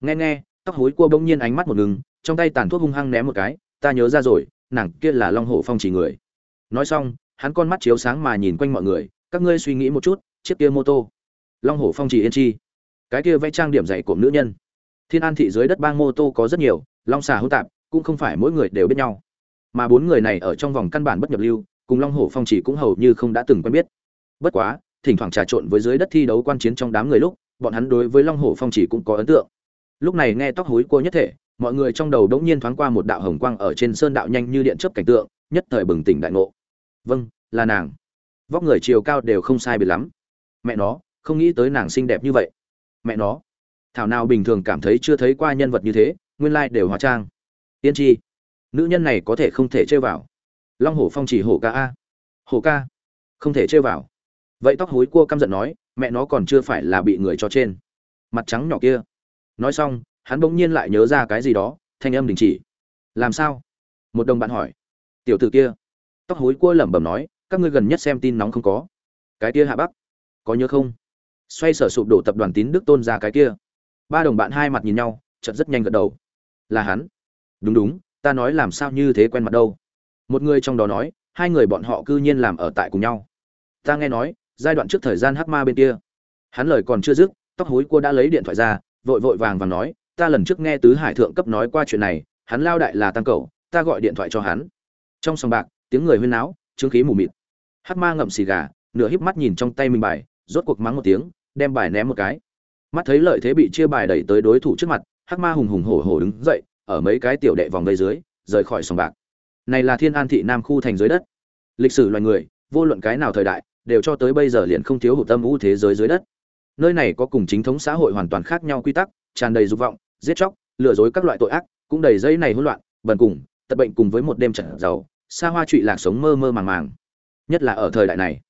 Nghe nghe, tóc hối cua bỗng nhiên ánh mắt một ngừng, trong tay tàn thuốc hung hăng ném một cái, ta nhớ ra rồi, nàng kia là long hổ phong chỉ người. Nói xong, hắn con mắt chiếu sáng mà nhìn quanh mọi người, các ngươi suy nghĩ một chút, chiếc kia mô tô. Long hổ phong chỉ yên chi. Cái kia vẽ trang điểm dạy của nữ nhân. Thiên an thị dưới đất bang mô tô có rất nhiều, long xà hữu tạp, cũng không phải mỗi người đều biết nhau mà bốn người này ở trong vòng căn bản bất nhập lưu, cùng long hổ phong chỉ cũng hầu như không đã từng quen biết. Bất quá, thỉnh thoảng trà trộn với dưới đất thi đấu quan chiến trong đám người lúc, bọn hắn đối với long hổ phong chỉ cũng có ấn tượng. Lúc này nghe tóc hối cua nhất thể, mọi người trong đầu đống nhiên thoáng qua một đạo hồng quang ở trên sơn đạo nhanh như điện chớp cảnh tượng, nhất thời bừng tỉnh đại ngộ. Vâng là nàng. Vóc người chiều cao đều không sai biệt lắm. Mẹ nó, không nghĩ tới nàng xinh đẹp như vậy. Mẹ nó. Thảo nào bình thường cảm thấy chưa thấy qua nhân vật như thế, nguyên lai đều hóa trang. Tiên tri nữ nhân này có thể không thể chơi vào. Long hổ phong chỉ hổ ca a. Hổ ca? Không thể chơi vào. Vậy tóc hối cua căm giận nói, mẹ nó còn chưa phải là bị người cho trên. Mặt trắng nhỏ kia. Nói xong, hắn bỗng nhiên lại nhớ ra cái gì đó, thanh âm đình chỉ. Làm sao? Một đồng bạn hỏi. Tiểu t ử kia. Tóc hối cua lẩm bẩm nói, các ngươi gần nhất xem tin nóng không có. Cái kia hạ bắc. Có nhớ không? Xoay sở sụp đổ tập đoàn tín đức tôn ra cái kia. Ba đồng bạn hai mặt nhìn nhau, chợt rất nhanh gật đầu. Là hắn. Đúng đúng ta nói làm sao như thế quen mặt đâu? Một người trong đó nói, hai người bọn họ cư nhiên làm ở tại cùng nhau. Ta nghe nói, giai đoạn trước thời gian hắc ma bên kia. Hắn lời còn chưa dứt, tóc hối cua đã lấy điện thoại ra, vội vội vàng và nói, ta lần trước nghe tứ hải thượng cấp nói qua chuyện này, hắn lao đại là tăng cầu ta gọi điện thoại cho hắn. Trong sòng bạc, tiếng người huyên náo trương khí mù mịt. Hắc ma ngậm xì gà, nửa híp mắt nhìn trong tay mình bài, rốt cuộc mắng một tiếng, đem bài ném một cái. Mắt thấy lợi thế bị chia bài đẩy tới đối thủ trước mặt, hắc ma hùng hùng hổ hổ đứng dậy ở mấy cái tiểu đệ vòng vây dưới, rời khỏi sòng bạc. Này là thiên an thị nam khu thành dưới đất. Lịch sử loài người, vô luận cái nào thời đại, đều cho tới bây giờ liền không thiếu hụt tâm u thế giới dưới đất. Nơi này có cùng chính thống xã hội hoàn toàn khác nhau quy tắc, tràn đầy dục vọng, giết chóc, lừa dối các loại tội ác, cũng đầy dây này hỗn loạn, bần cùng, tật bệnh cùng với một đêm trận giàu, xa hoa trụy lạc sống mơ mơ màng màng. Nhất là ở thời đại này,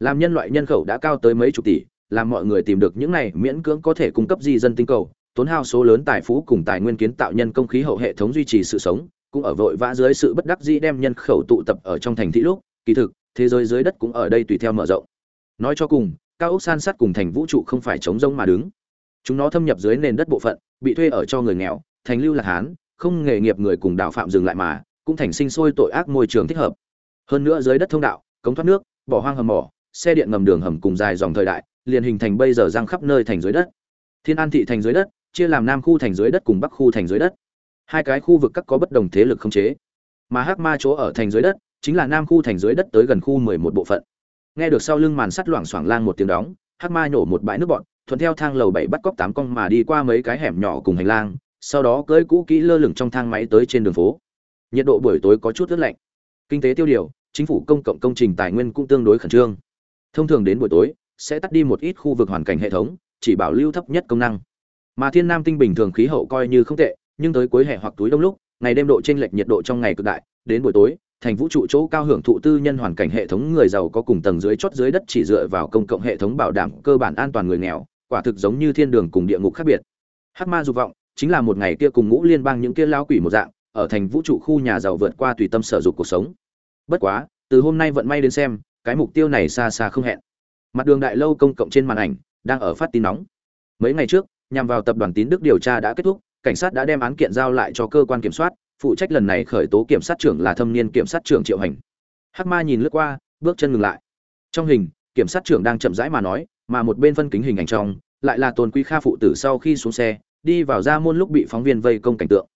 làm nhân loại nhân khẩu đã cao tới mấy chục tỷ, làm mọi người tìm được những này miễn cưỡng có thể cung cấp di dân tinh cầu tốn hao số lớn tài phú cùng tài nguyên kiến tạo nhân công khí hậu hệ thống duy trì sự sống, cũng ở vội vã dưới sự bất đắc dĩ đem nhân khẩu tụ tập ở trong thành thị lúc, kỳ thực, thế giới dưới đất cũng ở đây tùy theo mở rộng. Nói cho cùng, cao ốc san sát cùng thành vũ trụ không phải chống rông mà đứng. Chúng nó thâm nhập dưới nền đất bộ phận, bị thuê ở cho người nghèo, thành lưu lạc hán, không nghề nghiệp người cùng đạo phạm dừng lại mà, cũng thành sinh sôi tội ác môi trường thích hợp. Hơn nữa dưới đất thông đạo, cống thoát nước, bỏ hoang hầm mỏ, xe điện ngầm đường hầm cùng dài dòng thời đại, liền hình thành bây giờ răng khắp nơi thành dưới đất. Thiên an thị thành dưới đất chia làm nam khu thành dưới đất cùng bắc khu thành dưới đất. Hai cái khu vực các có bất đồng thế lực không chế. Mà hắc ma chỗ ở thành dưới đất chính là nam khu thành dưới đất tới gần khu mười một bộ phận. Nghe được sau lưng màn sắt loảng xoảng lang một tiếng đóng, hắc ma nhổ một bãi nước bọn thuận theo thang lầu bảy bắt cóc tám con mà đi qua mấy cái hẻm nhỏ cùng hành lang, sau đó cưỡi cũ kỹ lơ lửng trong thang máy tới trên đường phố. Nhiệt độ buổi tối có chút rất lạnh. Kinh tế tiêu điều, chính phủ công cộng công trình tài nguyên cũng tương đối khẩn trương. Thông thường đến buổi tối, sẽ tắt đi một ít khu vực hoàn cảnh hệ thống, chỉ bảo lưu thấp nhất công năng mà thiên nam tinh bình thường khí hậu coi như không tệ, nhưng tới cuối hè hoặc túi đông lúc, ngày đêm độ chênh lệch nhiệt độ trong ngày cực đại. Đến buổi tối, thành vũ trụ chỗ cao hưởng thụ tư nhân hoàn cảnh hệ thống người giàu có cùng tầng dưới chót dưới đất chỉ dựa vào công cộng hệ thống bảo đảm cơ bản an toàn người nghèo, quả thực giống như thiên đường cùng địa ngục khác biệt. Hắc ma dục vọng, chính là một ngày kia cùng ngũ liên bang những kia lao quỷ một dạng, ở thành vũ trụ khu nhà giàu vượt qua tùy tâm sở dục cuộc sống. Bất quá, từ hôm nay vận may đến xem, cái mục tiêu này xa xa không hẹn. Mặt đường đại lâu công cộng trên màn ảnh đang ở phát tin nóng. Mấy ngày trước nhằm vào tập đoàn tín đức điều tra đã kết thúc, cảnh sát đã đem án kiện giao lại cho cơ quan kiểm soát, phụ trách lần này khởi tố kiểm sát trưởng là thâm niên kiểm sát trưởng triệu hành. Hắc ma nhìn lướt qua, bước chân ngừng lại. Trong hình, kiểm sát trưởng đang chậm rãi mà nói, mà một bên phân kính hình ảnh trong, lại là tôn quý kha phụ tử sau khi xuống xe, đi vào ra môn lúc bị phóng viên vây công cảnh tượng.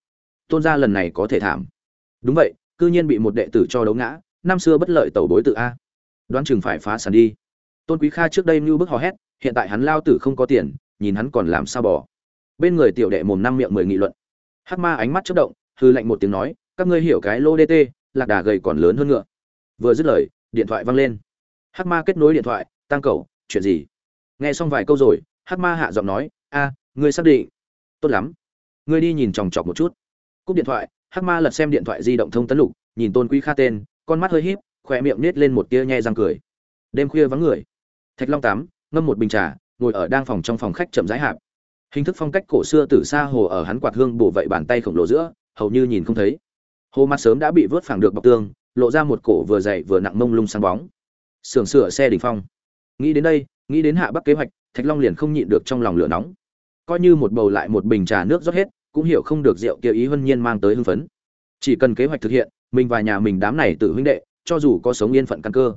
Tôn gia lần này có thể thảm. Đúng vậy, cư nhiên bị một đệ tử cho đấu ngã, năm xưa bất lợi tẩu đối tự a. Đoán chừng phải phá sản đi. Tôn quý kha trước đây mưu bức hò hét, hiện tại hắn lao tử không có tiền nhìn hắn còn làm sao bỏ bên người tiểu đệ mồm năm miệng mười nghị luận. Hắc ma ánh mắt chớp động, hư lạnh một tiếng nói, các ngươi hiểu cái lô dt lạc đà gầy còn lớn hơn ngựa. Vừa dứt lời, điện thoại văng lên. Hắc ma kết nối điện thoại, tăng cầu chuyện gì? Nghe xong vài câu rồi, hắc ma hạ giọng nói, a, ngươi xác định. Tốt lắm. Ngươi đi nhìn chòng chọc một chút. Cúp điện thoại, hắc ma lật xem điện thoại di động thông tấn lục, nhìn tôn quý kha tên, con mắt hơi híp, khỏe miệng nết lên một tia nhe răng cười. Đêm khuya vắng người. Thạch long tám, ngâm một bình trà ngồi ở đang phòng trong phòng khách chậm rãi hạp. Hình thức phong cách cổ xưa từ xa hồ ở hắn quạt hương bổ vậy bàn tay khổng lồ giữa, hầu như nhìn không thấy. Hồ mặt sớm đã bị vớt phẳng được bọc tương lộ ra một cổ vừa dày vừa nặng mông lung sáng bóng. Sưởng sửa xe đỉnh phong. Nghĩ đến đây, nghĩ đến hạ bắc kế hoạch, thạch long liền không nhịn được trong lòng lửa nóng. Coi như một bầu lại một bình trà nước rót hết, cũng hiểu không được rượu kia ý hân nhiên mang tới hưng phấn. Chỉ cần kế hoạch thực hiện, mình và nhà mình đám này tự huynh đệ, cho dù có sống yên phận căn cơ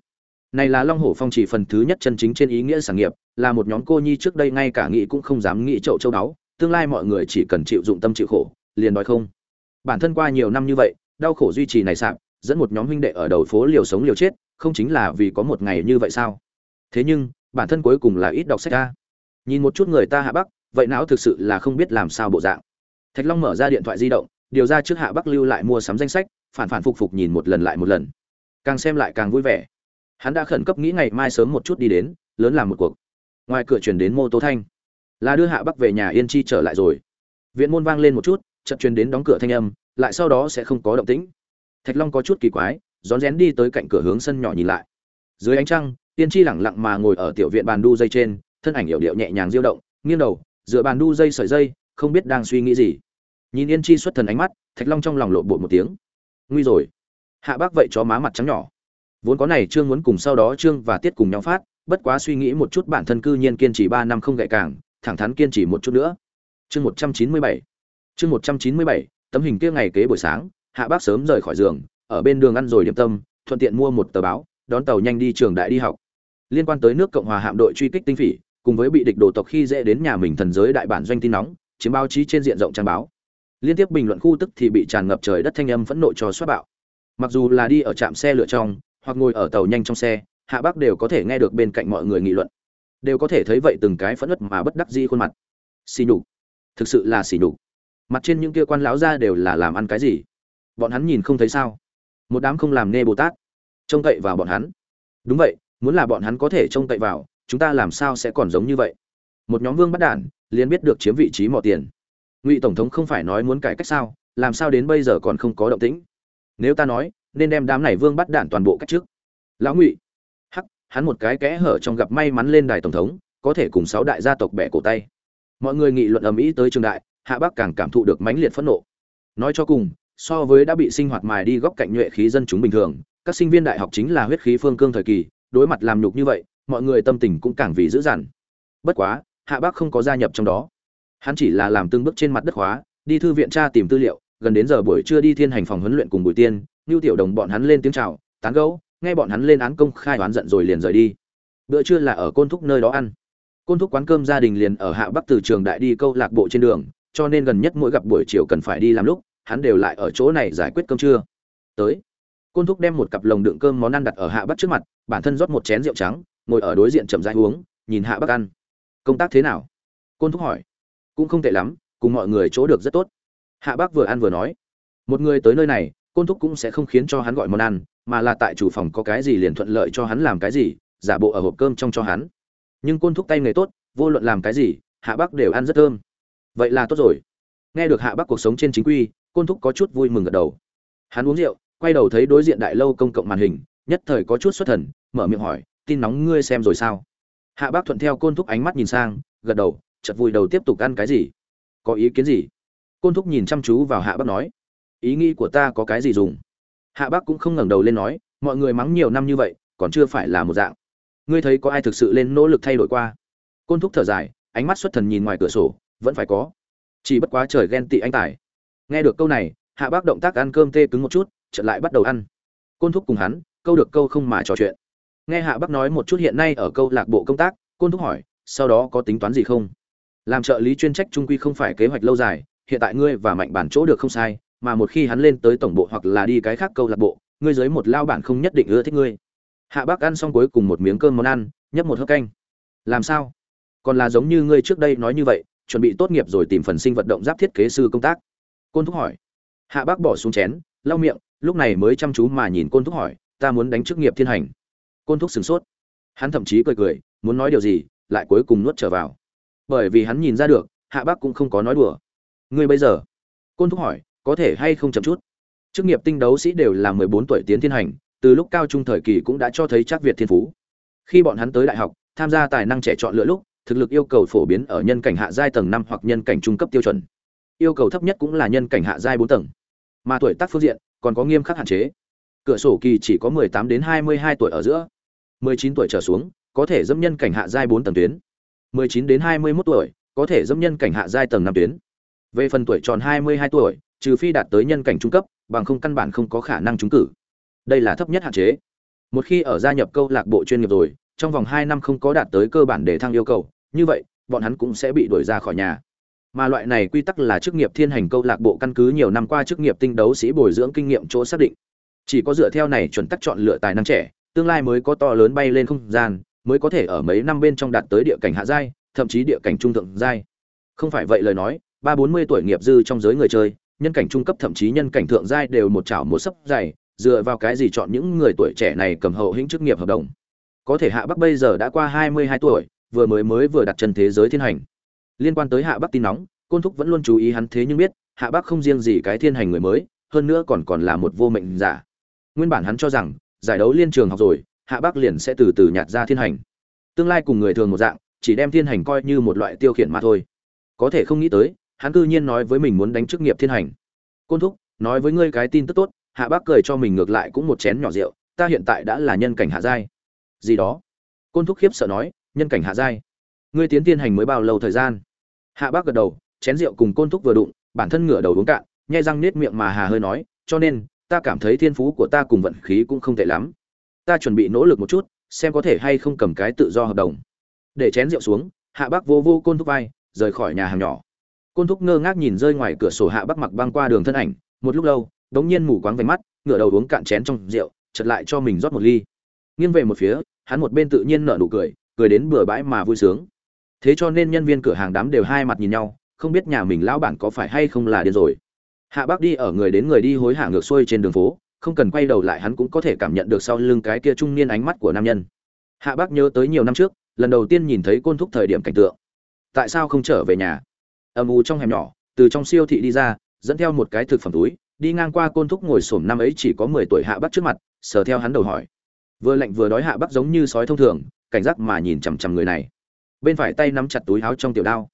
này là long hổ phong chỉ phần thứ nhất chân chính trên ý nghĩa sản nghiệp, là một nhóm cô nhi trước đây ngay cả nghĩ cũng không dám nghĩ chậu châu đáo, tương lai mọi người chỉ cần chịu dụng tâm chịu khổ, liền nói không. Bản thân qua nhiều năm như vậy, đau khổ duy trì này sạp, dẫn một nhóm huynh đệ ở đầu phố liều sống liều chết, không chính là vì có một ngày như vậy sao? Thế nhưng, bản thân cuối cùng là ít đọc sách a. Nhìn một chút người ta hạ bắc, vậy não thực sự là không biết làm sao bộ dạng. Thạch long mở ra điện thoại di động, điều ra trước hạ bắc lưu lại mua sắm danh sách, phản phản phục phục nhìn một lần lại một lần. Càng xem lại càng vui vẻ hắn đã khẩn cấp nghĩ ngày mai sớm một chút đi đến, lớn làm một cuộc. Ngoài cửa chuyển đến mô tô thanh. Là đưa hạ bắc về nhà yên chi trở lại rồi. Viện môn vang lên một chút, chợt truyền đến đóng cửa thanh âm, lại sau đó sẽ không có động tĩnh. Thạch long có chút kỳ quái, rón rén đi tới cạnh cửa hướng sân nhỏ nhìn lại. Dưới ánh trăng tiên chi lẳng lặng mà ngồi ở tiểu viện bàn đu dây trên, thân ảnh hiệu điệu nhẹ nhàng diêu động, nghiêng đầu, dựa bàn đu dây sợi dây, không biết đang suy nghĩ gì. Nhìn yên chi xuất thần ánh mắt, thạch long trong lòng lộ bộ một tiếng. Nguy rồi. Hạ bác vậy chó má mặt trắng nhỏ vốn có này trương muốn cùng sau đó trương và tiết cùng nhau phát, bất quá suy nghĩ một chút bản thân cư nhiên kiên trì ba năm không gậy càng, thẳng thắn kiên trì một chút nữa. Chương một trăm chín mươi bảy. Chương một trăm chín mươi bảy, tấm hình kia ngày kế buổi sáng, hạ bác sớm rời khỏi giường, ở bên đường ăn rồi điểm tâm, thuận tiện mua một tờ báo, đón tàu nhanh đi trường đại đi học. Liên quan tới nước cộng hòa hạm đội truy kích tinh phỉ, cùng với bị địch đồ tộc khi dễ đến nhà mình thần giới đại bản doanh tin nóng, chiếm báo chí trên diện rộng trang báo. Liên tiếp bình luận khu tức thì bị tràn ngập trời đất thanh âm phẫn nộ cho xoát bạo. Mặc dù là đi ở trạm xe lựa trong hoặc ngồi ở tàu nhanh trong xe, hạ bác đều có thể nghe được bên cạnh mọi người nghị luận. Đều có thể thấy vậy từng cái phẫn nộ mà bất đắc dĩ khuôn mặt. Xì nhục. Thực sự là xì nhục. Mặt trên những kia quan lão ra đều là làm ăn cái gì? Bọn hắn nhìn không thấy sao? Một đám không làm nê bồ tát. Trông cậy vào bọn hắn. Đúng vậy, muốn là bọn hắn có thể trông cậy vào, chúng ta làm sao sẽ còn giống như vậy? Một nhóm vương bắt đản, liền biết được chiếm vị trí mỏ tiền. Ngụy tổng thống không phải nói muốn cải cách sao? Làm sao đến bây giờ còn không có động tĩnh? Nếu ta nói nên đem đám này vương bắt đạn toàn bộ cách trước. Lão ngụy, hắc, hắn một cái kẽ hở trong gặp may mắn lên đài tổng thống, có thể cùng sáu đại gia tộc bẻ cổ tay. Mọi người nghị luận ầm ĩ tới trường đại, hạ bắc càng cảm thụ được mãnh liệt phẫn nộ. Nói cho cùng, so với đã bị sinh hoạt mài đi góc cạnh nhuệ khí dân chúng bình thường, các sinh viên đại học chính là huyết khí phương cương thời kỳ, đối mặt làm nhục như vậy, mọi người tâm tình cũng càng vì dữ dằn. Bất quá, hạ bác không có gia nhập trong đó. Hắn chỉ là làm từng bước trên mặt đất khóa, đi thư viện tra tìm tư liệu, gần đến giờ buổi trưa đi thiên hành phòng huấn luyện cùng bùi tiên Nưu tiểu đồng bọn hắn lên tiếng chào, tán gẫu, nghe bọn hắn lên án công khai oán giận rồi liền rời đi. Bữa trưa là ở côn thúc nơi đó ăn. Côn thúc quán cơm gia đình liền ở hạ bắc từ trường đại đi câu lạc bộ trên đường, cho nên gần nhất mỗi gặp buổi chiều cần phải đi làm lúc, hắn đều lại ở chỗ này giải quyết cơm trưa. Tới, côn thúc đem một cặp lồng đựng cơm món ăn đặt ở hạ bắc trước mặt, bản thân rót một chén rượu trắng, ngồi ở đối diện chậm rãi uống, nhìn hạ bắc ăn. Công tác thế nào? Côn thúc hỏi. Cũng không tệ lắm, cùng mọi người chỗ được rất tốt. Hạ bắc vừa ăn vừa nói. Một người tới nơi này côn thúc cũng sẽ không khiến cho hắn gọi món ăn, mà là tại chủ phòng có cái gì liền thuận lợi cho hắn làm cái gì, giả bộ ở hộp cơm trong cho hắn. Nhưng côn thúc tay nghề tốt, vô luận làm cái gì, hạ bắc đều ăn rất thơm. Vậy là tốt rồi. Nghe được hạ bắc cuộc sống trên chính quy, côn thúc có chút vui mừng gật đầu. Hắn uống rượu, quay đầu thấy đối diện đại lâu công cộng màn hình, nhất thời có chút xuất thần, mở miệng hỏi, tin nóng ngươi xem rồi sao? Hạ bác thuận theo côn thúc ánh mắt nhìn sang, gật đầu chật vùi đầu tiếp tục ăn cái gì? Có ý kiến gì? Côn thúc nhìn chăm chú vào hạ bác nói ý nghĩ của ta có cái gì dùng? Hạ bác cũng không ngẩng đầu lên nói, mọi người mắng nhiều năm như vậy, còn chưa phải là một dạng. Ngươi thấy có ai thực sự lên nỗ lực thay đổi qua? Côn thúc thở dài, ánh mắt xuất thần nhìn ngoài cửa sổ, vẫn phải có. Chỉ bất quá trời ghen tị anh tài. Nghe được câu này, hạ bác động tác ăn cơm tê cứng một chút, chợt lại bắt đầu ăn. Côn thúc cùng hắn, câu được câu không mà trò chuyện. Nghe hạ bác nói một chút hiện nay ở câu lạc bộ công tác, côn thúc hỏi, sau đó có tính toán gì không? Làm trợ lý chuyên trách trung quy không phải kế hoạch lâu dài, hiện tại ngươi và mạnh bản chỗ được không sai mà một khi hắn lên tới tổng bộ hoặc là đi cái khác câu lạc bộ, ngươi dưới một lao bản không nhất định ưa thích ngươi. Hạ bác ăn xong cuối cùng một miếng cơm món ăn, nhấp một hớp canh. Làm sao? Còn là giống như ngươi trước đây nói như vậy, chuẩn bị tốt nghiệp rồi tìm phần sinh vật động giáp thiết kế sư công tác. Côn thúc hỏi. Hạ bác bỏ xuống chén, lau miệng, lúc này mới chăm chú mà nhìn côn thúc hỏi, ta muốn đánh chức nghiệp thiên hành. Côn thúc sửng sốt. Hắn thậm chí cười cười, muốn nói điều gì, lại cuối cùng nuốt trở vào. Bởi vì hắn nhìn ra được, hạ bác cũng không có nói đùa. Ngươi bây giờ? Côn thúc hỏi có thể hay không chậm chút. Chức nghiệp tinh đấu sĩ đều là mười bốn tuổi tiến thiên hành, từ lúc cao trung thời kỳ cũng đã cho thấy chắc việt thiên phú. Khi bọn hắn tới đại học, tham gia tài năng trẻ chọn lựa lúc, thực lực yêu cầu phổ biến ở nhân cảnh hạ giai tầng năm hoặc nhân cảnh trung cấp tiêu chuẩn. Yêu cầu thấp nhất cũng là nhân cảnh hạ giai bốn tầng. Mà tuổi tác phương diện, còn có nghiêm khắc hạn chế. Cửa sổ kỳ chỉ có 18 đến 22 tuổi ở giữa. 19 tuổi trở xuống, có thể dâm nhân cảnh hạ giai bốn tầng tuyến. 19 đến 21 tuổi, có thể dâm nhân cảnh hạ giai tầng năm tuyến. Về phần tuổi tròn 22 tuổi trừ phi đạt tới nhân cảnh trung cấp, bằng không căn bản không có khả năng trúng cử. Đây là thấp nhất hạn chế. Một khi ở gia nhập câu lạc bộ chuyên nghiệp rồi, trong vòng hai năm không có đạt tới cơ bản để thăng yêu cầu, như vậy, bọn hắn cũng sẽ bị đuổi ra khỏi nhà. Mà loại này quy tắc là chức nghiệp thiên hành câu lạc bộ căn cứ nhiều năm qua chức nghiệp tinh đấu sĩ bồi dưỡng kinh nghiệm chỗ xác định. Chỉ có dựa theo này chuẩn tắc chọn lựa tài năng trẻ, tương lai mới có to lớn bay lên không gian, mới có thể ở mấy năm bên trong đạt tới địa cảnh hạ giai, thậm chí địa cảnh trung thượng giai. Không phải vậy lời nói, ba bốn mươi tuổi nghiệp dư trong giới người chơi nhân cảnh trung cấp thậm chí nhân cảnh thượng giai đều một chảo một sấp dày, dựa vào cái gì chọn những người tuổi trẻ này cầm hậu hĩnh chức nghiệp hợp đồng. Có thể hạ bắc bây giờ đã qua hai mươi hai tuổi, vừa mới mới vừa đặt chân thế giới thiên hành. Liên quan tới hạ bắc tin nóng, côn thúc vẫn luôn chú ý hắn thế nhưng biết, hạ bắc không riêng gì cái thiên hành người mới, hơn nữa còn còn là một vô mệnh giả. Nguyên bản hắn cho rằng, giải đấu liên trường học rồi, hạ bắc liền sẽ từ từ nhạt ra thiên hành. Tương lai cùng người thường một dạng, chỉ đem thiên hành coi như một loại tiêu khiển mà thôi. Có thể không nghĩ tới hắn cư nhiên nói với mình muốn đánh chức nghiệp thiên hành. Côn thúc, nói với ngươi cái tin tức tốt, hạ bác cười cho mình ngược lại cũng một chén nhỏ rượu, ta hiện tại đã là nhân cảnh hạ giai. Gì đó? Côn thúc khiếp sợ nói, nhân cảnh hạ giai. Ngươi tiến thiên hành mới bao lâu thời gian? Hạ bác gật đầu, chén rượu cùng côn thúc vừa đụng, bản thân ngửa đầu uống cạn, nhai răng nết miệng mà hà hơi nói, cho nên, ta cảm thấy thiên phú của ta cùng vận khí cũng không tệ lắm. Ta chuẩn bị nỗ lực một chút, xem có thể hay không cầm cái tự do hợp đồng. Để chén rượu xuống, hạ bác vô vô côn thúc vai, rời khỏi nhà hàng nhỏ côn thúc ngơ ngác nhìn rơi ngoài cửa sổ hạ bắc mặc băng qua đường thân ảnh, một lúc lâu, đống nhiên mù quáng vành mắt, ngửa đầu uống cạn chén trong rượu chật lại cho mình rót một ly. Nghiêng về một phía, hắn một bên tự nhiên nở nụ cười cười đến bừa bãi mà vui sướng. Thế cho nên nhân viên cửa hàng đám đều hai mặt nhìn nhau, không biết nhà mình lão bản có phải hay không là điên rồi. Hạ bác đi ở người đến người đi hối hả ngược xuôi trên đường phố, không cần quay đầu lại hắn cũng có thể cảm nhận được sau lưng cái kia trung niên ánh mắt của nam nhân. Hạ bác nhớ tới nhiều năm trước, lần đầu tiên nhìn thấy côn thúc thời điểm cảnh tượng. Tại sao không trở về nhà? Âm u trong hẻm nhỏ, từ trong siêu thị đi ra, dẫn theo một cái thực phẩm túi, đi ngang qua côn thúc ngồi xổm năm ấy chỉ có mười tuổi hạ bắc trước mặt, sờ theo hắn đầu hỏi. Vừa lạnh vừa đói hạ bắc giống như sói thông thường, cảnh giác mà nhìn chằm chằm người này. Bên phải tay nắm chặt túi áo trong tiểu đao.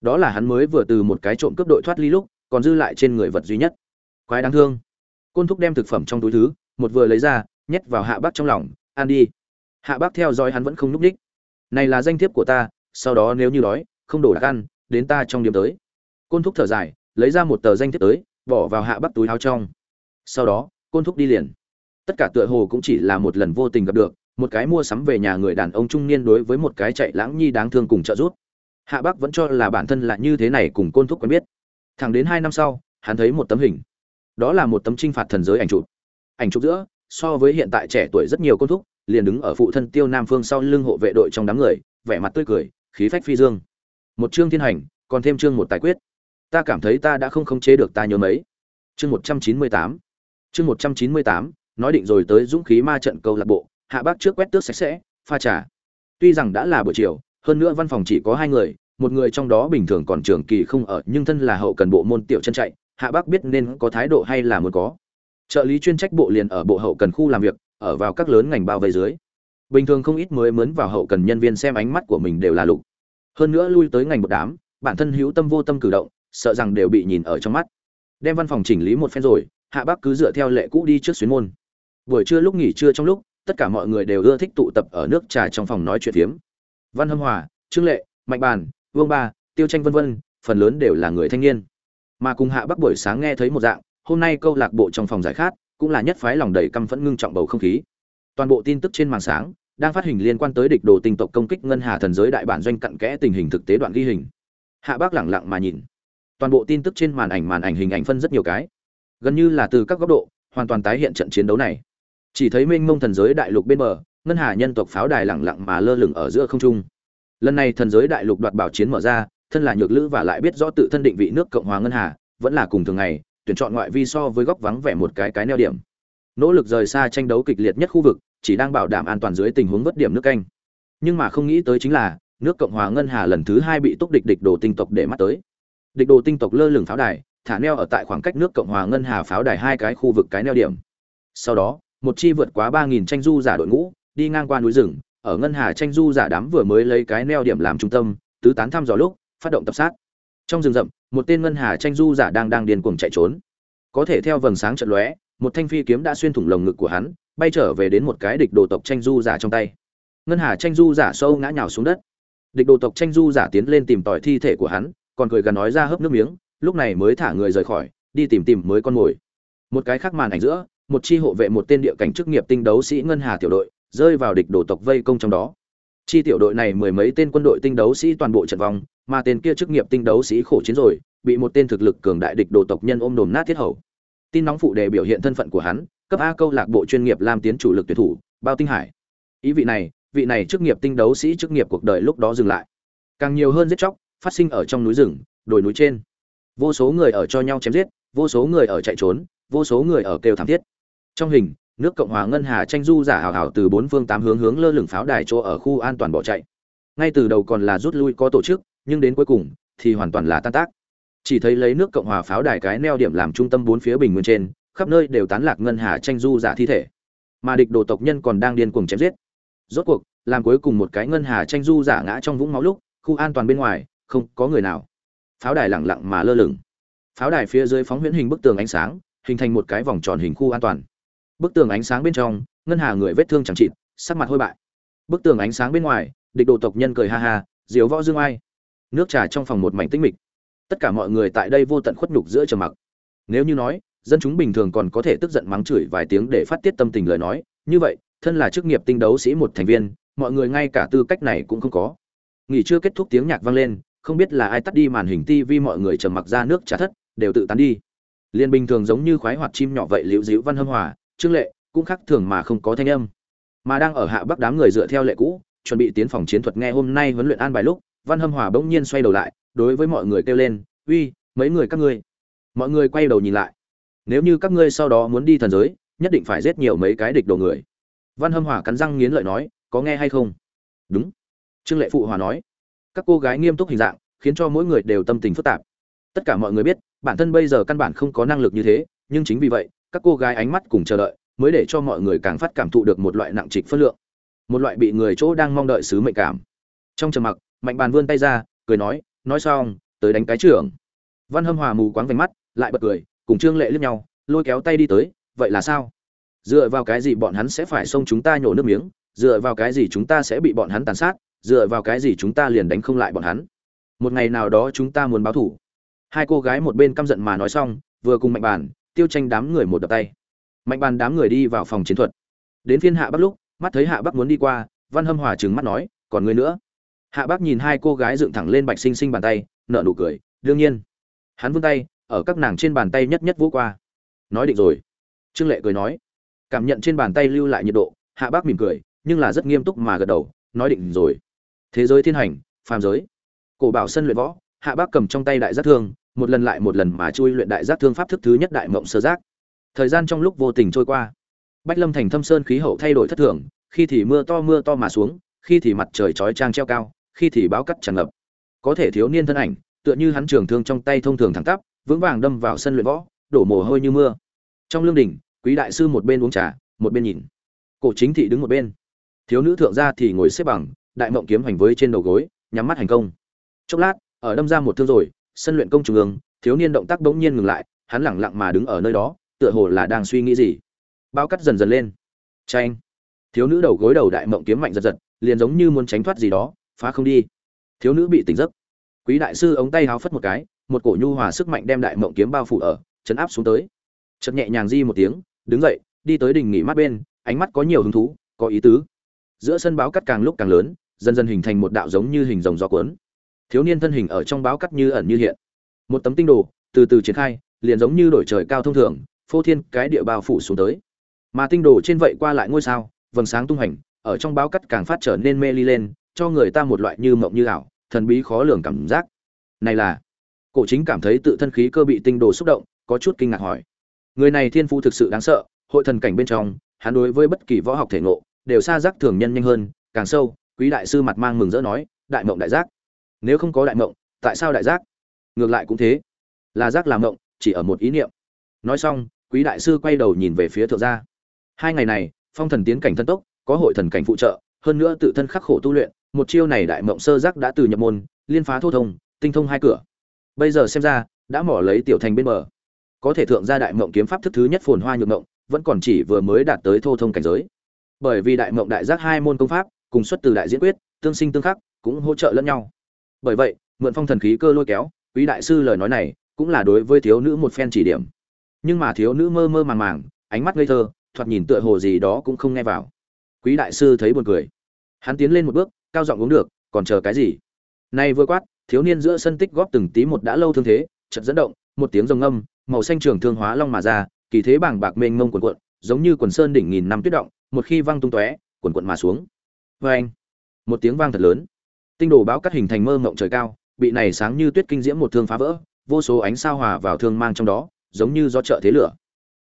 Đó là hắn mới vừa từ một cái trộm cướp đội thoát ly lúc, còn dư lại trên người vật duy nhất. Quái đáng thương. Côn thúc đem thực phẩm trong túi thứ, một vừa lấy ra, nhét vào hạ bắc trong lòng, ăn đi. Hạ bắc theo dõi hắn vẫn không núp đích này là danh thiếp của ta, sau đó nếu như đói, không đổ đặc ăn đến ta trong điểm tới. Côn thúc thở dài, lấy ra một tờ danh thiếp tới, bỏ vào hạ bắc túi áo trong. Sau đó, côn thúc đi liền. Tất cả tựa hồ cũng chỉ là một lần vô tình gặp được, một cái mua sắm về nhà người đàn ông trung niên đối với một cái chạy lãng nhi đáng thương cùng trợ giúp. Hạ bắc vẫn cho là bản thân là như thế này cùng côn thúc quen biết. Thẳng đến hai năm sau, hắn thấy một tấm hình. Đó là một tấm trinh phạt thần giới ảnh chụp. Ảnh chụp giữa, so với hiện tại trẻ tuổi rất nhiều côn thúc, liền đứng ở phụ thân tiêu nam phương sau lưng hộ vệ đội trong đám người, vẻ mặt tươi cười, khí phách phi dương một chương thiên hành, còn thêm chương một tài quyết. Ta cảm thấy ta đã không khống chế được ta nhớ mấy. Chương một trăm chín mươi tám. Chương một trăm chín mươi tám, nói định rồi tới dũng khí ma trận câu lạc bộ, hạ bác trước quét tước sạch sẽ, pha trà. Tuy rằng đã là buổi chiều, hơn nữa văn phòng chỉ có hai người, một người trong đó bình thường còn trường kỳ không ở, nhưng thân là hậu cần bộ môn tiểu chân chạy, hạ bác biết nên có thái độ hay là muốn có. Trợ lý chuyên trách bộ liền ở bộ hậu cần khu làm việc, ở vào các lớn ngành bao vây dưới. Bình thường không ít mới mướn vào hậu cần nhân viên xem ánh mắt của mình đều là lục hơn nữa lui tới ngành một đám, bản thân hữu tâm vô tâm cử động, sợ rằng đều bị nhìn ở trong mắt. Đem văn phòng chỉnh lý một phen rồi, hạ bác cứ dựa theo lệ cũ đi trước xuyến môn. Buổi trưa lúc nghỉ trưa trong lúc, tất cả mọi người đều ưa thích tụ tập ở nước trà trong phòng nói chuyện phiếm. Văn hâm hòa, trương lệ, mạnh bàn, vương ba, tiêu tranh vân vân, phần lớn đều là người thanh niên. Mà cùng hạ bắc buổi sáng nghe thấy một dạng, hôm nay câu lạc bộ trong phòng giải khát, cũng là nhất phái lòng đầy căm phẫn ngưng trọng bầu không khí. Toàn bộ tin tức trên màn sáng đang phát hình liên quan tới địch đồ tinh tộc công kích ngân hà thần giới đại bản doanh cặn kẽ tình hình thực tế đoạn ghi hình. Hạ bác lẳng lặng mà nhìn. Toàn bộ tin tức trên màn ảnh màn ảnh hình ảnh phân rất nhiều cái. Gần như là từ các góc độ, hoàn toàn tái hiện trận chiến đấu này. Chỉ thấy mênh mông thần giới đại lục bên bờ, ngân hà nhân tộc pháo đài lẳng lặng mà lơ lửng ở giữa không trung. Lần này thần giới đại lục đoạt bảo chiến mở ra, thân là nhược lữ và lại biết rõ tự thân định vị nước cộng hòa ngân hà, vẫn là cùng thường ngày, tuyển chọn ngoại vi so với góc vắng vẻ một cái cái neo điểm. Nỗ lực rời xa tranh đấu kịch liệt nhất khu vực chỉ đang bảo đảm an toàn dưới tình huống vớt điểm nước canh. Nhưng mà không nghĩ tới chính là, nước cộng hòa ngân hà lần thứ hai bị túc địch địch đồ tinh tộc để mắt tới. Địch đồ tinh tộc lơ lửng pháo đài, thả neo ở tại khoảng cách nước cộng hòa ngân hà pháo đài hai cái khu vực cái neo điểm. Sau đó, một chi vượt quá ba nghìn tranh du giả đội ngũ, đi ngang qua núi rừng, ở ngân hà tranh du giả đám vừa mới lấy cái neo điểm làm trung tâm, tứ tán thăm dò lúc, phát động tập sát. Trong rừng rậm, một tên ngân hà tranh du giả đang đang điên cuồng chạy trốn. Có thể theo vầng sáng trận lóe một thanh phi kiếm đã xuyên thủng lồng ngực của hắn, bay trở về đến một cái địch đồ tộc tranh du giả trong tay. Ngân hà tranh du giả sâu ngã nhào xuống đất. Địch đồ tộc tranh du giả tiến lên tìm tòi thi thể của hắn, còn cười gần nói ra hớp nước miếng, lúc này mới thả người rời khỏi, đi tìm tìm mới con mồi. Một cái khác màn ảnh giữa, một chi hộ vệ một tên địa cảnh chức nghiệp tinh đấu sĩ ngân hà tiểu đội, rơi vào địch đồ tộc vây công trong đó. Chi tiểu đội này mười mấy tên quân đội tinh đấu sĩ toàn bộ trận vong, mà tên kia chức nghiệp tinh đấu sĩ khổ chiến rồi, bị một tên thực lực cường đại địch đồ tộc nhân ôm đồm nát thiết hầu tin nóng phụ đề biểu hiện thân phận của hắn, cấp a câu lạc bộ chuyên nghiệp làm tiến chủ lực tuyển thủ, bao tinh hải. Ý vị này vị này chức nghiệp tinh đấu sĩ chức nghiệp cuộc đời lúc đó dừng lại. Càng nhiều hơn giết chóc, phát sinh ở trong núi rừng, đồi núi trên. Vô số người ở cho nhau chém giết, vô số người ở chạy trốn, vô số người ở kêu thảm thiết. Trong hình, nước cộng hòa ngân hà tranh du giả hào hào từ bốn phương tám hướng hướng lơ lửng pháo đài chỗ ở khu an toàn bỏ chạy. Ngay từ đầu còn là rút lui có tổ chức, nhưng đến cuối cùng thì hoàn toàn là tan tác chỉ thấy lấy nước cộng hòa pháo đài cái neo điểm làm trung tâm bốn phía bình nguyên trên, khắp nơi đều tán lạc ngân hà tranh du giả thi thể. Mà địch đồ tộc nhân còn đang điên cuồng chém giết. Rốt cuộc, làm cuối cùng một cái ngân hà tranh du giả ngã trong vũng máu lúc, khu an toàn bên ngoài, không có người nào. Pháo đài lẳng lặng mà lơ lửng. Pháo đài phía dưới phóng huyễn hình bức tường ánh sáng, hình thành một cái vòng tròn hình khu an toàn. Bức tường ánh sáng bên trong, ngân hà người vết thương chẳng chịt, sắc mặt hôi bại. Bức tường ánh sáng bên ngoài, địch đồ tộc nhân cười ha ha diếu võ dương ai. Nước trà trong phòng một mảnh tĩnh mịch tất cả mọi người tại đây vô tận khuất nhục giữa trầm mặc. Nếu như nói, dân chúng bình thường còn có thể tức giận mắng chửi vài tiếng để phát tiết tâm tình lời nói, như vậy, thân là chức nghiệp tinh đấu sĩ một thành viên, mọi người ngay cả tư cách này cũng không có. Nghỉ chưa kết thúc tiếng nhạc vang lên, không biết là ai tắt đi màn hình tivi mọi người trầm mặc ra nước trà thất, đều tự tán đi. Liên bình thường giống như khoái hoạt chim nhỏ vậy liễu dĩu văn hâm hòa, trương lệ cũng khác thường mà không có thanh âm. Mà đang ở hạ bắc đám người dựa theo lệ cũ, chuẩn bị tiến phòng chiến thuật nghe hôm nay huấn luyện an bài lúc, văn hâm hòa bỗng nhiên xoay đầu lại đối với mọi người kêu lên, uy, mấy người các ngươi? Mọi người quay đầu nhìn lại. Nếu như các ngươi sau đó muốn đi thần giới, nhất định phải giết nhiều mấy cái địch đồ người. Văn hâm hòa cắn răng nghiến lợi nói, có nghe hay không? Đúng. Trương lệ phụ hòa nói, các cô gái nghiêm túc hình dạng, khiến cho mỗi người đều tâm tình phức tạp. Tất cả mọi người biết, bản thân bây giờ căn bản không có năng lực như thế, nhưng chính vì vậy, các cô gái ánh mắt cùng chờ đợi, mới để cho mọi người càng phát cảm thụ được một loại nặng trịch phất lượng, một loại bị người chỗ đang mong đợi sứ mệnh cảm. Trong trầm mặc, mạnh bàn vươn tay ra, cười nói nói xong, tới đánh cái trưởng. Văn hâm hòa mù quáng vánh mắt, lại bật cười, cùng trương lệ liếc nhau, lôi kéo tay đi tới, vậy là sao? Dựa vào cái gì bọn hắn sẽ phải xông chúng ta nhổ nước miếng? Dựa vào cái gì chúng ta sẽ bị bọn hắn tàn sát? Dựa vào cái gì chúng ta liền đánh không lại bọn hắn? Một ngày nào đó chúng ta muốn báo thủ. Hai cô gái một bên căm giận mà nói xong, vừa cùng mạnh bàn, tiêu tranh đám người một đập tay. Mạnh bàn đám người đi vào phòng chiến thuật. Đến phiên hạ bắc lúc, mắt thấy hạ bắc muốn đi qua, văn hâm hòa trừng mắt nói, còn người nữa? Hạ bác nhìn hai cô gái dựng thẳng lên bạch sinh sinh bàn tay, nở nụ cười, đương nhiên. Hắn vươn tay, ở các nàng trên bàn tay nhất nhất vỗ qua. Nói định rồi. Trương lệ cười nói. Cảm nhận trên bàn tay lưu lại nhiệt độ, hạ bác mỉm cười, nhưng là rất nghiêm túc mà gật đầu, nói định rồi. Thế giới thiên hành, phàm giới. Cổ bảo sân luyện võ, hạ bác cầm trong tay đại giác thương, một lần lại một lần mà chui luyện đại giác thương pháp thức thứ nhất đại mộng sơ giác. Thời gian trong lúc vô tình trôi qua, bách lâm thành thâm sơn khí hậu thay đổi thất thường, khi thì mưa to mưa to mà xuống khi thì mặt trời chói trang treo cao, khi thì báo cắt tràn ngập. Có thể thiếu niên thân ảnh, tựa như hắn trường thương trong tay thông thường thẳng tắp, vững vàng đâm vào sân luyện võ, đổ mồ hôi như mưa. Trong lương đình, quý đại sư một bên uống trà, một bên nhìn. Cổ chính thị đứng một bên. Thiếu nữ thượng gia thì ngồi xếp bằng, đại mộng kiếm hành với trên đầu gối, nhắm mắt hành công. Chốc lát, ở đâm ra một thương rồi, sân luyện công trung ương, thiếu niên động tác bỗng nhiên ngừng lại, hắn lẳng lặng mà đứng ở nơi đó, tựa hồ là đang suy nghĩ gì. Bao cắt dần dần lên. Tranh thiếu nữ đầu gối đầu đại mộng kiếm mạnh giật giật liền giống như muốn tránh thoát gì đó, phá không đi. Thiếu nữ bị tỉnh giấc. Quý đại sư ống tay háo phất một cái, một cổ nhu hòa sức mạnh đem đại mộng kiếm bao phủ ở, chấn áp xuống tới. Chật nhẹ nhàng di một tiếng, đứng dậy, đi tới đỉnh nghỉ mát bên, ánh mắt có nhiều hứng thú, có ý tứ. Giữa sân báo cắt càng lúc càng lớn, dần dần hình thành một đạo giống như hình rồng gió cuốn. Thiếu niên thân hình ở trong báo cắt như ẩn như hiện. Một tấm tinh đồ, từ từ triển khai, liền giống như đổi trời cao thông thường, phô thiên cái địa bao phủ xuống tới. Mà tinh đồ trên vậy qua lại ngôi sao, vầng sáng tung hành ở trong báo cắt càng phát trở nên mê ly lên, cho người ta một loại như mộng như ảo, thần bí khó lường cảm giác. Này là, cổ chính cảm thấy tự thân khí cơ bị tinh đồ xúc động, có chút kinh ngạc hỏi. Người này thiên phú thực sự đáng sợ, hội thần cảnh bên trong, hắn đối với bất kỳ võ học thể ngộ, đều xa giác thường nhân nhanh hơn, càng sâu, quý đại sư mặt mang mừng rỡ nói, đại mộng đại giác. Nếu không có đại mộng, tại sao đại giác? Ngược lại cũng thế. Là giác làm mộng, chỉ ở một ý niệm. Nói xong, quý đại sư quay đầu nhìn về phía thượng gia. Hai ngày này, phong thần tiến cảnh thân tốc có hội thần cảnh phụ trợ, hơn nữa tự thân khắc khổ tu luyện, một chiêu này đại mộng sơ giác đã từ nhập môn, liên phá thô thông, tinh thông hai cửa. Bây giờ xem ra, đã mỏ lấy tiểu thành bên bờ. Có thể thượng gia đại mộng kiếm pháp thức thứ nhất phồn hoa nhược mộng, vẫn còn chỉ vừa mới đạt tới thô thông cảnh giới. Bởi vì đại mộng đại giác hai môn công pháp, cùng xuất từ đại diễn quyết, tương sinh tương khắc, cũng hỗ trợ lẫn nhau. Bởi vậy, mượn phong thần khí cơ lôi kéo, quý đại sư lời nói này cũng là đối với thiếu nữ một phen chỉ điểm. Nhưng mà thiếu nữ mơ mơ màng màng, ánh mắt ngây thơ, thoạt nhìn tựa hồ gì đó cũng không nghe vào quý đại sư thấy buồn cười. Hắn tiến lên một bước, cao giọng uống được, còn chờ cái gì? Nay vừa quát, thiếu niên giữa sân tích góp từng tí một đã lâu thương thế, chợt dẫn động, một tiếng rồng âm màu xanh trường thương hóa long mà ra, kỳ thế bảng bạc mênh mông quần quận giống như quần sơn đỉnh nghìn năm tuyết động, một khi văng tung tóe quần quận mà xuống. Vê anh, một tiếng vang thật lớn. Tinh đồ báo cắt hình thành mơ mộng trời cao, bị này sáng như tuyết kinh diễm một thương phá vỡ, vô số ánh sao hòa vào thương mang trong đó, giống như do chợ thế lửa.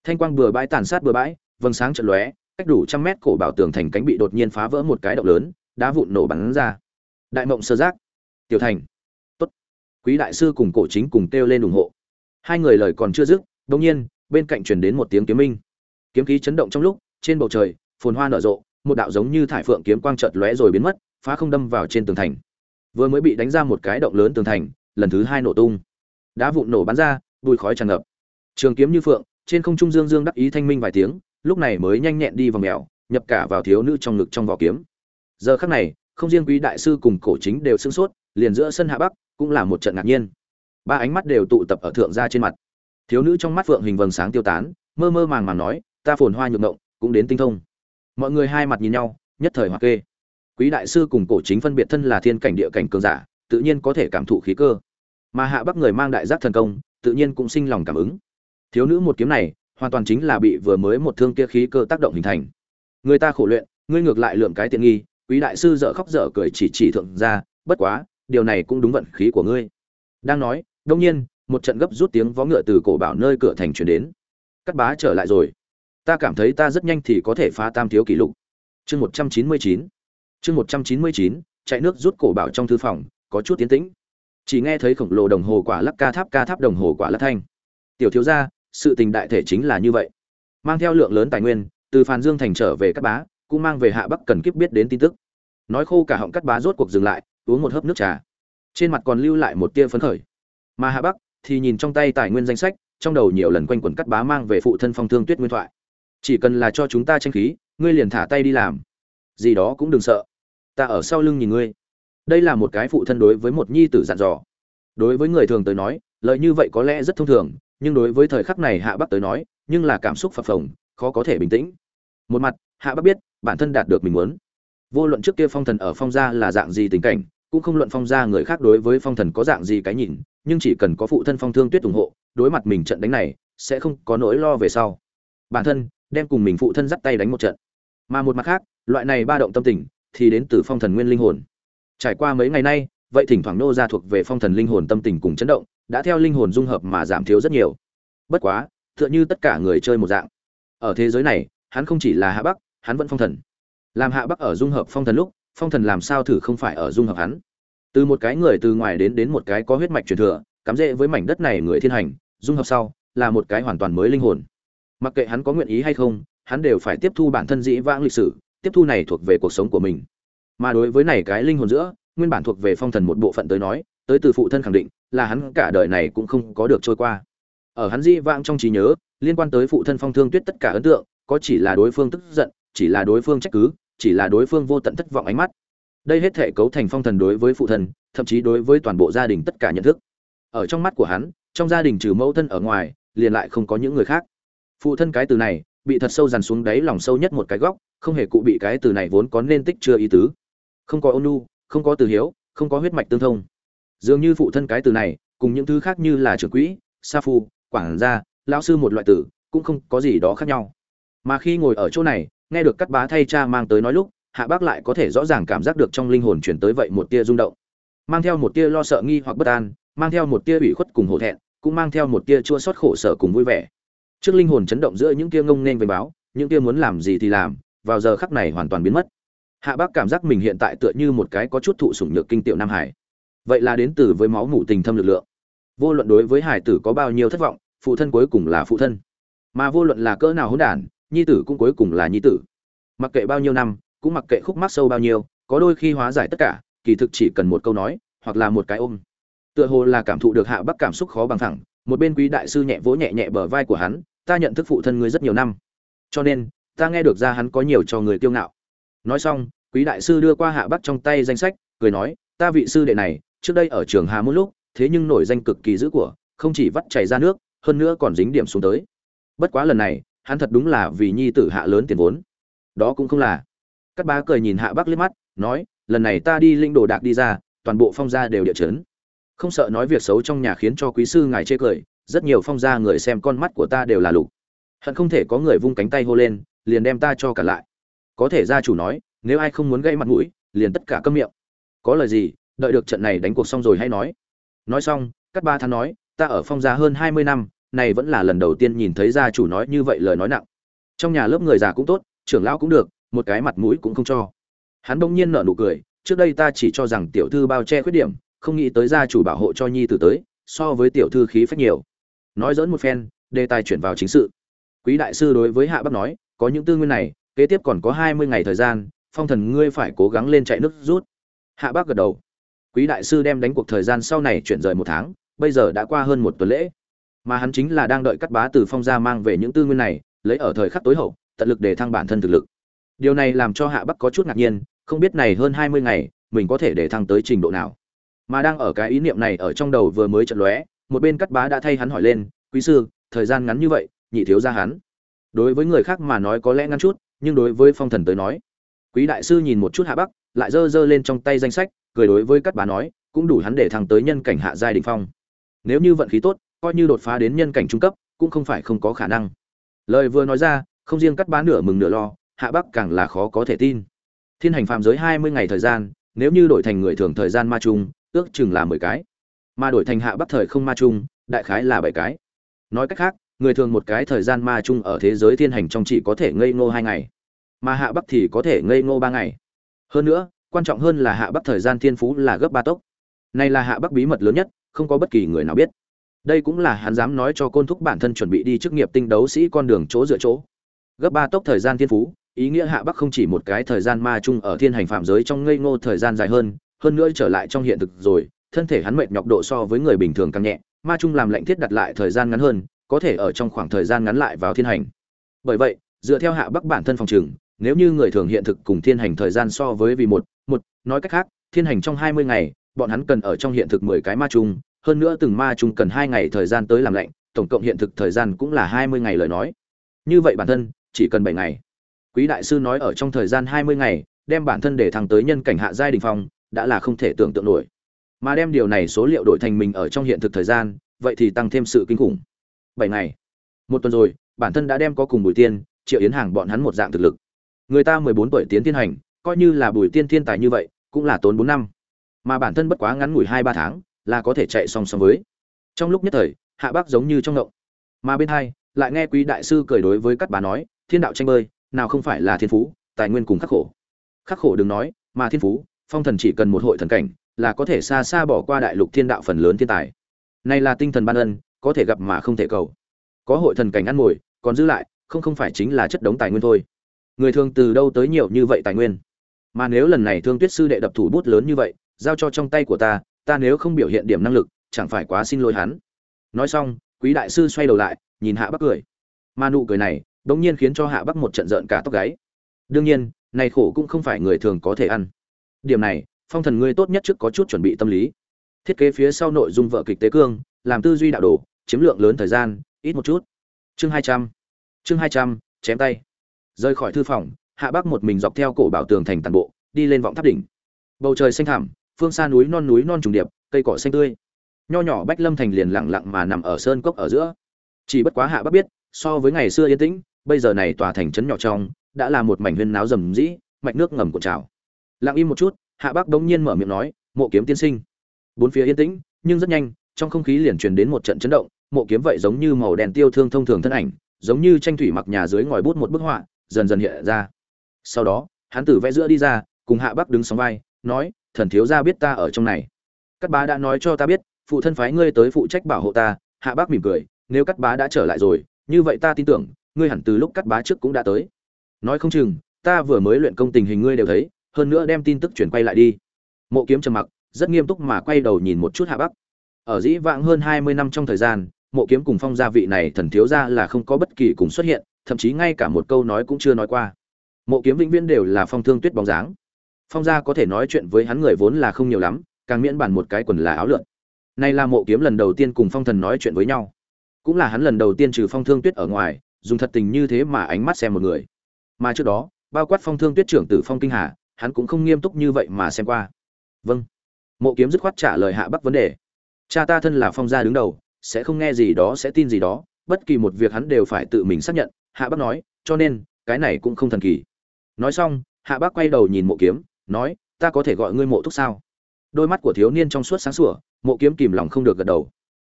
Thanh quang bừa bãi tàn sát bừa bãi, vầng sáng trận lóe cách đủ trăm mét cổ bảo tường thành cánh bị đột nhiên phá vỡ một cái động lớn, đá vụn nổ bắn ra. Đại mộng sơ giác. Tiểu thành. Tốt. Quý đại sư cùng cổ chính cùng kêu lên ủng hộ. Hai người lời còn chưa dứt, đột nhiên, bên cạnh truyền đến một tiếng kiếm minh. Kiếm khí chấn động trong lúc, trên bầu trời, phồn hoa nở rộ, một đạo giống như thải phượng kiếm quang chợt lóe rồi biến mất, phá không đâm vào trên tường thành. Vừa mới bị đánh ra một cái động lớn tường thành, lần thứ hai nổ tung. Đá vụn nổ bắn ra, bụi khói tràn ngập. Trường kiếm như phượng, trên không trung dương dương đắc ý thanh minh vài tiếng lúc này mới nhanh nhẹn đi vào mèo, nhập cả vào thiếu nữ trong ngực trong vỏ kiếm. Giờ khắc này, không riêng quý đại sư cùng cổ chính đều sưng sốt, liền giữa sân hạ bắc cũng là một trận ngạc nhiên. Ba ánh mắt đều tụ tập ở thượng gia trên mặt. Thiếu nữ trong mắt phượng hình vầng sáng tiêu tán, mơ mơ màng màng nói, ta phồn hoa nhược ngộng, cũng đến tinh thông. Mọi người hai mặt nhìn nhau, nhất thời hoặc kê. Quý đại sư cùng cổ chính phân biệt thân là thiên cảnh địa cảnh cường giả, tự nhiên có thể cảm thụ khí cơ. Mà hạ bắc người mang đại giác thần công, tự nhiên cũng sinh lòng cảm ứng. Thiếu nữ một kiếm này hoàn toàn chính là bị vừa mới một thương kia khí cơ tác động hình thành. Người ta khổ luyện, ngươi ngược lại lượng cái tiện nghi, quý đại sư dở khóc dở cười chỉ chỉ thượng ra bất quá, điều này cũng đúng vận khí của ngươi. Đang nói, đông nhiên, một trận gấp rút tiếng vó ngựa từ cổ bảo nơi cửa thành chuyển đến. Cắt bá trở lại rồi. Ta cảm thấy ta rất nhanh thì có thể phá tam thiếu kỷ lục. Chương một trăm chín mươi chín. Chương một trăm chín mươi chín, chạy nước rút cổ bảo trong thư phòng, có chút tiến tĩnh. Chỉ nghe thấy khổng lồ đồng hồ quả lắc ca tháp ca tháp đồng hồ quả lắc thanh. Tiểu thiếu gia sự tình đại thể chính là như vậy. Mang theo lượng lớn tài nguyên, từ phàn dương thành trở về cắt bá, cũng mang về hạ bắc cần kiếp biết đến tin tức. Nói khô cả họng cắt bá rốt cuộc dừng lại, uống một hớp nước trà. Trên mặt còn lưu lại một tia phấn khởi. Mà hạ bắc thì nhìn trong tay tài nguyên danh sách, trong đầu nhiều lần quanh quẩn cắt bá mang về phụ thân phong thương tuyết nguyên thoại. Chỉ cần là cho chúng ta tranh khí, ngươi liền thả tay đi làm. Gì đó cũng đừng sợ. Ta ở sau lưng nhìn ngươi. Đây là một cái phụ thân đối với một nhi tử dặn dò. Đối với người thường tới nói lợi như vậy có lẽ rất thông thường nhưng đối với thời khắc này hạ bắc tới nói, nhưng là cảm xúc phập phồng, khó có thể bình tĩnh. Một mặt, hạ bắc biết, bản thân đạt được mình muốn. Vô luận trước kia phong thần ở phong gia là dạng gì tình cảnh, cũng không luận phong gia người khác đối với phong thần có dạng gì cái nhìn, nhưng chỉ cần có phụ thân phong thương tuyết ủng hộ, đối mặt mình trận đánh này, sẽ không có nỗi lo về sau. Bản thân, đem cùng mình phụ thân dắt tay đánh một trận. Mà một mặt khác, loại này ba động tâm tình, thì đến từ phong thần nguyên linh hồn. Trải qua mấy ngày nay, vậy thỉnh thoảng nô ra thuộc về phong thần linh hồn tâm tình cùng chấn động đã theo linh hồn dung hợp mà giảm thiếu rất nhiều. Bất quá, tựa như tất cả người chơi một dạng. Ở thế giới này, hắn không chỉ là hạ bắc, hắn vẫn phong thần. Làm hạ bắc ở dung hợp phong thần lúc, phong thần làm sao thử không phải ở dung hợp hắn? Từ một cái người từ ngoài đến đến một cái có huyết mạch truyền thừa, cắm rễ với mảnh đất này người thiên hành, dung hợp sau, là một cái hoàn toàn mới linh hồn. Mặc kệ hắn có nguyện ý hay không, hắn đều phải tiếp thu bản thân dĩ vãng lịch sử, tiếp thu này thuộc về cuộc sống của mình. Mà đối với này cái linh hồn giữa, nguyên bản thuộc về phong thần một bộ phận tới nói, tới từ phụ thân khẳng định là hắn cả đời này cũng không có được trôi qua. Ở hắn di vãng trong trí nhớ, liên quan tới phụ thân phong thương tuyết tất cả ấn tượng, có chỉ là đối phương tức giận, chỉ là đối phương trách cứ, chỉ là đối phương vô tận thất vọng ánh mắt. Đây hết thể cấu thành phong thần đối với phụ thân, thậm chí đối với toàn bộ gia đình tất cả nhận thức. Ở trong mắt của hắn, trong gia đình trừ mẫu thân ở ngoài, liền lại không có những người khác. Phụ thân cái từ này, bị thật sâu dằn xuống đáy lòng sâu nhất một cái góc, không hề cụ bị cái từ này vốn có nên tích chưa ý tứ. Không có ôn nu không có từ hiếu, không có huyết mạch tương thông dường như phụ thân cái từ này, cùng những thứ khác như là trưởng quỹ, sa phu quảng gia, lão sư một loại tử cũng không có gì đó khác nhau. Mà khi ngồi ở chỗ này, nghe được cắt bá thay cha mang tới nói lúc, hạ bác lại có thể rõ ràng cảm giác được trong linh hồn chuyển tới vậy một tia rung động. Mang theo một tia lo sợ nghi hoặc bất an, mang theo một tia ủy khuất cùng hổ thẹn, cũng mang theo một tia chua xót khổ sở cùng vui vẻ. Trước linh hồn chấn động giữa những tia ngông nên về báo, những tia muốn làm gì thì làm, vào giờ khắc này hoàn toàn biến mất. Hạ bác cảm giác mình hiện tại tựa như một cái có chút thụ sủng nhược kinh tiểu nam hải vậy là đến từ với máu mủ tình thâm lực lượng. Vô luận đối với hải tử có bao nhiêu thất vọng, phụ thân cuối cùng là phụ thân. Mà vô luận là cỡ nào hỗn đản, nhi tử cũng cuối cùng là nhi tử. Mặc kệ bao nhiêu năm, cũng mặc kệ khúc mắc sâu bao nhiêu, có đôi khi hóa giải tất cả, kỳ thực chỉ cần một câu nói, hoặc là một cái ôm. Tựa hồ là cảm thụ được hạ bắc cảm xúc khó bằng thẳng, một bên quý đại sư nhẹ vỗ nhẹ nhẹ bờ vai của hắn, ta nhận thức phụ thân ngươi rất nhiều năm. Cho nên, ta nghe được ra hắn có nhiều cho người kiêu ngạo. Nói xong, quý đại sư đưa qua hạ bắc trong tay danh sách, cười nói, ta vị sư đệ này trước đây ở trường hà một lúc, thế nhưng nổi danh cực kỳ dữ của, không chỉ vắt chảy ra nước, hơn nữa còn dính điểm xuống tới. Bất quá lần này, hắn thật đúng là vì nhi tử hạ lớn tiền vốn. Đó cũng không là. Cát bá cười nhìn hạ bắc liếc mắt, nói, lần này ta đi linh đồ đạc đi ra, toàn bộ phong gia đều địa chấn. Không sợ nói việc xấu trong nhà khiến cho quý sư ngài chê cười, rất nhiều phong gia người xem con mắt của ta đều là lục. Hận không thể có người vung cánh tay hô lên, liền đem ta cho cả lại. Có thể gia chủ nói, nếu ai không muốn gây mặt mũi, liền tất cả câm miệng. Có lời gì đợi được trận này đánh cuộc xong rồi hay nói. Nói xong cắt ba thắn nói, ta ở phong gia hơn hai mươi năm, này vẫn là lần đầu tiên nhìn thấy gia chủ nói như vậy lời nói nặng. Trong nhà lớp người già cũng tốt, trưởng lão cũng được, một cái mặt mũi cũng không cho. Hắn bỗng nhiên nở nụ cười, trước đây ta chỉ cho rằng tiểu thư bao che khuyết điểm, không nghĩ tới gia chủ bảo hộ cho nhi tử tới, so với tiểu thư khí phách nhiều. Nói dỡn một phen, đề tài chuyển vào chính sự. Quý đại sư đối với hạ bắc nói, có những tư nguyên này, kế tiếp còn có hai mươi ngày thời gian, phong thần ngươi phải cố gắng lên chạy nước rút. Hạ bắc gật đầu quý đại sư đem đánh cuộc thời gian sau này chuyển rời một tháng, bây giờ đã qua hơn một tuần lễ. Mà hắn chính là đang đợi cắt bá từ phong gia mang về những tư nguyên này, lấy ở thời khắc tối hậu, tận lực để thăng bản thân thực lực. Điều này làm cho hạ bắc có chút ngạc nhiên, không biết này hơn hai mươi ngày, mình có thể để thăng tới trình độ nào. Mà đang ở cái ý niệm này ở trong đầu vừa mới chợt lóe, một bên cắt bá đã thay hắn hỏi lên, quý sư, thời gian ngắn như vậy, nhị thiếu ra hắn? Đối với người khác mà nói có lẽ ngắn chút, nhưng đối với phong thần tới nói, quý đại sư nhìn một chút hạ bắc, lại giơ giơ lên trong tay danh sách cười đối với cắt bá nói, cũng đủ hắn để thăng tới nhân cảnh hạ giai đình phong. Nếu như vận khí tốt, coi như đột phá đến nhân cảnh trung cấp, cũng không phải không có khả năng. Lời vừa nói ra, không riêng cắt bá nửa mừng nửa lo, hạ bắc càng là khó có thể tin. Thiên hành phạm giới hai mươi ngày thời gian, nếu như đổi thành người thường thời gian ma trung, ước chừng là mười cái. Mà đổi thành hạ bắc thời không ma trung, đại khái là bảy cái. Nói cách khác, người thường một cái thời gian ma trung ở thế giới thiên hành trong chỉ có thể ngây ngô hai ngày. Mà hạ bắc thì có thể ngây ngô ba ngày. Hơn nữa quan trọng hơn là hạ bắc thời gian thiên phú là gấp ba tốc. Này là hạ bắc bí mật lớn nhất, không có bất kỳ người nào biết. Đây cũng là hắn dám nói cho côn thúc bản thân chuẩn bị đi chức nghiệp tinh đấu sĩ con đường chỗ dựa chỗ. Gấp ba tốc thời gian thiên phú, ý nghĩa hạ bắc không chỉ một cái thời gian ma chung ở thiên hành phạm giới trong ngây ngô thời gian dài hơn hơn nữa trở lại trong hiện thực rồi, thân thể hắn mệt nhọc độ so với người bình thường càng nhẹ, ma chung làm lệnh thiết đặt lại thời gian ngắn hơn, có thể ở trong khoảng thời gian ngắn lại vào thiên hành. Bởi vậy, dựa theo hạ bắc bản thân phòng trường, nếu như người thường hiện thực cùng thiên hành thời gian so với vì một một, nói cách khác, thiên hành trong hai mươi ngày, bọn hắn cần ở trong hiện thực mười cái ma chung hơn nữa từng ma chung cần hai ngày thời gian tới làm lạnh, tổng cộng hiện thực thời gian cũng là hai mươi ngày lời nói. Như vậy bản thân, chỉ cần bảy ngày. Quý đại sư nói ở trong thời gian hai mươi ngày, đem bản thân để thăng tới nhân cảnh hạ giai đình phong, đã là không thể tưởng tượng nổi. Mà đem điều này số liệu đổi thành mình ở trong hiện thực thời gian, vậy thì tăng thêm sự kinh khủng. Bảy ngày. Một tuần rồi, bản thân đã đem có cùng bùi tiên, triệu yến hàng bọn hắn một dạng thực lực. Người ta mười bốn tuổi tiến tiến hành coi như là bùi tiên thiên tài như vậy, cũng là tốn bốn năm. Mà bản thân bất quá ngắn ngủi hai ba tháng, là có thể chạy song song với. Trong lúc nhất thời, hạ bác giống như trong ngộng. Mà bên hai, lại nghe quý đại sư cười đối với các bà nói, thiên đạo tranh bơi, nào không phải là thiên phú, tài nguyên cùng khắc khổ. Khắc khổ đừng nói, mà thiên phú, phong thần chỉ cần một hội thần cảnh, là có thể xa xa bỏ qua đại lục thiên đạo phần lớn thiên tài. Này là tinh thần ban ân, có thể gặp mà không thể cầu. Có hội thần cảnh ăn mồi, còn giữ lại, không không phải chính là chất đống tài nguyên thôi. Người thường từ đâu tới nhiều như vậy tài nguyên? Mà nếu lần này thương tuyết sư đệ đập thủ bút lớn như vậy, giao cho trong tay của ta ta nếu không biểu hiện điểm năng lực, chẳng phải quá xin lỗi hắn. Nói xong, quý đại sư xoay đầu lại, nhìn hạ bắc cười. Mà nụ cười này đ ỗ n g nhiên khiến cho hạ bắc một trận rợn cả tóc gáy. Đương nhiên, này khổ cũng không phải người thường có thể ăn. Điểm này, phong thần ngươi tốt nhất trước có chút chuẩn bị tâm lý. Thiết kế phía sau nội dung vợ kịch tế cương, làm tư duy đạo đồ, chiếm lượng lớn thời gian, ít một chút. Chương hai trăm. Chương hai trăm, chém tay. Rời khỏi thư phòng hạ bắc một mình dọc theo cổ bảo tường thành tàn bộ, đi lên vọng tháp đỉnh. Bầu trời xanh thẳm, phương xa núi non núi non trùng điệp, cây cỏ xanh tươi. Nho nhỏ bách lâm thành liền lặng lặng mà nằm ở sơn cốc ở giữa. Chỉ bất quá hạ bắc biết, so với ngày xưa yên tĩnh, bây giờ này tòa thành trấn nhỏ trong, đã là một mảnh huyên náo rầm rĩ, mạch nước ngầm cuộn trào. Lặng im một chút, hạ bắc đống nhiên mở miệng nói, mộ kiếm tiên sinh. Bốn phía yên tĩnh, nhưng rất nhanh, trong không khí liền truyền đến một trận chấn động, mộ kiếm vậy giống như màu đèn tiêu thương thông thường thân ảnh, giống như tranh thủy mặc nhà dưới ngòi bút một bức họa, dần dần hiện ra sau đó, hắn tử vẽ giữa đi ra, cùng hạ bắc đứng sóng vai, nói, thần thiếu gia biết ta ở trong này. Cắt bá đã nói cho ta biết, phụ thân phái ngươi tới phụ trách bảo hộ ta. Hạ bác mỉm cười, nếu cắt bá đã trở lại rồi, như vậy ta tin tưởng, ngươi hẳn từ lúc cắt bá trước cũng đã tới. Nói không chừng, ta vừa mới luyện công tình hình ngươi đều thấy, hơn nữa đem tin tức chuyển quay lại đi. Mộ kiếm trầm mặc, rất nghiêm túc mà quay đầu nhìn một chút hạ bắc. Ở dĩ vãng hơn hai mươi năm trong thời gian, mộ kiếm cùng phong gia vị này thần thiếu gia là không có bất kỳ cùng xuất hiện, thậm chí ngay cả một câu nói cũng chưa nói qua mộ kiếm vĩnh viễn đều là phong thương tuyết bóng dáng. Phong gia có thể nói chuyện với hắn người vốn là không nhiều lắm, càng miễn bản một cái quần là áo lượn. Nay là mộ kiếm lần đầu tiên cùng phong thần nói chuyện với nhau. Cũng là hắn lần đầu tiên trừ phong thương tuyết ở ngoài, dùng thật tình như thế mà ánh mắt xem một người. Mà trước đó, bao quát phong thương tuyết trưởng tử phong kinh hà, hắn cũng không nghiêm túc như vậy mà xem qua. Vâng. Mộ kiếm dứt khoát trả lời hạ bắc vấn đề. Cha ta thân là phong gia đứng đầu, sẽ không nghe gì đó, sẽ tin gì đó, bất kỳ một việc hắn đều phải tự mình xác nhận, hạ bắc nói, cho nên, cái này cũng không thần kỳ nói xong, hạ bác quay đầu nhìn mộ kiếm, nói, ta có thể gọi ngươi mộ thúc sao? Đôi mắt của thiếu niên trong suốt sáng sủa, mộ kiếm kìm lòng không được gật đầu.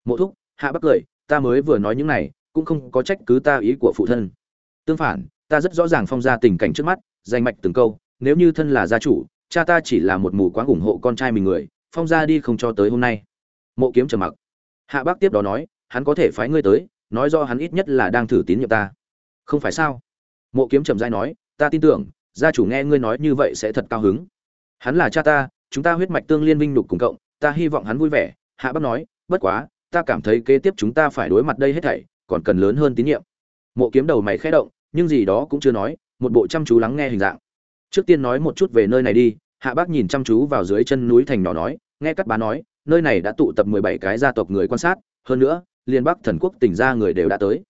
Mộ thúc, hạ bác cười, ta mới vừa nói những này, cũng không có trách cứ ta ý của phụ thân. Tương phản, ta rất rõ ràng phong ra tình cảnh trước mắt, danh mạch từng câu, nếu như thân là gia chủ, cha ta chỉ là một mù quáng ủng hộ con trai mình người, phong ra đi không cho tới hôm nay. Mộ kiếm trầm mặc. Hạ bác tiếp đó nói, hắn có thể phái ngươi tới, nói do hắn ít nhất là đang thử tín nhiệm ta. Không phải sao? Mộ kiếm trầm dai nói ta tin tưởng, gia chủ nghe ngươi nói như vậy sẽ thật cao hứng. Hắn là cha ta, chúng ta huyết mạch tương liên vinh nhục cùng cộng, ta hy vọng hắn vui vẻ. Hạ bác nói, bất quá, ta cảm thấy kế tiếp chúng ta phải đối mặt đây hết thảy, còn cần lớn hơn tín nhiệm. Mộ kiếm đầu mày khẽ động, nhưng gì đó cũng chưa nói, một bộ chăm chú lắng nghe hình dạng. Trước tiên nói một chút về nơi này đi, hạ bác nhìn chăm chú vào dưới chân núi thành nhỏ nói, nghe cắt bá nói, nơi này đã tụ tập mười bảy cái gia tộc người quan sát, hơn nữa, liên bắc thần quốc tỉnh ra người đều đã tới.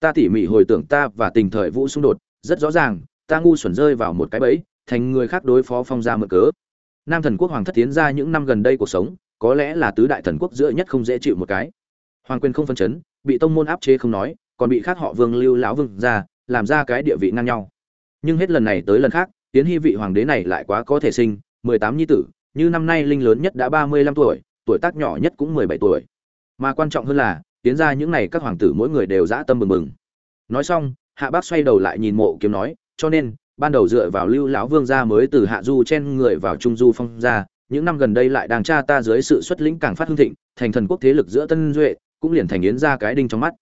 Ta tỉ mỉ hồi tưởng ta và tình thời vũ xung đột, rất rõ ràng ta ngu xuẩn rơi vào một cái bẫy, thành người khác đối phó phong gia mượn cớ. Nam thần quốc hoàng thất tiến ra những năm gần đây cuộc sống, có lẽ là tứ đại thần quốc giữa nhất không dễ chịu một cái. Hoàng quyền không phân chấn, bị tông môn áp chế không nói, còn bị khác họ vương lưu lão vương ra, làm ra cái địa vị ngang nhau. Nhưng hết lần này tới lần khác tiến hy vị hoàng đế này lại quá có thể sinh, mười tám nhi tử, như năm nay linh lớn nhất đã ba mươi lăm tuổi tuổi tác nhỏ nhất cũng mười bảy tuổi. Mà quan trọng hơn là, tiến ra những này các hoàng tử mỗi người đều dã tâm mừng mừng nói xong, hạ bác xoay đầu lại nhìn mộ kiếm nói cho nên, ban đầu dựa vào lưu lão vương gia mới từ hạ du chen người vào trung du phong gia, những năm gần đây lại đang tra ta dưới sự xuất lĩnh càng phát hưng thịnh, thành thần quốc thế lực giữa tân duệ cũng liền thành yến gia cái đinh trong mắt.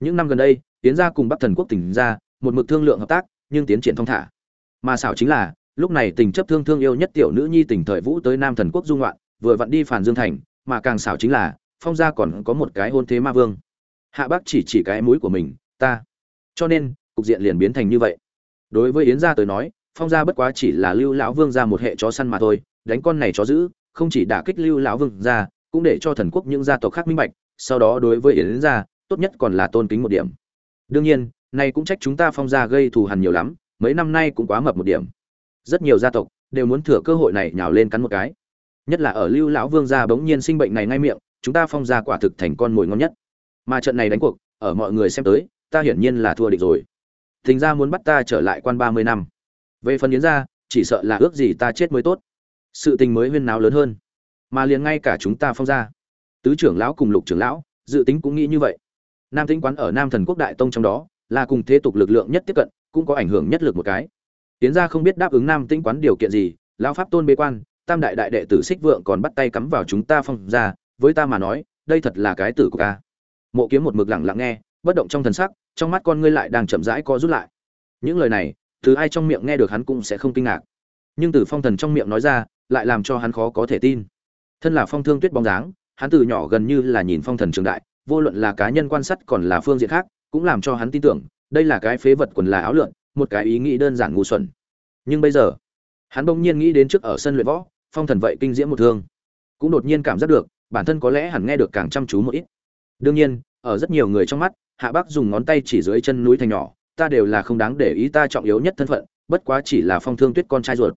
Những năm gần đây, yến gia cùng bắc thần quốc tỉnh ra, một mực thương lượng hợp tác, nhưng tiến triển thong thả. Mà xảo chính là, lúc này tình chấp thương thương yêu nhất tiểu nữ nhi tỉnh thời vũ tới nam thần quốc dung loạn vừa vặn đi phản dương thành, mà càng xảo chính là, phong gia còn có một cái hôn thế ma vương. Hạ bác chỉ chỉ cái mũi của mình, ta. Cho nên, cục diện liền biến thành như vậy đối với yến gia tới nói, phong gia bất quá chỉ là lưu lão vương ra một hệ chó săn mà thôi, đánh con này chó giữ không chỉ đả kích lưu lão vương ra cũng để cho thần quốc những gia tộc khác minh bạch, sau đó đối với yến gia, tốt nhất còn là tôn kính một điểm. Đương nhiên nay cũng trách chúng ta phong gia gây thù hằn nhiều lắm, mấy năm nay cũng quá mập một điểm. Rất nhiều gia tộc đều muốn thừa cơ hội này nhào lên cắn một cái. Nhất là ở lưu lão vương gia bỗng nhiên sinh bệnh này ngay miệng, chúng ta phong gia quả thực thành con mồi ngon nhất. Mà trận này đánh cuộc, ở mọi người xem tới, ta hiển nhiên là thua địch rồi thình ra muốn bắt ta trở lại quan ba mươi năm. Về phần yến gia, chỉ sợ là ước gì ta chết mới tốt. Sự tình mới huyên náo lớn hơn. Mà liền ngay cả chúng ta phong gia. Tứ trưởng lão cùng lục trưởng lão, dự tính cũng nghĩ như vậy. Nam tĩnh quán ở nam thần quốc đại tông trong đó, là cùng thế tục lực lượng nhất tiếp cận, cũng có ảnh hưởng nhất lực một cái. Tiến ra không biết đáp ứng nam tĩnh quán điều kiện gì, lão pháp tôn bế quan, tam đại đại đệ tử xích vượng còn bắt tay cắm vào chúng ta phong ra với ta mà nói, đây thật là cái tử của ta. mộ kiếm một mực lặng lặng nghe, bất động trong thần sắc trong mắt con ngươi lại đang chậm rãi co rút lại. Những lời này, từ ai trong miệng nghe được hắn cũng sẽ không kinh ngạc. Nhưng từ phong thần trong miệng nói ra, lại làm cho hắn khó có thể tin. Thân là phong thương tuyết bóng dáng, hắn từ nhỏ gần như là nhìn phong thần trường đại, vô luận là cá nhân quan sát còn là phương diện khác, cũng làm cho hắn tin tưởng, đây là cái phế vật quần là áo lượn, một cái ý nghĩ đơn giản ngu xuẩn. Nhưng bây giờ, hắn bỗng nhiên nghĩ đến trước ở sân luyện võ, phong thần vậy kinh diễm một thương. Cũng đột nhiên cảm giác được, bản thân có lẽ hẳn nghe được càng chăm chú một ít. Đương nhiên, ở rất nhiều người trong mắt hạ bác dùng ngón tay chỉ dưới chân núi thành nhỏ, ta đều là không đáng để ý ta trọng yếu nhất thân phận, bất quá chỉ là phong thương tuyết con trai ruột.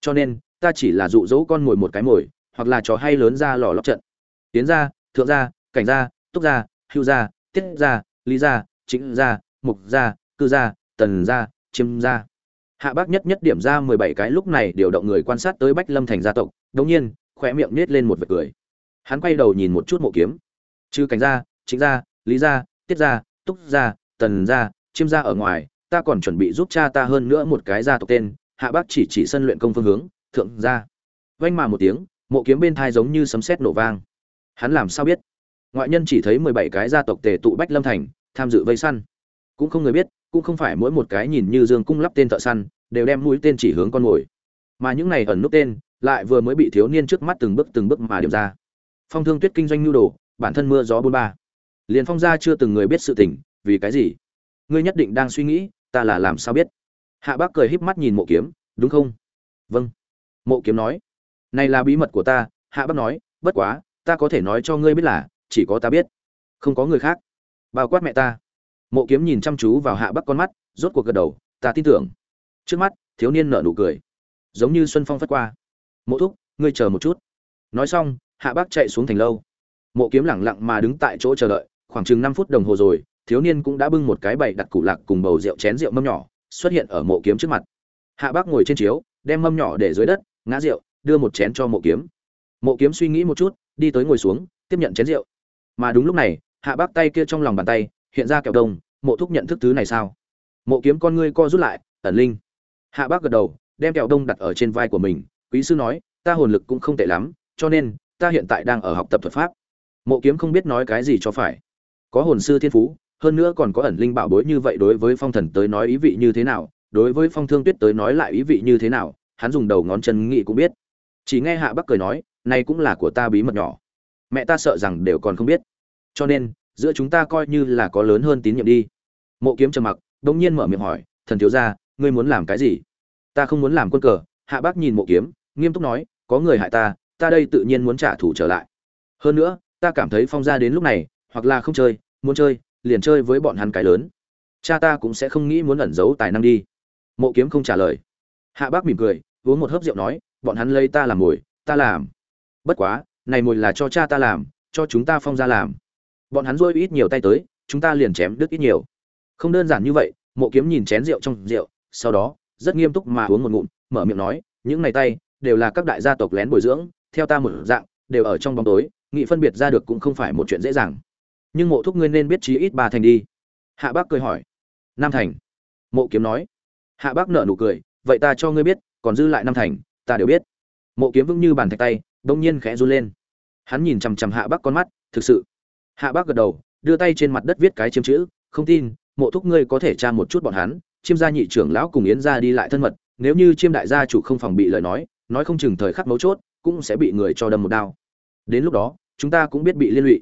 Cho nên, ta chỉ là dụ dỗ con mồi một cái mồi, hoặc là trò hay lớn ra lò lóc trận. Tiến ra, thượng ra, cảnh ra, túc ra, hưu ra, tiết ra, lý ra chính ra, mục ra, cư ra, tần ra, chiêm ra. Hạ bác nhất nhất điểm ra mười bảy cái lúc này điều động người quan sát tới bách lâm thành gia tộc đống nhiên khỏe miệng nết lên một vệt cười. Hắn quay đầu nhìn một chút mộ kiếm. Trừ cảnh gia chính gia lý gia tiết gia túc gia tần gia chiêm gia ở ngoài, ta còn chuẩn bị giúp cha ta hơn nữa một cái gia tộc tên, hạ bác chỉ chỉ sân luyện công phương hướng, thượng gia. Vanh mà một tiếng, mộ kiếm bên thai giống như sấm sét nổ vang. Hắn làm sao biết? Ngoại nhân chỉ thấy mười bảy cái gia tộc tề tụ bách lâm thành, tham dự vây săn. Cũng không người biết, cũng không phải mỗi một cái nhìn như dương cung lắp tên thợ săn, đều đem mũi tên chỉ hướng con mồi. Mà những này ẩn nút tên, lại vừa mới bị thiếu niên trước mắt từng bước từng bước mà điểm ra. Phong thương tuyết kinh doanh nhu đồ, bản thân mưa gió bôn ba liền phong gia chưa từng người biết sự tình, vì cái gì? Ngươi nhất định đang suy nghĩ, ta là làm sao biết? Hạ bác cười híp mắt nhìn mộ kiếm, đúng không? Vâng. Mộ kiếm nói. Này là bí mật của ta, hạ bác nói, bất quá, ta có thể nói cho ngươi biết là, chỉ có ta biết. Không có người khác. Bao quát mẹ ta. Mộ kiếm nhìn chăm chú vào hạ bắc con mắt, rốt cuộc gật đầu, ta tin tưởng. Trước mắt, thiếu niên nở nụ cười. Giống như xuân phong phất qua. Mộ thúc, ngươi chờ một chút. Nói xong, hạ Bác chạy xuống thành lâu. Mộ kiếm lẳng lặng mà đứng tại chỗ chờ đợi khoảng chừng năm phút đồng hồ rồi, thiếu niên cũng đã bưng một cái bậy đặt củ lạc cùng bầu rượu chén rượu mâm nhỏ, xuất hiện ở mộ kiếm trước mặt. Hạ bác ngồi trên chiếu, đem mâm nhỏ để dưới đất, ngã rượu, đưa một chén cho mộ kiếm. Mộ kiếm suy nghĩ một chút, đi tới ngồi xuống, tiếp nhận chén rượu. Mà đúng lúc này, hạ bác tay kia trong lòng bàn tay, hiện ra kẹo đồng. mộ thúc nhận thức thứ này sao? Mộ kiếm con ngươi co rút lại, ẩn linh. Hạ bác gật đầu, đem kẹo đông đặt ở trên vai của mình. Quý sư nói, ta hồn lực cũng không tệ lắm, cho nên, ta hiện tại đang ở học tập thuật pháp. Mộ kiếm không biết nói cái gì cho phải có hồn sư thiên phú, hơn nữa còn có ẩn linh bảo bối như vậy đối với phong thần tới nói ý vị như thế nào, đối với phong thương tuyết tới nói lại ý vị như thế nào, hắn dùng đầu ngón chân nghĩ cũng biết. Chỉ nghe hạ bắc cười nói nay cũng là của ta bí mật nhỏ. Mẹ ta sợ rằng đều còn không biết. Cho nên, giữa chúng ta coi như là có lớn hơn tín nhiệm đi. Mộ kiếm trầm mặc đông nhiên mở miệng hỏi, thần thiếu gia, ngươi muốn làm cái gì? Ta không muốn làm quân cờ. Hạ bác nhìn mộ kiếm, nghiêm túc nói, có người hại ta ta đây tự nhiên muốn trả thù trở lại. Hơn nữa, ta cảm thấy phong gia đến lúc này, hoặc là không chơi muốn chơi, liền chơi với bọn hắn cái lớn. Cha ta cũng sẽ không nghĩ muốn ẩn giấu tài năng đi. Mộ kiếm không trả lời. Hạ bác mỉm cười, uống một hớp rượu nói, bọn hắn lấy ta làm mồi, ta làm. Bất quá, này mồi là cho cha ta làm, cho chúng ta phong ra làm. Bọn hắn rôi ít nhiều tay tới, chúng ta liền chém đứt ít nhiều. Không đơn giản như vậy, mộ kiếm nhìn chén rượu trong rượu, sau đó, rất nghiêm túc mà uống một ngụm, mở miệng nói, những này tay, đều là các đại gia tộc lén bồi dưỡng, theo ta một dạng, đều ở trong bóng tối, nghị phân biệt ra được cũng không phải một chuyện dễ dàng nhưng mộ thúc ngươi nên biết chí ít ba thành đi. Hạ bác cười hỏi. Nam thành. Mộ kiếm nói. Hạ bác nở nụ cười. Vậy ta cho ngươi biết, còn dư lại năm thành, ta đều biết. Mộ kiếm vững như bàn thạch tay đông nhiên khẽ run lên. Hắn nhìn chằm chằm hạ bác con mắt, thực sự. Hạ bác gật đầu, đưa tay trên mặt đất viết cái chiêm chữ, không tin, mộ thúc ngươi có thể tra một chút bọn hắn, chiêm gia nhị trưởng lão cùng yến gia đi lại thân mật, nếu như chiêm đại gia chủ không phòng bị lời nói nói không chừng thời khắc mấu chốt, cũng sẽ bị người cho đâm một đao. Đến lúc đó, chúng ta cũng biết bị liên lụy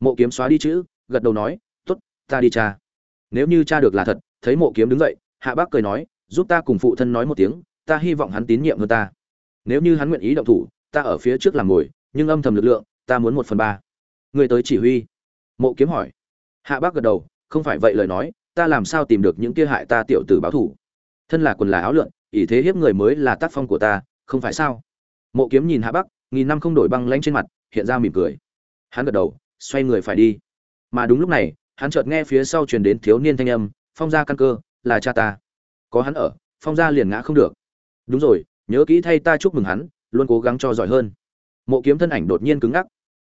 mộ kiếm xóa đi chữ gật đầu nói t ố t ta đi cha. Nếu như cha được là thật, thấy mộ kiếm đứng dậy, hạ bác cười nói, giúp ta cùng phụ thân nói một tiếng, ta hy vọng hắn tín nhiệm hơn ta. Nếu như hắn nguyện ý động thủ, ta ở phía trước làm ngồi, nhưng âm thầm lực lượng, ta muốn một phần ba. Người tới chỉ huy. Mộ kiếm hỏi. Hạ bác gật đầu, không phải vậy lời nói, ta làm sao tìm được những kia hại ta tiểu tử báo thủ? Thân là quần là áo lượn, ỷ thế hiếp người mới là tác phong của ta, không phải sao? Mộ kiếm nhìn hạ bắc nghìn năm không đổi băng lanh trên mặt, hiện ra mỉm cười. Hắn gật đầu xoay người phải đi. Mà đúng lúc này, hắn chợt nghe phía sau truyền đến thiếu niên thanh âm, phong gia căn cơ, là cha ta. Có hắn ở, phong gia liền ngã không được. Đúng rồi, nhớ kỹ thay ta chúc mừng hắn, luôn cố gắng cho giỏi hơn. Mộ kiếm thân ảnh đột nhiên cứng ngắc.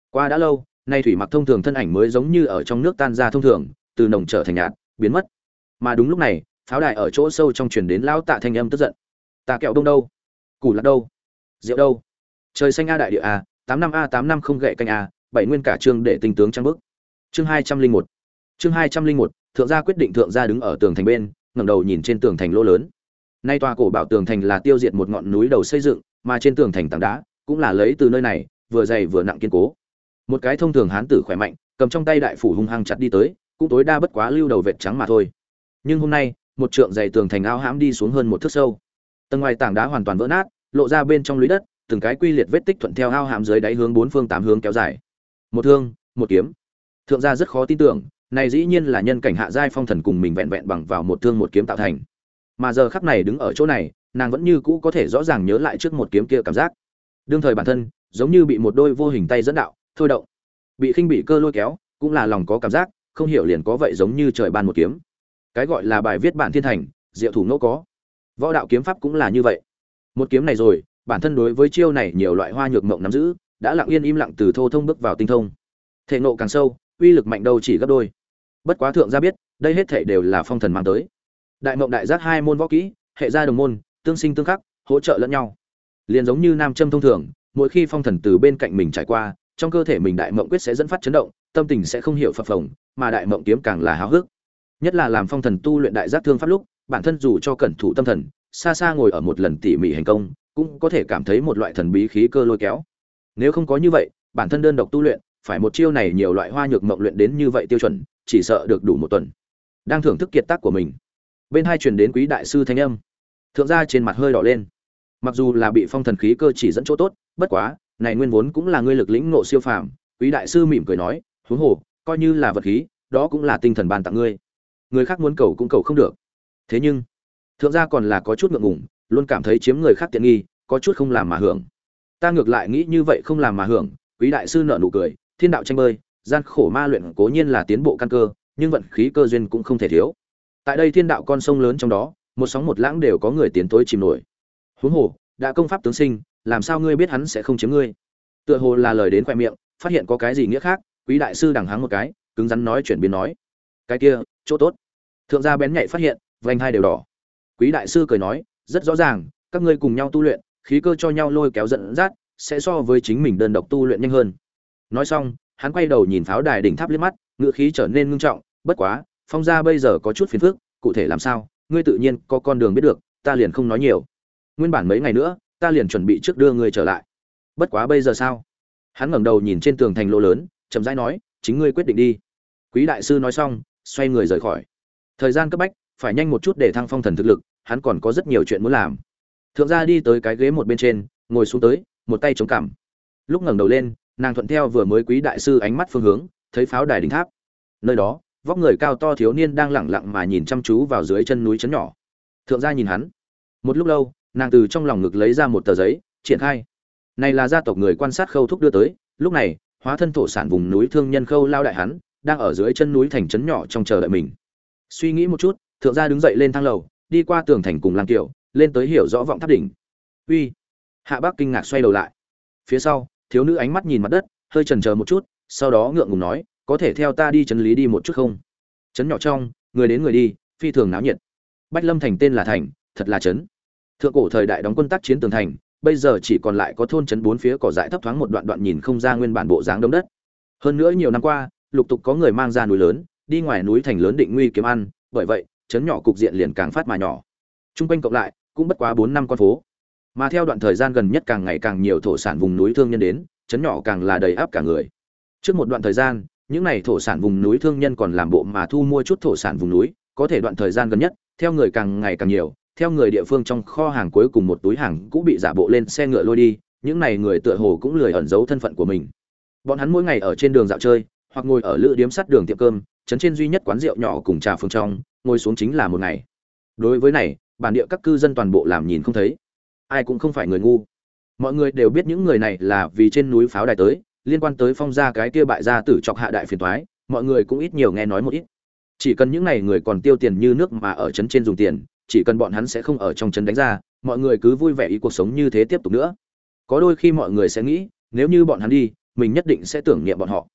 Qua đã lâu, nay thủy mặc thông thường thân ảnh mới giống như ở trong nước tan ra thông thường, từ nồng trở thành nhạt, biến mất. Mà đúng lúc này, pháo đài ở chỗ sâu trong truyền đến lão tạ thanh âm tức giận. Ta kẹo đông đâu? Củ lạc đâu? Rượu đâu? Trời xanh a đại địa a, tám năm a, tám năm không gậy canh a bảy nguyên cả chương để tinh tướng trang bức chương hai trăm linh một. Chương hai trăm linh một, thượng gia quyết định thượng gia đứng ở tường thành bên, ngẩng đầu nhìn trên tường thành lỗ lớn. Nay tòa cổ bảo tường thành là tiêu diệt một ngọn núi đầu xây dựng, mà trên tường thành tảng đá cũng là lấy từ nơi này, vừa dày vừa nặng kiên cố. Một cái thông thường hán tử khỏe mạnh, cầm trong tay đại phủ hung hăng chặt đi tới, cũng tối đa bất quá lưu đầu vệt trắng mà thôi. Nhưng hôm nay, một trượng dày tường thành ao hãm đi xuống hơn một thước sâu. Tầng ngoài tảng đá hoàn toàn vỡ nát, lộ ra bên trong lũy đất, từng cái quy liệt vết tích thuận theo ao hãm dưới đáy hướng bốn phương tám hướng kéo dài một thương, một kiếm. Thượng gia rất khó tin tưởng, này dĩ nhiên là nhân cảnh hạ giai phong thần cùng mình vẹn vẹn bằng vào một thương một kiếm tạo thành. Mà giờ khắc này đứng ở chỗ này, nàng vẫn như cũ có thể rõ ràng nhớ lại trước một kiếm kia cảm giác. Đương thời bản thân, giống như bị một đôi vô hình tay dẫn đạo, thôi động. Bị khinh bị cơ lôi kéo, cũng là lòng có cảm giác, không hiểu liền có vậy giống như trời ban một kiếm. Cái gọi là bài viết bản thiên thành, diệu thủ ngẫu có. Võ đạo kiếm pháp cũng là như vậy. Một kiếm này rồi, bản thân đối với chiêu này nhiều loại hoa nhược mộng nắm giữ đã lặng yên im lặng từ thô thông bước vào tinh thông. Thể nộ càng sâu, uy lực mạnh đâu chỉ gấp đôi. Bất quá thượng gia biết, đây hết thể đều là phong thần mang tới. Đại mộng đại giác hai môn võ kỹ, hệ gia đồng môn, tương sinh tương khắc, hỗ trợ lẫn nhau. Liền giống như nam châm thông thường, mỗi khi phong thần từ bên cạnh mình trải qua, trong cơ thể mình đại mộng quyết sẽ dẫn phát chấn động, tâm tình sẽ không hiểu phập phồng, mà đại mộng kiếm càng là háo hức. Nhất là làm phong thần tu luyện đại giác thương pháp lúc, bản thân dù cho cẩn thủ tâm thần, xa xa ngồi ở một lần tỉ mỉ hành công, cũng có thể cảm thấy một loại thần bí khí cơ lôi kéo nếu không có như vậy, bản thân đơn độc tu luyện, phải một chiêu này nhiều loại hoa nhược mộng luyện đến như vậy tiêu chuẩn, chỉ sợ được đủ một tuần. Đang thưởng thức kiệt tác của mình, bên hai truyền đến quý đại sư thanh âm. Thượng gia trên mặt hơi đỏ lên. Mặc dù là bị phong thần khí cơ chỉ dẫn chỗ tốt, bất quá, này nguyên vốn cũng là ngươi lực lĩnh ngộ siêu phàm, quý đại sư mỉm cười nói huống hồ, coi như là vật khí, đó cũng là tinh thần bàn tặng ngươi. Người khác muốn cầu cũng cầu không được. Thế nhưng, thượng gia còn là có chút ngượng ngùng, luôn cảm thấy chiếm người khác tiện nghi, có chút không làm mà hưởng ta ngược lại nghĩ như vậy không làm mà hưởng, quý đại sư nợ nụ cười, thiên đạo tranh bơi, gian khổ ma luyện cố nhiên là tiến bộ căn cơ, nhưng vận khí cơ duyên cũng không thể thiếu. Tại đây thiên đạo con sông lớn trong đó, một sóng một lãng đều có người tiến tối chìm nổi. Huống hồ, đã công pháp tướng sinh, làm sao ngươi biết hắn sẽ không chiếm ngươi? Tựa hồ là lời đến khoe miệng, phát hiện có cái gì nghĩa khác, quý đại sư đằng háng một cái, cứng rắn nói chuyển biến nói. Cái kia, chỗ tốt. Thượng gia bén nhạy phát hiện, vành hai đều đỏ. Quý đại sư cười nói, rất rõ ràng, các ngươi cùng nhau tu luyện khí cơ cho nhau lôi kéo dẫn dắt, sẽ so với chính mình đơn độc tu luyện nhanh hơn. Nói xong, hắn quay đầu nhìn pháo đài đỉnh tháp liếc mắt ngựa khí trở nên ngưng trọng, bất quá, phong gia bây giờ có chút phiền phức, cụ thể làm sao, ngươi tự nhiên có con đường biết được, ta liền không nói nhiều. Nguyên bản mấy ngày nữa, ta liền chuẩn bị trước đưa ngươi trở lại. Bất quá bây giờ sao? Hắn ngẩng đầu nhìn trên tường thành lỗ lớn, chậm rãi nói, chính ngươi quyết định đi. Quý đại sư nói xong, xoay người rời khỏi. Thời gian cấp bách, phải nhanh một chút để thăng phong thần thực lực, hắn còn có rất nhiều chuyện muốn làm thượng gia đi tới cái ghế một bên trên, ngồi xuống tới, một tay chống cằm. Lúc ngẩng đầu lên, nàng thuận theo vừa mới quý đại sư ánh mắt phương hướng, thấy pháo đài đỉnh tháp. Nơi đó, vóc người cao to thiếu niên đang lẳng lặng mà nhìn chăm chú vào dưới chân núi chấn nhỏ. Thượng gia nhìn hắn. Một lúc lâu, nàng từ trong lòng ngực lấy ra một tờ giấy, triển khai. Này là gia tộc người quan sát khâu thúc đưa tới, lúc này, hóa thân thổ sản vùng núi thương nhân khâu lao đại hắn, đang ở dưới chân núi thành trấn nhỏ trong chờ đợi mình. Suy nghĩ một chút, thượng gia đứng dậy lên thang lầu, đi qua tường thành cùng lang kiệu lên tới hiểu rõ vọng tháp đỉnh. Uy. Hạ bác kinh ngạc xoay đầu lại. Phía sau, thiếu nữ ánh mắt nhìn mặt đất, hơi chần chờ một chút, sau đó ngượng ngùng nói, có thể theo ta đi chấn lý đi một chút không? Chấn nhỏ trong, người đến người đi, phi thường náo nhiệt. Bách lâm thành tên là thành, thật là chấn. Thượng cổ thời đại đóng quân tác chiến tường thành, bây giờ chỉ còn lại có thôn chấn bốn phía cỏ dại thấp thoáng một đoạn đoạn nhìn không ra nguyên bản bộ dáng đống đất. Hơn nữa nhiều năm qua, lục tục có người mang ra núi lớn, đi ngoài núi thành lớn định nguy kiếm ăn, bởi vậy, chấn nhỏ cục diện liền càng phát mà nhỏ. Trung quanh cộng lại cũng bất quá bốn năm con phố. Mà theo đoạn thời gian gần nhất càng ngày càng nhiều thổ sản vùng núi thương nhân đến chấn nhỏ càng là đầy áp cả người. Trước một đoạn thời gian, những này thổ sản vùng núi thương nhân còn làm bộ mà thu mua chút thổ sản vùng núi, có thể đoạn thời gian gần nhất, theo người càng ngày càng nhiều, theo người địa phương trong kho hàng cuối cùng một túi hàng cũng bị giả bộ lên xe ngựa lôi đi, những này người tựa hồ cũng lười ẩn giấu thân phận của mình. Bọn hắn mỗi ngày ở trên đường dạo chơi, hoặc ngồi ở lữ điếm sắt đường tiệm cơm, trấn trên duy nhất quán rượu nhỏ cùng trà phương trong, ngồi xuống chính là một ngày. Đối với này bản địa các cư dân toàn bộ làm nhìn không thấy. Ai cũng không phải người ngu. Mọi người đều biết những người này là vì trên núi pháo đài tới, liên quan tới phong gia cái kia bại gia tử chọc hạ đại phiền toái, mọi người cũng ít nhiều nghe nói một ít. Chỉ cần những này người còn tiêu tiền như nước mà ở trấn trên dùng tiền, chỉ cần bọn hắn sẽ không ở trong trấn đánh ra, mọi người cứ vui vẻ ý cuộc sống như thế tiếp tục nữa. Có đôi khi mọi người sẽ nghĩ, nếu như bọn hắn đi, mình nhất định sẽ tưởng niệm bọn họ.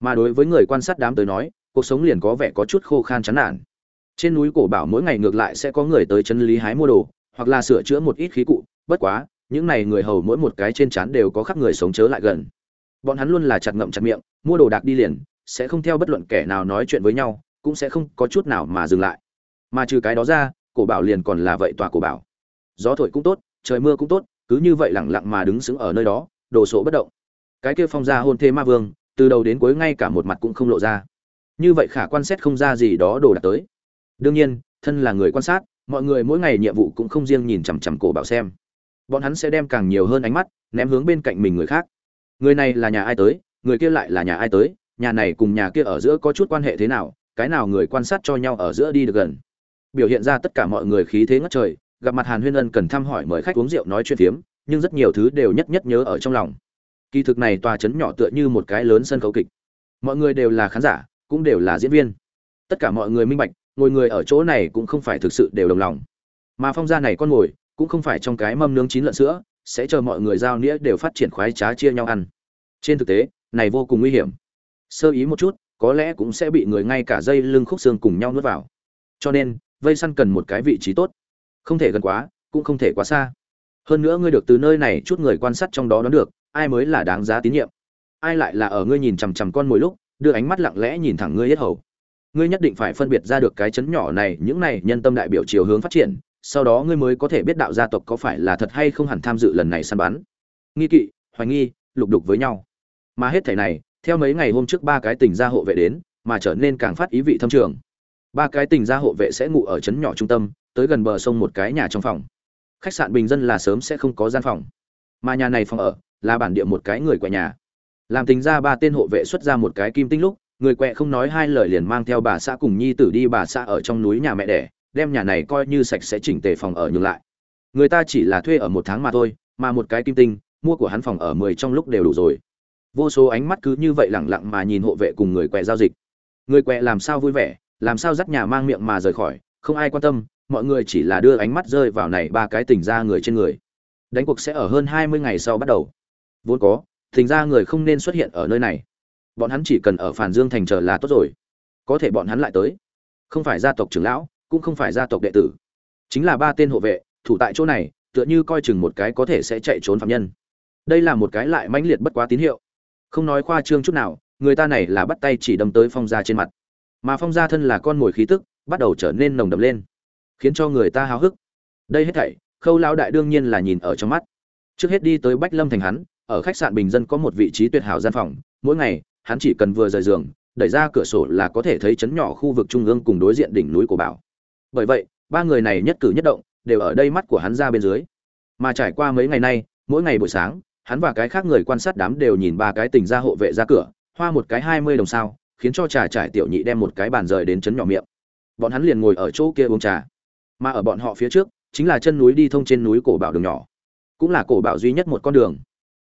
Mà đối với người quan sát đám tới nói, cuộc sống liền có vẻ có chút khô khan chán nản trên núi cổ bảo mỗi ngày ngược lại sẽ có người tới chân lý hái mua đồ, hoặc là sửa chữa một ít khí cụ. Bất quá, những này người hầu mỗi một cái trên trán đều có khắc người sống chớ lại gần. Bọn hắn luôn là chặt ngậm chặt miệng, mua đồ đạc đi liền, sẽ không theo bất luận kẻ nào nói chuyện với nhau, cũng sẽ không có chút nào mà dừng lại. Mà trừ cái đó ra, cổ bảo liền còn là vậy tòa cổ bảo. Gió thổi cũng tốt, trời mưa cũng tốt, cứ như vậy lẳng lặng mà đứng sững ở nơi đó, đồ sộ bất động. Cái kia phong gia hôn thê ma vương, từ đầu đến cuối ngay cả một mặt cũng không lộ ra. Như vậy khả quan xét không ra gì đó đồ đạc tới đương nhiên, thân là người quan sát, mọi người mỗi ngày nhiệm vụ cũng không riêng nhìn chằm chằm cổ bảo xem. Bọn hắn sẽ đem càng nhiều hơn ánh mắt ném hướng bên cạnh mình người khác. Người này là nhà ai tới, người kia lại là nhà ai tới, nhà này cùng nhà kia ở giữa có chút quan hệ thế nào, cái nào người quan sát cho nhau ở giữa đi được gần. Biểu hiện ra tất cả mọi người khí thế ngất trời, gặp mặt hàn huyên ân cần thăm hỏi mời khách uống rượu nói chuyện phiếm, nhưng rất nhiều thứ đều nhất nhất nhớ ở trong lòng. Kỳ thực này tòa trấn nhỏ tựa như một cái lớn sân khấu kịch. Mọi người đều là khán giả, cũng đều là diễn viên. Tất cả mọi người minh bạch ngồi người ở chỗ này cũng không phải thực sự đều đồng lòng. Mà phong gia này con ngồi, cũng không phải trong cái mâm nướng chín lợn sữa, sẽ chờ mọi người giao nghĩa đều phát triển khoái trá chia nhau ăn. Trên thực tế, này vô cùng nguy hiểm. Sơ ý một chút, có lẽ cũng sẽ bị người ngay cả dây lưng khúc xương cùng nhau nuốt vào. Cho nên, vây săn cần một cái vị trí tốt. Không thể gần quá, cũng không thể quá xa. Hơn nữa ngươi được từ nơi này chút người quan sát trong đó đoán được, ai mới là đáng giá tín nhiệm. Ai lại là ở ngươi nhìn chằm chằm con mồi lúc, đưa ánh mắt lặng lẽ nhìn thẳng ngươi hết hầu ngươi nhất định phải phân biệt ra được cái chấn nhỏ này, những này nhân tâm đại biểu chiều hướng phát triển, sau đó ngươi mới có thể biết đạo gia tộc có phải là thật hay không hẳn tham dự lần này săn bắn. Nghi kỵ, hoài nghi, lục đục với nhau. Mà hết thảy này, theo mấy ngày hôm trước ba cái tình gia hộ vệ đến, mà trở nên càng phát ý vị thâm trường. Ba cái tình gia hộ vệ sẽ ngủ ở trấn nhỏ trung tâm, tới gần bờ sông một cái nhà trong phòng. Khách sạn bình dân là sớm sẽ không có gian phòng. Mà nhà này phòng ở, là bản địa một cái người quẹ nhà. Làm tình ra ba tên hộ vệ xuất ra một cái kim tinh lúc người quẹ không nói hai lời liền mang theo bà xã cùng nhi tử đi bà xã ở trong núi nhà mẹ đẻ, đem nhà này coi như sạch sẽ chỉnh tề phòng ở nhường lại. Người ta chỉ là thuê ở một tháng mà thôi, mà một cái kim tinh, mua của hắn phòng ở mười trong lúc đều đủ rồi. Vô số ánh mắt cứ như vậy lẳng lặng mà nhìn hộ vệ cùng người quẹ giao dịch. Người quẹ làm sao vui vẻ, làm sao dắt nhà mang miệng mà rời khỏi, không ai quan tâm, mọi người chỉ là đưa ánh mắt rơi vào này ba cái tình ra người trên người. Đánh cuộc sẽ ở hơn hai mươi ngày sau bắt đầu. Vốn có, tình ra người không nên xuất hiện ở nơi này bọn hắn chỉ cần ở phản dương thành chờ là tốt rồi. Có thể bọn hắn lại tới. Không phải gia tộc trưởng lão, cũng không phải gia tộc đệ tử. Chính là ba tên hộ vệ, thủ tại chỗ này, tựa như coi chừng một cái có thể sẽ chạy trốn phạm nhân. Đây là một cái lại mãnh liệt bất quá tín hiệu. Không nói khoa trương chút nào, người ta này là bắt tay chỉ đâm tới phong gia trên mặt. Mà phong gia thân là con mồi khí tức, bắt đầu trở nên nồng đậm lên, khiến cho người ta háo hức. Đây hết thảy, khâu lão đại đương nhiên là nhìn ở trong mắt. Trước hết đi tới bách lâm thành hắn, ở khách sạn bình dân có một vị trí tuyệt hảo gian phòng, mỗi ngày hắn chỉ cần vừa rời giường, đẩy ra cửa sổ là có thể thấy chấn nhỏ khu vực trung ương cùng đối diện đỉnh núi của bảo. Bởi vậy, ba người này nhất cử nhất động, đều ở đây mắt của hắn ra bên dưới. Mà trải qua mấy ngày nay, mỗi ngày buổi sáng, hắn và cái khác người quan sát đám đều nhìn ba cái tình ra hộ vệ ra cửa, hoa một cái hai mươi đồng sao, khiến cho trà trải tiểu nhị đem một cái bàn rời đến chấn nhỏ miệng. Bọn hắn liền ngồi ở chỗ kia uống trà. Mà ở bọn họ phía trước, chính là chân núi đi thông trên núi cổ bảo đường nhỏ. Cũng là cổ bảo duy nhất một con đường.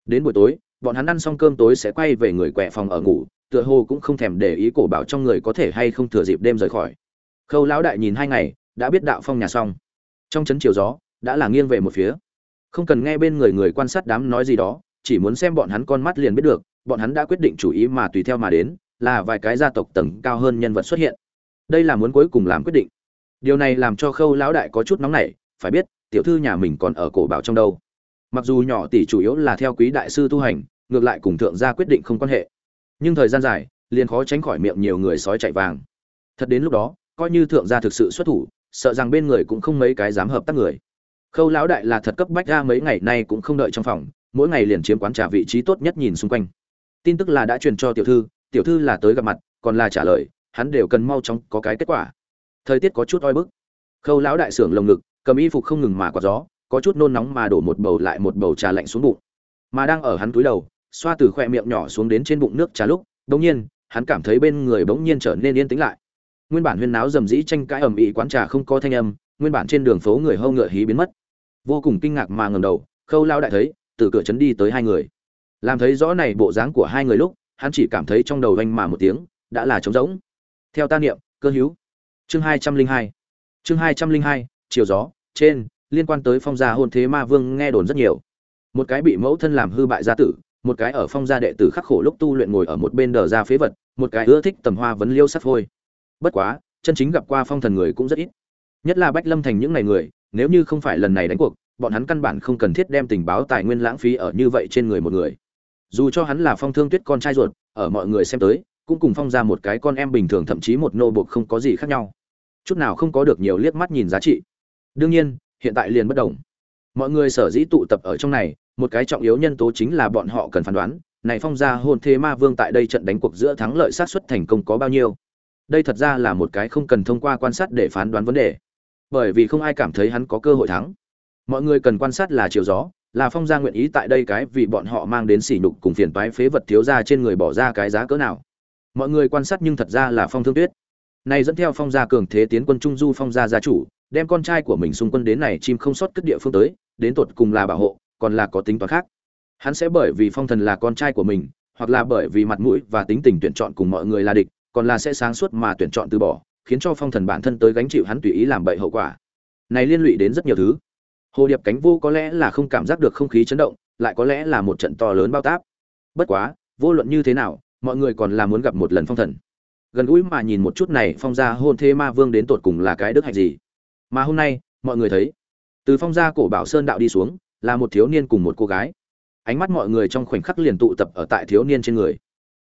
Đến buổi tối bọn hắn ăn xong cơm tối sẽ quay về người quẹ phòng ở ngủ, tựa hồ cũng không thèm để ý cổ bảo trong người có thể hay không thừa dịp đêm rời khỏi. Khâu lão đại nhìn hai ngày, đã biết đạo phong nhà xong. Trong chấn chiều gió, đã là nghiêng về một phía. Không cần nghe bên người người quan sát đám nói gì đó, chỉ muốn xem bọn hắn con mắt liền biết được, bọn hắn đã quyết định chủ ý mà tùy theo mà đến, là vài cái gia tộc tầng cao hơn nhân vật xuất hiện. Đây là muốn cuối cùng làm quyết định. Điều này làm cho khâu lão đại có chút nóng nảy, phải biết, tiểu thư nhà mình còn ở cổ bảo trong đâu mặc dù nhỏ tỷ chủ yếu là theo quý đại sư tu hành, ngược lại cùng thượng gia quyết định không quan hệ. Nhưng thời gian dài, liền khó tránh khỏi miệng nhiều người sói chạy vàng. Thật đến lúc đó, coi như thượng gia thực sự xuất thủ, sợ rằng bên người cũng không mấy cái dám hợp tác người. Khâu lão đại là thật cấp bách ra mấy ngày nay cũng không đợi trong phòng, mỗi ngày liền chiếm quán trà vị trí tốt nhất nhìn xung quanh. Tin tức là đã truyền cho tiểu thư tiểu thư là tới gặp mặt, còn là trả lời, hắn đều cần mau chóng có cái kết quả. Thời tiết có chút oi bức. Khâu lão đại sưởng lồng ngực, cầm y phục không ngừng mà quạt gió có chút nôn nóng mà đổ một bầu lại một bầu trà lạnh xuống bụng. Mà đang ở hắn túi đầu, xoa từ khoe miệng nhỏ xuống đến trên bụng nước trà lúc bỗng nhiên, hắn cảm thấy bên người bỗng nhiên trở nên yên tĩnh lại. Nguyên bản huyên náo rầm rĩ tranh cãi ầm ĩ quán trà không có thanh âm, nguyên bản trên đường phố người hâu ngựa hí biến mất. Vô cùng kinh ngạc mà ngầm đầu, khâu lao đại thấy, từ cửa trấn đi tới hai người. Làm thấy rõ này bộ dáng của hai người lúc, hắn chỉ cảm thấy trong đầu vanh mà một tiếng, đã là trống rỗng. Theo ta niệm, cơ hữu. Chương hai trăm linh hai. Chương hai trăm linh hai, chiều gió, trên liên quan tới phong gia hôn thế ma vương nghe đồn rất nhiều. Một cái bị mẫu thân làm hư bại gia tử, một cái ở phong gia đệ tử khắc khổ lúc tu luyện ngồi ở một bên đờ ra phế vật, một cái ưa thích tầm hoa vấn liêu sắt phôi. Bất quá, chân chính gặp qua phong thần người cũng rất ít. Nhất là bách lâm thành những ngày người, nếu như không phải lần này đánh cuộc, bọn hắn căn bản không cần thiết đem tình báo tài nguyên lãng phí ở như vậy trên người một người. Dù cho hắn là phong thương tuyết con trai ruột, ở mọi người xem tới, cũng cùng phong ra một cái con em bình thường thậm chí một nô buộc không có gì khác nhau. Chút nào không có được nhiều liếc mắt nhìn giá trị. Đương nhiên hiện tại liền bất đồng. Mọi người sở dĩ tụ tập ở trong này, một cái trọng yếu nhân tố chính là bọn họ cần phán đoán, này phong gia hôn thế ma vương tại đây trận đánh cuộc giữa thắng lợi sát suất thành công có bao nhiêu. Đây thật ra là một cái không cần thông qua quan sát để phán đoán vấn đề. Bởi vì không ai cảm thấy hắn có cơ hội thắng. Mọi người cần quan sát là chiều gió, là phong gia nguyện ý tại đây cái vì bọn họ mang đến sỉ nhục cùng phiền toái phế vật thiếu ra trên người bỏ ra cái giá cỡ nào. Mọi người quan sát nhưng thật ra là phong thương tuyết. Này dẫn theo phong gia cường thế tiến quân trung du phong gia gia chủ đem con trai của mình xung quân đến này chim không sót cất địa phương tới, đến tột cùng là bảo hộ, còn là có tính toán khác. Hắn sẽ bởi vì phong thần là con trai của mình, hoặc là bởi vì mặt mũi và tính tình tuyển chọn cùng mọi người là địch, còn là sẽ sáng suốt mà tuyển chọn từ bỏ, khiến cho phong thần bản thân tới gánh chịu hắn tùy ý làm bậy hậu quả. Này liên lụy đến rất nhiều thứ. Hồ điệp cánh vô có lẽ là không cảm giác được không khí chấn động, lại có lẽ là một trận to lớn bao táp. Bất quá, vô luận như thế nào, mọi người còn là muốn gặp một lần phong thần. Gần gũi mà nhìn một chút này, phong gia hôn thế ma vương đến tột cùng là cái đức hạnh gì? Mà hôm nay, mọi người thấy, từ phong gia cổ bảo sơn đạo đi xuống, là một thiếu niên cùng một cô gái. Ánh mắt mọi người trong khoảnh khắc liền tụ tập ở tại thiếu niên trên người.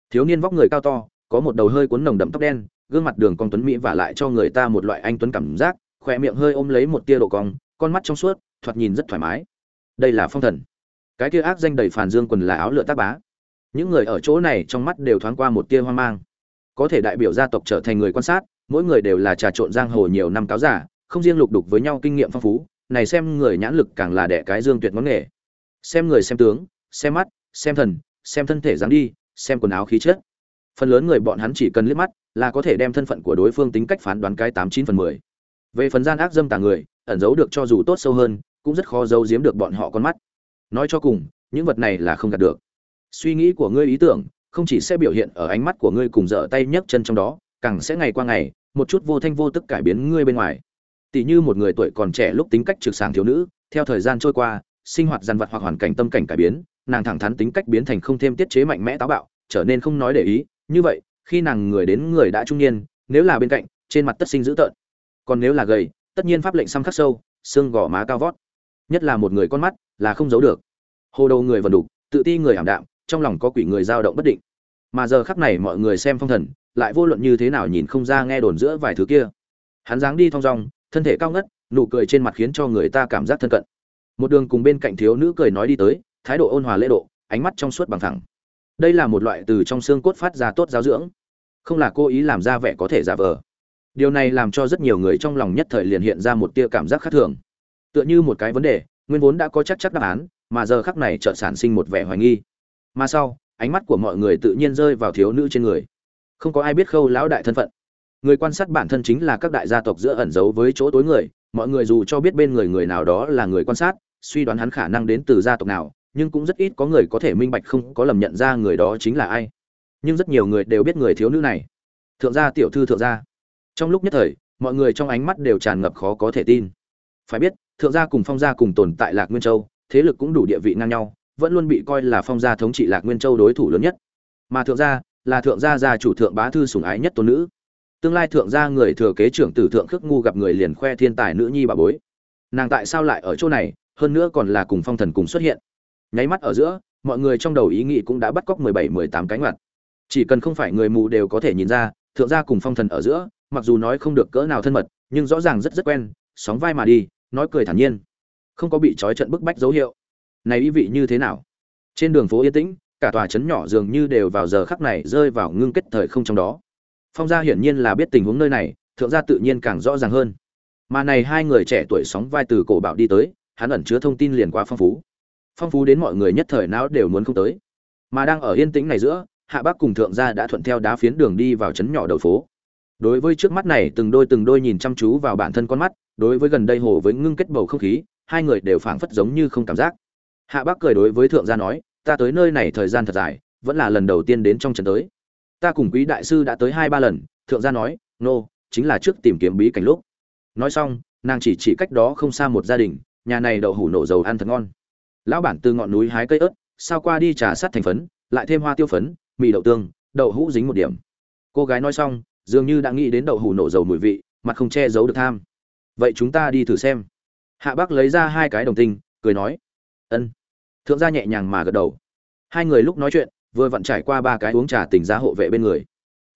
Thiếu niên vóc người cao to, có một đầu hơi cuốn nồng đậm tóc đen, gương mặt đường cong tuấn mỹ và lại cho người ta một loại anh tuấn cảm giác khỏe miệng hơi ôm lấy một tia độ cong, con mắt trong suốt, thoạt nhìn rất thoải mái. Đây là phong thần. Cái kia ác danh đầy phản dương quần là áo lựa tác bá. Những người ở chỗ này trong mắt đều thoáng qua một tia hoang mang. Có thể đại biểu gia tộc trở thành người quan sát, mỗi người đều là trà trộn giang hồ nhiều năm cáo giả không riêng lục đục với nhau kinh nghiệm phong phú, này xem người nhãn lực càng là đẻ cái dương tuyệt ngón nghề. Xem người xem tướng, xem mắt, xem thần, xem thân thể dáng đi, xem quần áo khí chất. Phần lớn người bọn hắn chỉ cần liếc mắt là có thể đem thân phận của đối phương tính cách phán đoán cái tám chín phần mười. Về phần gian ác dâm tà người, ẩn giấu được cho dù tốt sâu hơn, cũng rất khó giấu giếm được bọn họ con mắt. Nói cho cùng, những vật này là không gạt được. Suy nghĩ của ngươi ý tưởng, không chỉ sẽ biểu hiện ở ánh mắt của ngươi cùng dở tay nhấc chân trong đó, càng sẽ ngày qua ngày, một chút vô thanh vô tức cải biến ngươi bên ngoài tỷ như một người tuổi còn trẻ lúc tính cách trực sàng thiếu nữ, theo thời gian trôi qua, sinh hoạt dằn vặt hoặc hoàn cảnh tâm cảnh cải biến, nàng thẳng thắn tính cách biến thành không thêm tiết chế mạnh mẽ táo bạo, trở nên không nói để ý. Như vậy, khi nàng người đến người đã trung niên, nếu là bên cạnh, trên mặt tất sinh dữ tợn. Còn nếu là gầy, tất nhiên pháp lệnh xăm khắc sâu, xương gò má cao vót. Nhất là một người con mắt là không giấu được. Hồ đầu người vần đục, tự ti người ảm đạm, trong lòng có quỷ người dao động bất định. Mà giờ khắc này mọi người xem phong thần, lại vô luận như thế nào nhìn không ra nghe đồn giữa vài thứ kia. Hắn dáng đi thong dong thân thể cao ngất, nụ cười trên mặt khiến cho người ta cảm giác thân cận. Một đường cùng bên cạnh thiếu nữ cười nói đi tới, thái độ ôn hòa lễ độ, ánh mắt trong suốt bằng thẳng. Đây là một loại từ trong xương cốt phát ra tốt giáo dưỡng. Không là cố ý làm ra vẻ có thể giả vờ. Điều này làm cho rất nhiều người trong lòng nhất thời liền hiện ra một tia cảm giác khác thường. Tựa như một cái vấn đề, nguyên vốn đã có chắc chắc đáp án, mà giờ khắc này chợt sản sinh một vẻ hoài nghi. Mà sau, ánh mắt của mọi người tự nhiên rơi vào thiếu nữ trên người. Không có ai biết khâu lão đại thân phận người quan sát bản thân chính là các đại gia tộc giữa ẩn giấu với chỗ tối người, mọi người dù cho biết bên người người nào đó là người quan sát, suy đoán hắn khả năng đến từ gia tộc nào, nhưng cũng rất ít có người có thể minh bạch không có lầm nhận ra người đó chính là ai. Nhưng rất nhiều người đều biết người thiếu nữ này. Thượng gia, tiểu thư thượng gia. Trong lúc nhất thời, mọi người trong ánh mắt đều tràn ngập khó có thể tin. Phải biết, thượng gia cùng phong gia cùng tồn tại lạc nguyên châu, thế lực cũng đủ địa vị ngang nhau, vẫn luôn bị coi là phong gia thống trị lạc nguyên châu đối thủ lớn nhất. Mà thượng gia là thượng gia gia chủ thượng bá thư sủng ái nhất tôn nữ tương lai thượng gia người thừa kế trưởng tử thượng khước ngu gặp người liền khoe thiên tài nữ nhi bà bối. Nàng tại sao lại ở chỗ này, hơn nữa còn là cùng phong thần cùng xuất hiện. Nháy mắt ở giữa, mọi người trong đầu ý nghĩ cũng đã bắt cóc mười bảy, mười tám cánh mặt chỉ cần không phải người mù đều có thể nhìn ra, thượng gia cùng phong thần ở giữa, mặc dù nói không được cỡ nào thân mật, nhưng rõ ràng rất rất quen, sóng vai mà đi, nói cười thản nhiên. Không có bị trói trận bức bách dấu hiệu. Này ý vị như thế nào? Trên đường phố yên tĩnh, cả tòa trấn nhỏ dường như đều vào giờ khắc này rơi vào ngưng kết thời không trong đó phong gia hiển nhiên là biết tình huống nơi này, thượng gia tự nhiên càng rõ ràng hơn. Mà này hai người trẻ tuổi sóng vai từ cổ bảo đi tới, hắn ẩn chứa thông tin liền quá phong phú. Phong phú đến mọi người nhất thời não đều muốn không tới. Mà đang ở yên tĩnh này giữa, hạ bác cùng thượng gia đã thuận theo đá phiến đường đi vào trấn nhỏ đầu phố. Đối với trước mắt này, từng đôi từng đôi nhìn chăm chú vào bản thân con mắt, đối với gần đây hồ với ngưng kết bầu không khí, hai người đều phảng phất giống như không cảm giác. Hạ bác cười đối với thượng gia nói, ta tới nơi này thời gian thật dài, vẫn là lần đầu tiên đến trong trấn tới ta cùng quý đại sư đã tới hai ba lần thượng gia nói nô、no, chính là trước tìm kiếm bí cảnh lúc. Nói xong nàng chỉ chỉ cách đó không xa một gia đình nhà này đậu hủ nổ dầu ăn thật ngon. Lão bản từ ngọn núi hái cây ớt sao qua đi trà sắt thành phấn lại thêm hoa tiêu phấn mì đậu tương đậu hũ dính một điểm. Cô gái nói xong dường như đã nghĩ đến đậu hủ nổ dầu mùi vị mặt không che giấu được tham. Vậy chúng ta đi thử xem. Hạ bác lấy ra hai cái đồng tinh cười nói ân. Thượng gia nhẹ nhàng mà gật đầu. Hai người lúc nói chuyện vừa vặn trải qua ba cái uống trà tỉnh ra hộ vệ bên người.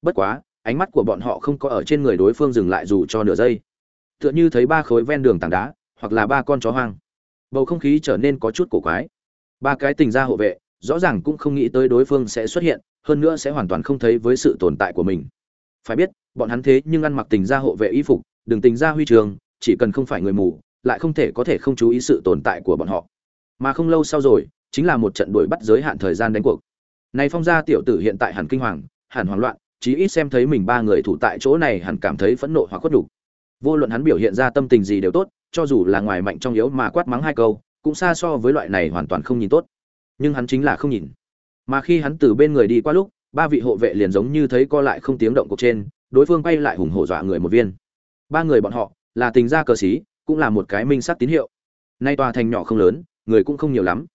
Bất quá, ánh mắt của bọn họ không có ở trên người đối phương dừng lại dù cho nửa giây. Tựa như thấy ba khối ven đường tảng đá, hoặc là ba con chó hoang. Bầu không khí trở nên có chút cổ quái. Ba cái tình gia hộ vệ, rõ ràng cũng không nghĩ tới đối phương sẽ xuất hiện, hơn nữa sẽ hoàn toàn không thấy với sự tồn tại của mình. Phải biết, bọn hắn thế nhưng ăn mặc tình gia hộ vệ y phục, đừng tình gia huy trường, chỉ cần không phải người mù, lại không thể có thể không chú ý sự tồn tại của bọn họ. Mà không lâu sau rồi, chính là một trận đuổi bắt giới hạn thời gian đánh cuộc này phong gia tiểu tử hiện tại hẳn kinh hoàng, hẳn hoảng loạn, chí ít xem thấy mình ba người thủ tại chỗ này hẳn cảm thấy phẫn nộ hoặc khuất đủ vô luận hắn biểu hiện ra tâm tình gì đều tốt, cho dù là ngoài mạnh trong yếu mà quát mắng hai câu, cũng xa so với loại này hoàn toàn không nhìn tốt. Nhưng hắn chính là không nhìn. Mà khi hắn từ bên người đi qua lúc, ba vị hộ vệ liền giống như thấy co lại không tiếng động cục trên, đối phương quay lại hùng hổ dọa người một viên. Ba người bọn họ, là tình gia cờ xí cũng là một cái minh sắc tín hiệu. Nay tòa thành nhỏ không lớn, người cũng không nhiều lắm.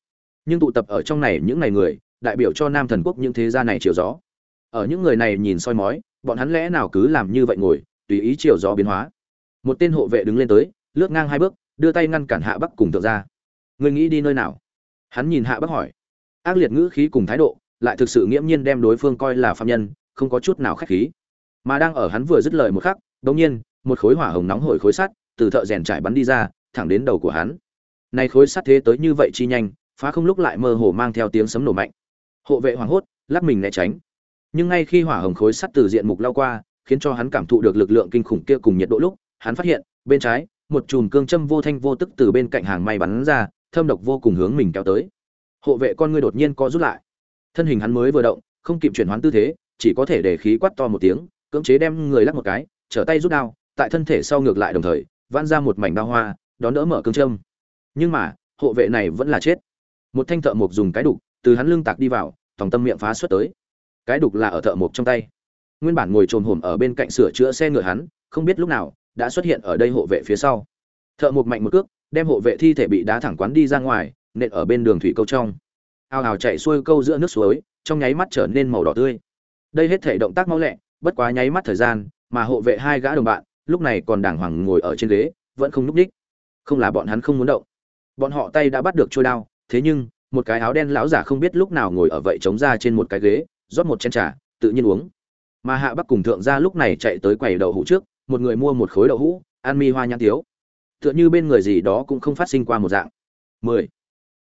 Nhưng tụ tập ở trong này những ngày người đại biểu cho nam thần quốc những thế gia này chiều gió. Ở những người này nhìn soi mói, bọn hắn lẽ nào cứ làm như vậy ngồi, tùy ý chiều gió biến hóa. Một tên hộ vệ đứng lên tới, lướt ngang hai bước, đưa tay ngăn cản hạ bắc cùng thượng ra người nghĩ đi nơi nào? Hắn nhìn hạ bắc hỏi. Ác liệt ngữ khí cùng thái độ, lại thực sự nghiễm nhiên đem đối phương coi là phạm nhân, không có chút nào khách khí. Mà đang ở hắn vừa dứt lời một khắc, đột nhiên, một khối hỏa hồng nóng hổi khối sắt từ thợ rèn trải bắn đi ra, thẳng đến đầu của hắn. Này khối sắt thế tới như vậy chi nhanh, phá không lúc lại mơ hồ mang theo tiếng sấm nổ mạnh hộ vệ hoảng hốt, lắc mình né tránh. Nhưng ngay khi hỏa hồng khối sắt từ diện mục lao qua, khiến cho hắn cảm thụ được lực lượng kinh khủng kia cùng nhiệt độ lúc, hắn phát hiện, bên trái, một chùm cương châm vô thanh vô tức từ bên cạnh hàng may bắn ra, thâm độc vô cùng hướng mình kéo tới. Hộ vệ con ngươi đột nhiên co rút lại. Thân hình hắn mới vừa động, không kịp chuyển hoán tư thế, chỉ có thể để khí quát to một tiếng, cưỡng chế đem người lắc một cái, trở tay rút đao, tại thân thể sau ngược lại đồng thời, vãn ra một mảnh đao hoa, đón đỡ mở cương châm. Nhưng mà, hộ vệ này vẫn là chết. Một thanh thợ mộc dùng cái đục từ hắn lưng tạc đi vào thòng tâm miệng phá xuất tới. Cái đục là ở thợ mộc trong tay. Nguyên bản ngồi trồm hổm ở bên cạnh sửa chữa xe ngựa hắn, không biết lúc nào, đã xuất hiện ở đây hộ vệ phía sau. Thợ mộc mạnh một cước, đem hộ vệ thi thể bị đá thẳng quán đi ra ngoài, nện ở bên đường thủy câu trong. Ao ào chạy xuôi câu giữa nước suối, trong nháy mắt trở nên màu đỏ tươi. Đây hết thể động tác mau lẹ, bất quá nháy mắt thời gian, mà hộ vệ hai gã đồng bạn, lúc này còn đàng hoàng ngồi ở trên ghế, vẫn không núp đích. Không là bọn hắn không muốn động. Bọn họ tay đã bắt được trôi đao, thế nhưng một cái áo đen lão giả không biết lúc nào ngồi ở vậy chống ra trên một cái ghế, rót một chén trà, tự nhiên uống. Mà hạ bắc cùng thượng gia lúc này chạy tới quầy đậu hũ trước, một người mua một khối đậu hũ, ăn mi hoa nhãn tiếu. Tựa như bên người gì đó cũng không phát sinh qua một dạng. Mười.